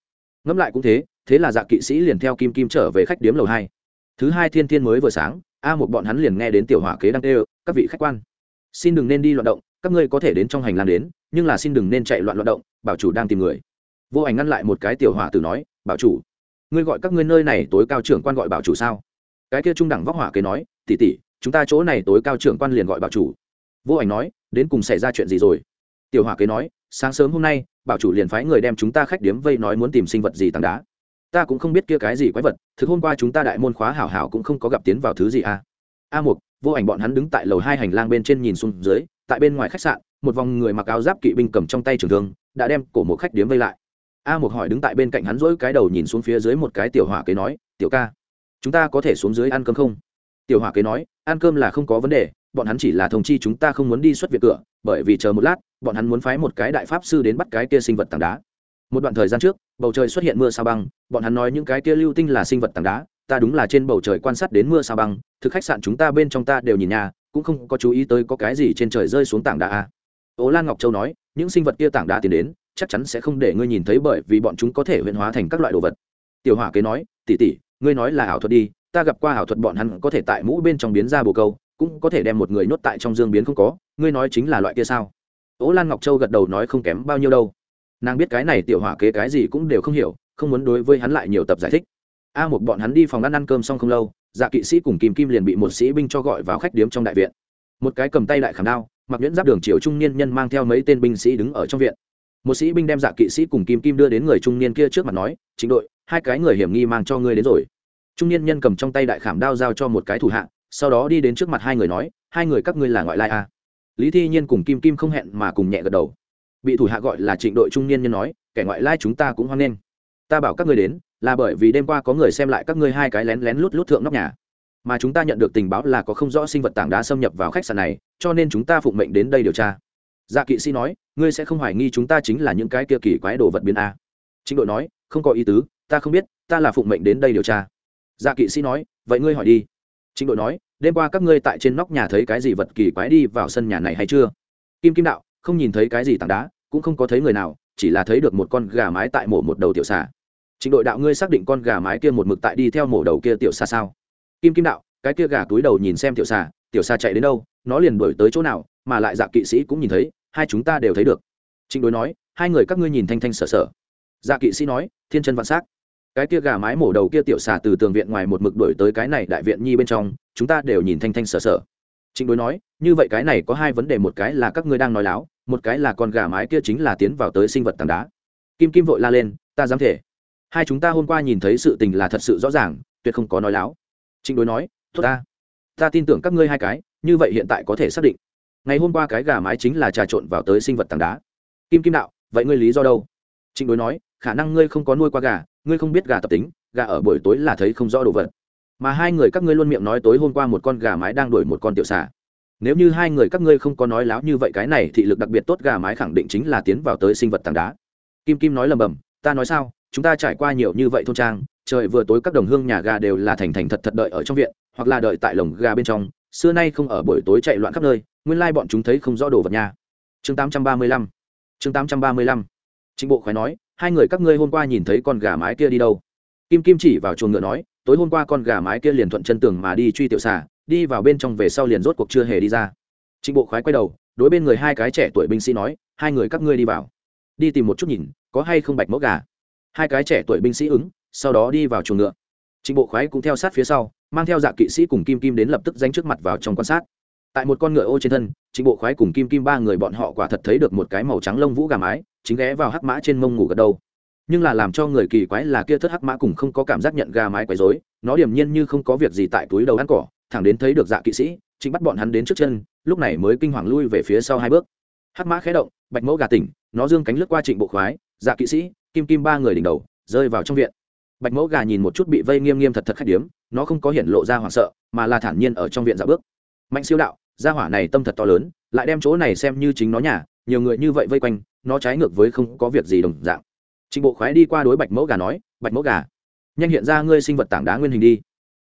Ngẫm lại cũng thế thế là dạ kỵ sĩ liền theo kim kim trở về khách điếm lầu hai. Thứ hai thiên thiên mới vừa sáng, a một bọn hắn liền nghe đến tiểu hỏa kế đang tê các vị khách quan, xin đừng nên đi loạn động, các ngươi có thể đến trong hành lang đến, nhưng là xin đừng nên chạy loạn loạn động, bảo chủ đang tìm người. Vô ảnh ngăn lại một cái tiểu hỏa tử nói, bảo chủ, ngươi gọi các ngươi nơi này tối cao trưởng quan gọi bảo chủ sao? Cái kia trung đẳng vóc hỏa kế nói tỉ tỉ chúng ta chỗ này tối cao trưởng quan liền gọi bảo chủ vô ảnh nói đến cùng xảy ra chuyện gì rồi? Tiểu hỏa kế nói sáng sớm hôm nay bảo chủ liền phái người đem chúng ta khách điếm vây nói muốn tìm sinh vật gì tảng đá. Ta cũng không biết kia cái gì quái vật thực hôm qua chúng ta đại môn khóa hảo hảo cũng không có gặp tiến vào thứ gì à? A một, vô ảnh bọn hắn đứng tại lầu hai hành lang bên trên nhìn xuống dưới tại bên ngoài khách sạn một vòng người mặc áo giáp kỵ binh cầm trong tay trường thương đã đem cổ một khách điếm vây lại. A một hỏi đứng tại bên cạnh hắn rỗi cái đầu nhìn xuống phía dưới một cái tiểu hỏa kế nói tiểu ca chúng ta có thể xuống dưới ăn cơm không? Tiểu hỏa kế nói ăn cơm là không có vấn đề bọn hắn chỉ là thông chi chúng ta không muốn đi xuất viện cửa, bởi vì chờ một lát, bọn hắn muốn phái một cái đại pháp sư đến bắt cái kia sinh vật tảng đá. Một đoạn thời gian trước, bầu trời xuất hiện mưa sao băng, bọn hắn nói những cái kia lưu tinh là sinh vật tảng đá, ta đúng là trên bầu trời quan sát đến mưa sao băng, thực khách sạn chúng ta bên trong ta đều nhìn nhà, cũng không có chú ý tới có cái gì trên trời rơi xuống tảng đá a. Ố lan ngọc châu nói, những sinh vật kia tảng đá tiến đến, chắc chắn sẽ không để ngươi nhìn thấy bởi vì bọn chúng có thể huyễn hóa thành các loại đồ vật. Tiểu hỏa kế nói tỉ tỉ ngươi nói là ảo thuật đi, ta gặp qua ảo thuật bọn hắn có thể tại mũ bên trong biến ra bồ câu cũng có thể đem một người nhốt tại trong dương biến không có, ngươi nói chính là loại kia sao? Ố lan ngọc châu gật đầu nói không kém bao nhiêu đâu. Nàng biết cái này tiểu hỏa kế cái gì cũng đều không hiểu, không muốn đối với hắn lại nhiều tập giải thích. A một bọn hắn đi phòng ăn ăn cơm xong không lâu dạ kỵ sĩ cùng kim kim liền bị một sĩ binh cho gọi vào khách điếm trong đại viện. Một cái cầm tay đại khảm đao, mặc nhẫn giáp đường triều trung niên nhân mang theo mấy tên binh sĩ đứng ở trong viện. Một sĩ binh đem dạ kỵ sĩ cùng kim kim đưa đến người trung niên kia trước mặt nói chính đội, hai cái người hiểm nghi mang cho ngươi đến rồi. Trung niên nhân cầm trong tay đại khảm đao giao cho một cái thủ hạ sau đó đi đến trước mặt hai người nói, hai người các ngươi là ngoại lai à. lý thi nhiên cùng kim kim không hẹn mà cùng nhẹ gật đầu. Bị thủ hạ gọi là trịnh đội trung niên nhân nói, kẻ ngoại lai chúng ta cũng hoan nghênh. Ta bảo các ngươi đến, là bởi vì đêm qua có người xem lại các ngươi hai cái lén lén lút lút thượng nóc nhà. Mà chúng ta nhận được tình báo là có không rõ sinh vật tảng đá xâm nhập vào khách sạn này, cho nên chúng ta phụng mệnh đến đây điều tra. Dạ kỵ sĩ nói, ngươi sẽ không hoài nghi chúng ta chính là những cái kia kỳ quái đồ vật biến a. Chính đội nói, không có ý tứ, ta không biết, ta là phụng mệnh đến đây điều tra. Dạ kỵ sĩ nói, vậy ngươi hỏi đi. Chính đội nói đêm qua các ngươi tại trên nóc nhà thấy cái gì vật kỳ quái đi vào sân nhà này hay chưa? Kim kim đạo, không nhìn thấy cái gì tảng đá, cũng không có thấy người nào, chỉ là thấy được một con gà mái tại mổ một đầu tiểu xà. Trịnh đội đạo ngươi xác định con gà mái kia một mực tại đi theo mổ đầu kia tiểu xà sao? Kim kim đạo, cái kia gà túi đầu nhìn xem tiểu xà tiểu xà chạy đến đâu, nó liền đuổi tới chỗ nào, mà lại dạ kỵ sĩ cũng nhìn thấy, hai chúng ta đều thấy được. Trịnh đối nói, hai người các ngươi nhìn thanh thanh sở sở dạ kỵ sĩ nói, thiên chân vạn s á c cái kia gà mái mổ đầu kia tiểu xà từ tường viện ngoài một mực đổi tới cái này đại viện nhi bên trong, chúng ta đều nhìn thanh thanh sở sở trịnh đối nói, như vậy cái này có hai vấn đề, một cái là các ngươi đang nói láo, một cái là con gà mái kia chính là tiến vào tới sinh vật tảng đá. Kim kim vội la lên, ta dám thể hai chúng ta hôm qua nhìn thấy sự tình là thật sự rõ ràng, tuyệt không có nói láo. Trịnh đối nói, tốt ta. Ta tin tưởng các ngươi hai cái, như vậy hiện tại có thể xác định. Ngày hôm qua cái gà mái chính là trà trộn vào tới sinh vật tảng đá. Kim kim đạo, vậy ngươi lý do đâu? Trịnh đối nói, khả năng ngươi không có nuôi qua gà ngươi không biết gà tập tính, gà ở buổi tối là thấy không rõ đồ vật. Mà hai người các ngươi luôn miệng nói tối hôm qua một con gà mái đang đuổi một con tiểu xà. Nếu như hai người các ngươi không có nói láo như vậy, cái này thị lực đặc biệt tốt, gà mái khẳng định chính là tiến vào tới sinh vật tảng đá. Kim kim nói lầm bầm, ta nói sao? Chúng ta trải qua nhiều như vậy thôn trang, trời vừa tối các đồng hương nhà gà đều là thành thành thật thật đợi ở trong viện, hoặc là đợi tại lồng gà bên trong. Xưa nay không ở buổi tối chạy loạn khắp nơi, nguyên lai bọn chúng thấy không rõ đồ vật nha. Chương 835 chương 835 Trình bộ khoái nói hai người các ngươi hôm qua nhìn thấy con gà mái kia đi đâu? Kim kim chỉ vào chuồng ngựa nói, tối hôm qua con gà mái kia liền thuận chân tường mà đi truy tiểu xà, đi vào bên trong về sau liền rốt cuộc chưa hề đi ra. Trịnh bộ khoái quay đầu, đối bên người hai cái trẻ tuổi binh sĩ nói, hai người các ngươi đi vào. Đi tìm một chút nhìn, có hay không bạch mẫu gà? Hai cái trẻ tuổi binh sĩ ứng, sau đó đi vào chuồng ngựa. Trịnh bộ khoái cũng theo sát phía sau, mang theo dạ kỵ sĩ cùng kim kim đến lập tức danh trước mặt vào trong quan sát. Tại một con ngựa ô trên thân, trịnh bộ khoái cùng kim kim ba người bọn họ quả thật thấy được một cái màu trắng lông vũ gà mái chính ghé vào hắc mã trên mông ngủ gật đầu. Nhưng là làm cho người kỳ quái là kia thất hắc mã cùng không có cảm giác nhận gà mái quấy rối, nó điềm nhiên như không có việc gì tại túi đầu ăn cỏ, thẳng đến thấy được dạ kỵ sĩ, chính bắt bọn hắn đến trước chân, lúc này mới kinh hoàng lui về phía sau hai bước. Hắc mã khé động, bạch mẫu gà tỉnh, nó dương cánh lướt qua trịnh bộ khoái dạ kỵ sĩ, kim kim ba người đỉnh đầu, rơi vào trong viện. Bạch mẫu gà nhìn một chút bị vây nghiêm nghiêm thật thật khách điếm, nó không có hiện lộ ra hoảng sợ, mà là thản nhiên ở trong viện dạo bước. Mạnh siêu đạo, gia hỏa này tâm thật to lớn, lại đem chỗ này xem như chính nó nhà, nhiều người như vậy vây quanh nó trái ngược với không có việc gì đồng dạng. Trịnh bộ khoái đi qua đối bạch mẫu gà nói, bạch mẫu gà, nhanh hiện ra ngươi sinh vật tảng đá nguyên hình đi.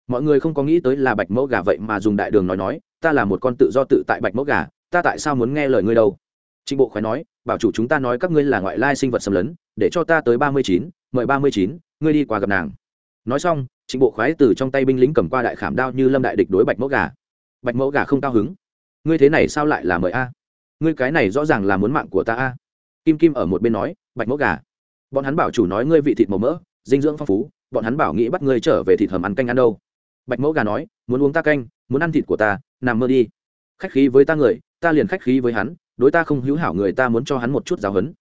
Mọi người không có nghĩ tới là bạch mẫu gà vậy mà dùng đại đường nói nói, ta là một con tự do tự tại bạch mẫu gà, ta tại sao muốn nghe lời ngươi đâu? Trịnh bộ khoái nói, bảo chủ chúng ta nói các ngươi là ngoại lai sinh vật xâm lấn, để cho ta tới ba mươi chín, mời ba mươi chín, ngươi đi qua gặp nàng. Nói xong, trịnh bộ khoái từ trong tay binh lính cầm qua đại khảm đao như lâm đại địch đối bạch mẫu gà. Bạch mẫu gà không cao hứng, ngươi thế này sao lại là mời a? Ngươi cái này rõ ràng là muốn mạng của ta a kim kim ở một bên nói bạch mẫu gà bọn hắn bảo chủ nói ngươi vị thịt màu mỡ dinh dưỡng phong phú bọn hắn bảo nghĩ bắt ngươi trở về thịt hầm ăn canh ăn đâu. Bạch mẫu gà nói muốn uống ta canh muốn ăn thịt của ta nằm mơ đi. Khách khí với ta người ta liền khách khí với hắn đối ta không hữu hảo người ta muốn cho hắn một chút giáo hấn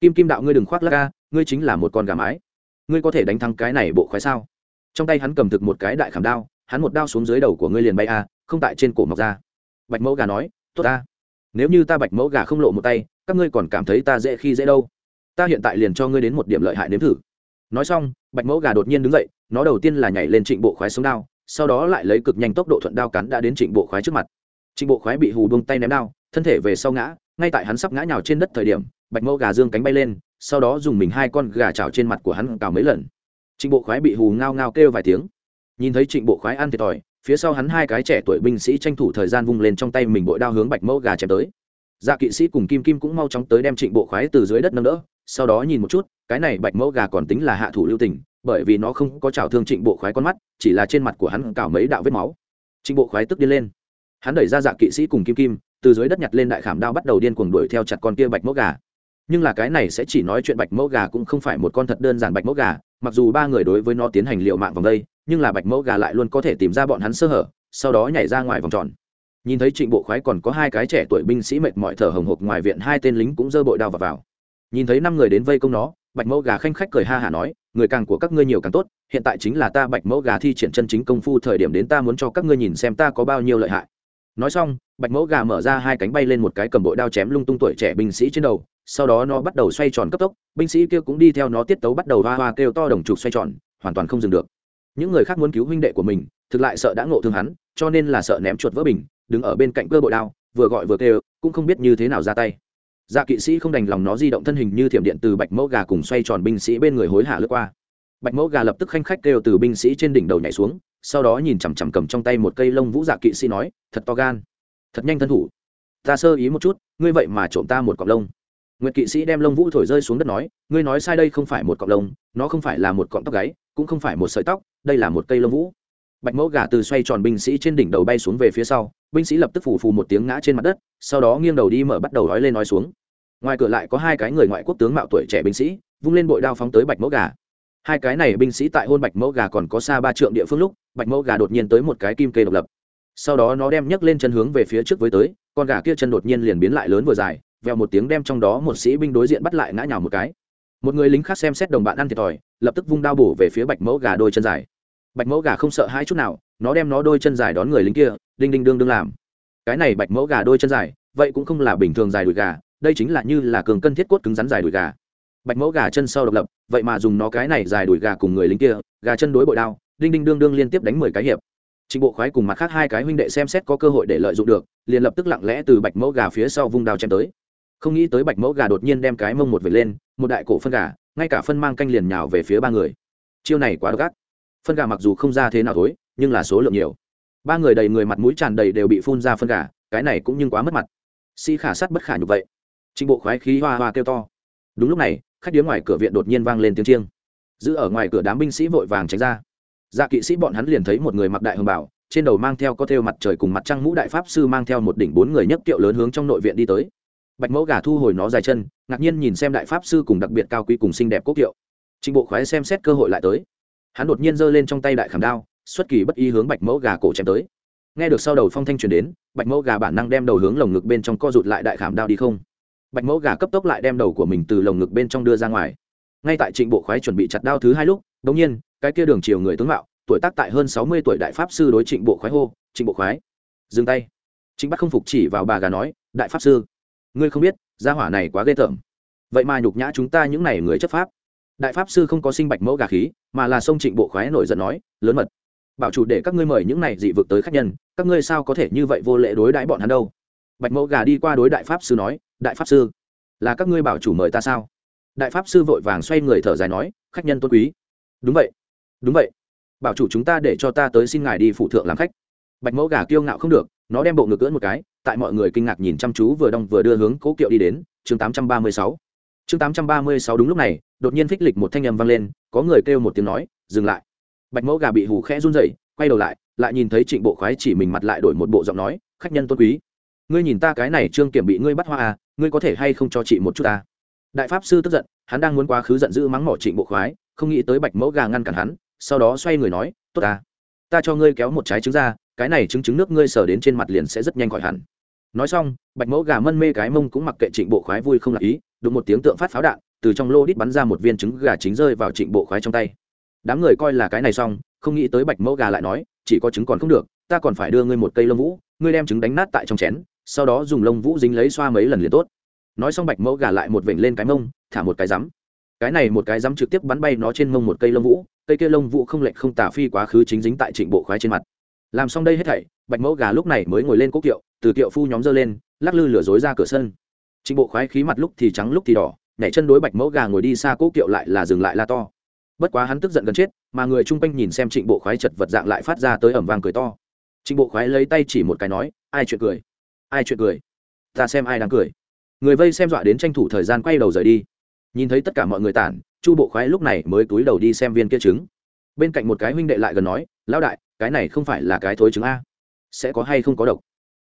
kim kim đạo ngươi đừng khoác lác ga, ngươi chính là một con gà mái. Ngươi có thể đánh thắng cái này bộ khoái sao? Trong tay hắn cầm thực một cái đại khảm đao hắn một đao xuống dưới đầu của ngươi liền bay a không tại trên cổ mọc ra. Bạch mẫu gà nói tốt ta nếu như ta bạch mẫu gà không lộ một tay các ngươi còn cảm thấy ta dễ khi dễ đâu. Ta hiện tại liền cho ngươi đến một điểm lợi hại nếm thử. Nói xong, bạch mẫu gà đột nhiên đứng dậy, nó đầu tiên là nhảy lên trịnh bộ khoái sống đao, sau đó lại lấy cực nhanh tốc độ thuận đao cắn đã đến trịnh bộ khoái trước mặt. Trịnh bộ khoái bị hù buông tay ném đao, thân thể về sau ngã, ngay tại hắn sắp ngã nhào trên đất thời điểm, bạch mẫu gà dương cánh bay lên, sau đó dùng mình hai con gà trào trên mặt của hắn cào mấy lần. Trịnh bộ khoái bị hù ngao ngao kêu vài tiếng. Nhìn thấy trịnh bộ khoái ăn thiệt thòi, phía sau hắn hai cái trẻ tuổi binh sĩ tranh thủ thời gian vung lên trong tay mình bội đao hướng bạch mẫu gà chém tới dạ kỵ sĩ cùng kim kim cũng mau chóng tới đem trịnh bộ khoái từ dưới đất nâng đỡ, sau đó nhìn một chút, cái này bạch mẫu gà còn tính là hạ thủ lưu tình, bởi vì nó không có trào thương trịnh bộ khoái con mắt, chỉ là trên mặt của hắn cào mấy đạo vết máu. Trịnh bộ khoái tức điên lên. Hắn đẩy ra dạ kỵ sĩ cùng kim kim, từ dưới đất nhặt lên đại khảm đao bắt đầu điên cuồng đuổi theo chặt con kia bạch mẫu gà. Nhưng là cái này sẽ chỉ nói chuyện bạch mẫu gà cũng không phải một con thật đơn giản bạch mẫu gà, mặc dù ba người đối với nó tiến hành liệu mạng vòng đây, nhưng là bạch mẫu gà lại luôn có thể tìm ra bọn hắn sơ hở, sau đó nhảy ra ngoài vòng tròn nhìn thấy trịnh bộ khoái còn có hai cái trẻ tuổi binh sĩ mệt mỏi thở hồng hộc ngoài viện hai tên lính cũng giơ bội đao vào, vào. Nhìn thấy năm người đến vây công nó bạch mẫu gà khanh khách cười ha hả nói người càng của các ngươi nhiều càng tốt hiện tại chính là ta bạch mẫu gà thi triển chân chính công phu thời điểm đến ta muốn cho các ngươi nhìn xem ta có bao nhiêu lợi hại. Nói xong bạch mẫu gà mở ra hai cánh bay lên một cái cầm bội đao chém lung tung tuổi trẻ binh sĩ trên đầu sau đó nó bắt đầu xoay tròn cấp tốc binh sĩ kia cũng đi theo nó tiết tấu bắt đầu hoa hoa kêu to đồng trục xoay tròn hoàn toàn không dừng được. Những người khác muốn cứu huynh đệ của mình thực lại sợ đã ngộ thương hắn cho nên là sợ ném chuột vỡ bình đứng ở bên cạnh cơ bội đao, vừa gọi vừa kêu, cũng không biết như thế nào ra tay. Dạ kỵ sĩ không đành lòng nó di động thân hình như thiểm điện từ bạch mẫu gà cùng xoay tròn binh sĩ bên người hối hả lướt qua. Bạch mẫu gà lập tức khanh khách kêu từ binh sĩ trên đỉnh đầu nhảy xuống, sau đó nhìn chằm chằm cầm trong tay một cây lông vũ dạ kỵ sĩ nói, thật to gan, thật nhanh thân thủ. Ta sơ ý một chút, ngươi vậy mà trộm ta một cọc lông. Nguyệt kỵ sĩ đem lông vũ thổi rơi xuống đất nói, ngươi nói sai đây không phải một cọng lông, nó không phải là một cọng tóc gáy, cũng không phải một sợi tóc, đây là một cây lông vũ bạch mẫu gà từ xoay tròn binh sĩ trên đỉnh đầu bay xuống về phía sau, binh sĩ lập tức phủ phù một tiếng ngã trên mặt đất, sau đó nghiêng đầu đi mở bắt đầu nói lên nói xuống. Ngoài cửa lại có hai cái người ngoại quốc tướng mạo tuổi trẻ binh sĩ, vung lên bội đao phóng tới bạch mẫu gà. Hai cái này binh sĩ tại hôn bạch mẫu gà còn có xa ba trượng địa phương lúc, bạch mẫu gà đột nhiên tới một cái kim kê độc lập. Sau đó nó đem nhấc lên chân hướng về phía trước với tới, con gà kia chân đột nhiên liền biến lại lớn vừa dài, vèo một tiếng đem trong đó một sĩ binh đối diện bắt lại ngã nhào một cái. Một người lính khác xem xét đồng bạn ăn thiệt thòi, lập tức vung đao bổ về phía bạch mẫu gà đôi chân dài bạch mẫu gà không sợ hai chút nào nó đem nó đôi chân dài đón người lính kia đinh đinh đương đương làm cái này bạch mẫu gà đôi chân dài vậy cũng không là bình thường dài đùi gà đây chính là như là cường cân thiết cốt cứng rắn dài đùi gà bạch mẫu gà chân sau độc lập vậy mà dùng nó cái này dài đùi gà cùng người lính kia gà chân đối bội đao đinh đinh đương đương liên tiếp đánh mười cái hiệp Trịnh Bộ Khoái cùng mặt khác hai cái huynh đệ xem xét có cơ hội để lợi dụng được, liền lập tức lặng lẽ từ Bạch Mẫu gà phía sau vung đao chém tới. Không nghĩ tới Bạch Mẫu gà đột nhiên đem cái mông một vệt lên, một đại cổ phân gà, ngay cả phân mang canh liền nhào về phía ba người. Chiêu này quá độc ác. Phân gà mặc dù không ra thế nào thối, nhưng là số lượng nhiều. Ba người đầy người mặt mũi tràn đầy đều bị phun ra phân gà, cái này cũng nhưng quá mất mặt. Si khả sát bất khả nhục vậy. Trình Bộ Khoái khí hoa hoa kêu to. Đúng lúc này, khách điếm ngoài cửa viện đột nhiên vang lên tiếng chiêng. Giữ ở ngoài cửa đám binh sĩ vội vàng tránh ra dạ kỵ sĩ bọn hắn liền thấy một người mặc đại hồng bảo trên đầu mang theo có thêu mặt trời cùng mặt trăng mũ đại pháp sư mang theo một đỉnh bốn người nhấc kiệu lớn hướng trong nội viện đi tới bạch mẫu gà thu hồi nó dài chân ngạc nhiên nhìn xem đại pháp sư cùng đặc biệt cao quý cùng xinh đẹp quốc kiệu Trình bộ khoái xem xét cơ hội lại tới hắn đột nhiên giơ lên trong tay đại khảm đao, xuất kỳ bất ý hướng bạch mẫu gà cổ chém tới. Nghe được sau đầu phong thanh truyền đến, bạch mẫu gà bản năng đem đầu hướng lồng ngực bên trong co rụt lại đại khảm đao đi không. Bạch mẫu gà cấp tốc lại đem đầu của mình từ lồng ngực bên trong đưa ra ngoài. Ngay tại trịnh bộ khoái chuẩn bị chặt đao thứ hai lúc đ ỗ n g nhiên, cái kia đường chiều người tướng mạo, tuổi tác tại hơn sáu mươi tuổi đại pháp sư đối trịnh bộ khoái hô, trịnh bộ khoái, dừng tay. Trịnh bắt không phục chỉ vào bà gà nói, đại pháp sư, ngươi không biết, gia hỏa này quá ghê tởm. Vậy mà nhục nhã chúng ta những n à y người chấp pháp đại pháp sư không có sinh bạch mẫu gà khí, mà là sông trịnh bộ khoái nổi giận nói, lớn mật, bảo chủ để các ngươi mời những này dị vực tới khách nhân, các ngươi sao có thể như vậy vô lệ đối đãi bọn hắn đâu? Bạch mẫu gà đi qua đối đại pháp sư nói, đại pháp sư, là các ngươi bảo chủ mời ta sao? Đại pháp sư vội vàng xoay người thở dài nói, khách nhân tôn quý. Đúng vậy đúng vậy. Bảo chủ chúng ta để cho ta tới xin ngài đi phụ thượng làm khách. Bạch mẫu gà kiêu ngạo không được, nó đem bộ ngực cưỡn một cái, tại mọi người kinh ngạc nhìn chăm chú vừa đông vừa đưa hướng cố kiệu đi đến, chương tám trăm ba mươi sáu chương tám trăm ba mươi sáu đúng lúc này, đột nhiên phích lịch một thanh âm vang lên, có người kêu một tiếng nói, dừng lại. Bạch mẫu gà bị hù khẽ run rẩy, quay đầu lại lại nhìn thấy trịnh bộ khoái chỉ mình mặt lại đổi một bộ giọng nói, khách nhân tôn quý, ngươi nhìn ta cái này trương kiểm bị ngươi bắt hoa à ngươi có thể hay không cho chị một chút ta? Đại pháp sư tức giận, hắn đang muốn quá khứ giận dữ mắng mỏ trịnh bộ khoái, không nghĩ tới bạch mẫu gà ngăn cản hắn, sau đó xoay người nói, tốt ta ta cho ngươi kéo một trái trứng ra, cái này trứng trứng nước ngươi sờ đến trên mặt liền sẽ rất nhanh khỏi hẳn nói xong, bạch mẫu gà mân mê cái mông cũng mặc kệ trịnh bộ khoái vui không lạc ý, đụng một tiếng tượng phát pháo đạn, từ trong lô đít bắn ra một viên trứng gà chính rơi vào trịnh bộ khoái trong tay. Đám người coi là cái này xong, không nghĩ tới bạch mẫu gà lại nói, chỉ có trứng còn không được, ta còn phải đưa ngươi một cây lông vũ, ngươi đem trứng đánh nát tại trong chén, sau đó dùng lông vũ dính lấy xoa mấy lần liền tốt. Nói xong bạch mẫu gà lại một vểnh lên cái mông, thả một cái rắm. Cái này một cái rắm trực tiếp bắn bay nó trên mông một cây lông vũ, cây kia lông vũ không lệch không tả phi quá khứ chính dính tại trịnh bộ khoái trên mặt. Làm xong đây hết thảy, bạch mẫu gà lúc này mới ngồi lên cốc kiệu từ kiệu phu nhóm dơ lên, lắc lư lửa dối ra cửa sân. Trịnh bộ khoái khí mặt lúc thì trắng lúc thì đỏ, nhảy chân đối bạch mẫu gà ngồi đi xa cố kiệu lại là dừng lại la to. Bất quá hắn tức giận gần chết, mà người chung quanh nhìn xem trịnh bộ khoái chật vật dạng lại phát ra tới ẩm vàng cười to. Trịnh bộ khoái lấy tay chỉ một cái nói, ai chuyện cười? Ai chuyện cười? Ta xem ai đang cười. Người vây xem dọa đến tranh thủ thời gian quay đầu rời đi. Nhìn thấy tất cả mọi người tản, chu bộ khoái lúc này mới túi đầu đi xem viên kia trứng. Bên cạnh một cái huynh đệ lại gần nói, lão đại, cái này không phải là cái thối trứng a? Sẽ có hay không có độc?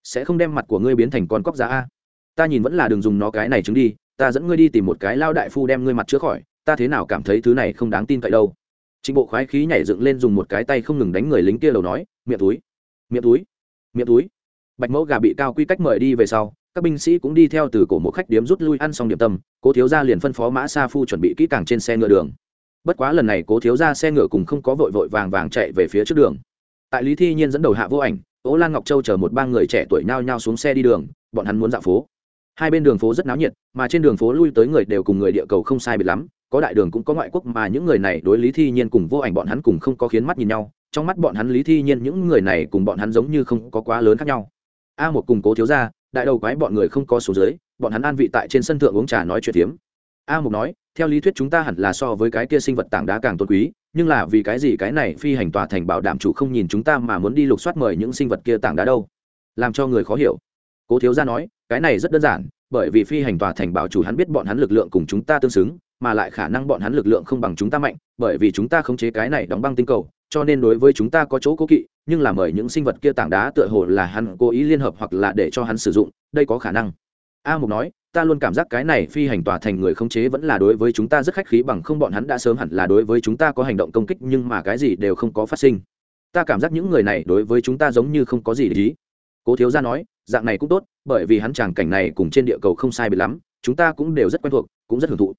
Sẽ không đem mặt của ngươi biến thành con cóc giá a. Ta nhìn vẫn là đừng dùng nó cái này chứng đi, ta dẫn ngươi đi tìm một cái lao đại phu đem ngươi mặt chữa khỏi, ta thế nào cảm thấy thứ này không đáng tin cậy đâu. Trịnh bộ khoái khí nhảy dựng lên dùng một cái tay không ngừng đánh người lính kia đầu nói, miệng túi miệng túi miệng túi. Bạch mẫu gà bị cao quy cách mời đi về sau, các binh sĩ cũng đi theo từ cổ một khách điếm rút lui ăn xong điểm tâm, cố thiếu gia liền phân phó mã sa phu chuẩn bị kỹ càng trên xe ngựa đường. Bất quá lần này cố thiếu gia xe ngựa cùng không có vội vội vàng vàng chạy về phía trước đường. Tại lý thi nhiên dẫn đầu hạ vô ảnh Ô lan ngọc châu chờ một ba người trẻ tuổi nhao nhao xuống xe đi đường, bọn hắn muốn dạo phố hai bên đường phố rất náo nhiệt, mà trên đường phố lui tới người đều cùng người địa cầu không sai biệt lắm, có đại đường cũng có ngoại quốc mà những người này đối lý thi nhiên cùng vô ảnh bọn hắn cùng không có khiến mắt nhìn nhau, trong mắt bọn hắn lý thi nhiên những người này cùng bọn hắn giống như không có quá lớn khác nhau a một cùng cố thiếu gia, đại đầu quái bọn người không có số dưới, bọn hắn an vị tại trên sân thượng uống trà nói chuyện thiếm. a mục nói, theo lý thuyết chúng ta hẳn là so với cái kia sinh vật tảng đá càng tôn quý nhưng là vì cái gì cái này phi hành tòa thành bảo đảm chủ không nhìn chúng ta mà muốn đi lục soát mời những sinh vật kia tảng đá đâu? Làm cho người khó hiểu. Cố thiếu gia nói, cái này rất đơn giản, bởi vì phi hành tòa thành bảo chủ hắn biết bọn hắn lực lượng cùng chúng ta tương xứng, mà lại khả năng bọn hắn lực lượng không bằng chúng ta mạnh, bởi vì chúng ta khống chế cái này đóng băng tinh cầu, cho nên đối với chúng ta có chỗ cố kỵ, nhưng là mời những sinh vật kia tảng đá tựa hồ là hắn cố ý liên hợp hoặc là để cho hắn sử dụng, đây có khả năng. A mục nói ta luôn cảm giác cái này phi hành tòa thành người khống chế vẫn là đối với chúng ta rất khách khí, bằng không bọn hắn đã sớm hẳn là đối với chúng ta có hành động công kích, nhưng mà cái gì đều không có phát sinh. Ta cảm giác những người này đối với chúng ta giống như không có gì để ý. Cố thiếu gia nói, dạng này cũng tốt, bởi vì hắn tràng cảnh này cùng trên địa cầu không sai biệt lắm, chúng ta cũng đều rất quen thuộc, cũng rất hưởng thụ.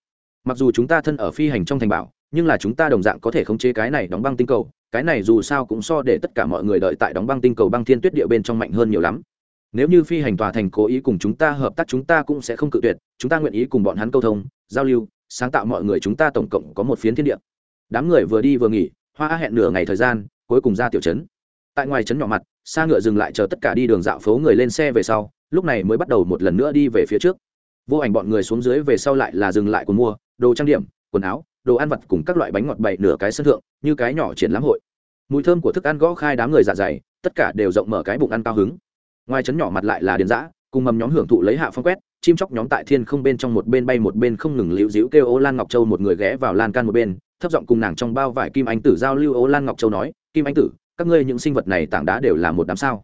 Mặc dù chúng ta thân ở phi hành trong thành bảo, nhưng là chúng ta đồng dạng có thể khống chế cái này đóng băng tinh cầu, cái này dù sao cũng so để tất cả mọi người đợi tại đóng băng tinh cầu băng thiên tuyết địa bên trong mạnh hơn nhiều lắm nếu như phi hành tòa thành cố ý cùng chúng ta hợp tác, chúng ta cũng sẽ không cự tuyệt, chúng ta nguyện ý cùng bọn hắn câu thông, giao lưu, sáng tạo mọi người chúng ta tổng cộng có một phiến thiên địa. Đám người vừa đi vừa nghỉ, hoa hẹn nửa ngày thời gian, cuối cùng ra tiểu trấn. Tại ngoài trấn nhỏ mặt, xa ngựa dừng lại chờ tất cả đi đường dạo phố người lên xe về sau, lúc này mới bắt đầu một lần nữa đi về phía trước. Vô ảnh bọn người xuống dưới về sau lại là dừng lại cùng mua, đồ trang điểm, quần áo, đồ ăn vặt cùng các loại bánh ngọt bày nửa cái sân thượng, như cái nhỏ triển lãm hội. Mùi thơm của thức ăn gõ khai đám người dạ dày, tất cả đều rộng mở cái bụng ăn cao hứng ngoài trấn nhỏ mặt lại là điền giã cùng mầm nhóm hưởng thụ lấy hạ phong quét, chim chóc nhóm tại thiên không bên trong một bên bay một bên không ngừng liễu dĩu kêu ô lan ngọc châu một người ghé vào lan can một bên, thấp giọng cùng nàng trong bao vải kim anh tử giao lưu ô lan ngọc châu nói, kim anh tử, các ngươi những sinh vật này tảng đá đều là một đám sao?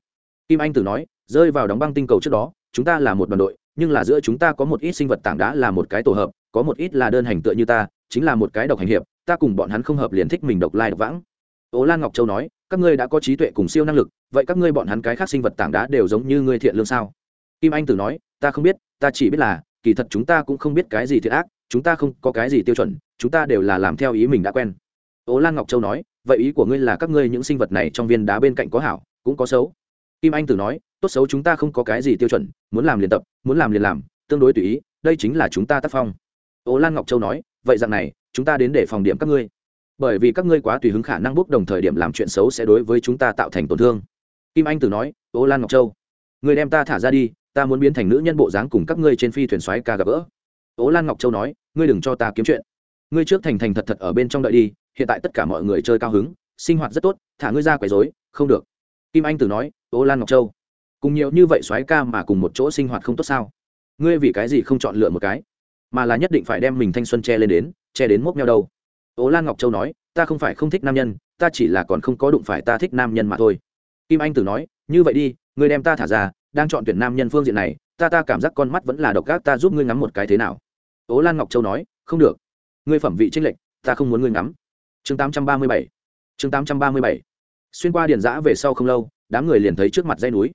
Kim anh tử nói, rơi vào đóng băng tinh cầu trước đó, chúng ta là một đoàn đội, nhưng là giữa chúng ta có một ít sinh vật tảng đá là một cái tổ hợp, có một ít là đơn hành tựa như ta, chính là một cái độc hành hiệp, ta cùng bọn hắn không hợp liền thích mình độc lai độc vãng ố lan ngọc châu nói, các ngươi đã có trí tuệ cùng siêu năng lực, vậy các ngươi bọn hắn cái khác sinh vật tảng đá đều giống như ngươi thiện lương sao? Kim anh tử nói, ta không biết, ta chỉ biết là, kỳ thật chúng ta cũng không biết cái gì thiện ác, chúng ta không có cái gì tiêu chuẩn, chúng ta đều là làm theo ý mình đã quen. Ố lan ngọc châu nói, vậy ý của ngươi là các ngươi những sinh vật này trong viên đá bên cạnh có hảo, cũng có xấu? Kim anh tử nói, tốt xấu chúng ta không có cái gì tiêu chuẩn, muốn làm liền tập, muốn làm liền làm, tương đối tùy ý, đây chính là chúng ta tác phong. Ố lan ngọc châu nói, vậy dạng này, chúng ta đến để phòng điểm các ngươi bởi vì các ngươi quá tùy hứng khả năng bốc đồng thời điểm làm chuyện xấu sẽ đối với chúng ta tạo thành tổn thương. Kim anh tử nói, Ô lan ngọc châu, người đem ta thả ra đi, ta muốn biến thành nữ nhân bộ dáng cùng các ngươi trên phi thuyền xoáy ca gặp gỡ. Ố lan ngọc châu nói, ngươi đừng cho ta kiếm chuyện. Ngươi trước thành thành thật thật ở bên trong đợi đi, hiện tại tất cả mọi người chơi cao hứng, sinh hoạt rất tốt, thả ngươi ra quấy rối, không được. Kim anh tử nói ố lan ngọc châu, cùng nhiều như vậy xoáy ca mà cùng một chỗ sinh hoạt không tốt sao? Ngươi vì cái gì không chọn lựa một cái? Mà là nhất định phải đem mình thanh xuân che lên đến, che đến mốc nhau đâu ố lan ngọc châu nói, ta không phải không thích nam nhân, ta chỉ là còn không có đụng phải ta thích nam nhân mà thôi. Kim anh tử nói, như vậy đi, ngươi đem ta thả ra, đang chọn tuyển nam nhân phương diện này, ta ta cảm giác con mắt vẫn là độc ác, ta giúp ngươi ngắm một cái thế nào? Ố lan ngọc châu nói, không được. Ngươi phẩm vị tranh lệch, ta không muốn ngươi ngắm. Chương tám trăm ba mươi bảy. Chương tám trăm ba mươi bảy. Xuyên qua điền giã về sau không lâu, đám người liền thấy trước mặt dây núi.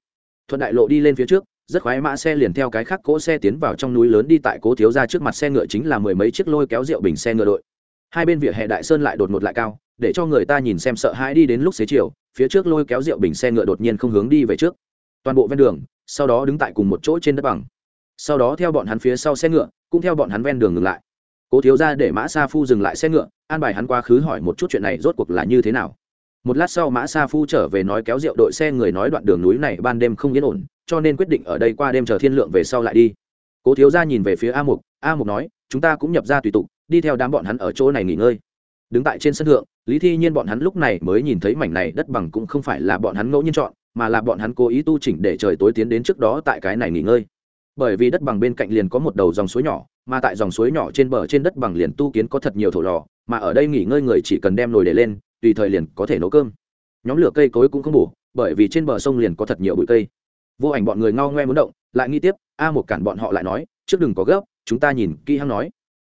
Thuận đại lộ đi lên phía trước, rất khoái mã xe liền theo cái khác cỗ xe tiến vào trong núi lớn đi tại cố thiếu ra trước mặt xe ngựa chính là mười mấy chiếc lôi kéo rượu bình xe ngựa đội hai bên vỉa hè đại sơn lại đột ngột lại cao, để cho người ta nhìn xem sợ hãi đi đến lúc xế chiều, phía trước lôi kéo rượu bình xe ngựa đột nhiên không hướng đi về trước. Toàn bộ ven đường, sau đó đứng tại cùng một chỗ trên đất bằng. Sau đó theo bọn hắn phía sau xe ngựa, cũng theo bọn hắn ven đường ngừng lại. Cố thiếu ra để mã sa phu dừng lại xe ngựa, an bài hắn quá khứ hỏi một chút chuyện này rốt cuộc là như thế nào. Một lát sau mã sa phu trở về nói kéo rượu đội xe người nói đoạn đường núi này ban đêm không yên ổn, cho nên quyết định ở đây qua đêm chờ thiên lượng về sau lại đi. Cố thiếu ra nhìn về phía a mục a mục nói, chúng ta cũng nhập ra tùy tục đi theo đám bọn hắn ở chỗ này nghỉ ngơi. Đứng tại trên sân thượng lý thi nhiên bọn hắn lúc này mới nhìn thấy mảnh này đất bằng cũng không phải là bọn hắn ngẫu nhiên chọn mà là bọn hắn cố ý tu chỉnh để trời tối tiến đến trước đó tại cái này nghỉ ngơi. Bởi vì đất bằng bên cạnh liền có một đầu dòng suối nhỏ mà tại dòng suối nhỏ trên bờ trên đất bằng liền tu kiến có thật nhiều thổ lò mà ở đây nghỉ ngơi người chỉ cần đem nồi để lên tùy thời liền có thể nấu cơm. Nhóm lửa cây cối cũng không đủ, bởi vì trên bờ sông liền có thật nhiều bụi cây. Vô ảnh bọn người ngao ngoe muốn động lại nghĩ tiếp a một cản bọn họ lại nói trước đừng có gấp chúng ta nhìn kỹ hăng nói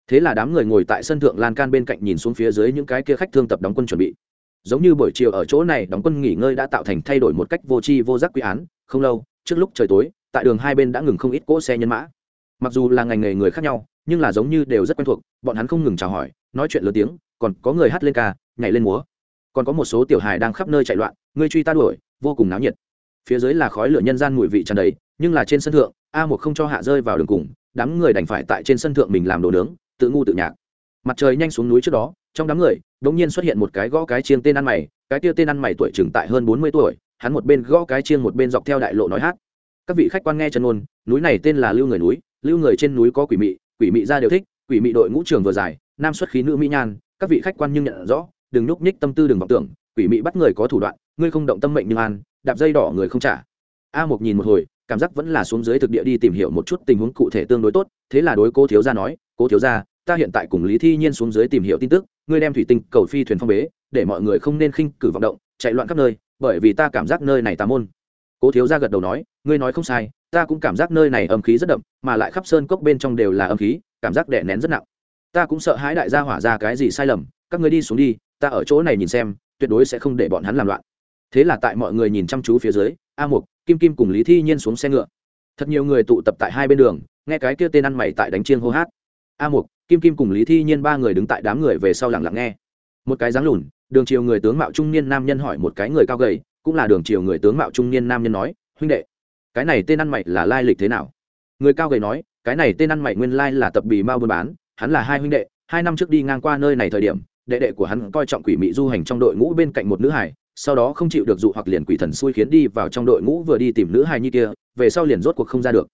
thế là đám người ngồi tại sân thượng lan can bên cạnh nhìn xuống phía dưới những cái kia khách thương tập đóng quân chuẩn bị. Giống như buổi chiều ở chỗ này đóng quân nghỉ ngơi đã tạo thành thay đổi một cách vô tri vô giác quy án. Không lâu, trước lúc trời tối, tại đường hai bên đã ngừng không ít cỗ xe nhân mã. Mặc dù là ngành nghề người khác nhau, nhưng là giống như đều rất quen thuộc, bọn hắn không ngừng chào hỏi, nói chuyện lớn tiếng, còn có người hát lên ca, nhảy lên múa. Còn có một số tiểu hài đang khắp nơi chạy loạn, ngươi truy ta đuổi, vô cùng náo nhiệt. Phía dưới là khói lửa nhân gian mùi vị tràn đầy, nhưng là trên sân thượng, a một không cho hạ rơi vào đường cùng, đám người đành phải tại trên sân thượng mình làm đồ nướng tự ngu tự nhạc. Mặt trời nhanh xuống núi trước đó, trong đám người đ ỗ n g nhiên xuất hiện một cái gõ cái chiêng tên ăn mày, cái kia tên ăn mày tuổi chừng tại hơn bốn mươi tuổi, hắn một bên gõ cái chiêng một bên dọc theo đại lộ nói hát. Các vị khách quan nghe chân ôn, núi này tên là lưu người núi, lưu người trên núi có quỷ mị quỷ mị ra đều thích, quỷ mị đội ngũ trường vừa dài nam xuất khí nữ mỹ nhan, các vị khách quan nhưng nhận rõ, đừng núp nhích tâm tư đừng vọng tưởng, quỷ mị bắt người có thủ đoạn, ngươi không động tâm mệnh nhưng an, đạp dây đỏ người không trả. A một nhìn một hồi, cảm giác vẫn là xuống dưới thực địa đi tìm hiểu một chút tình huống cụ thể tương đối tốt, thế là đối cô thiếu gia nói cố thiếu gia, ta hiện tại cùng lý thi nhiên xuống dưới tìm hiểu tin tức, ngươi đem thủy tinh cầu phi thuyền phong bế, để mọi người không nên khinh cử vọng động, chạy loạn khắp nơi, bởi vì ta cảm giác nơi này tà môn. Cố thiếu gia gật đầu nói, ngươi nói không sai, ta cũng cảm giác nơi này âm khí rất đậm, mà lại khắp sơn cốc bên trong đều là âm khí, cảm giác đè nén rất nặng. Ta cũng sợ hãi đại gia hỏa ra cái gì sai lầm, các ngươi đi xuống đi, ta ở chỗ này nhìn xem, tuyệt đối sẽ không để bọn hắn làm loạn. Thế là tại mọi người nhìn chăm chú phía dưới, a mục, kim kim cùng lý thi nhiên xuống xe ngựa. Thật nhiều người tụ tập tại hai bên đường, nghe cái kia tên ăn mày tại đánh chiêng hô hát a mục, kim kim cùng lý thi nhiên ba người đứng tại đám người về sau lặng lặng nghe. Một cái dáng lùn, đường chiều người tướng mạo trung niên nam nhân hỏi một cái người cao gầy, cũng là đường chiều người tướng mạo trung niên nam nhân nói, huynh đệ, cái này tên ăn mày là lai lịch thế nào? Người cao gầy nói, cái này tên ăn mày nguyên lai là tập bì mao buôn bán, hắn là hai huynh đệ, hai năm trước đi ngang qua nơi này thời điểm, đệ đệ của hắn coi trọng quỷ mị du hành trong đội ngũ bên cạnh một nữ hải, sau đó không chịu được dụ hoặc liền quỷ thần xui khiến đi vào trong đội ngũ vừa đi tìm nữ hài như kia, về sau liền rốt cuộc không ra được.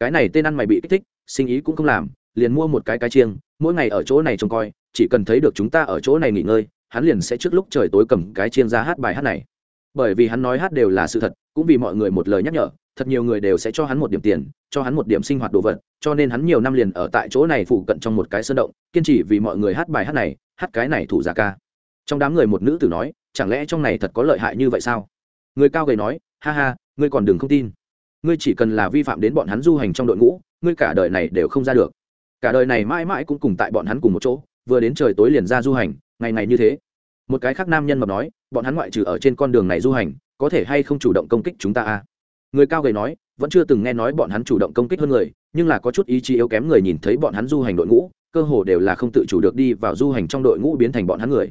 Cái này tên ăn mày bị kích thích, sinh ý cũng không làm liền mua một cái cái chiêng, mỗi ngày ở chỗ này trông coi, chỉ cần thấy được chúng ta ở chỗ này nghỉ ngơi, hắn liền sẽ trước lúc trời tối cầm cái chiêng ra hát bài hát này. Bởi vì hắn nói hát đều là sự thật, cũng vì mọi người một lời nhắc nhở, thật nhiều người đều sẽ cho hắn một điểm tiền, cho hắn một điểm sinh hoạt đồ vật, cho nên hắn nhiều năm liền ở tại chỗ này phụ cận trong một cái sơn động, kiên trì vì mọi người hát bài hát này, hát cái này thủ giả ca. Trong đám người một nữ tử nói, chẳng lẽ trong này thật có lợi hại như vậy sao? Người cao gầy nói, ha ha, ngươi còn đừng không tin. Ngươi chỉ cần là vi phạm đến bọn hắn du hành trong đội ngũ, ngươi cả đời này đều không ra được cả đời này mãi mãi cũng cùng tại bọn hắn cùng một chỗ, vừa đến trời tối liền ra du hành, ngày ngày như thế. Một cái khác nam nhân mập nói, bọn hắn ngoại trừ ở trên con đường này du hành, có thể hay không chủ động công kích chúng ta à người cao gầy nói, vẫn chưa từng nghe nói bọn hắn chủ động công kích hơn người, nhưng là có chút ý chí yếu kém người nhìn thấy bọn hắn du hành đội ngũ, cơ hồ đều là không tự chủ được đi vào du hành trong đội ngũ biến thành bọn hắn người.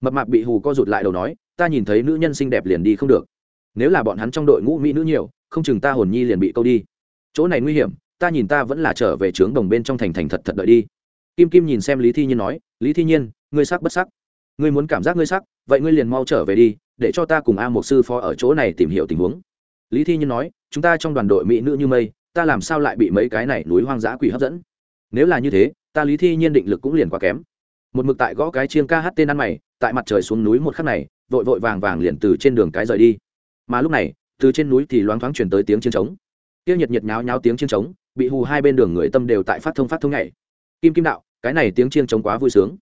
Mập mạp bị hù co rụt lại đầu nói, ta nhìn thấy nữ nhân xinh đẹp liền đi không được. Nếu là bọn hắn trong đội ngũ mỹ nữ nhiều, không chừng ta hồn nhi liền bị câu đi. Chỗ này nguy hiểm ta nhìn ta vẫn là trở về trướng đồng bên trong thành thành thật thật đợi đi. Kim kim nhìn xem lý thi nhiên nói, lý thi nhiên, ngươi sắc bất sắc? Ngươi muốn cảm giác ngươi sắc, vậy ngươi liền mau trở về đi, để cho ta cùng a một sư phó ở chỗ này tìm hiểu tình huống. Lý thi nhiên nói, chúng ta trong đoàn đội mỹ nữ như mây, ta làm sao lại bị mấy cái này núi hoang dã quỷ hấp dẫn? Nếu là như thế, ta lý thi nhiên định lực cũng liền quá kém. Một mực tại gõ cái chiêng ca hát tên ăn mày, tại mặt trời xuống núi một khắc này, vội vội vàng vàng liền từ trên đường cái rời đi. Mà lúc này, từ trên núi thì loáng thoáng truyền tới tiếng chiến trống. Tiêu nhiệt nhiệt nháo nháo tiếng chiến trống bị hù hai bên đường người tâm đều tại phát thông phát thông nhảy. Kim kim đạo, cái này tiếng chiên trống quá vui sướng.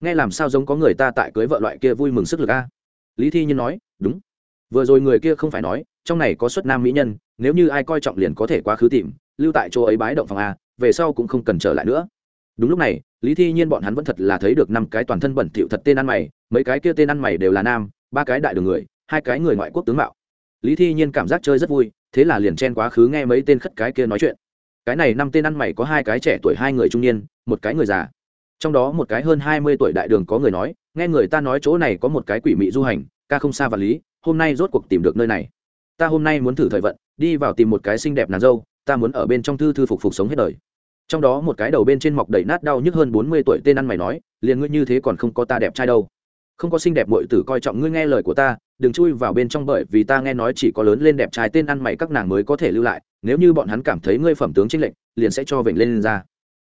Nghe làm sao giống có người ta tại cưới vợ loại kia vui mừng sức lực a? Lý thi nhiên nói, đúng. Vừa rồi người kia không phải nói, trong này có suất nam mỹ nhân, nếu như ai coi trọng liền có thể quá khứ tìm, lưu tại chỗ ấy bái động phòng a, về sau cũng không cần trở lại nữa. Đúng lúc này, lý thi nhiên bọn hắn vẫn thật là thấy được năm cái toàn thân bẩn thỉu thật tên ăn mày, mấy cái kia tên ăn mày đều là nam, ba cái đại đường người, hai cái người ngoại quốc tướng mạo. Lý thi nhiên cảm giác chơi rất vui, thế là liền chen quá khứ nghe mấy tên khất cái kia nói chuyện cái này năm tên ăn mày có hai cái trẻ tuổi, hai người trung niên, một cái người già. Trong đó một cái hơn hai mươi tuổi đại đường có người nói, nghe người ta nói chỗ này có một cái quỷ mị du hành, ca không xa và lý, hôm nay rốt cuộc tìm được nơi này. Ta hôm nay muốn thử thời vận, đi vào tìm một cái xinh đẹp nàng dâu, ta muốn ở bên trong thư thư phục phục sống hết đời. Trong đó một cái đầu bên trên mọc đầy nát đau nhức hơn bốn mươi tuổi tên ăn mày nói, liền ngươi như thế còn không có ta đẹp trai đâu. Không có xinh đẹp muội tử coi trọng ngươi nghe lời của ta đừng chui vào bên trong bởi vì ta nghe nói chỉ có lớn lên đẹp trai tên ăn mày các nàng mới có thể lưu lại nếu như bọn hắn cảm thấy ngươi phẩm tướng chênh lệch liền sẽ cho vểnh lên, lên ra.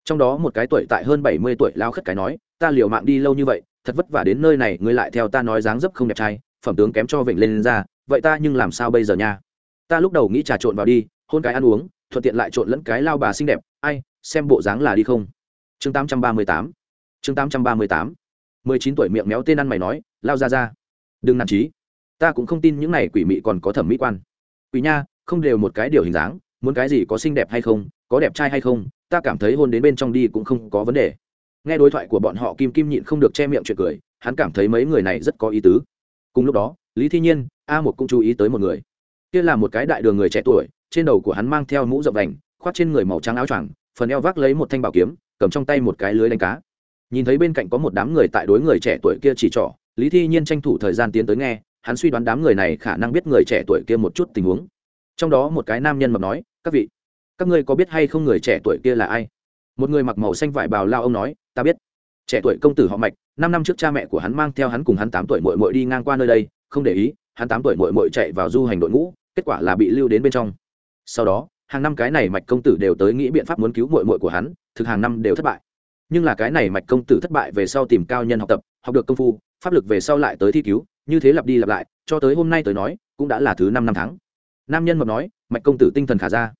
Trong đó một cái tuổi tại hơn bảy mươi tuổi lao khất cái nói ta liều mạng đi lâu như vậy thật vất vả đến nơi này ngươi lại theo ta nói dáng dấp không đẹp trai phẩm tướng kém cho vểnh lên, lên ra vậy ta nhưng làm sao bây giờ nha? Ta lúc đầu nghĩ trà trộn vào đi hôn cái ăn uống thuận tiện lại trộn lẫn cái lao bà xinh đẹp ai xem bộ dáng là đi không? Chương tám trăm ba mươi tám chương tám trăm ba mươi tám. mười chín tuổi miệng méo tên ăn mày nói lao ra ra. Đừng nản trí ta cũng không tin những này quỷ mị còn có thẩm mỹ quan. Quỷ nha, không đều một cái điều hình dáng, muốn cái gì có xinh đẹp hay không, có đẹp trai hay không, ta cảm thấy hôn đến bên trong đi cũng không có vấn đề. Nghe đối thoại của bọn họ kim kim nhịn không được che miệng chuyện cười, hắn cảm thấy mấy người này rất có ý tứ. Cùng lúc đó, lý thi nhiên, a một cũng chú ý tới một người. Kia là một cái đại đường người trẻ tuổi, trên đầu của hắn mang theo mũ rộng đành, khoác trên người màu trắng áo choàng, phần eo vác lấy một thanh bảo kiếm, cầm trong tay một cái lưới đánh cá. Nhìn thấy bên cạnh có một đám người tại đối người trẻ tuổi kia chỉ trỏ, lý thi nhiên tranh thủ thời gian tiến tới nghe hắn suy đoán đám người này khả năng biết người trẻ tuổi kia một chút tình huống. Trong đó một cái nam nhân mập nói, các vị, các ngươi có biết hay không người trẻ tuổi kia là ai? Một người mặc màu xanh vải bào lao ông nói, ta biết. Trẻ tuổi công tử họ mạch, năm năm trước cha mẹ của hắn mang theo hắn cùng hắn tám tuổi mội mội đi ngang qua nơi đây, không để ý, hắn tám tuổi mội mội chạy vào du hành đội ngũ, kết quả là bị lưu đến bên trong. Sau đó, hàng năm cái này mạch công tử đều tới nghĩ biện pháp muốn cứu mội mội của hắn, thực hàng năm đều thất bại. Nhưng là cái này mạch công tử thất bại về sau tìm cao nhân học tập, học được công phu, pháp lực về sau lại tới thi cứu như thế lặp đi lặp lại, cho tới hôm nay tới nói, cũng đã là thứ năm năm tháng. Nam nhân mập nói, mạch công tử tinh thần khả ra.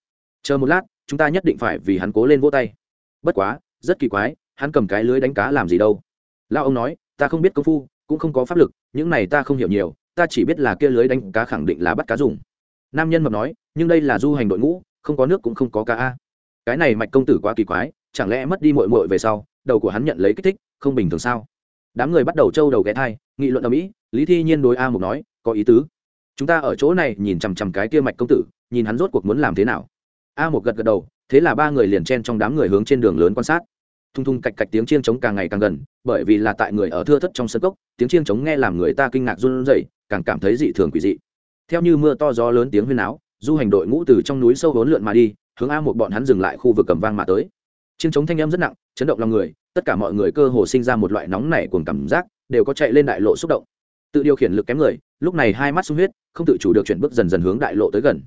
Chờ một lát, chúng ta nhất định phải vì hắn cố lên vỗ tay. Bất quá, rất kỳ quái, hắn cầm cái lưới đánh cá làm gì đâu. Lao ông nói, ta không biết công phu, cũng không có pháp lực, những này ta không hiểu nhiều, ta chỉ biết là kia lưới đánh cá khẳng định là bắt cá dùng. Nam nhân mập nói, nhưng đây là du hành đội ngũ, không có nước cũng không có cá a. Cái này mạch công tử quá kỳ quái, chẳng lẽ mất đi mội mội về sau, đầu của hắn nhận lấy kích thích, không bình thường sao? Đám người bắt đầu trâu đầu ghé thai, nghị luận ở mỹ lý thi nhiên đối a mục nói, có ý tứ. Chúng ta ở chỗ này nhìn chằm chằm cái kia mạch công tử, nhìn hắn rốt cuộc muốn làm thế nào. A mục gật gật đầu, thế là ba người liền chen trong đám người hướng trên đường lớn quan sát. Thung thung cạch cạch tiếng chiên trống càng ngày càng gần, bởi vì là tại người ở thưa thất trong sân cốc, tiếng chiên trống nghe làm người ta kinh ngạc run rẩy, càng cảm thấy dị thường quỷ dị. Theo như mưa to gió lớn tiếng huyên áo du hành đội ngũ từ trong núi sâu hốn lượn mà đi, hướng a một bọn hắn dừng lại khu vực cầm vang mà tới. Chiên trống thanh âm rất nặng, chấn động lòng người, tất cả mọi người cơ hồ sinh ra một loại nóng nảy cuồng cảm giác, đều có chạy lên đại lộ xúc động tự điều khiển lực kém người, lúc này hai mắt sung huyết, không tự chủ được chuyển bước dần dần hướng đại lộ tới gần.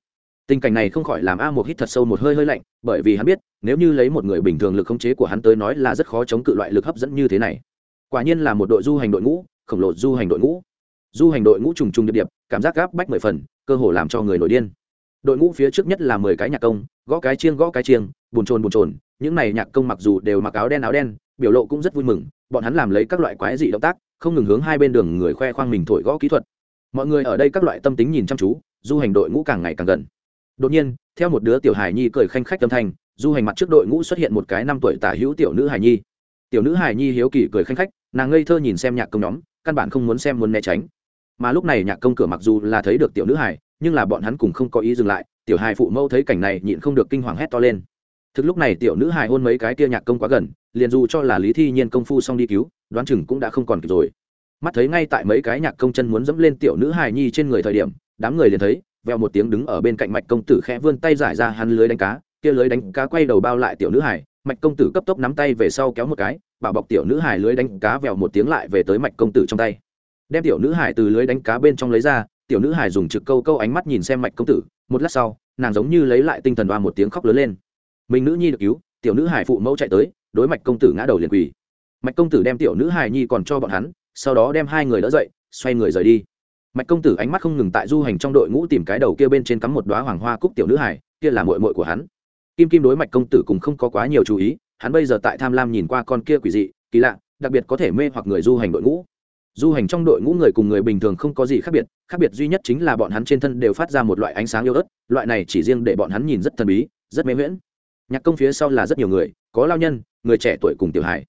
Tình cảnh này không khỏi làm a một hít thật sâu một hơi hơi lạnh, bởi vì hắn biết, nếu như lấy một người bình thường lực khống chế của hắn tới nói là rất khó chống cự loại lực hấp dẫn như thế này. Quả nhiên là một đội du hành đội ngũ, khổng lồ du hành đội ngũ. Du hành đội ngũ trùng trùng điệp điệp, cảm giác gáp bách mười phần, cơ hồ làm cho người nổi điên. Đội ngũ phía trước nhất là mười cái nhạc công, gõ cái chiêng gõ cái chiêng bùn trồn bùn trồn những này nhạc công mặc dù đều mặc áo đen áo đen, biểu lộ cũng rất vui mừng, bọn hắn làm lấy các loại quái dị động tác không ngừng hướng hai bên đường người khoe khoang mình thổi gõ kỹ thuật. Mọi người ở đây các loại tâm tính nhìn chăm chú, du hành đội ngũ càng ngày càng gần. Đột nhiên, theo một đứa tiểu hài nhi cười khanh khách âm thanh, du hành mặt trước đội ngũ xuất hiện một cái năm tuổi tả hữu tiểu nữ hài nhi. Tiểu nữ hài nhi hiếu kỳ cười khanh khách, nàng ngây thơ nhìn xem nhạc công nhóm, căn bản không muốn xem muốn né tránh. Mà lúc này nhạc công cửa mặc dù là thấy được tiểu nữ hài, nhưng là bọn hắn cùng không có ý dừng lại, tiểu hài phụ mẫu thấy cảnh này nhịn không được kinh hoàng hét to lên. Thực lúc này tiểu nữ hài hôn mấy cái kia nhạc công quá gần, liền dù cho là lý thi nhiên công phu xong đi cứu đoán chừng cũng đã không còn kịp rồi. Mắt thấy ngay tại mấy cái nhạc công chân muốn dẫm lên tiểu nữ hài nhi trên người thời điểm, đám người liền thấy, veo một tiếng đứng ở bên cạnh mạch công tử khẽ vươn tay giải ra hắn lưới đánh cá, kia lưới đánh cá quay đầu bao lại tiểu nữ hải mạch công tử cấp tốc nắm tay về sau kéo một cái, bảo bọc tiểu nữ hải lưới đánh cá vèo một tiếng lại về tới mạch công tử trong tay. Đem tiểu nữ hải từ lưới đánh cá bên trong lấy ra, tiểu nữ hải dùng trực câu câu ánh mắt nhìn xem mạch công tử, một lát sau, nàng giống như lấy lại tinh thần đoa một tiếng khóc lớn lên. Mình nữ nhi được cứu, tiểu nữ hải phụ mẫu chạy tới, đối mạch công tử ngã đầu liền quỳ mạch công tử đem tiểu nữ hài nhi còn cho bọn hắn, sau đó đem hai người đỡ dậy, xoay người rời đi. Mạch công tử ánh mắt không ngừng tại du hành trong đội ngũ tìm cái đầu kia bên trên cắm một đoá hoàng hoa cúc tiểu nữ hải kia là mội mội của hắn. Kim kim đối mạch công tử cũng không có quá nhiều chú ý, hắn bây giờ tại tham lam nhìn qua con kia quỷ dị, kỳ lạ, đặc biệt có thể mê hoặc người du hành đội ngũ. Du hành trong đội ngũ người cùng người bình thường không có gì khác biệt khác biệt duy nhất chính là bọn hắn trên thân đều phát ra một loại ánh sáng yêu ớt, loại này chỉ riêng để bọn hắn nhìn rất thần bí, rất mê nguyễn nhạc công phía sau là rất nhiều người, có lao nhân, người trẻ tuổi cùng tiểu hải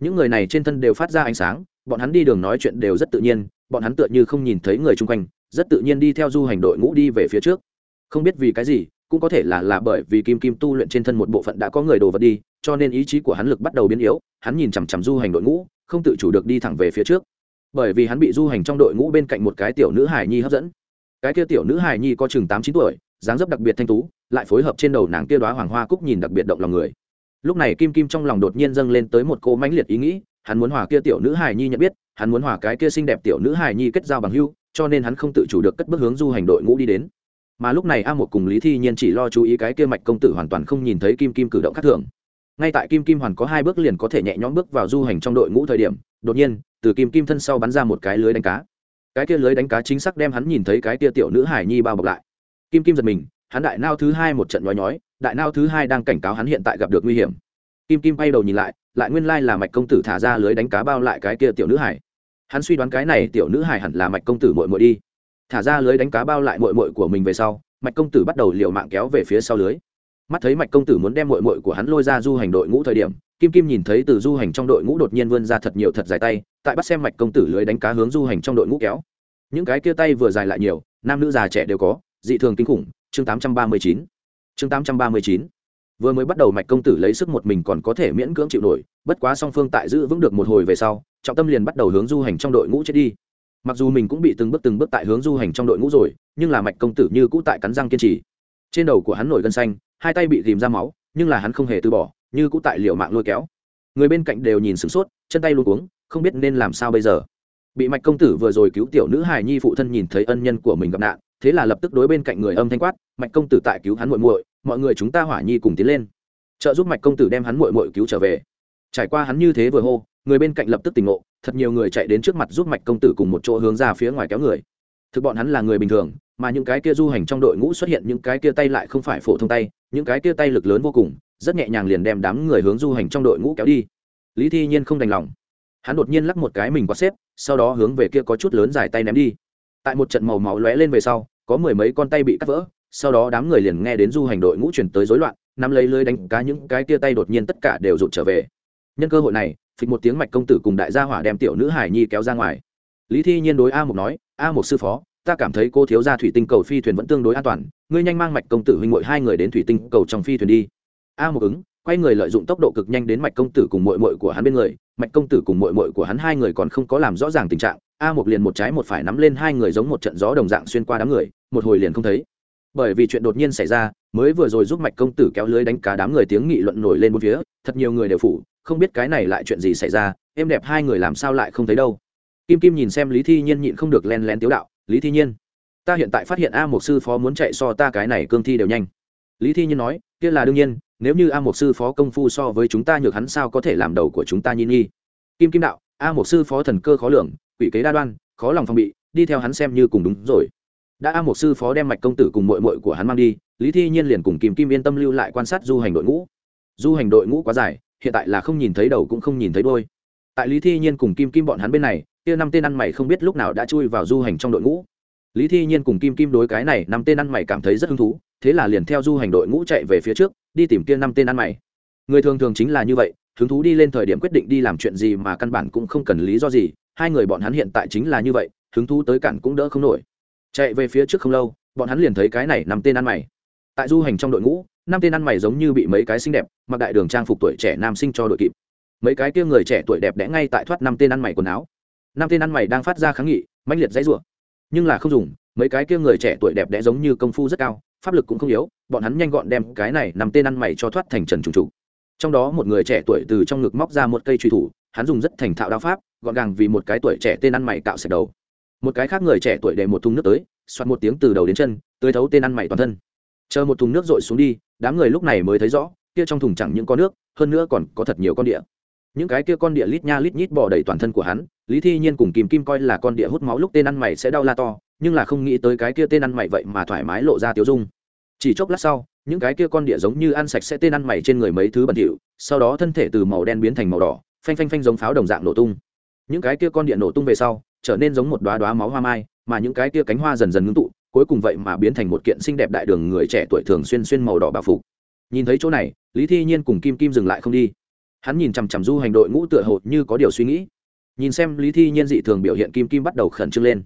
những người này trên thân đều phát ra ánh sáng, bọn hắn đi đường nói chuyện đều rất tự nhiên, bọn hắn tựa như không nhìn thấy người chung quanh, rất tự nhiên đi theo du hành đội ngũ đi về phía trước. Không biết vì cái gì, cũng có thể là là bởi vì kim kim tu luyện trên thân một bộ phận đã có người đồ vật đi, cho nên ý chí của hắn lực bắt đầu biến yếu, hắn nhìn chằm chằm du hành đội ngũ, không tự chủ được đi thẳng về phía trước. Bởi vì hắn bị du hành trong đội ngũ bên cạnh một cái tiểu nữ hài nhi hấp dẫn. Cái kia tiểu nữ hài nhi có chừng tám chín tuổi, dáng dấp đặc biệt thanh tú, lại phối hợp trên đầu nàng kia đoá hoàng hoa cúc nhìn đặc biệt động lòng người lúc này kim kim trong lòng đột nhiên dâng lên tới một cô mãnh liệt ý nghĩ, hắn muốn hòa kia tiểu nữ hài nhi nhận biết, hắn muốn hòa cái kia xinh đẹp tiểu nữ hài nhi kết giao bằng hưu cho nên hắn không tự chủ được cất bước hướng du hành đội ngũ đi đến. Mà lúc này a một cùng lý thi nhiên chỉ lo chú ý cái kia mạch công tử hoàn toàn không nhìn thấy kim kim cử động khác thường. Ngay tại kim kim hoàn có hai bước liền có thể nhẹ nhõm bước vào du hành trong đội ngũ thời điểm, đột nhiên, từ kim kim thân sau bắn ra một cái lưới đánh cá. Cái kia lưới đánh cá chính xác đem hắn nhìn thấy cái kia tiểu nữ hải nhi bao bọc lại. Kim kim giật mình, hắn đại nao thứ hai một trận nhói nhói đại nao thứ hai đang cảnh cáo hắn hiện tại gặp được nguy hiểm. Kim kim bay đầu nhìn lại lại nguyên lai là mạch công tử thả ra lưới đánh cá bao lại cái kia tiểu nữ hải. Hắn suy đoán cái này tiểu nữ hải hẳn là mạch công tử mội mội đi. Thả ra lưới đánh cá bao lại mội mội của mình về sau, mạch công tử bắt đầu liều mạng kéo về phía sau lưới. Mắt thấy mạch công tử muốn đem mội mội của hắn lôi ra du hành đội ngũ thời điểm, kim kim nhìn thấy từ du hành trong đội ngũ đột nhiên vươn ra thật nhiều thật dài tay, tại bắt xem mạch công tử lưới đánh cá hướng du hành trong đội ngũ kéo. Những cái kia tay vừa dài lại nhiều, nam nữ già trẻ đều có, dị thường kinh khủng, chương 839 chương 839 vừa mới bắt đầu mạch công tử lấy sức một mình còn có thể miễn cưỡng chịu nổi, bất quá song phương tại giữ vững được một hồi về sau, trọng tâm liền bắt đầu hướng du hành trong đội ngũ chết đi. Mặc dù mình cũng bị từng bước từng bước tại hướng du hành trong đội ngũ rồi, nhưng là mạch công tử như cũ tại cắn răng kiên trì. Trên đầu của hắn nổi gân xanh, hai tay bị ghìm ra máu, nhưng là hắn không hề từ bỏ, như cũ tại liệu mạng lôi kéo. Người bên cạnh đều nhìn sửng sốt, chân tay luôn cuống, không biết nên làm sao bây giờ. Bị mạch công tử vừa rồi cứu tiểu nữ hài nhi phụ thân nhìn thấy ân nhân của mình gặp nạn, thế là lập tức đối bên cạnh người âm thanh quát, mạch công tử tại cứu hắn muội muội mọi người chúng ta hỏa nhi cùng tiến lên. Trợ giúp mạch công tử đem hắn mội mội cứu trở về. Trải qua hắn như thế vừa hô, người bên cạnh lập tức tỉnh ngộ, thật nhiều người chạy đến trước mặt giúp mạch công tử cùng một chỗ hướng ra phía ngoài kéo người. Thực bọn hắn là người bình thường, mà những cái kia du hành trong đội ngũ xuất hiện, những cái kia tay lại không phải phổ thông tay, những cái kia tay lực lớn vô cùng, rất nhẹ nhàng liền đem đám người hướng du hành trong đội ngũ kéo đi. Lý thi nhiên không đành lòng. Hắn đột nhiên lắc một cái mình quát xếp, sau đó hướng về kia có chút lớn dài tay ném đi. Tại một trận màu máu lóe lên về sau, có mười mấy con tay bị cắt vỡ sau đó đám người liền nghe đến du hành đội ngũ chuyển tới rối loạn, nắm lấy lưới đánh cá những cái tia tay đột nhiên tất cả đều rụt trở về. Nhân cơ hội này, phịch một tiếng mạch công tử cùng đại gia hỏa đem tiểu nữ hải nhi kéo ra ngoài. Lý thi nhiên đối a mục nói, a mục sư phó, ta cảm thấy cô thiếu gia thủy tinh cầu phi thuyền vẫn tương đối an toàn, ngươi nhanh mang mạch công tử huynh mội hai người đến thủy tinh cầu trong phi thuyền đi. A mục ứng, quay người lợi dụng tốc độ cực nhanh đến mạch công tử cùng mội mội của hắn bên người, mạch công tử cùng mội mội của hắn hai người còn không có làm rõ ràng tình trạng, a một liền một trái một phải nắm lên hai người giống một trận gió đồng dạng xuyên qua đám người, một hồi liền không thấy bởi vì chuyện đột nhiên xảy ra, mới vừa rồi giúp mạch công tử kéo lưới đánh cá đám người tiếng nghị luận nổi lên một phía, thật nhiều người đều phủ, không biết cái này lại chuyện gì xảy ra, em đẹp hai người làm sao lại không thấy đâu. Kim kim nhìn xem lý thi nhiên nhịn không được len lén tiếu đạo, lý thi nhiên, ta hiện tại phát hiện a một sư phó muốn chạy so ta cái này cương thi đều nhanh. Lý thi nhiên nói, kia là đương nhiên, nếu như a một sư phó công phu so với chúng ta nhược hắn sao có thể làm đầu của chúng ta nhi nhi? Kim kim đạo, a một sư phó thần cơ khó lường, quỷ kế đa đoan, khó lòng phòng bị, đi theo hắn xem như cùng đúng rồi đã a một sư phó đem mạch công tử cùng mội mội của hắn mang đi, lý thi nhiên liền cùng kim kim yên tâm lưu lại quan sát du hành đội ngũ. Du hành đội ngũ quá dài, hiện tại là không nhìn thấy đầu cũng không nhìn thấy đôi tại lý thi nhiên cùng kim kim bọn hắn bên này, kia năm tên ăn mày không biết lúc nào đã chui vào du hành trong đội ngũ. Lý thi nhiên cùng kim kim đối cái này năm tên ăn mày cảm thấy rất hứng thú, thế là liền theo du hành đội ngũ chạy về phía trước, đi tìm kia năm tên ăn mày. Người thường thường chính là như vậy, hứng thú đi lên thời điểm quyết định đi làm chuyện gì mà căn bản cũng không cần lý do gì, hai người bọn hắn hiện tại chính là như vậy, hứng thú tới cản cũng đỡ không nổi chạy về phía trước không lâu, bọn hắn liền thấy cái này năm tên ăn mày. Tại du hành trong đội ngũ, năm tên ăn mày giống như bị mấy cái xinh đẹp, mặc đại đường trang phục tuổi trẻ nam sinh cho đội kịp. Mấy cái kia người trẻ tuổi đẹp đẽ ngay tại thoát năm tên ăn mày quần áo. Năm tên ăn mày đang phát ra kháng nghị, mãnh liệt dãy rủa. Nhưng là không dùng, mấy cái kia người trẻ tuổi đẹp đẽ giống như công phu rất cao, pháp lực cũng không yếu, bọn hắn nhanh gọn đem cái này nằm tên ăn mày cho thoát thành trần trùng trụ. Trong đó một người trẻ tuổi từ trong ngực móc ra một cây truy thủ, hắn dùng rất thành thạo đao pháp, gọn gàng vì một cái tuổi trẻ tên ăn mày cạo sạch đầu một cái khác người trẻ tuổi để một thùng nước tới xoát một tiếng từ đầu đến chân, tưới thấu tên ăn mày toàn thân. Chờ một thùng nước rội xuống đi, đám người lúc này mới thấy rõ, kia trong thùng chẳng những có nước, hơn nữa còn có thật nhiều con địa những cái kia con địa lít nha lít nhít bỏ đầy toàn thân của hắn, lý thi nhiên cùng kìm kim coi là con địa hút máu lúc tên ăn mày sẽ đau la to, nhưng là không nghĩ tới cái kia tên ăn mày vậy mà thoải mái lộ ra tiếu dung. Chỉ chốc lát sau, những cái kia con địa giống như ăn sạch sẽ tên ăn mày trên người mấy thứ bẩn thỉu, sau đó thân thể từ màu đen biến thành màu đỏ, phanh phanh phanh giống pháo đồng dạng nổ tung. Những cái kia con địa nổ tung về sau trở nên giống một đoá đoá máu hoa mai, mà những cái kia cánh hoa dần dần ngưng tụ, cuối cùng vậy mà biến thành một kiện xinh đẹp đại đường người trẻ tuổi thường xuyên xuyên màu đỏ bảo phục. Nhìn thấy chỗ này, lý thi nhiên cùng kim kim dừng lại không đi. Hắn nhìn chằm chằm du hành đội ngũ tựa hồ như có điều suy nghĩ. Nhìn xem lý thi nhiên dị thường biểu hiện kim kim bắt đầu khẩn trương lên.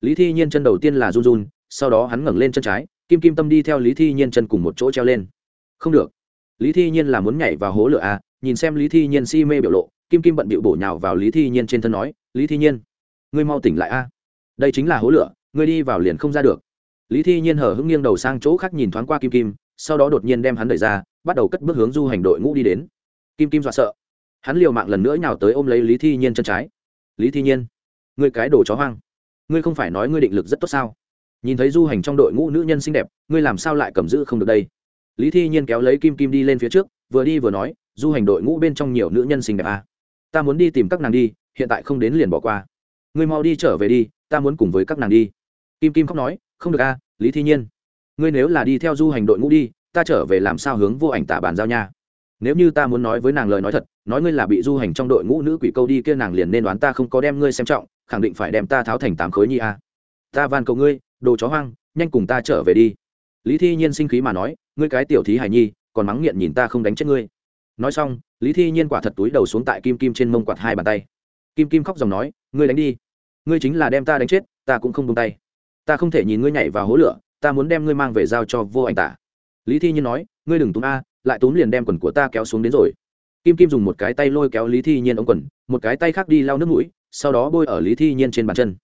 Lý thi nhiên chân đầu tiên là run run, sau đó hắn ngẩng lên chân trái, kim kim tâm đi theo lý thi nhiên chân cùng một chỗ treo lên. Không được. Lý thi nhiên là muốn nhảy vào hố lửa à? Nhìn xem lý thi nhiên si mê biểu lộ, kim kim bận bịu bổ nhào vào lý thi nhiên trên thân nói, lý thi nhiên ngươi mau tỉnh lại a. Đây chính là hố lửa, ngươi đi vào liền không ra được. Lý thi nhiên hở hững nghiêng đầu sang chỗ khác nhìn thoáng qua kim kim, sau đó đột nhiên đem hắn đẩy ra, bắt đầu cất bước hướng du hành đội ngũ đi đến. Kim kim dọa sợ. Hắn liều mạng lần nữa nào tới ôm lấy lý thi nhiên chân trái. Lý thi nhiên, ngươi cái đồ chó hoang, ngươi không phải nói ngươi định lực rất tốt sao? Nhìn thấy du hành trong đội ngũ nữ nhân xinh đẹp, ngươi làm sao lại cầm giữ không được đây? Lý thi nhiên kéo lấy kim kim đi lên phía trước, vừa đi vừa nói, du hành đội ngũ bên trong nhiều nữ nhân xinh đẹp à. ta muốn đi tìm các nàng đi, hiện tại không đến liền bỏ qua ngươi mau đi trở về đi ta muốn cùng với các nàng đi. Kim kim khóc nói không được a à, lý thi nhiên. Ngươi nếu là đi theo du hành đội ngũ đi ta trở về làm sao hướng vô ảnh tả bàn giao nha. Nếu như ta muốn nói với nàng lời nói thật nói ngươi là bị du hành trong đội ngũ nữ quỷ câu đi kia nàng liền nên đoán ta không có đem ngươi xem trọng khẳng định phải đem ta tháo thành tám khối nhi a. Ta van cầu ngươi đồ chó hoang nhanh cùng ta trở về đi. Lý thi nhiên sinh khí mà nói ngươi cái tiểu thí hải nhi còn mắng nghiện nhìn ta không đánh chết ngươi. Nói xong lý thi nhiên quả thật túi đầu xuống tại kim kim trên mông quạt hai bàn tay. Kim kim khóc dòng nói ngươi đánh đi ngươi chính là đem ta đánh chết, ta cũng không buông tay. Ta không thể nhìn ngươi nhảy vào hố lửa, ta muốn đem ngươi mang về giao cho vô ảnh tả. Lý thi nhiên nói, ngươi đừng túm a, lại túm liền đem quần của ta kéo xuống đến rồi. Kim kim dùng một cái tay lôi kéo lý thi nhiên ống quần, một cái tay khác đi lau nước mũi, sau đó bôi ở lý thi nhiên trên bàn chân.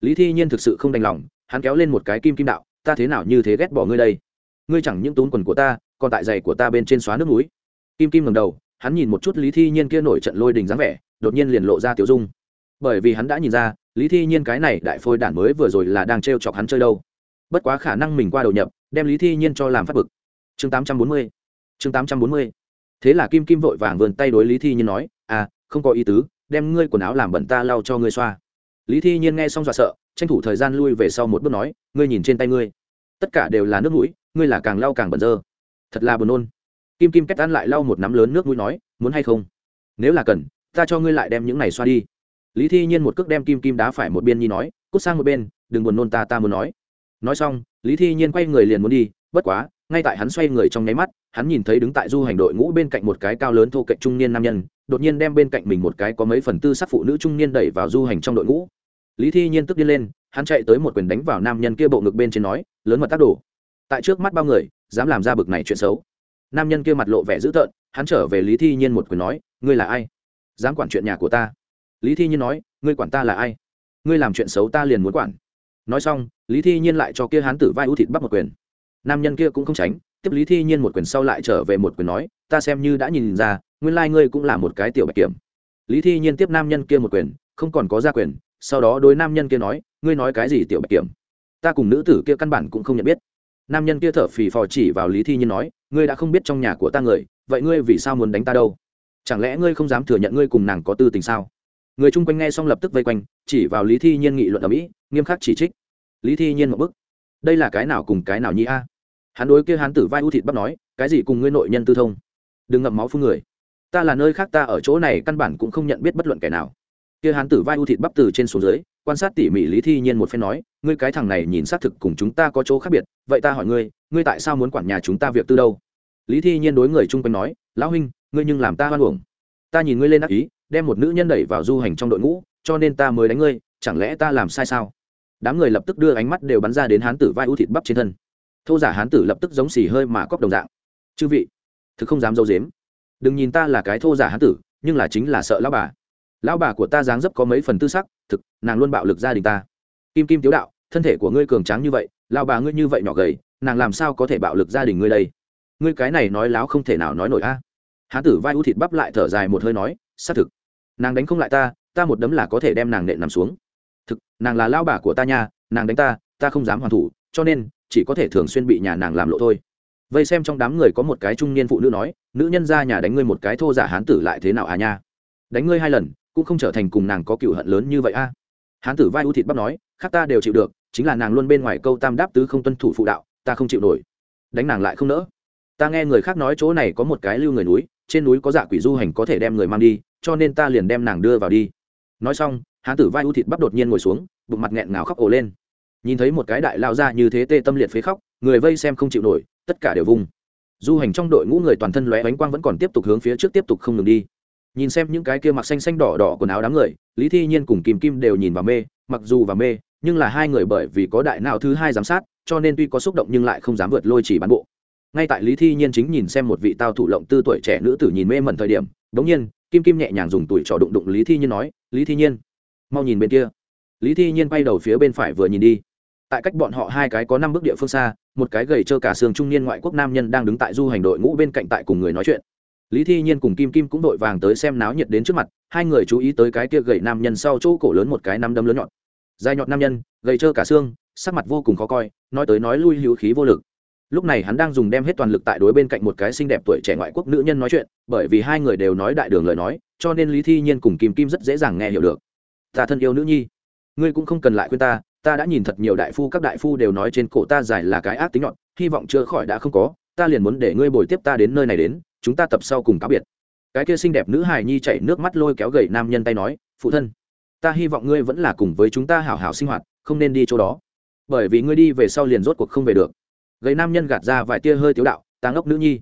Lý thi nhiên thực sự không đành lòng, hắn kéo lên một cái kim kim đạo, ta thế nào như thế ghét bỏ ngươi đây? Ngươi chẳng những túm quần của ta, còn tại giày của ta bên trên xóa nước núi kim kim ngầm đầu, hắn nhìn một chút lý thi nhiên kia nổi trận lôi đình dáng vẻ, đột nhiên liền lộ ra tiểu dung. Bởi vì hắn đã nhìn ra lý thi nhiên cái này đại phôi đản mới vừa rồi là đang t r e o chọc hắn chơi đâu. Bất quá khả năng mình qua đầu nhập, đem lý thi nhiên cho làm phát bực. Chương tám trăm bốn mươi. Chương tám trăm bốn mươi. Thế là kim kim vội vàng vườn tay đối lý thi nhiên nói à không có ý tứ, đem ngươi quần áo làm bẩn ta lau cho ngươi xoa. Lý thi nhiên nghe xong dọa sợ, tranh thủ thời gian lui về sau một bước nói, ngươi nhìn trên tay ngươi, tất cả đều là nước mũi, ngươi là càng lau càng bẩn dơ. Thật là buồn nôn. Kim kim cách ăn lại lau một nắm lớn nước mũi nói, muốn hay không? Nếu là cần, ta cho ngươi lại đem những này xoa đi lý thi nhiên một cước đem kim kim đá phải một bên nhi nói, cút sang một bên, đừng buồn nôn ta ta muốn nói. Nói xong, lý thi nhiên quay người liền muốn đi, bất quá, ngay tại hắn xoay người trong nháy mắt, hắn nhìn thấy đứng tại du hành đội ngũ bên cạnh một cái cao lớn thô cạnh trung niên nam nhân, đột nhiên đem bên cạnh mình một cái có mấy phần tư sắc phụ nữ trung niên đẩy vào du hành trong đội ngũ. Lý thi nhiên tức đi lên, hắn chạy tới một quyền đánh vào nam nhân kia bộ ngực bên trên nói, lớn mật tác đồ. Tại trước mắt bao người, dám làm ra bực này chuyện xấu. Nam nhân kia mặt lộ vẻ dữ tợn, hắn trở về lý thi nhiên một quyền nói, ngươi là ai? Dám quản chuyện nhà của ta lý thi nhiên nói, ngươi quản ta là ai? Ngươi làm chuyện xấu ta liền muốn quản. Nói xong, lý thi nhiên lại cho kia hán tử vai ưu thịt bắt một quyền. Nam nhân kia cũng không tránh, tiếp lý thi nhiên một quyền sau lại trở về một quyền nói, ta xem như đã nhìn ra, nguyên lai、like、ngươi cũng là một cái tiểu bạch kiểm. Lý thi nhiên tiếp nam nhân kia một quyền, không còn có gia quyền, sau đó đối nam nhân kia nói, ngươi nói cái gì tiểu bạch kiểm? Ta cùng nữ tử kia căn bản cũng không nhận biết. Nam nhân kia thở phì phò chỉ vào lý thi nhiên nói, ngươi đã không biết trong nhà của ta người, vậy ngươi vì sao muốn đánh ta đâu? Chẳng lẽ ngươi không dám thừa nhận ngươi cùng nàng có tư tình sao? Người chung quanh nghe xong lập tức vây quanh, chỉ vào lý thi nhiên nghị luận ở mỹ, nghiêm khắc chỉ trích. Lý thi nhiên một bức. Đây là cái nào cùng cái nào nhi a? Hắn đối kia hắn tử vai ưu thịt bắp nói, cái gì cùng ngươi nội nhân tư thông? Đừng ngậm máu phương người. Ta là nơi khác ta ở chỗ này căn bản cũng không nhận biết bất luận kẻ nào. Kia hắn tử vai ưu thịt bắp từ trên xuống dưới, quan sát tỉ mỉ lý thi nhiên một phen nói, ngươi cái thằng này nhìn xác thực cùng chúng ta có chỗ khác biệt, vậy ta hỏi ngươi ngươi tại sao muốn quản nhà chúng ta việc tư đâu? Lý thi nhiên đối người chung quanh nói, lão huynh, ngươi nhưng làm ta hoan hưởng ta nhìn ngươi lên đắc ý đem một nữ nhân đẩy vào du hành trong đội ngũ, cho nên ta mới đánh ngươi, chẳng lẽ ta làm sai sao? Đám người lập tức đưa ánh mắt đều bắn ra đến hán tử vai ưu thịt bắp trên thân. Thô giả hán tử lập tức giống xì hơi mà cóc đồng dạng. Chư vị, thực không dám dâu dếm. Đừng nhìn ta là cái thô giả hán tử, nhưng là chính là sợ lão bà. Lão bà của ta dáng dấp có mấy phần tư sắc, thực, nàng luôn bạo lực gia đình ta. Kim kim tiếu đạo, thân thể của ngươi cường tráng như vậy, lão bà ngươi như vậy nhỏ gầy, nàng làm sao có thể bạo lực gia đình ngươi đây? Ngươi cái này nói láo không thể nào nói nổi a. Hán tử vai ưu thịt bắp lại thở dài một hơi nói, xác thực nàng đánh không lại ta ta một đấm là có thể đem nàng nện nằm xuống. Thực, nàng là lao bà của ta nha, nàng đánh ta ta không dám hoàn thủ, cho nên, chỉ có thể thường xuyên bị nhà nàng làm lộ thôi. Vây xem trong đám người có một cái trung niên phụ nữ nói, nữ nhân ra nhà đánh ngươi một cái thô giả hán tử lại thế nào à nha? Đánh ngươi hai lần, cũng không trở thành cùng nàng có cựu hận lớn như vậy a. Hán tử vai ưu thịt bắp nói, khác ta đều chịu được, chính là nàng luôn bên ngoài câu tam đáp tứ không tuân thủ phụ đạo, ta không chịu nổi. Đánh nàng lại không nỡ. Ta nghe người khác nói chỗ này có một cái lưu người núi, trên núi có dạ quỷ du hành có thể đem người mang đi cho nên ta liền đem nàng đưa vào đi. Nói xong, hán tử vai ưu thịt bắp đột nhiên ngồi xuống, bụng mặt nghẹn ngào khóc ồ lên. Nhìn thấy một cái đại lao ra như thế tê tâm liệt phế khóc, người vây xem không chịu nổi, tất cả đều vung. Du hành trong đội ngũ người toàn thân lóe bánh quang vẫn còn tiếp tục hướng phía trước tiếp tục không ngừng đi. Nhìn xem những cái kia mặc xanh xanh đỏ đỏ quần áo đám người, lý thi nhiên cùng kim kim đều nhìn vào mê, mặc dù vào mê, nhưng là hai người bởi vì có đại nào thứ hai giám sát, cho nên tuy có xúc động nhưng lại không dám vượt lôi chỉ bán bộ. Ngay tại lý thi nhiên chính nhìn xem một vị tao thủ lộng tư tuổi trẻ nữ tử nhìn mê mẩn thời điểm, đống nhiên kim kim nhẹ nhàng dùng tuổi trò đụng đụng lý thi nhiên nói, lý thi nhiên, mau nhìn bên kia. Lý thi nhiên bay đầu phía bên phải vừa nhìn đi. Tại cách bọn họ hai cái có năm bước địa phương xa, một cái gầy trơ cả xương trung niên ngoại quốc nam nhân đang đứng tại du hành đội ngũ bên cạnh tại cùng người nói chuyện. Lý thi nhiên cùng kim kim cũng đội vàng tới xem náo nhiệt đến trước mặt, hai người chú ý tới cái kia gầy nam nhân sau chỗ cổ lớn một cái nắm đấm lớn nhọn. Dài nhọn nam nhân, gầy trơ cả xương, sắc mặt vô cùng khó coi, nói tới nói lui hữu khí vô lực lúc này hắn đang dùng đem hết toàn lực tại đối bên cạnh một cái xinh đẹp tuổi trẻ ngoại quốc nữ nhân nói chuyện, bởi vì hai người đều nói đại đường lời nói, cho nên lý thi nhiên cùng kim kim rất dễ dàng nghe hiểu được. Ta thân yêu nữ nhi. Ngươi cũng không cần lại khuyên ta ta đã nhìn thật nhiều đại phu, các đại phu đều nói trên cổ ta dài là cái ác tính nhọn, hy vọng chữa khỏi đã không có, ta liền muốn để ngươi bồi tiếp ta đến nơi này đến, chúng ta tập sau cùng cáo biệt. Cái kia xinh đẹp nữ hài nhi chảy nước mắt lôi kéo gậy nam nhân tay nói, phụ thân, ta hy vọng ngươi vẫn là cùng với chúng ta hảo hảo sinh hoạt, không nên đi chỗ đó. Bởi vì ngươi đi về sau liền rốt cuộc không về được gầy nam nhân gạt ra vài tia hơi tiếu đạo, ta ngốc nữ nhi.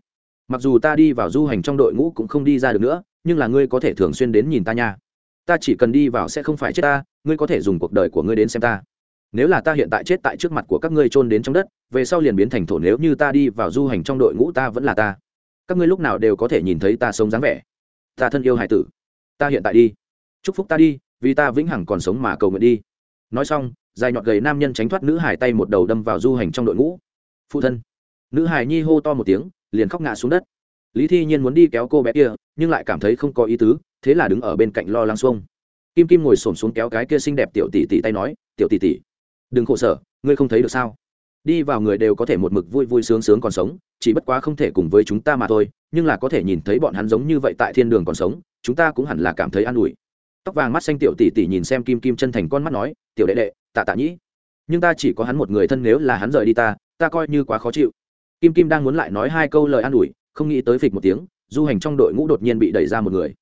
Mặc dù ta đi vào du hành trong đội ngũ cũng không đi ra được nữa, nhưng là ngươi có thể thường xuyên đến nhìn ta nha. Ta chỉ cần đi vào sẽ không phải chết ta, ngươi có thể dùng cuộc đời của ngươi đến xem ta. Nếu là ta hiện tại chết tại trước mặt của các ngươi trôn đến trong đất, về sau liền biến thành thổ nếu như ta đi vào du hành trong đội ngũ ta vẫn là ta. Các ngươi lúc nào đều có thể nhìn thấy ta sống dáng vẻ. Ta thân yêu hải tử. Ta hiện tại đi. Chúc phúc ta đi, vì ta vĩnh hằng còn sống mà cầu nguyện đi. Nói xong, dài nhọn gầy nam nhân tránh thoát nữ hải tay một đầu đâm vào du hành trong đội ngũ phụ thân. Nữ hải nhi hô to một tiếng, liền khóc ngã xuống đất. Lý thi nhiên muốn đi kéo cô bé kia, nhưng lại cảm thấy không có ý tứ, thế là đứng ở bên cạnh lo lắng xuông. Kim kim ngồi xổm xuống kéo cái kia xinh đẹp tiểu tỷ tỷ tay nói, tiểu tỷ tỷ, đừng khổ sở, ngươi không thấy được sao? Đi vào người đều có thể một mực vui vui sướng sướng còn sống, chỉ bất quá không thể cùng với chúng ta mà thôi, nhưng là có thể nhìn thấy bọn hắn giống như vậy tại thiên đường còn sống, chúng ta cũng hẳn là cảm thấy an ủi. Tóc vàng mắt xanh tiểu tỷ tỷ nhìn xem kim kim chân thành con mắt nói, tiểu đệ đệ, tạ tạ nhĩ, nhưng ta chỉ có hắn một người thân nếu là hắn rời đi ta ta coi như quá khó chịu. Kim kim đang muốn lại nói hai câu lời an ủi, không nghĩ tới phịch một tiếng, du hành trong đội ngũ đột nhiên bị đẩy ra một người.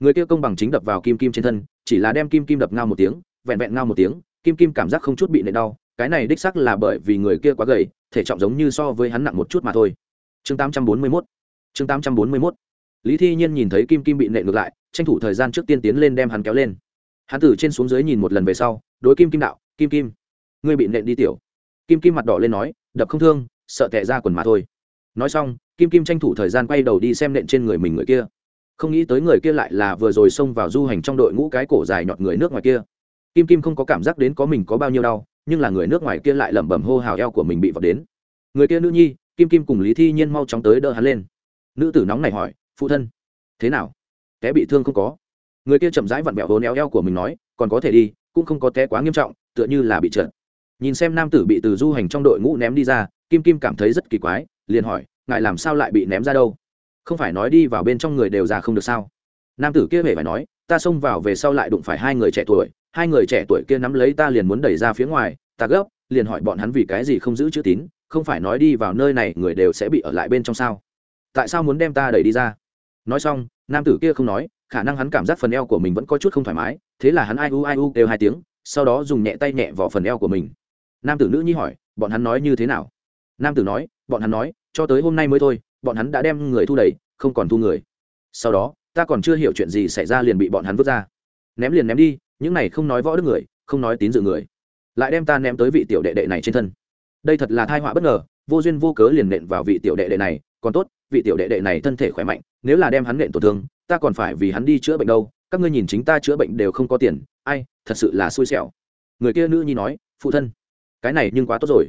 Người kia công bằng chính đập vào kim kim trên thân, chỉ là đem kim kim đập ngao một tiếng, vẹn vẹn ngao một tiếng, kim kim cảm giác không chút bị nệ đau, cái này đích sắc là bởi vì người kia quá gầy, thể trọng giống như so với hắn nặng một chút mà thôi. Chương 841 chương 841 lý thi nhiên nhìn thấy kim kim bị nệ ngược lại, tranh thủ thời gian trước tiên tiến lên đem hắn kéo lên. Hắn từ trên xuống dưới nhìn một lần về sau, đối kim kim đạo, kim kim, ngươi bị nện đi tiểu kim kim mặt đỏ lên nói, đập không thương, sợ tệ ra quần mà thôi. Nói xong, kim kim tranh thủ thời gian quay đầu đi xem nện trên người mình người kia. Không nghĩ tới người kia lại là vừa rồi xông vào du hành trong đội ngũ cái cổ dài nhọt người nước ngoài kia. Kim kim không có cảm giác đến có mình có bao nhiêu đau, nhưng là người nước ngoài kia lại lẩm bẩm hô hào eo của mình bị vọt đến. Người kia nữ nhi, kim kim cùng lý thi nhiên mau chóng tới đỡ hắn lên. Nữ tử nóng này hỏi, phụ thân, thế nào? Té bị thương không có? Người kia chậm rãi vặn vẹo hố néo eo của mình nói, còn có thể đi, cũng không có té quá nghiêm trọng, tựa như là bị trượt nhìn xem nam tử bị từ du hành trong đội ngũ ném đi ra, kim kim cảm thấy rất kỳ quái, liền hỏi, ngài làm sao lại bị ném ra đâu? Không phải nói đi vào bên trong người đều già không được sao? Nam tử kia hề phải nói, ta xông vào về sau lại đụng phải hai người trẻ tuổi, hai người trẻ tuổi kia nắm lấy ta liền muốn đẩy ra phía ngoài, ta gấp, liền hỏi bọn hắn vì cái gì không giữ chữ tín, không phải nói đi vào nơi này người đều sẽ bị ở lại bên trong sao? Tại sao muốn đem ta đẩy đi ra? Nói xong, nam tử kia không nói, khả năng hắn cảm giác phần eo của mình vẫn có chút không thoải mái, thế là hắn ai u ai u đều hai tiếng, sau đó dùng nhẹ tay nhẹ vào phần eo của mình nam tử nữ nhi hỏi, bọn hắn nói như thế nào? Nam tử nói, bọn hắn nói, cho tới hôm nay mới thôi, bọn hắn đã đem người thu đầy, không còn thu người. Sau đó, ta còn chưa hiểu chuyện gì xảy ra liền bị bọn hắn vứt ra. Ném liền ném đi, những này không nói võ đức người, không nói tín dự người. Lại đem ta ném tới vị tiểu đệ đệ này trên thân. Đây thật là thai họa bất ngờ, vô duyên vô cớ liền nện vào vị tiểu đệ đệ này. Còn tốt, vị tiểu đệ đệ này thân thể khỏe mạnh, nếu là đem hắn nện tổn thương, ta còn phải vì hắn đi chữa bệnh đâu. Các ngươi nhìn chính ta chữa bệnh đều không có tiền, ai, thật sự là xui xẻo. Người kia nữ nhi nói, phụ thân cái này nhưng quá tốt rồi.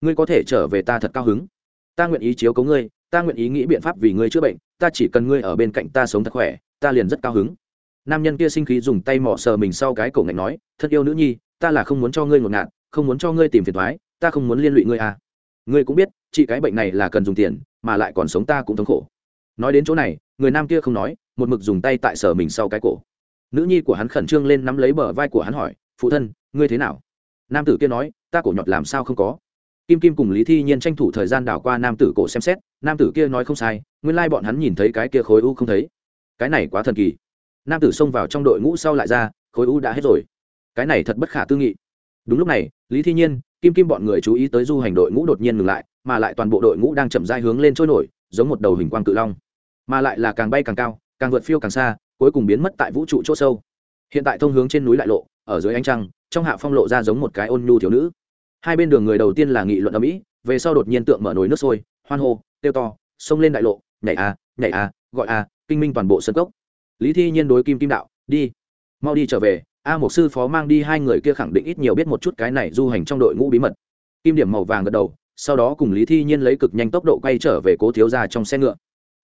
Ngươi có thể trở về ta thật cao hứng. Ta nguyện ý chiếu cấu ngươi, ta nguyện ý nghĩ biện pháp vì ngươi chữa bệnh, ta chỉ cần ngươi ở bên cạnh ta sống thật khỏe, ta liền rất cao hứng. Nam nhân kia sinh khí dùng tay mỏ sờ mình sau cái cổ ngạch nói, thân yêu nữ nhi, ta là không muốn cho ngươi ngột ngạt, không muốn cho ngươi tìm phiền thoái ta không muốn liên lụy ngươi à. Ngươi cũng biết, chị cái bệnh này là cần dùng tiền, mà lại còn sống ta cũng thống khổ. Nói đến chỗ này, người nam kia không nói, một mực dùng tay tại sở mình sau cái cổ. Nữ nhi của hắn khẩn trương lên nắm lấy bờ vai của hắn hỏi, phụ thân, ngươi thế nào? Nam tử kia nói, ta cổ nhọt làm sao không có? Kim kim cùng lý thi nhiên tranh thủ thời gian đảo qua nam tử cổ xem xét, nam tử kia nói không sai, nguyên lai bọn hắn nhìn thấy cái kia khối u không thấy. Cái này quá thần kỳ. Nam tử xông vào trong đội ngũ sau lại ra, khối u đã hết rồi. Cái này thật bất khả tư nghị. Đúng lúc này, lý thi nhiên, kim kim bọn người chú ý tới du hành đội ngũ đột nhiên ngừng lại, mà lại toàn bộ đội ngũ đang chậm dai hướng lên trôi nổi, giống một đầu hình quang cự long. Mà lại là càng bay càng cao, càng vượt phiêu càng xa, cuối cùng biến mất tại vũ trụ c h ỗ sâu. Hiện tại thông hướng trên núi lại lộ, ở dưới ánh trăng trong hạ phong lộ ra giống một cái ôn nhu thiếu nữ. Hai bên đường người đầu tiên là nghị luận ở mỹ, về sau đột nhiên tượng mở nồi nước sôi, hoan hô tiêu to, xông lên đại lộ, nhảy a nhảy a gọi a kinh minh toàn bộ sân cốc. Lý thi nhiên đối kim kim đạo, đi, mau đi trở về, a một sư phó mang đi hai người kia khẳng định ít nhiều biết một chút cái này du hành trong đội ngũ bí mật. Kim điểm màu vàng gật đầu, sau đó cùng lý thi nhiên lấy cực nhanh tốc độ quay trở về cố thiếu gia trong xe ngựa.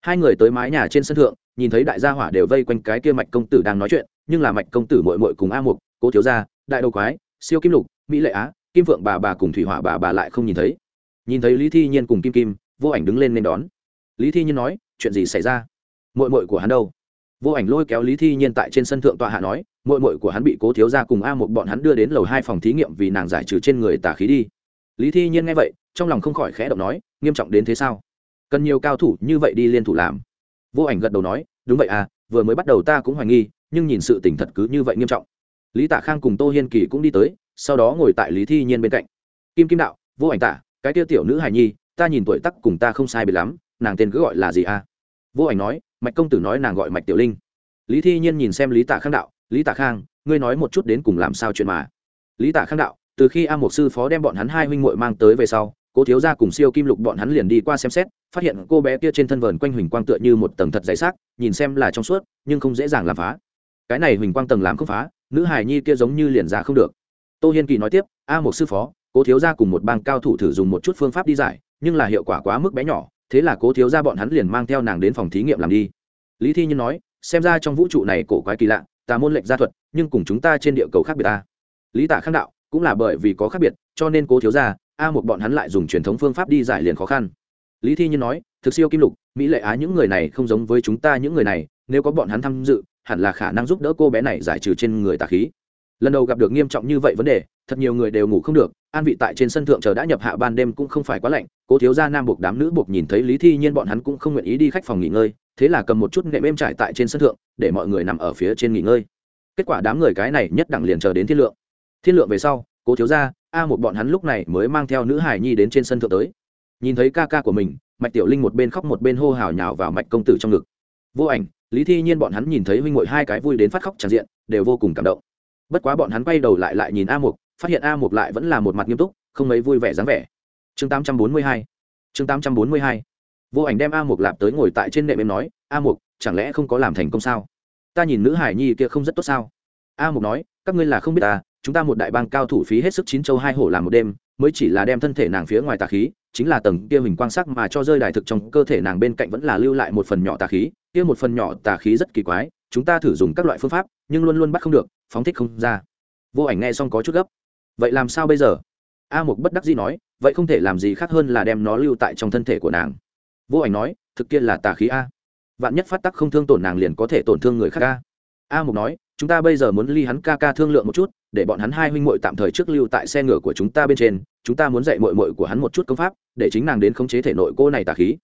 Hai người tới mái nhà trên sân thượng, nhìn thấy đại gia hỏa đều vây quanh cái kia mạch công tử đang nói chuyện, nhưng là mạch công tử mội mội cùng a mục cố thiếu gia đại đầu quái, siêu kim lục, mỹ lệ á, kim phượng bà bà cùng thủy hỏa bà bà lại không nhìn thấy. Nhìn thấy lý thi nhiên cùng kim kim, vô ảnh đứng lên nên đón. Lý thi nhiên nói, chuyện gì xảy ra? Mội mội của hắn đâu? Vô ảnh lôi kéo lý thi nhiên tại trên sân thượng tọa hạ nói mội mội của hắn bị cố thiếu ra cùng a một bọn hắn đưa đến lầu hai phòng thí nghiệm vì nàng giải trừ trên người tả khí đi. Lý thi nhiên nghe vậy, trong lòng không khỏi khẽ động nói, nghiêm trọng đến thế sao? Cần nhiều cao thủ như vậy đi liên thủ làm. Vô ảnh gật đầu nói, đúng vậy à vừa mới bắt đầu ta cũng hoài nghi, nhưng nhìn sự tỉnh thật cứ như vậy nghiêm trọng lý tạ khang cùng tô hiên kỳ cũng đi tới, sau đó ngồi tại lý thi nhiên bên cạnh. Kim kim đạo, vô ảnh tạ cái tiêu tiểu nữ hài nhi, ta nhìn tuổi tắc cùng ta không sai biệt lắm, nàng tên cứ gọi là gì à vô ảnh nói, mạch công tử nói nàng gọi mạch tiểu linh. Lý thi nhiên nhìn xem lý tạ khang đạo, lý tạ khang, ngươi nói một chút đến cùng làm sao chuyện mà? Lý tạ khang đạo, từ khi a một sư phó đem bọn hắn hai huynh muội mang tới về sau cô thiếu gia cùng siêu kim lục bọn hắn liền đi qua xem xét, phát hiện cô bé kia trên thân vờn quanh huỳnh quang tựa như một tầng thật dày xác, nhìn xem là trong suốt, nhưng không dễ dàng làm phá. Cái này huỳnh quang tầng làm không phá nữ hài nhi kia giống như liền ra không được. Tô hiên kỳ nói tiếp, a một sư phó, cố thiếu gia cùng một bang cao thủ thử dùng một chút phương pháp đi giải, nhưng là hiệu quả quá mức bé nhỏ, thế là cố thiếu gia bọn hắn liền mang theo nàng đến phòng thí nghiệm làm đi. Lý thi nhiên nói, xem ra trong vũ trụ này cổ quái kỳ lạ, tà môn lệnh gia thuật, nhưng cùng chúng ta trên địa cầu khác biệt ta. Lý tạ khang đạo, cũng là bởi vì có khác biệt, cho nên cố thiếu gia, a một bọn hắn lại dùng truyền thống phương pháp đi giải liền khó khăn. Lý thi nhiên nói, thực siêu kim lục, mỹ lệ á những người này không giống với chúng ta những người này, nếu có bọn hắn tham dự hẳn là khả năng giúp đỡ cô bé này giải trừ trên người tà khí. Lần đầu gặp được nghiêm trọng như vậy vấn đề thật nhiều người đều ngủ không được an vị tại trên sân thượng chờ đã nhập hạ ban đêm cũng không phải quá lạnh cố thiếu gia nam buộc đám nữ buộc nhìn thấy lý thi nhiên bọn hắn cũng không nguyện ý đi khách phòng nghỉ ngơi thế là cầm một chút nệm êm trải tại trên sân thượng để mọi người nằm ở phía trên nghỉ ngơi. Kết quả đám người cái này nhất đẳng liền chờ đến thiên lượng. Thiên lượng về sau cố thiếu gia, a một bọn hắn lúc này mới mang theo nữ hải nhi đến trên sân thượng tới. Nhìn thấy ca ca của mình mạch tiểu linh một bên khóc một bên hô hào nhào vào mạch công tử trong ngực. Vô ảnh lý thi nhiên bọn hắn nhìn thấy huynh ngội hai cái vui đến phát khóc tràn diện, đều vô cùng cảm động. Bất quá bọn hắn quay đầu lại lại nhìn a mục, phát hiện a mục lại vẫn là một mặt nghiêm túc, không mấy vui vẻ dáng vẻ. Chương 842 chương 842 vô ảnh đem a mục lạp tới ngồi tại trên nệm em nói, a mục, chẳng lẽ không có làm thành công sao? Ta nhìn nữ hải nhi kia không rất tốt sao? A mục nói, các ngươi là không biết ta, chúng ta một đại bang cao thủ phí hết sức chín châu hai hổ làm một đêm, mới chỉ là đem thân thể nàng phía ngoài tà khí chính là tầng kia hình quang sắc mà cho rơi đại thực trong cơ thể nàng bên cạnh vẫn là lưu lại một phần nhỏ tà khí, kia một phần nhỏ tà khí rất kỳ quái, chúng ta thử dùng các loại phương pháp, nhưng luôn luôn bắt không được, phóng thích không ra. Vô ảnh nghe xong có chút gấp. Vậy làm sao bây giờ? A mục bất đắc dĩ nói, vậy không thể làm gì khác hơn là đem nó lưu tại trong thân thể của nàng. Vô ảnh nói, thực kia là tà khí a. Vạn nhất phát tắc không thương tổn nàng liền có thể tổn thương người khác a a mục nói, chúng ta bây giờ muốn ly hắn ca ca thương lượng một chút, để bọn hắn hai huynh muội tạm thời trước lưu tại xe ngựa của chúng ta bên trên, chúng ta muốn dạy muội muội của hắn một chút công pháp, để chính nàng đến khống chế thể nội cô này tà khí.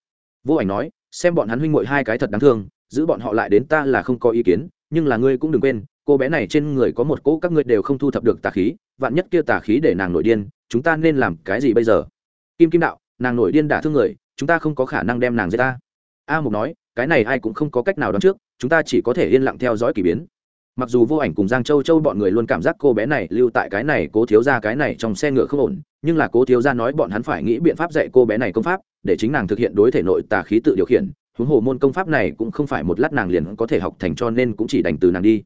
Vô ảnh nói, xem bọn hắn huynh muội hai cái thật đáng thương, giữ bọn họ lại đến ta là không có ý kiến, nhưng là ngươi cũng đừng quên, cô bé này trên người có một cỗ các ngươi đều không thu thập được tà khí, vạn nhất kia tà khí để nàng nổi điên, chúng ta nên làm cái gì bây giờ? Kim kim đạo, nàng nổi điên đả thương người, chúng ta không có khả năng đem nàng giết ta. A mục nói, cái này ai cũng không có cách nào đoán trước chúng ta chỉ có thể yên lặng theo dõi k ỳ biến. Mặc dù vô ảnh cùng giang châu châu bọn người luôn cảm giác cô bé này lưu tại cái này, cố thiếu ra cái này trong xe ngựa không ổn, nhưng là cố thiếu ra nói bọn hắn phải nghĩ biện pháp dạy cô bé này công pháp, để chính nàng thực hiện đối thể nội tà khí tự điều khiển, huống hồ môn công pháp này cũng không phải một lát nàng liền có thể học thành cho nên cũng chỉ đành từ nàng đi.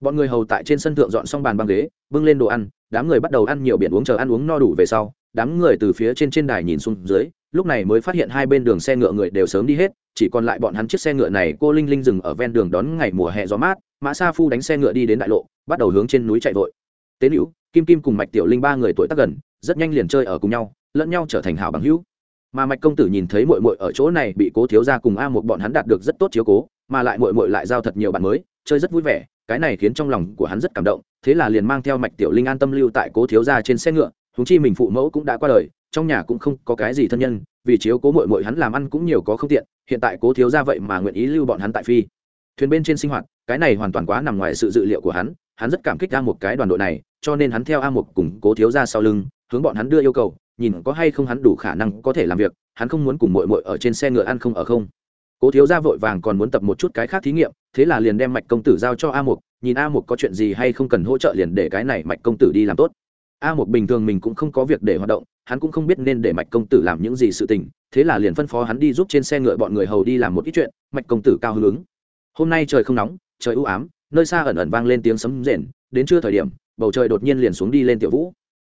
Bọn người hầu tại trên sân thượng dọn xong bàn băng ghế, bưng lên đồ ăn, đám người bắt đầu ăn nhiều biển uống chờ ăn uống no đủ về sau, đám người từ phía trên trên đài nhìn xuống dưới lúc này mới phát hiện hai bên đường xe ngựa người đều sớm đi hết, chỉ còn lại bọn hắn chiếc xe ngựa này cô linh linh dừng ở ven đường đón ngày mùa hè gió mát, mã sa phu đánh xe ngựa đi đến đại lộ, bắt đầu hướng trên núi chạy vội. Tế hữu kim kim cùng mạch tiểu linh ba người tuổi tác gần, rất nhanh liền chơi ở cùng nhau, lẫn nhau trở thành hảo bằng hữu. Mà mạch công tử nhìn thấy mội mội ở chỗ này bị cố thiếu ra cùng a một bọn hắn đạt được rất tốt chiếu cố, mà lại mội mội lại giao thật nhiều bạn mới, chơi rất vui vẻ, cái này khiến trong lòng của hắn rất cảm động, thế là liền mang theo mạch tiểu linh an tâm lưu tại cố thiếu ra trên xe ngựa húng chi mình phụ mẫu cũng đã qua đời trong nhà cũng không có cái gì thân nhân, vì chiếu cố mội mội hắn làm ăn cũng nhiều có không tiện, hiện tại cố thiếu ra vậy mà nguyện ý lưu bọn hắn tại phi. Thuyền bên trên sinh hoạt, cái này hoàn toàn quá nằm ngoài sự dự liệu của hắn hắn rất cảm kích a một cái đoàn đội này, cho nên hắn theo a một cùng cố thiếu ra sau lưng, hướng bọn hắn đưa yêu cầu, nhìn có hay không hắn đủ khả năng có thể làm việc, hắn không muốn cùng mội mội ở trên xe ngựa ăn không ở không. Cố thiếu ra vội vàng còn muốn tập một chút cái khác thí nghiệm, thế là liền đem mạch công tử giao cho a một nhìn a một có chuyện gì hay không cần hỗ trợ liền để cái này mạch công tử đi làm tốt. A một bình thường mình cũng không có việc để hoạt động hắn cũng không biết nên để mạch công tử làm những gì sự tình, thế là liền phân phó hắn đi giúp trên xe ngựa bọn người hầu đi làm một ít chuyện, mạch công tử cao hứng ứng. Hôm nay trời không nóng, trời ưu ám, nơi xa ẩn ẩn vang lên tiếng sấm rền, đến trưa thời điểm, bầu trời đột nhiên liền xuống đi lên tiểu vũ.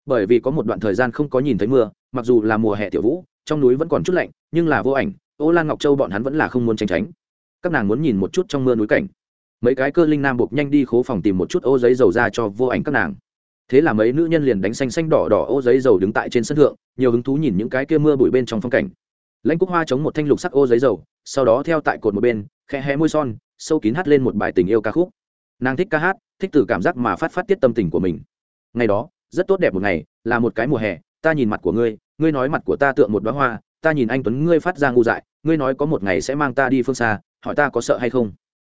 Bởi vì có một đoạn thời gian không có nhìn thấy mưa, mặc dù là mùa hè tiểu vũ, trong núi vẫn còn chút lạnh, nhưng là vô ảnh, ô lan ngọc châu bọn hắn vẫn là không muốn tránh tránh. Các nàng muốn nhìn một chút trong mưa núi cảnh. Mấy cái cơ linh nam buộc nhanh đi khố phòng tìm một chút ô giấy dầu ra cho vô ảnh các nàng thế là mấy nữ nhân liền đánh xanh xanh đỏ đỏ ô giấy dầu đứng tại trên sân thượng, nhiều hứng thú nhìn những cái kia mưa bụi bên trong phong cảnh. Lãnh cúc hoa chống một thanh lục sắc ô giấy dầu, sau đó theo tại cột một bên khe hé môi son, sâu kín hát lên một bài tình yêu ca khúc. Nàng thích ca hát, thích từ cảm giác mà phát phát tiết tâm tình của mình. Ngày đó, rất tốt đẹp một ngày, là một cái mùa hè, ta nhìn mặt của ngươi ngươi nói mặt của ta tượng một đoá hoa, ta nhìn anh tuấn ngươi phát ra ngu dại, ngươi nói có một ngày sẽ mang ta đi phương xa, hỏi ta có sợ hay không?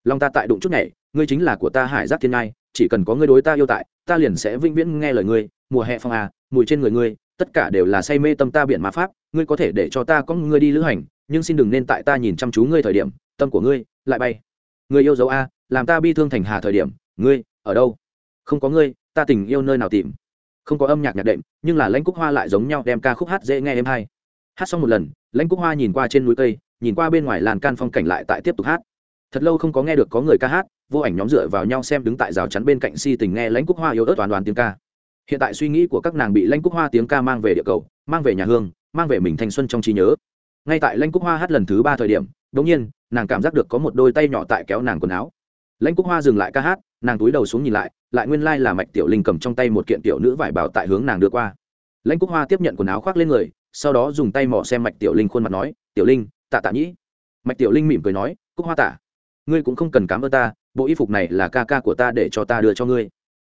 Lòng ta tại đụng chút nhảy ngươi chính là của ta hải giác thiên ngai chỉ cần có ngươi đối ta yêu tại ta liền sẽ vĩnh viễn nghe lời ngươi mùa hè phong à mùi trên người ngươi tất cả đều là say mê tâm ta biển ma pháp ngươi có thể để cho ta có ngươi đi lữ hành nhưng xin đừng nên tại ta nhìn chăm chú ngươi thời điểm tâm của ngươi lại bay. Người yêu dấu a làm ta bi thương thành hà thời điểm ngươi ở đâu? Không có ngươi ta tình yêu nơi nào tìm? Không có âm nhạc nhạc đệm nhưng là lãnh cúc hoa lại giống nhau đem ca khúc hát dễ nghe em hay. Hát xong một lần lãnh cúc hoa nhìn qua trên núi tây, nhìn qua bên ngoài làn can phong cảnh lại tại tiếp tục hát. Thật lâu không có nghe được có người ca hát vô ảnh nhóm dựa vào nhau xem đứng tại rào chắn bên cạnh si tình nghe lãnh cúc hoa yếu ớt toàn đoàn tiếng ca. Hiện tại suy nghĩ của các nàng bị lãnh cúc hoa tiếng ca mang về địa cầu, mang về nhà hương, mang về mình thanh xuân trong trí nhớ. Ngay tại lãnh cúc hoa hát lần thứ ba thời điểm đ nhiên, nàng cảm giác được có một đôi tay nhỏ tại kéo nàng quần áo. Lãnh cúc hoa dừng lại ca hát, nàng túi đầu xuống nhìn lại lại nguyên lai là mạch tiểu linh cầm trong tay một kiện tiểu nữ vải bảo tại hướng nàng đưa qua. Lãnh cúc hoa tiếp nhận quần áo khoác lên người, sau đó dùng tay mỏ xem mạch tiểu linh khuôn mặt nói, tiểu linh, tạ tạ nhĩ. Mạch tiểu linh mỉm cười nói, cúc hoa tạ ngươi cũng không cần cám ơn ta bộ y phục này là ca ca của ta để cho ta đưa cho ngươi.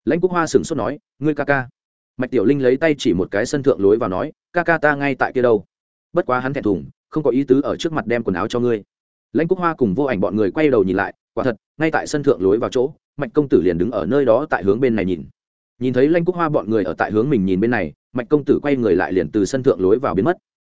Lãnh quốc hoa sửng sốt nói, ngươi ca ca? Mạch tiểu linh lấy tay chỉ một cái sân thượng lối vào nói, ca ca ta ngay tại kia đâu. Bất quá hắn thẹn thùng, không có ý tứ ở trước mặt đem quần áo cho ngươi. Lãnh quốc hoa cùng vô ảnh bọn người quay đầu nhìn lại, quả thật, ngay tại sân thượng lối vào chỗ, mạch công tử liền đứng ở nơi đó tại hướng bên này nhìn. Nhìn thấy lanh quốc hoa bọn người ở tại hướng mình nhìn bên này, mạch công tử quay người lại liền từ sân thượng lối vào biến mất.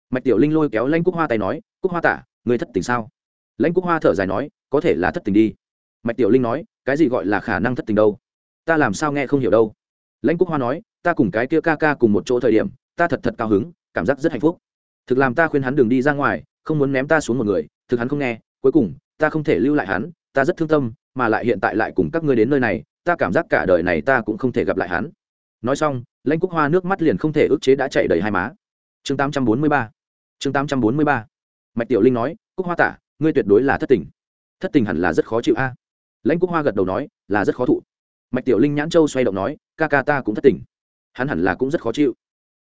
Mạch tiểu linh lôi kéo lanh quốc hoa tay nói, quốc hoa tả người thất tình sao? Lãnh quốc hoa thở dài nói, có thể là thất tình đi mạch tiểu linh nói, cái gì gọi là khả năng thất tình đâu? Ta làm sao nghe không hiểu đâu? Lãnh cúc hoa nói, ta cùng cái kia ca ca cùng một chỗ thời điểm, ta thật thật cao hứng, cảm giác rất hạnh phúc. Thực làm ta khuyên hắn đừng đi ra ngoài, không muốn ném ta xuống một người, thực hắn không nghe, cuối cùng, ta không thể lưu lại hắn, ta rất thương tâm, mà lại hiện tại lại cùng các ngươi đến nơi này, ta cảm giác cả đời này ta cũng không thể gặp lại hắn. Nói xong, lãnh cúc hoa nước mắt liền không thể ức chế đã chạy đầy hai má. Chương tám trăm bốn mươi ba. Chương tám trăm bốn mươi ba. Mạch tiểu linh nói cúc hoa tả, ngươi tuyệt đối là thất tình. Thất tình hẳn là rất khó chịu a lãnh cúc hoa gật đầu nói, là rất khó thụ. Mạch tiểu linh nhãn châu xoay động nói, ca ca ta cũng thất tình. Hắn hẳn là cũng rất khó chịu.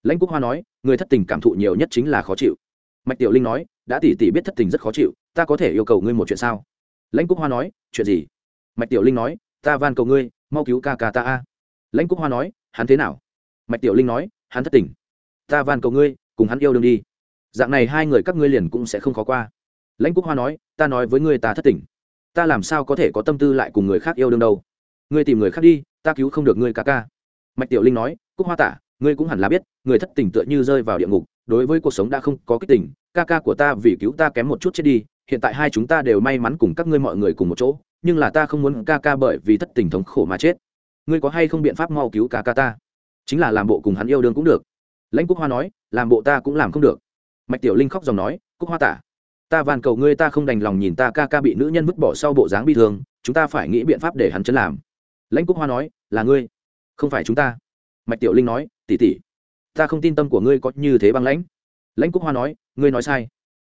Lãnh cúc hoa nói, người thất tình cảm thụ nhiều nhất chính là khó chịu. Mạch tiểu linh nói, đã tỷ tỷ biết thất tình rất khó chịu, ta có thể yêu cầu ngươi một chuyện sao? Lãnh cúc hoa nói, chuyện gì? Mạch tiểu linh nói, ta van cầu ngươi, mau cứu ca ca ta a. Lãnh cúc hoa nói, hắn thế nào? Mạch tiểu linh nói, hắn thất tình. Ta van cầu ngươi, cùng hắn yêu đương đi. Dạng này hai người các ngươi liền cũng sẽ không khó qua. Lãnh cúc hoa nói, ta nói với ngươi ta thất tình ta làm sao có thể có tâm tư lại cùng người khác yêu đương đâu? Ngươi tìm người khác đi, ta cứu không được ngươi ca ca. Mạch tiểu linh nói, cúc hoa tả, ngươi cũng hẳn là biết, người thất tình tựa như rơi vào địa ngục, đối với cuộc sống đã không có kích tình, ca ca của ta vì cứu ta kém một chút chết đi, hiện tại hai chúng ta đều may mắn cùng các ngươi mọi người cùng một chỗ, nhưng là ta không muốn ca ca bởi vì thất tình thống khổ mà chết. Ngươi có hay không biện pháp mau cứu ca ca ta? Chính là làm bộ cùng hắn yêu đương cũng được. Lãnh cúc hoa nói, làm bộ ta cũng làm không được. Mạch tiểu linh khóc dòng nói, cúc hoa tả ta van cầu ngươi ta không đành lòng nhìn ta ca ca bị nữ nhân vứt bỏ sau bộ dáng bi thương, chúng ta phải nghĩ biện pháp để hắn chấn làm. Lãnh cúc hoa nói, là ngươi, không phải chúng ta. Mạch tiểu linh nói, tỉ tỉ, ta không tin tâm của ngươi có như thế băng lãnh. Lãnh cúc hoa nói, ngươi nói sai.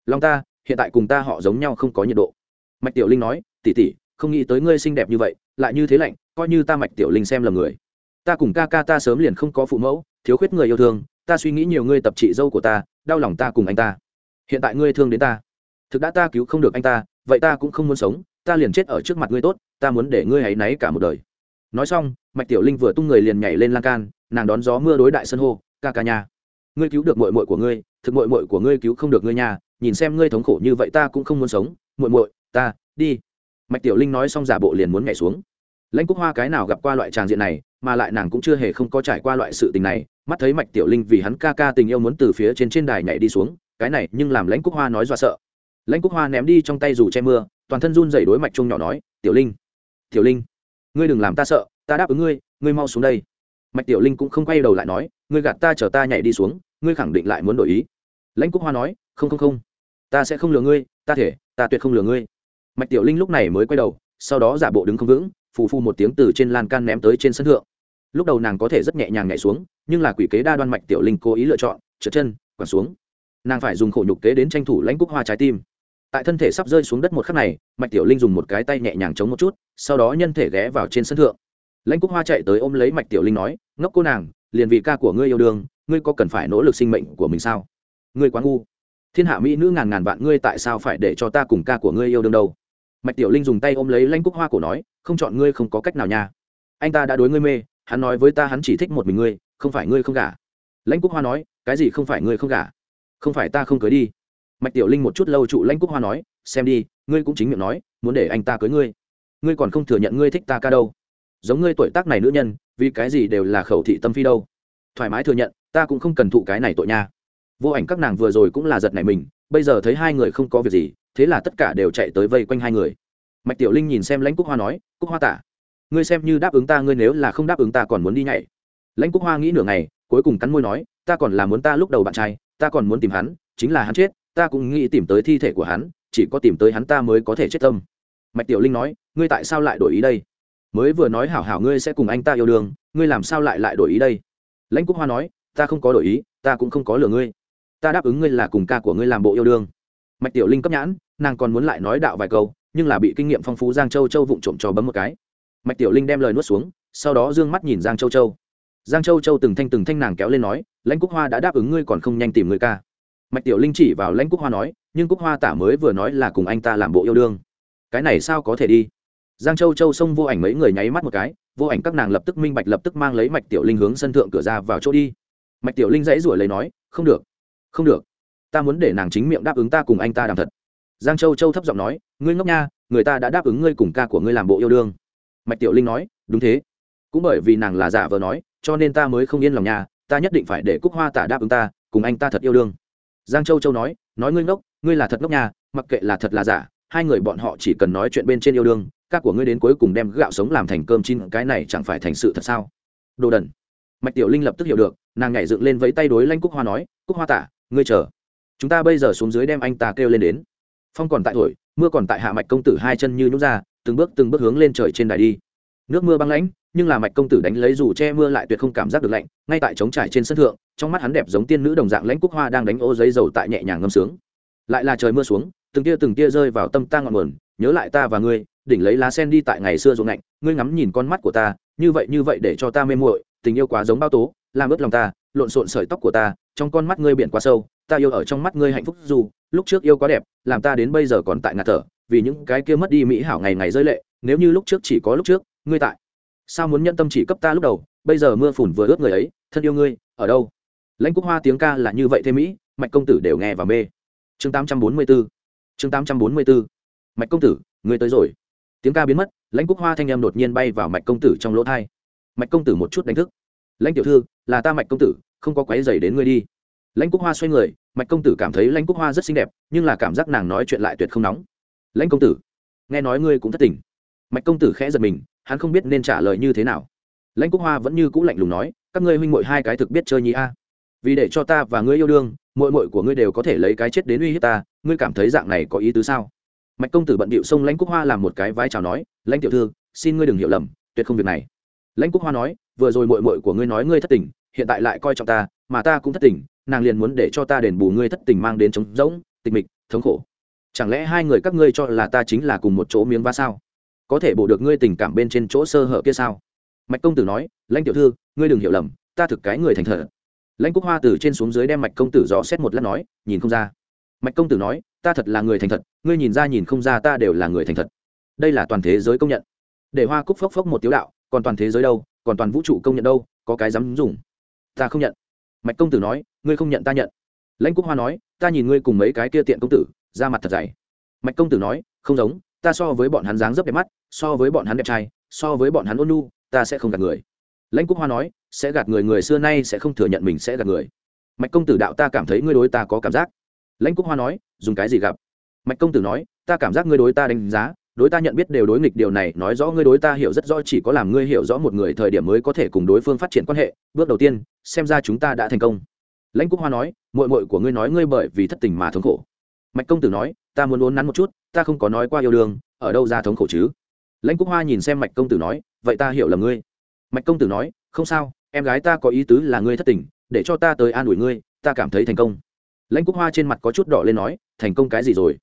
Lòng ta, hiện tại cùng ta họ giống nhau không có nhiệt độ. Mạch tiểu linh nói, tỉ tỉ, không nghĩ tới ngươi xinh đẹp như vậy, lại như thế lạnh, coi như ta mạch tiểu linh xem lầm người. Ta cùng ca ca ta sớm liền không có phụ mẫu, thiếu khuyết người yêu thương, ta suy nghĩ nhiều ngươi tập trị dâu của ta, đau lòng ta cùng anh ta. Hiện tại ngươi thương đến ta thực đã ta cứu không được anh ta, vậy ta cũng không muốn sống, ta liền chết ở trước mặt ngươi tốt, ta muốn để ngươi hãy náy cả một đời. Nói xong, mạch tiểu linh vừa tung người liền nhảy lên lan can, nàng đón gió mưa đối đại sân hô, ca ca nhà ngươi cứu được mội mội của ngươi, thực mội mội của ngươi cứu không được ngươi nhà nhìn xem ngươi thống khổ như vậy ta cũng không muốn sống mội mội ta, đi. Mạch tiểu linh nói xong giả bộ liền muốn nhảy xuống. Lãnh cúc hoa cái nào gặp qua loại tràng diện này, mà lại nàng cũng chưa hề không có trải qua loại sự tình này, mắt thấy mạch tiểu linh vì hắn ca ca tình yêu muốn từ phía trên trên đài nhảy đi xuống, cái này nhưng làm lãnh cúc hoa nói do sợ lãnh cúc hoa ném đi trong tay dù che mưa, toàn thân run dày đối mạch Chung nhỏ nói, tiểu linh tiểu linh, ngươi đừng làm ta sợ, ta đáp ứng ngươi ngươi mau xuống đây. Mạch tiểu linh cũng không quay đầu lại nói, ngươi gạt ta chở ta nhảy đi xuống, ngươi khẳng định lại muốn đổi ý. Lãnh cúc hoa nói, không không không, ta sẽ không lừa ngươi, ta thể, ta tuyệt không lừa ngươi. Mạch tiểu linh lúc này mới quay đầu, sau đó giả bộ đứng không vững, phù phu một tiếng từ trên lan can ném tới trên sân thượng. Lúc đầu nàng có thể rất nhẹ nhàng nhảy xuống, nhưng là quỷ kế đa đoan mạch tiểu linh cố ý lựa chọn, trượt chân, quẳng xuống. Nàng phải dùng khổ nhục kế đến tranh thủ lãnh cúc hoa trái tim tại thân thể sắp rơi xuống đất một khắc này, mạch tiểu linh dùng một cái tay nhẹ nhàng chống một chút, sau đó nhân thể ghé vào trên sân thượng. Lãnh cúc hoa chạy tới ôm lấy mạch tiểu linh nói, ngốc cô nàng, liền vì ca của ngươi yêu đương, ngươi có cần phải nỗ lực sinh mệnh của mình sao? Ngươi quá ngu. Thiên hạ mỹ nữ ngàn ngàn vạn ngươi tại sao phải để cho ta cùng ca của ngươi yêu đương đâu? Mạch tiểu linh dùng tay ôm lấy lãnh cúc hoa cổ nói, không chọn ngươi không có cách nào nha. Anh ta đã đối ngươi mê, hắn nói với ta hắn chỉ thích một mình ngươi, không phải ngươi không gả. Lãnh cúc hoa nói, cái gì không phải ngươi không gả? Không phải ta không cưới đi mạch tiểu linh một chút lâu trụ lãnh cúc hoa nói, xem đi, ngươi cũng chính miệng nói, muốn để anh ta cưới ngươi. Ngươi còn không thừa nhận ngươi thích ta ca đâu. Giống ngươi tuổi tác này nữ nhân, vì cái gì đều là khẩu thị tâm phi đâu. Thoải mái thừa nhận, ta cũng không cần thụ cái này tội nha. Vô ảnh các nàng vừa rồi cũng là giật này mình, bây giờ thấy hai người không có việc gì, thế là tất cả đều chạy tới vây quanh hai người. Mạch tiểu linh nhìn xem lãnh cúc hoa nói cúc hoa tả, ngươi xem như đáp ứng ta, ngươi nếu là không đáp ứng ta còn muốn đi nhảy. Lãnh cúc hoa nghĩ nửa ngày, cuối cùng cắn môi nói, ta còn là muốn ta lúc đầu bạn trai, ta còn muốn tìm hắn, chính là hắn chết ta cũng nghĩ tìm tới thi thể của hắn, chỉ có tìm tới hắn ta mới có thể chết tâm. Mạch tiểu linh nói, ngươi tại sao lại đổi ý đây? Mới vừa nói hảo hảo ngươi sẽ cùng anh ta yêu đương, ngươi làm sao lại lại đổi ý đây? Lãnh cúc hoa nói, ta không có đổi ý, ta cũng không có lừa ngươi. Ta đáp ứng ngươi là cùng ca của ngươi làm bộ yêu đương. Mạch tiểu linh cấp nhãn, nàng còn muốn lại nói đạo vài câu, nhưng là bị kinh nghiệm phong phú giang châu châu vụng trộm cho bấm một cái. Mạch tiểu linh đem lời nuốt xuống, sau đó d ư ơ n g mắt nhìn giang châu châu. Giang châu châu từng thanh từng thanh nàng kéo lên nói, lãnh cúc hoa đã đáp ứng ngươi còn không nhanh tìm người ca mạch tiểu linh chỉ vào lãnh cúc hoa nói, nhưng cúc hoa tả mới vừa nói là cùng anh ta làm bộ yêu đương. Cái này sao có thể đi? Giang châu châu xông vô ảnh mấy người nháy mắt một cái, vô ảnh các nàng lập tức minh bạch lập tức mang lấy mạch tiểu linh hướng sân thượng cửa ra vào chỗ đi. Mạch tiểu linh dãy ruổi lấy nói, không được không được. Ta muốn để nàng chính miệng đáp ứng ta cùng anh ta đàm thật. Giang châu châu thấp giọng nói, ngươi ngốc nha, người ta đã đáp ứng ngươi cùng ca của ngươi làm bộ yêu đương. Mạch tiểu linh nói, đúng thế. Cũng bởi vì nàng là giả vờ nói, cho nên ta mới không yên lòng nhà ta nhất định phải để cúc hoa tả đáp ứng ta, cùng anh ta thật yêu đương giang châu châu nói nói ngươi ngốc, ngươi là thật ngốc nhà mặc kệ là thật là giả, hai người bọn họ chỉ cần nói chuyện bên trên yêu đương, các của ngươi đến cuối cùng đem gạo sống làm thành cơm chín, cái này chẳng phải thành sự thật sao? Đồ đần. Mạch tiểu linh lập tức hiểu được, nàng nhảy dựng lên vẫy tay đối lanh cúc hoa nói, cúc hoa tả, ngươi chờ. Chúng ta bây giờ xuống dưới đem anh ta kêu lên đến. Phong còn tại thổi, mưa còn tại hạ mạch công tử hai chân như nhút ra, từng bước từng bước hướng lên trời trên đài đi. Nước mưa băng lãnh, nhưng là mạch công tử đánh lấy dù che mưa lại tuyệt không cảm giác được lạnh, ngay tại trống trải trên sân thượng trong mắt hắn đẹp giống tiên nữ đồng dạng lãnh cúc hoa đang đánh ô giấy dầu tại nhẹ nhàng ngâm sướng. Lại là trời mưa xuống, từng tia từng tia rơi vào tâm ta ngọn nguồn, nhớ lại ta và ngươi, đỉnh lấy lá sen đi tại ngày xưa ruộng lạnh, ngươi ngắm nhìn con mắt của ta, như vậy như vậy để cho ta mê muội, tình yêu quá giống bao tố, làm ướt lòng ta, lộn xộn sợi tóc của ta, trong con mắt ngươi biển quá sâu, ta yêu ở trong mắt ngươi hạnh phúc dù, lúc trước yêu quá đẹp, làm ta đến bây giờ còn tại ngạt thở, vì những cái kia mất đi mỹ hảo ngày ngày rơi lệ, nếu như lúc trước chỉ có lúc trước, ngươi tại, sao muốn nhận tâm chỉ cấp ta lúc đầu, bây giờ mưa phùn vừa ướt người ấy, thân yêu ngươi, ở đâu? Lãnh cúc hoa tiếng ca là như vậy thế mỹ, mạch công tử đều nghe và mê. Chương tám trăm bốn mươi 844 chương tám trăm bốn mươi 844 mạch công tử ngươi tới rồi. Tiếng ca biến mất, lãnh cúc hoa thanh em đột nhiên bay vào mạch công tử trong lỗ thai mạch công tử một chút đánh thức. Lãnh tiểu thư, là ta mạch công tử, không có quáy dày đến ngươi đi. Lãnh cúc hoa xoay người, mạch công tử cảm thấy lãnh cúc hoa rất xinh đẹp, nhưng là cảm giác nàng nói chuyện lại tuyệt không nóng. Lãnh công tử, nghe nói ngươi cũng thất tình. Mạch công tử khẽ giật mình, hắn không biết nên trả lời như thế nào. Lãnh cúc hoa vẫn như cũ lạnh lùng nói, các ngươi huynh mội hai cái thực biết chơi nhí a vì để cho ta và ngươi yêu đương mội mội của ngươi đều có thể lấy cái chết đến uy hiếp ta, ngươi cảm thấy dạng này có ý tứ sao? Mạch công tử bận bịu xông lãnh cúc hoa làm một cái vai chào nói, lãnh tiểu thư, xin ngươi đừng hiểu lầm, tuyệt không việc này. Lãnh cúc hoa nói, vừa rồi mội mội của ngươi nói ngươi thất tình, hiện tại lại coi trọng ta, mà ta cũng thất tình, nàng liền muốn để cho ta đền bù ngươi thất tình mang đến trống rỗng, tịch mịch, thống khổ. Chẳng lẽ hai người các ngươi cho là ta chính là cùng một chỗ miếng va sao? Có thể bổ được ngươi tình cảm bên trên chỗ sơ hở kia sao? Mạch công tử nói, lãnh tiểu thư, ngươi đừng hiểu lầm, ta thực cái người thành thật lãnh cúc hoa từ trên xuống dưới đem mạch công tử dò xét một lát nói, nhìn không ra. Mạch công tử nói, ta thật là người thành thật, ngươi nhìn ra nhìn không ra ta đều là người thành thật. Đây là toàn thế giới công nhận. Để hoa cúc phốc phốc một tiếu đạo, còn toàn thế giới đâu, còn toàn vũ trụ công nhận đâu, có cái dám dùng. Ta không nhận. Mạch công tử nói, ngươi không nhận ta nhận. Lãnh cúc hoa nói, ta nhìn ngươi cùng mấy cái kia tiện công tử ra mặt thật dày. Mạch công tử nói, không giống, ta so với bọn hắn dáng dấp đẹp mắt, so với bọn hắn đẹp trai, so với bọn hắn ôn nu ta sẽ không gạt người lãnh cúc hoa nói, sẽ gạt người người xưa nay sẽ không thừa nhận mình sẽ gạt người. Mạch công tử đạo, ta cảm thấy ngươi đối ta có cảm giác. Lãnh cúc hoa nói, dùng cái gì gặp? Mạch công tử nói, ta cảm giác ngươi đối ta đánh giá, đối ta nhận biết đều đối nghịch điều này, nói rõ ngươi đối ta hiểu rất rõ, chỉ có làm ngươi hiểu rõ một người thời điểm mới có thể cùng đối phương phát triển quan hệ. Bước đầu tiên, xem ra chúng ta đã thành công. Lãnh cúc hoa nói mội mội của ngươi nói ngươi bởi vì thất tình mà thống khổ. Mạch công tử nói, ta muốn uốn nắn một chút, ta không có nói qua yêu đương, ở đâu ra thống khổ chứ? Lãnh cúc hoa nhìn xem mạch công tử nói, vậy ta hiểu là ngươi mạch công tử nói, không sao, em gái ta có ý tứ là ngươi thất tình, để cho ta tới an ủi ngươi, ta cảm thấy thành công. Lãnh cúc hoa trên mặt có chút đỏ lên nói, thành công cái gì rồi?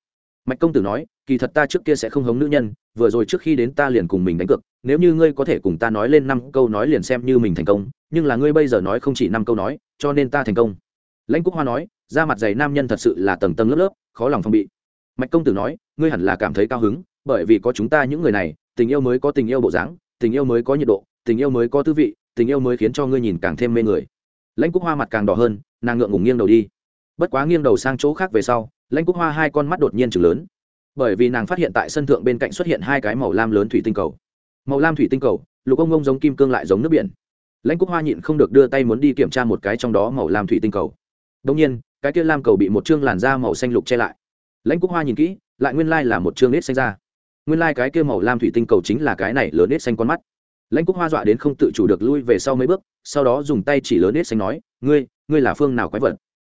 Mạch công tử nói, kỳ thật ta trước kia sẽ không hống nữ nhân, vừa rồi trước khi đến ta liền cùng mình đánh cược, nếu như ngươi có thể cùng ta nói lên năm câu nói liền xem như mình thành công, nhưng là ngươi bây giờ nói không chỉ năm câu nói, cho nên ta thành công. Lãnh cúc hoa nói, da mặt dày nam nhân thật sự là tầng tầng lớp lớp, khó lòng phong bị. Mạch công tử nói, ngươi hẳn là cảm thấy cao hứng, bởi vì có chúng ta những người này, tình yêu mới có tình yêu bộ dáng, tình yêu mới có nhiệt độ tình yêu mới có tư vị, tình yêu mới khiến cho ngươi nhìn càng thêm mê người. Lãnh cúc hoa mặt càng đỏ hơn, nàng ngượng ngùng nghiêng đầu đi. Bất quá nghiêng đầu sang chỗ khác về sau, lãnh cúc hoa hai con mắt đột nhiên chừng lớn. Bởi vì nàng phát hiện tại sân thượng bên cạnh xuất hiện hai cái màu lam lớn thủy tinh cầu. Màu lam thủy tinh cầu, lục ông ông giống kim cương lại giống nước biển. Lãnh cúc hoa nhịn không được đưa tay muốn đi kiểm tra một cái trong đó màu lam thủy tinh cầu. Đông nhiên, cái kia lam cầu bị một chương làn da màu xanh lục che lại. Lãnh cúc hoa nhìn kỹ, lại nguyên lai là một chương nết xanh da. nguyên lai cái kia màu lam thủy tinh cầu chính là cái này lớn nết xanh con mắt lãnh cúc hoa dọa đến không tự chủ được lui về sau mấy bước, sau đó dùng tay chỉ lớn nết xanh nói, ngươi ngươi là phương nào quái vật?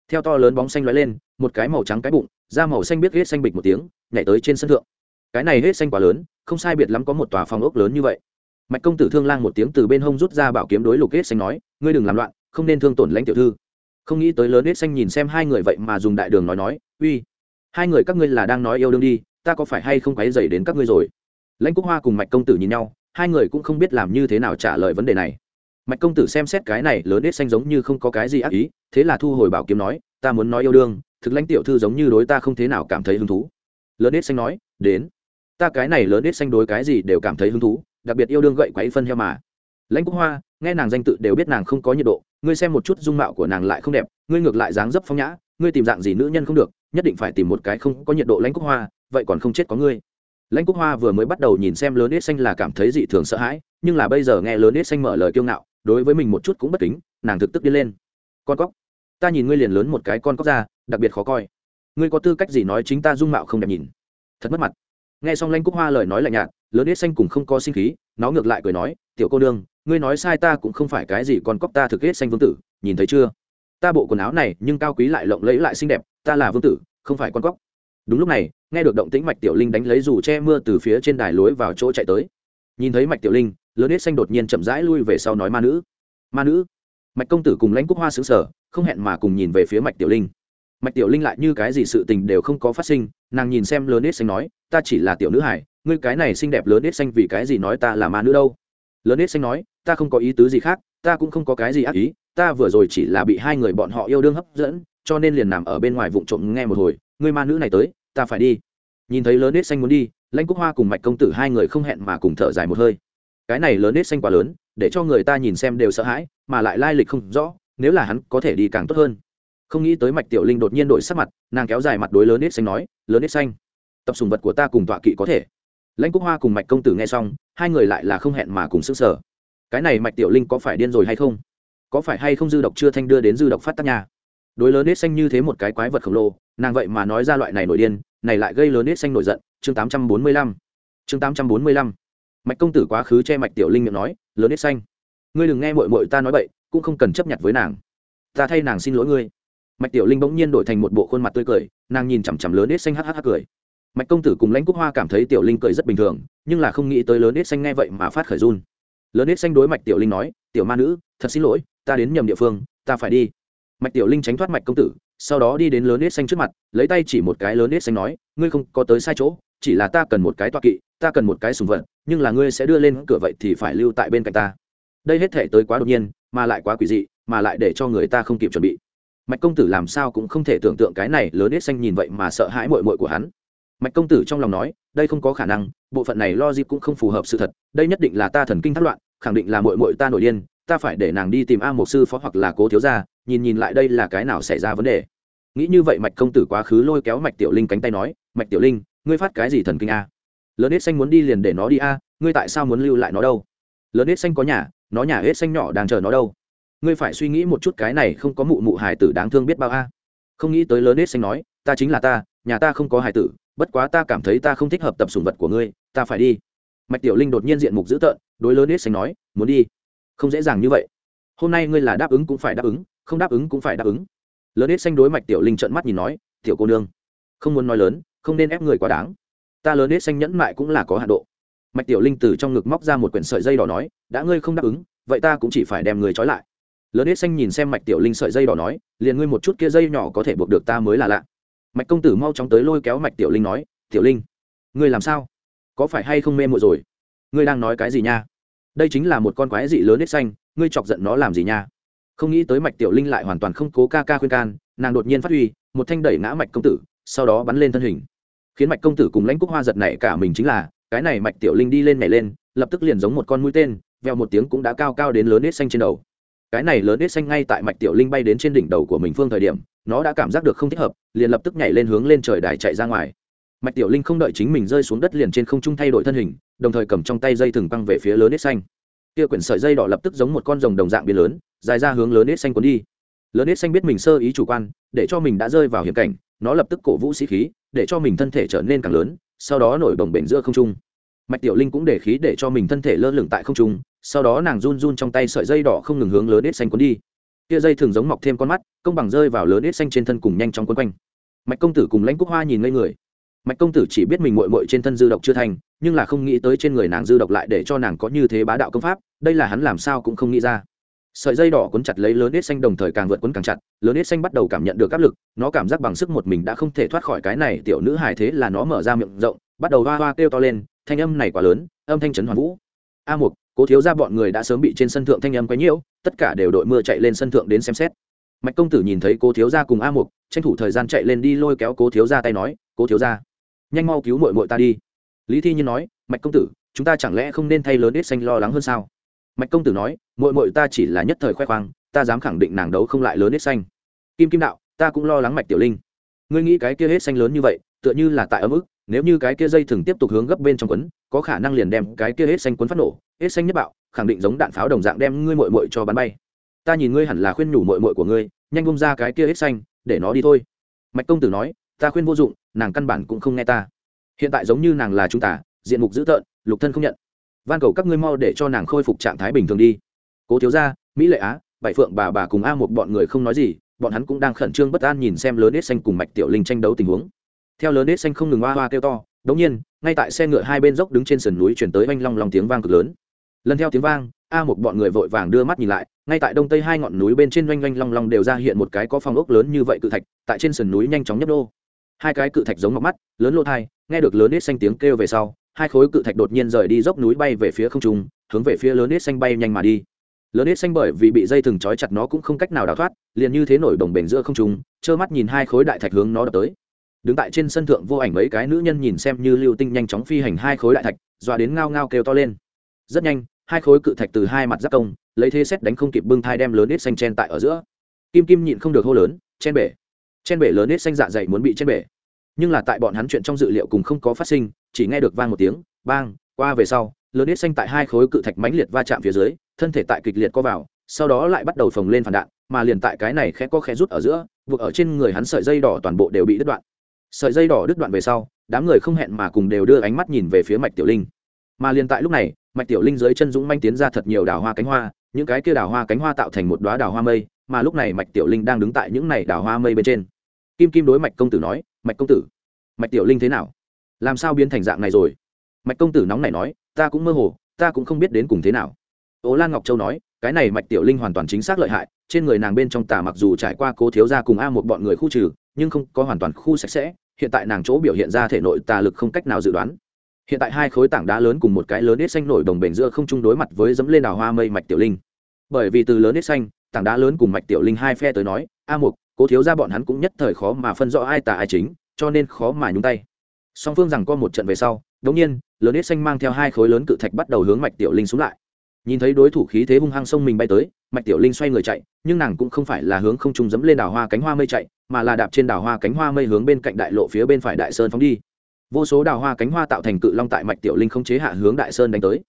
Theo to lớn bóng xanh lóe lên, một cái màu trắng cái bụng, da màu xanh biết hết xanh bịch một tiếng, nhảy tới trên sân thượng. Cái này hết xanh quá lớn, không sai biệt lắm có một tòa phòng ốc lớn như vậy. Mạch công tử thương lang một tiếng từ bên hông rút ra bảo kiếm đối lục hết xanh nói, ngươi đừng làm loạn, không nên thương tổn lãnh tiểu thư. Không nghĩ tới lớn hết xanh nhìn xem hai người vậy mà dùng đại đường nói nói, uy, hai người các ngươi là đang nói yêu đương đi, ta có phải hay không quấy dày đến các ngươi rồi? Lãnh quốc hoa cùng mạch công tử nhìn nhau hai người cũng không biết làm như thế nào trả lời vấn đề này. Mạch công tử xem xét cái này lớn hết xanh giống như không có cái gì ác ý, thế là thu hồi bảo kiếm nói, ta muốn nói yêu đương, thực lãnh tiểu thư giống như đối ta không thế nào cảm thấy hứng thú. Lớn hết xanh nói, đến. Ta cái này lớn hết xanh đối cái gì đều cảm thấy hứng thú, đặc biệt yêu đương gậy quấy phân heo mà. Lãnh quốc hoa, nghe nàng danh tự đều biết nàng không có nhiệt độ, ngươi xem một chút dung mạo của nàng lại không đẹp, ngươi ngược lại dáng dấp phong nhã, ngươi tìm dạng gì nữ nhân không được, nhất định phải tìm một cái không có nhiệt độ lãnh quốc hoa, vậy còn không chết có ngươi lãnh quốc hoa vừa mới bắt đầu nhìn xem lớn ít xanh là cảm thấy dị thường sợ hãi, nhưng là bây giờ nghe lớn ít xanh mở lời kiêu ngạo, đối với mình một chút cũng bất kính, nàng thực tức đi lên. Con cóc, ta nhìn ngươi liền lớn một cái con cóc ra, đặc biệt khó coi. Ngươi có tư cách gì nói chính ta dung mạo không đẹp nhìn? Thật mất mặt. Nghe xong lãnh quốc hoa lời nói lạnh nhạt, lớn ít xanh cùng không có sinh khí, nó ngược lại cười nói, tiểu cô nương, ngươi nói sai ta cũng không phải cái gì con cóc ta thực hết xanh vương tử, nhìn thấy chưa? Ta bộ quần áo này nhưng cao quý lại lộng lẫy lại xinh đẹp, ta là vương tử, không phải con cóc đúng lúc này, nghe được động tĩnh mạch tiểu linh đánh lấy dù che mưa từ phía trên đài lối vào chỗ chạy tới. Nhìn thấy mạch tiểu linh, lớn hết xanh đột nhiên chậm rãi lui về sau nói ma nữ. Ma nữ? Mạch công tử cùng lãnh quốc hoa xứ sở, không hẹn mà cùng nhìn về phía mạch tiểu linh. Mạch tiểu linh lại như cái gì sự tình đều không có phát sinh, nàng nhìn xem lớn hết xanh nói, ta chỉ là tiểu nữ hải ngươi cái này xinh đẹp lớn hết xanh vì cái gì nói ta là ma nữ đâu? Lớn hết xanh nói, ta không có ý tứ gì khác, ta cũng không có cái gì ác ý, ta vừa rồi chỉ là bị hai người bọn họ yêu đương hấp dẫn, cho nên liền nằm ở bên ngoài vụng trộm nghe một hồi, ngươi ma nữ này tới ta phải đi. Nhìn thấy lớn nết xanh muốn đi, lãnh quốc hoa cùng mạch công tử hai người không hẹn mà cùng thở dài một hơi. Cái này lớn nết xanh quá lớn, để cho người ta nhìn xem đều sợ hãi, mà lại lai lịch không rõ, nếu là hắn có thể đi càng tốt hơn. Không nghĩ tới mạch tiểu linh đột nhiên đổi sắc mặt, nàng kéo dài mặt đối lớn nết xanh nói, lớn nết xanh, tập sùng vật của ta cùng tọa kỵ có thể. Lãnh quốc hoa cùng mạch công tử nghe xong, hai người lại là không hẹn mà cùng s ư sở cái này mạch tiểu linh có phải điên rồi hay không? Có phải hay không dư độc chưa thanh đưa đến dư độc phát tác nhà đối lớn nết xanh như thế một cái quái vật khổng lồ, nàng vậy mà nói ra loại này nổi điên, này lại gây lớn nết xanh nổi giận, chương tám trăm bốn mươi lăm, chương tám trăm bốn mươi lăm. Mạch công tử quá khứ che mạch tiểu linh miệng nói, lớn nết xanh. Ngươi đừng nghe mội mội ta nói bậy, cũng không cần chấp nhận với nàng. Ta thay nàng xin lỗi ngươi. Mạch tiểu linh bỗng nhiên đổi thành một bộ khuôn mặt tươi cười, nàng nhìn chằm chằm lớn nết xanh hắc hắc cười. Mạch công tử cùng lãnh quốc hoa cảm thấy tiểu linh cười rất bình thường, nhưng là không nghĩ tới lớn nết xanh nghe vậy mà phát khởi run. Lớn nết xanh đối mạch tiểu linh nói, tiểu ma nữ, thật xin lỗi, ta đến nhầm địa phương, ta phải đi mạch tiểu linh tránh thoát mạch công tử, sau đó đi đến lớn nết xanh trước mặt, lấy tay chỉ một cái lớn nết xanh nói, ngươi không có tới sai chỗ, chỉ là ta cần một cái toa kỵ, ta cần một cái sùng vật, nhưng là ngươi sẽ đưa lên cửa vậy thì phải lưu tại bên cạnh ta. Đây hết thể tới quá đột nhiên, mà lại quá quỷ dị, mà lại để cho người ta không kịp chuẩn bị. Mạch công tử làm sao cũng không thể tưởng tượng cái này lớn nết xanh nhìn vậy mà sợ hãi mội mội của hắn. Mạch công tử trong lòng nói, đây không có khả năng, bộ phận này lo dịp cũng không phù hợp sự thật, đây nhất định là ta thần kinh thất loạn, khẳng định là mội mội ta nổi điên, ta phải để nàng đi tìm a một sư phó hoặc là cố thiếu gia nhìn nhìn lại đây là cái nào xảy ra vấn đề. Nghĩ như vậy mạch công tử quá khứ lôi kéo mạch tiểu linh cánh tay nói, mạch tiểu linh, ngươi phát cái gì thần kinh a? Lớn hết xanh muốn đi liền để nó đi a, ngươi tại sao muốn lưu lại nó đâu? Lớn hết xanh có nhà, nó nhà hết xanh nhỏ đang chờ nó đâu. Ngươi phải suy nghĩ một chút cái này không có mụ mụ hài tử đáng thương biết bao a. Không nghĩ tới lớn hết xanh nói, ta chính là ta, nhà ta không có hài tử, bất quá ta cảm thấy ta không thích hợp tập sùng vật của ngươi, ta phải đi. Mạch tiểu linh đột nhiên diện mục dữ tợn, đối lớn hết xanh nói, muốn đi. Không dễ dàng như vậy. Hôm nay ngươi là đáp ứng cũng phải đáp ứng không đáp ứng cũng phải đáp ứng. Lớn hết xanh đối mạch tiểu linh trợn mắt nhìn nói, tiểu cô nương, không muốn nói lớn, không nên ép người quá đáng. Ta lớn hết xanh nhẫn mại cũng là có hạ độ. Mạch tiểu linh từ trong ngực móc ra một quyển sợi dây đỏ nói, đã ngươi không đáp ứng, vậy ta cũng chỉ phải đem người trói lại. Lớn hết xanh nhìn xem mạch tiểu linh sợi dây đỏ nói, liền ngươi một chút kia dây nhỏ có thể buộc được ta mới là lạ. Mạch công tử mau chóng tới lôi kéo mạch tiểu linh nói, tiểu linh, ngươi làm sao? Có phải hay không mê mội rồi? Ngươi đang nói cái gì nha? Đây chính là một con quái dị lớn hết xanh, ngươi chọc giận nó làm gì nha? Không nghĩ tới mạch tiểu linh lại hoàn toàn không cố ca ca khuyên can, nàng đột nhiên phát huy, một thanh đẩy ngã mạch công tử, sau đó bắn lên thân hình. Khiến mạch công tử cùng lãnh cúc hoa giật này cả mình chính là, cái này mạch tiểu linh đi lên nhảy lên, lập tức liền giống một con mũi tên veo một tiếng cũng đã cao cao đến lớn nết xanh trên đầu. Cái này lớn nết xanh ngay tại mạch tiểu linh bay đến trên đỉnh đầu của mình phương thời điểm, nó đã cảm giác được không thích hợp, liền lập tức nhảy lên hướng lên trời đài chạy ra ngoài. Mạch tiểu linh không đợi chính mình rơi xuống đất liền trên không trung thay đổi thân hình, đồng thời cầm trong tay dây thừng băng về phía lớn nết xanh. Kia quyển sợi dây đỏ lập tức giống một con rồng đồng dạng biến lớn dài ra hướng lớn nết xanh cuốn đi. Lớn nết xanh biết mình sơ ý chủ quan, để cho mình đã rơi vào hiểm cảnh, nó lập tức cổ vũ sĩ khí, để cho mình thân thể trở nên càng lớn, sau đó nổi bồng bềnh giữa không trung. Mạch tiểu linh cũng để khí để cho mình thân thể lơ lửng tại không trung, sau đó nàng run run trong tay sợi dây đỏ không ngừng hướng lớn nết xanh cuốn đi. Kia dây thường giống mọc thêm con mắt, công bằng rơi vào lớn nết xanh trên thân cùng nhanh chóng quấn quanh. Mạch công tử cùng lãnh quốc hoa nhìn ngây người. Mạch công tử chỉ biết mình mội mội trên thân dư độc chưa thành, nhưng là không nghĩ tới trên người nàng dư độc lại để cho nàng có như thế bá đạo công pháp, đây là hắn làm sao cũng không nghĩ ra sợi dây đỏ cuốn chặt lấy lớn ít xanh đồng thời càng vượt cuốn càng chặt, lớn ít xanh bắt đầu cảm nhận được áp lực, nó cảm giác bằng sức một mình đã không thể thoát khỏi cái này, tiểu nữ hài thế là nó mở ra miệng rộng, bắt đầu hoa hoa kêu to lên, thanh âm này quá lớn, âm thanh trấn hoàn vũ. A mục, cố thiếu ra bọn người đã sớm bị trên sân thượng thanh âm quấy nhiễu, tất cả đều đội mưa chạy lên sân thượng đến xem xét. Mạch công tử nhìn thấy cố thiếu ra cùng a mục, tranh thủ thời gian chạy lên đi lôi kéo cố thiếu ra tay nói, cố thiếu ra nhanh mau cứu mội mội ta đi. Lý thi nhiên nói, mạch công tử, chúng ta chẳng lẽ không nên thay lớn ít xanh lo lắng hơn sao? Mạch công tử nói mội mội ta chỉ là nhất thời khoe khoang, ta dám khẳng định nàng đấu không lại lớn hết xanh. Kim kim đạo, ta cũng lo lắng mạch tiểu linh. Ngươi nghĩ cái kia hết xanh lớn như vậy, tựa như là tại ấm ức, nếu như cái kia dây thừng tiếp tục hướng gấp bên trong quấn, có khả năng liền đem cái kia hết xanh quấn phát nổ. Hết xanh nhất bạo, khẳng định giống đạn pháo đồng dạng đem ngươi mội mội cho bắn bay. Ta nhìn ngươi hẳn là khuyên nhủ mội mội của ngươi, nhanh bông ra cái kia hết xanh, để nó đi thôi. Mạch công tử nói, ta khuyên vô dụng, nàng căn bản cũng không nghe ta. Hiện tại giống như nàng là chúng ta, diện mục dữ tợn, lục thân không nhận van cầu các ngươi mau để cho nàng khôi phục trạng thái bình thường đi. Cố thiếu gia, mỹ lệ á, bảy phượng bà bà cùng a một bọn người không nói gì, bọn hắn cũng đang khẩn trương bất an nhìn xem lớn nết xanh cùng mạch tiểu linh tranh đấu tình huống. Theo lớn nết xanh không ngừng hoa hoa kêu to, đống nhiên, ngay tại xe ngựa hai bên dốc đứng trên sườn núi chuyển tới oanh long long tiếng vang cực lớn. Lần theo tiếng vang, a một bọn người vội vàng đưa mắt nhìn lại, ngay tại đông tây hai ngọn núi bên trên oanh oanh long long đều ra hiện một cái có phong ốc lớn như vậy cự thạch, tại trên sườn núi nhanh chóng nhấp đô hai cái cự thạch giống ngọc mắt, lớn lỗ thai, nghe được lớn nết xanh tiếng kêu về sau hai khối cự thạch đột nhiên rời đi dốc núi bay về phía không trung, hướng về phía lớn nết xanh bay nhanh mà đi. Lớn nết xanh bởi vì bị dây thừng trói chặt nó cũng không cách nào đào thoát, liền như thế nổi đồng bền giữa không trung, trơ mắt nhìn hai khối đại thạch hướng nó đập tới. Đứng tại trên sân thượng vô ảnh mấy cái nữ nhân nhìn xem như lưu tinh nhanh chóng phi hành hai khối đại thạch, dọa đến ngao ngao kêu to lên. Rất nhanh, hai khối cự thạch từ hai mặt giáp công, lấy thế xét đánh không kịp bưng thai đem lớn ít xanh chen tại ở giữa. Kim kim nhịn không được hô lớn, chen bể. Chen bể lớn ít xanh dạ dày muốn bị chen bể. Nhưng là tại bọn hắn chuyện trong dự liệu cùng không có phát sinh chỉ nghe được vang một tiếng, bang, qua về sau, lớn ít xanh tại hai khối cự thạch mãnh liệt va chạm phía dưới, thân thể tại kịch liệt co vào, sau đó lại bắt đầu phồng lên phản đạn, mà liền tại cái này khẽ có khẽ rút ở giữa vực ở trên người hắn sợi dây đỏ toàn bộ đều bị đứt đoạn. Sợi dây đỏ đứt đoạn về sau, đám người không hẹn mà cùng đều đưa ánh mắt nhìn về phía mạch tiểu linh. Mà liền tại lúc này, mạch tiểu linh dưới chân dũng manh tiến ra thật nhiều đào hoa cánh hoa, những cái kia đào hoa cánh hoa tạo thành một đoá đào hoa mây, mà lúc này mạch tiểu linh đang đứng tại những này đào hoa mây bên trên. Kim kim đối mạch công tử nói, mạch công tử, mạch tiểu linh thế nào? Làm sao biến thành dạng này rồi? Mạch công tử nóng này nói, ta cũng mơ hồ, ta cũng không biết đến cùng thế nào. Ố lan ngọc châu nói, cái này mạch tiểu linh hoàn toàn chính xác lợi hại, trên người nàng bên trong tà mặc dù trải qua cố thiếu ra cùng a một bọn người khu trừ, nhưng không có hoàn toàn khu sạch sẽ, hiện tại nàng chỗ biểu hiện ra thể nội tà lực không cách nào dự đoán. Hiện tại hai khối tảng đá lớn cùng một cái lớn ít xanh nổi đồng bền giữa không chung đối mặt với dẫm lên đào hoa mây mạch tiểu linh. Bởi vì từ lớn ít xanh, tảng đá lớn cùng mạch tiểu linh hai phe tới nói, a một cố thiếu ra bọn hắn cũng nhất thời khó mà phân rõ ai tà ai chính, cho nên khó mà nhúng tay song phương rằng co một trận về sau đống nhiên, lớn ít xanh mang theo hai khối lớn cự thạch bắt đầu hướng mạch tiểu linh xuống lại. Nhìn thấy đối thủ khí thế hung hăng sông mình bay tới, mạch tiểu linh xoay người chạy, nhưng nàng cũng không phải là hướng không trung dẫm lên đảo hoa cánh hoa mây chạy, mà là đạp trên đảo hoa cánh hoa mây hướng bên cạnh đại lộ phía bên phải đại sơn phóng đi. Vô số đào hoa cánh hoa tạo thành cự long tại mạch tiểu linh không chế hạ hướng đại sơn đánh tới.